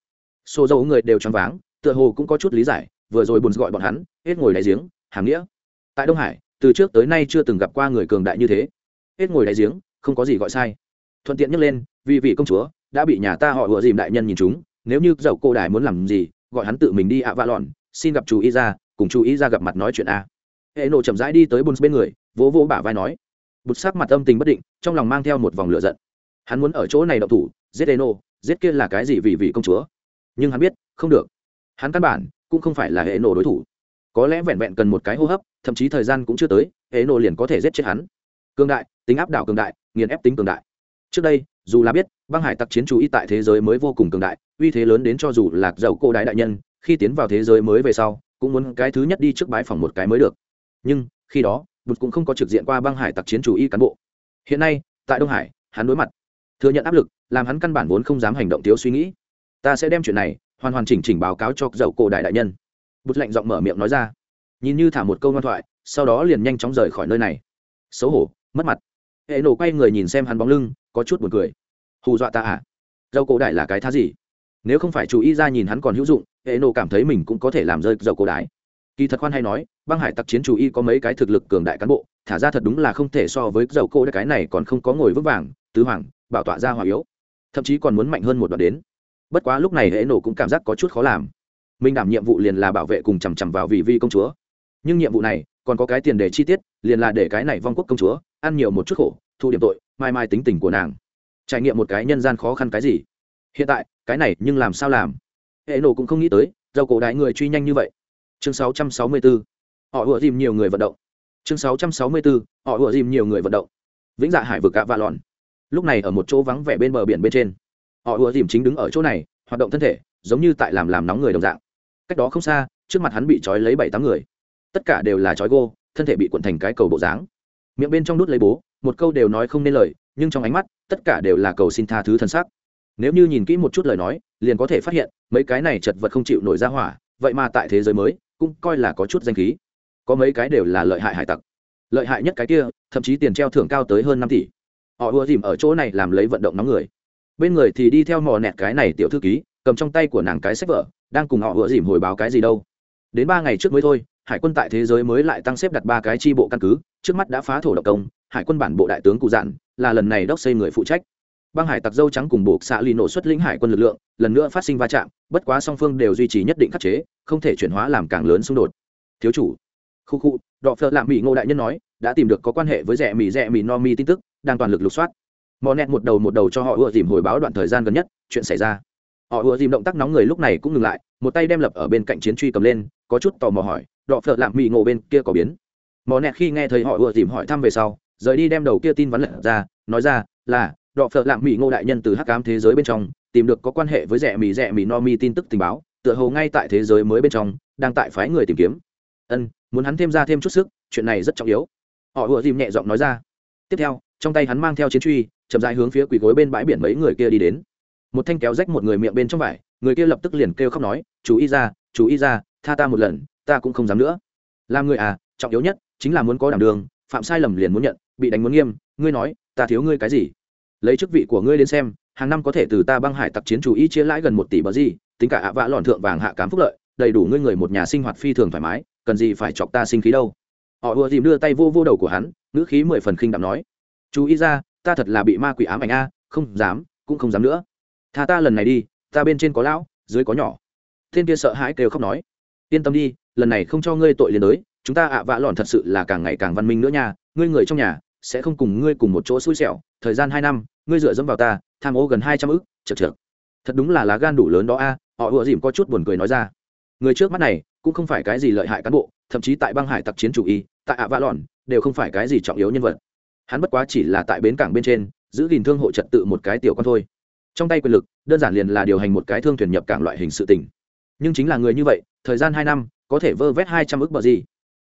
xô dầu người đều choáng váng, tựa hồ cũng có chút lý giải, vừa rồi buồn gọi bọn hắn, hết ngồi đáy giếng hàm nghĩa. Tại đông hải, từ trước tới nay chưa từng gặp qua người cường đại như thế. Hết ngồi đáy giếng, không có gì gọi sai thuận tiện nhắc lên, vì vị công chúa, đã bị nhà ta họ ủa dìm đại nhân nhìn chúng, nếu như dậu cô đài muốn làm gì, gọi hắn tự mình đi ạ vạ lọn, xin gặp chủ y ra, cùng chú ý ra gặp mặt nói chuyện a. Hệ nộ chậm rãi đi tới bùn bên người, vỗ vỗ bả vai nói. Bụt sắc mặt âm tình bất định, trong lòng mang theo một vòng lửa giận. Hắn muốn ở chỗ này đậu thủ, giết hệ nộ giết kia là cái gì vì vị công chúa? Nhưng hắn biết, không được. Hắn căn bản, cũng không phải là hệ nộ đối thủ. Có lẽ vẹn vẹn cần một cái hô hấp, thậm chí thời gian cũng chưa tới hệ nộ liền có thể giết chết hắn. Cương đại, tính áp đảo cường đại, nghiền ép tính cường đại trước đây, dù là biết, băng hải tặc chiến chủ y tại thế giới mới vô cùng cường đại, uy thế lớn đến cho dù lạc dầu cô đại đại nhân, khi tiến vào thế giới mới về sau, cũng muốn cái thứ nhất đi trước bái phòng một cái mới được. Nhưng, khi đó, bụt cũng không có trực diện qua băng hải tặc chiến chủ y cán bộ. Hiện nay, tại đông hải, hắn đối mặt, thừa nhận áp lực, làm hắn căn bản vốn không dám hành động thiếu suy nghĩ. Ta sẽ đem chuyện này, hoàn hoàn chỉnh chỉnh báo cáo cho dầu cổ đại đại nhân. Bụt lạnh giọng mở miệng nói ra. Nhìn như thả một câu ngoan thoại, sau đó liền nhanh chóng rời khỏi nơi này. Xấu hổ, mất mặt. Hệ nổ quay người nhìn xem hắn bóng lưng có chút buồn cười. Hù dọa ta à? Dầu cổ đại là cái thá gì? Nếu không phải chú ý ra nhìn hắn còn hữu dụng, hệ nộ cảm thấy mình cũng có thể làm rơi dầu cổ đại. Kỳ thật khoan hay nói, băng hải tặc chiến chủ y có mấy cái thực lực cường đại cán bộ, thả ra thật đúng là không thể so với dầu cổ cái này còn không có ngồi vững vàng, tứ hoàng, bảo tọa ra hòa yếu. Thậm chí còn muốn mạnh hơn một đoạn đến. Bất quá lúc này hệ nộ cũng cảm giác có chút khó làm. Mình đảm nhiệm vụ liền là bảo vệ cùng chằm chằm vào vị vi công chúa. Nhưng nhiệm vụ này, còn có cái tiền đề chi tiết, liền là để cái này vong quốc công chúa ăn nhiều một chút khổ thu điểm tội, mai mai tính tình của nàng. Trải nghiệm một cái nhân gian khó khăn cái gì? Hiện tại, cái này nhưng làm sao làm? Hệ nổ cũng không nghĩ tới, dầu cổ đại người truy nhanh như vậy. Chương 664. họ ủa dìm nhiều người vận động. Chương 664. họ ủa dìm nhiều người vận động. Vĩnh dạ hải vực cạ vạ lòn lúc này ở một chỗ vắng vẻ bên bờ biển bên trên. Họ ủa dìm chính đứng ở chỗ này, hoạt động thân thể, giống như tại làm làm nóng người đồng dạng. Cách đó không xa, trước mặt hắn bị trói lấy bảy tám người. Tất cả đều là trói gô, thân thể bị cuộn thành cái cầu bộ dáng. Miệng bên trong đút lấy bố một câu đều nói không nên lời, nhưng trong ánh mắt, tất cả đều là cầu xin tha thứ thân xác. Nếu như nhìn kỹ một chút lời nói, liền có thể phát hiện, mấy cái này chật vật không chịu nổi ra hỏa, vậy mà tại thế giới mới, cũng coi là có chút danh khí. Có mấy cái đều là lợi hại hải tặc. Lợi hại nhất cái kia, thậm chí tiền treo thưởng cao tới hơn năm tỷ. Họ ùa dìm ở chỗ này làm lấy vận động nóng người. Bên người thì đi theo mò nẹt cái này tiểu thư ký, cầm trong tay của nàng cái sách vở, đang cùng họ ùa dìm hồi báo cái gì đâu. Đến ba ngày trước mới thôi, hải quân tại thế giới mới lại tăng xếp đặt ba cái tri bộ căn cứ, trước mắt đã phá thổ độc công hải quân bản bộ đại tướng cụ dặn là lần này đốc xây người phụ trách. Băng hải tặc dâu trắng cùng buộc xạ lì nổ xuất lĩnh hải quân lực lượng, lần nữa phát sinh va chạm, bất quá song phương đều duy trì nhất định khắc chế, không thể chuyển hóa làm càng lớn xung đột. Thiếu chủ, khu khu, đọ phợ lạm mỹ ngô đại nhân nói, đã tìm được có quan hệ với rẻ mỹ rẻ mỹ no mi tin tức, đang toàn lực lục soát. Mò nẹt một đầu một đầu cho họ ưa dìm hồi báo đoạn thời gian gần nhất, chuyện xảy ra. Họ ưa dìm động tác nóng người lúc này cũng ngừng lại, một tay đem lập ở bên cạnh chiến truy cầm lên, có chút tò mò hỏi, đọ phợ lạm mỹ ngộ bên kia có biến? Mò nẹt khi nghe thấy họ ưa dìm hỏi thăm về sau rời đi đem đầu kia tin vắn lật ra, nói ra, là, đọ phợ lạm mỹ ngô đại nhân từ hắc cám thế giới bên trong, tìm được có quan hệ với rẻ mỹ rẻ mỹ no mi tin tức tình báo, tựa hồ ngay tại thế giới mới bên trong, đang tại phái người tìm kiếm. Ân, muốn hắn thêm ra thêm chút sức, chuyện này rất trọng yếu. Họ ùa dìm nhẹ giọng nói ra. Tiếp theo, trong tay hắn mang theo chiến truy, chậm dài hướng phía quỳ gối bên bãi biển mấy người kia đi đến. Một thanh kéo rách một người miệng bên trong vải, người kia lập tức liền kêu khóc nói, chú ý ra, chú ý ra, tha ta một lần, ta cũng không dám nữa. Làm người à trọng yếu nhất chính là muốn có đảm đường, phạm sai lầm liền muốn nhận bị đánh muốn nghiêm, ngươi nói, ta thiếu ngươi cái gì? Lấy chức vị của ngươi đến xem, hàng năm có thể từ ta băng hải tặc chiến chủ ý chia lãi gần một tỷ bờ gì, tính cả ạ vạ lọn thượng vàng hạ cám phúc lợi, đầy đủ ngươi người một nhà sinh hoạt phi thường thoải mái, cần gì phải chọc ta sinh khí đâu? Họ ùa dìm đưa tay vô vô đầu của hắn, ngữ khí mười phần khinh đạm nói, chú ý ra, ta thật là bị ma quỷ ám ảnh a, không dám, cũng không dám nữa. Tha ta lần này đi, ta bên trên có lão, dưới có nhỏ. Thiên kia sợ hãi kêu khóc nói, yên tâm đi, lần này không cho ngươi tội liên đới chúng ta ạ vạ lọn thật sự là càng ngày càng văn minh nữa nha, ngươi người trong nhà sẽ không cùng ngươi cùng một chỗ xui xẻo, thời gian hai năm, ngươi dựa dẫm vào ta, tham ô gần hai trăm ức chật chật thật đúng là lá gan đủ lớn đó a, họ ùa dìm có chút buồn cười nói ra. Người trước mắt này, cũng không phải cái gì lợi hại cán bộ, thậm chí tại băng hải tặc chiến chủ y, tại ạ vạ lòn đều không phải cái gì trọng yếu nhân vật. Hắn bất quá chỉ là tại bến cảng bên trên, giữ gìn thương hộ trật tự một cái tiểu con thôi. Trong tay quyền lực, đơn giản liền là điều hành một cái thương thuyền nhập cảng loại hình sự tình. Nhưng chính là người như vậy, thời gian hai năm, có thể vơ vét hai trăm ức bờ gì.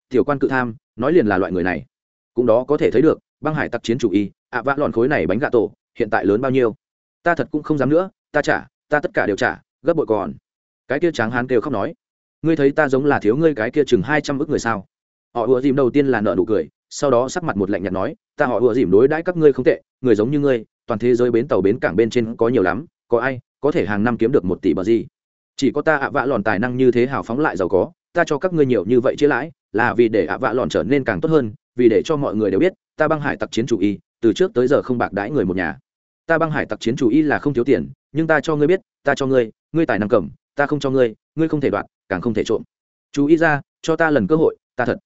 Tiểu quan cự tham, nói liền là loại người này. Cũng đó có thể thấy được băng hải tặc chiến chủ y, ạ vạ lòn khối này bánh gà tổ, hiện tại lớn bao nhiêu? Ta thật cũng không dám nữa, ta trả, ta tất cả đều trả, gấp bội còn. Cái kia tráng hán kêu khóc nói, ngươi thấy ta giống là thiếu ngươi cái kia chừng hai trăm ước người sao? Họ ùa dìm đầu tiên là nợ nụ cười, sau đó sắc mặt một lạnh nhạt nói, ta họ ùa dìm đối đãi các ngươi không tệ, người giống như ngươi, toàn thế giới bến tàu bến cảng bên trên có nhiều lắm, có ai có thể hàng năm kiếm được một tỷ bờ gì? Chỉ có ta ạ vạ lòn tài năng như thế hào phóng lại giàu có, ta cho các ngươi nhiều như vậy chia lãi, là vì để ạ vạ lòn trở nên càng tốt hơn vì để cho mọi người đều biết, ta băng hải tặc chiến chủ y, từ trước tới giờ không bạc đãi người một nhà. Ta băng hải tặc chiến chủ y là không thiếu tiền, nhưng ta cho ngươi biết, ta cho ngươi ngươi tài năng cầm, ta không cho ngươi ngươi không thể đoạt, càng không thể trộm. Chú ý ra, cho ta lần cơ hội, ta thật.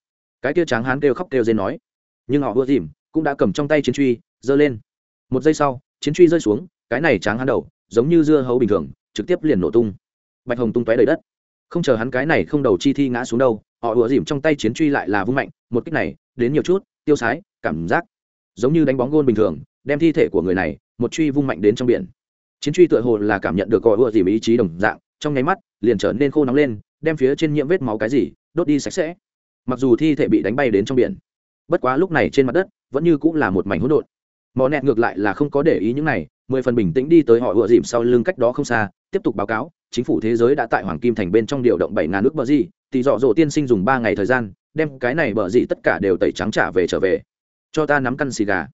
Cái kia tráng hán kêu khóc kêu dên nói. Nhưng họ ưa dìm, cũng đã cầm trong tay chiến truy, giơ lên. Một giây sau, chiến truy rơi xuống, cái này tráng hán đầu, giống như dưa hấu bình thường, trực tiếp liền nổ tung. Bạch hồng tung tóe đầy đất. Không chờ hắn cái này không đầu chi thi ngã xuống đâu, họ ùa dìm trong tay chiến truy lại là vung mạnh, một kích này đến nhiều chút, tiêu sái, cảm giác giống như đánh bóng gôn bình thường, đem thi thể của người này, một truy vung mạnh đến trong biển. Chiến truy tựa hồ là cảm nhận được gọi ùa dìm ý chí đồng dạng, trong nháy mắt, liền trở nên khô nóng lên, đem phía trên nhiễm vết máu cái gì, đốt đi sạch sẽ. Mặc dù thi thể bị đánh bay đến trong biển, bất quá lúc này trên mặt đất vẫn như cũng là một mảnh hỗn độn. Mò nẹt ngược lại là không có để ý những này, mười phần bình tĩnh đi tới họ ùa dìm sau lưng cách đó không xa, tiếp tục báo cáo, chính phủ thế giới đã tại hoàng kim thành bên trong điều động bảy ngàn nước bờ gì thì dọ dỗ tiên sinh dùng ba ngày thời gian đem cái này bờ gì tất cả đều tẩy trắng trả về trở về. Cho ta nắm căn xì gà.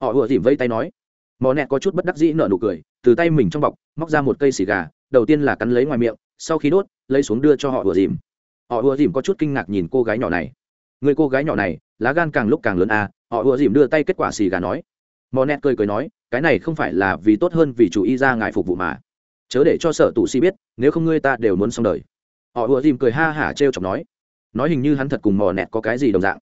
Họ ùa dìm vây tay nói. Mò nẹ có chút bất đắc dĩ nở nụ cười, từ tay mình trong bọc, móc ra một cây xì gà, đầu tiên là cắn lấy ngoài miệng, sau khi đốt, lấy xuống đưa cho họ ùa dìm. Họ ùa dìm có chút kinh ngạc nhìn cô gái nhỏ này. Người cô gái nhỏ này, lá gan càng lúc càng lớn à họ ùa dìm đưa tay kết quả xì gà nói. Mò nẹ cười cười nói, cái này không phải là vì tốt hơn vì chủ y ra ngài phục vụ mà. Chớ để cho sở tụ si biết, nếu không ngươi ta đều muốn xong đời. Họ ùa dìm cười ha hả t r e o chọc nói nói hình như hắn thật cùng mò nẹt có cái gì đồng dạng.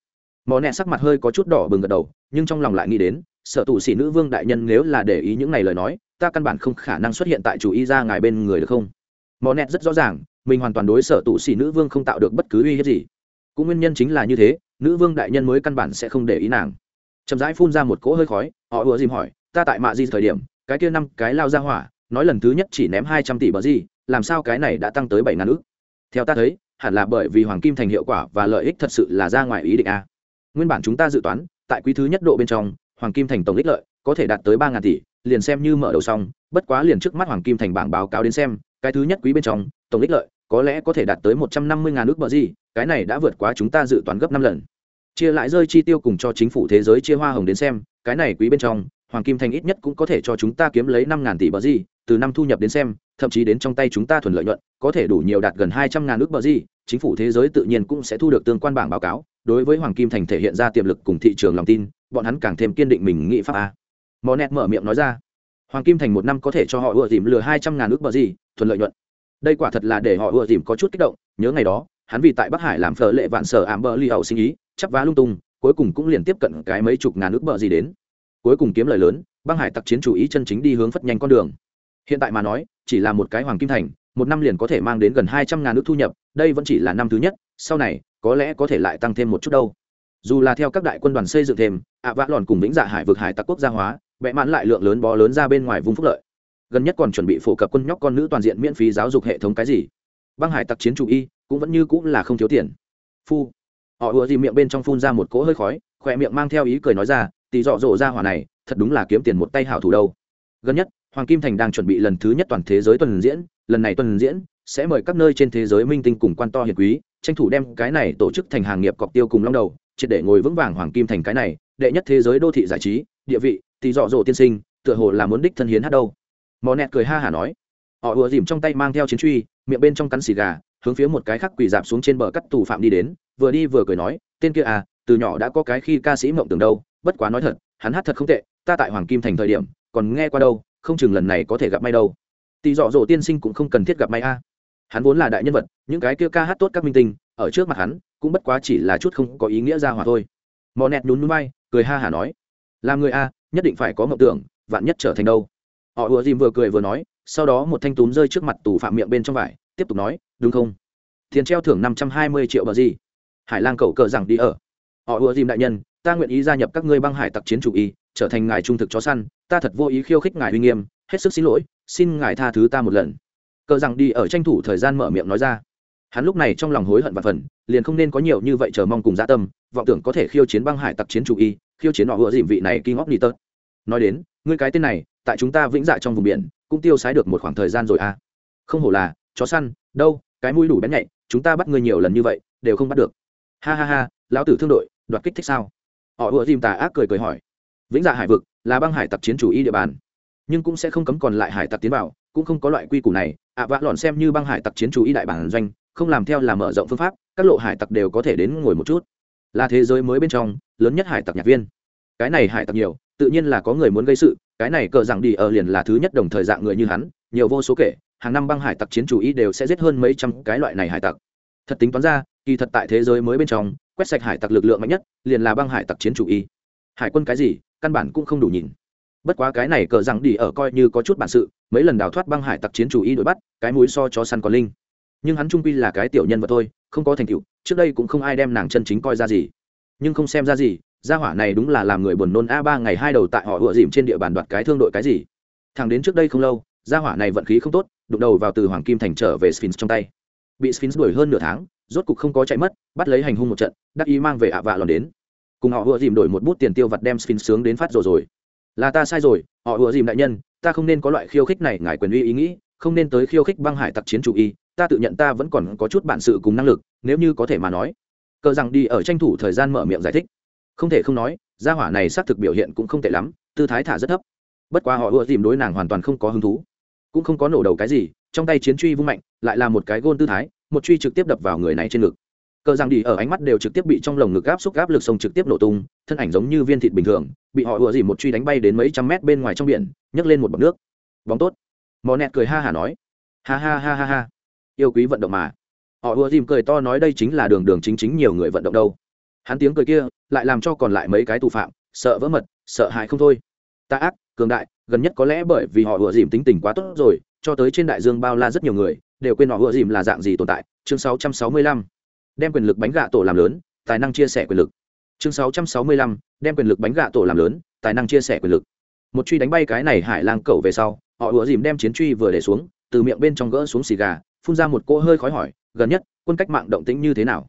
Mò nẹt sắc mặt hơi có chút đỏ bừng gật đầu, nhưng trong lòng lại nghĩ đến sở tụ sĩ nữ vương đại nhân nếu là để ý những này lời nói, ta căn bản không khả năng xuất hiện tại chủ y ra ngài bên người được không? Mò nẹt rất rõ ràng, mình hoàn toàn đối sở tụ sĩ nữ vương không tạo được bất cứ uy hiếp gì. Cũng nguyên nhân chính là như thế, nữ vương đại nhân mới căn bản sẽ không để ý nàng. Chậm rãi phun ra một cỗ hơi khói, họ ùa dìm hỏi, ta tại mạ di thời điểm, cái kia năm cái lao ra hỏa, nói lần thứ nhất chỉ ném hai trăm tỷ bờ gì làm sao cái này đã tăng tới bảy ngàn ước theo ta thấy hẳn là bởi vì hoàng kim thành hiệu quả và lợi ích thật sự là ra ngoài ý định a. Nguyên bản chúng ta dự toán, tại quý thứ nhất độ bên trong, hoàng kim thành tổng ích lợi có thể đạt tới ba ngàn tỷ, liền xem như mở đầu xong, bất quá liền trước mắt hoàng kim thành bảng báo cáo đến xem, cái thứ nhất quý bên trong, tổng ích lợi có lẽ có thể đạt tới một trăm năm mươi ngàn ước bờ gì, cái này đã vượt quá chúng ta dự toán gấp năm lần. Chia lại rơi chi tiêu cùng cho chính phủ thế giới chia hoa hồng đến xem, cái này quý bên trong, hoàng kim thành ít nhất cũng có thể cho chúng ta kiếm lấy năm ngàn tỷ bờ gì từ năm thu nhập đến xem, thậm chí đến trong tay chúng ta thuần lợi nhuận, có thể đủ nhiều đạt gần hai trăm ngàn ước bờ gì, chính phủ thế giới tự nhiên cũng sẽ thu được tương quan bảng báo cáo, đối với hoàng kim thành thể hiện ra tiềm lực cùng thị trường lòng tin, bọn hắn càng thêm kiên định mình nghị pháp a. Mò nẹt mở miệng nói ra, hoàng kim thành một năm có thể cho họ ưa dìm lừa hai trăm ngàn ước bờ gì, thuần lợi nhuận. Đây quả thật là để họ ưa dìm có chút kích động, nhớ ngày đó, hắn vì tại bắc hải làm phở lệ vạn sở ảm bờ ly hậu sinh ý, chắp vá lung tung, cuối cùng cũng liền tiếp cận cái mấy chục ngàn ước bờ gì đến. Cuối cùng kiếm lời lớn băng hải tặc chiến chủ ý chân chính đi hướng phất nhanh con đường hiện tại mà nói, chỉ là một cái hoàng kim thành, một năm liền có thể mang đến gần hai trăm ngàn nước thu nhập, đây vẫn chỉ là năm thứ nhất, sau này, có lẽ có thể lại tăng thêm một chút đâu. Dù là theo các đại quân đoàn xây dựng thêm, ạ vã lòn cùng vĩnh dạ hải vực hải tặc quốc gia hóa vẽ mãn lại lượng lớn bó lớn ra bên ngoài vùng phúc lợi. Gần nhất còn chuẩn bị phổ cập quân nhóc con nữ toàn diện miễn phí giáo dục hệ thống cái gì. Băng hải tặc chiến chủ y, cũng vẫn như cũng là không thiếu tiền. Phu. Họ ùa gì miệng bên trong phun ra một cỗ hơi khói khỏe miệng mang theo ý cười nói ra, tỷ dọ dỗ ra hỏa này, thật đúng là kiếm tiền một tay hảo thủ đâu. Gần nhất hoàng kim thành đang chuẩn bị lần thứ nhất toàn thế giới tuần diễn, lần này tuần diễn sẽ mời các nơi trên thế giới minh tinh cùng quan to hiền quý, tranh thủ đem cái này tổ chức thành hàng nghiệp cọc tiêu cùng long đầu, triệt để ngồi vững vàng hoàng kim thành cái này, đệ nhất thế giới đô thị giải trí, địa vị thì dọ dỗ tiên sinh, tựa hồ là muốn đích thân hiến hát đâu. Mò nẹt cười ha hả nói. Họ ùa dìm trong tay mang theo chiến truy, miệng bên trong cắn xì gà, hướng phía một cái khác quỳ dạp xuống trên bờ cắt tù phạm đi đến, vừa đi vừa cười nói, tên kia à từ nhỏ đã có cái khi ca sĩ mộng tưởng đâu, bất quá nói thật, hắn hát thật không tệ, ta tại hoàng kim thành thời điểm, còn nghe qua đâu không chừng lần này có thể gặp may đâu. Tỷ dọ dỗ tiên sinh cũng không cần thiết gặp may a. Hắn vốn là đại nhân vật, những cái kia ca hát tốt các minh tinh, ở trước mặt hắn, cũng bất quá chỉ là chút không có ý nghĩa ra hỏa thôi. Mò nẹt nhún núi bay cười ha hả nói. Làm người a, nhất định phải có mộng tưởng, vạn nhất trở thành đâu. Họ ùa dìm vừa cười vừa nói, sau đó một thanh túm rơi trước mặt tù phạm miệng bên trong vải, tiếp tục nói, đúng không? Tiền treo thưởng năm trăm hai mươi triệu bờ gì? Hải lang cầu cờ rằng đi ở. Họ ùa dìm đại nhân ta nguyện ý gia nhập các ngươi băng hải tặc chiến chủ y, trở thành ngài trung thực chó săn, ta thật vô ý khiêu khích ngài uy nghiêm, hết sức xin lỗi, xin ngài tha thứ ta một lần. Cờ rằng đi ở tranh thủ thời gian mở miệng nói ra. Hắn lúc này trong lòng hối hận và phần liền không nên có nhiều như vậy chờ mong cùng gia dạ tâm, vọng tưởng có thể khiêu chiến băng hải tặc chiến chủ y, khiêu chiến họ ùa dìm vị này kinh óc ni tớt nói đến, ngươi cái tên này, tại chúng ta vĩnh dạ trong vùng biển, cũng tiêu sái được một khoảng thời gian rồi à? Không hổ là, chó săn, đâu, cái mũi đủ bén nhạy, chúng ta bắt ngươi nhiều lần như vậy, đều không bắt được. Ha ha ha, lão tử thương đội, đoạt kích thích sao? Họ ùa dìm tà ác cười cười hỏi. Vĩnh dạ hải vực là băng hải tặc chiến chủ y địa bàn, nhưng cũng sẽ không cấm còn lại hải tặc tiến vào, cũng không có loại quy củ này. Ạ vạ lòn xem như băng hải tặc chiến chủ y đại bản doanh, không làm theo là mở rộng phương pháp, các lộ hải tặc đều có thể đến ngồi một chút. Là thế giới mới bên trong, lớn nhất hải tặc nhạc viên. Cái này hải tặc nhiều, tự nhiên là có người muốn gây sự, cái này cờ rằng đi ở liền là thứ nhất đồng thời dạng người như hắn, nhiều vô số kể, hàng năm băng hải tặc chiến chủ y đều sẽ giết hơn mấy trăm cái loại này hải tặc. Thật tính toán ra, kỳ thật tại thế giới mới bên trong quét sạch hải tặc lực lượng mạnh nhất, liền là băng hải tặc chiến chủ y. Hải quân cái gì, căn bản cũng không đủ nhìn. Bất quá cái này cờ rằng đi ở coi như có chút bản sự, mấy lần đào thoát băng hải tặc chiến chủ y đuổi bắt, cái mũi so cho săn còn linh. Nhưng hắn trung quy là cái tiểu nhân vật thôi, không có thành tựu, trước đây cũng không ai đem nàng chân chính coi ra gì. Nhưng không xem ra gì, gia hỏa này đúng là làm người buồn nôn a ba ngày hai đầu tại họ ựa dìm trên địa bàn đoạt cái thương đội cái gì. Thằng đến trước đây không lâu, gia hỏa này vận khí không tốt, đụng đầu vào từ hoàng kim thành trở về sphinx trong tay. Bị sphinx đuổi hơn nửa tháng rốt cục không có chạy mất, bắt lấy hành hung một trận, đắc ý mang về ạ vạ lòn đến. Cùng họ vừa dìm đổi một bút tiền tiêu vặt đem sphinx sướng đến phát rồi rồi. Là ta sai rồi, họ vừa dìm đại nhân, ta không nên có loại khiêu khích này, ngài quyền uy ý nghĩ, không nên tới khiêu khích băng hải tặc chiến chủ y, ta tự nhận ta vẫn còn có chút bản sự cùng năng lực, nếu như có thể mà nói. Cờ rằng đi ở tranh thủ thời gian mở miệng giải thích. Không thể không nói, gia hỏa này xác thực biểu hiện cũng không tệ lắm, tư thái thả rất thấp. Bất quá họ ưa tìm đối nàng hoàn toàn không có hứng thú. Cũng không có nổ đầu cái gì, trong tay chiến truy vung mạnh, lại là một cái gôn tư thái một truy trực tiếp đập vào người này trên ngực. Cờ giang đi ở ánh mắt đều trực tiếp bị trong lồng ngực áp xúc áp lực sông trực tiếp nổ tung, thân ảnh giống như viên thịt bình thường, bị họ ùa dỉ một truy đánh bay đến mấy trăm mét bên ngoài trong biển, nhấc lên một bọc nước. Bóng tốt. Mò nẹt cười ha hả nói. Ha ha ha ha ha. Yêu quý vận động mà. Họ ùa dìm cười to nói đây chính là đường đường chính chính nhiều người vận động đâu. Hắn tiếng cười kia lại làm cho còn lại mấy cái tù phạm sợ vỡ mật, sợ hãi không thôi. Ta ác, cường đại, gần nhất có lẽ bởi vì họ ùa dìm tính tình quá tốt rồi cho tới trên đại dương bao la rất nhiều người, đều quên họ ưa dìm là dạng gì tồn tại chương 665. đem quyền lực bánh gạ tổ làm lớn, tài năng chia sẻ quyền lực chương 665. đem quyền lực bánh gạ tổ làm lớn, tài năng chia sẻ quyền lực một truy đánh bay cái này hải lang cầu về sau, họ ưa dìm đem chiến truy vừa để xuống, từ miệng bên trong gỡ xuống xì gà, phun ra một cỗ hơi khói hỏi, gần nhất, quân cách mạng động tĩnh như thế nào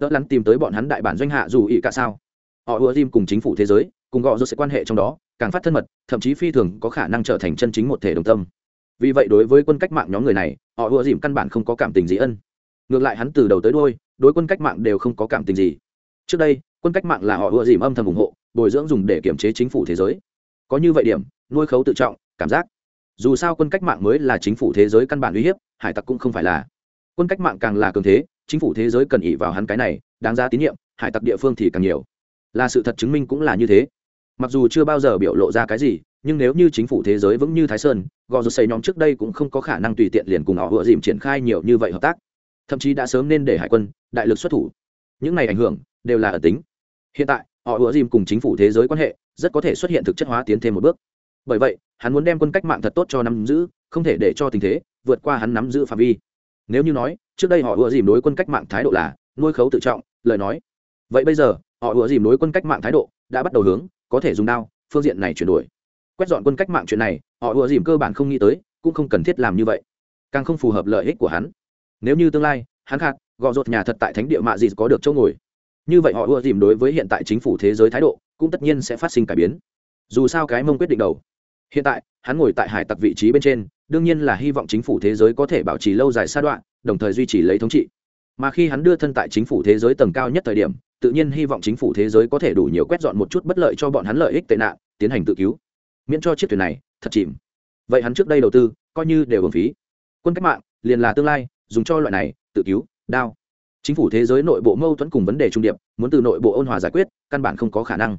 đỡ lắn tìm tới bọn hắn đại bản doanh hạ dù ỵ cả sao họ ưa dìm cùng chính phủ thế giới, cùng gọ rồi sẽ quan hệ trong đó, càng phát thân mật, thậm chí phi thường có khả năng trở thành chân chính một thể đồng tâm vì vậy đối với quân cách mạng nhóm người này, họ ùa dìm căn bản không có cảm tình gì ân. Ngược lại hắn từ đầu tới đôi đối quân cách mạng đều không có cảm tình gì. Trước đây, quân cách mạng là họ ùa dìm âm thầm ủng hộ, bồi dưỡng dùng để kiểm chế chính phủ thế giới. Có như vậy điểm, nuôi khấu tự trọng, cảm giác. Dù sao quân cách mạng mới là chính phủ thế giới căn bản uy hiếp, hải tặc cũng không phải là. Quân cách mạng càng là cường thế, chính phủ thế giới cần ỉ vào hắn cái này, đáng ra tín nhiệm, hải tặc địa phương thì càng nhiều. Là sự thật chứng minh cũng là như thế. Mặc dù chưa bao giờ biểu lộ ra cái gì nhưng nếu như chính phủ thế giới vững như thái sơn, gò rút xây nhóm trước đây cũng không có khả năng tùy tiện liền cùng họ vừa dìm triển khai nhiều như vậy hợp tác. Thậm chí đã sớm nên để hải quân, đại lực xuất thủ. Những này ảnh hưởng đều là ở tính. Hiện tại, họ vừa dìm cùng chính phủ thế giới quan hệ rất có thể xuất hiện thực chất hóa tiến thêm một bước. Bởi vậy, hắn muốn đem quân cách mạng thật tốt cho nắm giữ, không thể để cho tình thế vượt qua hắn nắm giữ phạm vi. Nếu như nói, trước đây họ ùa dìm đối quân cách mạng thái độ là nuôi khấu tự trọng, lời nói. Vậy bây giờ, họ ùa dìm đối quân cách mạng thái độ đã bắt đầu hướng có thể dùng đao, phương diện này chuyển đổi quét dọn quân cách mạng chuyện này, họ ùa dìm cơ bản không nghĩ tới, cũng không cần thiết làm như vậy. Càng không phù hợp lợi ích của hắn. Nếu như tương lai, hắn khạc, gò rột nhà thật tại thánh địa mạ gì có được chỗ ngồi. Như vậy họ ùa dìm đối với hiện tại chính phủ thế giới thái độ, cũng tất nhiên sẽ phát sinh cải biến. Dù sao cái mông quyết định đầu. Hiện tại, hắn ngồi tại hải tặc vị trí bên trên, đương nhiên là hy vọng chính phủ thế giới có thể bảo trì lâu dài sa đoạn, đồng thời duy trì lấy thống trị. Mà khi hắn đưa thân tại chính phủ thế giới tầng cao nhất thời điểm, tự nhiên hy vọng chính phủ thế giới có thể đủ nhiều quét dọn một chút bất lợi cho bọn hắn lợi ích tệ nạn, tiến hành tự cứu miễn cho chiếc thuyền này thật chìm. Vậy hắn trước đây đầu tư, coi như đều hưởng phí. Quân cách mạng, liền là tương lai, dùng cho loại này, tự cứu, đao. Chính phủ thế giới nội bộ mâu thuẫn cùng vấn đề trung điệp, muốn từ nội bộ ôn hòa giải quyết, căn bản không có khả năng.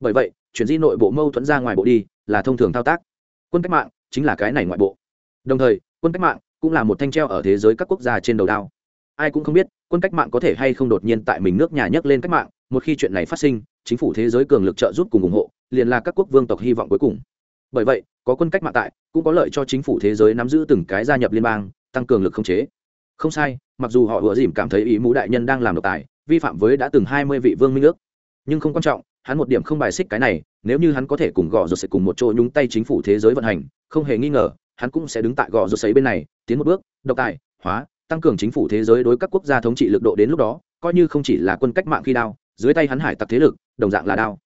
Bởi vậy, chuyển di nội bộ mâu thuẫn ra ngoài bộ đi, là thông thường thao tác. Quân cách mạng chính là cái này ngoại bộ. Đồng thời, quân cách mạng cũng là một thanh treo ở thế giới các quốc gia trên đầu đao. Ai cũng không biết, quân cách mạng có thể hay không đột nhiên tại mình nước nhà nhấc lên cách mạng, một khi chuyện này phát sinh, chính phủ thế giới cường lực trợ giúp cùng ủng hộ liền là các quốc vương tộc hy vọng cuối cùng. Bởi vậy, có quân cách mạng tại, cũng có lợi cho chính phủ thế giới nắm giữ từng cái gia nhập liên bang, tăng cường lực không chế. Không sai, mặc dù họ ủa dìm cảm thấy ý mũ đại nhân đang làm độc tài, vi phạm với đã từng hai mươi vị vương minh ước. Nhưng không quan trọng, hắn một điểm không bài xích cái này, nếu như hắn có thể cùng gõ rồi sẽ cùng một chỗ nhúng tay chính phủ thế giới vận hành, không hề nghi ngờ, hắn cũng sẽ đứng tại gò rột sấy bên này, tiến một bước, độc tài, hóa, tăng cường chính phủ thế giới đối các quốc gia thống trị lực độ đến lúc đó, coi như không chỉ là quân cách mạng khi đao, dưới tay hắn hải tặc thế lực, đồng dạng là đao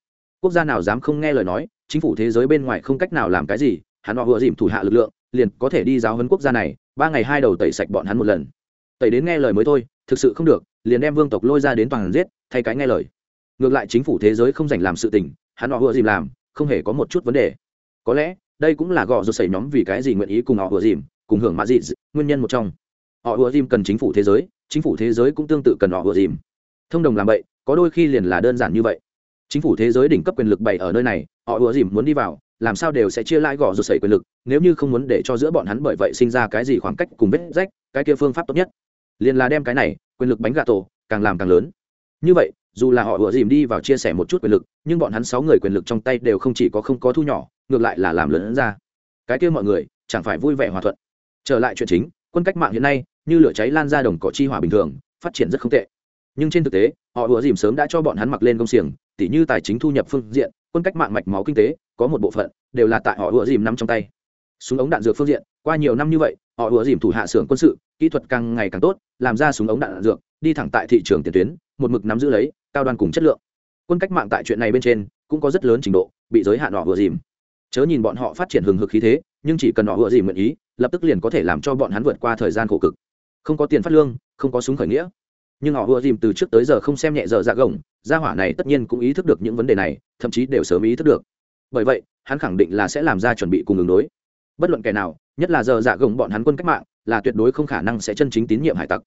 quốc gia nào dám không nghe lời nói, chính phủ thế giới bên ngoài không cách nào làm cái gì, hắn họ vừa dìm thủ hạ lực lượng, liền có thể đi giáo hấn quốc gia này, ba ngày hai đầu tẩy sạch bọn hắn một lần. Tẩy đến nghe lời mới thôi, thực sự không được, liền đem vương tộc lôi ra đến toàn giết, thay cái nghe lời. Ngược lại chính phủ thế giới không dành làm sự tình, hắn họ vừa dìm làm, không hề có một chút vấn đề. Có lẽ, đây cũng là gò rột xảy nhóm vì cái gì nguyện ý cùng họ vừa dìm, cùng hưởng mã dị, nguyên nhân một trong. Họ vừa dìm cần chính phủ thế giới, chính phủ thế giới cũng tương tự cần họ vừa dìm. Thông đồng làm vậy, có đôi khi liền là đơn giản như vậy chính phủ thế giới đỉnh cấp quyền lực bày ở nơi này, họ vừa dìm muốn đi vào, làm sao đều sẽ chia lại gò rụt sẩy quyền lực, nếu như không muốn để cho giữa bọn hắn bởi vậy sinh ra cái gì khoảng cách cùng vết rách, cái kia phương pháp tốt nhất. Liền là đem cái này, quyền lực bánh gà tổ, càng làm càng lớn. Như vậy, dù là họ ủa dìm đi vào chia sẻ một chút quyền lực, nhưng bọn hắn sáu người quyền lực trong tay đều không chỉ có không có thu nhỏ, ngược lại là làm lớn ra. Cái kia mọi người, chẳng phải vui vẻ hòa thuận. Trở lại chuyện chính, quân cách mạng hiện nay, như lửa cháy lan ra đồng cỏ chi hỏa bình thường, phát triển rất không tệ. Nhưng trên thực tế, họ ủa dìm sớm đã cho bọn hắn mặc lên công xiềng tỉ như tài chính thu nhập phương diện, quân cách mạng mạch máu kinh tế, có một bộ phận đều là tại họ ủa dìm nắm trong tay. Súng ống đạn dược phương diện, qua nhiều năm như vậy, họ ủa dìm thủ hạ xưởng quân sự, kỹ thuật càng ngày càng tốt, làm ra súng ống đạn dược, đi thẳng tại thị trường tiền tuyến, một mực nắm giữ lấy, cao đoan cùng chất lượng. Quân cách mạng tại chuyện này bên trên, cũng có rất lớn trình độ, bị giới hạn họ ủa dìm. Chớ nhìn bọn họ phát triển hừng hực khí thế, nhưng chỉ cần họ ủa dìm nguyện ý, lập tức liền có thể làm cho bọn hắn vượt qua thời gian khổ cực. Không có tiền phát lương, không có súng khởi nghĩa nhưng họ ùa dìm từ trước tới giờ không xem nhẹ giờ dạ gồng, gia hỏa này tất nhiên cũng ý thức được những vấn đề này, thậm chí đều sớm ý thức được. Bởi vậy, hắn khẳng định là sẽ làm ra chuẩn bị cùng ứng đối. Bất luận kẻ nào, nhất là giờ dạ gồng bọn hắn quân cách mạng, là tuyệt đối không khả năng sẽ chân chính tín nhiệm hải tặc.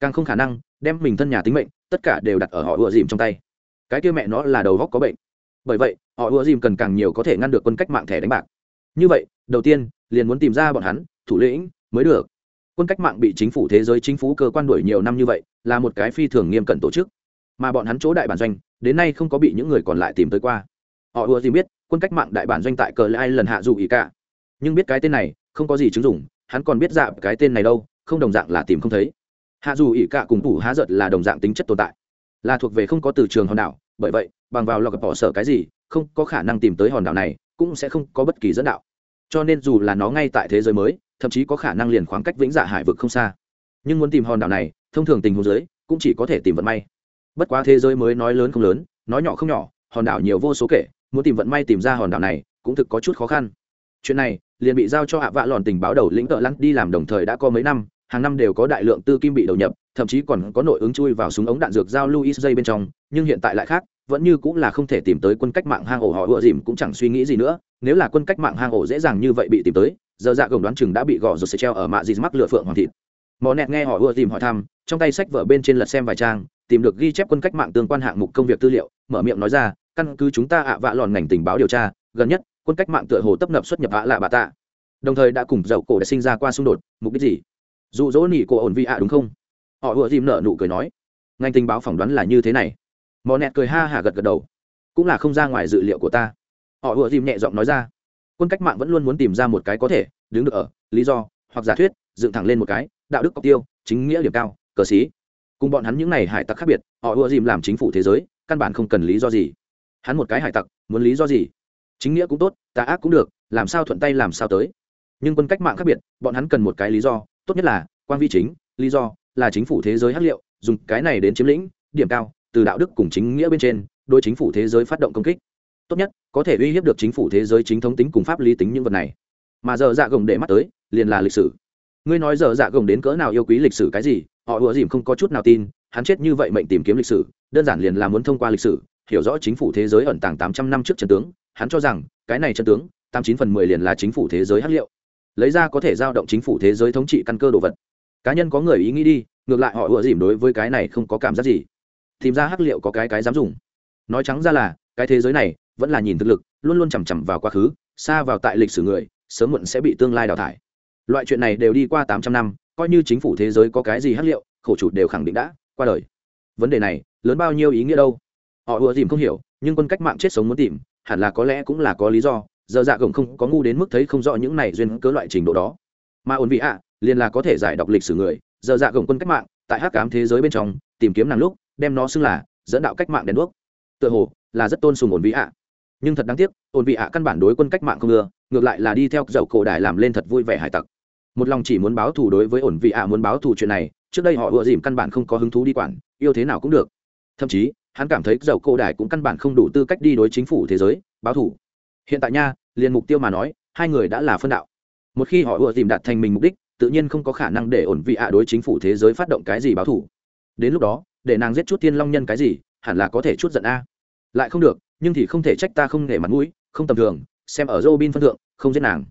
Càng không khả năng, đem mình thân nhà tính mệnh, tất cả đều đặt ở họ ùa dìm trong tay. Cái kia mẹ nó là đầu góc có bệnh. Bởi vậy, họ ùa dìm cần càng nhiều có thể ngăn được quân cách mạng thẻ đánh bạc. Như vậy, đầu tiên, liền muốn tìm ra bọn hắn, thủ lĩnh, mới được quân cách mạng bị chính phủ thế giới chính phủ cơ quan đuổi nhiều năm như vậy, là một cái phi thường nghiêm cẩn tổ chức. Mà bọn hắn chỗ đại bản doanh, đến nay không có bị những người còn lại tìm tới qua. Họ ùa gì biết, quân cách mạng đại bản doanh tại cờ lai lần hạ dù ý cả. Nhưng biết cái tên này, không có gì chứng dụng, hắn còn biết dạng cái tên này đâu, không đồng dạng là tìm không thấy. Hạ dù ý cả cùng thủ há giật là đồng dạng tính chất tồn tại. Là thuộc về không có từ trường hòn đảo, bởi vậy, bằng vào lọc bỏ sở cái gì, không có khả năng tìm tới hòn đảo này, cũng sẽ không có bất kỳ dẫn đạo. Cho nên dù là nó ngay tại thế giới mới thậm chí có khả năng liền khoảng cách vĩnh dạ hải vực không xa. Nhưng muốn tìm hòn đảo này, thông thường tình huống giới cũng chỉ có thể tìm vận may. Bất quá thế giới mới nói lớn không lớn, nói nhỏ không nhỏ, hòn đảo nhiều vô số kể, muốn tìm vận may tìm ra hòn đảo này, cũng thực có chút khó khăn. Chuyện này, liền bị giao cho hạ vạ lòn tình báo đầu lĩnh tợ lăng đi làm đồng thời đã có mấy năm, hàng năm đều có đại lượng tư kim bị đầu nhập, thậm chí còn có nội ứng chui vào súng ống đạn dược giao luis dây bên trong, nhưng hiện tại lại khác vẫn như cũng là không thể tìm tới quân cách mạng hang ổ họ ựa dìm cũng chẳng suy nghĩ gì nữa, nếu là quân cách mạng hang ổ dễ dàng như vậy bị tìm tới, giờ dạ gồng đoán chừng đã bị gò rồi sẽ treo ở mạ dì mắc lựa phượng hoàng thịt. Mò nẹt nghe họ ưa tìm hỏi thăm, trong tay sách vở bên trên lật xem vài trang, tìm được ghi chép quân cách mạng tương quan hạng mục công việc tư liệu, mở miệng nói ra, căn cứ chúng ta ạ vạ lòn ngành tình báo điều tra, gần nhất, quân cách mạng tựa hồ tấp nập xuất nhập ạ lạ bà tạ. Đồng thời đã cùng dậu cổ đã sinh ra qua xung đột, mục đích gì? Dụ dỗ nỉ cổ ổn vi ạ, đúng không? Họ ưa tìm nợ nụ cười nói, ngành tình báo phỏng đoán là như thế này mò nẹt cười ha hả gật gật đầu. Cũng là không ra ngoài dự liệu của ta. Họ ùa dìm nhẹ giọng nói ra. Quân cách mạng vẫn luôn muốn tìm ra một cái có thể, đứng được ở, lý do, hoặc giả thuyết, dựng thẳng lên một cái, đạo đức cọc tiêu, chính nghĩa điểm cao, cờ xí. Cùng bọn hắn những n à y hải tặc khác biệt, họ ùa dìm làm chính phủ thế giới, căn bản không cần lý do gì. Hắn một cái hải tặc, muốn lý do gì? Chính nghĩa cũng tốt, tà ác cũng được, làm sao thuận tay làm sao tới. Nhưng quân cách mạng khác biệt, bọn hắn cần một cái lý do, tốt nhất là, quan vi chính, lý do là chính phủ thế giới hắc liệu, dùng cái này đến chiếm lĩnh, điểm cao từ đạo đức cùng chính nghĩa bên trên đôi chính phủ thế giới phát động công kích. Tốt nhất, có thể uy hiếp được chính phủ thế giới chính thống tính cùng pháp lý tính những vật này. Mà giờ dạ gồng để mắt tới, liền là lịch sử. Ngươi nói giờ dạ gồng đến cỡ nào yêu quý lịch sử cái gì, họ ùa dìm không có chút nào tin, hắn chết như vậy mệnh tìm kiếm lịch sử, đơn giản liền là muốn thông qua lịch sử, hiểu rõ chính phủ thế giới ẩn tàng tám trăm năm trước trần tướng. Hắn cho rằng, cái này trần tướng, tám chín phần mười liền là chính phủ thế giới hắc liệu. Lấy ra có thể giao động chính phủ thế giới thống trị căn cơ đồ vật. Cá nhân có người ý nghĩ đi, ngược lại họ ùa dìm đối với cái này không có cảm giác gì tìm ra hắc liệu có cái cái dám dùng. Nói trắng ra là, cái thế giới này vẫn là nhìn thực lực, luôn luôn chằm chằm vào quá khứ, xa vào tại lịch sử người, sớm muộn sẽ bị tương lai đào thải. Loại chuyện này đều đi qua tám trăm năm, coi như chính phủ thế giới có cái gì hắc liệu, khổ chủ đều khẳng định đã qua đời. Vấn đề này, lớn bao nhiêu ý nghĩa đâu? Họ ùa tìm không hiểu, nhưng quân cách mạng chết sống muốn tìm, hẳn là có lẽ cũng là có lý do, giờ dạ gồng không có ngu đến mức thấy không rõ những này duyên cớ loại trình độ đó. Mà ổn vị ạ, liền là có thể giải đọc lịch sử người, giờ dạ gồng quân cách mạng, tại hắc cám thế giới bên trong, tìm kiếm nàng lúc đem nó xưng là dẫn đạo cách mạng đèn đuốc. Tựa hồ là rất tôn sùng ổn vị ạ. Nhưng thật đáng tiếc, ổn vị ạ căn bản đối quân cách mạng không ưa, ngược lại là đi theo dậu cổ đài làm lên thật vui vẻ hải tặc. Một lòng chỉ muốn báo thù đối với ổn vị ạ muốn báo thù chuyện này, trước đây họ ưa dìm căn bản không có hứng thú đi quản, yêu thế nào cũng được. Thậm chí, hắn cảm thấy dậu cổ đài cũng căn bản không đủ tư cách đi đối chính phủ thế giới, báo thù. Hiện tại nha, liền mục tiêu mà nói, hai người đã là phân đạo. Một khi họ ưa dìm đạt thành mình mục đích, tự nhiên không có khả năng để ổn vị ạ đối chính phủ thế giới phát động cái gì báo thù. Đến lúc đó để nàng giết chút tiên long nhân cái gì hẳn là có thể chút giận a lại không được nhưng thì không thể trách ta không nể mặt mũi không tầm thường xem ở Robin phân thượng, không giết nàng.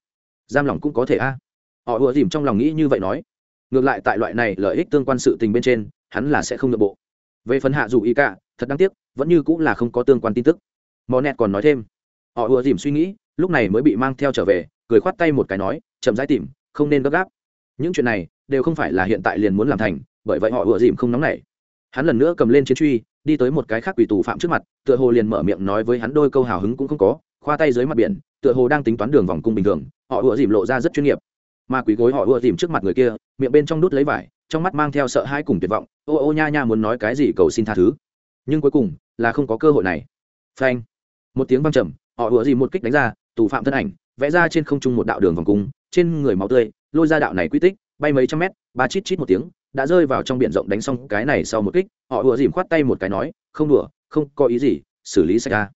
Giam lòng cũng có thể a. Họ ùa dìm trong lòng nghĩ như vậy nói. Ngược lại tại loại này lợi ích tương quan sự tình bên trên, hắn là sẽ không nội bộ. Về phần hạ dù ý cả, thật đáng tiếc, vẫn như cũng là không có tương quan tin tức. mò nẹt còn nói thêm. Họ ùa dìm suy nghĩ, lúc này mới bị mang theo trở về, cười khoát tay một cái nói, chậm rãi tìm, không nên gấp gáp. Những chuyện này đều không phải là hiện tại liền muốn làm thành, bởi vậy họ ùa dìm không nóng nảy hắn lần nữa cầm lên chiến truy, đi tới một cái khác quỷ tù phạm trước mặt, tựa hồ liền mở miệng nói với hắn đôi câu hào hứng cũng không có, khoa tay dưới mặt biển, tựa hồ đang tính toán đường vòng cung bình thường, họ ùa dìm lộ ra rất chuyên nghiệp. Mà quỷ gối họ ùa dìm trước mặt người kia, miệng bên trong đút lấy vải, trong mắt mang theo sợ hãi cùng tuyệt vọng, ô ô nha nha muốn nói cái gì cầu xin tha thứ. Nhưng cuối cùng là không có cơ hội này. Phanh. Một tiếng văng trầm, họ ùa dìm một kích đánh ra, tù phạm thân ảnh vẽ ra trên không trung một đạo đường vòng cung, trên người máu tươi, lôi ra đạo này quy tích, bay mấy trăm mét, ba chít chít một tiếng đã rơi vào trong biển rộng đánh xong cái này sau một kích, họ ùa dìm khoát tay một cái nói, không đùa, không có ý gì, xử lý sạch ra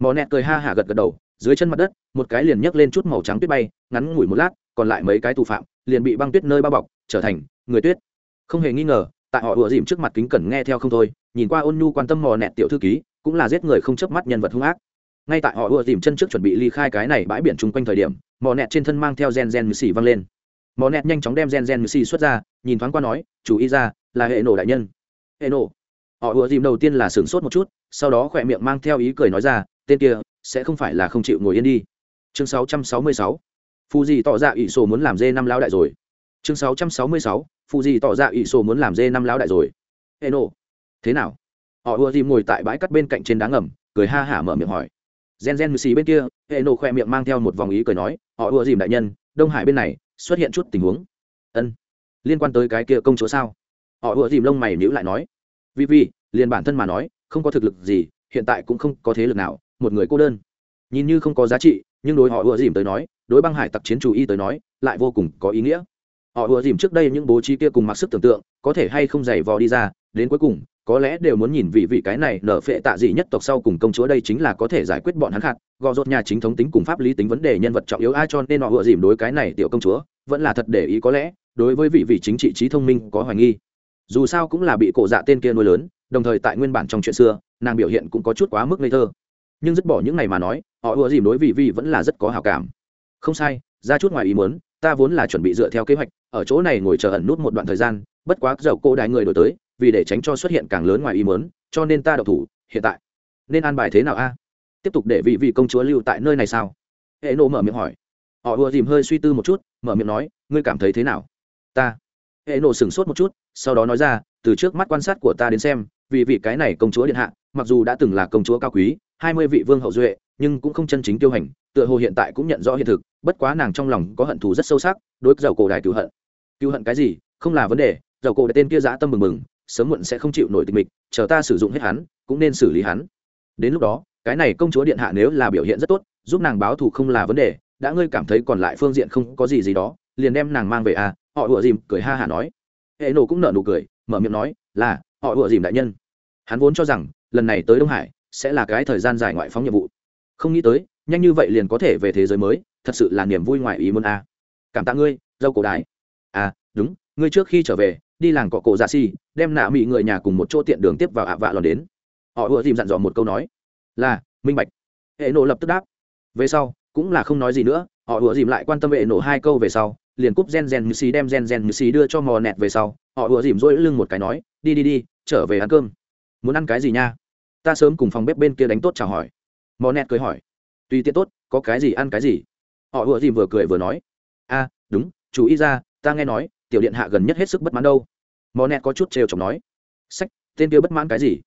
mò nẹt cười ha hả gật gật đầu, dưới chân mặt đất, một cái liền nhấc lên chút màu trắng tuyết bay, ngắn ngủi một lát, còn lại mấy cái tù phạm liền bị băng tuyết nơi bao bọc, trở thành người tuyết. Không hề nghi ngờ, tại họ ùa dìm trước mặt kính cẩn nghe theo không thôi, nhìn qua ôn nhu quan tâm mò nẹt tiểu thư ký, cũng là giết người không chớp mắt nhân vật hung ác. Ngay tại họ ùa dìm chân trước chuẩn bị ly khai cái này bãi biển chung quanh thời điểm, mò nẹt trên thân mang theo gen gen xỉ văng lên mò nẹt nhanh chóng đem gen gen mười xì xuất ra, nhìn thoáng qua nói, chủ y ra là hệ nổ đại nhân. Hệ nổ? Họ ùa dìm đầu tiên là sửng sốt một chút, sau đó khỏe miệng mang theo ý cười nói ra, tên kia, sẽ không phải là không chịu ngồi yên đi. Chương 666. phù gì tỏ ra ỷ sổ muốn làm dê năm lão đại rồi. Chương 666. phù gì tỏ ra ỷ sổ muốn làm dê năm lão đại rồi. Hệ nổ, thế nào? Họ ùa dìm ngồi tại bãi cắt bên cạnh trên đá ngầm, cười ha hả mở miệng hỏi. Gen gen xì bên kia, hệ nổ khỏe miệng mang theo một vòng ý cười nói, họ ùa dìm đại nhân, đông hải bên này xuất hiện chút tình huống. Ân, liên quan tới cái kia công chúa sao? Họ ùa dìm lông mày nhữ lại nói. Vì vì liền bản thân mà nói, không có thực lực gì, hiện tại cũng không có thế lực nào, một người cô đơn. Nhìn như không có giá trị, nhưng đối họ ùa dìm tới nói, đối băng hải tặc chiến chủ y tới nói, lại vô cùng có ý nghĩa. Họ ùa dìm trước đây những bố trí kia cùng mặc sức tưởng tượng, có thể hay không giày vò đi ra, đến cuối cùng, có lẽ đều muốn nhìn vị vị cái này nở phệ tạ gì nhất tộc sau cùng công chúa đây chính là có thể giải quyết bọn hắn khát, gò rột nhà chính thống tính cùng pháp lý tính vấn đề nhân vật trọng yếu, ai cho nên họ ựa dìm đối cái này tiểu công chúa vẫn là thật để ý có lẽ, đối với vị vị chính trị trí thông minh có hoài nghi. Dù sao cũng là bị cổ dạ tên kia nuôi lớn, đồng thời tại nguyên bản trong chuyện xưa, nàng biểu hiện cũng có chút quá mức ngây thơ. Nhưng dứt bỏ những ngày mà nói, họ ùa dìm đối vị vị vẫn là rất có hào cảm. Không sai, ra chút ngoài ý muốn, ta vốn là chuẩn bị dựa theo kế hoạch, ở chỗ này ngồi chờ ẩn nút một đoạn thời gian, bất quá dầu cô đái người đổi tới, vì để tránh cho xuất hiện càng lớn ngoài ý muốn, cho nên ta độc thủ, hiện tại. Nên an bài thế nào a? Tiếp tục để vị vị công chúa lưu tại nơi này sao? Hệ nộ mở miệng hỏi. Họ ùa dìm hơi suy tư một chút mở miệng nói, ngươi cảm thấy thế nào? Ta. Hệ nổ sửng sốt một chút, sau đó nói ra, từ trước mắt quan sát của ta đến xem, vì vị cái này công chúa điện hạ, mặc dù đã từng là công chúa cao quý, hai mươi vị vương hậu duệ, nhưng cũng không chân chính tiêu hành, tựa hồ hiện tại cũng nhận rõ hiện thực, bất quá nàng trong lòng có hận thù rất sâu sắc, đối với dầu cổ đài cứu hận. Cứu hận cái gì? Không là vấn đề dầu cổ đại tên kia giã tâm mừng mừng, sớm muộn sẽ không chịu nổi tình mịch, chờ ta sử dụng hết hắn, cũng nên xử lý hắn. Đến lúc đó, cái này công chúa điện hạ nếu là biểu hiện rất tốt, giúp nàng báo thù không là vấn đề đã ngươi cảm thấy còn lại phương diện không có gì gì đó, liền đem nàng mang về à? Họ ủa dìm cười ha hả nói. Hệ nổ cũng nở nụ cười, mở miệng nói, là, họ ủa dìm đại nhân. Hắn vốn cho rằng, lần này tới đông hải, sẽ là cái thời gian dài ngoại phóng nhiệm vụ. Không nghĩ tới, nhanh như vậy liền có thể về thế giới mới, thật sự là niềm vui ngoại ý muốn a à. cảm tạ ngươi, dâu cổ đài à đúng, ngươi trước khi trở về, đi làng cọ cổ dạ xi đem nạ mỹ người nhà cùng một chỗ tiện đường tiếp vào ạ vạ lòn đến. Họ ùa dìm dặn dò một câu nói. Là, minh bạch. Hệ nộ lập tức đáp. Về sau cũng là không nói gì nữa, họ ùa dìm lại quan tâm hệ nổ hai câu về sau, liền cúp gen gen như xí đem gen gen như xí đưa cho mò nẹt về sau, họ ùa dìm rỗi lưng một cái nói, đi đi đi, trở về ăn cơm. Muốn ăn cái gì nha? Ta sớm cùng phòng bếp bên kia đánh tốt chào hỏi. Mò nẹt cười hỏi. Tuy tiết tốt, có cái gì ăn cái gì? Họ ùa dìm vừa cười vừa nói. A, đúng, chú ý ra, ta nghe nói, tiểu điện hạ gần nhất hết sức bất mãn đâu. Mò nẹt có chút trêu chọc nói. Sách, tên kia bất mãn cái gì?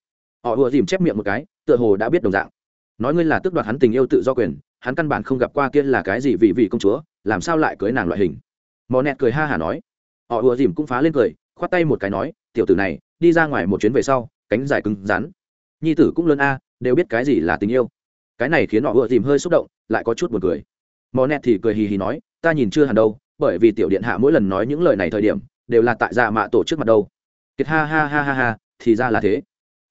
Họ ùa dìm chép miệng một cái, tựa hồ đã biết đồng dạng. Nói ngươi là tước đoạt hắn tình yêu tự do quyền hắn căn bản không gặp qua kia là cái gì vị vị công chúa, làm sao lại cưới nàng loại hình? Mò nẹt cười ha hả nói. Họ ùa dìm cũng phá lên cười, khoát tay một cái nói, tiểu tử này, đi ra ngoài một chuyến về sau, cánh dài cứng rắn. Nhi tử cũng lớn a, đều biết cái gì là tình yêu. Cái này khiến họ ùa dìm hơi xúc động, lại có chút buồn cười. Mò nẹt thì cười hì hì nói, ta nhìn chưa hẳn đâu, bởi vì tiểu điện hạ mỗi lần nói những lời này thời điểm, đều là tại dạ mạ tổ trước mặt đâu. Kiệt ha ha ha ha ha, thì ra là thế.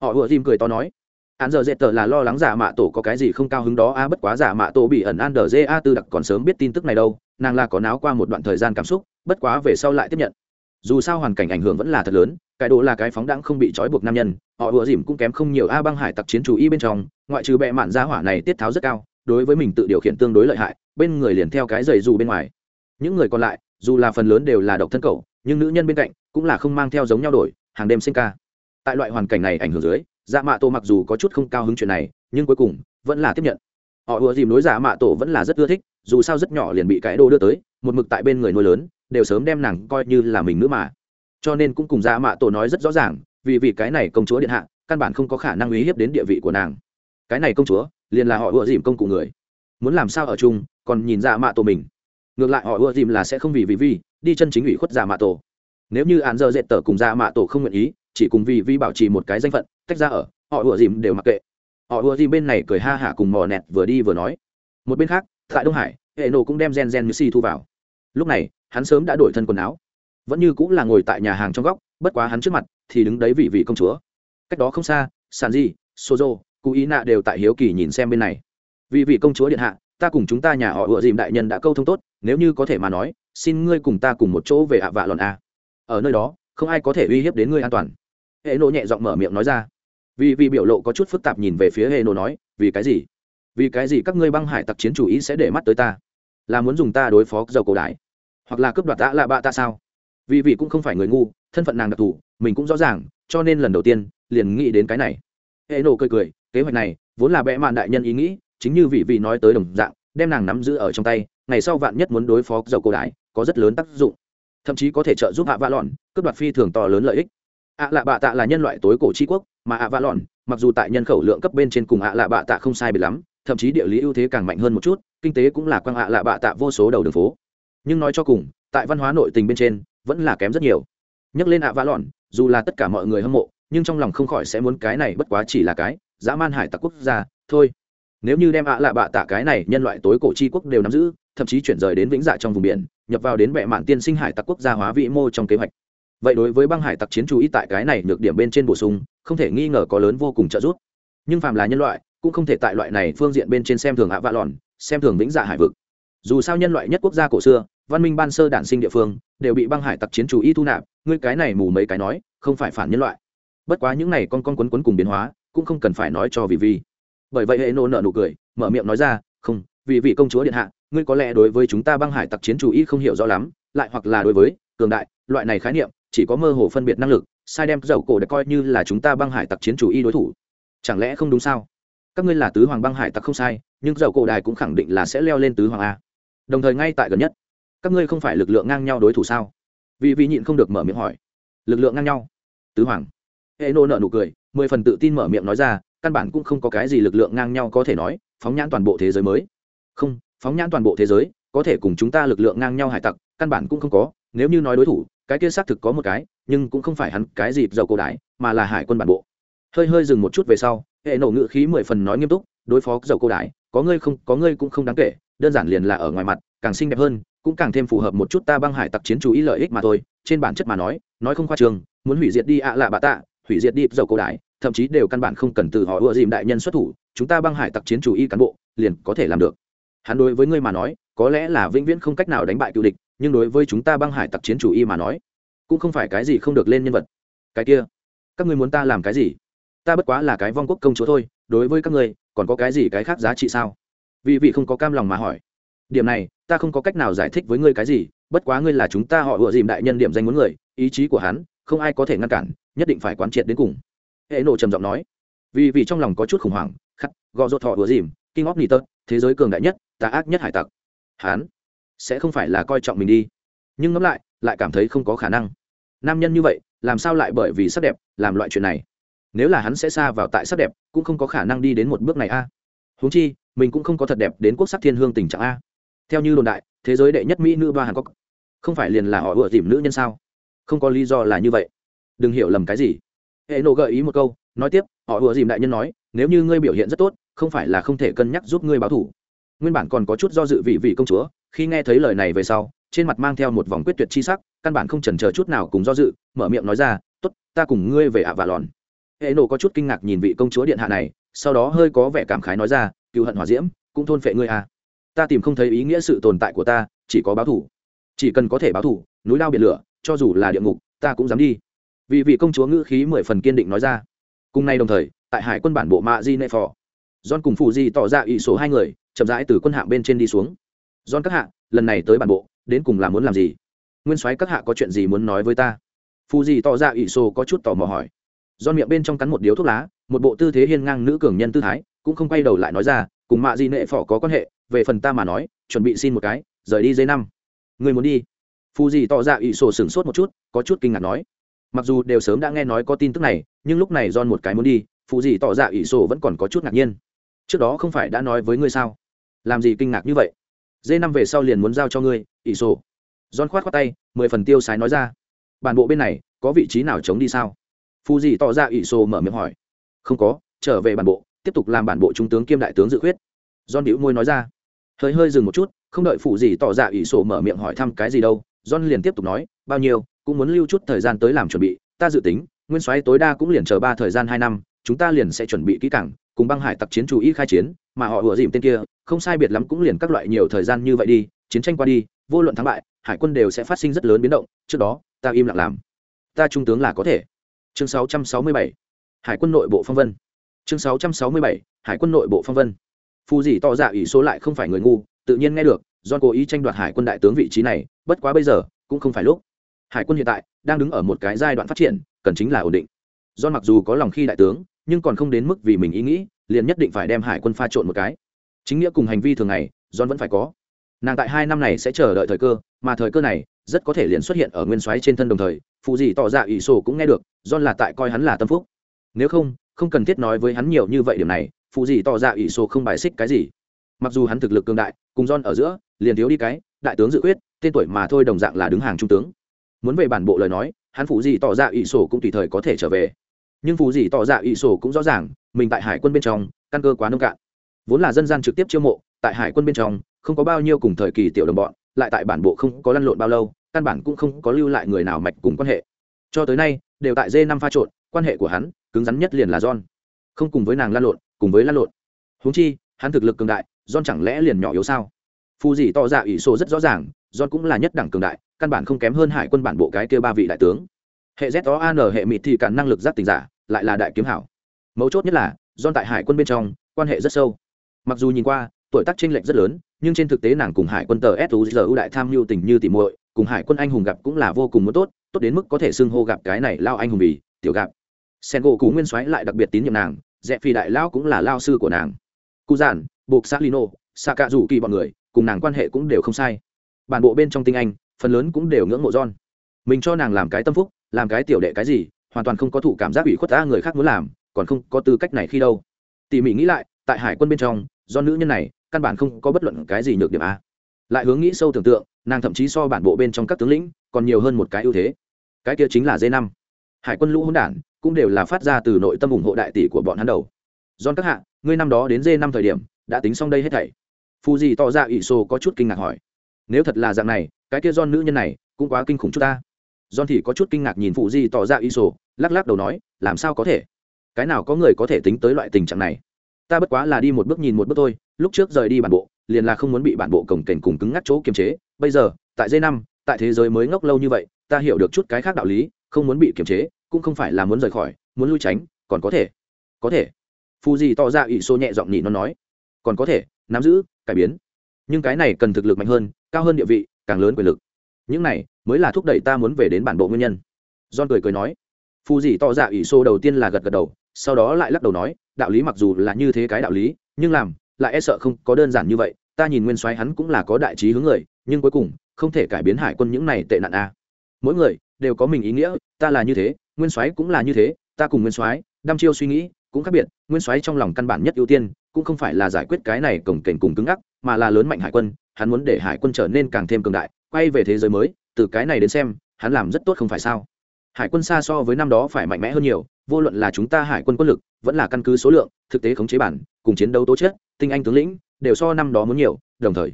Họ ùa dìm cười to nói hắn giờ dễ tờ là lo lắng giả mạ tổ có cái gì không cao hứng đó. A bất quá giả mạ tổ bị ẩn an đờ a, tư đặc còn sớm biết tin tức này đâu. Nàng là có náo qua một đoạn thời gian cảm xúc, bất quá về sau lại tiếp nhận. Dù sao hoàn cảnh ảnh hưởng vẫn là thật lớn, cái đồ là cái phóng đãng không bị trói buộc nam nhân, họ ùa dìm cũng kém không nhiều. A, băng hải tặc chiến chủ y bên trong, ngoại trừ bệ mạn gia hỏa này tiết tháo rất cao, đối với mình tự điều khiển tương đối lợi hại, bên người liền theo cái giày dù bên ngoài. Những người còn lại, dù là phần lớn đều là độc thân cầu nhưng nữ nhân bên cạnh cũng là không mang theo giống nhau đổi, hàng đêm sinh ca. Tại loại hoàn cảnh này ảnh hưởng dưới dạ mạ tổ mặc dù có chút không cao hứng chuyện này, nhưng cuối cùng vẫn là tiếp nhận. Họ ùa dìm đối dạ mạ tổ vẫn là rất ưa thích, dù sao rất nhỏ liền bị cái đồ đưa tới, một mực tại bên người nuôi lớn, đều sớm đem nàng coi như là mình nữa mà. Cho nên cũng cùng dạ mạ tổ nói rất rõ ràng, vì vì cái này công chúa điện hạ, căn bản không có khả năng uy hiếp đến địa vị của nàng. Cái này công chúa, liền là họ ùa dìm công cụ người. Muốn làm sao ở chung, còn nhìn dạ mạ tổ mình. Ngược lại họ ùa dìm là sẽ không vì vì vì, đi chân chính ủy khuất dạ mạ tổ. Nếu như án giờ dệt tờ cùng dạ mạ tổ không nguyện ý, chỉ cùng vì vi bảo trì một cái danh phận tách ra ở, họ ùa dìm đều mặc kệ. Họ ùa dìm bên này cười ha hả cùng mò nẹt vừa đi vừa nói. Một bên khác, tại đông hải, hệ nổ cũng đem gen gen như si thu vào. Lúc này, hắn sớm đã đổi thân quần áo. Vẫn như cũng là ngồi tại nhà hàng trong góc, bất quá hắn trước mặt thì đứng đấy vị vị công chúa. Cách đó không xa sàn di sozo cụ ý nạ đều tại hiếu kỳ nhìn xem bên này. Vị vị công chúa điện hạ, ta cùng chúng ta nhà họ ựa dìm đại nhân đã câu thông tốt, nếu như có thể mà nói, xin ngươi cùng ta cùng một chỗ về ạ vạ lòn a. Ở nơi đó, không ai có thể uy hiếp đến ngươi an toàn hệ nộ nhẹ giọng mở miệng nói ra. Vì vì biểu lộ có chút phức tạp nhìn về phía hệ nộ nói, vì cái gì? Vì cái gì các ngươi băng hải tặc chiến chủ ý sẽ để mắt tới ta? Là muốn dùng ta đối phó dầu cổ đại? Hoặc là cướp đoạt đã là bạ ta sao? Vì vị cũng không phải người ngu, thân phận nàng đặc thù, mình cũng rõ ràng, cho nên lần đầu tiên liền nghĩ đến cái này. Hệ nộ cười cười, kế hoạch này vốn là bẽ mạn đại nhân ý nghĩ, chính như vị vị nói tới đồng dạng, đem nàng nắm giữ ở trong tay, ngày sau vạn nhất muốn đối phó dầu cổ đại, có rất lớn tác dụng. Thậm chí có thể trợ giúp hạ vạ lọn cướp đoạt phi thường to lớn lợi ích ạ lạ bạ tạ là nhân loại tối cổ tri quốc mà ạ vạ lòn. mặc dù tại nhân khẩu lượng cấp bên trên cùng ạ lạ bạ tạ không sai biệt lắm thậm chí địa lý ưu thế càng mạnh hơn một chút kinh tế cũng là quang ạ lạ bạ tạ vô số đầu đường phố. Nhưng nói cho cùng tại văn hóa nội tình bên trên vẫn là kém rất nhiều. Nhắc lên ạ vã lòn, dù là tất cả mọi người hâm mộ nhưng trong lòng không khỏi sẽ muốn cái này bất quá chỉ là cái dã man hải tặc quốc gia thôi. Nếu như đem ạ lạ bạ tạ cái này nhân loại tối cổ tri quốc đều nắm giữ thậm chí chuyển rời đến vĩnh dạ trong vùng biển nhập vào đến bệ mạn tiên sinh hải tặc quốc gia hóa vĩ mô trong kế hoạch vậy đối với băng hải tặc chiến chú ý tại cái này nhược điểm bên trên bổ sung, không thể nghi ngờ có lớn vô cùng trợ giúp. Nhưng phàm là nhân loại, cũng không thể tại loại này phương diện bên trên xem thường hạ vạ lòn xem thường vĩnh dạ hải vực. Dù sao nhân loại nhất quốc gia cổ xưa, văn minh ban sơ đản sinh địa phương, đều bị băng hải tặc chiến chủ y thu nạp, ngươi cái này mù mấy cái nói, không phải phản nhân loại. Bất quá những này con con quấn quấn cùng biến hóa, cũng không cần phải nói cho vì vi bởi vậy hệ nô nợ nụ cười, mở miệng nói ra, không vì vị công chúa điện hạ, ngươi có lẽ đối với chúng ta băng hải tặc chiến chủ y không hiểu rõ lắm, lại hoặc là đối với cường đại, loại này khái niệm chỉ có mơ hồ phân biệt năng lực, sai đem dầu cổ để coi như là chúng ta băng hải tặc chiến chủ y đối thủ. Chẳng lẽ không đúng sao? Các ngươi là tứ hoàng băng hải tặc không sai, nhưng dầu cổ đài cũng khẳng định là sẽ leo lên tứ hoàng a. Đồng thời ngay tại gần nhất, các ngươi không phải lực lượng ngang nhau đối thủ sao? Vì vì nhịn không được mở miệng hỏi. Lực lượng ngang nhau? Tứ hoàng. Hệ nô nợ nụ cười, mười phần tự tin mở miệng nói ra, căn bản cũng không có cái gì lực lượng ngang nhau có thể nói, phóng nhãn toàn bộ thế giới mới. Không, phóng nhãn toàn bộ thế giới, có thể cùng chúng ta lực lượng ngang nhau hải tặc, căn bản cũng không có, nếu như nói đối thủ cái kia xác thực có một cái, nhưng cũng không phải hắn cái gì dầu cổ đái mà là hải quân bản bộ. Hơi hơi dừng một chút về sau, hệ nổ ngự khí mười phần nói nghiêm túc, đối phó dầu cổ đái có ngươi không, có ngươi cũng không đáng kể, đơn giản liền là ở ngoài mặt, càng xinh đẹp hơn, cũng càng thêm phù hợp một chút ta băng hải tặc chiến chú ý lợi ích mà thôi, trên bản chất mà nói nói không khoa trường, muốn hủy diệt đi ạ lạ bà tạ, hủy diệt đi dầu cổ đái thậm chí đều căn bản không cần từ họ ưa dìm đại nhân xuất thủ, chúng ta băng hải tặc chiến chủ y cán bộ, liền có thể làm được. Hắn đối với ngươi mà nói, có lẽ là vĩnh viễn không cách nào đánh bại cựu địch nhưng đối với chúng ta băng hải tặc chiến chủ y mà nói, cũng không phải cái gì không được lên nhân vật. Cái kia, các ngươi muốn ta làm cái gì? Ta bất quá là cái vong quốc công chúa thôi, đối với các ngươi, còn có cái gì cái khác giá trị sao? Vì vị không có cam lòng mà hỏi. Điểm này, ta không có cách nào giải thích với ngươi cái gì, bất quá ngươi là chúng ta họ vừa dìm đại nhân điểm danh muốn người, ý chí của hắn, không ai có thể ngăn cản, nhất định phải quán triệt đến cùng. Hệ nộ trầm giọng nói. Vì vì trong lòng có chút khủng hoảng, khắc, gò rột thọ vừa dìm, kinh óc nỉ tớt thế giới cường đại nhất, tà ác nhất hải tặc. Hắn sẽ không phải là coi trọng mình đi. Nhưng ngẫm lại lại cảm thấy không có khả năng. Nam nhân như vậy, làm sao lại bởi vì sắc đẹp, làm loại chuyện này? Nếu là hắn sẽ xa vào tại sắc đẹp, cũng không có khả năng đi đến một bước này a. À. huống chi, mình cũng không có thật đẹp đến quốc sắc thiên hương tình trạng a. Theo như đồn đại, thế giới đệ nhất mỹ nữ ba hàn quốc. Không phải liền là họ ựa dìm nữ nhân sao? Không có lý do là như vậy. Đừng hiểu lầm cái gì. Hệ nộ gợi ý một câu, nói tiếp, họ ựa dìm đại nhân nói, nếu như ngươi biểu hiện rất tốt, không phải là không thể cân nhắc giúp ngươi báo thủ. Nguyên bản còn có chút do dự vị vị công chúa khi nghe thấy lời này về sau, trên mặt mang theo một vòng quyết tuyệt chi sắc, căn bản không chần chờ chút nào cùng do dự, mở miệng nói ra t ố t ta cùng ngươi về ạ và lòn. Hệ nộ có chút kinh ngạc nhìn vị công chúa điện hạ này, sau đó hơi có vẻ cảm khái nói ra, cựu hận hòa diễm, cũng thôn phệ ngươi à. Ta tìm không thấy ý nghĩa sự tồn tại của ta, chỉ có báo thủ. Chỉ cần có thể báo thủ, núi lao biển lửa, cho dù là địa ngục, ta cũng dám đi. Vì vị công chúa ngữ khí mười phần kiên định nói ra. Cùng nay đồng thời, tại hải quân bản bộ mạ di nệ phò, john cùng phụ di tỏ ra ý số hai người, chậm rãi từ quân hạng bên trên đi xuống john các hạ, lần này tới bản bộ, đến cùng là muốn làm gì? Nguyên soái các hạ có chuyện gì muốn nói với ta? Phù di tỏ ra ủy số có chút tò mò hỏi. John miệng bên trong cắn một điếu thuốc lá, một bộ tư thế hiên ngang nữ cường nhân tư thái, cũng không quay đầu lại nói ra, cùng mạ di nệ phò có quan hệ, về phần ta mà nói, chuẩn bị xin một cái, rời đi dây năm. Người muốn đi? Phù dị tỏ ra ỷ sổ sửng sốt một chút, có chút kinh ngạc nói. Mặc dù đều sớm đã nghe nói có tin tức này, nhưng lúc này don một cái muốn đi phù dị tỏ ra ỷ sổ vẫn còn có chút ngạc nhiên. Trước đó không phải đã nói với ngươi sao? Làm gì kinh ngạc như vậy? Dê năm về sau liền muốn giao cho ngươi, ỷ sổ. John khoát khoát tay, mười phần tiêu sái nói ra. Bản bộ bên này, có vị trí nào chống đi sao? Phù dị tỏ ra ỷ sổ mở miệng hỏi. Không có, trở về bản bộ, tiếp tục làm bản bộ trung tướng kiêm đại tướng dự khuyết. John đĩu môi nói ra. Hơi hơi dừng một chút, không đợi phụ gì tỏ ra ỷ sổ mở miệng hỏi thăm cái gì đâu, john liền tiếp tục nói, bao nhiêu, cũng muốn lưu chút thời gian tới làm chuẩn bị, ta dự tính, nguyên soái tối đa cũng liền chờ ba thời gian hai năm, chúng ta liền sẽ chuẩn bị kỹ càng, cùng băng hải tặc chiến chủ y khai chiến mà họ ủa dìm tên kia, không sai biệt lắm cũng liền các loại nhiều thời gian như vậy đi, chiến tranh qua đi, vô luận thắng bại, hải quân đều sẽ phát sinh rất lớn biến động, trước đó, ta im lặng làm. Ta trung tướng là có thể. Chương 667 hải quân nội bộ phong vân. Chương 667 hải quân nội bộ phong vân. Phù dì tỏ dạ ủy số lại không phải người ngu, tự nhiên nghe được, do cố ý tranh đoạt hải quân đại tướng vị trí này, bất quá bây giờ, cũng không phải lúc. Hải quân hiện tại, đang đứng ở một cái giai đoạn phát triển, cần chính là ổn định. Do mặc dù có lòng khi đại tướng nhưng còn không đến mức vì mình ý nghĩ, liền nhất định phải đem hải quân pha trộn một cái. Chính nghĩa cùng hành vi thường ngày, john vẫn phải có. Nàng tại hai năm này sẽ chờ đợi thời cơ, mà thời cơ này rất có thể liền xuất hiện ở nguyên soái trên thân đồng thời, phụ gì tỏ ra ỷ sổ cũng nghe được, john là tại coi hắn là tâm phúc. Nếu không không cần thiết nói với hắn nhiều như vậy điểm này, phụ gì tỏ ra ỷ sổ không bài xích cái gì. Mặc dù hắn thực lực cường đại, cùng john ở giữa, liền thiếu đi cái, đại tướng dự quyết, tên tuổi mà thôi đồng dạng là đứng hàng trung tướng. Muốn về bản bộ lời nói, hắn phụ gì tỏ ra ỷ sổ cũng tùy thời có thể trở về nhưng phù gì tỏ dạ ra ỵ sổ cũng rõ ràng, mình tại hải quân bên trong, căn cơ quá nông cạn. Vốn là dân gian trực tiếp chiêu mộ, tại hải quân bên trong, không có bao nhiêu cùng thời kỳ tiểu đồng bọn, lại tại bản bộ không có lăn lộn bao lâu, căn bản cũng không có lưu lại người nào mạch cùng quan hệ. Cho tới nay, đều tại d năm pha trộn, quan hệ của hắn, cứng rắn nhất liền là john. Không cùng với nàng lăn lộn, cùng với lăn lộn. Huống chi, hắn thực lực cường đại, john chẳng lẽ liền nhỏ yếu sao? Phù dì tỏ dạ ủy số rất rõ ràng, john cũng là nhất đẳng cường đại, căn bản không kém hơn hải quân bản bộ cái kia ba vị đại tướng hệ z o an hệ mịt thì cản năng lực giác tình giả lại là đại kiếm hảo. Mấu chốt nhất là john tại hải quân bên trong quan hệ rất sâu. Mặc dù nhìn qua tuổi tác chênh lệch rất lớn nhưng trên thực tế nàng cùng hải quân tờ suzu đại tham mưu tình như tỉ muội cùng hải quân anh hùng gặp cũng là vô cùng muốn tốt tốt đến mức có thể xưng hô gặp cái này lao anh hùng bì tiểu gặp. Sen gỗ cú nguyên soái lại đặc biệt tín nhiệm nàng dẹp phi đại lao cũng là lao sư của nàng. Cụ giản buộc xã lino xạ cạ rủ kỳ bọn người cùng nàng quan hệ cũng đều không sai. Bản bộ bên trong tinh anh phần lớn cũng đều ngưỡng mộ John. Mình cho nàng làm cái tâm phúc, làm cái tiểu đệ cái gì, hoàn toàn không có thụ cảm giác ủy khuất ta người khác muốn làm, còn không có tư cách này khi đâu. Tỉ mỉ nghĩ lại, tại hải quân bên trong, do nữ nhân này, căn bản không có bất luận cái gì nhược điểm a. Lại hướng nghĩ sâu tưởng tượng, nàng thậm chí so bản bộ bên trong các tướng lĩnh, còn nhiều hơn một cái ưu thế. Cái kia chính là d năm Hải quân lũ hỗn đản, cũng đều là phát ra từ nội tâm ủng hộ đại tỷ của bọn hắn đầu. don các hạ, ngươi năm đó đến d năm thời điểm, đã tính xong đây hết thảy. phù gì tỏ ra ỷ sô có chút kinh ngạc hỏi. Nếu thật là dạng này, cái kia John nữ nhân này cũng quá kinh khủng chút ta. John thì có chút kinh ngạc nhìn phụ gì tỏ ra y sô, lắc lắc đầu nói, làm sao có thể? Cái nào có người có thể tính tới loại tình trạng này? Ta bất quá là đi một bước nhìn một bước thôi, lúc trước rời đi bản bộ, liền là không muốn bị bản bộ cổng kềnh cùng cứng ngắc chỗ kiềm chế, bây giờ, tại d năm, tại thế giới mới ngốc lâu như vậy, ta hiểu được chút cái khác đạo lý, không muốn bị kiềm chế, cũng không phải là muốn rời khỏi, muốn lui tránh, còn có thể. Có thể Phụ gì tỏ ra ỷ xô nhẹ giọng nhị nó nói còn có thể nắm giữ cải biến nhưng cái này cần thực lực mạnh hơn cao hơn địa vị càng lớn quyền lực những này mới là thúc đẩy ta muốn về đến bản bộ nguyên nhân. John cười cười nói. Phù gì tỏ ra ỷ xô đầu tiên là gật gật đầu, sau đó lại lắc đầu nói, đạo lý mặc dù là như thế cái đạo lý, nhưng làm, lại e sợ không có đơn giản như vậy, ta nhìn nguyên soái hắn cũng là có đại trí hướng người, nhưng cuối cùng, không thể cải biến hải quân những này tệ nạn a. Mỗi người đều có mình ý nghĩa, ta là như thế, nguyên soái cũng là như thế, ta cùng nguyên soái, đăm chiêu suy nghĩ, cũng khác biệt, nguyên soái trong lòng căn bản nhất ưu tiên, cũng không phải là giải quyết cái này cổng kềnh cùng cứng ngắc, mà là lớn mạnh hải quân, hắn muốn để hải quân trở nên càng thêm cường đại, quay về thế giới mới từ cái này đến xem, hắn làm rất tốt không phải sao? Hải quân xa so với năm đó phải mạnh mẽ hơn nhiều, vô luận là chúng ta hải quân quân lực, vẫn là căn cứ số lượng, thực tế khống chế bản, cùng chiến đấu tố chất, tinh anh tướng lĩnh, đều so năm đó muốn nhiều, đồng thời,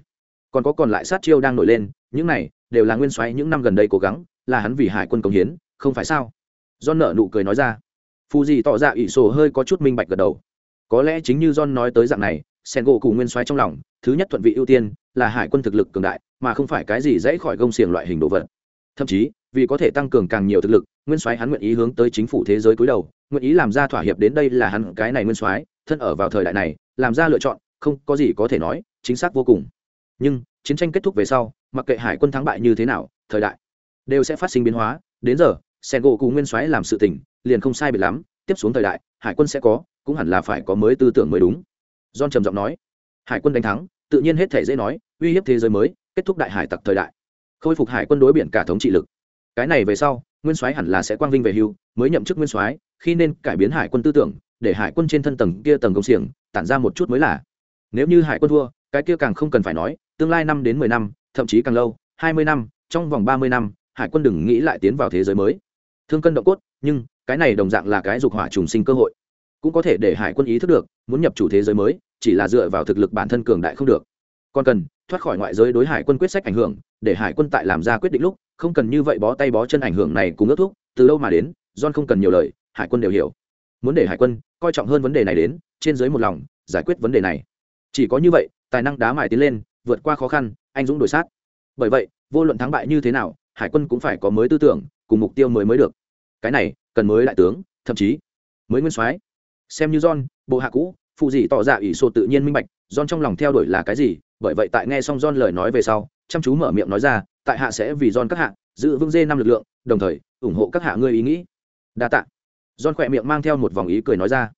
còn có còn lại sát chiêu đang nổi lên, những này, đều là nguyên xoáy những năm gần đây cố gắng, là hắn vì hải quân công hiến, không phải sao? Do nợ nụ cười nói ra. Phù gì tỏ ra ỷ sổ hơi có chút minh bạch gật đầu. Có lẽ chính như john nói tới dạng này sen gỗ cùng nguyên soái trong lòng, thứ nhất thuận vị ưu tiên là hải quân thực lực cường đại, mà không phải cái gì dãy khỏi gông xiềng loại hình đồ vật. Thậm chí, vì có thể tăng cường càng nhiều thực lực, nguyên soái hắn nguyện ý hướng tới chính phủ thế giới cúi đầu, nguyện ý làm ra thỏa hiệp đến đây là hắn cái này nguyên soái thân ở vào thời đại này, làm ra lựa chọn, không có gì có thể nói, chính xác vô cùng. Nhưng, chiến tranh kết thúc về sau, mặc kệ hải quân thắng bại như thế nào, thời đại đều sẽ phát sinh biến hóa. Đến giờ, sen gỗ cùng nguyên soái làm sự tình, liền không sai biệt lắm, tiếp xuống thời đại, hải quân sẽ có, cũng hẳn là phải có mới tư tưởng mới đúng john trầm giọng nói. Hải quân đánh thắng, tự nhiên hết thể dễ nói, uy hiếp thế giới mới, kết thúc đại hải tặc thời đại. Khôi phục hải quân đối biển cả thống trị lực. Cái này về sau, nguyên soái hẳn là sẽ quang vinh về hưu, mới nhậm chức nguyên soái, khi nên cải biến hải quân tư tưởng, để hải quân trên thân tầng kia tầng công xiềng, tản ra một chút mới là nếu như hải quân thua, cái kia càng không cần phải nói, tương lai năm đến mười năm, thậm chí càng lâu, hai mươi năm, trong vòng ba mươi năm, hải quân đừng nghĩ lại tiến vào thế giới mới. Thương cân động cốt, nhưng cái này đồng dạng là cái dục hỏa trùng sinh cơ hội. Cũng có thể để hải quân ý thức được, muốn nhập chủ thế giới mới chỉ là dựa vào thực lực bản thân cường đại không được. Còn cần thoát khỏi ngoại giới đối hải quân quyết sách ảnh hưởng, để hải quân tại làm ra quyết định lúc, không cần như vậy bó tay bó chân ảnh hưởng này cùng ước thuốc từ đâu mà đến, john không cần nhiều lời, hải quân đều hiểu. Muốn để hải quân coi trọng hơn vấn đề này đến, trên dưới một lòng, giải quyết vấn đề này. Chỉ có như vậy, tài năng đá mài tiến lên, vượt qua khó khăn, anh dũng đổi sát. Bởi vậy, vô luận thắng bại như thế nào, hải quân cũng phải có mới tư tưởng, cùng mục tiêu mới mới được. Cái này cần mới đại tướng, thậm chí mới nguyên soái. Xem như john, bộ hạ cũ phụ dị tỏ ra ủy sổ tự nhiên minh bạch, john trong lòng theo đuổi là cái gì, bởi vậy tại nghe xong john lời nói về sau, chăm chú mở miệng nói ra, tại hạ sẽ vì john các hạ, giữ vững dê năm lực lượng, đồng thời, ủng hộ các hạ ngươi ý nghĩ. Đa tạ. John khỏe miệng mang theo một vòng ý cười nói ra.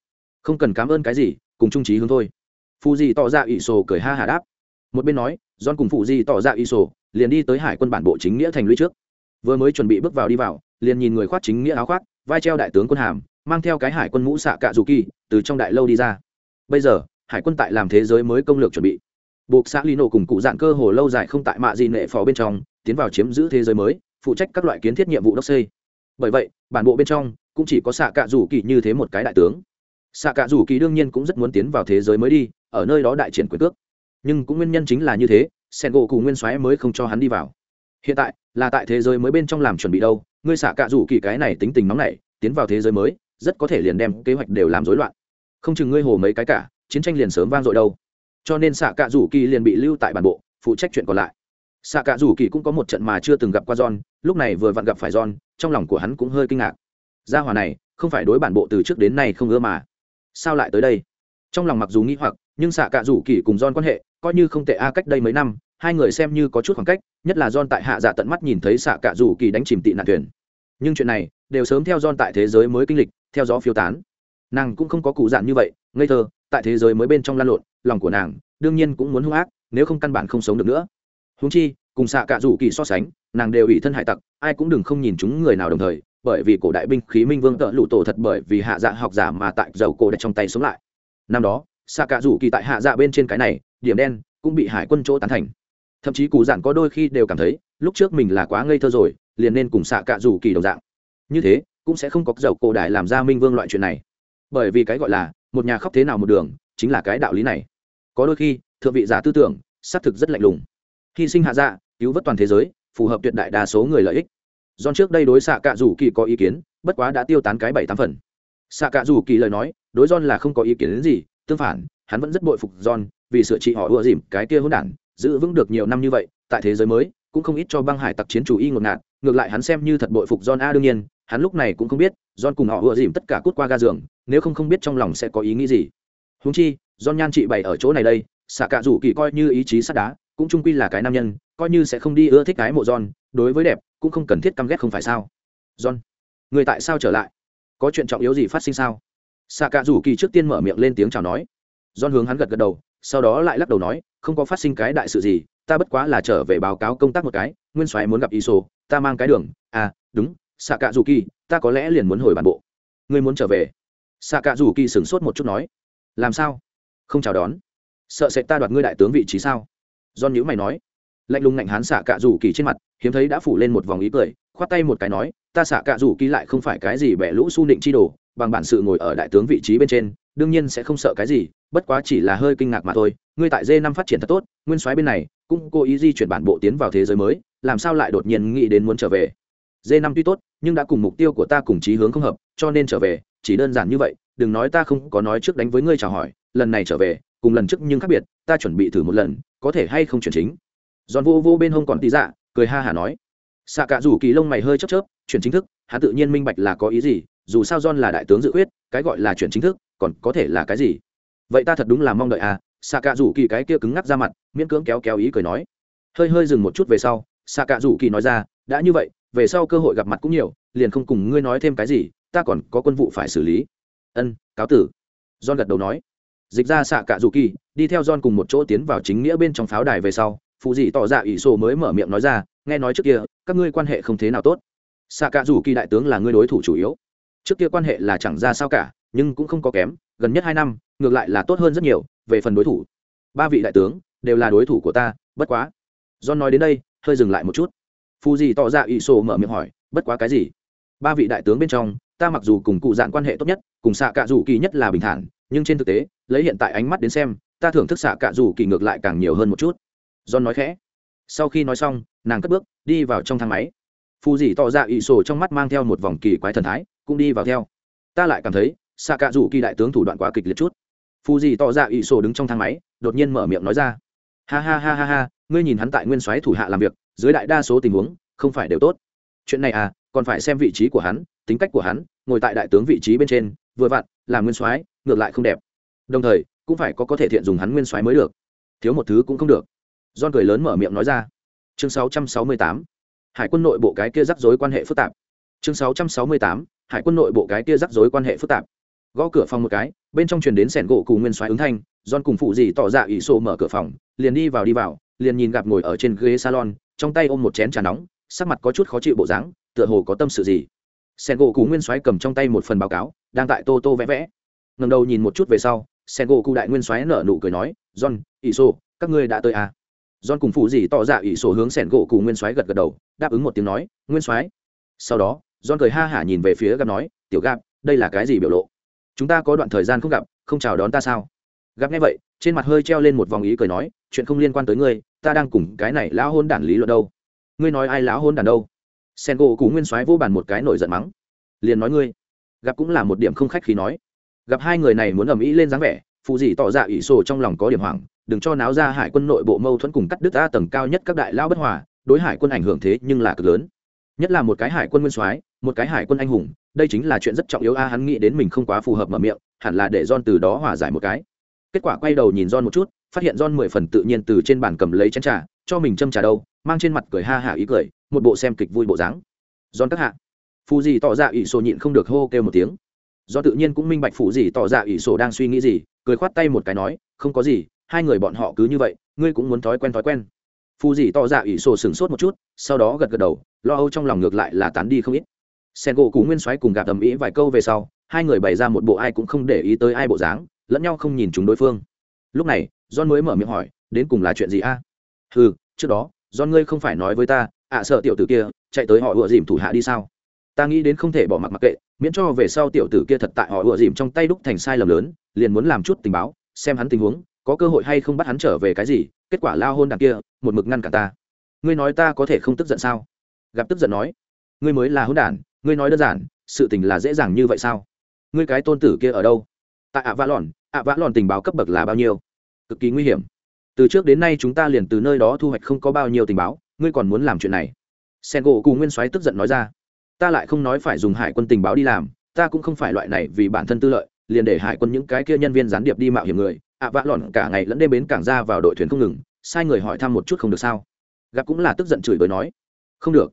Không cần cảm ơn cái gì, cùng trung trí hướng thôi. Phụ dị tỏ ra ủy sổ cười ha hà đáp. Một bên nói, john cùng phụ dị tỏ ra ủy sổ liền đi tới hải quân bản bộ chính nghĩa thành lũy trước. Vừa mới chuẩn bị bước vào đi vào, liền nhìn người khoát chính nghĩa áo khoác, vai treo đại tướng quân hàm, mang theo cái hải quân mũ xạ cạ dù kỳ, từ trong đại lâu đi ra bây giờ, hải quân tại làm thế giới mới công lược chuẩn bị. Buộc xã lino cùng cụ dạng cơ hồ lâu dài không tại mạ gì nệ phò bên trong, tiến vào chiếm giữ thế giới mới, phụ trách các loại kiến thiết nhiệm vụ đốc xây bởi vậy, bản bộ bên trong cũng chỉ có xạ cạ rủ kỳ như thế một cái đại tướng. Xạ cạ rủ kỳ đương nhiên cũng rất muốn tiến vào thế giới mới đi, ở nơi đó đại triển quyền cước. Nhưng cũng nguyên nhân chính là như thế sen gỗ cùng nguyên soái mới không cho hắn đi vào. Hiện tại, là tại thế giới mới bên trong làm chuẩn bị đâu, ngươi xạ cạ rủ kỳ cái này tính tình nóng nảy, tiến vào thế giới mới, rất có thể liền đem kế hoạch đều làm rối loạn không chừng ngươi hồ mấy cái cả, chiến tranh liền sớm vang dội đâu. Cho nên xạ cạ rủ kỳ liền bị lưu tại bản bộ, phụ trách chuyện còn lại. Xạ cạ rủ kỳ cũng có một trận mà chưa từng gặp qua john, lúc này vừa vặn gặp phải john, trong lòng của hắn cũng hơi kinh ngạc. Gia hòa này, không phải đối bản bộ từ trước đến nay không ưa mà. Sao lại tới đây? Trong lòng mặc dù nghĩ hoặc, nhưng xạ cạ rủ kỳ cùng john quan hệ, coi như không tệ a, cách đây mấy năm, hai người xem như có chút khoảng cách, nhất là john tại hạ dạ tận mắt nhìn thấy xạ cạ rủ kỳ đánh chìm tị nạn thuyền. Nhưng chuyện này, đều sớm theo john tại thế giới mới kinh lịch, theo gió phiêu tán nàng cũng không có cụ dạn như vậy, ngây thơ, tại thế giới mới bên trong lan lộn, lòng của nàng đương nhiên cũng muốn hung ác, nếu không căn bản không sống được nữa. Húng chi, cùng xạ cạ rủ kỳ so sánh, nàng đều ủy thân hải tặc, ai cũng đừng không nhìn chúng người nào đồng thời, bởi vì cổ đại binh khí minh vương tợ lụ tổ thật bởi vì hạ dạ học giả mà tại dầu cổ đặt trong tay sống lại. Năm đó, xạ cạ rủ kỳ tại hạ dạ bên trên cái này, điểm đen, cũng bị hải quân chỗ tán thành. Thậm chí cụ dạn có đôi khi đều cảm thấy, lúc trước mình là quá ngây thơ rồi, liền nên cùng xạ cạ rủ kỳ đồng dạng. Như thế, cũng sẽ không có dầu cổ đại làm ra minh vương loại chuyện này bởi vì cái gọi là một nhà khóc thế nào một đường chính là cái đạo lý này. Có đôi khi, thượng vị giả tư tưởng, xác thực rất lạnh lùng. Hy sinh hạ dạ cứu vớt toàn thế giới, phù hợp tuyệt đại đa số người lợi ích. John trước đây đối xạ cạ rủ kỳ có ý kiến, bất quá đã tiêu tán cái bảy tám phần. Xạ cạ rủ kỳ lời nói, đối John là không có ý kiến đến gì, tương phản, hắn vẫn rất bội phục John, vì sửa trị họ ưa dìm cái kia hỗn đản, giữ vững được nhiều năm như vậy, tại thế giới mới, cũng không ít cho băng hải tặc chiến chủ y ngột ngạt, ngược lại hắn xem như thật bội phục John a đương nhiên hắn lúc này cũng không biết, John cùng họ ưa dìm tất cả cút qua ga giường, nếu không không biết trong lòng sẽ có ý nghĩ gì. Húng chi, John nhan trị bày ở chỗ này đây, xạ cạ rủ kỳ coi như ý chí sắt đá, cũng trung quy là cái nam nhân, coi như sẽ không đi ưa thích cái mộ John, đối với đẹp, cũng không cần thiết căm ghét không phải sao? John, người tại sao trở lại? Có chuyện trọng yếu gì phát sinh sao? Xạ cạ rủ kỳ trước tiên mở miệng lên tiếng chào nói. John hướng hắn gật gật đầu, sau đó lại lắc đầu nói, không có phát sinh cái đại sự gì, ta bất quá là trở về báo cáo công tác một cái, nguyên soái muốn gặp iso, ta mang cái đường. À đúng xạ cạ rủ kỳ ta có lẽ liền muốn hồi bản bộ. Ngươi muốn trở về. Xạ cạ rủ kỳ sửng sốt một chút nói. Làm sao? Không chào đón. Sợ sẽ ta đoạt ngươi đại tướng vị trí sao? Do nhữ mày nói. Lạnh lùng ngạnh hán xạ cạ rủ kỳ trên mặt, hiếm thấy đã phủ lên một vòng ý cười, khoát tay một cái nói, ta xạ cạ rủ kỳ lại không phải cái gì bẻ lũ su nịnh chi đồ, bằng bản sự ngồi ở đại tướng vị trí bên trên, đương nhiên sẽ không sợ cái gì, bất quá chỉ là hơi kinh ngạc mà thôi, ngươi tại d năm phát triển thật tốt, nguyên soái bên này cũng cố ý di chuyển bản bộ tiến vào thế giới mới, làm sao lại đột nhiên nghĩ đến muốn trở về? D năm tuy tốt, nhưng đã cùng mục tiêu của ta cùng chí hướng không hợp, cho nên trở về, chỉ đơn giản như vậy, đừng nói ta không có nói trước đánh với ngươi chào hỏi, lần này trở về, cùng lần trước nhưng khác biệt, ta chuẩn bị thử một lần, có thể hay không chuyển chính. Giòn vô vô bên hông còn tí dạ cười ha hả nói. Xạ cả rủ kỳ lông mày hơi chấp chớp, chuyển chính thức, hắn tự nhiên minh bạch là có ý gì, dù sao john là đại tướng dự quyết cái gọi là chuyển chính thức, còn có thể là cái gì? Vậy ta thật đúng là mong đợi à? Xạ cả rủ kỳ cái kia cứng ngắc ra mặt, miễn cưỡng kéo kéo ý cười nói. Hơi hơi dừng một chút về sau xạ cả rủ kỳ nói ra, đã như vậy về sau cơ hội gặp mặt cũng nhiều, liền không cùng ngươi nói thêm cái gì, ta còn có quân vụ phải xử lý. Ân, cáo tử. John gật đầu nói. Dịch ra xạ cả dù kỳ, đi theo john cùng một chỗ tiến vào chính nghĩa bên trong pháo đài về sau phụ dị tỏ dạ ỷ sổ mới mở miệng nói ra, nghe nói trước kia, các ngươi quan hệ không thế nào tốt. Xạ cả dù kỳ đại tướng là ngươi đối thủ chủ yếu. Trước kia quan hệ là chẳng ra sao cả, nhưng cũng không có kém, gần nhất hai năm, ngược lại là tốt hơn rất nhiều, về phần đối thủ. Ba vị đại tướng đều là đối thủ của ta, bất quá. John nói đến đây, hơi dừng lại một chút phù gì tỏ ra ỷ sổ mở miệng hỏi, bất quá cái gì? Ba vị đại tướng bên trong, ta mặc dù cùng cụ dạn quan hệ tốt nhất, cùng xạ cạ rủ kỳ nhất là bình thản, nhưng trên thực tế, lấy hiện tại ánh mắt đến xem, ta thưởng thức xạ cạ rủ kỳ ngược lại càng nhiều hơn một chút. John nói khẽ. Sau khi nói xong, nàng cất bước, đi vào trong thang máy. Phù dì tỏ ra ỷ sổ trong mắt mang theo một vòng kỳ quái thần thái, cũng đi vào theo. Ta lại cảm thấy, xạ cạ rủ kỳ đại tướng thủ đoạn quá kịch liệt chút. Phù dì tỏ ra ỷ sổ đứng trong thang máy, đột nhiên mở miệng nói ra. Ha ha ha ha ha, ngươi nhìn hắn tại nguyên soái thủ hạ làm việc dưới đại đa số tình huống, không phải đều tốt. Chuyện này à còn phải xem vị trí của hắn, tính cách của hắn, ngồi tại đại tướng vị trí bên trên, vừa vặn làm nguyên soái, ngược lại không đẹp. Đồng thời, cũng phải có có thể thiện dùng hắn nguyên soái mới được. Thiếu một thứ cũng không được. Don cười lớn mở miệng nói ra. Chương 668. hải quân nội bộ cái kia rắc rối quan hệ phức tạp. Chương 668. hải quân nội bộ cái kia rắc rối quan hệ phức tạp. Gõ cửa phòng một cái, bên trong truyền đến sẻn gỗ cùng nguyên soái ứng thanh don cùng phụ gì tỏ ra ỷ xô mở cửa phòng, liền đi vào đi vào liền nhìn gặp ngồi ở trên ghế salon, trong tay ôm một chén trà nóng, sắc mặt có chút khó chịu bộ dáng, tựa hồ có tâm sự gì. Sen gỗ cụ nguyên soái cầm trong tay một phần báo cáo, đang tại tô tô vẽ vẽ. Ngầm đầu nhìn một chút về sau sen gỗ cụ đại nguyên soái nở nụ cười nói, john ỷ sô các ngươi đã tới à. john cùng phụ gì tỏ ra ỷ sô hướng sen gỗ cụ nguyên soái gật gật đầu, đáp ứng một tiếng nói, nguyên soái. Sau đó, john cười ha hả nhìn về phía gặp nói, tiểu gặp đây là cái gì biểu lộ? Chúng ta có đoạn thời gian không gặp, không chào đón ta sao? Gặp nghe vậy trên mặt hơi treo lên một vòng ý cười nói, chuyện không liên quan tới ngươi, ta đang cùng cái này lão hôn đản lý luận đâu. Ngươi nói ai lão hôn đản đâu? Sen gỗ cú nguyên soái vô bàn một cái nổi giận mắng. Liền nói ngươi. Gặp cũng là một điểm không khách khí nói. Gặp hai người này muốn ầm ĩ lên dáng vẻ, phụ gì tỏ ra ỷ sổ trong lòng có điểm hoảng, đừng cho náo ra hải quân nội bộ mâu thuẫn cùng cắt đứt ta tầng cao nhất các đại lao bất hòa, đối hải quân ảnh hưởng thế nhưng là cực lớn. Nhất là một cái hải quân nguyên soái, một cái hải quân anh hùng, đây chính là chuyện rất trọng yếu a, hắn nghĩ đến mình không quá phù hợp mở miệng, hẳn là để don từ đó hòa giải một cái kết quả quay đầu nhìn John một chút, phát hiện John mười phần tự nhiên từ trên bàn cầm lấy chén trà, cho mình châm trà đâu, mang trên mặt cười ha hả ý cười, một bộ xem kịch vui bộ dáng. John các hạ. Phù gì tỏ ra ỷ sổ nhịn không được hô kêu một tiếng. Do tự nhiên cũng minh bạch phụ gì tỏ ra ỷ sổ đang suy nghĩ gì, cười khoát tay một cái nói, không có gì, hai người bọn họ cứ như vậy, ngươi cũng muốn thói quen thói quen. Phù gì tỏ ra ỷ sổ sửng sốt một chút, sau đó gật gật đầu, lo âu trong lòng ngược lại là tán đi không ít. Sen gỗ cú nguyên soái cùng gặp tầm ý vài câu về sau, hai người bày ra một bộ ai cũng không để ý tới ai bộ dáng lẫn nhau không nhìn chúng đối phương. Lúc này, john mới mở miệng hỏi, đến cùng là chuyện gì a? À? ừ trước đó, john ngươi không phải nói với ta, ạ, sợ tiểu tử kia chạy tới họ ựa dìm thủ hạ đi sao? Ta nghĩ đến không thể bỏ mặc mặc kệ, miễn cho về sau tiểu tử kia thật tại họ ựa dìm trong tay đúc thành sai lầm lớn, liền muốn làm chút tình báo, xem hắn tình huống, có cơ hội hay không bắt hắn trở về cái gì, kết quả lao hôn đằng kia, một mực ngăn cả ta. Ngươi nói ta có thể không tức giận sao? Gặp tức giận nói, ngươi mới là hôn đản, ngươi nói đơn giản, sự tình là dễ dàng như vậy sao? Ngươi cái tôn tử kia ở đâu? Tại ạ vã lòn ạ vã lòn tình báo cấp bậc là bao nhiêu? Cực kỳ nguy hiểm. Từ trước đến nay chúng ta liền từ nơi đó thu hoạch không có bao nhiêu tình báo, ngươi còn muốn làm chuyện này? Sen gỗ cù nguyên soái tức giận nói ra. Ta lại không nói phải dùng hải quân tình báo đi làm, ta cũng không phải loại này vì bản thân tư lợi, liền để hải quân những cái kia nhân viên gián điệp đi mạo hiểm người. Ạ vã lòn cả ngày lẫn đêm bến cảng ra vào đội thuyền không ngừng, sai người hỏi thăm một chút không được sao? Gặp cũng là tức giận chửi bới nói. Không được.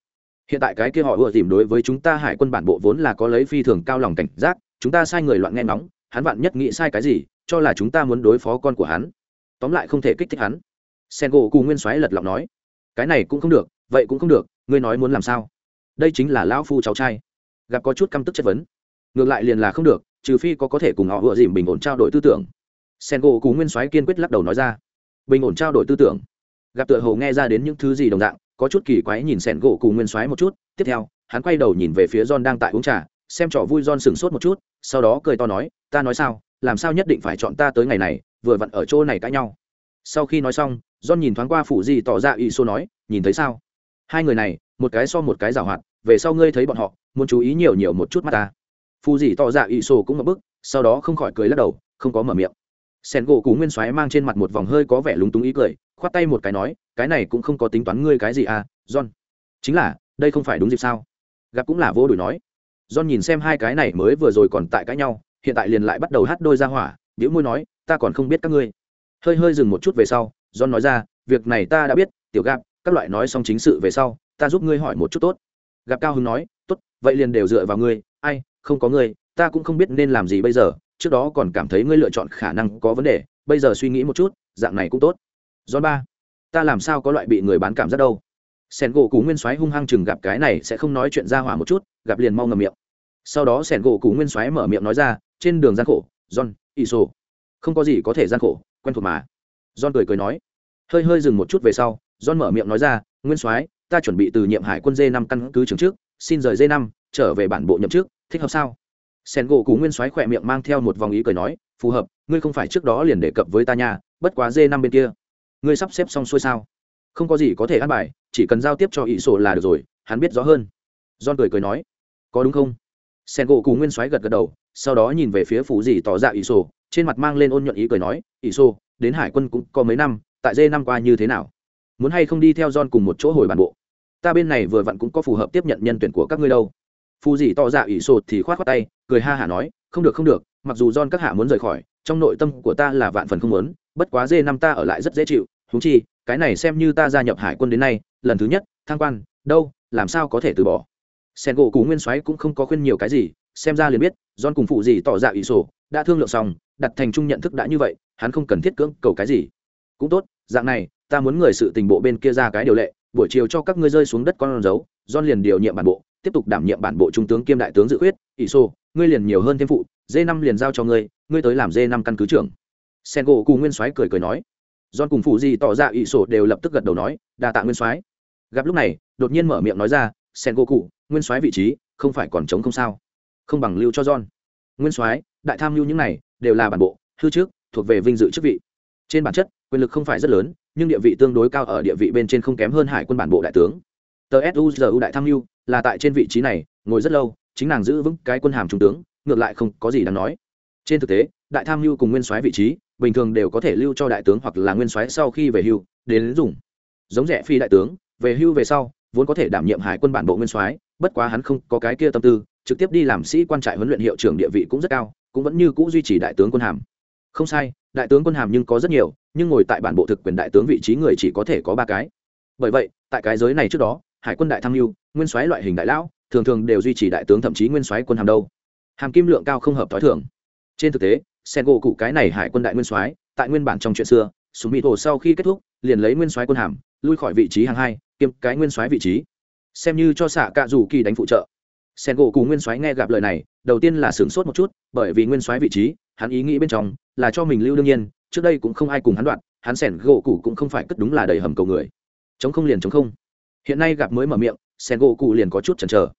Hiện tại cái kia họ ưa tìm đối với chúng ta hải quân bản bộ vốn là có lấy phi thường cao lòng cảnh giác, chúng ta sai người loạn nghe ngóng hắn vạn nhất nghĩ sai cái gì, cho là chúng ta muốn đối phó con của hắn. Tóm lại không thể kích thích hắn. Sen gỗ cù nguyên soái lật lọng nói, cái này cũng không được, vậy cũng không được, ngươi nói muốn làm sao? Đây chính là lão phu cháu trai. Gặp có chút căm tức chất vấn. Ngược lại liền là không được, trừ phi có có thể cùng họ vừa dìm bình ổn trao đổi tư tưởng. Sen gỗ cù nguyên soái kiên quyết lắc đầu nói ra, bình ổn trao đổi tư tưởng. Gặp tựa hồ nghe ra đến những thứ gì đồng dạng, có chút kỳ quái nhìn sen gỗ cù nguyên soái một chút, tiếp theo, hắn quay đầu nhìn về phía john đang tại uống trà, xem trò vui john sừng sốt một chút, sau đó cười to nói ta nói sao, làm sao nhất định phải chọn ta tới ngày này, vừa vặn ở chỗ này cãi nhau. Sau khi nói xong, john nhìn thoáng qua phủ di tỏ ra ý xô nói, nhìn thấy sao? Hai người này, một cái so một cái giảo hoạt, về sau ngươi thấy bọn họ, muốn chú ý nhiều nhiều một chút mắt ta. Phù dì tỏ ra ý xô cũng ngập bức, sau đó không khỏi cười lắc đầu, không có mở miệng. Sen gỗ cú nguyên xoáy mang trên mặt một vòng hơi có vẻ lúng túng ý cười, khoát tay một cái nói, cái này cũng không có tính toán ngươi cái gì à john. Chính là, đây không phải đúng dịp sao? Gặp cũng là vô đuổi nói. John nhìn xem hai cái này mới vừa rồi còn tại cãi nhau hiện tại liền lại bắt đầu hát đôi ra hỏa biểu môi nói, ta còn không biết các ngươi. Hơi hơi dừng một chút về sau, john nói ra, việc này ta đã biết, tiểu gạp các loại nói xong chính sự về sau, ta giúp ngươi hỏi một chút tốt. Gặp cao hưng nói, tốt, vậy liền đều dựa vào ngươi, ai, không có ngươi, ta cũng không biết nên làm gì bây giờ, trước đó còn cảm thấy ngươi lựa chọn khả năng có vấn đề, bây giờ suy nghĩ một chút, dạng này cũng tốt. John ba, ta làm sao có loại bị người bán cảm giác đâu. Sẻn gỗ cú nguyên soái hung hăng chừng gặp cái này sẽ không nói chuyện ra hỏa một chút gặp liền mau ngầm miệng. Sau đó sẻn gỗ cú nguyên soái mở miệng nói ra trên đường gian khổ, john, iso. Không có gì có thể gian khổ, quen thuộc mà. John cười cười nói. Hơi hơi dừng một chút về sau, john mở miệng nói ra, nguyên soái, ta chuẩn bị từ nhiệm hải quân d năm căn cứ trường trước xin rời d năm, trở về bản bộ nhậm chức, thích hợp sao? Sen gỗ cú nguyên soái khỏe miệng mang theo một vòng ý cười nói, phù hợp, ngươi không phải trước đó liền đề cập với ta nhà bất quá d năm bên kia, ngươi sắp xếp xong xuôi sao? Không có gì có thể ăn bài, chỉ cần giao tiếp cho ỷ sổ là được rồi, hắn biết rõ hơn. John cười cười nói, có đúng không? Sen gỗ cú nguyên soái gật gật đầu sau đó nhìn về phía phủ dì tỏ ra ỷ sô, trên mặt mang lên ôn nhuận ý cười nói, ỷ sô, đến hải quân cũng có mấy năm, tại dê năm qua như thế nào? Muốn hay không đi theo john cùng một chỗ hồi bản bộ? Ta bên này vừa vặn cũng có phù hợp tiếp nhận nhân tuyển của các ngươi đâu. Phù dì tỏ ra ỷ sô thì khoát khoát tay, cười ha hả nói, không được không được, mặc dù john các hạ muốn rời khỏi, trong nội tâm của ta là vạn phần không muốn, bất quá dê năm ta ở lại rất dễ chịu húng chi, cái này xem như ta gia nhập hải quân đến nay, lần thứ nhất, thăng quan, đâu, làm sao có thể từ bỏ? Sen gỗ cú nguyên soái cũng không có khuyên nhiều cái gì xem ra liền biết, john cùng phụ gì tỏ ra ý sổ, đã thương lượng xong, đặt thành chung nhận thức đã như vậy, hắn không cần thiết cưỡng cầu cái gì. Cũng tốt, dạng này, ta muốn người sự tình bộ bên kia ra cái điều lệ, buổi chiều cho các ngươi rơi xuống đất con dấu, john liền điều nhiệm bản bộ, tiếp tục đảm nhiệm bản bộ trung tướng kiêm đại tướng dự khuyết ỷ sô ngươi liền nhiều hơn thêm phụ d năm liền giao cho ngươi ngươi tới làm d năm căn cứ trưởng. Sen gỗ cù nguyên soái cười cười nói. John cùng phụ gì tỏ ra ỷ sổ đều lập tức gật đầu nói, đa tạ nguyên soái. Gặp lúc này, đột nhiên mở miệng nói ra, sen gỗ cụ nguyên soái vị trí, không phải còn trống không sao không bằng lưu cho John. Nguyên soái, đại tham lưu những này, đều là bản bộ, hư trước, thuộc về vinh dự chức vị. Trên bản chất, quyền lực không phải rất lớn, nhưng địa vị tương đối cao ở địa vị bên trên không kém hơn hải quân bản bộ đại tướng. Tờ suzu đại tham mưu là tại trên vị trí này, ngồi rất lâu, chính nàng giữ vững cái quân hàm trung tướng, ngược lại không có gì đáng nói. Trên thực tế, đại tham mưu cùng nguyên soái vị trí, bình thường đều có thể lưu cho đại tướng hoặc là nguyên soái sau khi về hưu, đến dùng. Giống rẻ phi đại tướng, về hưu về sau, vốn có thể đảm nhiệm hải quân bản bộ nguyên soái, bất quá hắn không có cái kia tâm tư trực tiếp đi làm sĩ quan trại huấn luyện hiệu trưởng địa vị cũng rất cao, cũng vẫn như cũ duy trì đại tướng quân hàm. Không sai, đại tướng quân hàm nhưng có rất nhiều, nhưng ngồi tại bản bộ thực quyền đại tướng vị trí người chỉ có thể có ba cái. Bởi vậy, tại cái giới này trước đó, hải quân đại tham mưu nguyên soái loại hình đại lão, thường thường đều duy trì đại tướng thậm chí nguyên soái quân hàm đâu. Hàm kim lượng cao không hợp t h ó i thường. Trên thực tế sen gỗ cụ cái này hải quân đại nguyên soái, tại nguyên bản trong chuyện xưa, súng mỹ thổ sau khi kết thúc, liền lấy nguyên soái quân hàm, lui khỏi vị trí hàng hai, kiêm cái nguyên soái vị trí. Xem như cho xạ cạ dù kỳ đánh phụ trợ sen gỗ cụ nguyên soái nghe gặp lời này, đầu tiên là sửng sốt một chút, bởi vì nguyên soái vị trí, hắn ý nghĩ bên trong, là cho mình lưu đương nhiên, trước đây cũng không ai cùng hắn đoạn, hắn sen gỗ cụ cũng không phải cất đúng là đầy hầm cầu người. Chống không liền chống không. Hiện nay gặp mới mở miệng, sen gỗ cụ liền có chút chần chờ.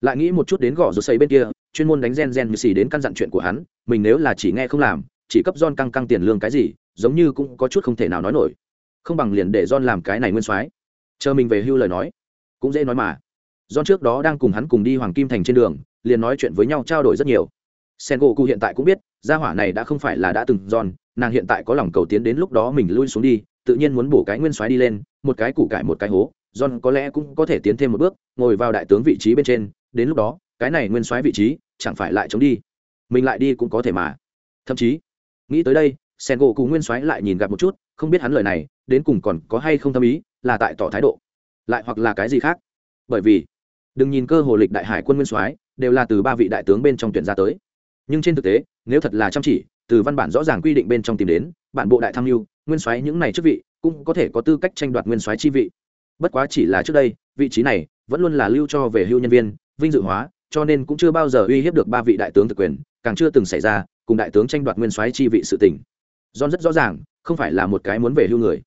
Lại nghĩ một chút đến gõ rồi xây bên kia, chuyên môn đánh gen gen như xì đến căn dặn chuyện của hắn, mình nếu là chỉ nghe không làm, chỉ cấp don căng căng tiền lương cái gì, giống như cũng có chút không thể nào nói nổi. Không bằng liền để don làm cái này nguyên soái. Chờ mình về hưu lời nói. Cũng dễ nói mà. John trước đó đang cùng hắn cùng đi Hoàng Kim Thành trên đường liền nói chuyện với nhau trao đổi rất nhiều sen hiện tại cũng biết gia hỏa này đã không phải là đã từng John nàng hiện tại có lòng cầu tiến đến lúc đó mình lui xuống đi tự nhiên muốn bổ cái nguyên soái đi lên một cái củ cải một cái hố John có lẽ cũng có thể tiến thêm một bước, ngồi vào đại tướng vị trí bên trên, đến lúc đó, cái này nguyên soái vị trí, chẳng phải lại chống đi. Mình lại đi cũng có thể mà. Thậm chí, nghĩ tới đây, Sengoku nguyên soái lại nhìn gặp một chút, không biết hắn lời này, đến cùng còn có hay không thâm ý, là tại tỏ thái độ, lại hoặc là cái gì khác. Bởi vì, đừng nhìn cơ hồ lịch đại hải quân nguyên soái, đều là từ ba vị đại tướng bên trong tuyển ra tới. Nhưng trên thực tế, nếu thật là chăm chỉ, từ văn bản rõ ràng quy định bên trong tìm đến, bản bộ đại tham mưu, nguyên soái những này chức vị, cũng có thể có tư cách tranh đoạt nguyên soái chi vị bất quá chỉ là trước đây vị trí này vẫn luôn là lưu cho về hưu nhân viên vinh dự hóa cho nên cũng chưa bao giờ uy hiếp được ba vị đại tướng thực quyền càng chưa từng xảy ra cùng đại tướng tranh đoạt nguyên soái chi vị sự tình. john rất rõ ràng không phải là một cái muốn về hưu người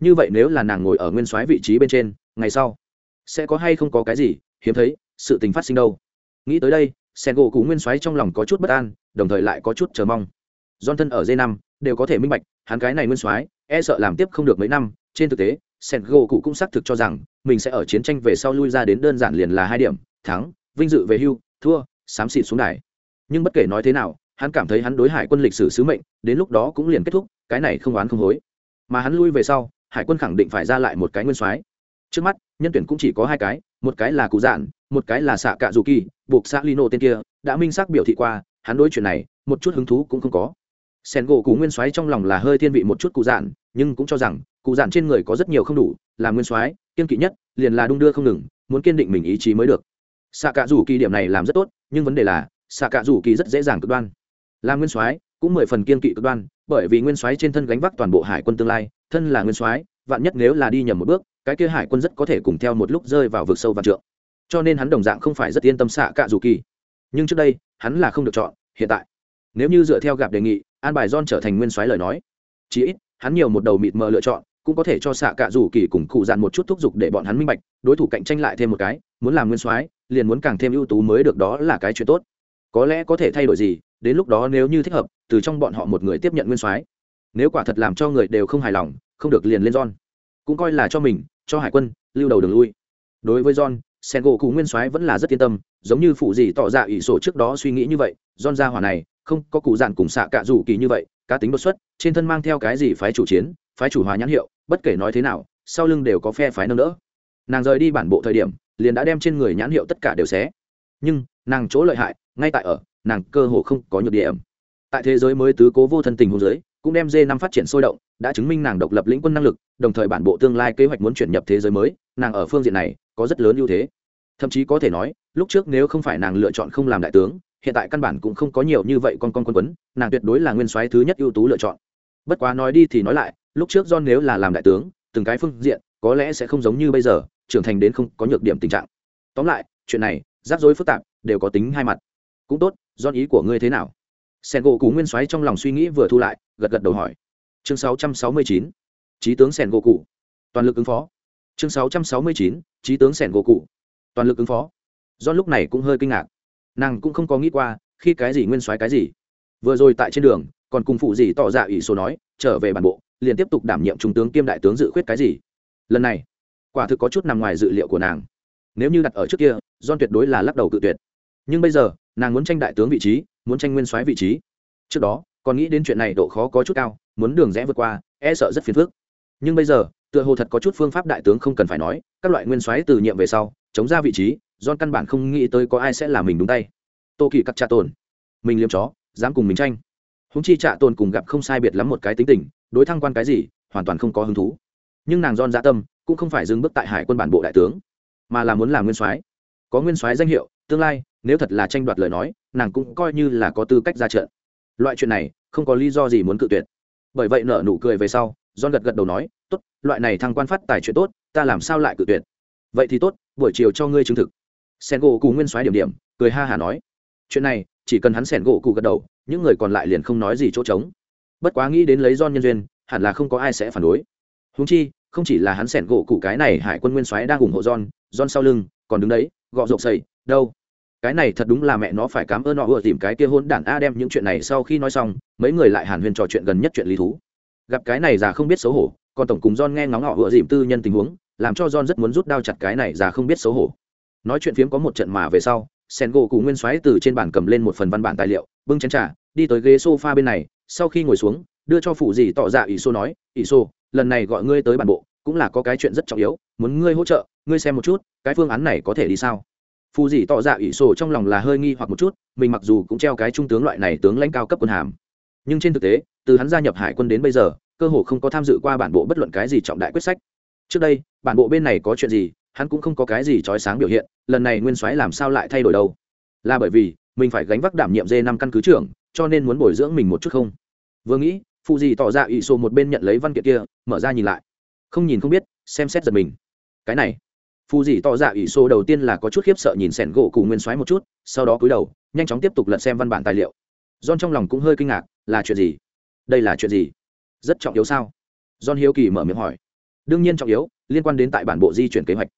như vậy nếu là nàng ngồi ở nguyên soái vị trí bên trên ngày sau sẽ có hay không có cái gì hiếm thấy, sự tình phát sinh đâu. Nghĩ tới đây, sen gỗ cú nguyên soái trong lòng có chút bất an, đồng thời lại có chút chờ mong. Don thân ở d năm, đều có thể minh bạch, hắn cái này nguyên soái e sợ làm tiếp không được mấy năm, trên thực tế, sen gỗ cụ cũng xác thực cho rằng, mình sẽ ở chiến tranh về sau lui ra đến đơn giản liền là hai điểm, thắng, vinh dự về hưu, thua, xám xịt xuống đài. Nhưng bất kể nói thế nào, hắn cảm thấy hắn đối hải quân lịch sử sứ mệnh, đến lúc đó cũng liền kết thúc, cái này không oán không hối. Mà hắn lui về sau, hải quân khẳng định phải ra lại một cái nguyên soái. Trước mắt nhân tuyển cũng chỉ có hai cái, một cái là cụ dạn một cái là xạ cạ dù kỳ, buộc xạ lino tên kia, đã minh xác biểu thị qua, hắn đối chuyện này, một chút hứng thú cũng không có. Sen gỗ cụ nguyên soái trong lòng là hơi thiên vị một chút cụ dạn nhưng cũng cho rằng, cụ dạn trên người có rất nhiều không đủ, là nguyên soái kiên kỵ nhất, liền là đung đưa không ngừng, muốn kiên định mình ý chí mới được. Xạ cạ rủ kỳ điểm này làm rất tốt, nhưng vấn đề là, xạ cạ rủ kỳ rất dễ dàng cực đoan. Là nguyên soái, cũng mười phần kiên kỵ cực đoan, bởi vì nguyên soái trên thân gánh vác toàn bộ hải quân tương lai, thân là nguyên soái vạn nhất nếu là đi nhầm một bước, cái kia hải quân rất có thể cùng theo một lúc rơi vào vực sâu và trượng. Cho nên hắn đồng dạng không phải rất yên tâm xạ cạ dù kỳ. Nhưng trước đây, hắn là không được chọn, hiện tại. Nếu như dựa theo gặp đề nghị, an bài john trở thành nguyên soái lời nói, chí ít, hắn nhiều một đầu mịt mờ lựa chọn, cũng có thể cho xạ cạ dù kỳ cùng cụ dàn một chút thúc giục để bọn hắn minh bạch, đối thủ cạnh tranh lại thêm một cái, muốn làm nguyên soái, liền muốn càng thêm ưu tú mới được, đó là cái chuyện tốt. Có lẽ có thể thay đổi gì, đến lúc đó nếu như thích hợp, từ trong bọn họ một người tiếp nhận nguyên soái. Nếu quả thật làm cho người đều không hài lòng không được liền lên john. Cũng coi là cho mình, cho hải quân, lưu đầu đường lui. Đối với john sen gỗ cụ nguyên soái vẫn là rất yên tâm, giống như phụ gì tỏ ra ủy sổ trước đó suy nghĩ như vậy, john ra hỏa này, không có cụ dạn cùng xạ cạ dù kỳ như vậy, cá tính đột xuất, trên thân mang theo cái gì phái chủ chiến, phái chủ hòa nhãn hiệu, bất kể nói thế nào, sau lưng đều có phe phái nâng đỡ. Nàng rời đi bản bộ thời điểm, liền đã đem trên người nhãn hiệu tất cả đều xé. Nhưng, nàng chỗ lợi hại, ngay tại ở, nàng cơ hồ không có nhược điểm. Tại thế giới mới tứ cố vô thân tình hôn giới cũng đem dê năm phát triển sôi động đã chứng minh nàng độc lập lĩnh quân năng lực, đồng thời bản bộ tương lai kế hoạch muốn chuyển nhập thế giới mới, nàng ở phương diện này có rất lớn ưu thế. Thậm chí có thể nói, lúc trước nếu không phải nàng lựa chọn không làm đại tướng, hiện tại căn bản cũng không có nhiều như vậy con con quân quấn, nàng tuyệt đối là nguyên soái thứ nhất ưu tú lựa chọn. Bất quá nói đi thì nói lại, lúc trước john nếu là làm đại tướng, từng cái phương diện, có lẽ sẽ không giống như bây giờ, trưởng thành đến không có nhược điểm tình trạng. Tóm lại, chuyện này, rắc rối phức tạp, đều có tính hai mặt. Cũng tốt, john ý của ngươi thế nào? Sen gỗ cú nguyên soái trong lòng suy nghĩ vừa thu lại, gật gật đầu hỏi chương 669. trí tướng sẻn gỗ cụ. Toàn lực ứng phó. Chương 669. trí tướng sẻn gỗ cụ. Toàn lực ứng phó. Do lúc này cũng hơi kinh ngạc. Nàng cũng không có nghĩ qua, khi cái gì nguyên soái cái gì. Vừa rồi tại trên đường, còn cùng phụ gì tỏ dạ ủy số nói, trở về bản bộ, liền tiếp tục đảm nhiệm trung tướng kiêm đại tướng dự khuyết cái gì. Lần này, quả thực có chút nằm ngoài dự liệu của nàng. Nếu như đặt ở trước kia don tuyệt đối là lắc đầu cự tuyệt. Nhưng bây giờ, nàng muốn tranh đại tướng vị trí, muốn tranh nguyên soái vị trí. Trước đó, còn nghĩ đến chuyện này độ khó có chút cao muốn đường rẽ vượt qua e sợ rất phiền phức. Nhưng bây giờ, tựa hồ thật có chút phương pháp đại tướng không cần phải nói, các loại nguyên soái từ nhiệm về sau, chống ra vị trí don căn bản không nghĩ tới có ai sẽ là mình đúng tay. Tô kỳ cắt trả tồn, mình liếm chó, dám cùng mình tranh. Húng chi trạ tồn cùng gặp không sai biệt lắm một cái tính tình, đối thăng quan cái gì, hoàn toàn không có hứng thú. Nhưng nàng don dạ tâm, cũng không phải dừng bước tại hải quân bản bộ đại tướng, mà là muốn làm nguyên soái. Có nguyên soái danh hiệu, tương lai, nếu thật là tranh đoạt lời nói, nàng cũng coi như là có tư cách ra trận. Loại chuyện này, không có lý do gì muốn cự tuyệt bởi vậy nở nụ cười về sau don gật gật đầu nói, tốt, loại này thăng quan phát tài chuyện tốt, ta làm sao lại cự tuyệt? Vậy thì tốt, buổi chiều cho ngươi chứng thực. Sen gỗ cụ nguyên soái điểm điểm, cười ha hả nói, chuyện này, chỉ cần hắn sẻn gỗ cụ gật đầu, những người còn lại liền không nói gì chỗ trống. Bất quá nghĩ đến lấy don nhân duyên, hẳn là không có ai sẽ phản đối. Húng chi, không chỉ là hắn sẻn gỗ cụ cái này hải quân nguyên soái đang ủng hộ don don sau lưng còn đứng đấy, gọ rộp sầy đâu? Cái này thật đúng là mẹ nó phải cảm ơn họ vừa tìm cái kia hôn đản a đem những chuyện này sau khi nói xong, mấy người lại hàn huyên trò chuyện gần nhất chuyện lý thú. Gặp cái này già không biết xấu hổ, còn tổng cùng don nghe ngóng họ vừa dìm tư nhân tình huống, làm cho don rất muốn rút đao chặt cái này già không biết xấu hổ. Nói chuyện phiếm có một trận mà về sau sen gỗ cụ nguyên soái từ trên bàn cầm lên một phần văn bản tài liệu, bưng chén trà, đi tới ghế sofa bên này, sau khi ngồi xuống, đưa cho phụ dì tỏ dạ ỷ xô nói, ỷ xô lần này gọi ngươi tới bản bộ, cũng là có cái chuyện rất trọng yếu, muốn ngươi hỗ trợ, ngươi xem một chút, cái phương án này có thể đi sao? Phù dị tỏ dạ ỷ sổ trong lòng là hơi nghi hoặc một chút, mình mặc dù cũng treo cái trung tướng loại này tướng lãnh cao cấp quân hàm. Nhưng trên thực tế, từ hắn gia nhập hải quân đến bây giờ, cơ hồ không có tham dự qua bản bộ bất luận cái gì trọng đại quyết sách. Trước đây, bản bộ bên này có chuyện gì, hắn cũng không có cái gì trói sáng biểu hiện, lần này nguyên soái làm sao lại thay đổi đâu? Là bởi vì, mình phải gánh vác đảm nhiệm dê năm căn cứ trưởng, cho nên muốn bồi dưỡng mình một chút không? Vừa nghĩ phụ gì tỏ ra ỷ sổ một bên nhận lấy văn kiện kia, mở ra nhìn lại. Không nhìn không biết, xem xét giật mình. Cái này phù dì tỏ dạ ỷ sô đầu tiên là có chút khiếp sợ nhìn sẻn gỗ cụ nguyên soái một chút, sau đó cúi đầu, nhanh chóng tiếp tục lật xem văn bản tài liệu. John trong lòng cũng hơi kinh ngạc, là chuyện gì? Đây là chuyện gì? Rất trọng yếu sao? John hiếu kỳ mở miệng hỏi. Đương nhiên trọng yếu, liên quan đến tại bản bộ di chuyển kế hoạch.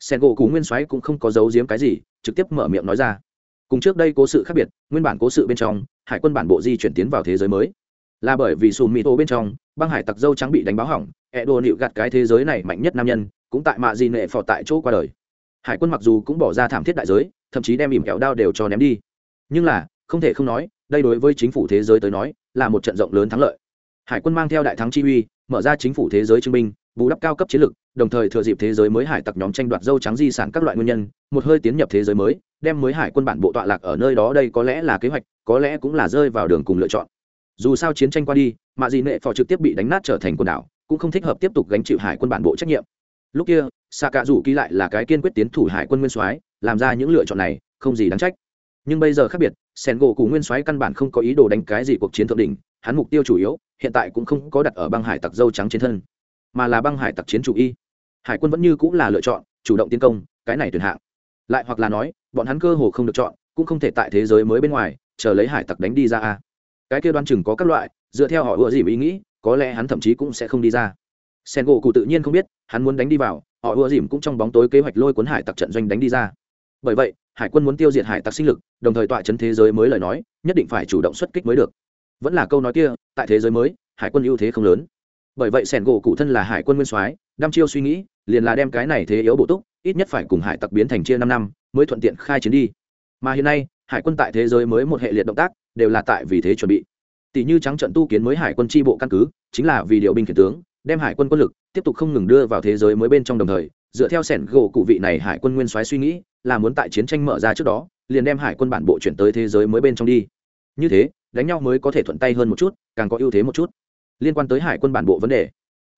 Sẻn gỗ cụ nguyên soái cũng không có giấu giếm cái gì, trực tiếp mở miệng nói ra. Cùng trước đây cố sự khác biệt, nguyên bản cố sự bên trong, hải quân bản bộ di chuyển tiến vào thế giới mới. Là bởi vì sùn mì tô bên trong, băng hải tặc dâu trắng bị đánh báo hỏng e đồ nịu gạt cái thế giới này mạnh nhất nam nhân cũng tại mạ di nệ phò tại chỗ qua đời. Hải quân mặc dù cũng bỏ ra thảm thiết đại giới, thậm chí đem ìm kẹo đao đều cho ném đi. Nhưng là, không thể không nói, đây đối với chính phủ thế giới tới nói, là một trận rộng lớn thắng lợi. Hải quân mang theo đại thắng chi uy, mở ra chính phủ thế giới chứng minh, bù đắp cao cấp chiến lược đồng thời thừa dịp thế giới mới hải tặc nhóm tranh đoạt dâu trắng di sản các loại nguyên nhân, một hơi tiến nhập thế giới mới, đem mới hải quân bản bộ tọa lạc ở nơi đó đây có lẽ là kế hoạch, có lẽ cũng là rơi vào đường cùng lựa chọn. Dù sao chiến tranh qua đi, mạ dị nệ phò trực tiếp bị đánh nát trở thành quần đảo, cũng không thích hợp tiếp tục gánh chịu hải quân bản bộ trách nhiệm lúc kia xạ cạ rủ ký lại là cái kiên quyết tiến thủ hải quân nguyên soái, làm ra những lựa chọn này, không gì đáng trách. Nhưng bây giờ khác biệt sen gỗ cụ nguyên soái căn bản không có ý đồ đánh cái gì cuộc chiến thượng đỉnh, hắn mục tiêu chủ yếu, hiện tại cũng không có đặt ở băng hải tặc dâu trắng trên thân, mà là băng hải tặc chiến chủ y. Hải quân vẫn như cũng là lựa chọn, chủ động tiến công, cái này tuyển hạng. Lại hoặc là nói, bọn hắn cơ hồ không được chọn, cũng không thể tại thế giới mới bên ngoài, chờ lấy hải tặc đánh đi ra a. Cái kia đoán chừng có các loại, dựa theo họ ủa dìm ý nghĩ, có lẽ hắn thậm chí cũng sẽ không đi ra sen gỗ cụ tự nhiên không biết, hắn muốn đánh đi vào, họ ưa dìm cũng trong bóng tối kế hoạch lôi cuốn hải tặc trận doanh đánh đi ra. Bởi vậy, hải quân muốn tiêu diệt hải tặc sinh lực, đồng thời tọa chấn thế giới mới lời nói, nhất định phải chủ động xuất kích mới được. Vẫn là câu nói kia, tại thế giới mới, hải quân ưu thế không lớn. Bởi vậy sẻn gỗ cụ thân là hải quân nguyên soái, đăm chiêu suy nghĩ, liền là đem cái này thế yếu bổ túc, ít nhất phải cùng hải tặc biến thành chia năm năm, mới thuận tiện khai chiến đi. Mà hiện nay, hải quân tại thế giới mới một hệ liệt động tác, đều là tại vì thế chuẩn bị. Tỷ như trắng trận tu kiến mới hải quân tri bộ căn cứ, chính là vì điều binh khiển tướng đem hải quân quân lực tiếp tục không ngừng đưa vào thế giới mới bên trong đồng thời, dựa theo sẻn gỗ cụ vị này hải quân nguyên soái suy nghĩ, là muốn tại chiến tranh mở ra trước đó, liền đem hải quân bản bộ chuyển tới thế giới mới bên trong đi. Như thế, đánh nhau mới có thể thuận tay hơn một chút, càng có ưu thế một chút. Liên quan tới hải quân bản bộ vấn đề,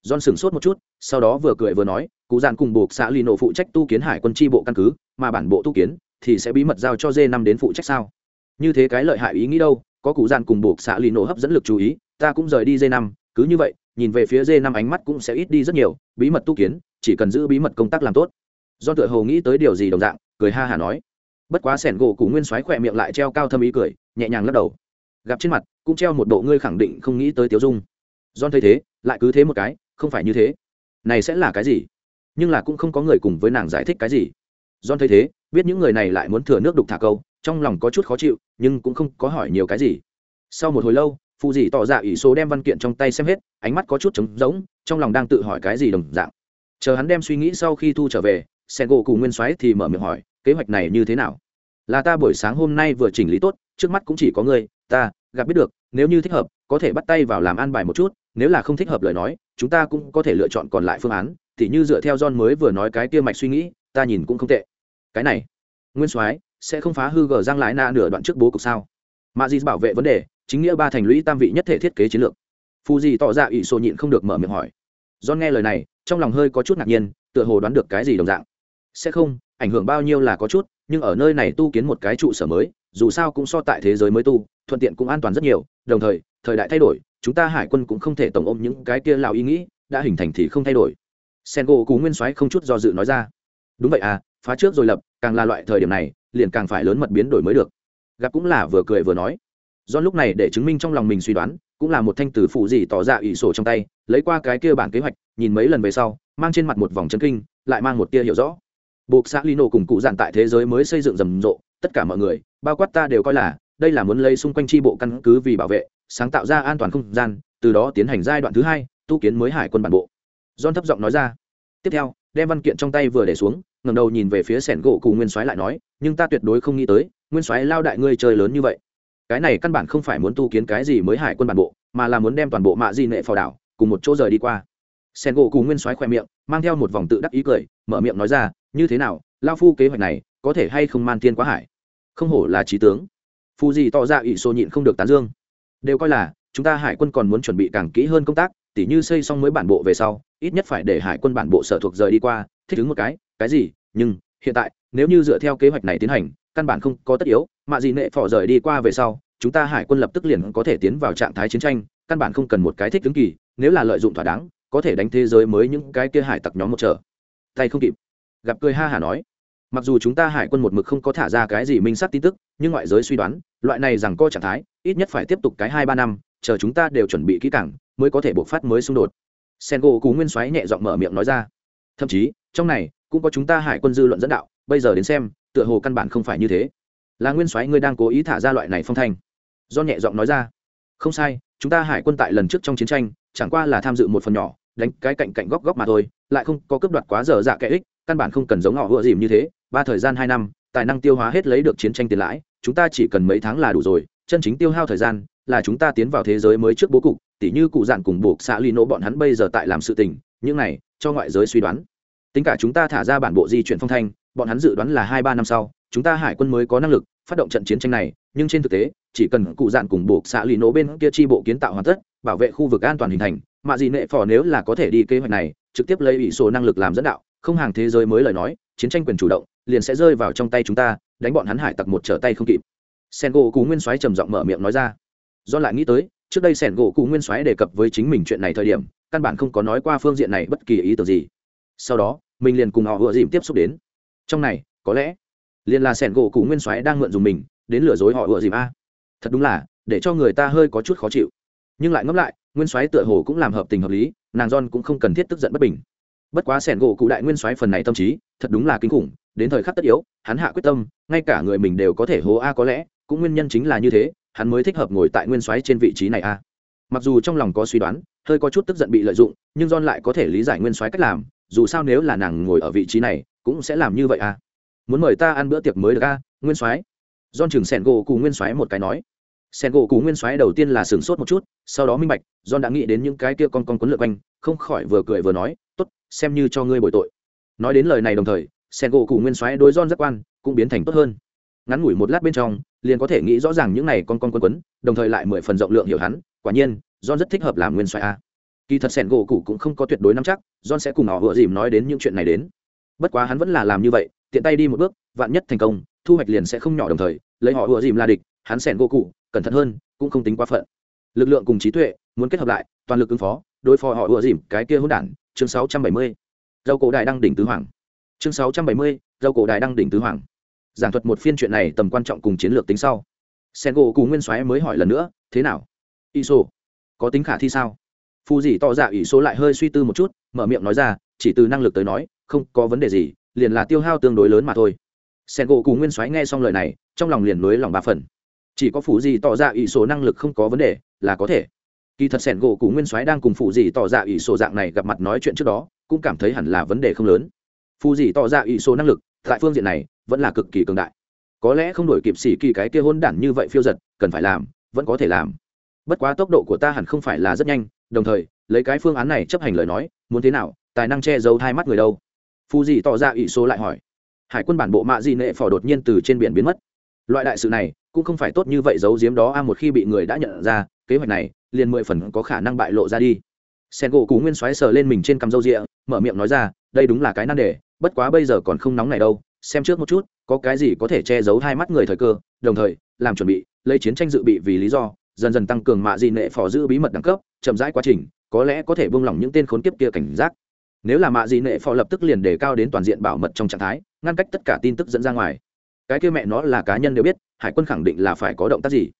john sửng sốt một chút, sau đó vừa cười vừa nói, cụ dàn cùng buộc xã lì nổ phụ trách tu kiến hải quân tri bộ căn cứ, mà bản bộ tu kiến thì sẽ bí mật giao cho d năm đến phụ trách sao? Như thế cái lợi hại ý nghĩ đâu, có cụ dàn cùng buộc xã lì nổ hấp dẫn lực chú ý, ta cũng rời đi d năm, cứ như vậy nhìn về phía dê năm ánh mắt cũng sẽ ít đi rất nhiều, bí mật tu kiến, chỉ cần giữ bí mật công tác làm tốt. Do tựa hồ nghĩ tới điều gì đồng dạng, cười ha hả nói. Bất quá sẻn gỗ cụ nguyên soái khỏe miệng lại treo cao thâm ý cười, nhẹ nhàng lắc đầu. Gặp trên mặt, cũng treo một bộ ngươi khẳng định không nghĩ tới tiếu dung. Don thấy thế, lại cứ thế một cái, không phải như thế. Này sẽ là cái gì? Nhưng là cũng không có người cùng với nàng giải thích cái gì. Don thấy thế, biết những người này lại muốn thừa nước đục thả câu, trong lòng có chút khó chịu, nhưng cũng không có hỏi nhiều cái gì. Sau một hồi lâu phụ dì tỏ ra ỷ số đem văn kiện trong tay xem hết, ánh mắt có chút trống rỗng, trong lòng đang tự hỏi cái gì đồng dạng. Chờ hắn đem suy nghĩ sau khi thu trở về sen gỗ cùng nguyên soái thì mở miệng hỏi, kế hoạch này như thế nào? Là ta buổi sáng hôm nay vừa chỉnh lý tốt, trước mắt cũng chỉ có ngươi, ta, gặp biết được, nếu như thích hợp, có thể bắt tay vào làm an bài một chút, nếu là không thích hợp lời nói, chúng ta cũng có thể lựa chọn còn lại phương án thì như dựa theo John mới vừa nói cái kia mạch suy nghĩ, ta nhìn cũng không tệ. Cái này, nguyên soái, sẽ không phá hư gờ giang lái na nửa đoạn trước bố cục sao? Mà gì bảo vệ vấn đề chính nghĩa ba thành lũy tam vị nhất thể thiết kế chiến lược. Phù gì tỏ ra ỷ sổ nhịn không được mở miệng hỏi. John nghe lời này, trong lòng hơi có chút ngạc nhiên, tựa hồ đoán được cái gì đồng dạng. Sẽ không, ảnh hưởng bao nhiêu là có chút, nhưng ở nơi này tu kiến một cái trụ sở mới, dù sao cũng so tại thế giới mới tu, thuận tiện cũng an toàn rất nhiều, đồng thời thời đại thay đổi, chúng ta hải quân cũng không thể tổng ôm những cái kia lào ý nghĩ, đã hình thành thì không thay đổi. Sen gỗ cú nguyên soái không chút do dự nói ra. Đúng vậy à phá trước rồi lập, càng là loại thời điểm này, liền càng phải lớn mật biến đổi mới được. Gặp cũng là vừa cười vừa nói do lúc này để chứng minh trong lòng mình suy đoán, cũng là một thanh tử phụ gì tỏ ra ỷ sổ trong tay, lấy qua cái kia bản kế hoạch, nhìn mấy lần về sau, mang trên mặt một vòng chân kinh, lại mang một tia hiểu rõ. Buộc xã lino cùng cụ dạn tại thế giới mới xây dựng rầm rộ, tất cả mọi người, bao quát ta đều coi là, đây là muốn lấy xung quanh tri bộ căn cứ vì bảo vệ, sáng tạo ra an toàn không gian, từ đó tiến hành giai đoạn thứ hai, tu kiến mới hải quân bản bộ. John thấp giọng nói ra. Tiếp theo, đem văn kiện trong tay vừa để xuống, ngẩng đầu nhìn về phía sẻn gỗ cụ nguyên soái lại nói, nhưng ta tuyệt đối không nghĩ tới, nguyên soái lao đại ngươi chơi lớn như vậy cái này căn bản không phải muốn tu kiến cái gì mới hải quân bản bộ, mà là muốn đem toàn bộ mạ di nệ phò đảo, cùng một chỗ rời đi qua. Sen gỗ cù nguyên soái khoe miệng, mang theo một vòng tự đắc ý cười, mở miệng nói ra, như thế nào lao phu kế hoạch này, có thể hay không man thiên quá hải? Không hổ là trí tướng. Phù gì tỏ ra ỷ xô nhịn không được tán dương. Đều coi là, chúng ta hải quân còn muốn chuẩn bị càng kỹ hơn công tác, tỉ như xây xong mới bản bộ về sau, ít nhất phải để hải quân bản bộ sở thuộc rời đi qua, thích ứng một cái cái gì, nhưng hiện tại, nếu như dựa theo kế hoạch này tiến hành căn bản không có tất yếu, mà gì nệ phỏ rời đi qua về sau, chúng ta hải quân lập tức liền có thể tiến vào trạng thái chiến tranh, căn bản không cần một cái thích ứng kỳ, nếu là lợi dụng thỏa đáng, có thể đánh thế giới mới những cái kia hải tặc nhóm một trở. Tay không kịp. Gặp cười ha hả nói. Mặc dù chúng ta hải quân một mực không có thả ra cái gì minh sát tin tức, nhưng ngoại giới suy đoán, loại này rằng co trạng thái, ít nhất phải tiếp tục cái hai ba năm, chờ chúng ta đều chuẩn bị kỹ càng, mới có thể buộc phát mới xung đột. Sen gỗ cú nguyên xoáy nhẹ giọng mở miệng nói ra. Thậm chí, trong này cũng có chúng ta hải quân dư luận dẫn đạo, bây giờ đến xem, tựa hồ căn bản không phải như thế. Là nguyên soái ngươi đang cố ý thả ra loại này phong thanh. Do nhẹ giọng nói ra. Không sai, chúng ta hải quân tại lần trước trong chiến tranh, chẳng qua là tham dự một phần nhỏ, đánh cái cạnh cạnh góc góc mà thôi, lại không có cướp đoạt quá dở dạ kẻ ích, căn bản không cần giống họ vừa dìm như thế, ba thời gian hai năm, tài năng tiêu hóa hết lấy được chiến tranh tiền lãi, chúng ta chỉ cần mấy tháng là đủ rồi, chân chính tiêu hao thời gian là chúng ta tiến vào thế giới mới trước bố cục, tỉ như cụ dạn cùng buộc xã ly nỗ bọn hắn bây giờ tại làm sự tình, những này cho ngoại giới suy đoán tính cả chúng ta thả ra bản bộ di chuyển phong thanh, bọn hắn dự đoán là hai ba năm sau, chúng ta hải quân mới có năng lực phát động trận chiến tranh này, nhưng trên thực tế, chỉ cần cụ dạn cùng buộc xã lì nổ bên kia chi bộ kiến tạo hoàn tất, bảo vệ khu vực an toàn hình thành, mà gì nệ phò nếu là có thể đi kế hoạch này, trực tiếp lấy ủy số năng lực làm dẫn đạo, không hàng thế giới mới lời nói, chiến tranh quyền chủ động, liền sẽ rơi vào trong tay chúng ta, đánh bọn hắn hải tặc một trở tay không kịp. Sen gỗ cú nguyên soái trầm giọng mở miệng nói ra. Do lại nghĩ tới, trước đây sẻn gỗ cú nguyên soái đề cập với chính mình chuyện này thời điểm, căn bản không có nói qua phương diện này bất kỳ ý tưởng gì. Sau đó mình liền cùng họ vừa dìm tiếp xúc đến. Trong này, có lẽ, liền là sẻn gỗ cụ nguyên soái đang mượn dùng mình, đến lừa dối họ vừa dìm a. Thật đúng là, để cho người ta hơi có chút khó chịu. Nhưng lại ngẫm lại, nguyên soái tựa hồ cũng làm hợp tình hợp lý, nàng don cũng không cần thiết tức giận bất bình. Bất quá sẻn gỗ cụ đại nguyên soái phần này tâm trí, thật đúng là kinh khủng, đến thời khắc tất yếu, hắn hạ quyết tâm, ngay cả người mình đều có thể hố a có lẽ, cũng nguyên nhân chính là như thế, hắn mới thích hợp ngồi tại nguyên soái trên vị trí này a. Mặc dù trong lòng có suy đoán, hơi có chút tức giận bị lợi dụng, nhưng don lại có thể lý giải nguyên soái cách làm dù sao nếu là nàng ngồi ở vị trí này, cũng sẽ làm như vậy à? muốn mời ta ăn bữa tiệc mới được a nguyên soái? John chừng sẻn gỗ cù nguyên soái một cái nói. Sen gỗ cù nguyên soái đầu tiên là sửng sốt một chút, sau đó minh bạch, john đã nghĩ đến những cái kia con con quấn lượt quanh, không khỏi vừa cười vừa nói, tốt, xem như cho ngươi bồi tội. Nói đến lời này đồng thời sen gỗ cù nguyên soái đối john rất quan, cũng biến thành tốt hơn. Ngắn ngủi một lát bên trong, liền có thể nghĩ rõ ràng những này con con quấn quấn, đồng thời lại mười phần rộng lượng hiểu hắn, quả nhiên, john rất thích hợp làm nguyên soái a kỳ thật sẻn gỗ cụ cũng không có tuyệt đối nắm chắc john sẽ cùng họ vừa dìm nói đến những chuyện này đến. Bất quá hắn vẫn là làm như vậy tiện tay đi một bước vạn nhất thành công thu hoạch liền sẽ không nhỏ đồng thời lấy họ vừa dìm là địch hắn sẻn gỗ cụ cẩn thận hơn cũng không tính quá phận. Lực lượng cùng trí tuệ muốn kết hợp lại toàn lực ứng phó đối phó họ vừa dìm cái kia hỗn đản chương 670. dâu cổ đại đăng đỉnh tứ hoàng. Chương 670, dâu cổ đại đăng đỉnh tứ hoàng. Giảng thuật một phiên chuyện này tầm quan trọng cùng chiến lược tính sau. Sen gỗ cù nguyên soái mới hỏi lần nữa thế nào? Iso, có tính khả thi sao? Phù dì tỏ dạ ỷ số lại hơi suy tư một chút, mở miệng nói ra, chỉ từ năng lực tới nói, không có vấn đề gì, liền là tiêu hao tương đối lớn mà thôi. Sen gỗ cù nguyên soái nghe xong lời này, trong lòng liền nối lòng ba phần. Chỉ có phụ gì tỏ ra ỷ số năng lực không có vấn đề, là có thể. Kỳ thật sẻn gỗ cùng nguyên soái đang cùng phụ gì tỏ ra ỷ số dạng này gặp mặt nói chuyện trước đó, cũng cảm thấy hẳn là vấn đề không lớn. Phụ gì tỏ ra ỷ số năng lực, tại phương diện này, vẫn là cực kỳ cường đại. Có lẽ không đổi kịp xỉ kỳ cái kia hôn đản như vậy phiêu giật, cần phải làm, vẫn có thể làm. Bất quá tốc độ của ta hẳn không phải là rất nhanh đồng thời, lấy cái phương án này chấp hành lời nói, muốn thế nào, tài năng che giấu hai mắt người đâu? Phù gì tỏ ra ỷ số lại hỏi. Hải quân bản bộ mạ dị nệ phò đột nhiên từ trên biển biến mất. Loại đại sự này, cũng không phải tốt như vậy giấu giếm đó a, một khi bị người đã nhận ra, kế hoạch này, liền mười phần có khả năng bại lộ ra đi. Sen gỗ cú nguyên xoáy sờ lên mình trên cằm râu rịa, mở miệng nói ra, đây đúng là cái nan đề, bất quá bây giờ còn không nóng này đâu, xem trước một chút, có cái gì có thể che giấu hai mắt người thời cơ, đồng thời, làm chuẩn bị, lấy chiến tranh dự bị vì lý do dần dần tăng cường mạ dị nệ phò giữ bí mật đẳng cấp, chậm rãi quá trình, có lẽ có thể buông lỏng những tên khốn kiếp kia cảnh giác. Nếu là mạ dị nệ phò lập tức liền đề cao đến toàn diện bảo mật trong trạng thái, ngăn cách tất cả tin tức dẫn ra ngoài. Cái kia mẹ nó là cá nhân đều biết, hải quân khẳng định là phải có động tác gì.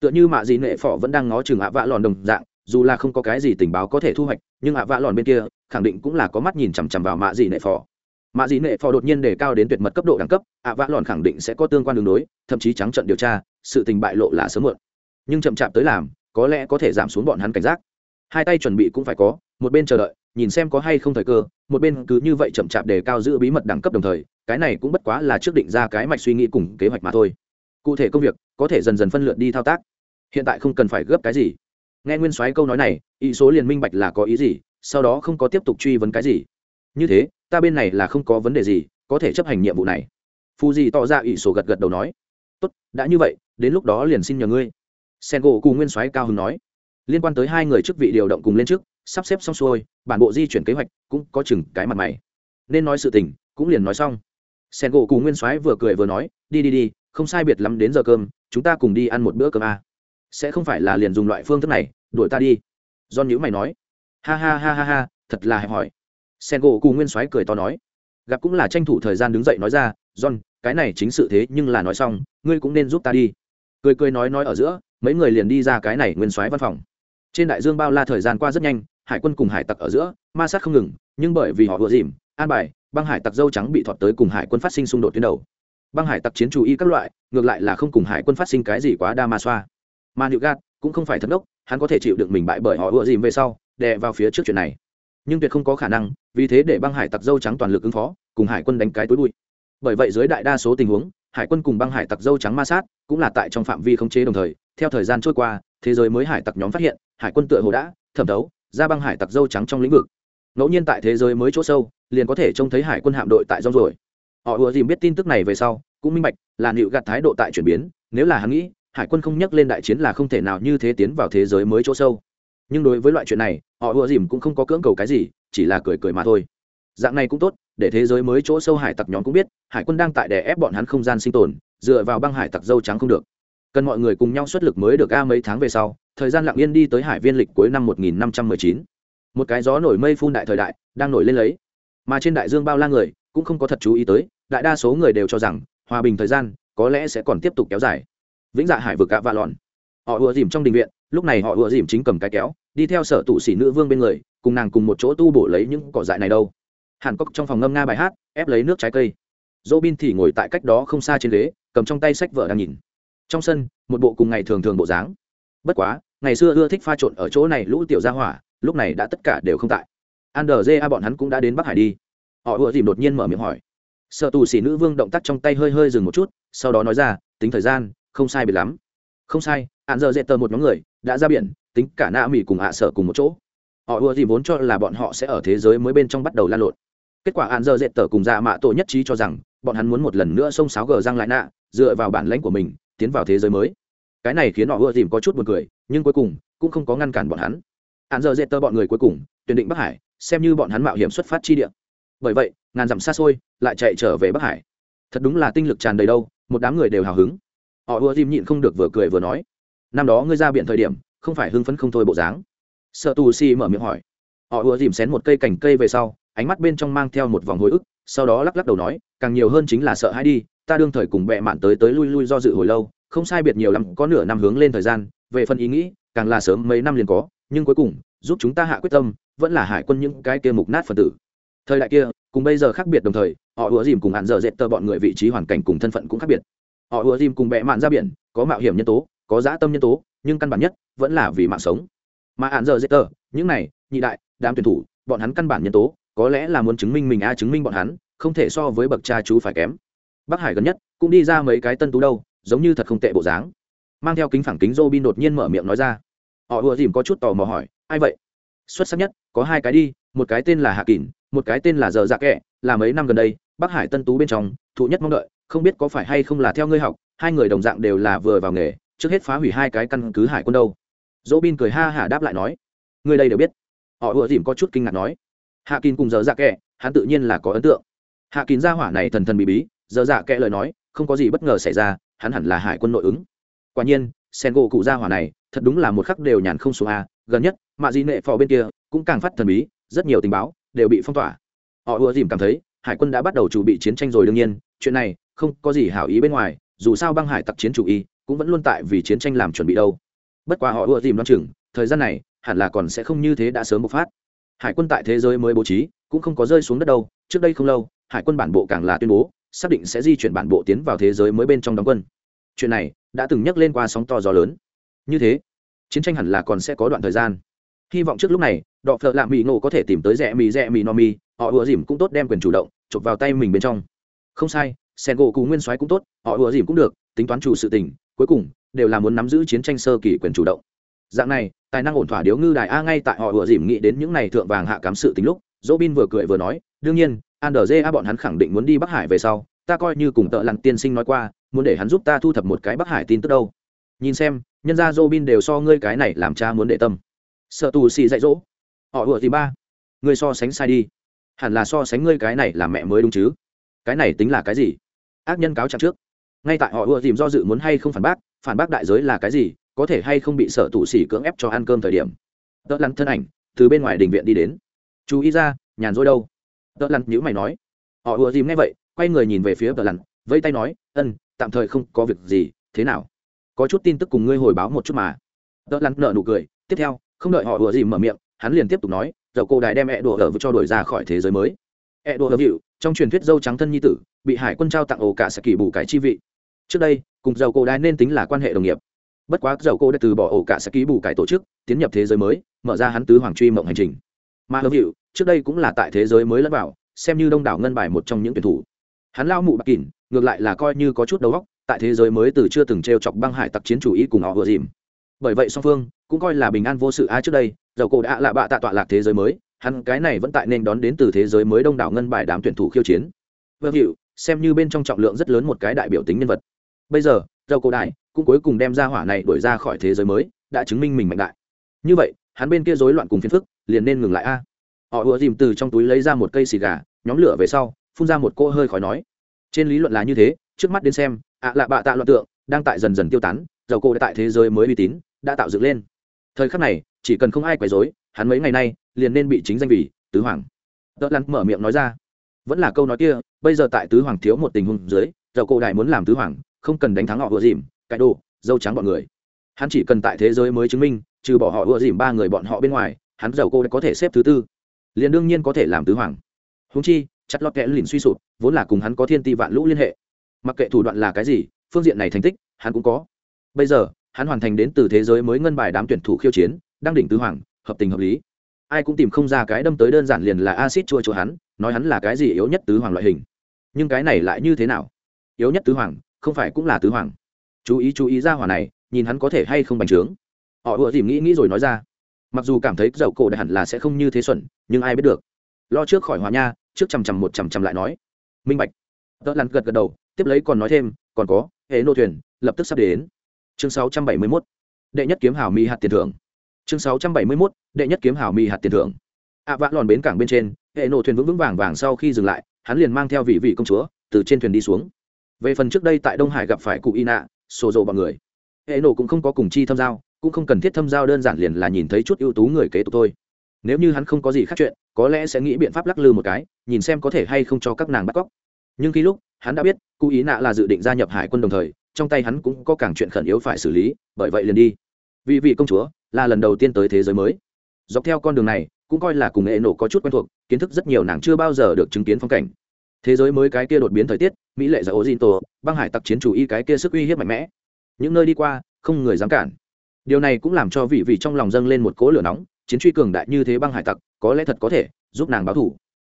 Tựa như mạ dị nệ phò vẫn đang ngó chừng ạ vạ lòn đồng dạng, dù là không có cái gì tình báo có thể thu hoạch, nhưng ạ vạ lòn bên kia, khẳng định cũng là có mắt nhìn chằm chằm vào mạ dị nệ phò. mạ dị nệ phò đột nhiên đề cao đến tuyệt mật cấp độ đẳng cấp, ạ vạ lòn khẳng định sẽ có tương quan đường đối, thậm chí trắng trận điều tra, sự tình bại lộ là sớm muộn nhưng chậm chạp tới làm, có lẽ có thể giảm xuống bọn hắn cảnh giác. Hai tay chuẩn bị cũng phải có, một bên chờ đợi, nhìn xem có hay không thời cơ, một bên cứ như vậy chậm chạp đề cao giữ bí mật đẳng cấp đồng thời, cái này cũng bất quá là trước định ra cái mạch suy nghĩ cùng kế hoạch mà thôi. Cụ thể công việc, có thể dần dần phân lượt đi thao tác. Hiện tại không cần phải gấp cái gì. Nghe nguyên soái câu nói này, ý số liền minh bạch là có ý gì, sau đó không có tiếp tục truy vấn cái gì. Như thế, ta bên này là không có vấn đề gì, có thể chấp hành nhiệm vụ này. Phù di tỏ ra ỷ số gật gật đầu nói, tốt, đã như vậy, đến lúc đó liền xin nhờ ngươi sen gỗ cùng nguyên soái cao hưng nói. Liên quan tới hai người chức vị điều động cùng lên trước sắp xếp xong xuôi, bản bộ di chuyển kế hoạch cũng có chừng cái mặt mày. Nên nói sự tình, cũng liền nói xong. Sen gỗ cùng nguyên soái vừa cười vừa nói, đi đi đi, không sai biệt lắm đến giờ cơm, chúng ta cùng đi ăn một bữa cơm a. À. sẽ không phải là liền dùng loại phương thức này, đuổi ta đi. Do nhữ mày nói. Ha ha ha ha ha, thật là hẹp hỏi sen gỗ cùng nguyên soái cười to nói. Gặp cũng là tranh thủ thời gian đứng dậy nói ra, john, cái này chính sự thế nhưng là nói xong, ngươi cũng nên giúp ta đi. Cười cười nói nói ở giữa mấy người liền đi ra cái này nguyên soái văn phòng. Trên đại dương bao la thời gian qua rất nhanh, hải quân cùng hải tặc ở giữa, ma sát không ngừng, nhưng bởi vì họ vừa dìm, an bài, băng hải tặc dâu trắng bị thọt tới cùng hải quân phát sinh xung đột tuyến đầu. Băng hải tặc chiến chủ y các loại, ngược lại là không cùng hải quân phát sinh cái gì quá đa ma xoa. Mà nịu gạt cũng không phải thất đốc, hắn có thể chịu được mình bại bởi họ ựa dìm về sau, đè vào phía trước chuyện này. Nhưng tuyệt không có khả năng, vì thế để băng hải tặc dâu trắng toàn lực ứng phó, cùng hải quân đánh cái tối bụi. Bởi vậy dưới đại đa số tình huống hải quân cùng băng hải tặc dâu trắng ma sát cũng là tại trong phạm vi khống chế đồng thời, theo thời gian trôi qua, thế giới mới hải tặc nhóm phát hiện, hải quân tựa hồ đã thẩm thấu ra băng hải tặc dâu trắng trong lĩnh vực. Ngẫu nhiên tại thế giới mới chỗ sâu, liền có thể trông thấy hải quân hạm đội tại rong rồi họ ùa dìm biết tin tức này về sau, cũng minh bạch, là nịu gạt thái độ tại chuyển biến, nếu là hắn nghĩ, hải quân không nhắc lên đại chiến là không thể nào như thế tiến vào thế giới mới chỗ sâu. Nhưng đối với loại chuyện này, họ ùa dìm cũng không có cưỡng cầu cái gì, chỉ là cười cười mà thôi dạng này cũng tốt, để thế giới mới chỗ sâu hải tặc nhóm cũng biết, hải quân đang tại đè ép bọn hắn không gian sinh tồn, dựa vào băng hải tặc dâu trắng không được. Cần mọi người cùng nhau xuất lực mới được a mấy tháng về sau, thời gian lặng yên đi tới hải viên lịch cuối năm 1519. một cái gió nổi mây phun đại thời đại, đang nổi lên lấy. Mà trên đại dương bao la người, cũng không có thật chú ý tới, đại đa số người đều cho rằng, hòa bình thời gian, có lẽ sẽ còn tiếp tục kéo dài. Vĩnh dạ hải vực cạ vạ lòn. Họ ùa dìm trong đình viện, lúc này họ ùa dìm chính cầm cái kéo, đi theo sở tụ sĩ nữ vương bên người, cùng nàng cùng một chỗ tu bổ lấy những cỏ dại này đâu hàn cốc trong phòng ngâm nga bài hát, ép lấy nước trái cây. Dỗ bin thì ngồi tại cách đó không xa trên ghế, cầm trong tay sách vợ đang nhìn. Trong sân, một bộ cùng ngày thường thường bộ dáng. Bất quá, ngày xưa ưa thích pha trộn ở chỗ này lũ tiểu gia hỏa, lúc này đã tất cả đều không tại. An đờ a bọn hắn cũng đã đến bắc hải đi. Họ ùa dìm đột nhiên mở miệng hỏi. Sợ tù xỉ nữ vương động tác trong tay hơi hơi dừng một chút, sau đó nói ra, tính thời gian, không sai biệt lắm. Không sai hạn giờ dễ tờ một nhóm người, đã ra biển, tính cả na mỹ cùng hạ sợ cùng một chỗ. Họ ùa dìm vốn cho là bọn họ sẽ ở thế giới mới bên trong bắt đầu lan lộn kết quả hạn giờ dệt tờ cùng dạ mạ tổ nhất trí cho rằng, bọn hắn muốn một lần nữa xông sáo gờ răng lại nạ, dựa vào bản lãnh của mình, tiến vào thế giới mới. Cái này khiến họ ưa dìm có chút b u ồ n cười, nhưng cuối cùng, cũng không có ngăn cản bọn hắn. Hạn giờ dệt tờ bọn người cuối cùng, tuyển định bắc hải, xem như bọn hắn mạo hiểm xuất phát chi địa. Bởi vậy, ngàn dặm xa xôi, lại chạy trở về bắc hải. Thật đúng là tinh lực tràn đầy đâu, một đám người đều hào hứng. Họ ưa dìm nhịn không được vừa cười vừa nói, năm đó ngươi ra biển thời điểm, không phải hưng phấn không thôi bộ dáng. Sợ tù si mở miệng hỏi. Họ ưa dìm xén một cây cành cây về sau ánh mắt bên trong mang theo một vòng hồi ức, sau đó lắc lắc đầu nói, càng nhiều hơn chính là sợ hãi đi, ta đương thời cùng bệ mạn tới tới lui lui do dự hồi lâu, không sai biệt nhiều lắm, có nửa năm hướng lên thời gian, về phần ý nghĩ, càng là sớm mấy năm liền có, nhưng cuối cùng, giúp chúng ta hạ quyết tâm, vẫn là hải quân những cái kia mục nát phần tử. Thời đại kia, cùng bây giờ khác biệt đồng thời, họ ùa dìm cùng hạn dở dệt tờ bọn người vị trí hoàn cảnh cùng thân phận cũng khác biệt. Họ ùa dìm cùng bệ mạn ra biển, có mạo hiểm nhân tố, có dã tâm nhân tố, nhưng căn bản nhất, vẫn là vì mạng sống. Mà hạn dở dệt tờ, những này, nhị đại, đám tuyển thủ, bọn hắn căn bản nhân tố có lẽ là muốn chứng minh mình a chứng minh bọn hắn, không thể so với bậc cha chú phải kém. Bắc hải gần nhất, cũng đi ra mấy cái tân tú đâu, giống như thật không tệ bộ dáng. Mang theo kính phẳng kính Robin đột nhiên mở miệng nói ra. Họ ùa dìm có chút tò mò hỏi, ai vậy? Xuất sắc nhất, có hai cái đi, một cái tên là hạ kỳn một cái tên là giờ dạ kệ là mấy năm gần đây, bắc hải tân tú bên trong, thụ nhất mong đợi, không biết có phải hay không là theo ngươi học, hai người đồng dạng đều là vừa vào nghề, trước hết phá hủy hai cái căn cứ hải quân đâu. Dỗ bin cười ha hả đáp lại nói người đây đều biết. Họ ùa dìm có chút kinh ngạc nói hạ kín cùng dở dạ kệ hắn tự nhiên là có ấn tượng. Hạ kín gia hỏa này thần thần bí bí, dở dạ kệ lời nói, không có gì bất ngờ xảy ra, hắn hẳn là hải quân nội ứng. Quả nhiên sen gỗ cụ gia hỏa này, thật đúng là một khắc đều nhàn không xuống a, gần nhất, mạ di nệ phò bên kia cũng càng phát thần bí, rất nhiều tình báo đều bị phong tỏa. Họ ùa dìm cảm thấy, hải quân đã bắt đầu chuẩn bị chiến tranh rồi đương nhiên, chuyện này không có gì hảo ý bên ngoài, dù sao băng hải tặc chiến chủ y cũng vẫn luôn tại vì chiến tranh làm chuẩn bị đâu. Bất quá họ ùa dìm đoán chừng, thời gian này hẳn là còn sẽ không như thế đã sớm bộc phát hải quân tại thế giới mới bố trí, cũng không có rơi xuống đất đâu, trước đây không lâu, hải quân bản bộ càng là tuyên bố, xác định sẽ di chuyển bản bộ tiến vào thế giới mới bên trong đóng quân. Chuyện này đã từng nhắc lên qua sóng to gió lớn. Như thế, chiến tranh hẳn là còn sẽ có đoạn thời gian. Hy vọng trước lúc này, đọ phợ lạ mỹ ngộ có thể tìm tới rẽ mì rẽ mì no mi, họ ùa dìm cũng tốt đem quyền chủ động, chụp vào tay mình bên trong. Không sai, sen gỗ cù nguyên soái cũng tốt, họ ùa dìm cũng được, tính toán chủ sự tình, cuối cùng đều là muốn nắm giữ chiến tranh sơ kỳ quyền chủ động. Dạng này tài năng ổn thỏa điếu ngư đài a ngay tại họ vừa dìm nghĩ đến những này thượng vàng hạ cám sự tính lúc dỗ bin vừa cười vừa nói, đương nhiên an đờ a bọn hắn khẳng định muốn đi bắc hải về sau, ta coi như cùng tợ lặn tiên sinh nói qua, muốn để hắn giúp ta thu thập một cái bắc hải tin tức đâu. Nhìn xem, nhân gia Dỗ bin đều so ngươi cái này làm cha muốn để tâm. Sợ tù xì dạy dỗ. Họ vừa thì ba, ngươi so sánh sai đi. Hẳn là so sánh ngươi cái này là mẹ mới đúng chứ? Cái này tính là cái gì? Ác nhân cáo trạng trước. Ngay tại họ ùa tìm do dự muốn hay không phản bác phản bác đại giới là cái gì có thể hay không bị sở tụ xỉ cưỡng ép cho ăn cơm thời điểm. Tớ lăn thân ảnh, từ bên ngoài đình viện đi đến. Chú ý ra, nhàn rỗi đâu? Tớ lăn nhữ mày nói. Họ ùa dìm nghe vậy, quay người nhìn về phía tớ lăn, vẫy tay nói, ân, tạm thời không có việc gì, thế nào? Có chút tin tức cùng ngươi hồi báo một chút mà. Tớ lăn nợ nụ cười, tiếp theo, không đợi họ ùa dìm mở miệng, hắn liền tiếp tục nói dầu cô đài đem ẹ đùa ở cho đổi ra khỏi thế giới mới. Ẹ đùa ở hiệu trong truyền thuyết dâu trắng thân nhi tử, bị hải quân trao tặng ổ cả sẽ kỳ bù cái chi vị. Trước đây, cùng dầu cô đài nên tính là quan hệ đồng nghiệp bất quá dầu cô đã từ bỏ ổ cả sẽ ký bù cải tổ chức, tiến nhập thế giới mới, mở ra hắn tứ hoàng truy mộng hành trình. Mà hợp hiệu trước đây cũng là tại thế giới mới lẫn vào, xem như đông đảo ngân bài một trong những tuyển thủ. Hắn lao mụ bạc kỉn, ngược lại là coi như có chút đầu óc, tại thế giới mới từ chưa từng t r e o chọc băng hải tặc chiến chủ ý cùng họ vừa dìm. Bởi vậy song phương cũng coi là bình an vô sự a trước đây, dầu cổ đã lạ bạ tạ tọa lạc thế giới mới, hắn cái này vẫn tại nên đón đến từ thế giới mới đông đảo ngân bài đám tuyển thủ khiêu chiến. Vâng hiệu xem như bên trong trọng lượng rất lớn một cái đại biểu tính nhân vật. Bây giờ, dầu cổ đại cũng cuối cùng đem ra hỏa này đuổi ra khỏi thế giới mới, đã chứng minh mình mạnh đại. Như vậy, hắn bên kia rối loạn cùng phiền phức, liền nên ngừng lại a. Họ ùa dìm từ trong túi lấy ra một cây xì gà, nhóm lửa về sau, phun ra một cô hơi khói nói. Trên lý luận là như thế, trước mắt đến xem, ạ lạ bạ tạ loạn tượng, đang tại dần dần tiêu tán, dầu cổ tại thế giới mới uy tín, đã tạo dựng lên. Thời khắc này, chỉ cần không ai quấy rối, hắn mấy ngày nay, liền nên bị chính danh vì tứ hoàng. Tớ lắn mở miệng nói ra. Vẫn là câu nói kia, bây giờ tại tứ hoàng thiếu một tình huống dưới, dầu cổ đại muốn làm tứ hoàng, không cần đánh thắng họ vừa dìm cái đồ, dâu trắng bọn người. Hắn chỉ cần tại thế giới mới chứng minh, trừ bỏ họ ưa dìm ba người bọn họ bên ngoài, hắn giàu cô đã có thể xếp thứ tư. Liền đương nhiên có thể làm tứ hoàng. Húng chi, chặt lọt kẽ lìn suy sụp, vốn là cùng hắn có thiên ti vạn lũ liên hệ. Mặc kệ thủ đoạn là cái gì, phương diện này thành tích, hắn cũng có. Bây giờ, hắn hoàn thành đến từ thế giới mới ngân bài đám tuyển thủ khiêu chiến, đang đỉnh tứ hoàng, hợp tình hợp lý. Ai cũng tìm không ra cái đâm tới đơn giản liền là acid chua chua hắn, nói hắn là cái gì yếu nhất tứ hoàng loại hình. Nhưng cái này lại như thế nào? Yếu nhất tứ hoàng, không phải cũng là tứ hoàng chú ý chú ý ra hỏa này nhìn hắn có thể hay không bành trướng. Họ ùa dìm nghĩ nghĩ rồi nói ra mặc dù cảm thấy dầu cổ đại hẳn là sẽ không như thế xuẩn nhưng ai biết được. Lo trước khỏi hòa nha trước chằm chằm một chằm chằm lại nói minh bạch. Tớ lăn gật gật đầu tiếp lấy còn nói thêm còn có hệ nô thuyền lập tức sắp đến. Chương 671. đệ nhất kiếm hảo mi hạt tiền thưởng. Chương 671. đệ nhất kiếm hảo mi hạt tiền thưởng. Ạ à, vã lòn bến cảng bên trên hệ nô thuyền vững vững vàng vàng sau khi dừng lại hắn liền mang theo vị vị công chúa từ trên thuyền đi xuống. Về phần trước đây tại đông hải gặp phải cụ y nạ sổ dồ bọn người. Hệ nổ cũng không có cùng chi thâm giao, cũng không cần thiết thâm giao đơn giản liền là nhìn thấy chút ưu tú người kế tục thôi. Nếu như hắn không có gì khác chuyện, có lẽ sẽ nghĩ biện pháp lắc lư một cái, nhìn xem có thể hay không cho các nàng bắt cóc. Nhưng khi lúc, hắn đã biết, cụ ý nạ là dự định gia nhập hải quân đồng thời, trong tay hắn cũng có càng chuyện khẩn yếu phải xử lý, bởi vậy liền đi. Vị vị công chúa, là lần đầu tiên tới thế giới mới. Dọc theo con đường này, cũng coi là cùng hệ nổ có chút quen thuộc, kiến thức rất nhiều nàng chưa bao giờ được chứng kiến phong cảnh thế giới mới cái kia đột biến thời tiết, mỹ lệ giải ô dinh tổ băng hải tặc chiến chủ y cái kia sức uy hiếp mạnh mẽ. Những nơi đi qua, không người dám cản. Điều này cũng làm cho vị vị trong lòng dâng lên một cỗ lửa nóng, chiến truy cường đại như thế băng hải tặc, có lẽ thật có thể giúp nàng báo thủ.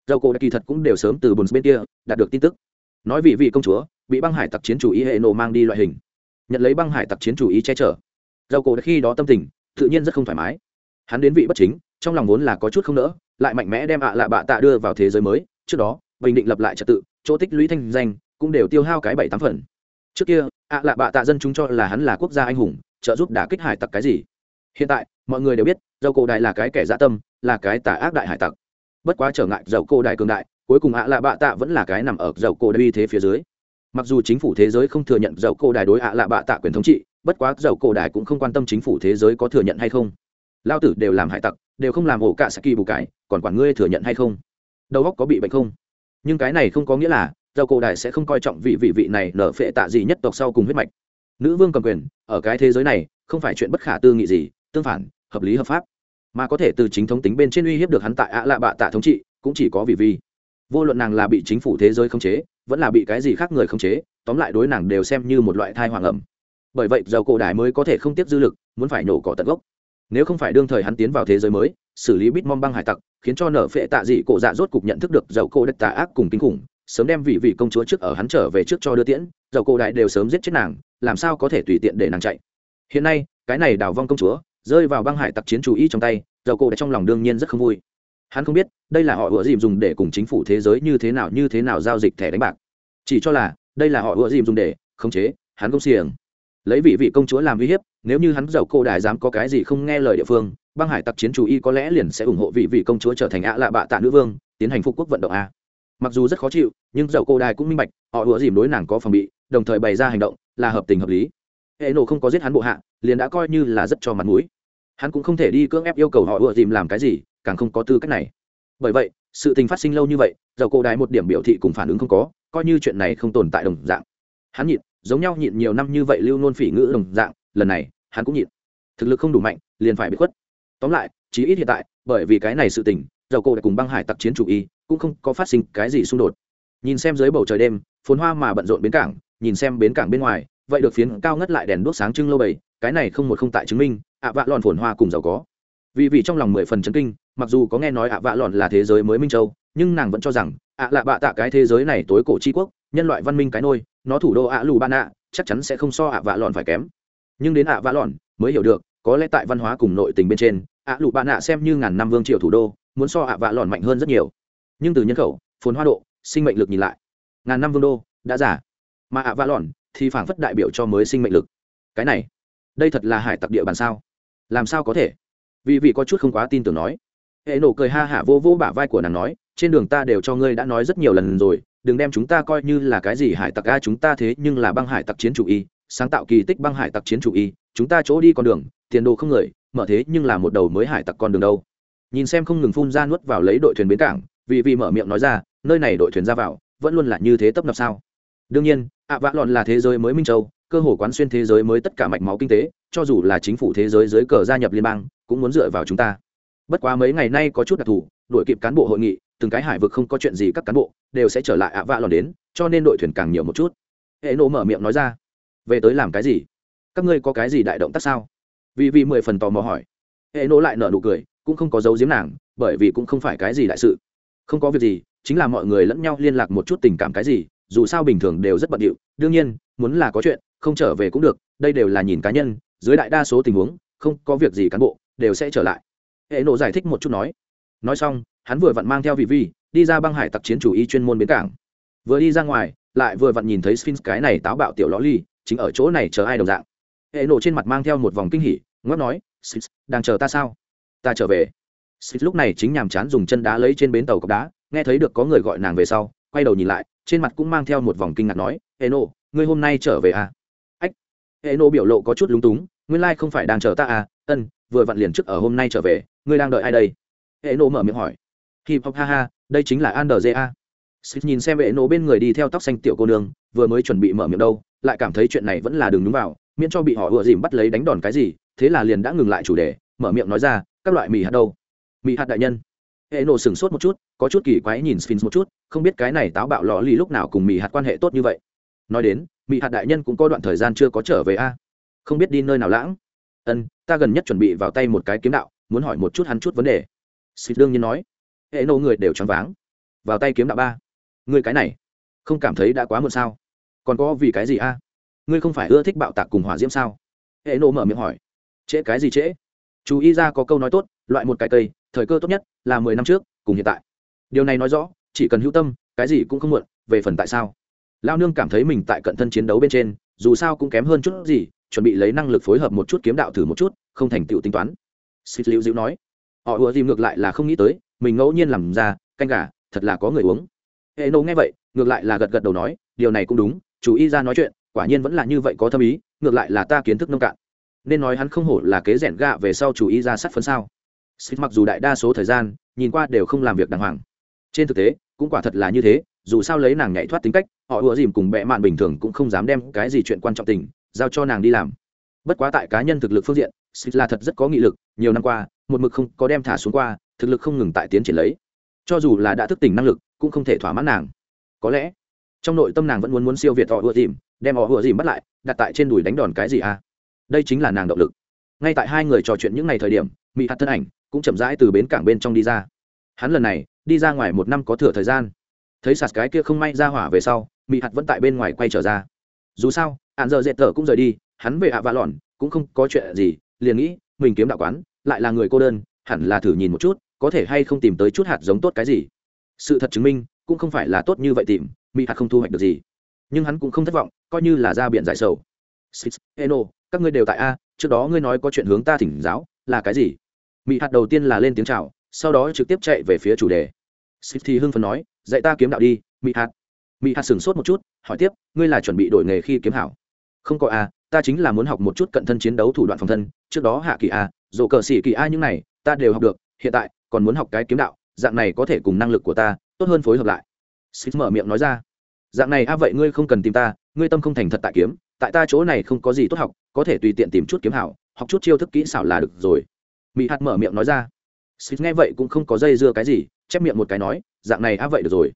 Dầu cổ kỳ thật cũng đều sớm từ bùn bên kia đạt được tin tức. Nói vị vị công chúa, bị băng hải tặc chiến chủ y hệ nổ mang đi loại hình. Nhận lấy băng hải tặc chiến chủ y che chở. Dầu cổ khi đó tâm tình, tự nhiên rất không thoải mái. Hắn đến vị bất chính, trong lòng vốn là có chút không nỡ, lại mạnh mẽ đem ạ lạ bạ tạ đưa vào thế giới mới, trước đó bình định lập lại trật tự, chỗ tích lũy thanh danh, cũng đều tiêu hao cái bảy tám phần. Trước kia, ạ lạ bạ tạ dân chúng cho là hắn là quốc gia anh hùng, trợ giúp đả kích hải tặc cái gì. Hiện tại, mọi người đều biết, dầu cổ đại là cái kẻ dã tâm, là cái tà ác đại hải tặc. Bất quá trở ngại dầu cổ đại cường đại, cuối cùng ạ lạ bạ tạ vẫn là cái nằm ở dầu cổ đại uy thế phía dưới. Mặc dù chính phủ thế giới không thừa nhận dầu cổ đại đối ạ lạ bạ tạ quyền thống trị, bất quá dầu cổ đại cũng không quan tâm chính phủ thế giới có thừa nhận hay không. Lao tử đều làm hải tặc, đều không làm ổ cả saki bù cải còn quản ngươi thừa nhận hay không? Đầu óc có bị bệnh không? Nhưng cái này không có nghĩa là dầu cổ đại sẽ không coi trọng vị vị vị này nở phệ tạ gì nhất tộc sau cùng huyết mạch. Nữ vương cầm quyền, ở cái thế giới này, không phải chuyện bất khả tư nghị gì, tương phản, hợp lý hợp pháp. Mà có thể từ chính thống tính bên trên uy hiếp được hắn tại ạ lạ bạ tạ thống trị, cũng chỉ có vì vi vô luận nàng là bị chính phủ thế giới khống chế, vẫn là bị cái gì khác người khống chế, tóm lại đối nàng đều xem như một loại thai hoàng ẩm. Bởi vậy, dầu cổ đại mới có thể không tiếp dư lực, muốn phải nổ cỏ tận gốc. Nếu không phải đương thời hắn tiến vào thế giới mới, xử lý bít mong băng hải tặc khiến cho nở phệ tạ dị cổ dạ rốt cục nhận thức được dầu cổ đất tà ác cùng kinh khủng, sớm đem vị vị công chúa trước ở hắn trở về trước cho đưa tiễn, dầu cổ đại đều sớm giết chết nàng, làm sao có thể tùy tiện để nàng chạy. Hiện nay, cái này đào vong công chúa, rơi vào băng hải tặc chiến chủ y trong tay, dầu cổ đã trong lòng đương nhiên rất không vui. Hắn không biết, đây là họ ủa dìm dùng để cùng chính phủ thế giới như thế nào, như thế nào giao dịch thẻ đánh bạc. Chỉ cho là, đây là họ ủa dìm dùng để khống chế, hắn công xiềng. Lấy vị vị công chúa làm uy hiếp, nếu như hắn dầu cổ đại dám có cái gì không nghe lời địa phương băng hải tặc chiến chủ y có lẽ liền sẽ ủng hộ vị vị công chúa trở thành ạ lạ bạ tạ nữ vương, tiến hành phục quốc vận động a. Mặc dù rất khó chịu, nhưng dầu cô đài cũng minh bạch, họ ủa dìm đối nàng có phòng bị, đồng thời bày ra hành động, là hợp tình hợp lý. Hệ nổ không có giết hắn bộ hạ, liền đã coi như là rất cho mặt mũi. Hắn cũng không thể đi cưỡng ép yêu cầu họ ủa dìm làm cái gì, càng không có tư cách này. Bởi vậy, sự tình phát sinh lâu như vậy dầu cổ đài một điểm biểu thị cùng phản ứng không có, coi như chuyện này không tồn tại đồng dạng. Hắn nhịn, giống nhau nhịn nhiều năm như vậy lưu nôn phỉ ngữ đồng dạng, lần này, hắn cũng nhịn. Thực lực không đủ mạnh, liền phải bị khuất tóm lại, chí ít hiện tại, bởi vì cái này sự tình, dầu cổ đã cùng băng hải tặc chiến chủ y, cũng không có phát sinh cái gì xung đột. Nhìn xem dưới bầu trời đêm, phồn hoa mà bận rộn bến cảng, nhìn xem bến cảng bên ngoài, vậy được phiến cao ngất lại đèn đuốc sáng trưng lâu bầy, cái này không một không tại chứng minh, ạ vạ lòn phồn hoa cùng giàu có. Vì vì trong lòng mười phần chấn kinh, mặc dù có nghe nói ạ vạ lòn là thế giới mới minh châu, nhưng nàng vẫn cho rằng, ạ lạ bạ tạ cái thế giới này tối cổ tri quốc, nhân loại văn minh cái nôi, nó thủ đô ạ lù ban ạ chắc chắn sẽ không so ạ vạ lòn phải kém. Nhưng đến ạ vạ lòn, mới hiểu được có lẽ tại văn hóa cùng nội tình bên trên, ạ lụ bạn ạ xem như ngàn năm vương triều thủ đô, muốn so ạ vạ lòn mạnh hơn rất nhiều. Nhưng từ nhân khẩu, phồn hoa độ, sinh mệnh lực nhìn lại, ngàn năm vương đô, đã giả mà ạ vạ lòn thì phảng phất đại biểu cho mới sinh mệnh lực. Cái này, đây thật là hải tặc địa bàn sao? Làm sao có thể? Vì vị có chút không quá tin tưởng nói. Hệ nổ cười ha hả vô vô bả vai của nàng nói, trên đường ta đều cho ngươi đã nói rất nhiều lần rồi, đừng đem chúng ta coi như là cái gì hải tặc a, chúng ta thế nhưng là băng hải tặc chiến chủ y, sáng tạo kỳ tích băng hải tặc chiến chủ y, chúng ta chỗ đi con đường tiền đồ không người, mở thế nhưng là một đầu mới hải tặc con đường đâu. Nhìn xem không ngừng phun ra nuốt vào lấy đội thuyền bến cảng vì vì mở miệng nói ra, nơi này đội thuyền ra vào, vẫn luôn là như thế tấp nập sao? Đương nhiên, ạ vã lọn là thế giới mới minh châu, cơ hồ quán xuyên thế giới mới tất cả mạch máu kinh tế, cho dù là chính phủ thế giới dưới cờ gia nhập liên bang, cũng muốn dựa vào chúng ta. Bất quá mấy ngày nay có chút đặc thù đội kịp cán bộ hội nghị, từng cái hải vực không có chuyện gì các cán bộ đều sẽ trở lại ạ vạ lọn đến, cho nên đội thuyền càng nhiều một chút. Hệ nộ mở miệng nói ra, về tới làm cái gì? Các ngươi có cái gì đại động tác sao? Vì vì mười phần tò mò hỏi. Hệ nộ lại nở nụ cười, cũng không có dấu giếm nàng, bởi vì cũng không phải cái gì đại sự. Không có việc gì, chính là mọi người lẫn nhau liên lạc một chút tình cảm cái gì, dù sao bình thường đều rất bận điệu. Đương nhiên, muốn là có chuyện, không trở về cũng được, đây đều là nhìn cá nhân, dưới đại đa số tình huống, không có việc gì cán bộ, đều sẽ trở lại. Hệ nộ giải thích một chút nói. Nói xong, hắn vừa vặn mang theo vị vi đi ra băng hải tặc chiến chủ y chuyên môn bến cảng. Vừa đi ra ngoài, lại vừa vặn nhìn thấy sphinx cái này táo bạo tiểu ló ly, chính ở chỗ này chờ ai đồng dạng. Hệ nộ trên mặt mang theo một vòng kinh hỉ ngót nói sphinx đang chờ ta sao? Ta trở về. Sphinx lúc này chính nhàm chán dùng chân đá lấy trên bến tàu cọc đá, nghe thấy được có người gọi nàng về sau, quay đầu nhìn lại, trên mặt cũng mang theo một vòng kinh ngạc nói hệ nộ ngươi hôm nay trở về à? Ách hệ nộ biểu lộ có chút lúng túng, nguyên lai không phải đang chờ ta à ân, vừa vặn liền trước ở hôm nay trở về, ngươi đang đợi ai đây? Hệ nộ mở miệng hỏi. Hip hop, ha ha, đây chính là andrja Sít nhìn xem hệ nộ bên người đi theo tóc xanh tiểu cô nương, vừa mới chuẩn bị mở miệng đâu, lại cảm thấy chuyện này vẫn là đường đúng vào, miễn cho bị họ ùa dìm bắt lấy đánh đòn cái gì thế là liền đã ngừng lại chủ đề, mở miệng nói ra, các loại mì hạt đâu? Mì hạt đại nhân. Hệ nổ sửng sốt một chút, có chút kỳ quái nhìn sphinx một chút, không biết cái này táo bạo lò lì lúc nào cùng mì hạt quan hệ tốt như vậy. Nói đến, mì hạt đại nhân cũng có đoạn thời gian chưa có trở về a. À? Không biết đi nơi nào lãng? Ân, ta gần nhất chuẩn bị vào tay một cái kiếm đạo, muốn hỏi một chút hắn chút vấn đề. Sphinx đương nhiên nói. Hệ nổ người đều choáng váng. Vào tay kiếm đạo ba. Người cái này, không cảm thấy đã quá muộn sao? Còn có vì cái gì a? Ngươi không phải ưa thích bạo tạc cùng hỏa diễm sao? Hệ nộ mở miệng hỏi trễ cái gì trễ? Chú ý ra có câu nói tốt, loại một cái cây, thời cơ tốt nhất là mười năm trước, cùng hiện tại. Điều này nói rõ, chỉ cần hữu tâm, cái gì cũng không muộn, về phần tại sao. Lao nương cảm thấy mình tại cận thân chiến đấu bên trên, dù sao cũng kém hơn chút gì, chuẩn bị lấy năng lực phối hợp một chút kiếm đạo thử một chút, không thành tựu tính toán. Xịt liễu dịu nói, họ ùa dìm ngược lại là không nghĩ tới, mình ngẫu nhiên làm ra, canh gà, thật là có người uống. Hệ nô nghe vậy, ngược lại là gật gật đầu nói, điều này cũng đúng chú ý ra nói chuyện, quả nhiên vẫn là như vậy có thâm ý, ngược lại là ta kiến thức nông cạn nên nói hắn không hổ là kế rèn gạ về sau chủ ý ra sắt phấn sao. Xích mặc dù đại đa số thời gian, nhìn qua đều không làm việc đàng hoàng. Trên thực tế, cũng quả thật là như thế, dù sao lấy nàng nhảy thoát tính cách, họ ùa dìm cùng bệ mạn bình thường cũng không dám đem cái gì chuyện quan trọng tình, giao cho nàng đi làm. Bất quá tại cá nhân thực lực phương diện xích là thật rất có nghị lực, nhiều năm qua, một mực không có đem thả xuống qua, thực lực không ngừng tại tiến triển lấy. Cho dù là đã thức tỉnh năng lực, cũng không thể thỏa mãn nàng. Có lẽ, trong nội tâm nàng vẫn muốn muốn siêu việt họ ùa dìm, đem họ ùa dìm bắt lại, đặt tại trên đùi đánh đòn cái gì à? Đây chính là nàng động lực. Ngay tại hai người trò chuyện những ngày thời điểm mỹ hạt thân ảnh cũng chậm rãi từ bến cảng bên trong đi ra. Hắn lần này đi ra ngoài một năm có thừa thời gian. Thấy sạt cái kia không may ra hỏa về sau mỹ hạt vẫn tại bên ngoài quay trở ra. Dù sao hạn giờ dệt tờ cũng rời đi hắn về ạ vạ lòn cũng không có chuyện gì liền nghĩ mình kiếm đạo quán lại là người cô đơn hẳn là thử nhìn một chút có thể hay không tìm tới chút hạt giống tốt cái gì. Sự thật chứng minh cũng không phải là tốt như vậy tìm mỹ hạt không thu hoạch được gì. Nhưng hắn cũng không thất vọng coi như là ra biển giải sầu. Six, Eno, các ngươi đều tại a, trước đó ngươi nói có chuyện hướng ta thỉnh giáo, là cái gì? Mỹ hạt đầu tiên là lên tiếng chào, sau đó trực tiếp chạy về phía chủ đề. Six thì hưng phấn nói, dạy ta kiếm đạo đi mỹ hạt. Mỹ hạt sửng sốt một chút, hỏi tiếp, ngươi là chuẩn bị đổi nghề khi kiếm hảo? Không có a, ta chính là muốn học một chút cận thân chiến đấu thủ đoạn phòng thân, trước đó hạ kỳ a dồ cờ xỉ kỳ a những này, ta đều học được, hiện tại còn muốn học cái kiếm đạo, dạng này có thể cùng năng lực của ta tốt hơn phối hợp lại. Six mở miệng nói ra, dạng này a, vậy ngươi không cần tìm ta, ngươi tâm không thành thật tại kiếm tại ta chỗ này không có gì tốt học, có thể tùy tiện tìm chút kiếm hảo, học chút chiêu thức kỹ xảo là được rồi. Mỹ hạt mở miệng nói ra. Xịt nghe vậy cũng không có dây dưa cái gì, chép miệng một cái nói, dạng này á vậy được rồi.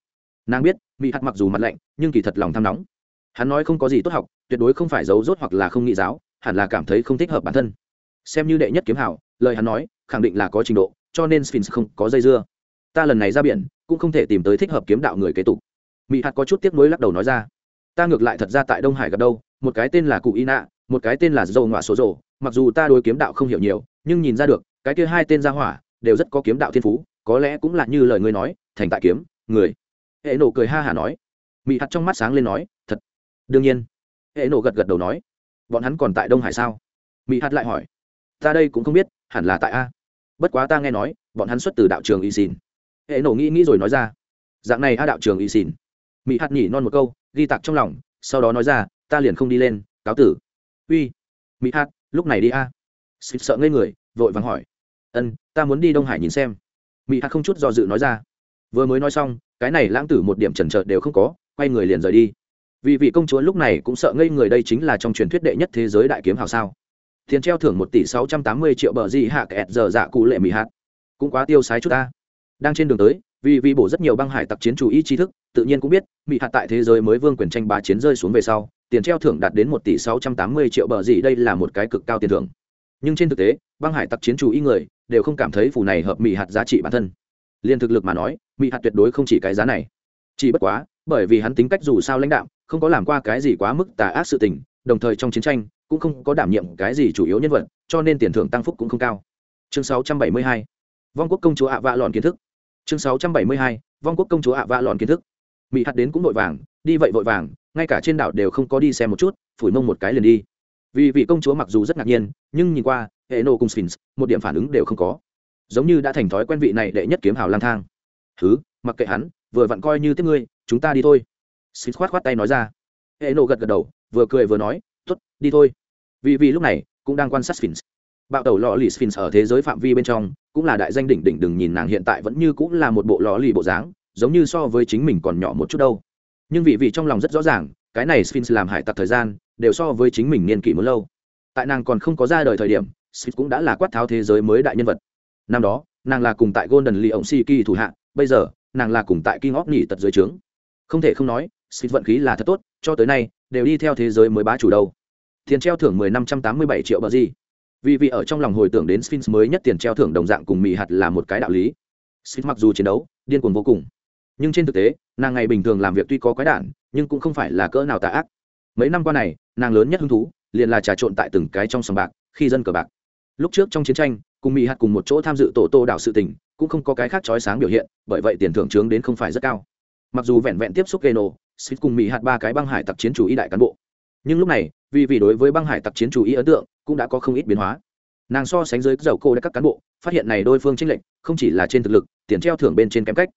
Nàng biết mỹ hạt mặc dù mặt lạnh, nhưng kỳ thật lòng tham nóng. Hắn nói không có gì tốt học, tuyệt đối không phải giấu rốt hoặc là không nghĩ giáo, hẳn là cảm thấy không thích hợp bản thân. Xem như đệ nhất kiếm hảo, lời hắn nói, khẳng định là có trình độ, cho nên sphinx không có dây dưa. Ta lần này ra biển, cũng không thể tìm tới thích hợp kiếm đạo người kế tục. Mỹ hạt có chút tiếc nuối lắc đầu nói ra. Ta ngược lại thật ra tại đông hải gặp đâu một cái tên là cụ y nạ, một cái tên là dầu ngoạ số rồ mặc dù ta đối kiếm đạo không hiểu nhiều, nhưng nhìn ra được, cái kia hai tên gia hỏa đều rất có kiếm đạo thiên phú, có lẽ cũng là như lời ngươi nói, thành tại kiếm, người. Hệ nổ cười ha hả nói. Mị hạt trong mắt sáng lên nói, thật. Đương nhiên. Hệ nổ gật gật đầu nói. Bọn hắn còn tại đông hải sao? Mị hạt lại hỏi. Ta đây cũng không biết, hẳn là tại a. Bất quá ta nghe nói, bọn hắn xuất từ đạo trường y xin hệ nổ nghĩ nghĩ rồi nói ra. Dạng này a đạo trường y xin mị hạt nhỉ non một câu, ghi tặc trong lòng, sau đó nói ra ta liền không đi lên, cáo tử. Uy mỹ hát lúc này đi a. Xịt sợ ngây người, vội vàng hỏi. Ân, ta muốn đi đông hải nhìn xem. Mỹ hát không chút do dự nói ra. Vừa mới nói xong, cái này lãng tử một điểm trần trợt đều không có, quay người liền rời đi. Vì vị công chúa lúc này cũng sợ ngây người đây chính là trong truyền thuyết đệ nhất thế giới đại kiếm hào sao. Tiền treo thưởng một tỷ sáu trăm tám mươi triệu bờ gì hạ kẹt giờ dạ cụ lệ mỹ hạt. Cũng quá tiêu sái chút ta. Đang trên đường tới, vì vị bổ rất nhiều băng hải tặc chiến chủ ý tri thức, tự nhiên cũng biết mỹ hạt tại thế giới mới vương quyền tranh bá chiến rơi xuống về sau tiền treo thưởng đạt đến một tỷ sáu trăm tám mươi triệu bờ gì đây là một cái cực cao tiền thưởng. Nhưng trên thực tế, băng hải tặc chiến chủ y người đều không cảm thấy phù này hợp mỹ hạt giá trị bản thân. Liên thực lực mà nói mỹ hạt tuyệt đối không chỉ cái giá này. Chỉ bất quá, bởi vì hắn tính cách dù sao lãnh đạo không có làm qua cái gì quá mức tà ác sự tình, đồng thời trong chiến tranh cũng không có đảm nhiệm cái gì chủ yếu nhân vật, cho nên tiền thưởng tăng phúc cũng không cao. Chương 672 vong quốc công chúa ạ vạ lòn kiến thức. Chương 672 vong quốc công chúa ạ vạ lòn kiến thức. Mỹ hạt đến cũng vội vàng đi vậy vội vàng, ngay cả trên đảo đều không có đi xem một chút, phủi mông một cái liền đi. Vì vị công chúa mặc dù rất ngạc nhiên, nhưng nhìn qua, hệ nô cùng sphinx, một điểm phản ứng đều không có. Giống như đã thành thói quen vị này đệ nhất kiếm hào lang thang. Thứ mặc kệ hắn, vừa vặn coi như tiếp ngươi, chúng ta đi thôi. Sphinx khoát khoát tay nói ra. Hệ nô gật gật đầu, vừa cười vừa nói t ố t đi thôi. Vì vì lúc này cũng đang quan sát sphinx. Bạo tẩu lò lì sphinx ở thế giới phạm vi bên trong, cũng là đại danh đỉnh đỉnh đừng nhìn nàng hiện tại vẫn như cũng là một bộ lò lì bộ dáng, giống như so với chính mình còn nhỏ một chút đâu nhưng vị vị trong lòng rất rõ ràng, cái này sphinx làm hải tặc thời gian đều so với chính mình niên kỷ muốn lâu. Tại nàng còn không có ra đời thời điểm, sphinx cũng đã là quát tháo thế giới mới đại nhân vật. Năm đó, nàng là cùng tại golden lee ổng si kỳ thủ hạ, bây giờ, nàng là cùng tại king óc nhỉ tật dưới trướng. Không thể không nói, sphinx vận khí là thật tốt, cho tới nay, đều đi theo thế giới mới bá chủ đâu. Tiền treo thưởng mười năm trăm tám mươi bảy triệu bờ gì. Vì vị ở trong lòng hồi tưởng đến sphinx mới nhất tiền treo thưởng đồng dạng cùng mì hạt là một cái đạo lý. Sphinx mặc dù chiến đấu, điên cuồng vô cùng, nhưng trên thực tế nàng ngày bình thường làm việc tuy có quái đản, nhưng cũng không phải là cỡ nào tà ác. Mấy năm qua này, nàng lớn nhất hứng thú, liền là trà trộn tại từng cái trong sòng bạc, khi dân cờ bạc. Lúc trước trong chiến tranh, cùng mỹ hạt cùng một chỗ tham dự tổ tô đảo sự tình, cũng không có cái khác trói sáng biểu hiện, bởi vậy tiền thưởng trướng đến không phải rất cao. Mặc dù vẹn vẹn tiếp xúc gây nổ xích cùng mỹ hạt ba cái băng hải tặc chiến chủ y đại cán bộ. Nhưng lúc này, vì vì đối với băng hải tặc chiến chủ y ấn tượng, cũng đã có không ít biến hóa. Nàng so sánh dưới dầu cô đã các cán bộ, phát hiện này đôi phương tranh lệch, không chỉ là trên thực lực, tiền treo thưởng bên trên kém cách,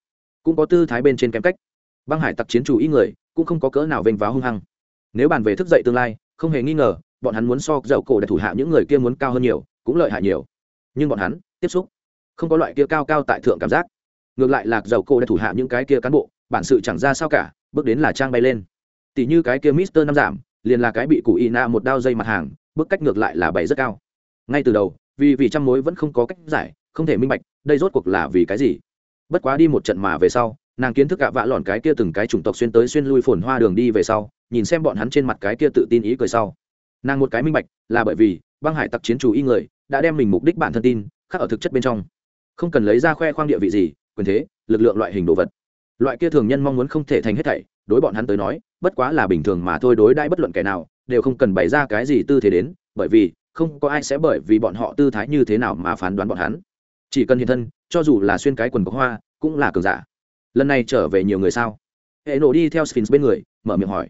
cũng có tư thái bên trên kém cách băng hải tặc chiến chủ ý người, cũng không có cỡ nào vênh váo hung hăng. Nếu bàn về thức dậy tương lai, không hề nghi ngờ, bọn hắn muốn so dậu cổ để thủ hạ những người kia muốn cao hơn nhiều, cũng lợi hại nhiều. Nhưng bọn hắn, tiếp xúc, không có loại kia cao cao tại thượng cảm giác. Ngược lại lạc dậu cổ để thủ hạ những cái kia cán bộ, bản sự chẳng ra sao cả, bước đến là trang bay lên. Tỷ như cái kia mister năm giảm, liền là cái bị cụ y na một đao dây mặt hàng, bước cách ngược lại là bày rất cao. Ngay từ đầu, vì vì trăm mối vẫn không có cách giải, không thể minh bạch, đây rốt cuộc là vì cái gì? Bất quá đi một trận mà về sau nàng kiến thức cả vạ lọn cái kia từng cái chủng tộc xuyên tới xuyên lui phồn hoa đường đi về sau, nhìn xem bọn hắn trên mặt cái kia tự tin ý cười sau. Nàng một cái minh bạch, là bởi vì, băng hải tặc chiến chủ y người, đã đem mình mục đích bản thân tin khác ở thực chất bên trong. Không cần lấy ra khoe khoang địa vị gì, quyền thế, lực lượng loại hình đồ vật. Loại kia thường nhân mong muốn không thể thành hết thảy, đối bọn hắn tới nói, bất quá là bình thường mà thôi đối đãi bất luận kẻ nào, đều không cần bày ra cái gì tư thế đến, bởi vì, không có ai sẽ bởi vì bọn họ tư thái như thế nào mà phán đoán bọn hắn. Chỉ cần hiện thân, cho dù là xuyên cái quần có hoa, cũng là cường giả lần này trở về nhiều người sao? Hệ nổ đi theo sphinx bên người, mở miệng hỏi.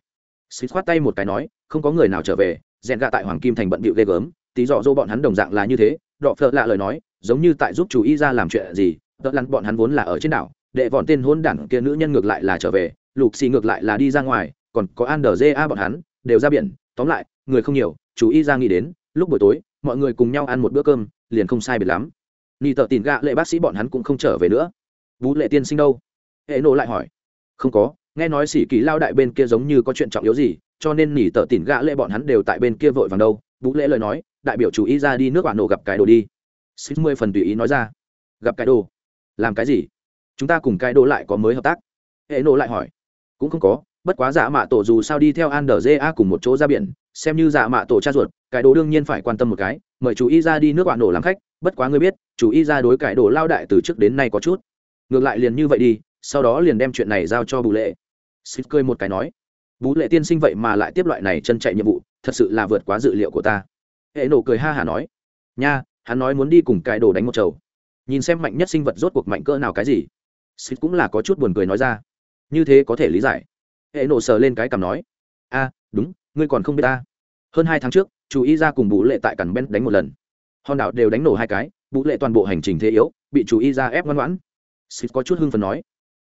Sphinx khoát tay một cái nói, không có người nào trở về, rèn gạ tại hoàng kim thành bận bịu ghê gớm, tí dọ dô bọn hắn đồng dạng là như thế, đọ phợ lạ lời nói, giống như tại giúp chú ý ra làm chuyện gì đỡ lăn bọn hắn vốn là ở trên đảo, đệ bọn tên hôn đảng kia nữ nhân ngược lại là trở về, lục xì ngược lại là đi ra ngoài, còn có an đờ a bọn hắn, đều ra biển, tóm lại, người không nhiều, chú ý ra nghĩ đến, lúc buổi tối, mọi người cùng nhau ăn một bữa cơm, liền không sai biệt lắm. Ni tợ tìm gạ lệ bác sĩ bọn hắn cũng không trở về nữa. Vũ lệ tiên sinh đâu? Hệ nộ lại hỏi. Không có, nghe nói sĩ kỳ lao đại bên kia giống như có chuyện trọng yếu gì, cho nên nỉ tờ tỉn gã lệ bọn hắn đều tại bên kia vội vàng đâu. Vũ lễ lời nói, đại biểu chủ ý ra đi nước bạn nổ gặp cái đồ đi. Xích mươi phần tùy ý nói ra. Gặp cái đồ? Làm cái gì? Chúng ta cùng cái đồ lại có mới hợp tác. Hệ nộ lại hỏi. Cũng không có, bất quá giả mạ tổ dù sao đi theo an đờ a cùng một chỗ ra biển, xem như giả mạ tổ cha ruột, cái đồ đương nhiên phải quan tâm một cái, mời chủ y ra đi nước bạn nổ làm khách, bất quá ngươi biết, chủ y ra đối cái đồ lao đại từ trước đến nay có chút. Ngược lại liền như vậy đi sau đó liền đem chuyện này giao cho bù lệ. Xịt cười một cái nói bú lệ tiên sinh vậy mà lại tiếp loại này chân chạy nhiệm vụ, thật sự là vượt quá dự liệu của ta. Hệ nổ cười ha hả nói, nha, hắn nói muốn đi cùng cái đồ đánh một chầu. Nhìn xem mạnh nhất sinh vật rốt cuộc mạnh cỡ nào cái gì. Xịt cũng là có chút buồn cười nói ra, như thế có thể lý giải. Hệ nổ sờ lên cái cằm nói, a, đúng, ngươi còn không biết ta. Hơn hai tháng trước, chú ý ra cùng bú lệ tại cằn ben đánh một lần. Hòn đảo đều đánh nổ hai cái bú lệ toàn bộ hành trình thế yếu, bị chú ý ra ép ngoan ngoãn. Xịt có chút hưng phần nói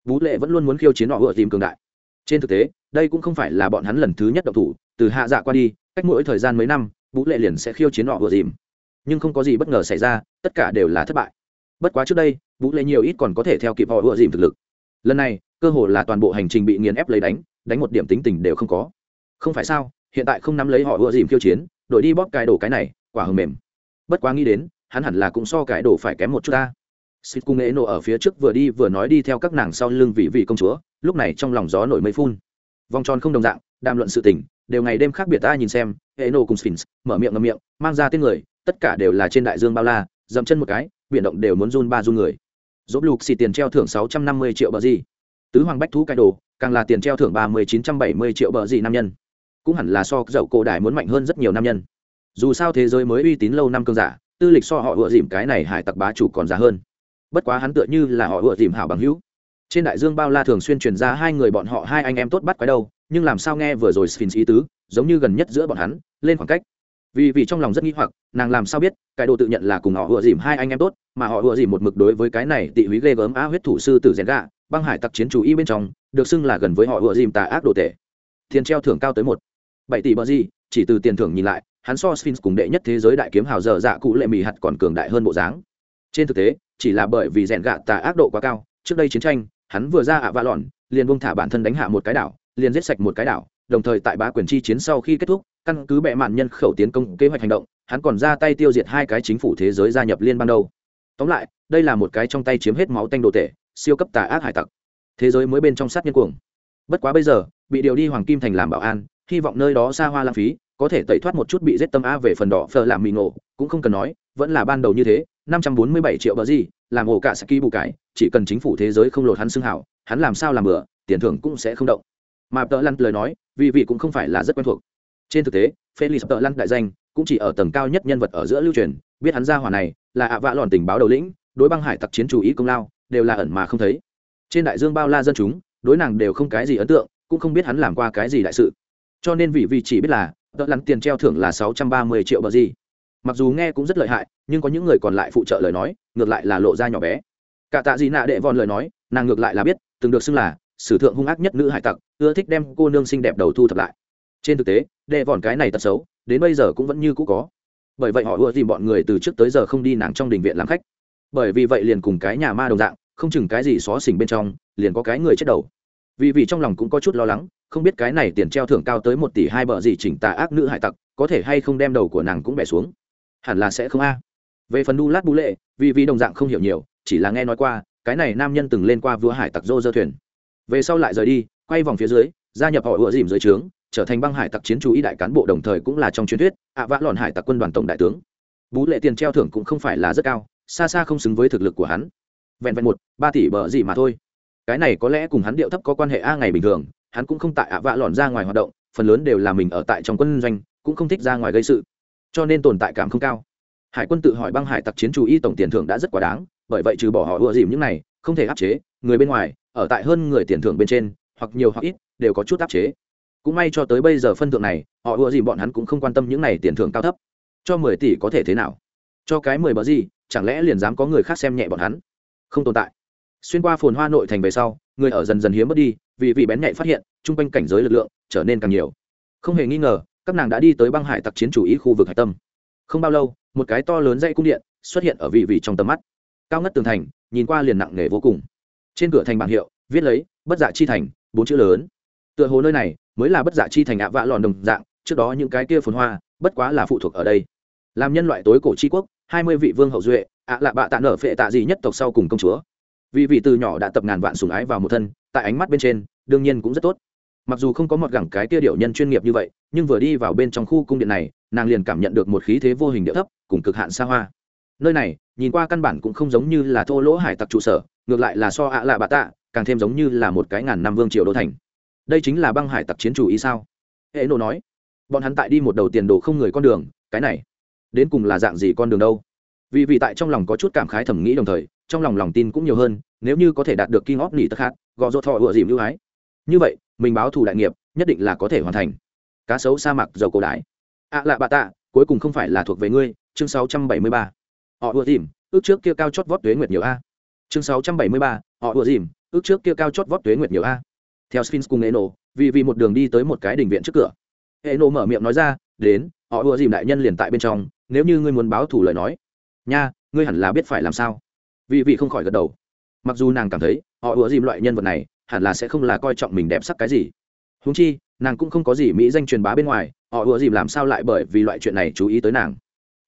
vũ lệ vẫn luôn muốn khiêu chiến họ vừa tìm cường đại. Trên thực tế, đây cũng không phải là bọn hắn lần thứ nhất động thủ, từ hạ dạ qua đi, cách mỗi thời gian mấy năm vũ lệ liền sẽ khiêu chiến họ vừa tìm. Nhưng không có gì bất ngờ xảy ra, tất cả đều là thất bại. Bất quá trước đây vũ lệ nhiều ít còn có thể theo kịp họ vừa tìm thực lực. Lần này, cơ hồ là toàn bộ hành trình bị nghiền ép lấy đánh đánh một điểm tính tình đều không có. Không phải sao, hiện tại không nắm lấy họ vừa dìm khiêu chiến, đổi đi bóp cái đổ cái này, quả hầm mềm. Bất quá nghĩ đến, hắn hẳn là cũng so cái đổ phải kém một chút ta. Sít cung nghệ nổ ở phía trước vừa đi vừa nói đi theo các nàng sau lưng vị vị công chúa, lúc này trong lòng gió nổi mây phun. Vòng tròn không đồng dạng, đàm luận sự tình, đều ngày đêm khác biệt ta nhìn xem ế nổ cùng sphinx, mở miệng ngậm miệng, mang ra tên người, tất cả đều là trên đại dương bao la, dậm chân một cái, biển động đều muốn run ba run người. Dốt lục xì tiền treo thưởng sáu trăm năm mươi triệu bờ gì. Tứ hoàng bách thú cái đồ, càng là tiền treo thưởng ba mươi chín trăm bảy mươi triệu bờ gì nam nhân. Cũng hẳn là so dậu cổ đài muốn mạnh hơn rất nhiều nam nhân. Dù sao thế giới mới uy tín lâu năm cương giả, tư lịch so họ vừa dìm cái này hải tặc bá chủ còn giá hơn bất quá hắn tựa như là họ ựa dìm hảo bằng hữu. Trên đại dương bao la thường xuyên truyền ra hai người bọn họ hai anh em tốt bắt quái đâu, nhưng làm sao nghe vừa rồi sphinx ý tứ, giống như gần nhất giữa bọn hắn, lên khoảng cách. Vì vì trong lòng rất nghi hoặc, nàng làm sao biết, cái đồ tự nhận là cùng họ ựa dìm hai anh em tốt, mà họ ựa dìm một mực đối với cái này tị húy ghê gớm á huyết thủ sư tử rèn gạ băng hải tặc chiến chủ y bên trong, được xưng là gần với họ ựa dìm tà ác đồ tệ tiền treo thưởng cao tới một, bảy tỷ bờ gì, chỉ từ tiền thưởng nhìn lại, hắn so sphinx cùng đệ nhất thế giới đại kiếm hào dở dạ cụ lệ mì hạt còn cường đại hơn bộ dáng. Trên thực tế chỉ là bởi vì rèn gạ tà ác độ quá cao, trước đây chiến tranh, hắn vừa ra ạ vạ lòn liền buông thả bản thân đánh hạ một cái đảo, liền giết sạch một cái đảo, đồng thời tại bá quyền chi chiến sau khi kết thúc, căn cứ bệ mạn nhân khẩu tiến công kế hoạch hành động, hắn còn ra tay tiêu diệt hai cái chính phủ thế giới gia nhập liên ban đầu tóm lại, đây là một cái trong tay chiếm hết máu tanh đồ tể, siêu cấp tà ác hải tặc. Thế giới mới bên trong sát nhân cuồng. Bất quá bây giờ, bị điều đi hoàng kim thành làm bảo an, hy vọng nơi đó xa hoa lãng phí, có thể tẩy thoát một chút bị giết tâm a về phần đỏ phờ làm mì ngộ, cũng không cần nói, vẫn là ban đầu như thế năm trăm bốn mươi bảy triệu bờ gì, làm ổ cả saki bù cải chỉ cần chính phủ thế giới không lột hắn xưng hảo, hắn làm sao làm bừa, tiền thưởng cũng sẽ không động. Mà tợ lăn lời nói, vì vị cũng không phải là rất quen thuộc. Trên thực tế, felix tợ lăn đại danh cũng chỉ ở tầng cao nhất nhân vật ở giữa lưu truyền, biết hắn ra hỏa này là ạ vạ lòn tình báo đầu lĩnh, đối băng hải tặc chiến chủ ý công lao, đều là ẩn mà không thấy. Trên đại dương bao la dân chúng, đối nàng đều không cái gì ấn tượng, cũng không biết hắn làm qua cái gì đại sự. Cho nên vị vị chỉ biết là tợ lăn tiền treo thưởng là sáu trăm ba mươi triệu bờ gì mặc dù nghe cũng rất lợi hại, nhưng có những người còn lại phụ trợ lời nói, ngược lại là lộ ra nhỏ bé. Cả tạ gì nạ đệ vòn lời nói, nàng ngược lại là biết, từng được xưng là sử thượng hung ác nhất nữ hải tặc, ưa thích đem cô nương xinh đẹp đầu thu thập lại. Trên thực tế, đệ vòn cái này tật xấu, đến bây giờ cũng vẫn như cũ có. Bởi vậy họ ưa tìm bọn người từ trước tới giờ không đi nàng trong đình viện làm khách. Bởi vì vậy liền cùng cái nhà ma đồng dạng, không chừng cái gì xó xỉnh bên trong, liền có cái người chết đầu. Vì vì trong lòng cũng có chút lo lắng, không biết cái này tiền treo thưởng cao tới một tỷ hai bờ gì chỉnh tà ác nữ hải tặc, có thể hay không đem đầu của nàng cũng bẻ xuống hẳn là sẽ không a. Về phần đu lát bú lệ, vì vì đồng dạng không hiểu nhiều, chỉ là nghe nói qua, cái này nam nhân từng lên qua vua hải tặc dô dơ thuyền. Về sau lại rời đi, quay vòng phía dưới, gia nhập họ ựa dìm dưới trướng, trở thành băng hải tặc chiến chú ý đại cán bộ đồng thời cũng là trong truyền thuyết, ạ vã lòn hải tặc quân đoàn tổng đại tướng. Bú lệ tiền treo thưởng cũng không phải là rất cao, xa xa không xứng với thực lực của hắn. Vẹn vẹn một, ba tỷ bờ gì mà thôi. Cái này có lẽ cùng hắn điệu thấp có quan hệ a ngày bình thường, hắn cũng không tại ạ vạ lòn ra ngoài hoạt động, phần lớn đều là mình ở tại trong quân doanh, cũng không thích ra ngoài gây sự cho nên tồn tại cảm không cao. Hải quân tự hỏi băng hải tặc chiến chủ y tổng tiền thưởng đã rất quá đáng, bởi vậy trừ bỏ họ ưa dìm những này, không thể áp chế, người bên ngoài, ở tại hơn người tiền thưởng bên trên, hoặc nhiều hoặc ít, đều có chút áp chế. Cũng may cho tới bây giờ phân thượng này, họ ưa dìm bọn hắn cũng không quan tâm những này tiền thưởng cao thấp. Cho mười tỷ có thể thế nào? Cho cái mười bờ gì, chẳng lẽ liền dám có người khác xem nhẹ bọn hắn? Không tồn tại. Xuyên qua phồn hoa nội thành về sau, người ở dần dần hiếm mất đi, vì vị bén nhạy phát hiện, chung quanh cảnh giới lực lượng trở nên càng nhiều. Không hề nghi ngờ các nàng đã đi tới băng hải tặc chiến chủ ý khu vực hải tâm. Không bao lâu, một cái to lớn dây cung điện xuất hiện ở vị vị trong tầm mắt. Cao ngất tường thành, nhìn qua liền nặng nề vô cùng. Trên cửa thành bảng hiệu, viết lấy, bất dạ chi thành, bốn chữ lớn. Tựa hồ nơi này mới là bất dạ chi thành ạ vạ lòn đồng dạng, trước đó những cái kia phồn hoa, bất quá là phụ thuộc ở đây. Làm nhân loại tối cổ tri quốc, hai mươi vị vương hậu duệ, ạ lạ bạ tạ nở phệ tạ gì nhất tộc sau cùng công chúa. Vì vị từ nhỏ đã tập ngàn vạn sùng ái vào một thân, tại ánh mắt bên trên, đương nhiên cũng rất tốt mặc dù không có một gẳng cái kia điệu nhân chuyên nghiệp như vậy, nhưng vừa đi vào bên trong khu cung điện này, nàng liền cảm nhận được một khí thế vô hình điệu thấp, cùng cực hạn xa hoa. Nơi này, nhìn qua căn bản cũng không giống như là thô lỗ hải tặc trụ sở, ngược lại là so ạ lạ bạ tạ, càng thêm giống như là một cái ngàn năm vương triều đô thành. Đây chính là băng hải tặc chiến chủ ý sao? Hệ nộ nói. Bọn hắn tại đi một đầu tiền đồ không người con đường, cái này, đến cùng là dạng gì con đường đâu? Vì vì tại trong lòng có chút cảm khái thẩm nghĩ đồng thời, trong lòng lòng tin cũng nhiều hơn, nếu như có thể đạt được kinh óp nỉ tất khác gò dỗ thọ ựa dìm ưu ái. Như vậy mình báo thù đại nghiệp nhất định là có thể hoàn thành. Cá sấu sa mạc dầu cổ đái ạ à lạ bà tạ cuối cùng không phải là thuộc về ngươi chương 673. họ ùa dìm ước trước kia cao chót vót tuế nguyệt nhiều a. Chương 673, họ ùa dìm ước trước kia cao chót vót tuế nguyệt nhiều a. Theo sphinx cùng eno vì vì một đường đi tới một cái đình viện trước cửa. Eno mở miệng nói ra đến họ ùa dìm đại nhân liền tại bên trong nếu như ngươi muốn báo thủ lời nói nha ngươi hẳn là biết phải làm sao. Vì vì không khỏi gật đầu. Mặc dù nàng cảm thấy họ ùa dìm loại nhân vật này hẳn là sẽ không là coi trọng mình đẹp sắc cái gì. Húng chi, nàng cũng không có gì mỹ danh truyền bá bên ngoài, họ ùa dìm làm sao lại bởi vì loại chuyện này chú ý tới nàng.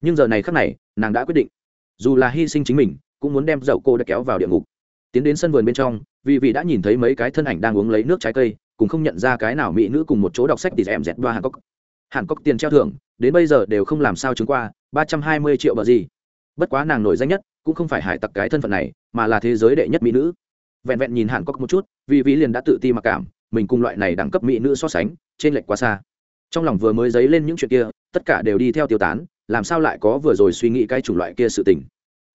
Nhưng giờ này khác này, nàng đã quyết định. Dù là hy sinh chính mình, cũng muốn đem dậu cô đã kéo vào địa ngục. Tiến đến sân vườn bên trong, vì vị đã nhìn thấy mấy cái thân ảnh đang uống lấy nước trái cây cũng không nhận ra cái nào mỹ nữ cùng một chỗ đọc sách thì em dẹt đoa hàn cốc hàn cốc tiền treo thưởng, đến bây giờ đều không làm sao chứng qua, ba trăm hai mươi triệu bờ gì. Bất quá nàng nổi danh nhất, cũng không phải hải tặc cái thân phận này, mà là thế giới đệ nhất mỹ nữ vẹn vẹn nhìn hàn cốc một chút, vì vị liền đã tự ti mặc cảm, mình cùng loại này đẳng cấp mỹ nữ so sánh, trên lệch quá xa. Trong lòng vừa mới dấy lên những chuyện kia, tất cả đều đi theo tiêu tán, làm sao lại có vừa rồi suy nghĩ cái chủng loại kia sự tình.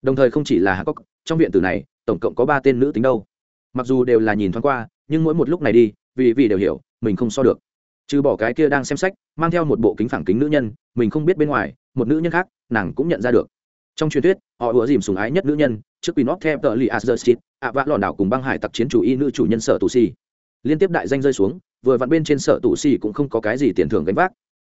Đồng thời không chỉ là hàn cốc, trong viện tử này, tổng cộng có ba tên nữ tính đâu. Mặc dù đều là nhìn thoáng qua, nhưng mỗi một lúc này đi, vì vì đều hiểu, mình không so được. Trừ bỏ cái kia đang xem sách, mang theo một bộ kính phẳng kính nữ nhân, mình không biết bên ngoài, một nữ nhân khác, nàng cũng nhận ra được trong truyền thuyết, họ ủa dìm sùng ái nhất nữ nhân, trước pin óc theo tờ li asdustit ạ vã lòn đảo cùng băng hải tặc chiến chủ y nữ chủ nhân sở tù si. Liên tiếp đại danh rơi xuống, vừa vặn bên trên sở tù si cũng không có cái gì tiền thưởng gánh vác.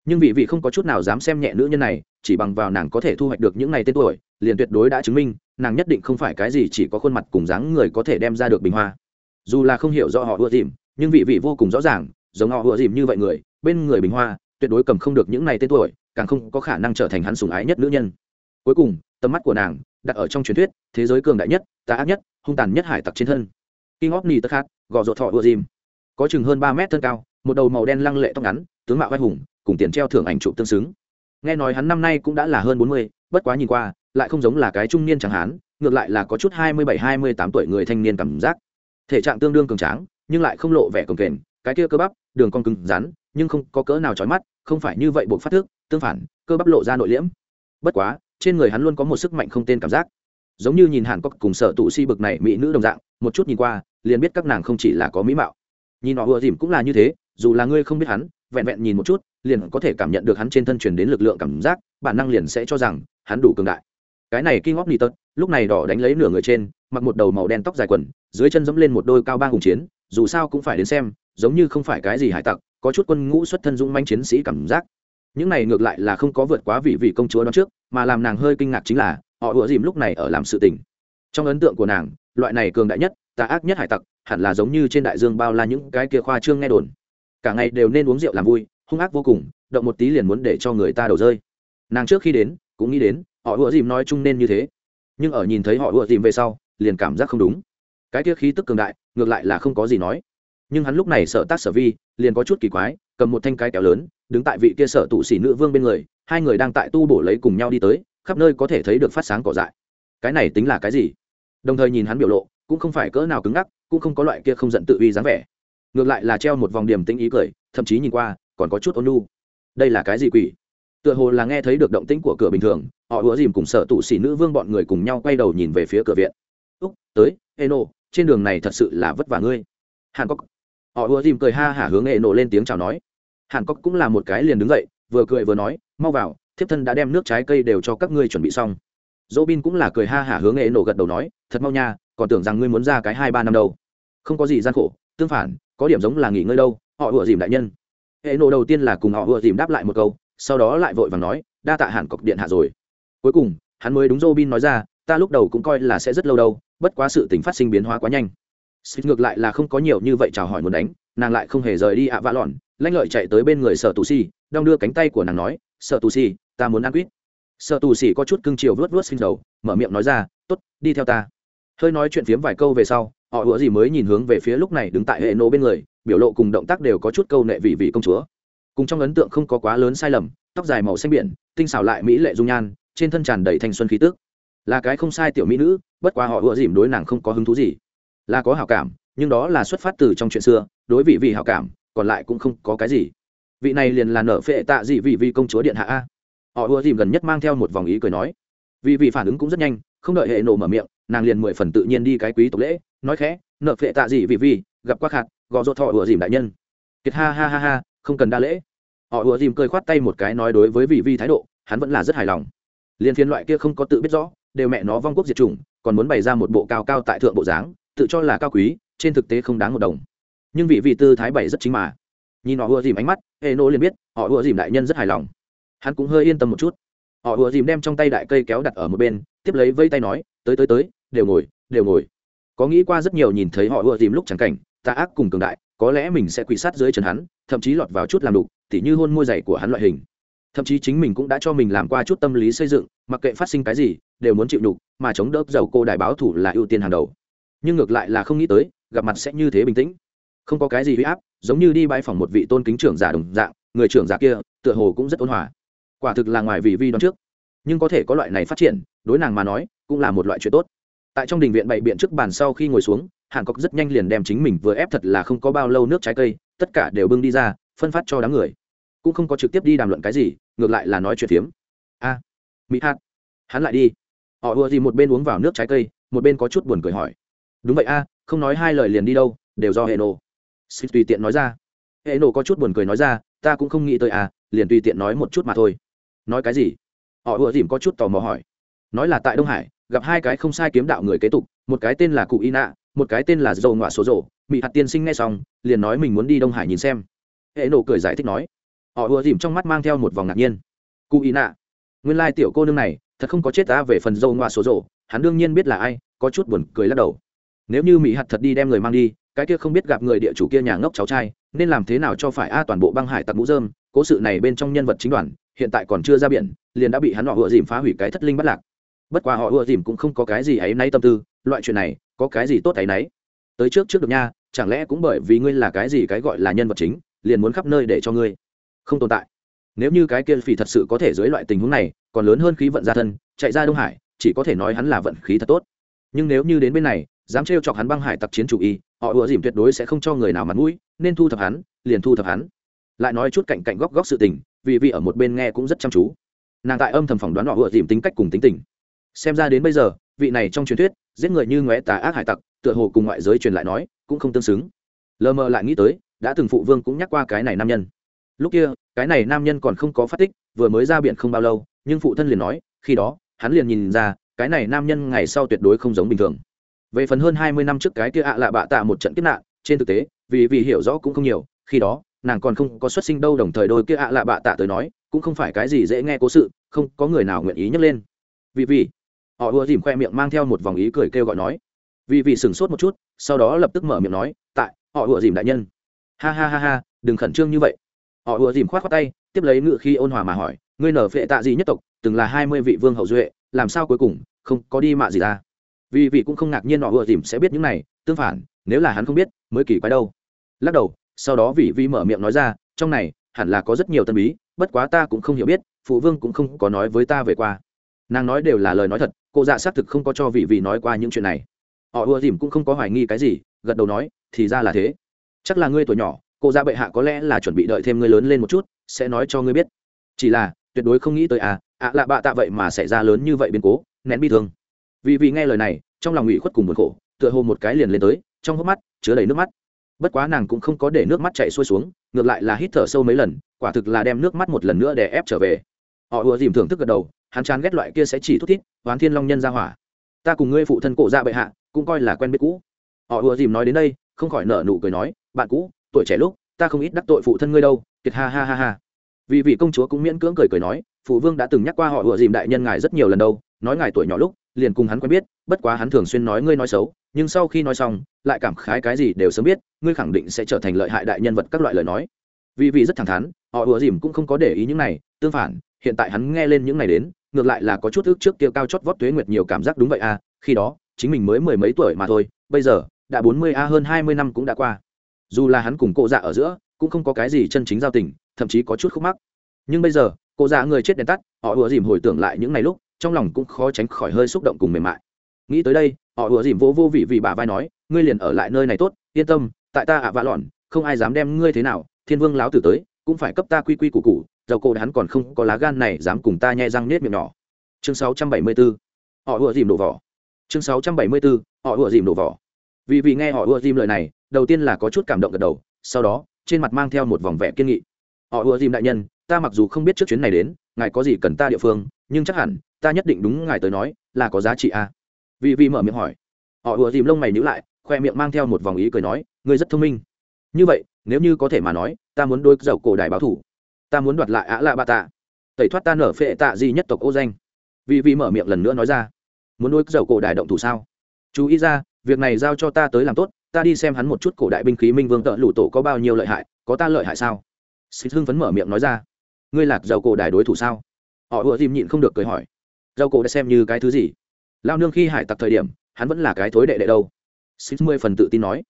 Nhưng vị vị không có chút nào dám xem nhẹ nữ nhân này, chỉ bằng vào nàng có thể thu hoạch được những ngày tên tuổi, liền tuyệt đối đã chứng minh, nàng nhất định không phải cái gì chỉ có khuôn mặt cùng dáng người có thể đem ra được bình hoa. Dù là không hiểu rõ họ ưa dìm, nhưng vị vị vô cùng rõ ràng, giống họ ưa dìm như vậy người, bên người bình hoa, tuyệt đối cầm không được những ngày tên tuổi, càng không có khả năng trở thành hắn sùng ái nhất nữ nhân. Cuối cùng tầm mắt của nàng đặt ở trong truyền thuyết thế giới cường đại nhất tà ác nhất hung tàn nhất hải tặc trên thân. Kinh óc ni tất khát, gò rột thọ ưa dìm. Có chừng hơn ba mét thân cao một đầu màu đen lăng lệ tóc ngắn tướng mạo vai hùng cùng tiền treo thưởng ảnh trụ tương xứng. Nghe nói hắn năm nay cũng đã là hơn bốn mươi bất quá nhìn qua lại không giống là cái trung niên chẳng hán ngược lại là có chút hai mươi bảy hai mươi tám tuổi người thanh niên cảm giác. Thể trạng tương đương cường tráng nhưng lại không lộ vẻ cồng kềnh cái kia cơ bắp đường cong cứng rắn nhưng không có cỡ nào trói mắt không phải như vậy buộc phát thức tương phản cơ bắp lộ ra nội liễm. Bất quá trên người hắn luôn có một sức mạnh không tên cảm giác. Giống như nhìn hàn cốc cùng sở tụ si bực này mỹ nữ đồng dạng, một chút nhìn qua, liền biết các nàng không chỉ là có mỹ mạo. Nhìn họ vừa dìm cũng là như thế, dù là ngươi không biết hắn, vẹn vẹn nhìn một chút, liền có thể cảm nhận được hắn trên thân truyền đến lực lượng cảm giác, bản năng liền sẽ cho rằng hắn đủ cường đại. Cái này kinh ngóc nỉ tật lúc này đỏ đánh lấy nửa người trên, mặc một đầu màu đen tóc dài quần, dưới chân dẫm lên một đôi cao ba hùng chiến, dù sao cũng phải đến xem, giống như không phải cái gì hải tặc, có chút quân ngũ xuất thân dũng manh chiến sĩ cảm giác những này ngược lại là không có vượt quá vị vị công chúa đó trước, mà làm nàng hơi kinh ngạc chính là, họ ủa dìm lúc này ở làm sự tình. Trong ấn tượng của nàng, loại này cường đại nhất, tà ác nhất hải tặc, hẳn là giống như trên đại dương bao la những cái kia khoa trương nghe đồn. Cả ngày đều nên uống rượu làm vui, hung ác vô cùng, động một tí liền muốn để cho người ta đầu rơi. Nàng trước khi đến, cũng nghĩ đến, họ ủa dìm nói chung nên như thế. Nhưng ở nhìn thấy họ ủa dìm về sau, liền cảm giác không đúng. Cái kia khí tức cường đại, ngược lại là không có gì nói. Nhưng hắn lúc này sợ tác sở vi liền có chút kỳ quái cầm một thanh cái kéo lớn đứng tại vị kia sở tụ xỉ nữ vương bên người hai người đang tại tu bổ lấy cùng nhau đi tới khắp nơi có thể thấy được phát sáng cỏ dại. Cái này tính là cái gì? Đồng thời nhìn hắn biểu lộ cũng không phải cỡ nào cứng ngắc cũng không có loại kia không giận tự uy dáng vẻ. Ngược lại là treo một vòng điểm tĩnh ý cười thậm chí nhìn qua còn có chút ôn nu đây là cái gì quỷ? Tựa hồ là nghe thấy được động tĩnh của cửa bình thường họ hứa dìm cùng sợ tụ xỉ nữ vương bọn người cùng nhau quay đầu nhìn về phía cửa viện. Úc tới eno, trên đường này thật sự là vất vả ngươi. Hàn cốc họ ùa dìm cười ha hả hướng hệ nổ lên tiếng chào nói. Hàn cốc cũng là một cái liền đứng dậy, vừa cười vừa nói, mau vào, thiếp thân đã đem nước trái cây đều cho các ngươi chuẩn bị xong. Dỗ bin cũng là cười ha hả hướng hệ nổ gật đầu nói, thật mau nha, còn tưởng rằng ngươi muốn ra cái hai ba năm đâu. Không có gì gian khổ, tương phản, có điểm giống là nghỉ ngơi đâu, họ ùa dìm đại nhân. Hệ nổ đầu tiên là cùng họ ùa dìm đáp lại một câu, sau đó lại vội vàng nói, đa tạ Hàn cọc điện hạ rồi. Cuối cùng, hắn mới đúng Robin nói ra, ta lúc đầu cũng coi là sẽ rất lâu đâu, bất quá sự tình phát sinh biến hóa quá nhanh. Xịt ngược lại là không có nhiều như vậy chào hỏi muốn đánh, nàng lại không hề rời đi ạ vạ lọn, lanh lợi chạy tới bên người sở tù sĩ đong đưa cánh tay của nàng nói, sở tù sĩ ta muốn ăn quýt. Sở tù sĩ có chút cưng chiều vuốt vuốt xin đầu mở miệng nói ra, tốt, đi theo ta. Hơi nói chuyện phiếm vài câu về sau, họ ủa gì mới nhìn hướng về phía lúc này đứng tại hệ nô bên người, biểu lộ cùng động tác đều có chút câu nệ vị vị công chúa. Cùng trong ấn tượng không có quá lớn sai lầm, tóc dài màu xanh biển, tinh xảo lại mỹ lệ dung nhan, trên thân tràn đầy thanh xuân khí tức. Là cái không sai tiểu mỹ nữ, bất quá họ ủa dìm đối nàng không có hứng thú gì là có hảo cảm, nhưng đó là xuất phát từ trong chuyện xưa, đối vị vị hảo cảm, còn lại cũng không có cái gì. Vị này liền là nở phệ tạ dị vị vị công chúa điện hạ a. Họ ùa dìm gần nhất mang theo một vòng ý cười nói. Vị vị phản ứng cũng rất nhanh, không đợi hệ nổ mở miệng, nàng liền mười phần tự nhiên đi cái quý tộc lễ, nói khẽ, nợ phệ tạ gì vì vì gặp quá khạt, gò rột thọ ủa dìm đại nhân. Kiệt ha ha ha ha, không cần đa lễ. Họ ủa dìm cười khoát tay một cái nói đối với vị vi thái độ, hắn vẫn là rất hài lòng. Liên phiên loại kia không có tự biết rõ, đều mẹ nó vong quốc diệt chủng, còn muốn bày ra một bộ cao cao tại thượng bộ dáng tự cho là cao quý, trên thực tế không đáng một đồng. Nhưng vị vị tư thái bảy rất chính mà. Nhìn họ ùa dìm ánh mắt hệ nô liền biết, họ ùa dìm đại nhân rất hài lòng. Hắn cũng hơi yên tâm một chút. Họ ùa dìm đem trong tay đại cây kéo đặt ở một bên, tiếp lấy vây tay nói, tới tới tới, đều ngồi đều ngồi. Có nghĩ qua rất nhiều nhìn thấy họ ùa dìm lúc trắng cảnh, ta ác cùng cường đại, có lẽ mình sẽ quỳ sát dưới chân hắn, thậm chí lọt vào chút làm đục, tỉ như hôn môi giày của hắn loại hình. Thậm chí chính mình cũng đã cho mình làm qua chút tâm lý xây dựng, mặc kệ phát sinh cái gì, đều muốn chịu đục, mà chống đỡ dầu cô đại báo thủ là ưu tiên hàng đầu nhưng ngược lại là không nghĩ tới, gặp mặt sẽ như thế bình tĩnh. Không có cái gì huy áp, giống như đi bãi phòng một vị tôn kính trưởng giả đồng dạng, người trưởng giả kia, tựa hồ cũng rất ôn hòa. Quả thực là ngoài vị vi đoán trước. Nhưng có thể có loại này phát triển, đối nàng mà nói, cũng là một loại chuyện tốt. Tại trong đình viện bày biện trước bàn sau khi ngồi xuống, hàn cốc rất nhanh liền đem chính mình vừa ép thật là không có bao lâu nước trái cây, tất cả đều bưng đi ra, phân phát cho đám người. Cũng không có trực tiếp đi đàm luận cái gì, ngược lại là nói chuyện phiếm. A mỹ hát hắn lại đi. Họ ùa gì một bên uống vào nước trái cây, một bên có chút buồn cười hỏi đúng vậy a, không nói hai lời liền đi đâu, đều do hệ nổ. Xin tùy tiện nói ra. Hệ nổ có chút buồn cười nói ra, ta cũng không nghĩ tới à liền tùy tiện nói một chút mà thôi. Nói cái gì? Họ ùa dìm có chút tò mò hỏi. Nói là tại đông hải, gặp hai cái không sai kiếm đạo người kế tục, một cái tên là cụ y nạ, một cái tên là dầu ngoạ số rổ mỹ hạt tiên sinh nghe xong, liền nói mình muốn đi đông hải nhìn xem. Hệ nổ cười giải thích nói. Họ ùa dìm trong mắt mang theo một vòng ngạc nhiên. Cụ y nạ, nguyên lai tiểu cô nương này, thật không có chết ta về phần dầu ngoạ số rổ hắn đương nhiên biết là ai, có chút buồn cười lắc đầu nếu như mỹ hạt thật đi đem người mang đi, cái kia không biết gặp người địa chủ kia nhà ngốc cháu trai, nên làm thế nào cho phải a toàn bộ băng hải tặc mũ dơm cố sự này bên trong nhân vật chính đoàn, hiện tại còn chưa ra biển, liền đã bị hắn họ ựa dìm phá hủy cái thất linh bắt lạc. Bất quá họ ựa dìm cũng không có cái gì ấy náy tâm tư, loại chuyện này, có cái gì tốt ấy náy tới trước trước được nha, chẳng lẽ cũng bởi vì ngươi là cái gì cái gọi là nhân vật chính, liền muốn khắp nơi để cho ngươi không tồn tại? Nếu như cái kia phỉ thật sự có thể dưới loại tình huống này, còn lớn hơn khí vận gia thân, chạy ra đông hải, chỉ có thể nói hắn là vận khí thật tốt. Nhưng nếu như đến bên này dám trêu chọc hắn băng hải tặc chiến chủ y, họ ùa dìm tuyệt đối sẽ không cho người nào mặt mũi, nên thu thập hắn, liền thu thập hắn. Lại nói chút cạnh cạnh góc góc sự tình, vì vị ở một bên nghe cũng rất chăm chú. Nàng tại âm thầm phỏng đoán họ ùa dìm tính cách cùng tính tình. Xem ra đến bây giờ, vị này trong truyền thuyết, giết người như ngóe tà ác hải tặc, tựa hồ cùng ngoại giới truyền lại nói, cũng không tương xứng. Lờ mờ lại nghĩ tới, đã từng phụ vương cũng nhắc qua cái này nam nhân. Lúc kia, cái này nam nhân còn không có phát tích, vừa mới ra biển không bao lâu, nhưng phụ thân liền nói, khi đó, hắn liền nhìn ra, cái này nam nhân ngày sau tuyệt đối không giống bình thường về phần hơn hai mươi năm trước cái kia ạ lạ bạ tạ một trận kiếp nạn, trên thực tế, vì vì hiểu rõ cũng không nhiều, khi đó, nàng còn không có xuất sinh đâu đồng thời đôi kia ạ lạ bạ tạ tới nói, cũng không phải cái gì dễ nghe cố sự, không có người nào nguyện ý nhấc lên. Vì vì, họ ùa dìm khoe miệng mang theo một vòng ý cười kêu gọi nói. Vì vì sửng sốt một chút, sau đó lập tức mở miệng nói, tại, họ ùa dìm đại nhân. Ha ha ha ha, đừng khẩn trương như vậy. Họ ùa dìm khoát khoác tay, tiếp lấy ngự khi ôn hòa mà hỏi, ngươi nở phệ tạ gì nhất tộc? Từng là hai mươi vị vương hậu duệ, làm sao cuối cùng không có đi mạ gì ra vì vị cũng không ngạc nhiên họ ưa dìm sẽ biết những này, tương phản, nếu là hắn không biết, mới kỳ quái đâu. Lắc đầu, sau đó vị vi mở miệng nói ra, trong này, hẳn là có rất nhiều tân bí, bất quá ta cũng không hiểu biết, phụ vương cũng không có nói với ta về qua. Nàng nói đều là lời nói thật, cô dạ xác thực không có cho vị vị nói qua những chuyện này. Họ ưa dìm cũng không có hoài nghi cái gì, gật đầu nói, thì ra là thế. Chắc là ngươi tuổi nhỏ, cô dạ bệ hạ có lẽ là chuẩn bị đợi thêm ngươi lớn lên một chút, sẽ nói cho ngươi biết. Chỉ là, tuyệt đối không nghĩ tới à ạ lạ bạ tạ vậy mà xảy ra lớn như vậy biến cố, nén bi thương vì vì nghe lời này, trong lòng ủy khuất cùng buồn khổ, tựa hồ một cái liền lên tới, trong hốc mắt chứa đầy nước mắt. Bất quá nàng cũng không có để nước mắt chạy xuôi xuống, ngược lại là hít thở sâu mấy lần, quả thực là đem nước mắt một lần nữa để ép trở về. Họ ùa dìm thưởng thức gật đầu, hắn chán ghét loại kia sẽ chỉ thút thít hoán thiên long nhân ra hỏa. Ta cùng ngươi phụ thân cổ ra bệ hạ, cũng coi là quen biết cũ. Họ ùa dìm nói đến đây, không khỏi nở nụ cười nói, bạn cũ, tuổi trẻ lúc, ta không ít đắc tội phụ thân ngươi đâu, kiệt ha ha ha ha. Vì vị công chúa cũng miễn cưỡng cười cười nói, phụ vương đã từng nhắc qua họ ùa dìm đại nhân ngài rất nhiều lần đâu nói ngài tuổi nhỏ lúc, liền cùng hắn quen biết, bất quá hắn thường xuyên nói ngươi nói xấu, nhưng sau khi nói xong, lại cảm khái cái gì đều sớm biết, ngươi khẳng định sẽ trở thành lợi hại đại nhân vật các loại lời nói. Vì vì rất thẳng thắn, họ ùa dìm cũng không có để ý những này, tương phản, hiện tại hắn nghe lên những này đến, ngược lại là có chút ước trước kia cao chót vót tuế nguyệt nhiều cảm giác đúng vậy à khi đó, chính mình mới mười mấy tuổi mà thôi, bây giờ, đã bốn mươi a, hơn hai mươi năm cũng đã qua. Dù là hắn cùng cô dạ ở giữa, cũng không có cái gì chân chính giao tình, thậm chí có chút khúc mắc. Nhưng bây giờ, cô dạ người chết đèn tắt, họ ùa dìm hồi tưởng lại những ngày lúc trong lòng cũng khó tránh khỏi hơi xúc động cùng mềm mại. Nghĩ tới đây, họ ùa dìm vô vô vị vì bà vai nói, ngươi liền ở lại nơi này tốt, yên tâm, tại ta ạ vạ lọn, không ai dám đem ngươi thế nào, thiên vương láo tử tới, cũng phải cấp ta quy quy củ củ, dầu cổ hắn còn không có lá gan này dám cùng ta nhai răng nết miệng nhỏ. Chương 674 họ ùa dìm đổ vỏ. Chương 674 họ ùa dìm đổ vỏ. Vì vì nghe họ ùa dìm lời này, đầu tiên là có chút cảm động gật đầu, sau đó, trên mặt mang theo một vòng vẻ kiên nghị. Họ ùa dìm đại nhân, ta mặc dù không biết trước chuyến này đến, ngài có gì cần ta địa phương nhưng chắc hẳn, ta nhất định đúng ngài tới nói, là có giá trị a à? vì vì mở miệng hỏi. Họ ùa dìm lông mày nhữ lại, khoe miệng mang theo một vòng ý cười nói, ngươi rất thông minh. Như vậy, nếu như có thể mà nói, ta muốn đôi dầu cổ đài báo thủ. Ta muốn đoạt lại ạ lạ bà tạ. Tẩy thoát ta nở phệ tạ gì nhất tộc ô danh. Vì vì mở miệng lần nữa nói ra. Muốn đôi dầu cổ đại động thủ sao? Chú ý ra, việc này giao cho ta tới làm tốt, ta đi xem hắn một chút cổ đại binh khí minh vương tợ lủ tổ có bao nhiêu lợi hại, có ta lợi hại sao? Xích hưng phấn mở miệng nói ra. Ngươi lạc dầu cổ đại đối thủ sao? Họ ùa dìm nhịn không được cười hỏi. Rau cổ đã xem như cái thứ gì? Lao nương khi hải tặc thời điểm, hắn vẫn là cái thối đệ đệ đâu. Xin mươi phần tự tin nói.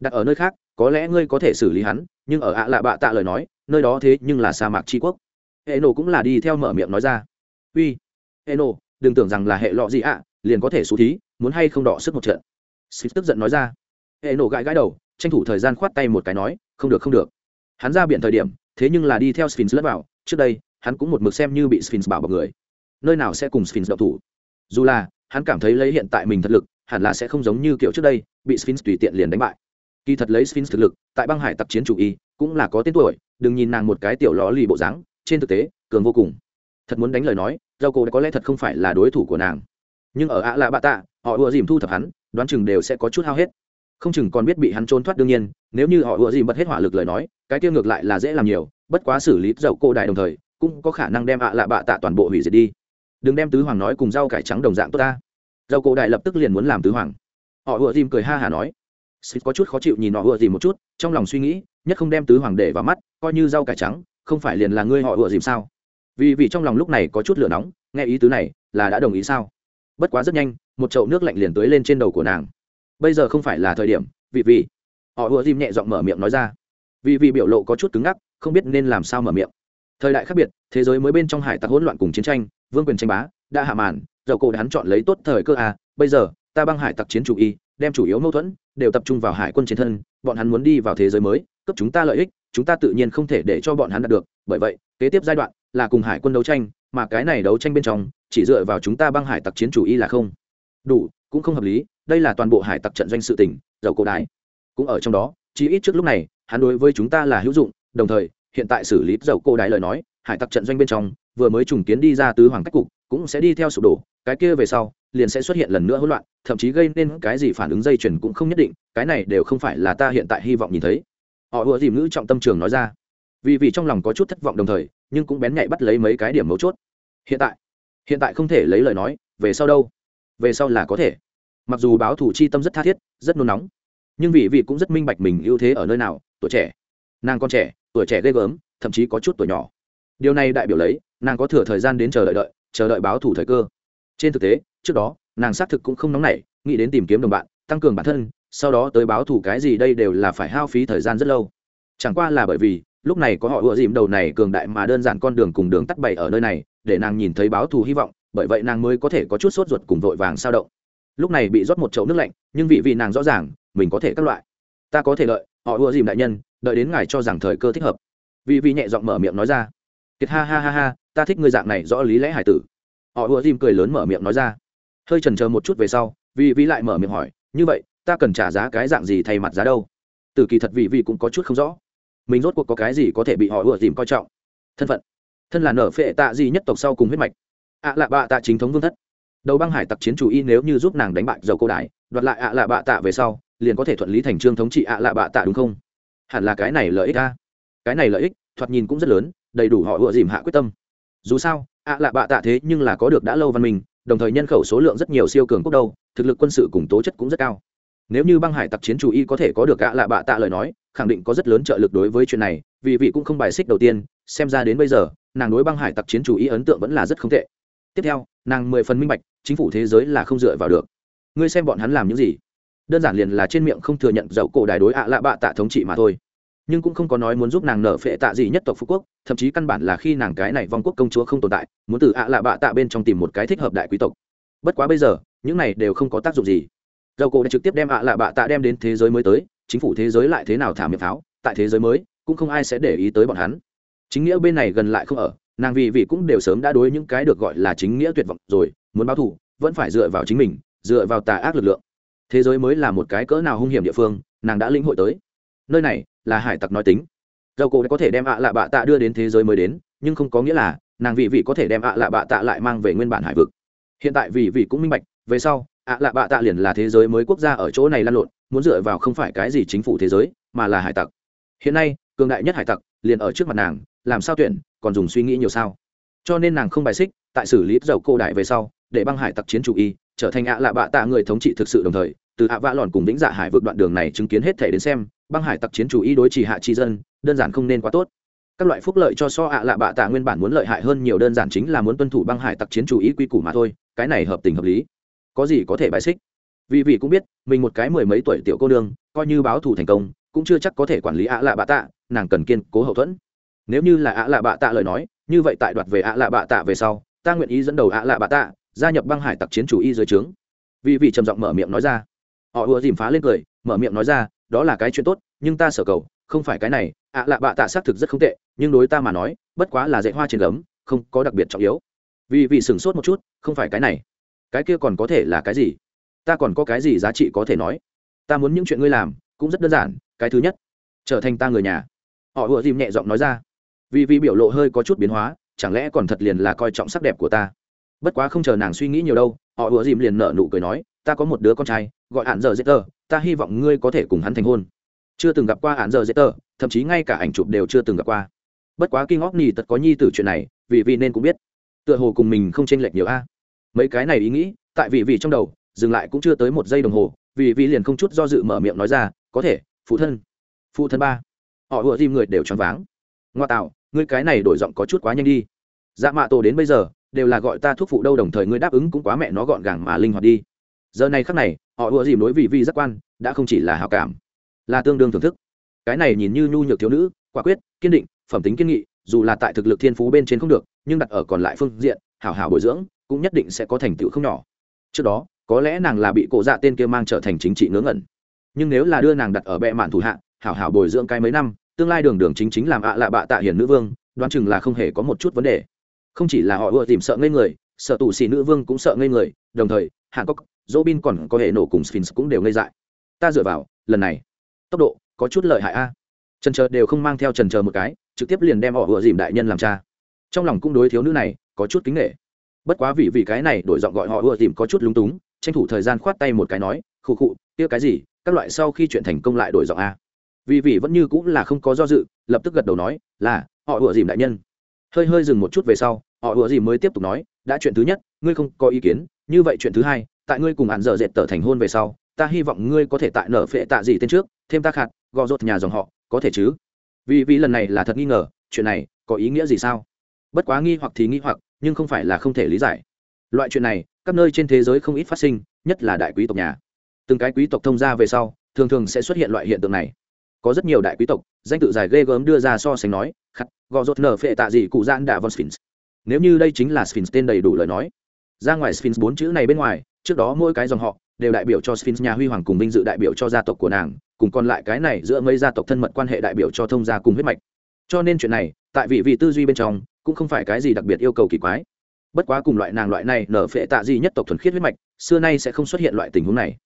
Đặt ở nơi khác, có lẽ ngươi có thể xử lý hắn, nhưng ở ạ lạ bạ tạ lời nói, nơi đó thế nhưng là sa mạc tri quốc. Hệ nổ cũng là đi theo mở miệng nói ra. Uy hệ nổ đừng tưởng rằng là hệ lọ gì ạ, liền có thể xú thí, muốn hay không đọ sức một trận. Xích tức giận nói ra. Hệ nổ gãi gãi đầu, tranh thủ thời gian khoát tay một cái nói, không được không được. Hắn ra biển thời điểm, thế nhưng là đi theo sphinx lẫn vào, trước đây hắn cũng một mực xem như bị sphinx bảo bọc người. Nơi nào sẽ cùng sphinx đậu thủ? Dù là, hắn cảm thấy lấy hiện tại mình thật lực, hẳn là sẽ không giống như kiểu trước đây, bị sphinx tùy tiện liền đánh bại. Kỳ thật lấy sphinx thực lực, tại băng hải tặc chiến chủ y, cũng là có tên tuổi, đừng nhìn nàng một cái tiểu ló lì bộ dáng, trên thực tế, cường vô cùng. Thật muốn đánh lời nói rau Cổ có lẽ thật không phải là đối thủ của nàng. Nhưng ở ạ lạ bạ tạ họ ùa dìm thu thập hắn, đoán chừng đều sẽ có chút hao hết. Không chừng còn biết bị hắn trốn thoát đương nhiên, nếu như họ ùa dìm bật hết hỏa lực lời nói, cái tiêu ngược lại là dễ làm nhiều, bất quá xử lý dậu Cổ đại đồng thời cũng có khả năng đem ạ lạ bạ tạ toàn bộ hủy diệt đi. Đừng đem tứ hoàng nói cùng rau cải trắng đồng dạng tốt ta. Rau cổ đại lập tức liền muốn làm tứ hoàng. Họ ùa dìm cười ha hả nói. Sít có chút khó chịu nhìn họ ùa dìm một chút, trong lòng suy nghĩ, nhất không đem tứ hoàng để vào mắt, coi như rau cải trắng, không phải liền là ngươi họ ùa dìm sao? Vì vì trong lòng lúc này có chút lửa nóng, nghe ý tứ này, là đã đồng ý sao? Bất quá rất nhanh, một chậu nước lạnh liền tưới lên trên đầu của nàng. Bây giờ không phải là thời điểm, vì vì. Họ ùa dìm nhẹ giọng mở miệng nói ra. Vì vì biểu lộ có chút cứng ngắc, không biết nên làm sao mở miệng thời đại khác biệt, thế giới mới bên trong hải tặc hỗn loạn cùng chiến tranh, vương quyền tranh bá, đã hạ màn dầu cổ đã hắn chọn lấy tốt thời cơ à bây giờ, ta băng hải tặc chiến chủ y, đem chủ yếu mâu thuẫn, đều tập trung vào hải quân chiến thân, bọn hắn muốn đi vào thế giới mới cấp chúng ta lợi ích, chúng ta tự nhiên không thể để cho bọn hắn đạt được, bởi vậy, kế tiếp giai đoạn là cùng hải quân đấu tranh, mà cái này đấu tranh bên trong, chỉ dựa vào chúng ta băng hải tặc chiến chủ y là không. Đủ, cũng không hợp lý, đây là toàn bộ hải tặc trận doanh sự tỉnh dầu cổ đái cũng ở trong đó Chi ít trước lúc này, hắn đối với chúng ta là hữu dụng, đồng thời hiện tại xử lý dầu cổ đái lời nói, hải tặc trận doanh bên trong, vừa mới trùng kiến đi ra tứ hoàng cách cục, cũng sẽ đi theo sụp đổ, cái kia về sau, liền sẽ xuất hiện lần nữa hỗn loạn, thậm chí gây nên cái gì phản ứng dây chuyền cũng không nhất định, cái này đều không phải là ta hiện tại hy vọng nhìn thấy. Họ ùa dìm ngữ trọng tâm trường nói ra. Vì vì trong lòng có chút thất vọng đồng thời, nhưng cũng bén nhạy bắt lấy mấy cái điểm mấu chốt. Hiện tại hiện tại không thể lấy lời nói, về sau đâu? Về sau là có thể. Mặc dù báo thủ chi tâm rất tha thiết, rất nôn nóng, nhưng vị vị cũng rất minh bạch mình ưu thế ở nơi nào, tuổi trẻ nàng con trẻ, tuổi trẻ ghê gớm, thậm chí có chút tuổi nhỏ. Điều này đại biểu lấy, nàng có thừa thời gian đến chờ đợi đợi, chờ đợi báo thủ thời cơ. Trên thực tế, trước đó, nàng xác thực cũng không nóng nảy, nghĩ đến tìm kiếm đồng bạn, tăng cường bản thân, sau đó tới báo thủ cái gì đây đều là phải hao phí thời gian rất lâu. Chẳng qua là bởi vì, lúc này có họ ựa dìm đầu này cường đại mà đơn giản con đường cùng đường tắt bày ở nơi này, để nàng nhìn thấy báo thù hy vọng, bởi vậy nàng mới có thể có chút sốt ruột cùng vội vàng sao động. Lúc này bị rót một chậu nước lạnh, nhưng vị vị nàng rõ ràng, mình có thể các loại. Ta có thể lợi, họ ựa dìm đại nhân đợi đến ngài cho rằng thời cơ thích hợp. Vị vì nhẹ giọng mở miệng nói ra. Kiệt ha ha ha ha, ta thích ngươi dạng này rõ lý lẽ hải tử. Họ ùa dìm cười lớn mở miệng nói ra. Hơi trần chờ một chút về sau vị vì lại mở miệng hỏi, như vậy, ta cần trả giá cái dạng gì thay mặt giá đâu? Từ kỳ thật vị vì cũng có chút không rõ. Mình rốt cuộc có cái gì có thể bị họ ùa dìm coi trọng? Thân phận. Thân là nở phệ tạ gì nhất tộc sau cùng huyết mạch. Ạ lạ bạ tạ chính thống vương thất. Đầu băng hải tặc chiến chủ y nếu như giúp nàng đánh bại dầu cô đại đoạt lại ạ lạ bạ tạ về sau, liền có thể thuận lý thành trương thống trị ạ lạ bạ tạ đúng không? Hẳn là cái này lợi ích a. Cái này lợi ích, thoạt nhìn cũng rất lớn, đầy đủ họ ựa dìm hạ quyết tâm. Dù sao, ạ lạ bạ tạ thế nhưng là có được đã lâu văn minh, đồng thời nhân khẩu số lượng rất nhiều siêu cường quốc đâu, thực lực quân sự cùng tố chất cũng rất cao. Nếu như băng hải tặc chiến chủ y có thể có được ạ lạ bạ tạ lời nói, khẳng định có rất lớn trợ lực đối với chuyện này, vì vị cũng không bài xích đầu tiên, xem ra đến bây giờ, nàng đối băng hải tặc chiến chủ ý ấn tượng vẫn là rất không tệ. Tiếp theo, nàng mười phần minh bạch, chính phủ thế giới là không dựa vào được. Ngươi xem bọn hắn làm những gì? Đơn giản liền là trên miệng không thừa nhận dậu cổ đài đối ạ lạ bạ tạ thống trị mà thôi. Nhưng cũng không có nói muốn giúp nàng nở phệ tạ gì nhất tộc phú quốc, thậm chí căn bản là khi nàng cái này vong quốc công chúa không tồn tại, muốn từ ạ lạ bạ tạ bên trong tìm một cái thích hợp đại quý tộc. Bất quá bây giờ, những này đều không có tác dụng gì. Dầu cổ đã trực tiếp đem ạ lạ bạ tạ đem đến thế giới mới tới, chính phủ thế giới lại thế nào thả miệng pháo, tại thế giới mới, cũng không ai sẽ để ý tới bọn hắn. Chính nghĩa bên này gần lại không ở, nàng vì vì cũng đều sớm đã đối những cái được gọi là chính nghĩa tuyệt vọng rồi, muốn báo thù, vẫn phải dựa vào chính mình, dựa vào tà ác lực lượng thế giới mới là một cái cỡ nào hung hiểm địa phương, nàng đã lĩnh hội tới. Nơi này là hải tặc nói tính. Dầu cổ có thể đem ạ lạ bạ tạ đưa đến thế giới mới đến, nhưng không có nghĩa là nàng vị vị có thể đem ạ lạ bạ tạ lại mang về nguyên bản hải vực. Hiện tại vị vị cũng minh bạch, về sau, ạ lạ bạ tạ liền là thế giới mới quốc gia ở chỗ này lan lộn, muốn dựa vào không phải cái gì chính phủ thế giới, mà là hải tặc. Hiện nay, cường đại nhất hải tặc liền ở trước mặt nàng, làm sao tuyển, còn dùng suy nghĩ nhiều sao? Cho nên nàng không bài xích, tại xử lý dầu cô đại về sau, để băng hải tặc chiến chủ y trở thành ạ lạ bạ tạ người thống trị thực sự đồng thời, từ ạ vạ lòn cùng vĩnh dạ hải vượt đoạn đường này chứng kiến hết thể đến xem, băng hải tặc chiến chủ ý đối trì hạ tri dân, đơn giản không nên quá tốt. Các loại phúc lợi cho so ạ lạ bạ tạ nguyên bản muốn lợi hại hơn nhiều đơn giản chính là muốn tuân thủ băng hải tặc chiến chủ ý quy củ mà thôi, cái này hợp tình hợp lý. Có gì có thể bài xích? Vì vị cũng biết, mình một cái mười mấy tuổi tiểu cô đương coi như báo thù thành công, cũng chưa chắc có thể quản lý ạ lạ bạ tạ, nàng cần kiên cố hậu thuẫn. Nếu như là ạ lạ bạ tạ lời nói, như vậy tại đoạt về ạ lạ bạ tạ về sau, ta nguyện ý dẫn đầu ạ lạ bạ tạ gia nhập băng hải tặc chiến chủ y dưới trướng. Vì vị trầm giọng mở miệng nói ra. Họ ùa dìm phá lên cười, mở miệng nói ra, đó là cái chuyện tốt, nhưng ta sở cầu, không phải cái này, ạ lạ bạ tạ xác thực rất không tệ, nhưng đối ta mà nói, bất quá là dạy hoa trên gấm, không có đặc biệt trọng yếu. Vì vị sửng sốt một chút, không phải cái này. Cái kia còn có thể là cái gì? Ta còn có cái gì giá trị có thể nói? Ta muốn những chuyện ngươi làm, cũng rất đơn giản, cái thứ nhất, trở thành ta người nhà. Họ ùa dìm nhẹ giọng nói ra. Vì vị biểu lộ hơi có chút biến hóa, chẳng lẽ còn thật liền là coi trọng sắc đẹp của ta? Bất quá không chờ nàng suy nghĩ nhiều đâu, họ ùa dìm liền nở nụ cười nói, ta có một đứa con trai, gọi hạn giờ dễ tờ, ta hy vọng ngươi có thể cùng hắn thành hôn. Chưa từng gặp qua hạn giờ dễ tờ, thậm chí ngay cả ảnh chụp đều chưa từng gặp qua. Bất quá kinh óc nỉ tật có nhi tử chuyện này, vì vì nên cũng biết. Tựa hồ cùng mình không chênh lệch nhiều a. Mấy cái này ý nghĩ, tại vì vì trong đầu, dừng lại cũng chưa tới một giây đồng hồ, vì vì liền không chút do dự mở miệng nói ra, có thể, phụ thân. Phụ thân ba. Họ ùa dìm người đều choáng váng. Ngoa tạo, ngươi cái này đổi giọng có chút quá nhanh đi. Dạ mạ tổ đến bây giờ đều là gọi ta thuốc phụ đâu đồng thời ngươi đáp ứng cũng quá mẹ nó gọn gàng mà linh hoạt đi. Giờ này khắc này, họ ùa dìm đối vì vi giác quan, đã không chỉ là hào cảm, là tương đương thưởng thức. Cái này nhìn như nhu nhược thiếu nữ, quả quyết, kiên định, phẩm tính kiên nghị, dù là tại thực lực thiên phú bên trên không được, nhưng đặt ở còn lại phương diện, hảo hảo bồi dưỡng, cũng nhất định sẽ có thành tựu không nhỏ. Trước đó, có lẽ nàng là bị cổ dạ tên kia mang trở thành chính trị ngớ ngẩn. Nhưng nếu là đưa nàng đặt ở bệ mạn thủ hạ, hảo hảo bồi dưỡng cái mấy năm, tương lai đường đường chính chính làm ạ à lạ bạ tạ hiền nữ vương, đoán chừng là không hề có một chút vấn đề không chỉ là họ ưa tìm sợ ngây người, sợ tù xì nữ vương cũng sợ ngây người, đồng thời, hàn cốc dỗ bin còn có hệ nổ cùng sphinx cũng đều ngây dại. Ta dựa vào, lần này, tốc độ có chút lợi hại a. Trần chờ đều không mang theo trần chờ một cái, trực tiếp liền đem họ ưa dìm đại nhân làm cha. Trong lòng cũng đối thiếu nữ này, có chút kính nghệ bất quá vì vì cái này đổi giọng gọi họ ưa dìm có chút lúng túng, tranh thủ thời gian khoát tay một cái nói, khụ khụ, kia cái gì, các loại sau khi chuyện thành công lại đổi giọng a. Vì vì vẫn như cũng là không có do dự, lập tức gật đầu nói, là, họ ựa dìm đại nhân. Hơi hơi dừng một chút về sau họ ủa gì mới tiếp tục nói, đã chuyện thứ nhất, ngươi không có ý kiến, như vậy chuyện thứ hai, tại ngươi cùng hạn dở dệt tờ thành hôn về sau, ta hy vọng ngươi có thể tại nở phệ tạ gì tên trước, thêm ta khạt, gò rột nhà dòng họ, có thể chứ? Vì vì lần này là thật nghi ngờ, chuyện này có ý nghĩa gì sao? Bất quá nghi hoặc thì nghi hoặc, nhưng không phải là không thể lý giải. Loại chuyện này, các nơi trên thế giới không ít phát sinh, nhất là đại quý tộc nhà. Từng cái quý tộc thông gia về sau, thường thường sẽ xuất hiện loại hiện tượng này. Có rất nhiều đại quý tộc, danh tự dài ghê gớm đưa ra so sánh nói khắc gò rột nở phệ tạ gì cụ giãn đạ von sphinx nếu như đây chính là sphinx tên đầy đủ lời nói, ra ngoài sphinx bốn chữ này bên ngoài, trước đó mỗi cái dòng họ đều đại biểu cho sphinx nhà huy hoàng cùng vinh dự đại biểu cho gia tộc của nàng, cùng còn lại cái này giữa mấy gia tộc thân mật quan hệ đại biểu cho thông gia cùng huyết mạch. Cho nên chuyện này, tại vị vị tư duy bên trong, cũng không phải cái gì đặc biệt yêu cầu kỳ quái. Bất quá cùng loại nàng loại này nở phệ tạ gì nhất tộc thuần khiết huyết mạch, xưa nay sẽ không xuất hiện loại tình huống này.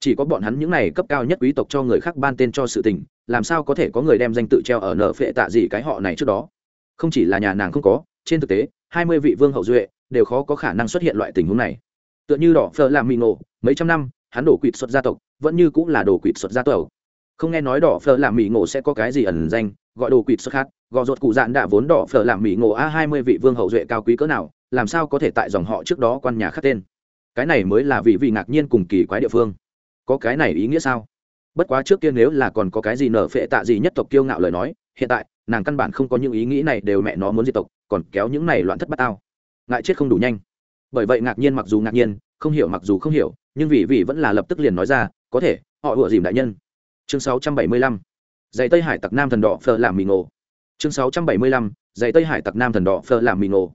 Chỉ có bọn hắn những này cấp cao nhất quý tộc cho người khác ban tên cho sự tình, làm sao có thể có người đem danh tự treo ở nở phệ tạ gì cái họ này trước đó? Không chỉ là nhà nàng không có trên thực tế, hai mươi vị vương hậu duệ đều khó có khả năng xuất hiện loại tình huống này. Tựa như đỏ phở làm mì ngộ, mấy trăm năm, hắn đổ quỵt xuất gia tộc, vẫn như cũng là đồ quỵt xuất gia tộc. Không nghe nói đỏ phở làm mì ngộ sẽ có cái gì ẩn danh, gọi đồ quỵt xuất khác, gò ruột cụ dạn đã vốn đỏ phở làm mì ngộ a hai mươi vị vương hậu duệ cao quý cỡ nào, làm sao có thể tại dòng họ trước đó quan nhà khắc tên? Cái này mới là vị vị ngạc nhiên cùng kỳ quái địa phương. Có cái này ý nghĩa sao? Bất quá trước kia nếu là còn có cái gì nở phệ tạ gì nhất tộc kiêu ngạo lời nói, hiện tại, nàng căn bản không có những ý nghĩ này đều mẹ nó muốn diệt tộc, còn kéo những này loạn thất bát tao. Ngại chết không đủ nhanh. Bởi vậy ngạc nhiên mặc dù ngạc nhiên, không hiểu mặc dù không hiểu, nhưng vị vị vẫn là lập tức liền nói ra, có thể, họ ủa dìm đại nhân. Chương 675 giày tây hải tặc nam thần đỏ phờ làm mì ngộ. Chương 675 giày tây hải tặc nam thần đỏ phờ làm mì ngộ.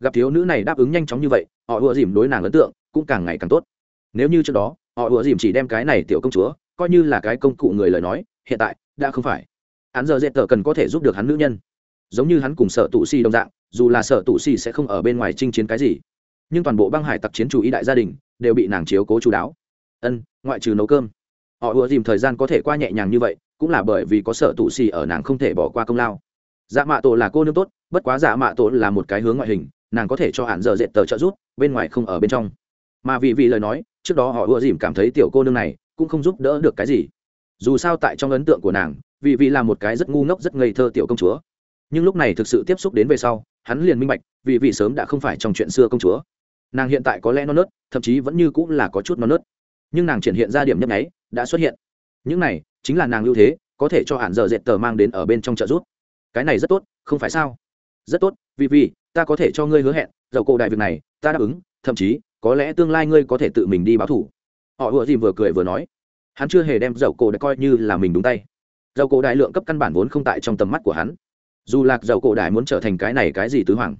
Gặp thiếu nữ này đáp ứng nhanh chóng như vậy, họ ủa dìm đối nàng ấn tượng cũng càng ngày càng tốt. Nếu như trước đó, họ ủa dìm chỉ đem cái này tiểu công chúa coi như là cái công cụ người lời nói, hiện tại, đã không phải. Hắn giờ dễ tờ cần có thể giúp được hắn nữ nhân. Giống như hắn cùng sở tụ si đồng dạng, dù là sở tụ si sẽ không ở bên ngoài chinh chiến cái gì. Nhưng toàn bộ băng hải tặc chiến chủ ý đại gia đình, đều bị nàng chiếu cố chú đáo. Ân, ngoại trừ nấu cơm. Họ ùa dìm thời gian có thể qua nhẹ nhàng như vậy, cũng là bởi vì có sở tụ xì ở nàng không thể bỏ qua công lao. Dạ mạ tổ là cô nương tốt, bất quá dạ mạ tổ là một cái hướng ngoại hình, nàng có thể cho hạn giờ dệt tờ trợ giúp, bên ngoài không ở bên trong. Mà vì vì lời nói, trước đó họ ùa dìm cảm thấy tiểu cô nương này cũng không giúp đỡ được cái gì. Dù sao tại trong ấn tượng của nàng vì vì là một cái rất ngu ngốc, rất ngây thơ tiểu công chúa. Nhưng lúc này thực sự tiếp xúc đến về sau, hắn liền minh bạch vì vị sớm đã không phải trong chuyện xưa công chúa. Nàng hiện tại có lẽ non nớt, thậm chí vẫn như cũng là có chút non nớt. Nhưng nàng triển hiện ra điểm nhấp nháy, đã xuất hiện. Những này, chính là nàng ưu thế, có thể cho hạn giờ dệt tờ mang đến ở bên trong trợ giúp. Cái này rất tốt, không phải sao? Rất tốt vì vì ta có thể cho ngươi hứa hẹn, dầu cổ đại việc này, ta đáp ứng, thậm chí, có lẽ tương lai ngươi có thể tự mình đi báo thủ họ vừa dìm vừa cười vừa nói. Hắn chưa hề đem dầu cổ đại coi như là mình đúng tay. Dầu cổ đại lượng cấp căn bản vốn không tại trong tầm mắt của hắn. Dù lạc dầu cổ đại muốn trở thành cái này cái gì tứ hoàng,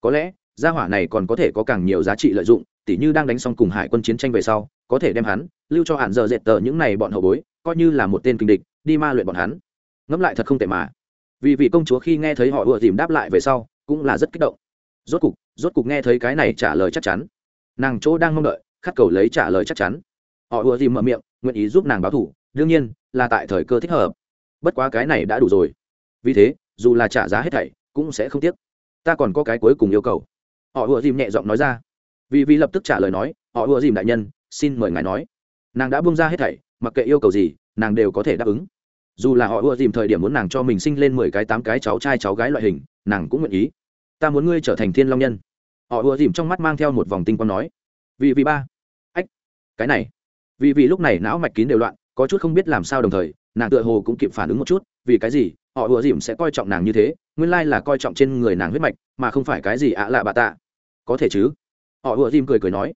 có lẽ, gia hỏa này còn có thể có càng nhiều giá trị lợi dụng, tỉ như đang đánh xong cùng hải quân chiến tranh về sau, có thể đem hắn, lưu cho hạn giờ dệt tờ những này bọn hậu bối, coi như là một tên kinh địch, đi ma luyện bọn hắn. Ngẫm lại thật không tệ mà. Vì vị công chúa khi nghe thấy họ ùa dìm đáp lại về sau, cũng là rất kích động. Rốt cục rốt cục nghe thấy cái này trả lời chắc chắn. Nàng chỗ đang mong đợi khát cầu lấy trả lời chắc chắn họ ùa dìm mở miệng, nguyện ý giúp nàng báo thủ, đương nhiên, là tại thời cơ thích hợp. Bất quá cái này đã đủ rồi. Vì thế, dù là trả giá hết thảy, cũng sẽ không tiếc. Ta còn có cái cuối cùng yêu cầu. Họ ùa dìm nhẹ giọng nói ra. Vì vì lập tức trả lời nói, họ ùa dìm đại nhân, xin mời ngài nói. Nàng đã bung ra hết thảy, mặc kệ yêu cầu gì, nàng đều có thể đáp ứng. Dù là họ ùa dìm thời điểm muốn nàng cho mình sinh lên mười cái, tám cái cháu trai, cháu gái loại hình, nàng cũng nguyện ý. Ta muốn ngươi trở thành thiên long nhân. Họ ùa dìm trong mắt mang theo một vòng tinh quang nói. Vì vì ba. Ách, cái này vì vì lúc này não mạch kín đều loạn, có chút không biết làm sao đồng thời, nàng tựa hồ cũng kịp phản ứng một chút, vì cái gì, họ ùa dìm sẽ coi trọng nàng như thế, nguyên lai là coi trọng trên người nàng huyết mạch, mà không phải cái gì ạ lạ bà tạ. Có thể chứ? Họ ùa dìm cười cười nói.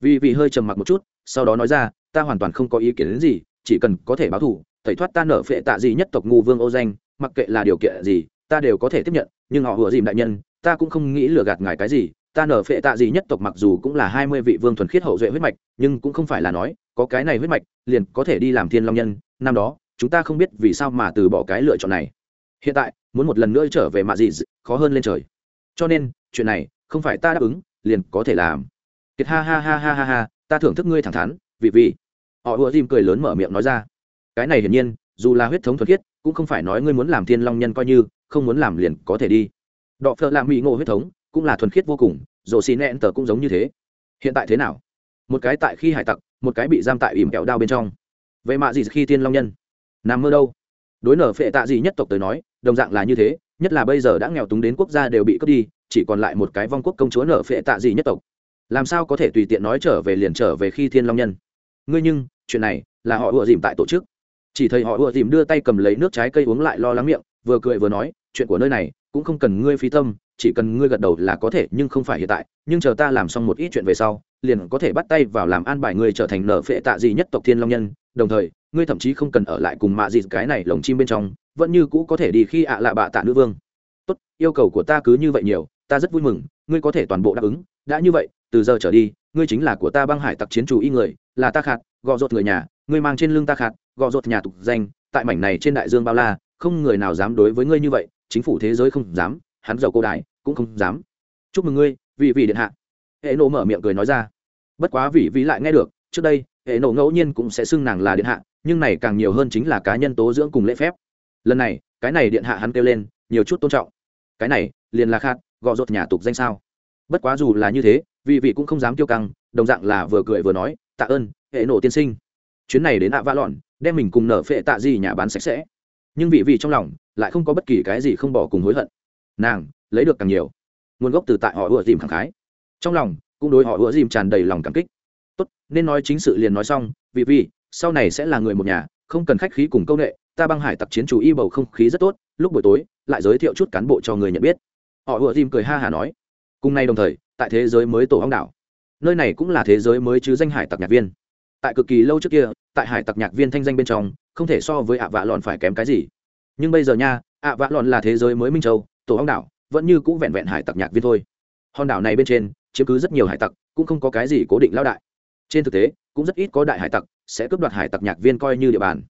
Vì vì hơi trầm mặc một chút, sau đó nói ra, ta hoàn toàn không có ý kiến đến gì, chỉ cần có thể báo thù, tẩy thoát ta nở phệ tạ gì nhất tộc ngu vương ô danh, mặc kệ là điều kiện gì, ta đều có thể tiếp nhận, nhưng họ ùa dìm đại nhân, ta cũng không nghĩ lừa gạt ngài cái gì, ta nở phệ tạ gì nhất tộc mặc dù cũng là hai mươi vị vương thuần khiết hậu duệ huyết mạch, nhưng cũng không phải là nói có cái này huyết mạch, liền có thể đi làm thiên long nhân, năm đó, chúng ta không biết vì sao mà từ bỏ cái lựa chọn này. Hiện tại, muốn một lần nữa trở về mạ gì khó hơn lên trời. Cho nên, chuyện này, không phải ta đáp ứng, liền có thể làm. Kiệt ha ha ha ha ha ha, ta thưởng thức ngươi thẳng thắn vì vì họ ùa dìm cười lớn mở miệng nói ra. Cái này hiển nhiên, dù là huyết thống thuật khiết, cũng không phải nói ngươi muốn làm thiên long nhân coi như, không muốn làm liền có thể đi. Đọ phợ làm mỹ ngộ huyết thống, cũng là thuần khiết vô cùng rổ xì nẹn tờ cũng giống như thế. Hiện tại thế nào? Một cái tại khi hải tặc, một cái bị giam tại ỉm kẹo đao bên trong. Vậy mạ gì khi thiên long nhân? Nằm mơ đâu? Đối nở phệ tạ gì nhất tộc tới nói, đồng dạng là như thế, nhất là bây giờ đã nghèo túng đến quốc gia đều bị cướp đi, chỉ còn lại một cái vong quốc công chúa nở phệ tạ gì nhất tộc. Làm sao có thể tùy tiện nói trở về liền trở về khi thiên long nhân? Ngươi nhưng, chuyện này, là họ ùa dìm tại tổ chức. Chỉ thấy họ ùa dìm đưa tay cầm lấy nước trái cây uống lại lo lắng miệng, vừa cười vừa nói, chuyện của nơi này, cũng không cần ngươi phí tâm chỉ cần ngươi gật đầu là có thể, nhưng không phải hiện tại, nhưng chờ ta làm xong một ít chuyện về sau, liền có thể bắt tay vào làm an bài ngươi trở thành nở phệ tạ gì nhất tộc thiên long nhân. Đồng thời, ngươi thậm chí không cần ở lại cùng mạ dịt cái này lồng chim bên trong, vẫn như cũ có thể đi khi ạ lạ bạ tạ nữ vương. Tốt, yêu cầu của ta cứ như vậy nhiều, ta rất vui mừng, ngươi có thể toàn bộ đáp ứng. Đã như vậy, từ giờ trở đi, ngươi chính là của ta băng hải tặc chiến chủ y người, là ta khạt, gò rột người nhà, ngươi mang trên lưng ta khạt, gò rột nhà tục danh, tại mảnh này trên đại dương bao la, không người nào dám đối với ngươi như vậy, chính phủ thế giới không dám hắn giàu cô đại cũng không dám. Chúc mừng ngươi, vị vì điện hạ. Hệ nộ mở miệng cười nói ra. Bất quá vị vì lại nghe được, trước đây, hệ nộ ngẫu nhiên cũng sẽ xưng nàng là điện hạ, nhưng này càng nhiều hơn chính là cá nhân tố dưỡng cùng lễ phép. Lần này, cái này điện hạ hắn kêu lên, nhiều chút tôn trọng. Cái này, liền là khát, gọ rột nhà tục danh sao. Bất quá dù là như thế, vị vị cũng không dám tiêu căng, đồng dạng là vừa cười vừa nói, tạ ơn, hệ nổ tiên sinh. Chuyến này đến ạ vã lọn, đem mình cùng nở phệ tạ gì nhà bán sạch sẽ. Nhưng vị vị trong lòng lại không có bất kỳ cái gì không bỏ cùng hối hận nàng lấy được càng nhiều. Nguồn gốc từ tại họ ủa dìm khẳng khái. Trong lòng, cũng đối họ ủa dìm tràn đầy lòng cảm kích. Tốt, nên nói chính sự liền nói xong, vì vì, sau này sẽ là người một nhà, không cần khách khí cùng công nghệ ta băng hải tặc chiến chủ y bầu không khí rất tốt, lúc buổi tối, lại giới thiệu chút cán bộ cho người nhận biết. Họ ủa dìm cười ha hả nói. Cùng nay đồng thời, tại thế giới mới tổ hóng đảo. Nơi này cũng là thế giới mới chứ danh hải tặc nhạc viên. Tại cực kỳ lâu trước kia, tại hải tặc nhạc viên thanh danh bên trong, không thể so với ạ vạ lòn phải kém cái gì. Nhưng bây giờ nha, ạ vạ lòn là thế giới mới minh châu tổ hòn đảo, vẫn như cũ vẹn vẹn hải tặc nhạc viên thôi. Hòn đảo này bên trên, chiếm cứ rất nhiều hải tặc, cũng không có cái gì cố định lao đại. Trên thực tế, cũng rất ít có đại hải tặc sẽ cướp đoạt hải tặc nhạc viên coi như địa bàn.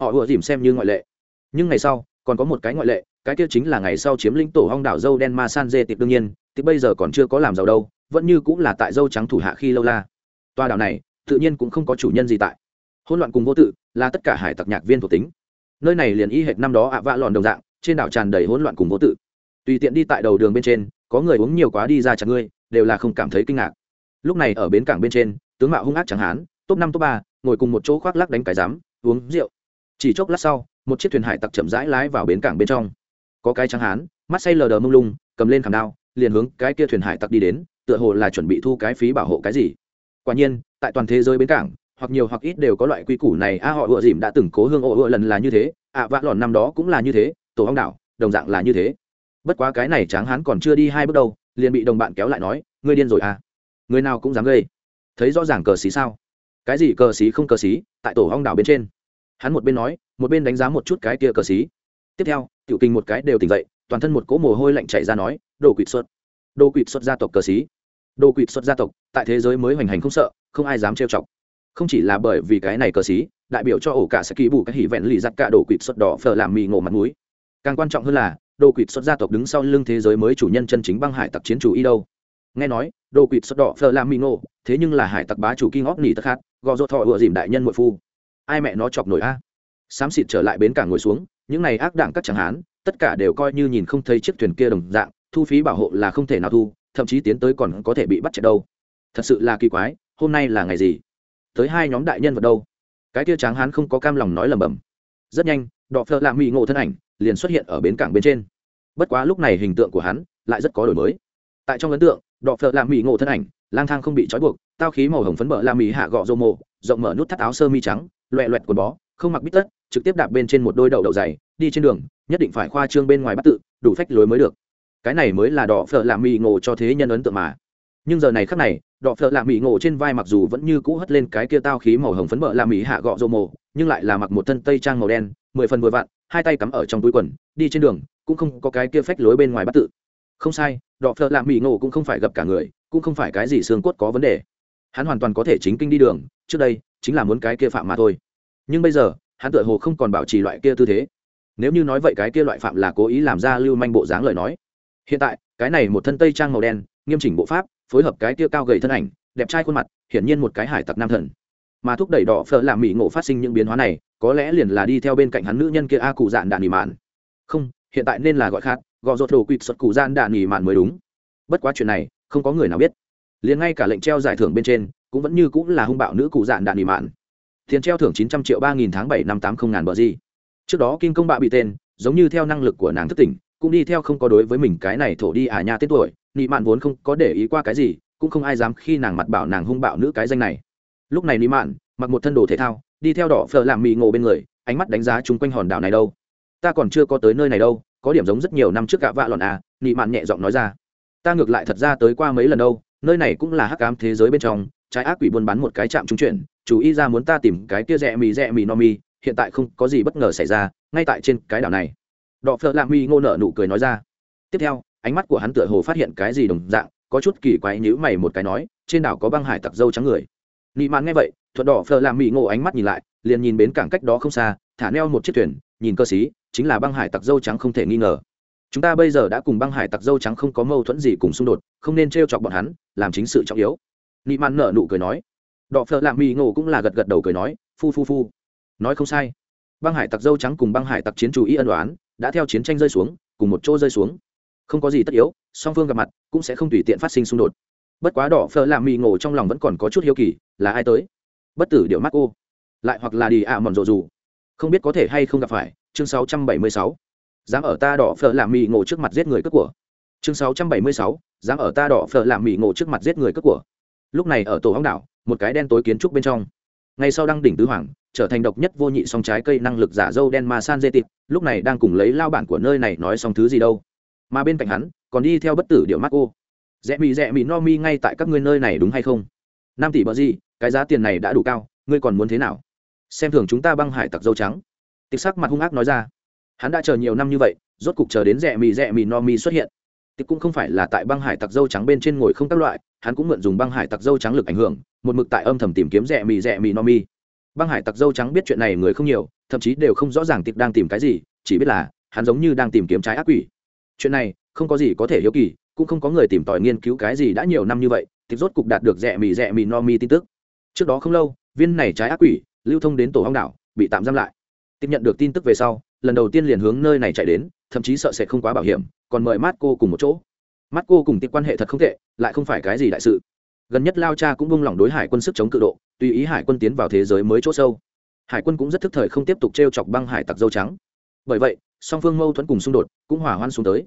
Họ ùa dìm xem như ngoại lệ. Nhưng ngày sau, còn có một cái ngoại lệ, cái kia chính là ngày sau chiếm lĩnh tổ hong đảo dâu đen ma san dê tiệp đương nhiên thì bây giờ còn chưa có làm giàu đâu, vẫn như cũng là tại dâu trắng thủ hạ khi lâu la. Toa đảo này, tự nhiên cũng không có chủ nhân gì tại. Hỗn loạn cùng vô tự, là tất cả hải tặc nhạc viên thuộc tính. Nơi này liền y hệt năm đó ạ vạ lòn đồng dạng, trên đảo tràn đầy hỗn loạn cùng vô tự tùy tiện đi tại đầu đường bên trên, có người uống nhiều quá đi ra chặt ngươi, đều là không cảm thấy kinh ngạc. Lúc này ở bến cảng bên trên, tướng mạo hung ác chẳng hán, top năm, top ba, ngồi cùng một chỗ khoác lắc đánh cái rắm uống rượu. Chỉ chốc lát sau, một chiếc thuyền hải tặc chậm rãi lái vào bến cảng bên trong. Có cái trắng hán, mắt say lờ đờ mông lung, cầm lên khảm đao, liền hướng cái kia thuyền hải tặc đi đến, tựa hồ là chuẩn bị thu cái phí bảo hộ cái gì. Quả nhiên, tại toàn thế giới bến cảng, hoặc nhiều hoặc ít đều có loại quy củ này, a họ ựa dìm đã từng cố hương ộ ựa lần là như thế, ạ vạ lòn năm đó cũng là như thế, tổ hong đảo, đồng dạng là như thế bất quá cái này tráng hán còn chưa đi hai bước đâu, liền bị đồng bạn kéo lại nói, ngươi điên rồi à? Người nào cũng dám gây. Thấy rõ ràng cờ xí sao? Cái gì cờ xí không cờ xí, tại tổ hong đảo bên trên. Hắn một bên nói, một bên đánh giá một chút cái kia cờ xí. Tiếp theo, tiểu kinh một cái đều tỉnh dậy, toàn thân một cỗ mồ hôi lạnh chạy ra nói, đồ quỵt xuất đồ quỵt xuất gia tộc cờ xí. Đồ quỵt xuất gia tộc, tại thế giới mới hoành hành không sợ, không ai dám trêu chọc. Không chỉ là bởi vì cái này cờ xí, đại biểu cho ổ cả sẽ ký bù các hỉ vẹn lì giặt cả đồ quỵt xuất đỏ phở làm mì ngộ mặt mũi. Càng quan trọng hơn là đồ quỵt xuất gia tộc đứng sau lưng thế giới mới chủ nhân chân chính băng hải tặc chiến chủ y đâu. Nghe nói đồ quỵt xuất đỏ phờ làm mì ngộ, thế nhưng là hải tặc bá chủ kinh óc nỉ tất khát, gò rột thọ ựa dìm đại nhân muội phu. Ai mẹ nó chọc nổi a? Xám xịt trở lại bến cảng ngồi xuống, những này ác đảng các chẳng hán, tất cả đều coi như nhìn không thấy chiếc thuyền kia đồng dạng, thu phí bảo hộ là không thể nào thu, thậm chí tiến tới còn có thể bị bắt chạy đâu. Thật sự là kỳ quái, hôm nay là ngày gì? Tới hai nhóm đại nhân vật đâu? Cái kia tráng hán không có cam lòng nói lầm bầm rất nhanh đọ phờ lạ mỹ ngộ thân ảnh, liền xuất hiện ở bến cảng bên trên. Bất quá lúc này hình tượng của hắn lại rất có đổi mới. Tại trong ấn tượng, đọ phờ lạ mỹ ngộ thân ảnh, lang thang không bị trói buộc, tao khí màu hồng phấn bờ làm mỹ hạ gọ rô mộ, rộng mở nút thắt áo sơ mi trắng, loẹ loẹt quần bó, không mặc bít tất, trực tiếp đạp bên trên một đôi đậu đậu dày, đi trên đường, nhất định phải khoa trương bên ngoài bắt tự, đủ phách lối mới được. Cái này mới là đỏ phở làm mỹ ngộ cho thế nhân ấn tượng mà nhưng giờ này khắc này, đọ phợ lạ mỹ ngộ trên vai mặc dù vẫn như cũ hất lên cái kia tao khí màu hồng phấn bợ lạ mỹ hạ gọ rô mồ, nhưng lại là mặc một thân tây trang màu đen, mười phần vừa vặn, hai tay cắm ở trong túi quần, đi trên đường, cũng không có cái kia phách lối bên ngoài bắt tự. Không sai, đọ phợ lạ mỹ ngộ cũng không phải gặp cả người, cũng không phải cái gì xương cốt có vấn đề. Hắn hoàn toàn có thể chính kinh đi đường, trước đây, chính là muốn cái kia phạm mà thôi. Nhưng bây giờ, hắn tựa hồ không còn bảo trì loại kia tư thế. Nếu như nói vậy cái kia loại phạm là cố ý làm ra lưu manh bộ dáng lời nói. Hiện tại, cái này một thân tây trang màu đen, nghiêm chỉnh bộ pháp phối hợp cái kia cao gầy thân ảnh, đẹp trai khuôn mặt, hiển nhiên một cái hải tặc nam thần. Mà thúc đẩy đỏ phở làm mỹ ngộ phát sinh những biến hóa này, có lẽ liền là đi theo bên cạnh hắn nữ nhân kia a cụ dạn đạn nghỉ mạn. Không, hiện tại nên là gọi khác, gọi rột đồ quỵt xuất cụ dạn đạn nghỉ mạn mới đúng. Bất quá chuyện này, không có người nào biết. Liền ngay cả lệnh treo giải thưởng bên trên, cũng vẫn như cũng là hung bạo nữ cụ dạn đạn nghỉ mạn. Tiền treo thưởng chín trăm triệu ba nghìn tháng bảy năm tám không ngàn bờ gì. Trước đó kim công bạ bị tên, giống như theo năng lực của nàng thất tỉnh, cũng đi theo không có đối với mình cái này thổ đi à nha tên tuổi nị mạn vốn không có để ý qua cái gì, cũng không ai dám khi nàng mặt bảo nàng hung bạo nữ cái danh này. Lúc này nị mạn, mặc một thân đồ thể thao, đi theo đỏ phờ làm mì ngộ bên người, ánh mắt đánh giá chung quanh hòn đảo này đâu. Ta còn chưa có tới nơi này đâu, có điểm giống rất nhiều năm trước gạ vạ lọn à nị mạn nhẹ giọng nói ra. Ta ngược lại thật ra tới qua mấy lần đâu, nơi này cũng là hắc ám thế giới bên trong, trái ác quỷ buôn bán một cái trạm trung chuyển chú ý ra muốn ta tìm cái kia rẽ mì rẽ mì no mi, hiện tại không có gì bất ngờ xảy ra, ngay tại trên cái đảo này. Đọ phợ lạ mi ngô nở nụ cười nói ra. Tiếp theo ánh mắt của hắn tựa hồ phát hiện cái gì đồng dạng có chút kỳ quái nhữ mày một cái nói trên đảo có băng hải tặc dâu trắng người. Nị mạn nghe vậy thuận đỏ phờ làm mỹ ngộ ánh mắt nhìn lại liền nhìn bến cảng cách đó không xa thả neo một chiếc thuyền nhìn cơ sĩ, chính là băng hải tặc dâu trắng không thể nghi ngờ. Chúng ta bây giờ đã cùng băng hải tặc dâu trắng không có mâu thuẫn gì cùng xung đột không nên t r e o chọc bọn hắn làm chính sự trọng yếu. Nị mạn nở nụ cười nói. Đọ phợ lạ mỹ ngộ cũng là gật gật đầu cười nói phu phu phu. Nói không sai. Băng hải tặc dâu trắng cùng băng hải tặc chiến chủ ý ân đoán đã theo chiến tranh rơi xuống cùng một chỗ rơi xuống không có gì tất yếu, song phương gặp mặt cũng sẽ không tùy tiện phát sinh xung đột. Bất quá đỏ phở làm mì ngộ trong lòng vẫn còn có chút hiếu kỳ, là ai tới? Bất tử điệu mắt cô lại hoặc là đi ạ mòn rộ dù. Không biết có thể hay không gặp phải, chương 676. dám ở ta đỏ phở làm mì ngộ trước mặt giết người cướp của. Chương 676. dám ở ta đỏ phở làm mì ngộ trước mặt giết người cướp của. Lúc này ở tổ hóng đảo, một cái đen tối kiến trúc bên trong. Ngay sau đăng đỉnh tứ hoàng, trở thành độc nhất vô nhị song trái cây năng lực giả dâu đen ma san dê tịt, lúc này đang cùng lấy lao bản của nơi này nói xong thứ gì đâu mà bên cạnh hắn còn đi theo bất tử điệu mắt cô rẽ mì rẽ mì, no mi ngay tại các ngươi nơi này đúng hay không? Năm tỷ bờ gì, cái giá tiền này đã đủ cao, ngươi còn muốn thế nào? Xem thường chúng ta băng hải tặc dâu trắng. Tịch sắc mặt hung ác nói ra. Hắn đã chờ nhiều năm như vậy, rốt cục chờ đến rẽ mì rẽ mì, no mi xuất hiện. Tịch cũng không phải là tại băng hải tặc dâu trắng bên trên ngồi không các loại, hắn cũng mượn dùng băng hải tặc dâu trắng lực ảnh hưởng, một mực tại âm thầm tìm kiếm rẽ mì rẽ mì, no mi. Băng hải tặc dâu trắng biết chuyện này người không nhiều, thậm chí đều không rõ ràng tịch đang tìm cái gì, chỉ biết là hắn giống như đang tìm kiếm trái ác quỷ chuyện này, không có gì có thể hiếu kỳ, cũng không có người tìm tòi nghiên cứu cái gì đã nhiều năm như vậy, thì rốt cục đạt được rẻ mì rẻ mì no mi tin tức. Trước đó không lâu, viên này trái ác quỷ, lưu thông đến tổ hong đảo, bị tạm giam lại. Tiếp nhận được tin tức về sau, lần đầu tiên liền hướng nơi này chạy đến, thậm chí sợ sẽ không quá bảo hiểm, còn mời mát cô cùng một chỗ. Mắt cô cùng tiệp quan hệ thật không tệ, lại không phải cái gì đại sự. Gần nhất lao cha cũng bung lỏng đối hải quân sức chống cự độ, tùy ý hải quân tiến vào thế giới mới chỗ sâu. Hải quân cũng rất thức thời không tiếp tục t r e o chọc băng hải tặc dâu trắng bởi vậy, song phương mâu thuẫn cùng xung đột cũng hỏa hoan xuống tới.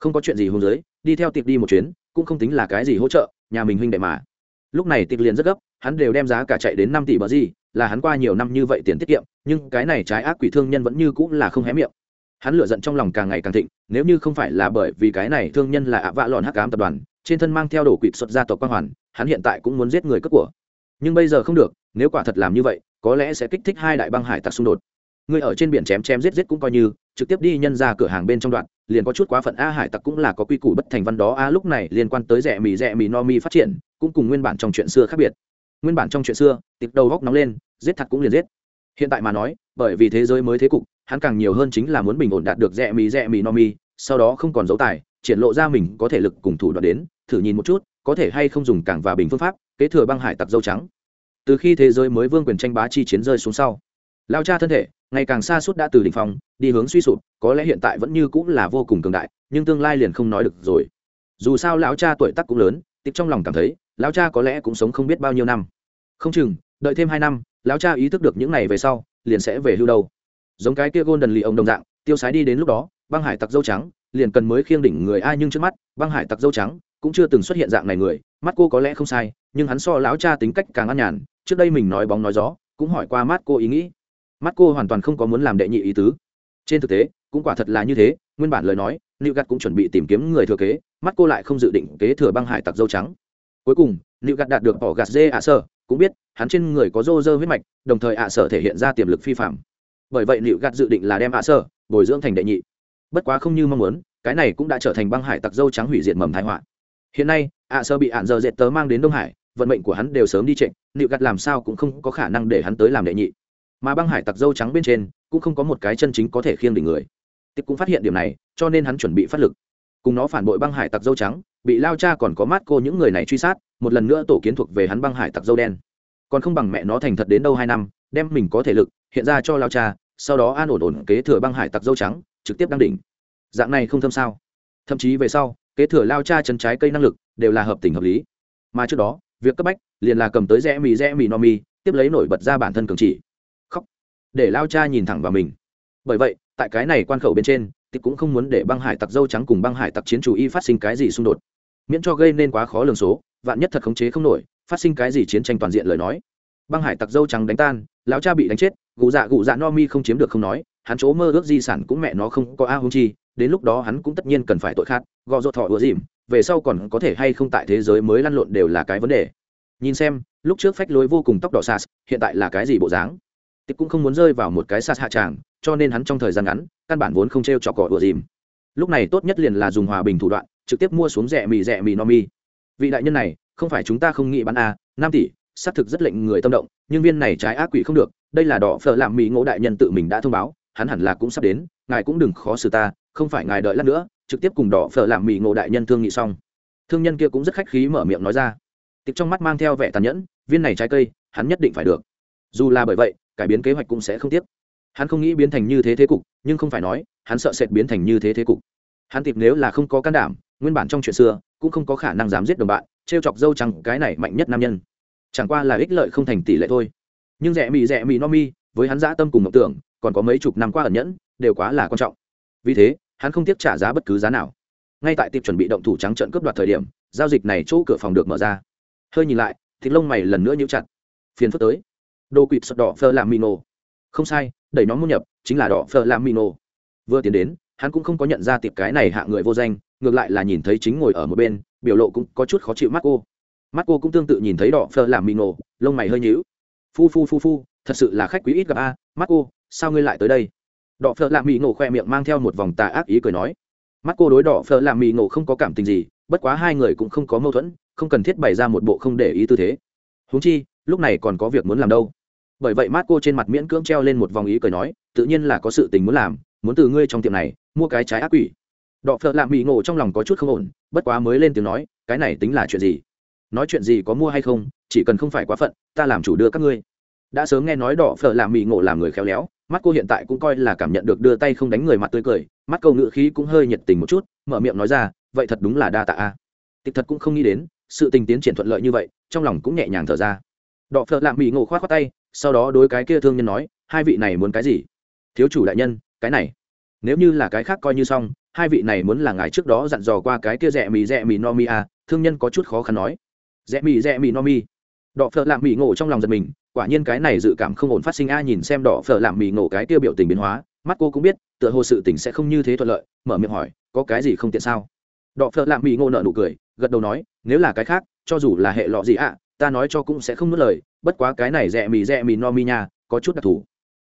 Không có chuyện gì hôn giới đi theo tiệp đi một chuyến, cũng không tính là cái gì hỗ trợ, nhà mình huynh đệ mà. Lúc này tiệp liền rất gấp, hắn đều đem giá cả chạy đến năm tỷ bờ gì, là hắn qua nhiều năm như vậy tiền tiết kiệm, nhưng cái này trái ác quỷ thương nhân vẫn như cũng là không hé miệng. Hắn lựa giận trong lòng càng ngày càng thịnh, nếu như không phải là bởi vì cái này thương nhân là ạ vạ lọn hắc ám tập đoàn, trên thân mang theo đồ quỵt xuất gia tộc quang hoàn, hắn hiện tại cũng muốn giết người cất của. Nhưng bây giờ không được, nếu quả thật làm như vậy, có lẽ sẽ kích thích hai đại băng hải tặc xung đột người ở trên biển chém chém giết giết cũng coi như, trực tiếp đi nhân ra cửa hàng bên trong đoạn, liền có chút quá phận a hải tặc cũng là có quy củ bất thành văn đó a, lúc này liên quan tới rẻ mì rẻ mì no mi phát triển, cũng cùng nguyên bản trong chuyện xưa khác biệt. Nguyên bản trong chuyện xưa tịp đầu góc nóng lên, giết thật cũng liền giết. Hiện tại mà nói, bởi vì thế giới mới thế cục, hắn càng nhiều hơn chính là muốn bình ổn đạt được rẻ mì rẻ mì no mi, sau đó không còn dấu tài, triển lộ ra mình có thể lực cùng thủ đoạn đến, thử nhìn một chút, có thể hay không dùng càng và bình phương pháp, kế thừa băng hải tặc dâu trắng. Từ khi thế giới mới vương quyền tranh bá chi chiến rơi xuống sau lao cha thân thể, ngày càng xa suốt đã từ đ ỉ n h phong, đi hướng suy sụp, có lẽ hiện tại vẫn như cũng là vô cùng cường đại, nhưng tương lai liền không nói được rồi. Dù sao lão cha tuổi tác cũng lớn tịp trong lòng cảm thấy, lão cha có lẽ cũng sống không biết bao nhiêu năm. Không chừng, đợi thêm hai năm, lão cha ý thức được những n à y về sau, liền sẽ về hưu đâu. Giống cái kia gôn đần lì ông đồng dạng, tiêu sái đi đến lúc đó, băng hải tặc dâu trắng, liền cần mới khiêng đỉnh người ai nhưng trước mắt, băng hải tặc dâu trắng, cũng chưa từng xuất hiện dạng này người, mắt cô có lẽ không sai, nhưng hắn so lão cha tính cách càng ăn nhàn, trước đây mình nói bóng nói gió, cũng hỏi qua mắt cô ý nghĩ mắt cô hoàn toàn không có muốn làm đệ nhị ý tứ. Trên thực tế, cũng quả thật là như thế, nguyên bản lời nói nữ Gạt cũng chuẩn bị tìm kiếm người thừa kế, mắt cô lại không dự định kế thừa băng hải tặc dâu trắng. Cuối cùng nữ Gạt đạt được bỏ gạt dê ạ sở, cũng biết, hắn trên người có rô rơ huyết mạch, đồng thời ạ sở thể hiện ra tiềm lực phi phạm bởi vậy nữ Gạt dự định là đem ạ sở bồi dưỡng thành đệ nhị. Bất quá không như mong muốn, cái này cũng đã trở thành băng hải tặc dâu trắng hủy diệt mầm thái họa. Hiện nay, ạ sở bị ạn giờ dệt tớ mang đến đông hải, vận mệnh của hắn đều sớm đi trịnh nữ Gạt làm sao cũng không có khả năng để hắn tới làm đệ nhị mà băng hải tặc dâu trắng bên trên cũng không có một cái chân chính có thể khiêng đỉnh người. Tiếp cũng phát hiện điểm này, cho nên hắn chuẩn bị phát lực. Cùng nó phản bội băng hải tặc dâu trắng, bị lao cha còn có mát cô những người này truy sát, một lần nữa tổ kiến thuộc về hắn băng hải tặc dâu đen. Còn không bằng mẹ nó thành thật đến đâu hai năm, đem mình có thể lực, hiện ra cho lao cha, sau đó an ổn ổn kế thừa băng hải tặc dâu trắng, trực tiếp đăng đỉnh. Dạng này không thâm sao. Thậm chí về sau, kế thừa lao cha chân trái cây năng lực, đều là hợp tình hợp lý. Mà trước đó, việc cấp bách, liền là cầm tới rẽ mì rẽ mì no mi, tiếp lấy nổi bật ra bản thân cường chỉ để lao cha nhìn thẳng vào mình. Bởi vậy, tại cái này quan khẩu bên trên thì cũng không muốn để băng hải tặc dâu trắng cùng băng hải tặc chiến chủ y phát sinh cái gì xung đột. Miễn cho gây nên quá khó lường số, vạn nhất thật khống chế không nổi, phát sinh cái gì chiến tranh toàn diện lời nói. Băng hải tặc dâu trắng đánh tan, lão cha bị đánh chết, gù dạ gù dạ no mi không chiếm được không nói, hắn chỗ mơ ước di sản cũng mẹ nó không có a hung chi, đến lúc đó hắn cũng tất nhiên cần phải tội khát gò dột thọ ứa dìm, về sau còn có thể hay không tại thế giới mới lăn lộn đều là cái vấn đề. Nhìn xem, lúc trước phách lối vô cùng tóc đỏ sas hiện tại là cái gì bộ dáng? Tịch cũng không muốn rơi vào một cái sạt hạ tràng cho nên hắn trong thời gian ngắn căn bản vốn không t r e o trọ cỏ ùa dìm. Lúc này tốt nhất liền là dùng hòa bình thủ đoạn trực tiếp mua xuống rẻ mì rẻ mì no mi. Vị đại nhân này không phải chúng ta không nghĩ bán a à, năm tỷ xác thực rất lệnh người tâm động nhưng viên này trái ác quỷ không được đây là đỏ phở làm mỹ ngỗ đại nhân tự mình đã thông báo hắn hẳn là cũng sắp đến ngài cũng đừng khó xử ta không phải ngài đợi lát nữa trực tiếp cùng đỏ phở làm mỹ ngộ đại nhân thương nghị xong. Thương nhân kia cũng rất khách khí mở miệng nói ra. Tịch trong mắt mang theo vẻ tàn nhẫn viên này trái cây hắn nhất định phải được. Dù là bởi vậy cải biến kế hoạch cũng sẽ không tiếc. Hắn không nghĩ biến thành như thế thế cục, nhưng không phải nói, hắn sợ sệt biến thành như thế thế cục. Hắn tìm nếu là không có can đảm, nguyên bản trong chuyện xưa, cũng không có khả năng dám giết đồng bạn t r e o chọc dâu chẳng cái này mạnh nhất nam nhân. Chẳng qua là ích lợi không thành tỷ lệ thôi. Nhưng rẻ mị rẻ mị no mi, với hắn dã tâm cùng mộng tưởng, còn có mấy chục năm qua ẩn nhẫn, đều quá là quan trọng. Vì thế, hắn không tiếc trả giá bất cứ giá nào. Ngay tại tiệp chuẩn bị động thủ trắng trận cướp đoạt thời điểm, giao dịch này chỗ cửa phòng được mở ra. Hơi nhìn lại, thịt lông mày lần nữa nhíu chặt. Phiền phức tới đồ quỵt sọt đỏ phờ làm mino không sai, đẩy nhóm môn nhập, chính là đỏ phờ làm mino vừa tiến đến, hắn cũng không có nhận ra tiệp cái này hạ người vô danh, ngược lại là nhìn thấy chính ngồi ở một bên, biểu lộ cũng có chút khó chịu mắt cô. Mắt cô cũng tương tự nhìn thấy đỏ phờ làm mino lông mày hơi nhíu. Phu phu phu phu, thật sự là khách quý ít gặp a, mắt cô, sao ngươi lại tới đây? Đỏ phờ làm mì nổ khoe miệng mang theo một vòng tà ác ý cười nói. Mắt cô đối đỏ phờ làm mì nổ không có cảm tình gì, bất quá hai người cũng không có mâu thuẫn, không cần thiết bày ra một bộ không để ý tư thế. Huống chi lúc này còn có việc muốn làm đâu. Bởi vậy mát cô trên mặt miễn cưỡng treo lên một vòng ý cười nói, tự nhiên là có sự tình muốn làm, muốn từ ngươi trong tiệm này mua cái trái ác quỷ. Đọ phợ lạ mỹ ngộ trong lòng có chút không ổn, bất quá mới lên tiếng nói, cái này tính là chuyện gì? Nói chuyện gì có mua hay không, chỉ cần không phải quá phận, ta làm chủ đưa các ngươi. Đã sớm nghe nói đỏ phở làm mì ngộ làm người khéo léo mắt cô hiện tại cũng coi là cảm nhận được đưa tay không đánh người mặt tươi cười mắt câu ngự khí cũng hơi nhiệt tình một chút, mở miệng nói ra, vậy thật đúng là đa tạ a. Tịch thật cũng không nghĩ đến, sự tình tiến triển thuận lợi như vậy, trong lòng cũng nhẹ nhàng thở ra đọ phợ lạ mỹ ngộ khoát khoát tay, sau đó đối cái kia thương nhân nói, hai vị này muốn cái gì? Thiếu chủ đại nhân, cái này. Nếu như là cái khác coi như xong, hai vị này muốn là ngài trước đó dặn dò qua cái kia rẻ mì rẻ mì no mi à thương nhân có chút khó khăn nói. Rẻ mì rẻ mì no mi. Đọ phợ lạm mì ngộ trong lòng giật mình, quả nhiên cái này dự cảm không ổn phát sinh a, nhìn xem đỏ phở làm mì ngộ cái tiêu biểu tình biến hóa, mắt cô cũng biết, tựa hồ sự tình sẽ không như thế thuận lợi, mở miệng hỏi, có cái gì không tiện sao? Đỏ phở làm mì ngộ nợ nụ cười, gật đầu nói, nếu là cái khác, cho dù là hệ lọ gì ạ ta nói cho cũng sẽ không nuốt lời, bất quá cái này rẻ mì rẻ mì no mi nha, có chút đặc thù.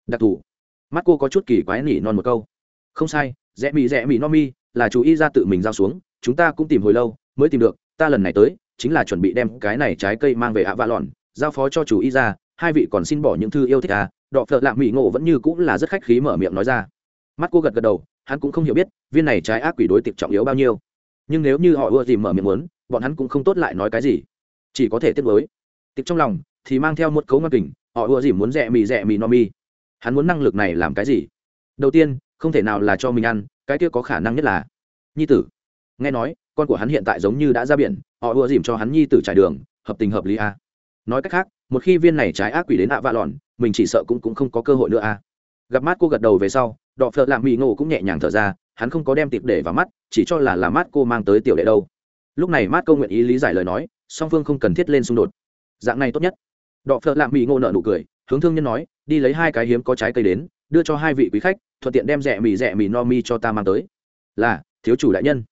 Đặc thù? Mắt cô có chút kỳ quái nỉ non một câu. Không sai rẽ mì rẽ mì no mi là chú ý ra tự mình giao xuống, chúng ta cũng tìm hồi lâu mới tìm được, ta lần này tới chính là chuẩn bị đem cái này trái cây mang về ạ vạ lòn, giao phó cho chủ y ra, hai vị còn xin bỏ những thư yêu thích à đọ phợ lạ mỹ ngộ vẫn như cũng là rất khách khí mở miệng nói ra. Mắt cô gật gật đầu, hắn cũng không hiểu biết, viên này trái ác quỷ đối tiệp trọng yếu bao nhiêu. Nhưng nếu như họ ưa gì mở miệng muốn, bọn hắn cũng không tốt lại nói cái gì chỉ có thể tiếp nối. Tiệp trong lòng thì mang theo một cấu ngăn kình họ ưa gì muốn rẻ mì rẻ mì no mi. Hắn muốn năng lực này làm cái gì? Đầu tiên không thể nào là cho mình ăn cái kia có khả năng nhất là nhi tử. Nghe nói con của hắn hiện tại giống như đã ra biển họ ùa dìm cho hắn nhi tử trải đường hợp tình hợp lý a. Nói cách khác một khi viên này trái ác quỷ đến ạ vạ lòn mình chỉ sợ cũng, cũng không có cơ hội nữa a. Gặp mắt cô gật đầu về sau đọ phợ lạm mỹ ngộ cũng nhẹ nhàng thở ra hắn không có đem tiệp để vào mắt chỉ cho là là mắt cô mang tới tiểu đệ đâu. Lúc này mắt câu nguyện ý lý giải lời nói song phương không cần thiết lên xung đột. Dạng này tốt nhất. Đọ phợ lạng mỹ ngộ nợ nụ cười, hướng thương nhân nói, đi lấy hai cái hiếm có trái cây đến, đưa cho hai vị quý khách, thuận tiện đem rẻ mì rẻ mì no mi cho ta mang tới. Là, thiếu chủ đại nhân.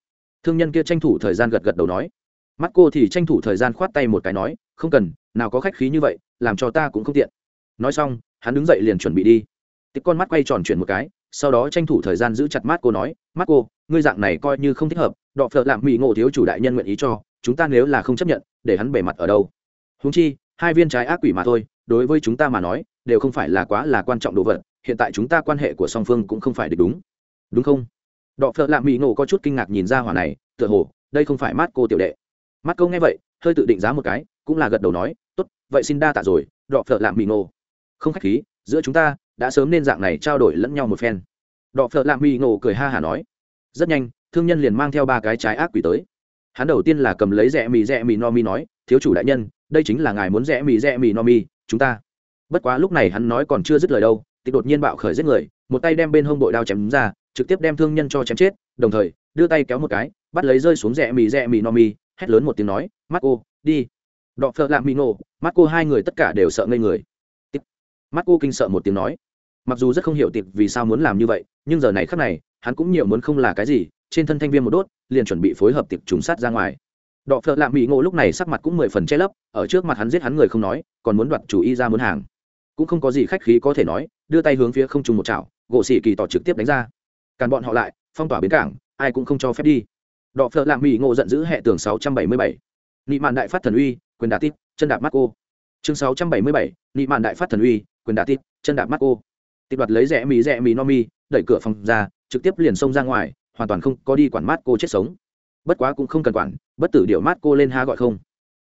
Thương nhân kia tranh thủ thời gian gật gật đầu nói. Mắt cô thì tranh thủ thời gian khoát tay một cái nói, không cần, nào có khách khí như vậy, làm cho ta cũng không tiện. Nói xong, hắn đứng dậy liền chuẩn bị đi. Tích con mắt quay tròn chuyển một cái, sau đó tranh thủ thời gian giữ chặt mắt cô nói, mắt cô ngươi dạng này coi như không thích hợp, đọ phợ lạm mỹ ngộ thiếu chủ đại nhân nguyện ý cho, chúng ta nếu là không chấp nhận, để hắn bề mặt ở đâu? Húng chi, hai viên trái ác quỷ mà thôi, đối với chúng ta mà nói, đều không phải là quá là quan trọng đồ vật, hiện tại chúng ta quan hệ của song phương cũng không phải được đúng. Đúng không? Đọ phợ lạ mỹ ngộ có chút kinh ngạc nhìn ra hỏa này, tựa hồ, đây không phải mát cô tiểu đệ. Mắt câu nghe vậy, hơi tự định giá một cái, cũng là gật đầu nói, tốt, vậy xin đa tạ rồi, đọ phợ lạ mỹ ngộ. Không khách khí, giữa chúng ta, đã sớm nên dạng này trao đổi lẫn nhau một phen. Đọ phợ lạ mỹ ngộ cười ha hả nói rất nhanh, thương nhân liền mang theo ba cái trái ác quỷ tới. Hắn đầu tiên là cầm lấy rẽ mì rẽ mì no mi nói, thiếu chủ đại nhân, đây chính là ngài muốn rẽ mì rẽ mì no mi, chúng ta. Bất quá lúc này hắn nói còn chưa dứt lời đâu tịch đột nhiên bạo khởi giết người, một tay đem bên hông bội đao chém ra, trực tiếp đem thương nhân cho chém chết, đồng thời, đưa tay kéo một cái, bắt lấy rơi xuống rẽ mì rẽ mì no mi, hét lớn một tiếng nói mắt cô đi. Đọ phợ lạ mì nổ mắt cô hai người tất cả đều sợ ngây người. Mắt cô kinh sợ một tiếng nói mặc dù rất không hiểu tiệp vì sao muốn làm như vậy, nhưng giờ này khác này, hắn cũng nhiều muốn không là cái gì, trên thân thanh viêm một đốt, liền chuẩn bị phối hợp tiệp trùng sát ra ngoài. Đọ phợ lạ mỹ ngộ lúc này sắc mặt cũng mười phần che lấp, ở trước mặt hắn giết hắn người không nói, còn muốn đoạt chủ y ra muốn hàng. Cũng không có gì khách khí có thể nói, đưa tay hướng phía không trùng một chảo, gỗ xỉ kỳ tỏ trực tiếp đánh ra. Càn bọn họ lại, phong tỏa bến cảng, ai cũng không cho phép đi. Đọ phợ lạ mỹ ngộ giận dữ hệ tường sáu trăm bảy mươi bảy. Nị mạn đại phát thần uy, quyền đà tít, chân đạp mắt cô. Chương sáu trăm bảy mươi bảy, nị mạn đại phát thần uy, quyền đà tít, chân đạp mắt cô tịp đoạt lấy rẽ mì rẽ mì no mi, đẩy cửa phòng ra, trực tiếp liền xông ra ngoài, hoàn toàn không có đi quản mát cô chết sống. Bất quá cũng không cần quản, bất tử điệu mát cô lên ha gọi không.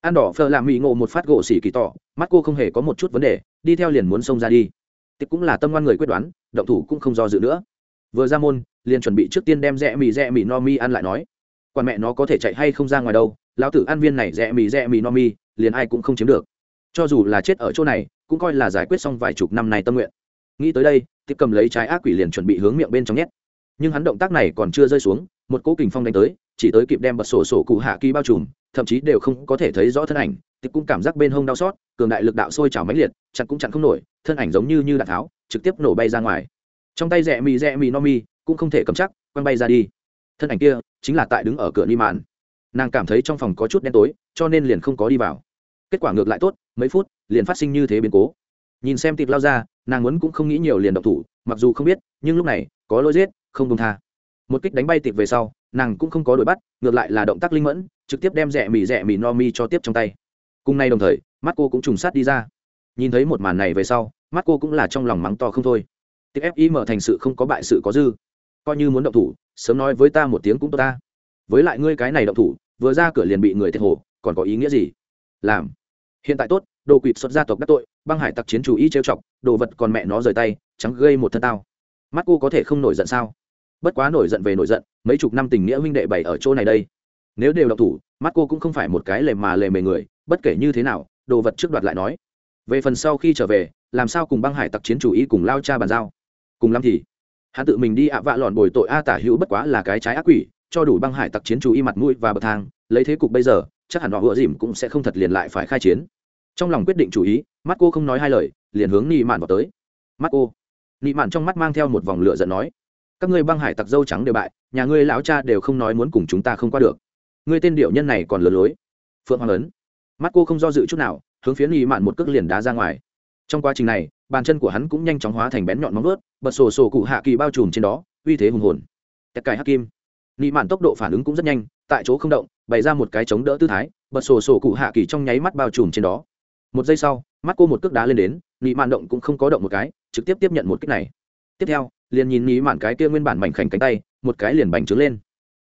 Ăn đỏ phờ làm mỹ ngộ một phát gỗ xỉ kỳ tỏ mắt cô không hề có một chút vấn đề, đi theo liền muốn xông ra đi. Tịch cũng là tâm ngoan người quyết đoán, động thủ cũng không do dự nữa. Vừa ra môn, liền chuẩn bị trước tiên đem rẽ mì rẽ mì no mi ăn lại nói. Quan mẹ nó có thể chạy hay không ra ngoài đâu, lão tử ăn viên này rẽ mì rẽ mì no mi, liền ai cũng không chiếm được. Cho dù là chết ở chỗ này, cũng coi là giải quyết xong vài chục năm này tâm nguyện nghĩ tới đây tịch cầm lấy trái ác quỷ liền chuẩn bị hướng miệng bên trong nhét. Nhưng hắn động tác này còn chưa rơi xuống, một cỗ kình phong đánh tới, chỉ tới kịp đem bật sổ sổ cụ hạ kỳ bao trùm, thậm chí đều không có thể thấy rõ thân ảnh. Tịch cũng cảm giác bên hông đau xót, cường đại lực đạo sôi trào mãnh liệt chặn cũng chặn không nổi, thân ảnh giống như như đạn tháo, trực tiếp nổ bay ra ngoài. Trong tay rẽ mì rẽ mì no mi, cũng không thể cầm chắc, quăng bay ra đi. Thân ảnh kia chính là tại đứng ở cửa ni màn nàng cảm thấy trong phòng có chút đen tối, cho nên liền không có đi vào. Kết quả ngược lại tốt, mấy phút liền phát sinh như thế biến cố nhìn xem tịp lao ra, nàng muốn cũng không nghĩ nhiều liền độc thủ, mặc dù không biết, nhưng lúc này, có lỗi giết, không công tha. Một kích đánh bay tịp về sau, nàng cũng không có đuổi bắt, ngược lại là động tác linh mẫn, trực tiếp đem rẻ mì rẻ mì no mi cho tiếp trong tay. Cùng nay đồng thời, mắt cô cũng trùng sát đi ra. Nhìn thấy một màn này về sau, mắt cô cũng là trong lòng mắng to không thôi. Tiếp fi mở thành sự không có bại sự có dư. Coi như muốn động thủ, sớm nói với ta một tiếng cũng tốt ta. Với lại ngươi cái này động thủ, vừa ra cửa liền bị người thiệt hồ, còn có ý nghĩa gì? Làm. Hiện tại tốt đồ quỵt xuất gia tộc đắc tội, băng hải tặc chiến chủ y trêu chọc, đồ vật còn mẹ nó rời tay, trắng gây một thân tao. Mắt cô có thể không nổi giận sao? Bất quá nổi giận về nổi giận, mấy chục năm tình nghĩa huynh đệ bày ở chỗ này đây. Nếu đều đọc thủ, mắt cô cũng không phải một cái lề mà lề mề người, bất kể như thế nào, đồ vật trước đoạt lại nói. Về phần sau khi trở về, làm sao cùng băng hải tặc chiến chủ ý cùng lao cha bàn giao? Cùng lắm thì, hắn tự mình đi ạ vạ lòn bồi tội a tả hữu bất quá là cái trái ác quỷ, cho đủ băng hải tặc chiến chủ y mặt mũi và bậc thang, lấy thế cục bây giờ, chắc hẳn họ vừa dìm cũng sẽ không thật liền lại phải khai chiến trong lòng quyết định chủ ý mắt cô không nói hai lời, liền hướng nị mạn vào tới. Mắt cô nị mạn trong mắt mang theo một vòng lửa giận nói, các ngươi băng hải tặc dâu trắng đều bại, nhà ngươi lão cha đều không nói muốn cùng chúng ta không qua được. Ngươi tên điệu nhân này còn lừa lối. Phượng hoàng lớn mắt cô không do dự chút nào, hướng phía nị mạn một cước liền đá ra ngoài. Trong quá trình này, bàn chân của hắn cũng nhanh chóng hóa thành bén nhọn móng ướt bật sổ sổ cụ hạ kỳ bao trùm trên đó, uy thế hùng hồn. Tất cải hắc kim. Nị mạn tốc độ phản ứng cũng rất nhanh, tại chỗ không động, bày ra một cái chống đỡ tư thái, bật sổ sổ cụ hạ kỳ trong nháy mắt bao trùm trên đó một giây sau, mắt cô một cước đá lên đến, nị mạn động cũng không có động một cái, trực tiếp tiếp nhận một kích này. Tiếp theo, liền nhìn nị mạn cái kia nguyên bản mảnh khảnh cánh tay, một cái liền bành trướng lên.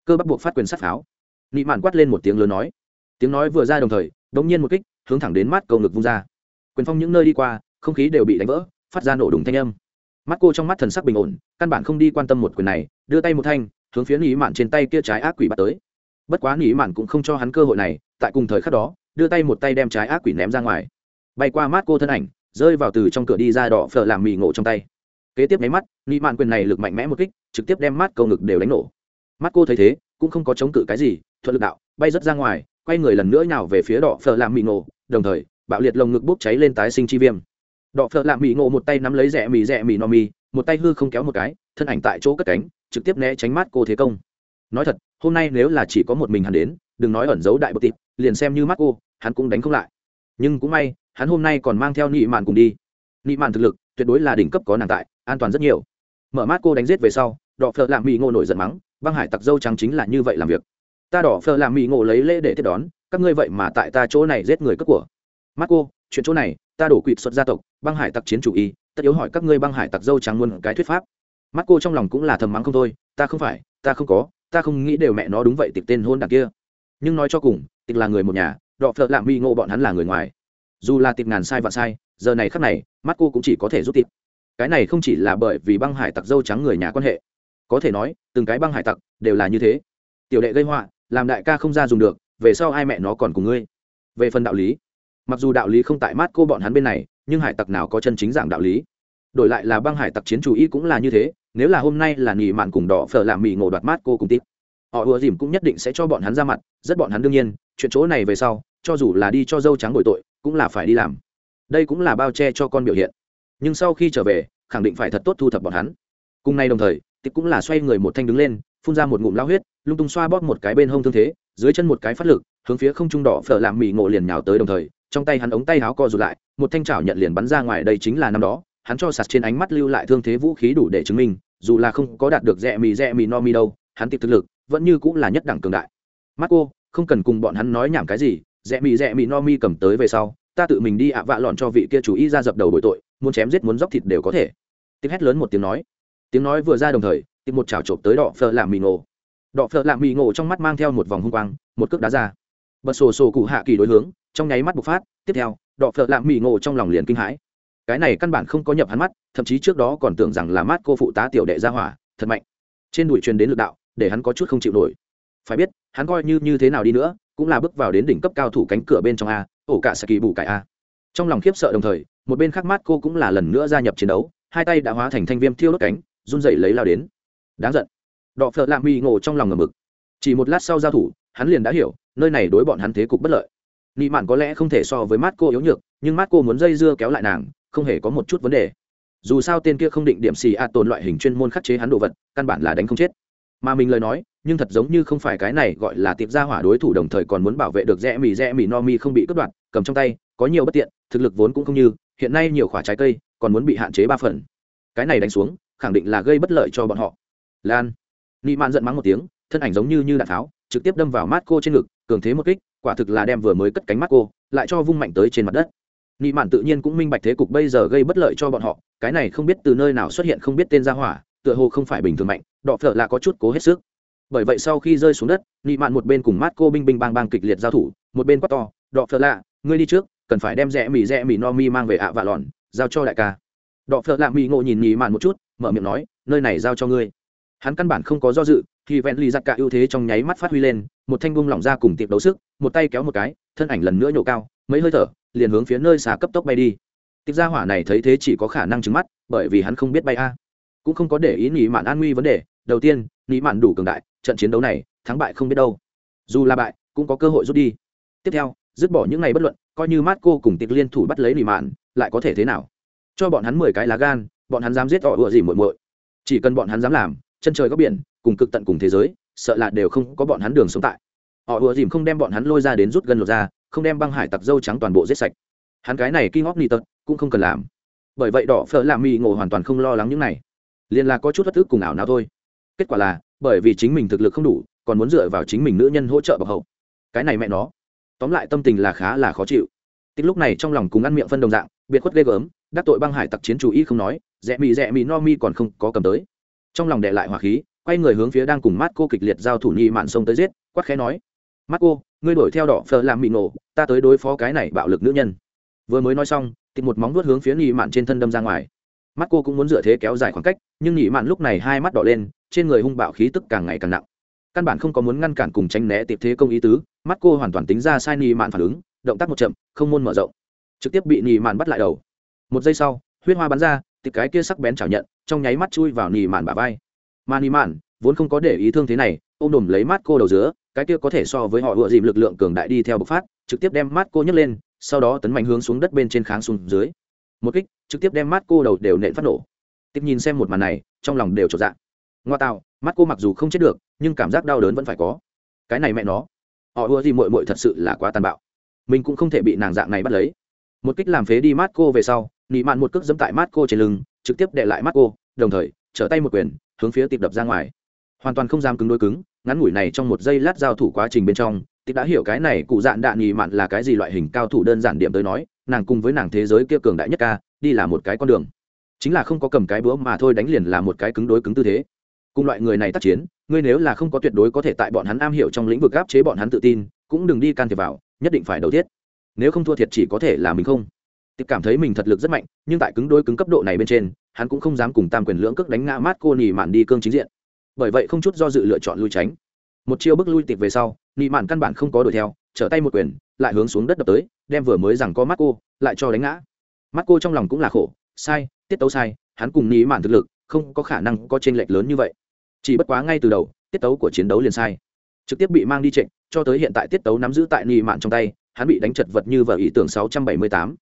Cơ bắt buộc phát quyền sát pháo. Nị mạn quát lên một tiếng lớn nói. Tiếng nói vừa ra đồng thời đống nhiên một kích, hướng thẳng đến mắt cầu ngực vung ra. Quyền phong những nơi đi qua, không khí đều bị đánh vỡ, phát ra nổ đùng thanh âm. Mắt cô trong mắt thần sắc bình ổn, căn bản không đi quan tâm một quyền này, đưa tay một thanh, hướng phía nỉ mạn trên tay kia trái ác quỷ bắt tới. Bất quá nỉ mạn cũng không cho hắn cơ hội này, tại cùng thời khắc đó, đưa tay một tay đem trái ác quỷ ném ra ngoài bay qua mắt cô thân ảnh, rơi vào từ trong cửa đi ra đỏ phở làm mì ngộ trong tay. Kế tiếp nháy mắt nỉ mạn quyền này lực mạnh mẽ một kích, trực tiếp đem mắt câu ngực đều đánh nổ. Mắt cô thấy thế, cũng không có chống cự cái gì, thuận lực đạo, bay rất ra ngoài, quay người lần nữa nhào về phía đỏ phở làm mì ngộ, đồng thời, bạo liệt lồng ngực bốc cháy lên tái sinh chi viêm. Đỏ phở làm mì ngộ một tay nắm lấy rẽ mì rẽ mì no mì một tay hư không kéo một cái, thân ảnh tại chỗ cất cánh, trực tiếp né tránh mắt cô thế công. Nói thật, hôm nay nếu là chỉ có một mình hắn đến, đừng nói ẩn giấu đại bậc tịp liền xem như mắt cô, hắn cũng đánh không lại. Nhưng cũng may hắn hôm nay còn mang theo nị mạn cùng đi. Nị mạn thực lực, tuyệt đối là đỉnh cấp có nàng tại, an toàn rất nhiều. Mở mắt cô đánh giết về sau, đỏ phở làm mỹ ngộ nổi giận mắng, băng hải tặc dâu trắng chính là như vậy làm việc. Ta đỏ phở làm mỹ ngộ lấy lễ để tiếp đón, các ngươi vậy mà tại ta chỗ này giết người cất của. Mắt cô, chuyện chỗ này, ta đổ quỵt xuất gia tộc, băng hải tặc chiến chủ y, tất yếu hỏi các ngươi băng hải tặc dâu trắng luôn cái thuyết pháp. Mắt cô trong lòng cũng là thầm mắng không thôi, ta không phải, ta không có, ta không nghĩ đều mẹ nó đúng vậy tịch tên hôn đằng kia. Nhưng nói cho cùng, tịch là người một nhà đọ phợ lạm mi ngộ bọn hắn là người ngoài dù là tịch ngàn sai và sai, giờ này khắc này, mắt cô cũng chỉ có thể giúp tịch cái này không chỉ là bởi vì băng hải tặc dâu trắng người nhà quan hệ. Có thể nói, từng cái băng hải tặc đều là như thế. Tiểu đệ gây họa, làm đại ca không ra dùng được, về sau ai mẹ nó còn cùng ngươi. Về phần đạo lý, mặc dù đạo lý không tại mắt cô bọn hắn bên này, nhưng hải tặc nào có chân chính giảng đạo lý? Đổi lại là băng hải tặc chiến chủ ý cũng là như thế, nếu là hôm nay là nghỉ mạn cùng đỏ phở làm mì ngộ đoạt mát cô cùng tiếp họ ùa dìm cũng nhất định sẽ cho bọn hắn ra mặt, rất bọn hắn đương nhiên, chuyện chỗ này về sau, cho dù là đi cho dâu trắng bội tội cũng là phải đi làm. Đây cũng là bao che cho con biểu hiện. Nhưng sau khi trở về, khẳng định phải thật tốt thu thập bọn hắn. Cùng nay đồng thời, tịch cũng là xoay người một thanh đứng lên, phun ra một ngụm lao huyết, lung tung xoa bóp một cái bên hông thương thế, dưới chân một cái phát lực, hướng phía không trung đỏ phở làm mì ngộ liền nhào tới đồng thời, trong tay hắn ống tay áo co rụt lại, một thanh chảo nhận liền bắn ra ngoài đây chính là năm đó, hắn cho sạt trên ánh mắt lưu lại thương thế vũ khí đủ để chứng minh, dù là không có đạt được rẽ mì rẽ mì no mi đâu, hắn tiếp thực lực vẫn như cũng là nhất đẳng cường đại. Mắt cô không cần cùng bọn hắn nói nhảm cái gì rẽ mì rẽ mì, no mi cầm tới về sau, ta tự mình đi ạ vạ lọn cho vị kia chủ ý ra dập đầu bội tội, muốn chém giết, muốn dóc thịt đều có thể. Tiếp hét lớn một tiếng nói. Tiếng nói vừa ra đồng thời tiếp một chảo trộm tới đỏ phở làm mì ngộ. Đỏ phở làm mì ngộ trong mắt mang theo một vòng hung quang, một cước đá ra. Bật sổ sổ cụ hạ kỳ đối hướng, trong nháy mắt bộc phát, tiếp theo đỏ phở làm mì ngộ trong lòng liền kinh hãi. Cái này căn bản không có nhập hắn mắt, thậm chí trước đó còn tưởng rằng là mát cô phụ tá tiểu đệ ra hỏa, thật mạnh. Trên đùi truyền đến lực đạo, để hắn có chút không chịu nổi. Phải biết, hắn coi như như thế nào đi nữa cũng là bước vào đến đỉnh cấp cao thủ cánh cửa bên trong a, ổ cả saki bù cải a. Trong lòng khiếp sợ đồng thời, một bên khác mát cô cũng là lần nữa gia nhập chiến đấu, hai tay đã hóa thành thanh viêm thiêu đốt cánh, run dậy lấy lao đến. Đáng giận. Đọ phợ lạ mi ngộ trong lòng ngầm mực. Chỉ một lát sau giao thủ, hắn liền đã hiểu, nơi này đối bọn hắn thế cục bất lợi. Nị mạn có lẽ không thể so với mát cô yếu nhược, nhưng mát cô muốn dây dưa kéo lại nàng, không hề có một chút vấn đề. Dù sao tên kia không định điểm xì a tồn loại hình chuyên môn khắc chế hắn đồ vật, căn bản là đánh không chết. Mà mình lời nói nhưng thật giống như không phải cái này gọi là tiệp gia hỏa đối thủ đồng thời còn muốn bảo vệ được rẽ mì rẽ mì no mi không bị cướp đoạt, cầm trong tay, có nhiều bất tiện, thực lực vốn cũng không như, hiện nay nhiều khoả trái cây, còn muốn bị hạn chế ba phần. Cái này đánh xuống, khẳng định là gây bất lợi cho bọn họ. Lan, nị mạn giận mắng một tiếng, thân ảnh giống như như đạn tháo, trực tiếp đâm vào mắt cô trên ngực, cường thế một kích, quả thực là đem vừa mới cất cánh mắt cô lại cho vung mạnh tới trên mặt đất. Nị mạn tự nhiên cũng minh bạch thế cục bây giờ gây bất lợi cho bọn họ, cái này không biết từ nơi nào xuất hiện không biết tên gia hỏa, tựa hồ không phải bình thường mạnh, đọ phở là có chút cố hết sức bởi vậy sau khi rơi xuống đất, nị mạn một bên cùng mát cô binh binh bang bang kịch liệt giao thủ, một bên quát to, đọ phở lạ, ngươi đi trước, cần phải đem rẽ mì rẽ mì no mi mang về ạ vạ lòn giao cho đại ca. Đọ phở lạ mì ngộ nhìn nị mạn một chút, mở miệng nói, nơi này giao cho ngươi. Hắn căn bản không có do dự, thì vẹn lì giặc cả ưu thế trong nháy mắt phát huy lên, một thanh bung lỏng ra cùng tiệp đấu sức, một tay kéo một cái, thân ảnh lần nữa nhổ cao, mấy hơi thở, liền hướng phía nơi xà cấp tốc bay đi. Tiếp ra hỏa này thấy thế chỉ có khả năng trứng mắt, bởi vì hắn không biết bay a. Cũng không có để ý nghĩ mạn an nguy vấn đề, đầu tiên nghĩ mạn đủ cường đại trận chiến đấu này, thắng bại không biết đâu. Dù là bại, cũng có cơ hội rút đi. Tiếp theo, dứt bỏ những ngày bất luận, coi như mát cô cùng tịch liên thủ bắt lấy lì mạn, lại có thể thế nào? Cho bọn hắn mười cái lá gan, bọn hắn dám giết họ ựa gì muội muội? Chỉ cần bọn hắn dám làm, chân trời góc biển, cùng cực tận cùng thế giới, sợ là đều không có bọn hắn đường sống tại. Họ ùa dìm không đem bọn hắn lôi ra đến rút gần lột ra, không đem băng hải tặc dâu trắng toàn bộ giết sạch. Hắn cái này kinh ngóc ni tật, cũng không cần làm. Bởi vậy đỏ phở làm mì ngộ hoàn toàn không lo lắng những này. Liền là có chút bất thức cùng ảo nào thôi. Kết quả là bởi vì chính mình thực lực không đủ, còn muốn dựa vào chính mình nữ nhân hỗ trợ bọc hậu. Cái này mẹ nó. Tóm lại tâm tình là khá là khó chịu. Tích lúc này trong lòng cùng ăn miệng phân đồng dạng, biệt khuất ghê gớm, đắc tội băng hải tặc chiến chủ y không nói, rẽ mị rẽ mị no mi còn không có cầm tới. Trong lòng đệ lại hỏa khí, quay người hướng phía đang cùng mát cô kịch liệt giao thủ nhi mạn sông tới giết quắc khẽ nói mắt cô ngươi đuổi theo đỏ phờ làm mị nổ, ta tới đối phó cái này bạo lực nữ nhân. Vừa mới nói xong tìm một móng vuốt hướng phía nhi mạn trên thân đâm ra ngoài. Mắt cô cũng muốn dựa thế kéo dài khoảng cách, nhưng nhị mạn lúc này hai mắt đỏ lên trên người hung bạo khí tức càng ngày càng nặng. Căn bản không có muốn ngăn cản cùng tránh né tiệp thế công ý tứ, mắt cô hoàn toàn tính ra sai nhị mạn phản ứng, động tác một chậm, không môn mở rộng. Trực tiếp bị nhị mạn bắt lại đầu. Một giây sau, huyết hoa bắn ra, tiệp cái kia sắc bén chảo nhận, trong nháy mắt chui vào nhị mạn bả vai. Mà nhị mạn, vốn không có để ý thương thế này, ôm đùm lấy mắt cô đầu giữa, cái kia có thể so với họ ựa dìm lực lượng cường đại đi theo bộc phát, trực tiếp đem mắt cô nhấc lên, sau đó tấn mạnh hướng xuống đất bên trên kháng xuống dưới. Một kích, trực tiếp đem mắt cô đầu đều nện phát nổ. Tiếp nhìn xem một màn này, trong lòng đều trột dạ ngoa tạo mắt cô mặc dù không chết được, nhưng cảm giác đau đớn vẫn phải có. Cái này mẹ nó. Họ ưa gì mội mội thật sự là quá tàn bạo. Mình cũng không thể bị nàng dạng này bắt lấy. Một kích làm phế đi mắt cô về sau, nị mạn một cước dẫm tại mắt cô trên lưng, trực tiếp đệ lại mắt cô, đồng thời, trở tay một quyền, hướng phía tịp đập ra ngoài. Hoàn toàn không dám cứng đôi cứng, ngắn ngủi này trong một giây lát giao thủ quá trình bên trong, tịp đã hiểu cái này cụ dạn đạn nhì mạn là cái gì loại hình cao thủ đơn giản điểm tới nói, nàng cùng với nàng thế giới kia cường đại nhất ca, đi là một cái con đường. Chính là không có cầm cái búa mà thôi đánh liền là một cái cứng đối cứng tư thế cùng loại người này tác chiến, ngươi nếu là không có tuyệt đối có thể tại bọn hắn am hiểu trong lĩnh vực áp chế bọn hắn tự tin, cũng đừng đi can thiệp vào, nhất định phải đầu tiết. Nếu không thua thiệt chỉ có thể là mình không. Tiệp cảm thấy mình thật lực rất mạnh, nhưng tại cứng đôi cứng cấp độ này bên trên, hắn cũng không dám cùng tam quyền lưỡng cước đánh ngã mát cô nỉ mạn đi cương chính diện. Bởi vậy không chút do dự lựa chọn lui tránh. Một chiêu bước lui tiệp về sau nỉ mạn căn bản không có đuổi theo, trở tay một quyền, lại hướng xuống đất đập tới, đem vừa mới rằng có mắt cô, lại cho đánh ngã. Mắt cô trong lòng cũng là khổ, sai, tiết tấu sai, hắn cùng nỉ mạn thực lực, không có khả năng có tranh lệch lớn như vậy chỉ bất quá ngay từ đầu tiết tấu của chiến đấu liền sai. Trực tiếp bị mang đi trịnh cho tới hiện tại tiết tấu nắm giữ tại nị mạn trong tay hắn bị đánh chật vật như vợ ý tưởng 678.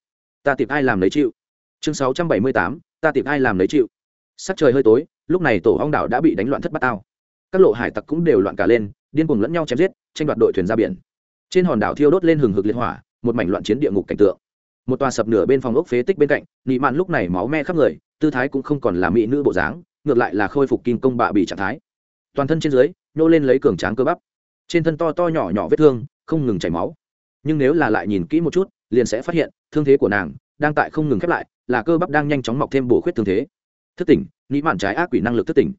ta tiệp ai làm lấy chịu. Chương 678, ta tiệp ai làm lấy chịu. Sắc trời hơi tối lúc này tổ hong đảo đã bị đánh loạn thất bát tao các lộ hải tặc cũng đều loạn cả lên điên cuồng lẫn nhau chém giết tranh đoạt đội thuyền ra biển. Trên hòn đảo thiêu đốt lên hừng hực liên hỏa một mảnh loạn chiến địa ngục cảnh tượng. Một tòa sập nửa bên phòng ốc phế tích bên cạnh nị mạn lúc này máu me khắp người tư thái cũng không còn là mỹ nữ bộ dáng ngược lại là khôi phục kim công bạ bị trạng thái. Toàn thân trên dưới, nhô lên lấy cường tráng cơ bắp. Trên thân to to nhỏ nhỏ vết thương, không ngừng chảy máu. Nhưng nếu là lại nhìn kỹ một chút, liền sẽ phát hiện, thương thế của nàng đang tại không ngừng khép lại, là cơ bắp đang nhanh chóng mọc thêm bổ khuyết thương thế. Thức tỉnh, nghĩ mạn trái ác quỷ năng lực thức tỉnh.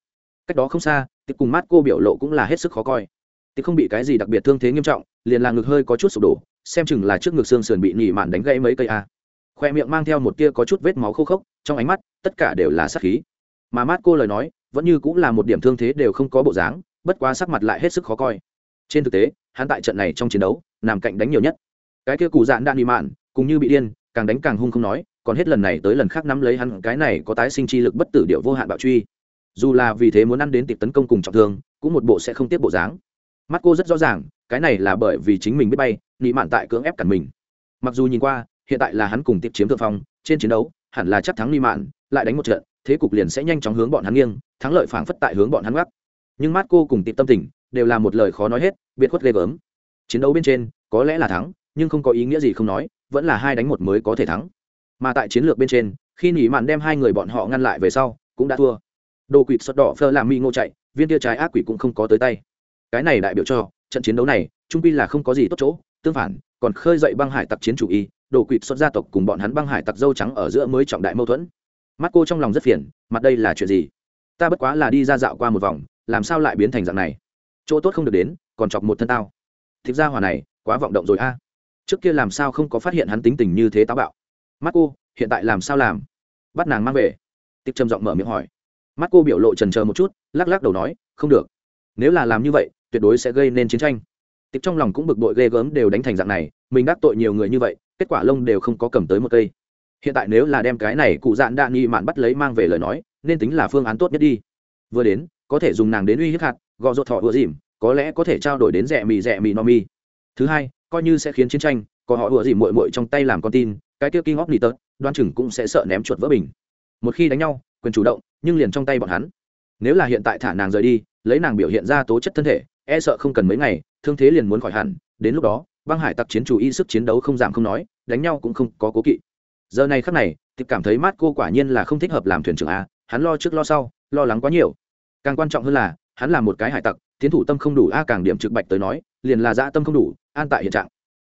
Cách đó không xa, tiệc cùng mát cô biểu lộ cũng là hết sức khó coi. Tiệc không bị cái gì đặc biệt thương thế nghiêm trọng, liền là ngực hơi có chút sụp đổ, xem chừng là trước ngực xương sườn bị nhị mạn đánh gãy mấy cây a. Khoe miệng mang theo một tia có chút vết máu khô khốc, trong ánh mắt, tất cả đều là sát khí mà mát cô lời nói, vẫn như cũng là một điểm thương thế đều không có bộ dáng, bất quá sắc mặt lại hết sức khó coi. Trên thực tế, hắn tại trận này trong chiến đấu, nằm cạnh đánh nhiều nhất. Cái kia cụ dạn đạn bị mạn cũng như bị điên, càng đánh càng hung không nói, còn hết lần này tới lần khác nắm lấy hắn, cái này có tái sinh chi lực bất tử điệu vô hạn bạo truy. Dù là vì thế muốn ăn đến tiệp tấn công cùng trọng thương, cũng một bộ sẽ không tiếp bộ dáng. Mắt cô rất rõ ràng, cái này là bởi vì chính mình biết bay, nị mạn tại cưỡng ép cản mình. Mặc dù nhìn qua, hiện tại là hắn cùng tiệp chiếm thượng phong, trên chiến đấu, hẳn là chắc thắng nị mạn lại đánh một trận, thế cục liền sẽ nhanh chóng hướng bọn hắn nghiêng, thắng lợi phảng phất tại hướng bọn hắn gác nhưng mắt cô cùng tịp tâm tình đều là một lời khó nói hết, biệt khuất ghê gớm. Chiến đấu bên trên, có lẽ là thắng, nhưng không có ý nghĩa gì không nói, vẫn là hai đánh một mới có thể thắng. Mà tại chiến lược bên trên, khi nỉ mạn đem hai người bọn họ ngăn lại về sau, cũng đã thua. Đồ quỵt xuất đỏ phơ làm mi ngô chạy, viên tia trái ác quỷ cũng không có tới tay. Cái này đại biểu cho, trận chiến đấu này, trung pi là không có gì tốt chỗ, tương phản, còn khơi dậy băng hải tặc chiến chủ y, đồ quỵt xuất gia tộc cùng bọn hắn băng hải tặc dâu trắng ở giữa mới trọng đại mâu thuẫn mắt cô trong lòng rất phiền, mặt đây là chuyện gì? Ta bất quá là đi ra dạo qua một vòng, làm sao lại biến thành dạng này? Chỗ tốt không được đến, còn chọc một thân tao. Thực ra hòa này, quá vọng động rồi a. Trước kia làm sao không có phát hiện hắn tính tình như thế táo bạo? Mắt cô, hiện tại làm sao làm? Bắt nàng mang về. Tịch trầm giọng mở miệng hỏi. Mắt cô biểu lộ trần chờ một chút, lắc lắc đầu nói, không được. Nếu là làm như vậy, tuyệt đối sẽ gây nên chiến tranh. Tịch trong lòng cũng bực bội ghê gớm đều đánh thành dạng này, mình đắc tội nhiều người như vậy, kết quả lông đều không có cầm tới một cây hiện tại nếu là đem cái này cụ dạn đạn nghi mạn bắt lấy mang về lời nói, nên tính là phương án tốt nhất đi. Vừa đến, có thể dùng nàng đến uy hiếp hạt gò ruột thọ ủa dìm, có lẽ có thể trao đổi đến rẻ mì rẻ mì no mi. Thứ hai, coi như sẽ khiến chiến tranh, có họ ủa dìm mội mội trong tay làm con tin, cái kia kinh óc nỉ tớt đoan chừng cũng sẽ sợ ném chuột vỡ bình. Một khi đánh nhau, quyền chủ động, nhưng liền trong tay bọn hắn. Nếu là hiện tại thả nàng rời đi, lấy nàng biểu hiện ra tố chất thân thể e sợ không cần mấy ngày, thương thế liền muốn khỏi hẳn. Đến lúc đó, băng hải tặc chiến chủ y sức chiến đấu không giảm không nói, đánh nhau cũng không có cố kỵ giờ này khắc này thì cảm thấy mát cô quả nhiên là không thích hợp làm thuyền trưởng a, hắn lo trước lo sau, lo lắng quá nhiều. Càng quan trọng hơn là, hắn là một cái hải tặc, tiến thủ tâm không đủ a càng điểm trực bạch tới nói, liền là dã tâm không đủ, an tại hiện trạng.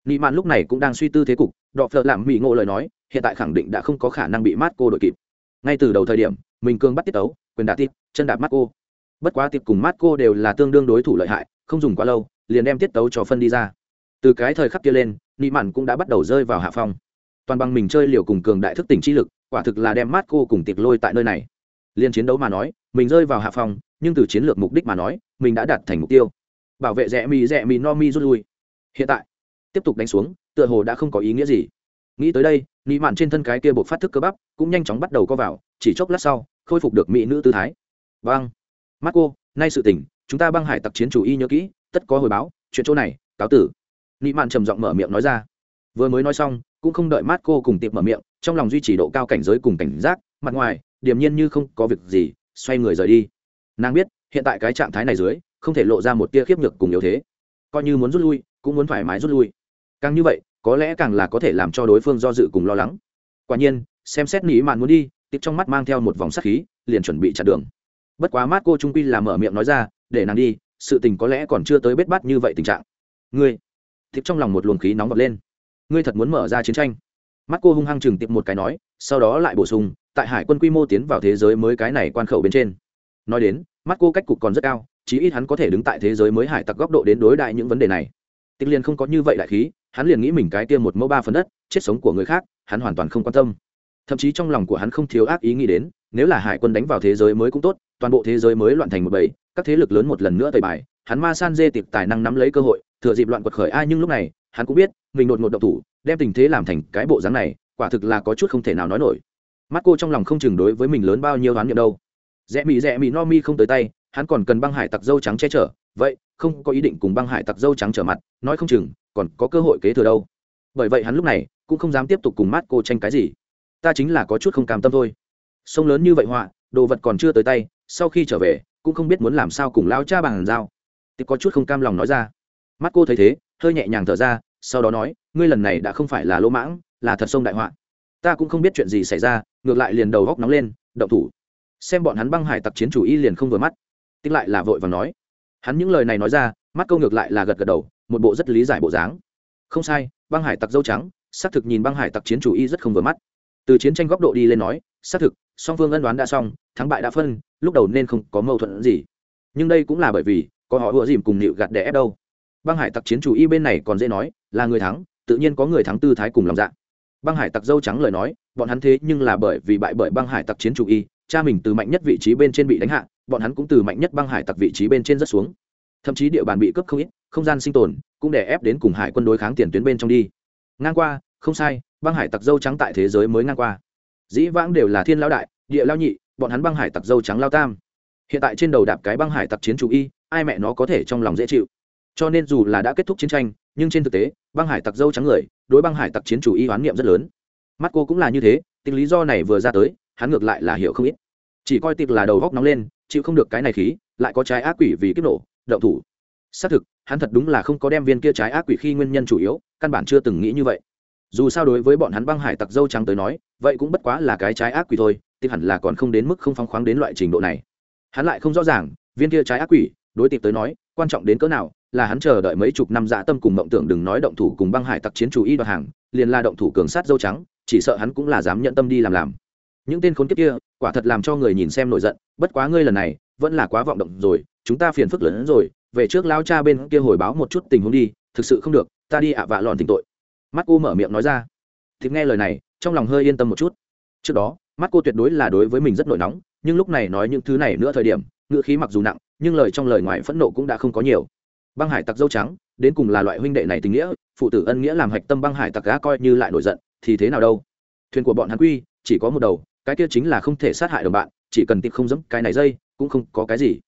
Nị mạn lúc này cũng đang suy tư thế cục, đọ phợ làm mỹ ngộ lời nói, hiện tại khẳng định đã không có khả năng bị mát cô đội kịp. Ngay từ đầu thời điểm, mình cương bắt tiết tấu, quyền đạp tiếp chân đạp mát cô. Bất quá tiệp cùng mát cô đều là tương đương đối thủ lợi hại, không dùng quá lâu, liền đem tiết tấu cho phân đi ra. Từ cái thời khắc kia lên, nị mạn cũng đã bắt đầu rơi vào hạ phong toàn bằng mình chơi liều cùng cường đại thức tỉnh chi lực, quả thực là đem mát cô cùng tiệp lôi tại nơi này. Liên chiến đấu mà nói, mình rơi vào hạ phong, nhưng từ chiến lược mục đích mà nói, mình đã đạt thành mục tiêu. Bảo vệ rẽ mì rẽ mì no mi rút lui. Hiện tại, tiếp tục đánh xuống, tựa hồ đã không có ý nghĩa gì. Nghĩ tới đây, nị mạn trên thân cái kia buộc phát thức cơ bắp cũng nhanh chóng bắt đầu co vào, chỉ chốc lát sau, khôi phục được mỹ nữ tư thái. Vâng. Mắt cô nay sự tỉnh chúng ta băng hải tặc chiến chủ y nhớ kỹ, tất có hồi báo, chuyện chỗ này, cáo tử. Nị mạn trầm giọng mở miệng nói ra. Vừa mới nói xong cũng không đợi mát cô cùng tiệp mở miệng, trong lòng duy trì độ cao cảnh giới cùng cảnh giác, mặt ngoài, điềm nhiên như không có việc gì, xoay người rời đi. Nàng biết, hiện tại cái trạng thái này dưới, không thể lộ ra một tia khiếp nhược cùng yếu thế. Coi như muốn rút lui, cũng muốn thoải mái rút lui. Càng như vậy, có lẽ càng là có thể làm cho đối phương do dự cùng lo lắng. Quả nhiên, xem xét nỉ mạn muốn đi, tiệp trong mắt mang theo một vòng sắc khí, liền chuẩn bị chặn đường. Bất quá mát cô trung quy là mở miệng nói ra, để nàng đi, sự tình có lẽ còn chưa tới bết bát như vậy tình trạng. Ngươi. Tiệp trong lòng một luồng khí nóng bật lên ngươi thật muốn mở ra chiến tranh. Mắt cô hung hăng chừng tiệp một cái nói, sau đó lại bổ sung, tại hải quân quy mô tiến vào thế giới mới cái này quan khẩu bên trên. Nói đến, mắt cô cách cục còn rất cao, chí ít hắn có thể đứng tại thế giới mới hải tặc góc độ đến đối đại những vấn đề này. Tích liên không có như vậy đại khí, hắn liền nghĩ mình cái tiêm một mẫu ba phần đất, chết sống của người khác, hắn hoàn toàn không quan tâm. Thậm chí trong lòng của hắn không thiếu ác ý nghĩ đến, nếu là hải quân đánh vào thế giới mới cũng tốt, toàn bộ thế giới mới loạn thành một bầy, các thế lực lớn một lần nữa tẩy bài, hắn ma san dê tiệp tài năng nắm lấy cơ hội, thừa dịp loạn quật khởi ai nhưng lúc này, hắn cũng biết mình đột ngột độc thủ, đem tình thế làm thành cái bộ dáng này, quả thực là có chút không thể nào nói nổi. Mắt cô trong lòng không chừng đối với mình lớn bao nhiêu đoán niệm đâu. Rẽ mị rẽ mị no mi không tới tay, hắn còn cần băng hải tặc dâu trắng che chở. Vậy, không có ý định cùng băng hải tặc dâu trắng trở mặt, nói không chừng, còn có cơ hội kế thừa đâu. Bởi vậy hắn lúc này cũng không dám tiếp tục cùng mắt cô tranh cái gì. Ta chính là có chút không cam tâm thôi. Sông lớn như vậy họa, đồ vật còn chưa tới tay, sau khi trở về, cũng không biết muốn làm sao cùng lao cha bằng dao tiếp có chút không cam lòng nói ra. Mắt cô thấy thế, hơi nhẹ nhàng thở ra sau đó nói, ngươi lần này đã không phải là lỗ mãng, là thật sông đại họa. Ta cũng không biết chuyện gì xảy ra, ngược lại liền đầu góc nóng lên, động thủ. Xem bọn hắn băng hải tặc chiến chủ y liền không vừa mắt tích lại là vội và nói. Hắn những lời này nói ra, mắt câu ngược lại là gật gật đầu, một bộ rất lý giải bộ dáng. Không sai, băng hải tặc dâu trắng, xác thực nhìn băng hải tặc chiến chủ y rất không vừa mắt. Từ chiến tranh góc độ đi lên nói, xác thực, song phương ân đoán đã xong, thắng bại đã phân, lúc đầu nên không có mâu thuẫn gì. Nhưng đây cũng là bởi vì, có họ vừa dìm cùng nịu gạt đẻ ép đâu. Băng hải tặc chiến chủ y bên này còn dễ nói là người thắng, tự nhiên có người thắng tư thái cùng lòng dạ. Băng hải tặc dâu trắng lời nói, bọn hắn thế nhưng là bởi vì bại bởi băng hải tặc chiến chủ y, cha mình từ mạnh nhất vị trí bên trên bị đánh hạ, bọn hắn cũng từ mạnh nhất băng hải tặc vị trí bên trên rất xuống. Thậm chí địa bàn bị cướp không ít, không gian sinh tồn, cũng để ép đến cùng hải quân đối kháng tiền tuyến bên trong đi. Ngang qua, không sai, băng hải tặc dâu trắng tại thế giới mới ngang qua. Dĩ vãng đều là thiên lao đại, địa lao nhị, bọn hắn băng hải tặc dâu trắng lao tam. Hiện tại trên đầu đạp cái băng hải tặc chiến chủ y, ai mẹ nó có thể trong lòng dễ chịu? Cho nên dù là đã kết thúc chiến tranh, nhưng trên thực tế, băng hải tặc dâu trắng người, đối băng hải tặc chiến chủ y oán niệm rất lớn. Mắt cô cũng là như thế tính lý do này vừa ra tới, hắn ngược lại là hiểu không ít. Chỉ coi tiệc là đầu góc nóng lên, chịu không được cái này khí, lại có trái ác quỷ vì kích nổ, động thủ. Xác thực, hắn thật đúng là không có đem viên kia trái ác quỷ khi nguyên nhân chủ yếu, căn bản chưa từng nghĩ như vậy. Dù sao đối với bọn hắn băng hải tặc dâu trắng tới nói, vậy cũng bất quá là cái trái ác quỷ thôi tiếc hẳn là còn không đến mức không phóng khoáng đến loại trình độ này. Hắn lại không rõ ràng, viên kia trái ác quỷ, đối tiệp tới nói, quan trọng đến cỡ nào là hắn chờ đợi mấy chục năm dã tâm cùng mộng tưởng đừng nói động thủ cùng băng hải tặc chiến chủ y đoạt hàng, liền là động thủ cường sát dâu trắng, chỉ sợ hắn cũng là dám nhận tâm đi làm làm. Những tên khốn kiếp kia, quả thật làm cho người nhìn xem nổi giận, bất quá ngươi lần này, vẫn là quá vọng động rồi, chúng ta phiền phức lớn hơn rồi, về trước lao cha bên kia hồi báo một chút tình huống đi, thực sự không được, ta đi ạ vạ lòn tình tội. Mắt cô mở miệng nói ra. Thì nghe lời này, trong lòng hơi yên tâm một chút. Trước đó, mắt cô tuyệt đối là đối với mình rất nổi nóng, nhưng lúc này nói những thứ này nữa thời điểm, ngữ khí mặc dù nặng, nhưng lời trong lời ngoài phẫn nộ cũng đã không có nhiều băng hải tặc dâu trắng, đến cùng là loại huynh đệ này tình nghĩa, phụ tử ân nghĩa làm hạch tâm băng hải tặc gã coi như lại nổi giận, thì thế nào đâu? Thuyền của bọn hắn quy, chỉ có một đầu, cái kia chính là không thể sát hại đồng bạn, chỉ cần tìm không dẫm cái này dây, cũng không có cái gì.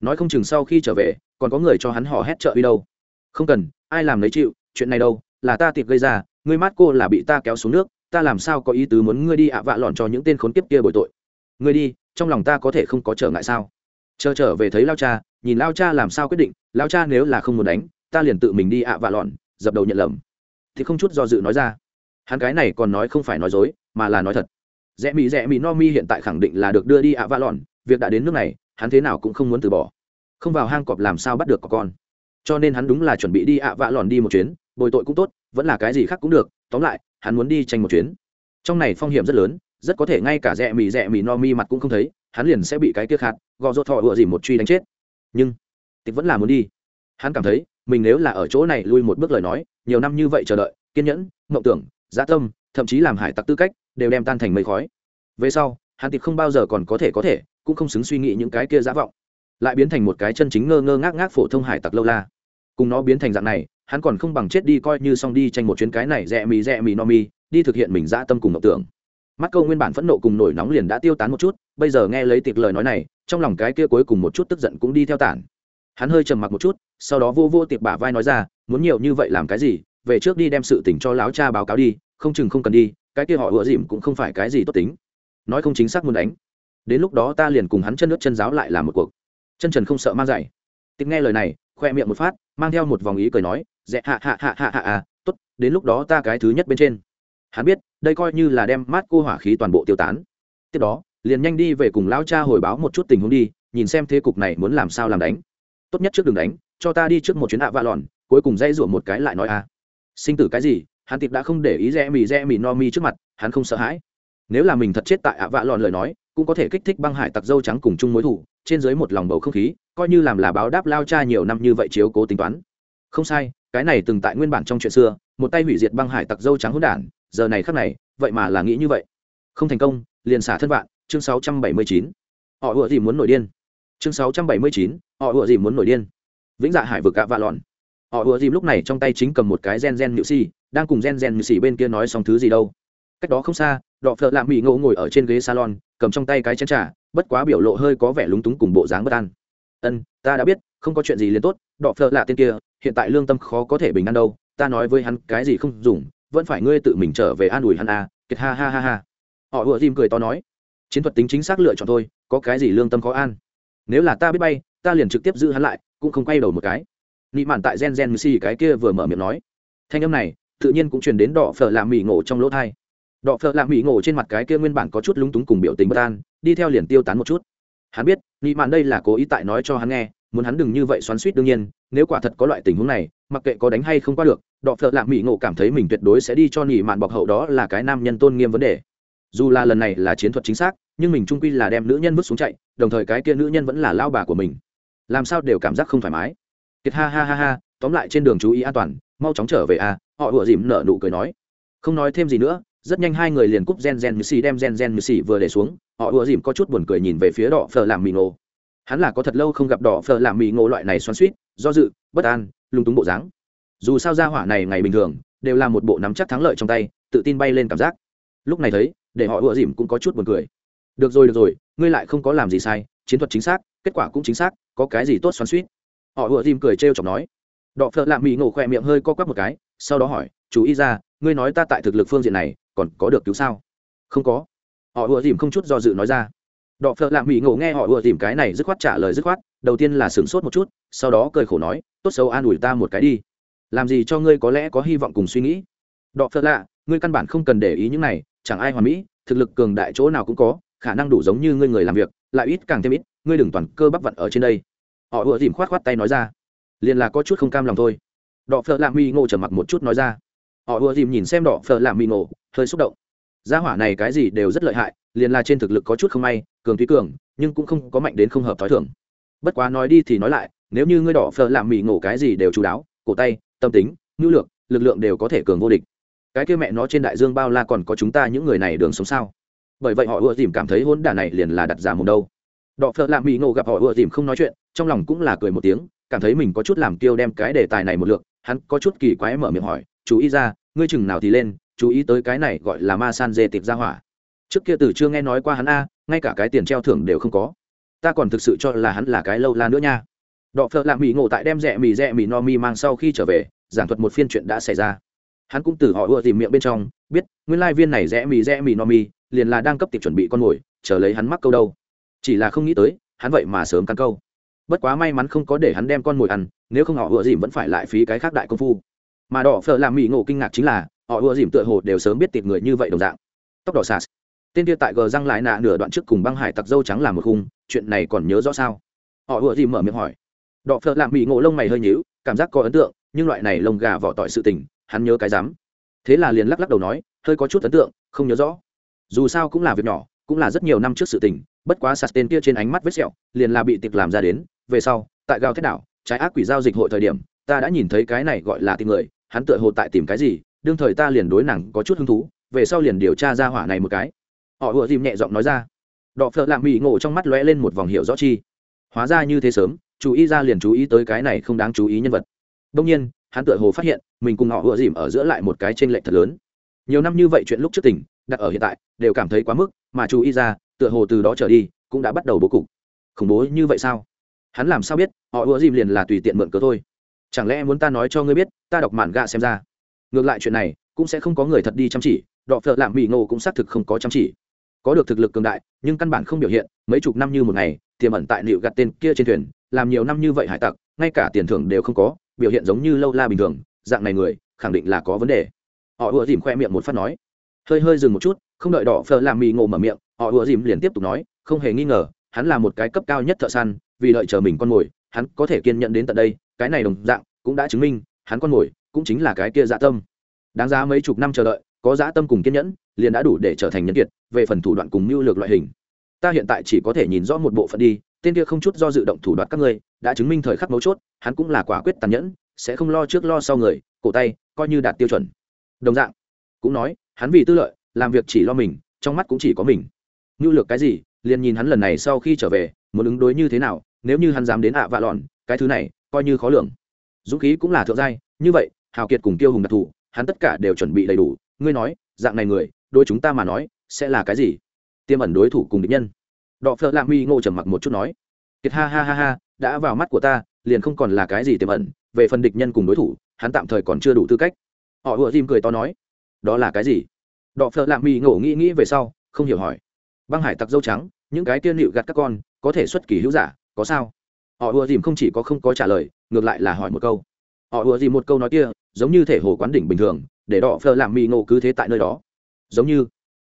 Nói không chừng sau khi trở về, còn có người cho hắn hò hét trợ uy đâu. Không cần, ai làm lấy chịu, chuyện này đâu, là ta tiệp gây ra, ngươi mát cô là bị ta kéo xuống nước, ta làm sao có ý tứ muốn ngươi đi ạ vạ lọn cho những tên khốn kiếp kia bồi tội. Ngươi đi, trong lòng ta có thể không có trở ngại sao? Chờ trở về thấy lao cha nhìn lao cha làm sao quyết định, lao cha nếu là không muốn đánh, ta liền tự mình đi ạ vạ lọn, dập đầu nhận lầm. Thì không chút do dự nói ra. Hắn cái này còn nói không phải nói dối, mà là nói thật. Rẽ mỹ rẽ mỹ no mi hiện tại khẳng định là được đưa đi ạ vạ lọn, việc đã đến nước này, hắn thế nào cũng không muốn từ bỏ. Không vào hang cọp làm sao bắt được có con. Cho nên hắn đúng là chuẩn bị đi ạ vạ lọn đi một chuyến, bồi tội cũng tốt, vẫn là cái gì khác cũng được, tóm lại, hắn muốn đi tranh một chuyến. Trong này phong hiểm rất lớn, rất có thể ngay cả rẽ mì rẽ mì no mi mặt cũng không thấy, hắn liền sẽ bị cái kia khát, gò rốt thọ ựa gì một truy đánh chết nhưng tịch vẫn là muốn đi. Hắn cảm thấy, mình nếu là ở chỗ này lui một bước lời nói, nhiều năm như vậy chờ đợi, kiên nhẫn, mộng tưởng dã tâm, thậm chí làm hải tặc tư cách, đều đem tan thành mây khói. Về sau, hắn tịch không bao giờ còn có thể có thể, cũng không xứng suy nghĩ những cái kia giả vọng. Lại biến thành một cái chân chính ngơ ngơ ngác ngác phổ thông hải tặc lâu la. Cùng nó biến thành dạng này, hắn còn không bằng chết đi coi như xong đi tranh một chuyến cái này rẽ mì rẽ mì no mi, đi thực hiện mình dã tâm cùng mộng tưởng mắt câu nguyên bản phẫn nộ cùng nổi nóng liền đã tiêu tán một chút, bây giờ nghe lấy tiệc lời nói này, trong lòng cái kia cuối cùng một chút tức giận cũng đi theo tản. Hắn hơi trầm mặc một chút, sau đó vô vô tiệc bả vai nói ra, muốn nhiều như vậy làm cái gì? Về trước đi đem sự tình cho láo cha báo cáo đi, không chừng không cần đi, cái kia họ ựa dìm cũng không phải cái gì tốt tính. Nói không chính xác muốn đánh. Đến lúc đó ta liền cùng hắn chân nước chân giáo lại làm một cuộc. Chân trần không sợ mang dạy. Tiệc nghe lời này, khoe miệng một phát, mang theo một vòng ý cười nói dẹ hạ hạ hạ hạ hạ à tốt, đến lúc đó ta cái thứ nhất bên trên. Hắn biết đây coi như là đem mát cô hỏa khí toàn bộ tiêu tán. Tiếp đó, liền nhanh đi về cùng lão cha hồi báo một chút tình huống đi, nhìn xem thế cục này muốn làm sao làm đánh. Tốt nhất trước đừng đánh, cho ta đi trước một chuyến ạ vạ lòn cuối cùng dây rủa một cái lại nói a sinh tử cái gì, hắn tịp đã không để ý rẽ mì rẽ mì no mi trước mặt, hắn không sợ hãi. Nếu là mình thật chết tại ạ vạ lòn lời nói, cũng có thể kích thích băng hải tặc dâu trắng cùng chung mối thủ, trên dưới một lòng bầu không khí, coi như làm là báo đáp lao cha nhiều năm như vậy chiếu cố tính toán. Không sai, cái này từng tại nguyên bản trong chuyện xưa, một tay hủy diệt băng hải tặc dâu trắng hỗn đản giờ này khắc này vậy mà là nghĩ như vậy. Không thành công liền xả thân vạn chương 679. họ ủa gì muốn nổi điên? Chương 679, họ ủa gì muốn nổi điên? Vĩnh dạ hải vực cạ vạ lòn họ ủa gì lúc này trong tay chính cầm một cái gen gen nhự xì đang cùng gen gen nhự xì bên kia nói xong thứ gì đâu. Cách đó không xa đọ phợ lạ mỹ ngộ ngồi ở trên ghế salon cầm trong tay cái chén trà bất quá biểu lộ hơi có vẻ lúng túng cùng bộ dáng bất an. Ân ta đã biết không có chuyện gì liền tốt đọ phợ lạ tên kia hiện tại lương tâm khó có thể bình an đâu ta nói với hắn cái gì không dùng vẫn phải ngươi tự mình trở về an ủi hắn à kiệt ha ha ha ha. Họ ùa dìm cười to nói, chiến thuật tính chính xác lựa chọn thôi, có cái gì lương tâm khó an. Nếu là ta biết bay, ta liền trực tiếp giữ hắn lại, cũng không quay đầu một cái. Nị mạn tại gen gen mc cái kia vừa mở miệng nói. Thanh âm này, tự nhiên cũng truyền đến đỏ phở làm mỹ ngộ trong lỗ thai. Đỏ phở làm mỹ ngộ trên mặt cái kia nguyên bản có chút lúng túng cùng biểu tình bất an, đi theo liền tiêu tán một chút. Hắn biết, nị mạn đây là cố ý tại nói cho hắn nghe, muốn hắn đừng như vậy xoắn suýt đương nhiên, nếu quả thật có loại tình huống này, mặc kệ có đánh hay không qua được đọ phợ lạ mỹ ngộ cảm thấy mình tuyệt đối sẽ đi cho nỉ mạn bọc hậu đó là cái nam nhân tôn nghiêm vấn đề. Dù là lần này là chiến thuật chính xác, nhưng mình trung quy là đem nữ nhân bước xuống chạy, đồng thời cái kia nữ nhân vẫn là lao bà của mình. Làm sao đều cảm giác không thoải mái. Kiệt ha ha ha ha, tóm lại trên đường chú ý an toàn, mau chóng trở về à họ ủa dìm nở nụ cười nói. Không nói thêm gì nữa, rất nhanh hai người liền cúp gen gen như xì đem gen gen như xì vừa để xuống, họ ủa dìm có chút buồn cười nhìn về phía đỏ phờ làm mì ngộ. Hắn là có thật lâu không gặp đỏ phờ làm mì ngộ loại này xoắn suýt do dự, bất an lung túng bộ dáng dù sao ra hỏa này ngày bình thường, đều là một bộ nắm chắc thắng lợi trong tay, tự tin bay lên cảm giác. Lúc này thấy, để họ ủa dìm cũng có chút buồn cười. Được rồi được rồi, ngươi lại không có làm gì sai, chiến thuật chính xác, kết quả cũng chính xác, có cái gì tốt xoắn suýt họ ủa dìm cười trêu chọc nói. Đọ phợ lạ mỹ ngộ khỏe miệng hơi co quắp một cái, sau đó hỏi, chú ý ra, ngươi nói ta tại thực lực phương diện này, còn có được cứu sao? Không có. Họ ủa dìm không chút do dự nói ra. Đọ phợ lạ mỹ ngộ nghe họ ủa dìm cái này dứt khoát trả lời dứt khoát, đầu tiên là sửng sốt một chút, sau đó cười khổ nói, tốt xấu an ủi ta một cái đi làm gì cho ngươi có lẽ có hy vọng cùng suy nghĩ? Đọ phật lạ, ngươi căn bản không cần để ý những này, chẳng ai hoàn mỹ, thực lực cường đại chỗ nào cũng có, khả năng đủ giống như ngươi người làm việc, lại ít càng thêm ít, ngươi đừng toàn cơ bắp vận ở trên đây. Họ ùa dìm khoát khoát tay nói ra. Liền là có chút không cam lòng thôi. Đọ phật lạ mi ngộ trở mặt một chút nói ra. Họ ùa dìm nhìn xem đọ phật lạ mi ngộ hơi xúc động. Gia hỏa này cái gì đều rất lợi hại, liền là trên thực lực có chút không may, cường tuy cường, nhưng cũng không có mạnh đến không hợp t h ó i thường. Bất quá nói đi thì nói lại, nếu như ngươi đỏ phở làm mì ngộ cái gì đều chú đáo, cổ tay tâm tính ngữ lượng, lực lượng đều có thể cường vô địch. Cái kia mẹ nó trên đại dương bao la còn có chúng ta những người này đường sống sao? Bởi vậy họ ưa tìm cảm thấy hôn đả này liền là đặt giả mồm đâu. Đọ phợ lạ mỹ ngộ gặp họ ưa tìm không nói chuyện trong lòng cũng là cười một tiếng cảm thấy mình có chút làm kiêu đem cái đề tài này một lượng hắn có chút kỳ quái mở miệng hỏi chú ý ra ngươi chừng nào thì lên chú ý tới cái này gọi là ma san dê tiệp ra hỏa. Trước kia từ chưa nghe nói qua hắn a ngay cả cái tiền treo thưởng đều không có. Ta còn thực sự cho là hắn là cái lâu la nữa nha đọ phợ lạ mỹ ngộ tại đem rẽ mì rẽ mì no mi mang sau khi trở về, giảng thuật một phiên chuyện đã xảy ra. Hắn cũng từ họ ưa tìm miệng bên trong, biết, nguyên lai viên này rẽ mì rẽ mì no mi, liền là đang cấp tiệp chuẩn bị con mồi, chờ lấy hắn mắc câu đâu. Chỉ là không nghĩ tới, hắn vậy mà sớm căn câu. Bất quá may mắn không có để hắn đem con mồi ăn, nếu không họ ưa dìm vẫn phải lại phí cái khác đại công phu. Mà đỏ phở làm mỹ ngộ kinh ngạc chính là, họ ưa dìm tựa hồ đều sớm biết tiệp người như vậy đồng dạng. Tóc đỏ sạt. Tên kia tại gờ răng lại nạ nửa đoạn trước cùng băng hải tặc dâu trắng làm một khung, chuyện này còn nhớ rõ sao? Họ ưa dìm mở miệng hỏi đọ phợ lạ mỹ ngộ lông mày hơi nhíu, cảm giác có ấn tượng, nhưng loại này lông gà vỏ tỏi sự tình, hắn nhớ cái dám thế là liền lắc lắc đầu nói, hơi có chút ấn tượng, không nhớ rõ. Dù sao cũng là việc nhỏ, cũng là rất nhiều năm trước sự tình, bất quá sạt tên kia trên ánh mắt vết sẹo, liền là bị tiệc làm ra đến. Về sau, tại gào thét đảo, trái ác quỷ giao dịch hội thời điểm, ta đã nhìn thấy cái này gọi là tìm người, hắn tựa hồ tại tìm cái gì, đương thời ta liền đối nàng có chút hứng thú, về sau liền điều tra ra hỏa này một cái. Họ ùa dìm nhẹ giọng nói ra. Đọ phợ lạ mỹ ngộ trong mắt lóe lên một vòng hiệu rõ chi. Hóa ra như thế sớm chú ý ra liền chú ý tới cái này không đáng chú ý nhân vật. Đông nhiên, hắn tựa hồ phát hiện, mình cùng họ ựa dìm ở giữa lại một cái t r ê n lệch thật lớn. Nhiều năm như vậy chuyện lúc trước tỉnh đặt ở hiện tại, đều cảm thấy quá mức, mà chú ý ra, tựa hồ từ đó trở đi, cũng đã bắt đầu bố cục. Khủng bố như vậy sao? Hắn làm sao biết, họ ựa dìm liền là tùy tiện mượn cớ thôi? Chẳng lẽ muốn ta nói cho ngươi biết, ta đọc mạn gạ xem ra. Ngược lại chuyện này, cũng sẽ không có người thật đi chăm chỉ, đọ phợ lạm mỹ ngộ cũng xác thực không có chăm chỉ. Có được thực lực cường đại, nhưng căn bản không biểu hiện, mấy chục năm như một ngày, tiềm ẩn tại liệu gặt tên kia trên thuyền làm nhiều năm như vậy hải tặc, ngay cả tiền thưởng đều không có, biểu hiện giống như lâu la bình thường, dạng này người, khẳng định là có vấn đề. Họ ùa dìm khoe miệng một phát nói. Hơi hơi dừng một chút, không đợi đỏ phờ làm mì ngộ mở miệng, họ ùa dìm liền tiếp tục nói, không hề nghi ngờ, hắn là một cái cấp cao nhất thợ săn, vì đợi chờ mình con mồi, hắn có thể kiên nhận đến tận đây, cái này đồng dạng, cũng đã chứng minh, hắn con mồi, cũng chính là cái kia dạ tâm. Đáng giá mấy chục năm chờ đợi, có dã tâm cùng kiên nhẫn, liền đã đủ để trở thành nhân kiệt, về phần thủ đoạn cùng mưu lược loại hình. Ta hiện tại chỉ có thể nhìn rõ một bộ phận đi tên kia không chút do dự động thủ đoạn các ngươi, đã chứng minh thời khắc mấu chốt, hắn cũng là quả quyết tàn nhẫn, sẽ không lo trước lo sau người, cổ tay, coi như đạt tiêu chuẩn. Đồng dạng, cũng nói, hắn vì tư lợi, làm việc chỉ lo mình, trong mắt cũng chỉ có mình. Ngưu lược cái gì, liền nhìn hắn lần này sau khi trở về, muốn ứng đối như thế nào, nếu như hắn dám đến ạ vạ lòn cái thứ này, coi như khó lường. Dũng khí cũng là thượng giai, như vậy, hào kiệt cùng tiêu hùng đặc thù, hắn tất cả đều chuẩn bị đầy đủ. Ngươi nói, dạng này người đôi chúng ta mà nói, sẽ là cái gì? Tiêm ẩn đối thủ cùng địch nhân đọ phợ lạ mi ngô trầm mặc một chút nói, kiệt ha ha ha ha, đã vào mắt của ta, liền không còn là cái gì tiềm ẩn. Về phần địch nhân cùng đối thủ, hắn tạm thời còn chưa đủ tư cách. Họ ùa dìm cười to nói, đó là cái gì? Đọ phợ lạ mi ngô nghĩ nghĩ về sau, không hiểu hỏi, băng hải tặc dâu trắng, những cái tiên liệu gạt các con, có thể xuất kỳ hữu giả, có sao? Họ ùa dìm không chỉ có không có trả lời, ngược lại là hỏi một câu, họ ùa dìm một câu nói kia, giống như thể hồ quán đỉnh bình thường, để đọ phờ làm mi ngô cứ thế tại nơi đó. Giống như,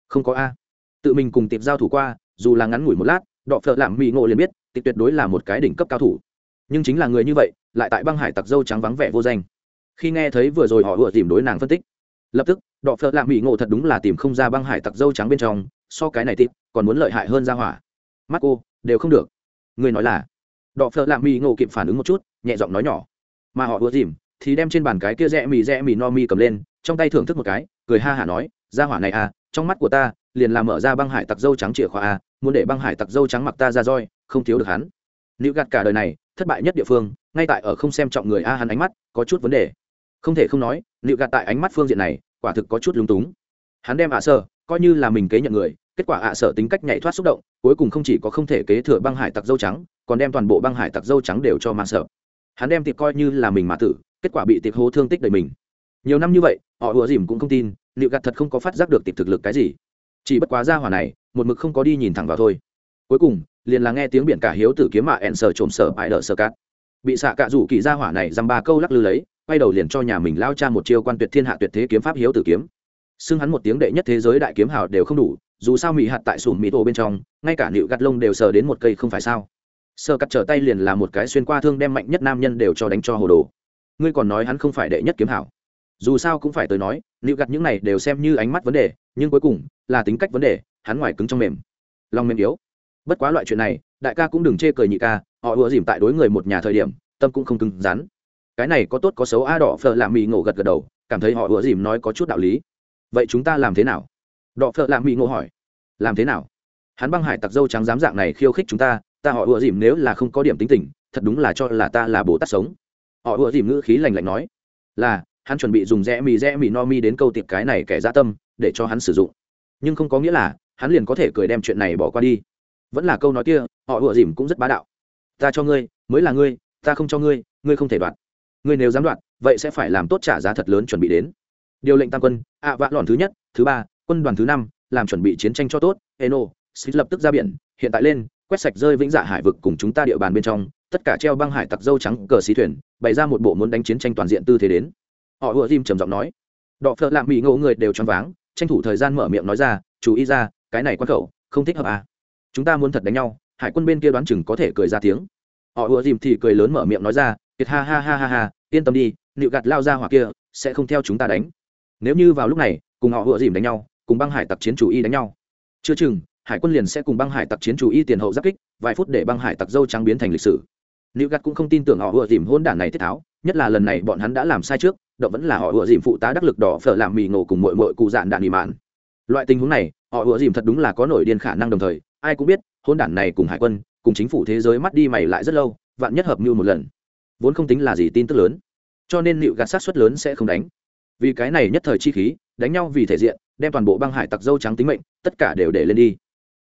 không có a. Tự mình cùng tiệp giao thủ qua dù là ngắn ngủi một lát, đọ phợ lạm mỹ ngộ liền biết, tịch tuyệt đối là một cái đỉnh cấp cao thủ. Nhưng chính là người như vậy, lại tại băng hải tặc dâu trắng vắng vẻ vô danh. Khi nghe thấy vừa rồi họ vừa tìm đối nàng phân tích, lập tức, đọ phợ lạm mỹ ngộ thật đúng là tìm không ra băng hải tặc dâu trắng bên trong, so cái này tịp, còn muốn lợi hại hơn ra hỏa. Mắt cô, đều không được. Người nói là, đọ phợ lạm mỹ ngộ kịp phản ứng một chút, nhẹ giọng nói nhỏ. Mà họ vừa tìm, thì đem trên bàn cái kia rẽ mì rẽ mì no mi cầm lên, trong tay thưởng thức một cái, cười ha hả nói, ra hỏa này à trong mắt của ta, liền làm mở ra băng hải tặc dâu trắng chìa khóa a, muốn để băng hải tặc dâu trắng mặc ta ra roi, không thiếu được hắn. Nữ gạt cả đời này, thất bại nhất địa phương, ngay tại ở không xem trọng người a hắn ánh mắt, có chút vấn đề. Không thể không nói nữ gạt tại ánh mắt phương diện này, quả thực có chút lúng túng. Hắn đem ạ sợ coi như là mình kế nhận người, kết quả ạ sợ tính cách nhảy thoát xúc động, cuối cùng không chỉ có không thể kế thừa băng hải tặc dâu trắng, còn đem toàn bộ băng hải tặc dâu trắng đều cho mang sợ. Hắn đem tiệp coi như là mình mà tử, kết quả bị tiệp hố thương tích đời mình. Nhiều năm như vậy, họ ùa dìm cũng không tin liệu gạt thật không có phát giác được tịp thực lực cái gì. Chỉ bất quá ra hỏa này, một mực không có đi nhìn thẳng vào thôi. Cuối cùng, liền là nghe tiếng biển cả hiếu tử kiếm mạ ẹn sờ trộm sở bại đỡ sờ cát. Bị xạ cạ rủ kỳ ra hỏa này dăm ba câu lắc lư lấy, quay đầu liền cho nhà mình lao cha một chiêu quan tuyệt thiên hạ tuyệt thế kiếm pháp hiếu tử kiếm. Xưng hắn một tiếng đệ nhất thế giới đại kiếm hào đều không đủ, dù sao mỹ hạt tại sùm mỹ tổ bên trong, ngay cả nịu gạt lông đều sờ đến một cây không phải sao. Sờ cắt trở tay liền là một cái xuyên qua thương đem mạnh nhất nam nhân đều cho đánh cho hồ đồ. Ngươi còn nói hắn không phải đệ nhất kiếm hảo dù sao cũng phải tới nói nịu gặt những này đều xem như ánh mắt vấn đề, nhưng cuối cùng là tính cách vấn đề, hắn ngoài cứng trong mềm. Lòng mềm yếu. Bất quá loại chuyện này, đại ca cũng đừng chê cười nhị ca, họ ùa dìm tại đối người một nhà thời điểm, tâm cũng không cứng rắn. Cái này có tốt có xấu a, đỏ phở làm mì ngộ gật gật đầu, cảm thấy họ ùa dìm nói có chút đạo lý. Vậy chúng ta làm thế nào? Đỏ phở làm mì ngộ hỏi. Làm thế nào? Hắn băng hải tặc dâu trắng dám dạng này khiêu khích chúng ta ta họ ùa dìm nếu là không có điểm tính tình, thật đúng là cho là ta là bồ tát sống. Họ ùa dìm ngữ khí lành lạnh nói. Là hắn chuẩn bị dùng rẽ mì rẽ mì no mi đến câu tiệp cái này kẻ dã tâm, để cho hắn sử dụng. Nhưng không có nghĩa là, hắn liền có thể cười đem chuyện này bỏ qua đi. Vẫn là câu nói kia, họ ủa dìm cũng rất bá đạo. Ta cho ngươi, mới là ngươi, ta không cho ngươi ngươi không thể đoạt. Ngươi nếu dám đoạt, vậy sẽ phải làm tốt trả giá thật lớn chuẩn bị đến. Điều lệnh tam quân, ạ vạ lòn thứ nhất, thứ ba, quân đoàn thứ năm, làm chuẩn bị chiến tranh cho tốt, eno xích lập tức ra biển, hiện tại lên, quét sạch rơi vĩnh dạ hải vực cùng chúng ta địa bàn bên trong, tất cả treo băng hải tặc dâu trắng cờ xí thuyền, bày ra một bộ muốn đánh chiến tranh toàn diện tư thế đến họ ùa dìm trầm giọng nói. Đọ phợ lạm mỹ ngộ người đều choáng váng, tranh thủ thời gian mở miệng nói ra, chú ý ra, cái này quan khẩu không thích hợp à. chúng ta muốn thật đánh nhau, hải quân bên kia đoán chừng có thể cười ra tiếng. Họ ùa dìm thì cười lớn mở miệng nói ra, kiệt ha ha ha ha ha, yên tâm đi nịu gạt lao ra hoặc kia sẽ không theo chúng ta đánh. Nếu như vào lúc này, cùng họ ùa dìm đánh nhau, cùng băng hải tặc chiến chủ y đánh nhau. Chưa chừng, hải quân liền sẽ cùng băng hải tặc chiến chủ y tiền hậu giáp kích, vài phút để băng hải tặc dâu trắng biến thành lịch sử. Nịu gạt cũng không tin tưởng họ ùa dìm hôn đản này thiết tháo, nhất là lần này bọn hắn đã làm sai trước động vẫn là họ ủa dìm phụ tá đắc lực đỏ phở làm mì ngộ cùng mội mội cụ dạn đạn mì mạn. Loại tình huống này, họ ủa dìm thật đúng là có nổi điên khả năng đồng thời, ai cũng biết, hôn đản này cùng hải quân, cùng chính phủ thế giới mắt đi mày lại rất lâu, vạn nhất hợp mưu một lần. Vốn không tính là gì tin tức lớn. Cho nên liệu gạt sát suất lớn sẽ không đánh. Vì cái này nhất thời chi khí, đánh nhau vì thể diện, đem toàn bộ băng hải tặc dâu trắng tính mệnh, tất cả đều để lên đi.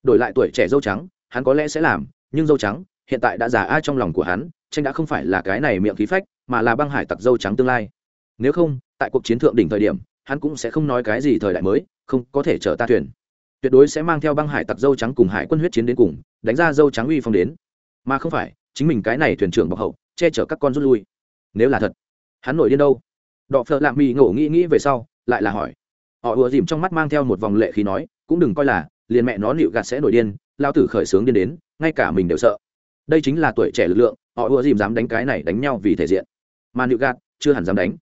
Đổi lại tuổi trẻ dâu trắng, hắn có lẽ sẽ làm, nhưng dâu trắng, hiện tại đã già ai trong lòng của hắn, tranh đã không phải là cái này miệng khí phách, mà là băng hải tặc dâu trắng tương lai nếu không, tại cuộc chiến thượng đỉnh thời điểm, hắn cũng sẽ không nói cái gì thời đại mới, không có thể chở ta thuyền. Tuyệt đối sẽ mang theo băng hải tặc dâu trắng cùng hải quân huyết chiến đến cùng, đánh ra dâu trắng uy phong đến. Mà không phải, chính mình cái này thuyền trưởng bọc hậu, che chở các con rút lui. Nếu là thật, hắn nổi điên đâu? Đọ phợ lạng mì ngổ nghĩ nghĩ về sau, lại là hỏi. Họ ùa dìm trong mắt mang theo một vòng lệ khí nói, cũng đừng coi là, liền mẹ nó nịu gạt sẽ nổi điên, lao tử khởi sướng điên đến, ngay cả mình đều sợ. Đây chính là tuổi trẻ lực lượng, họ ùa dìm dám đánh cái này đánh nhau vì thể diện. Mà nịu gạt, chưa hẳn dám đánh.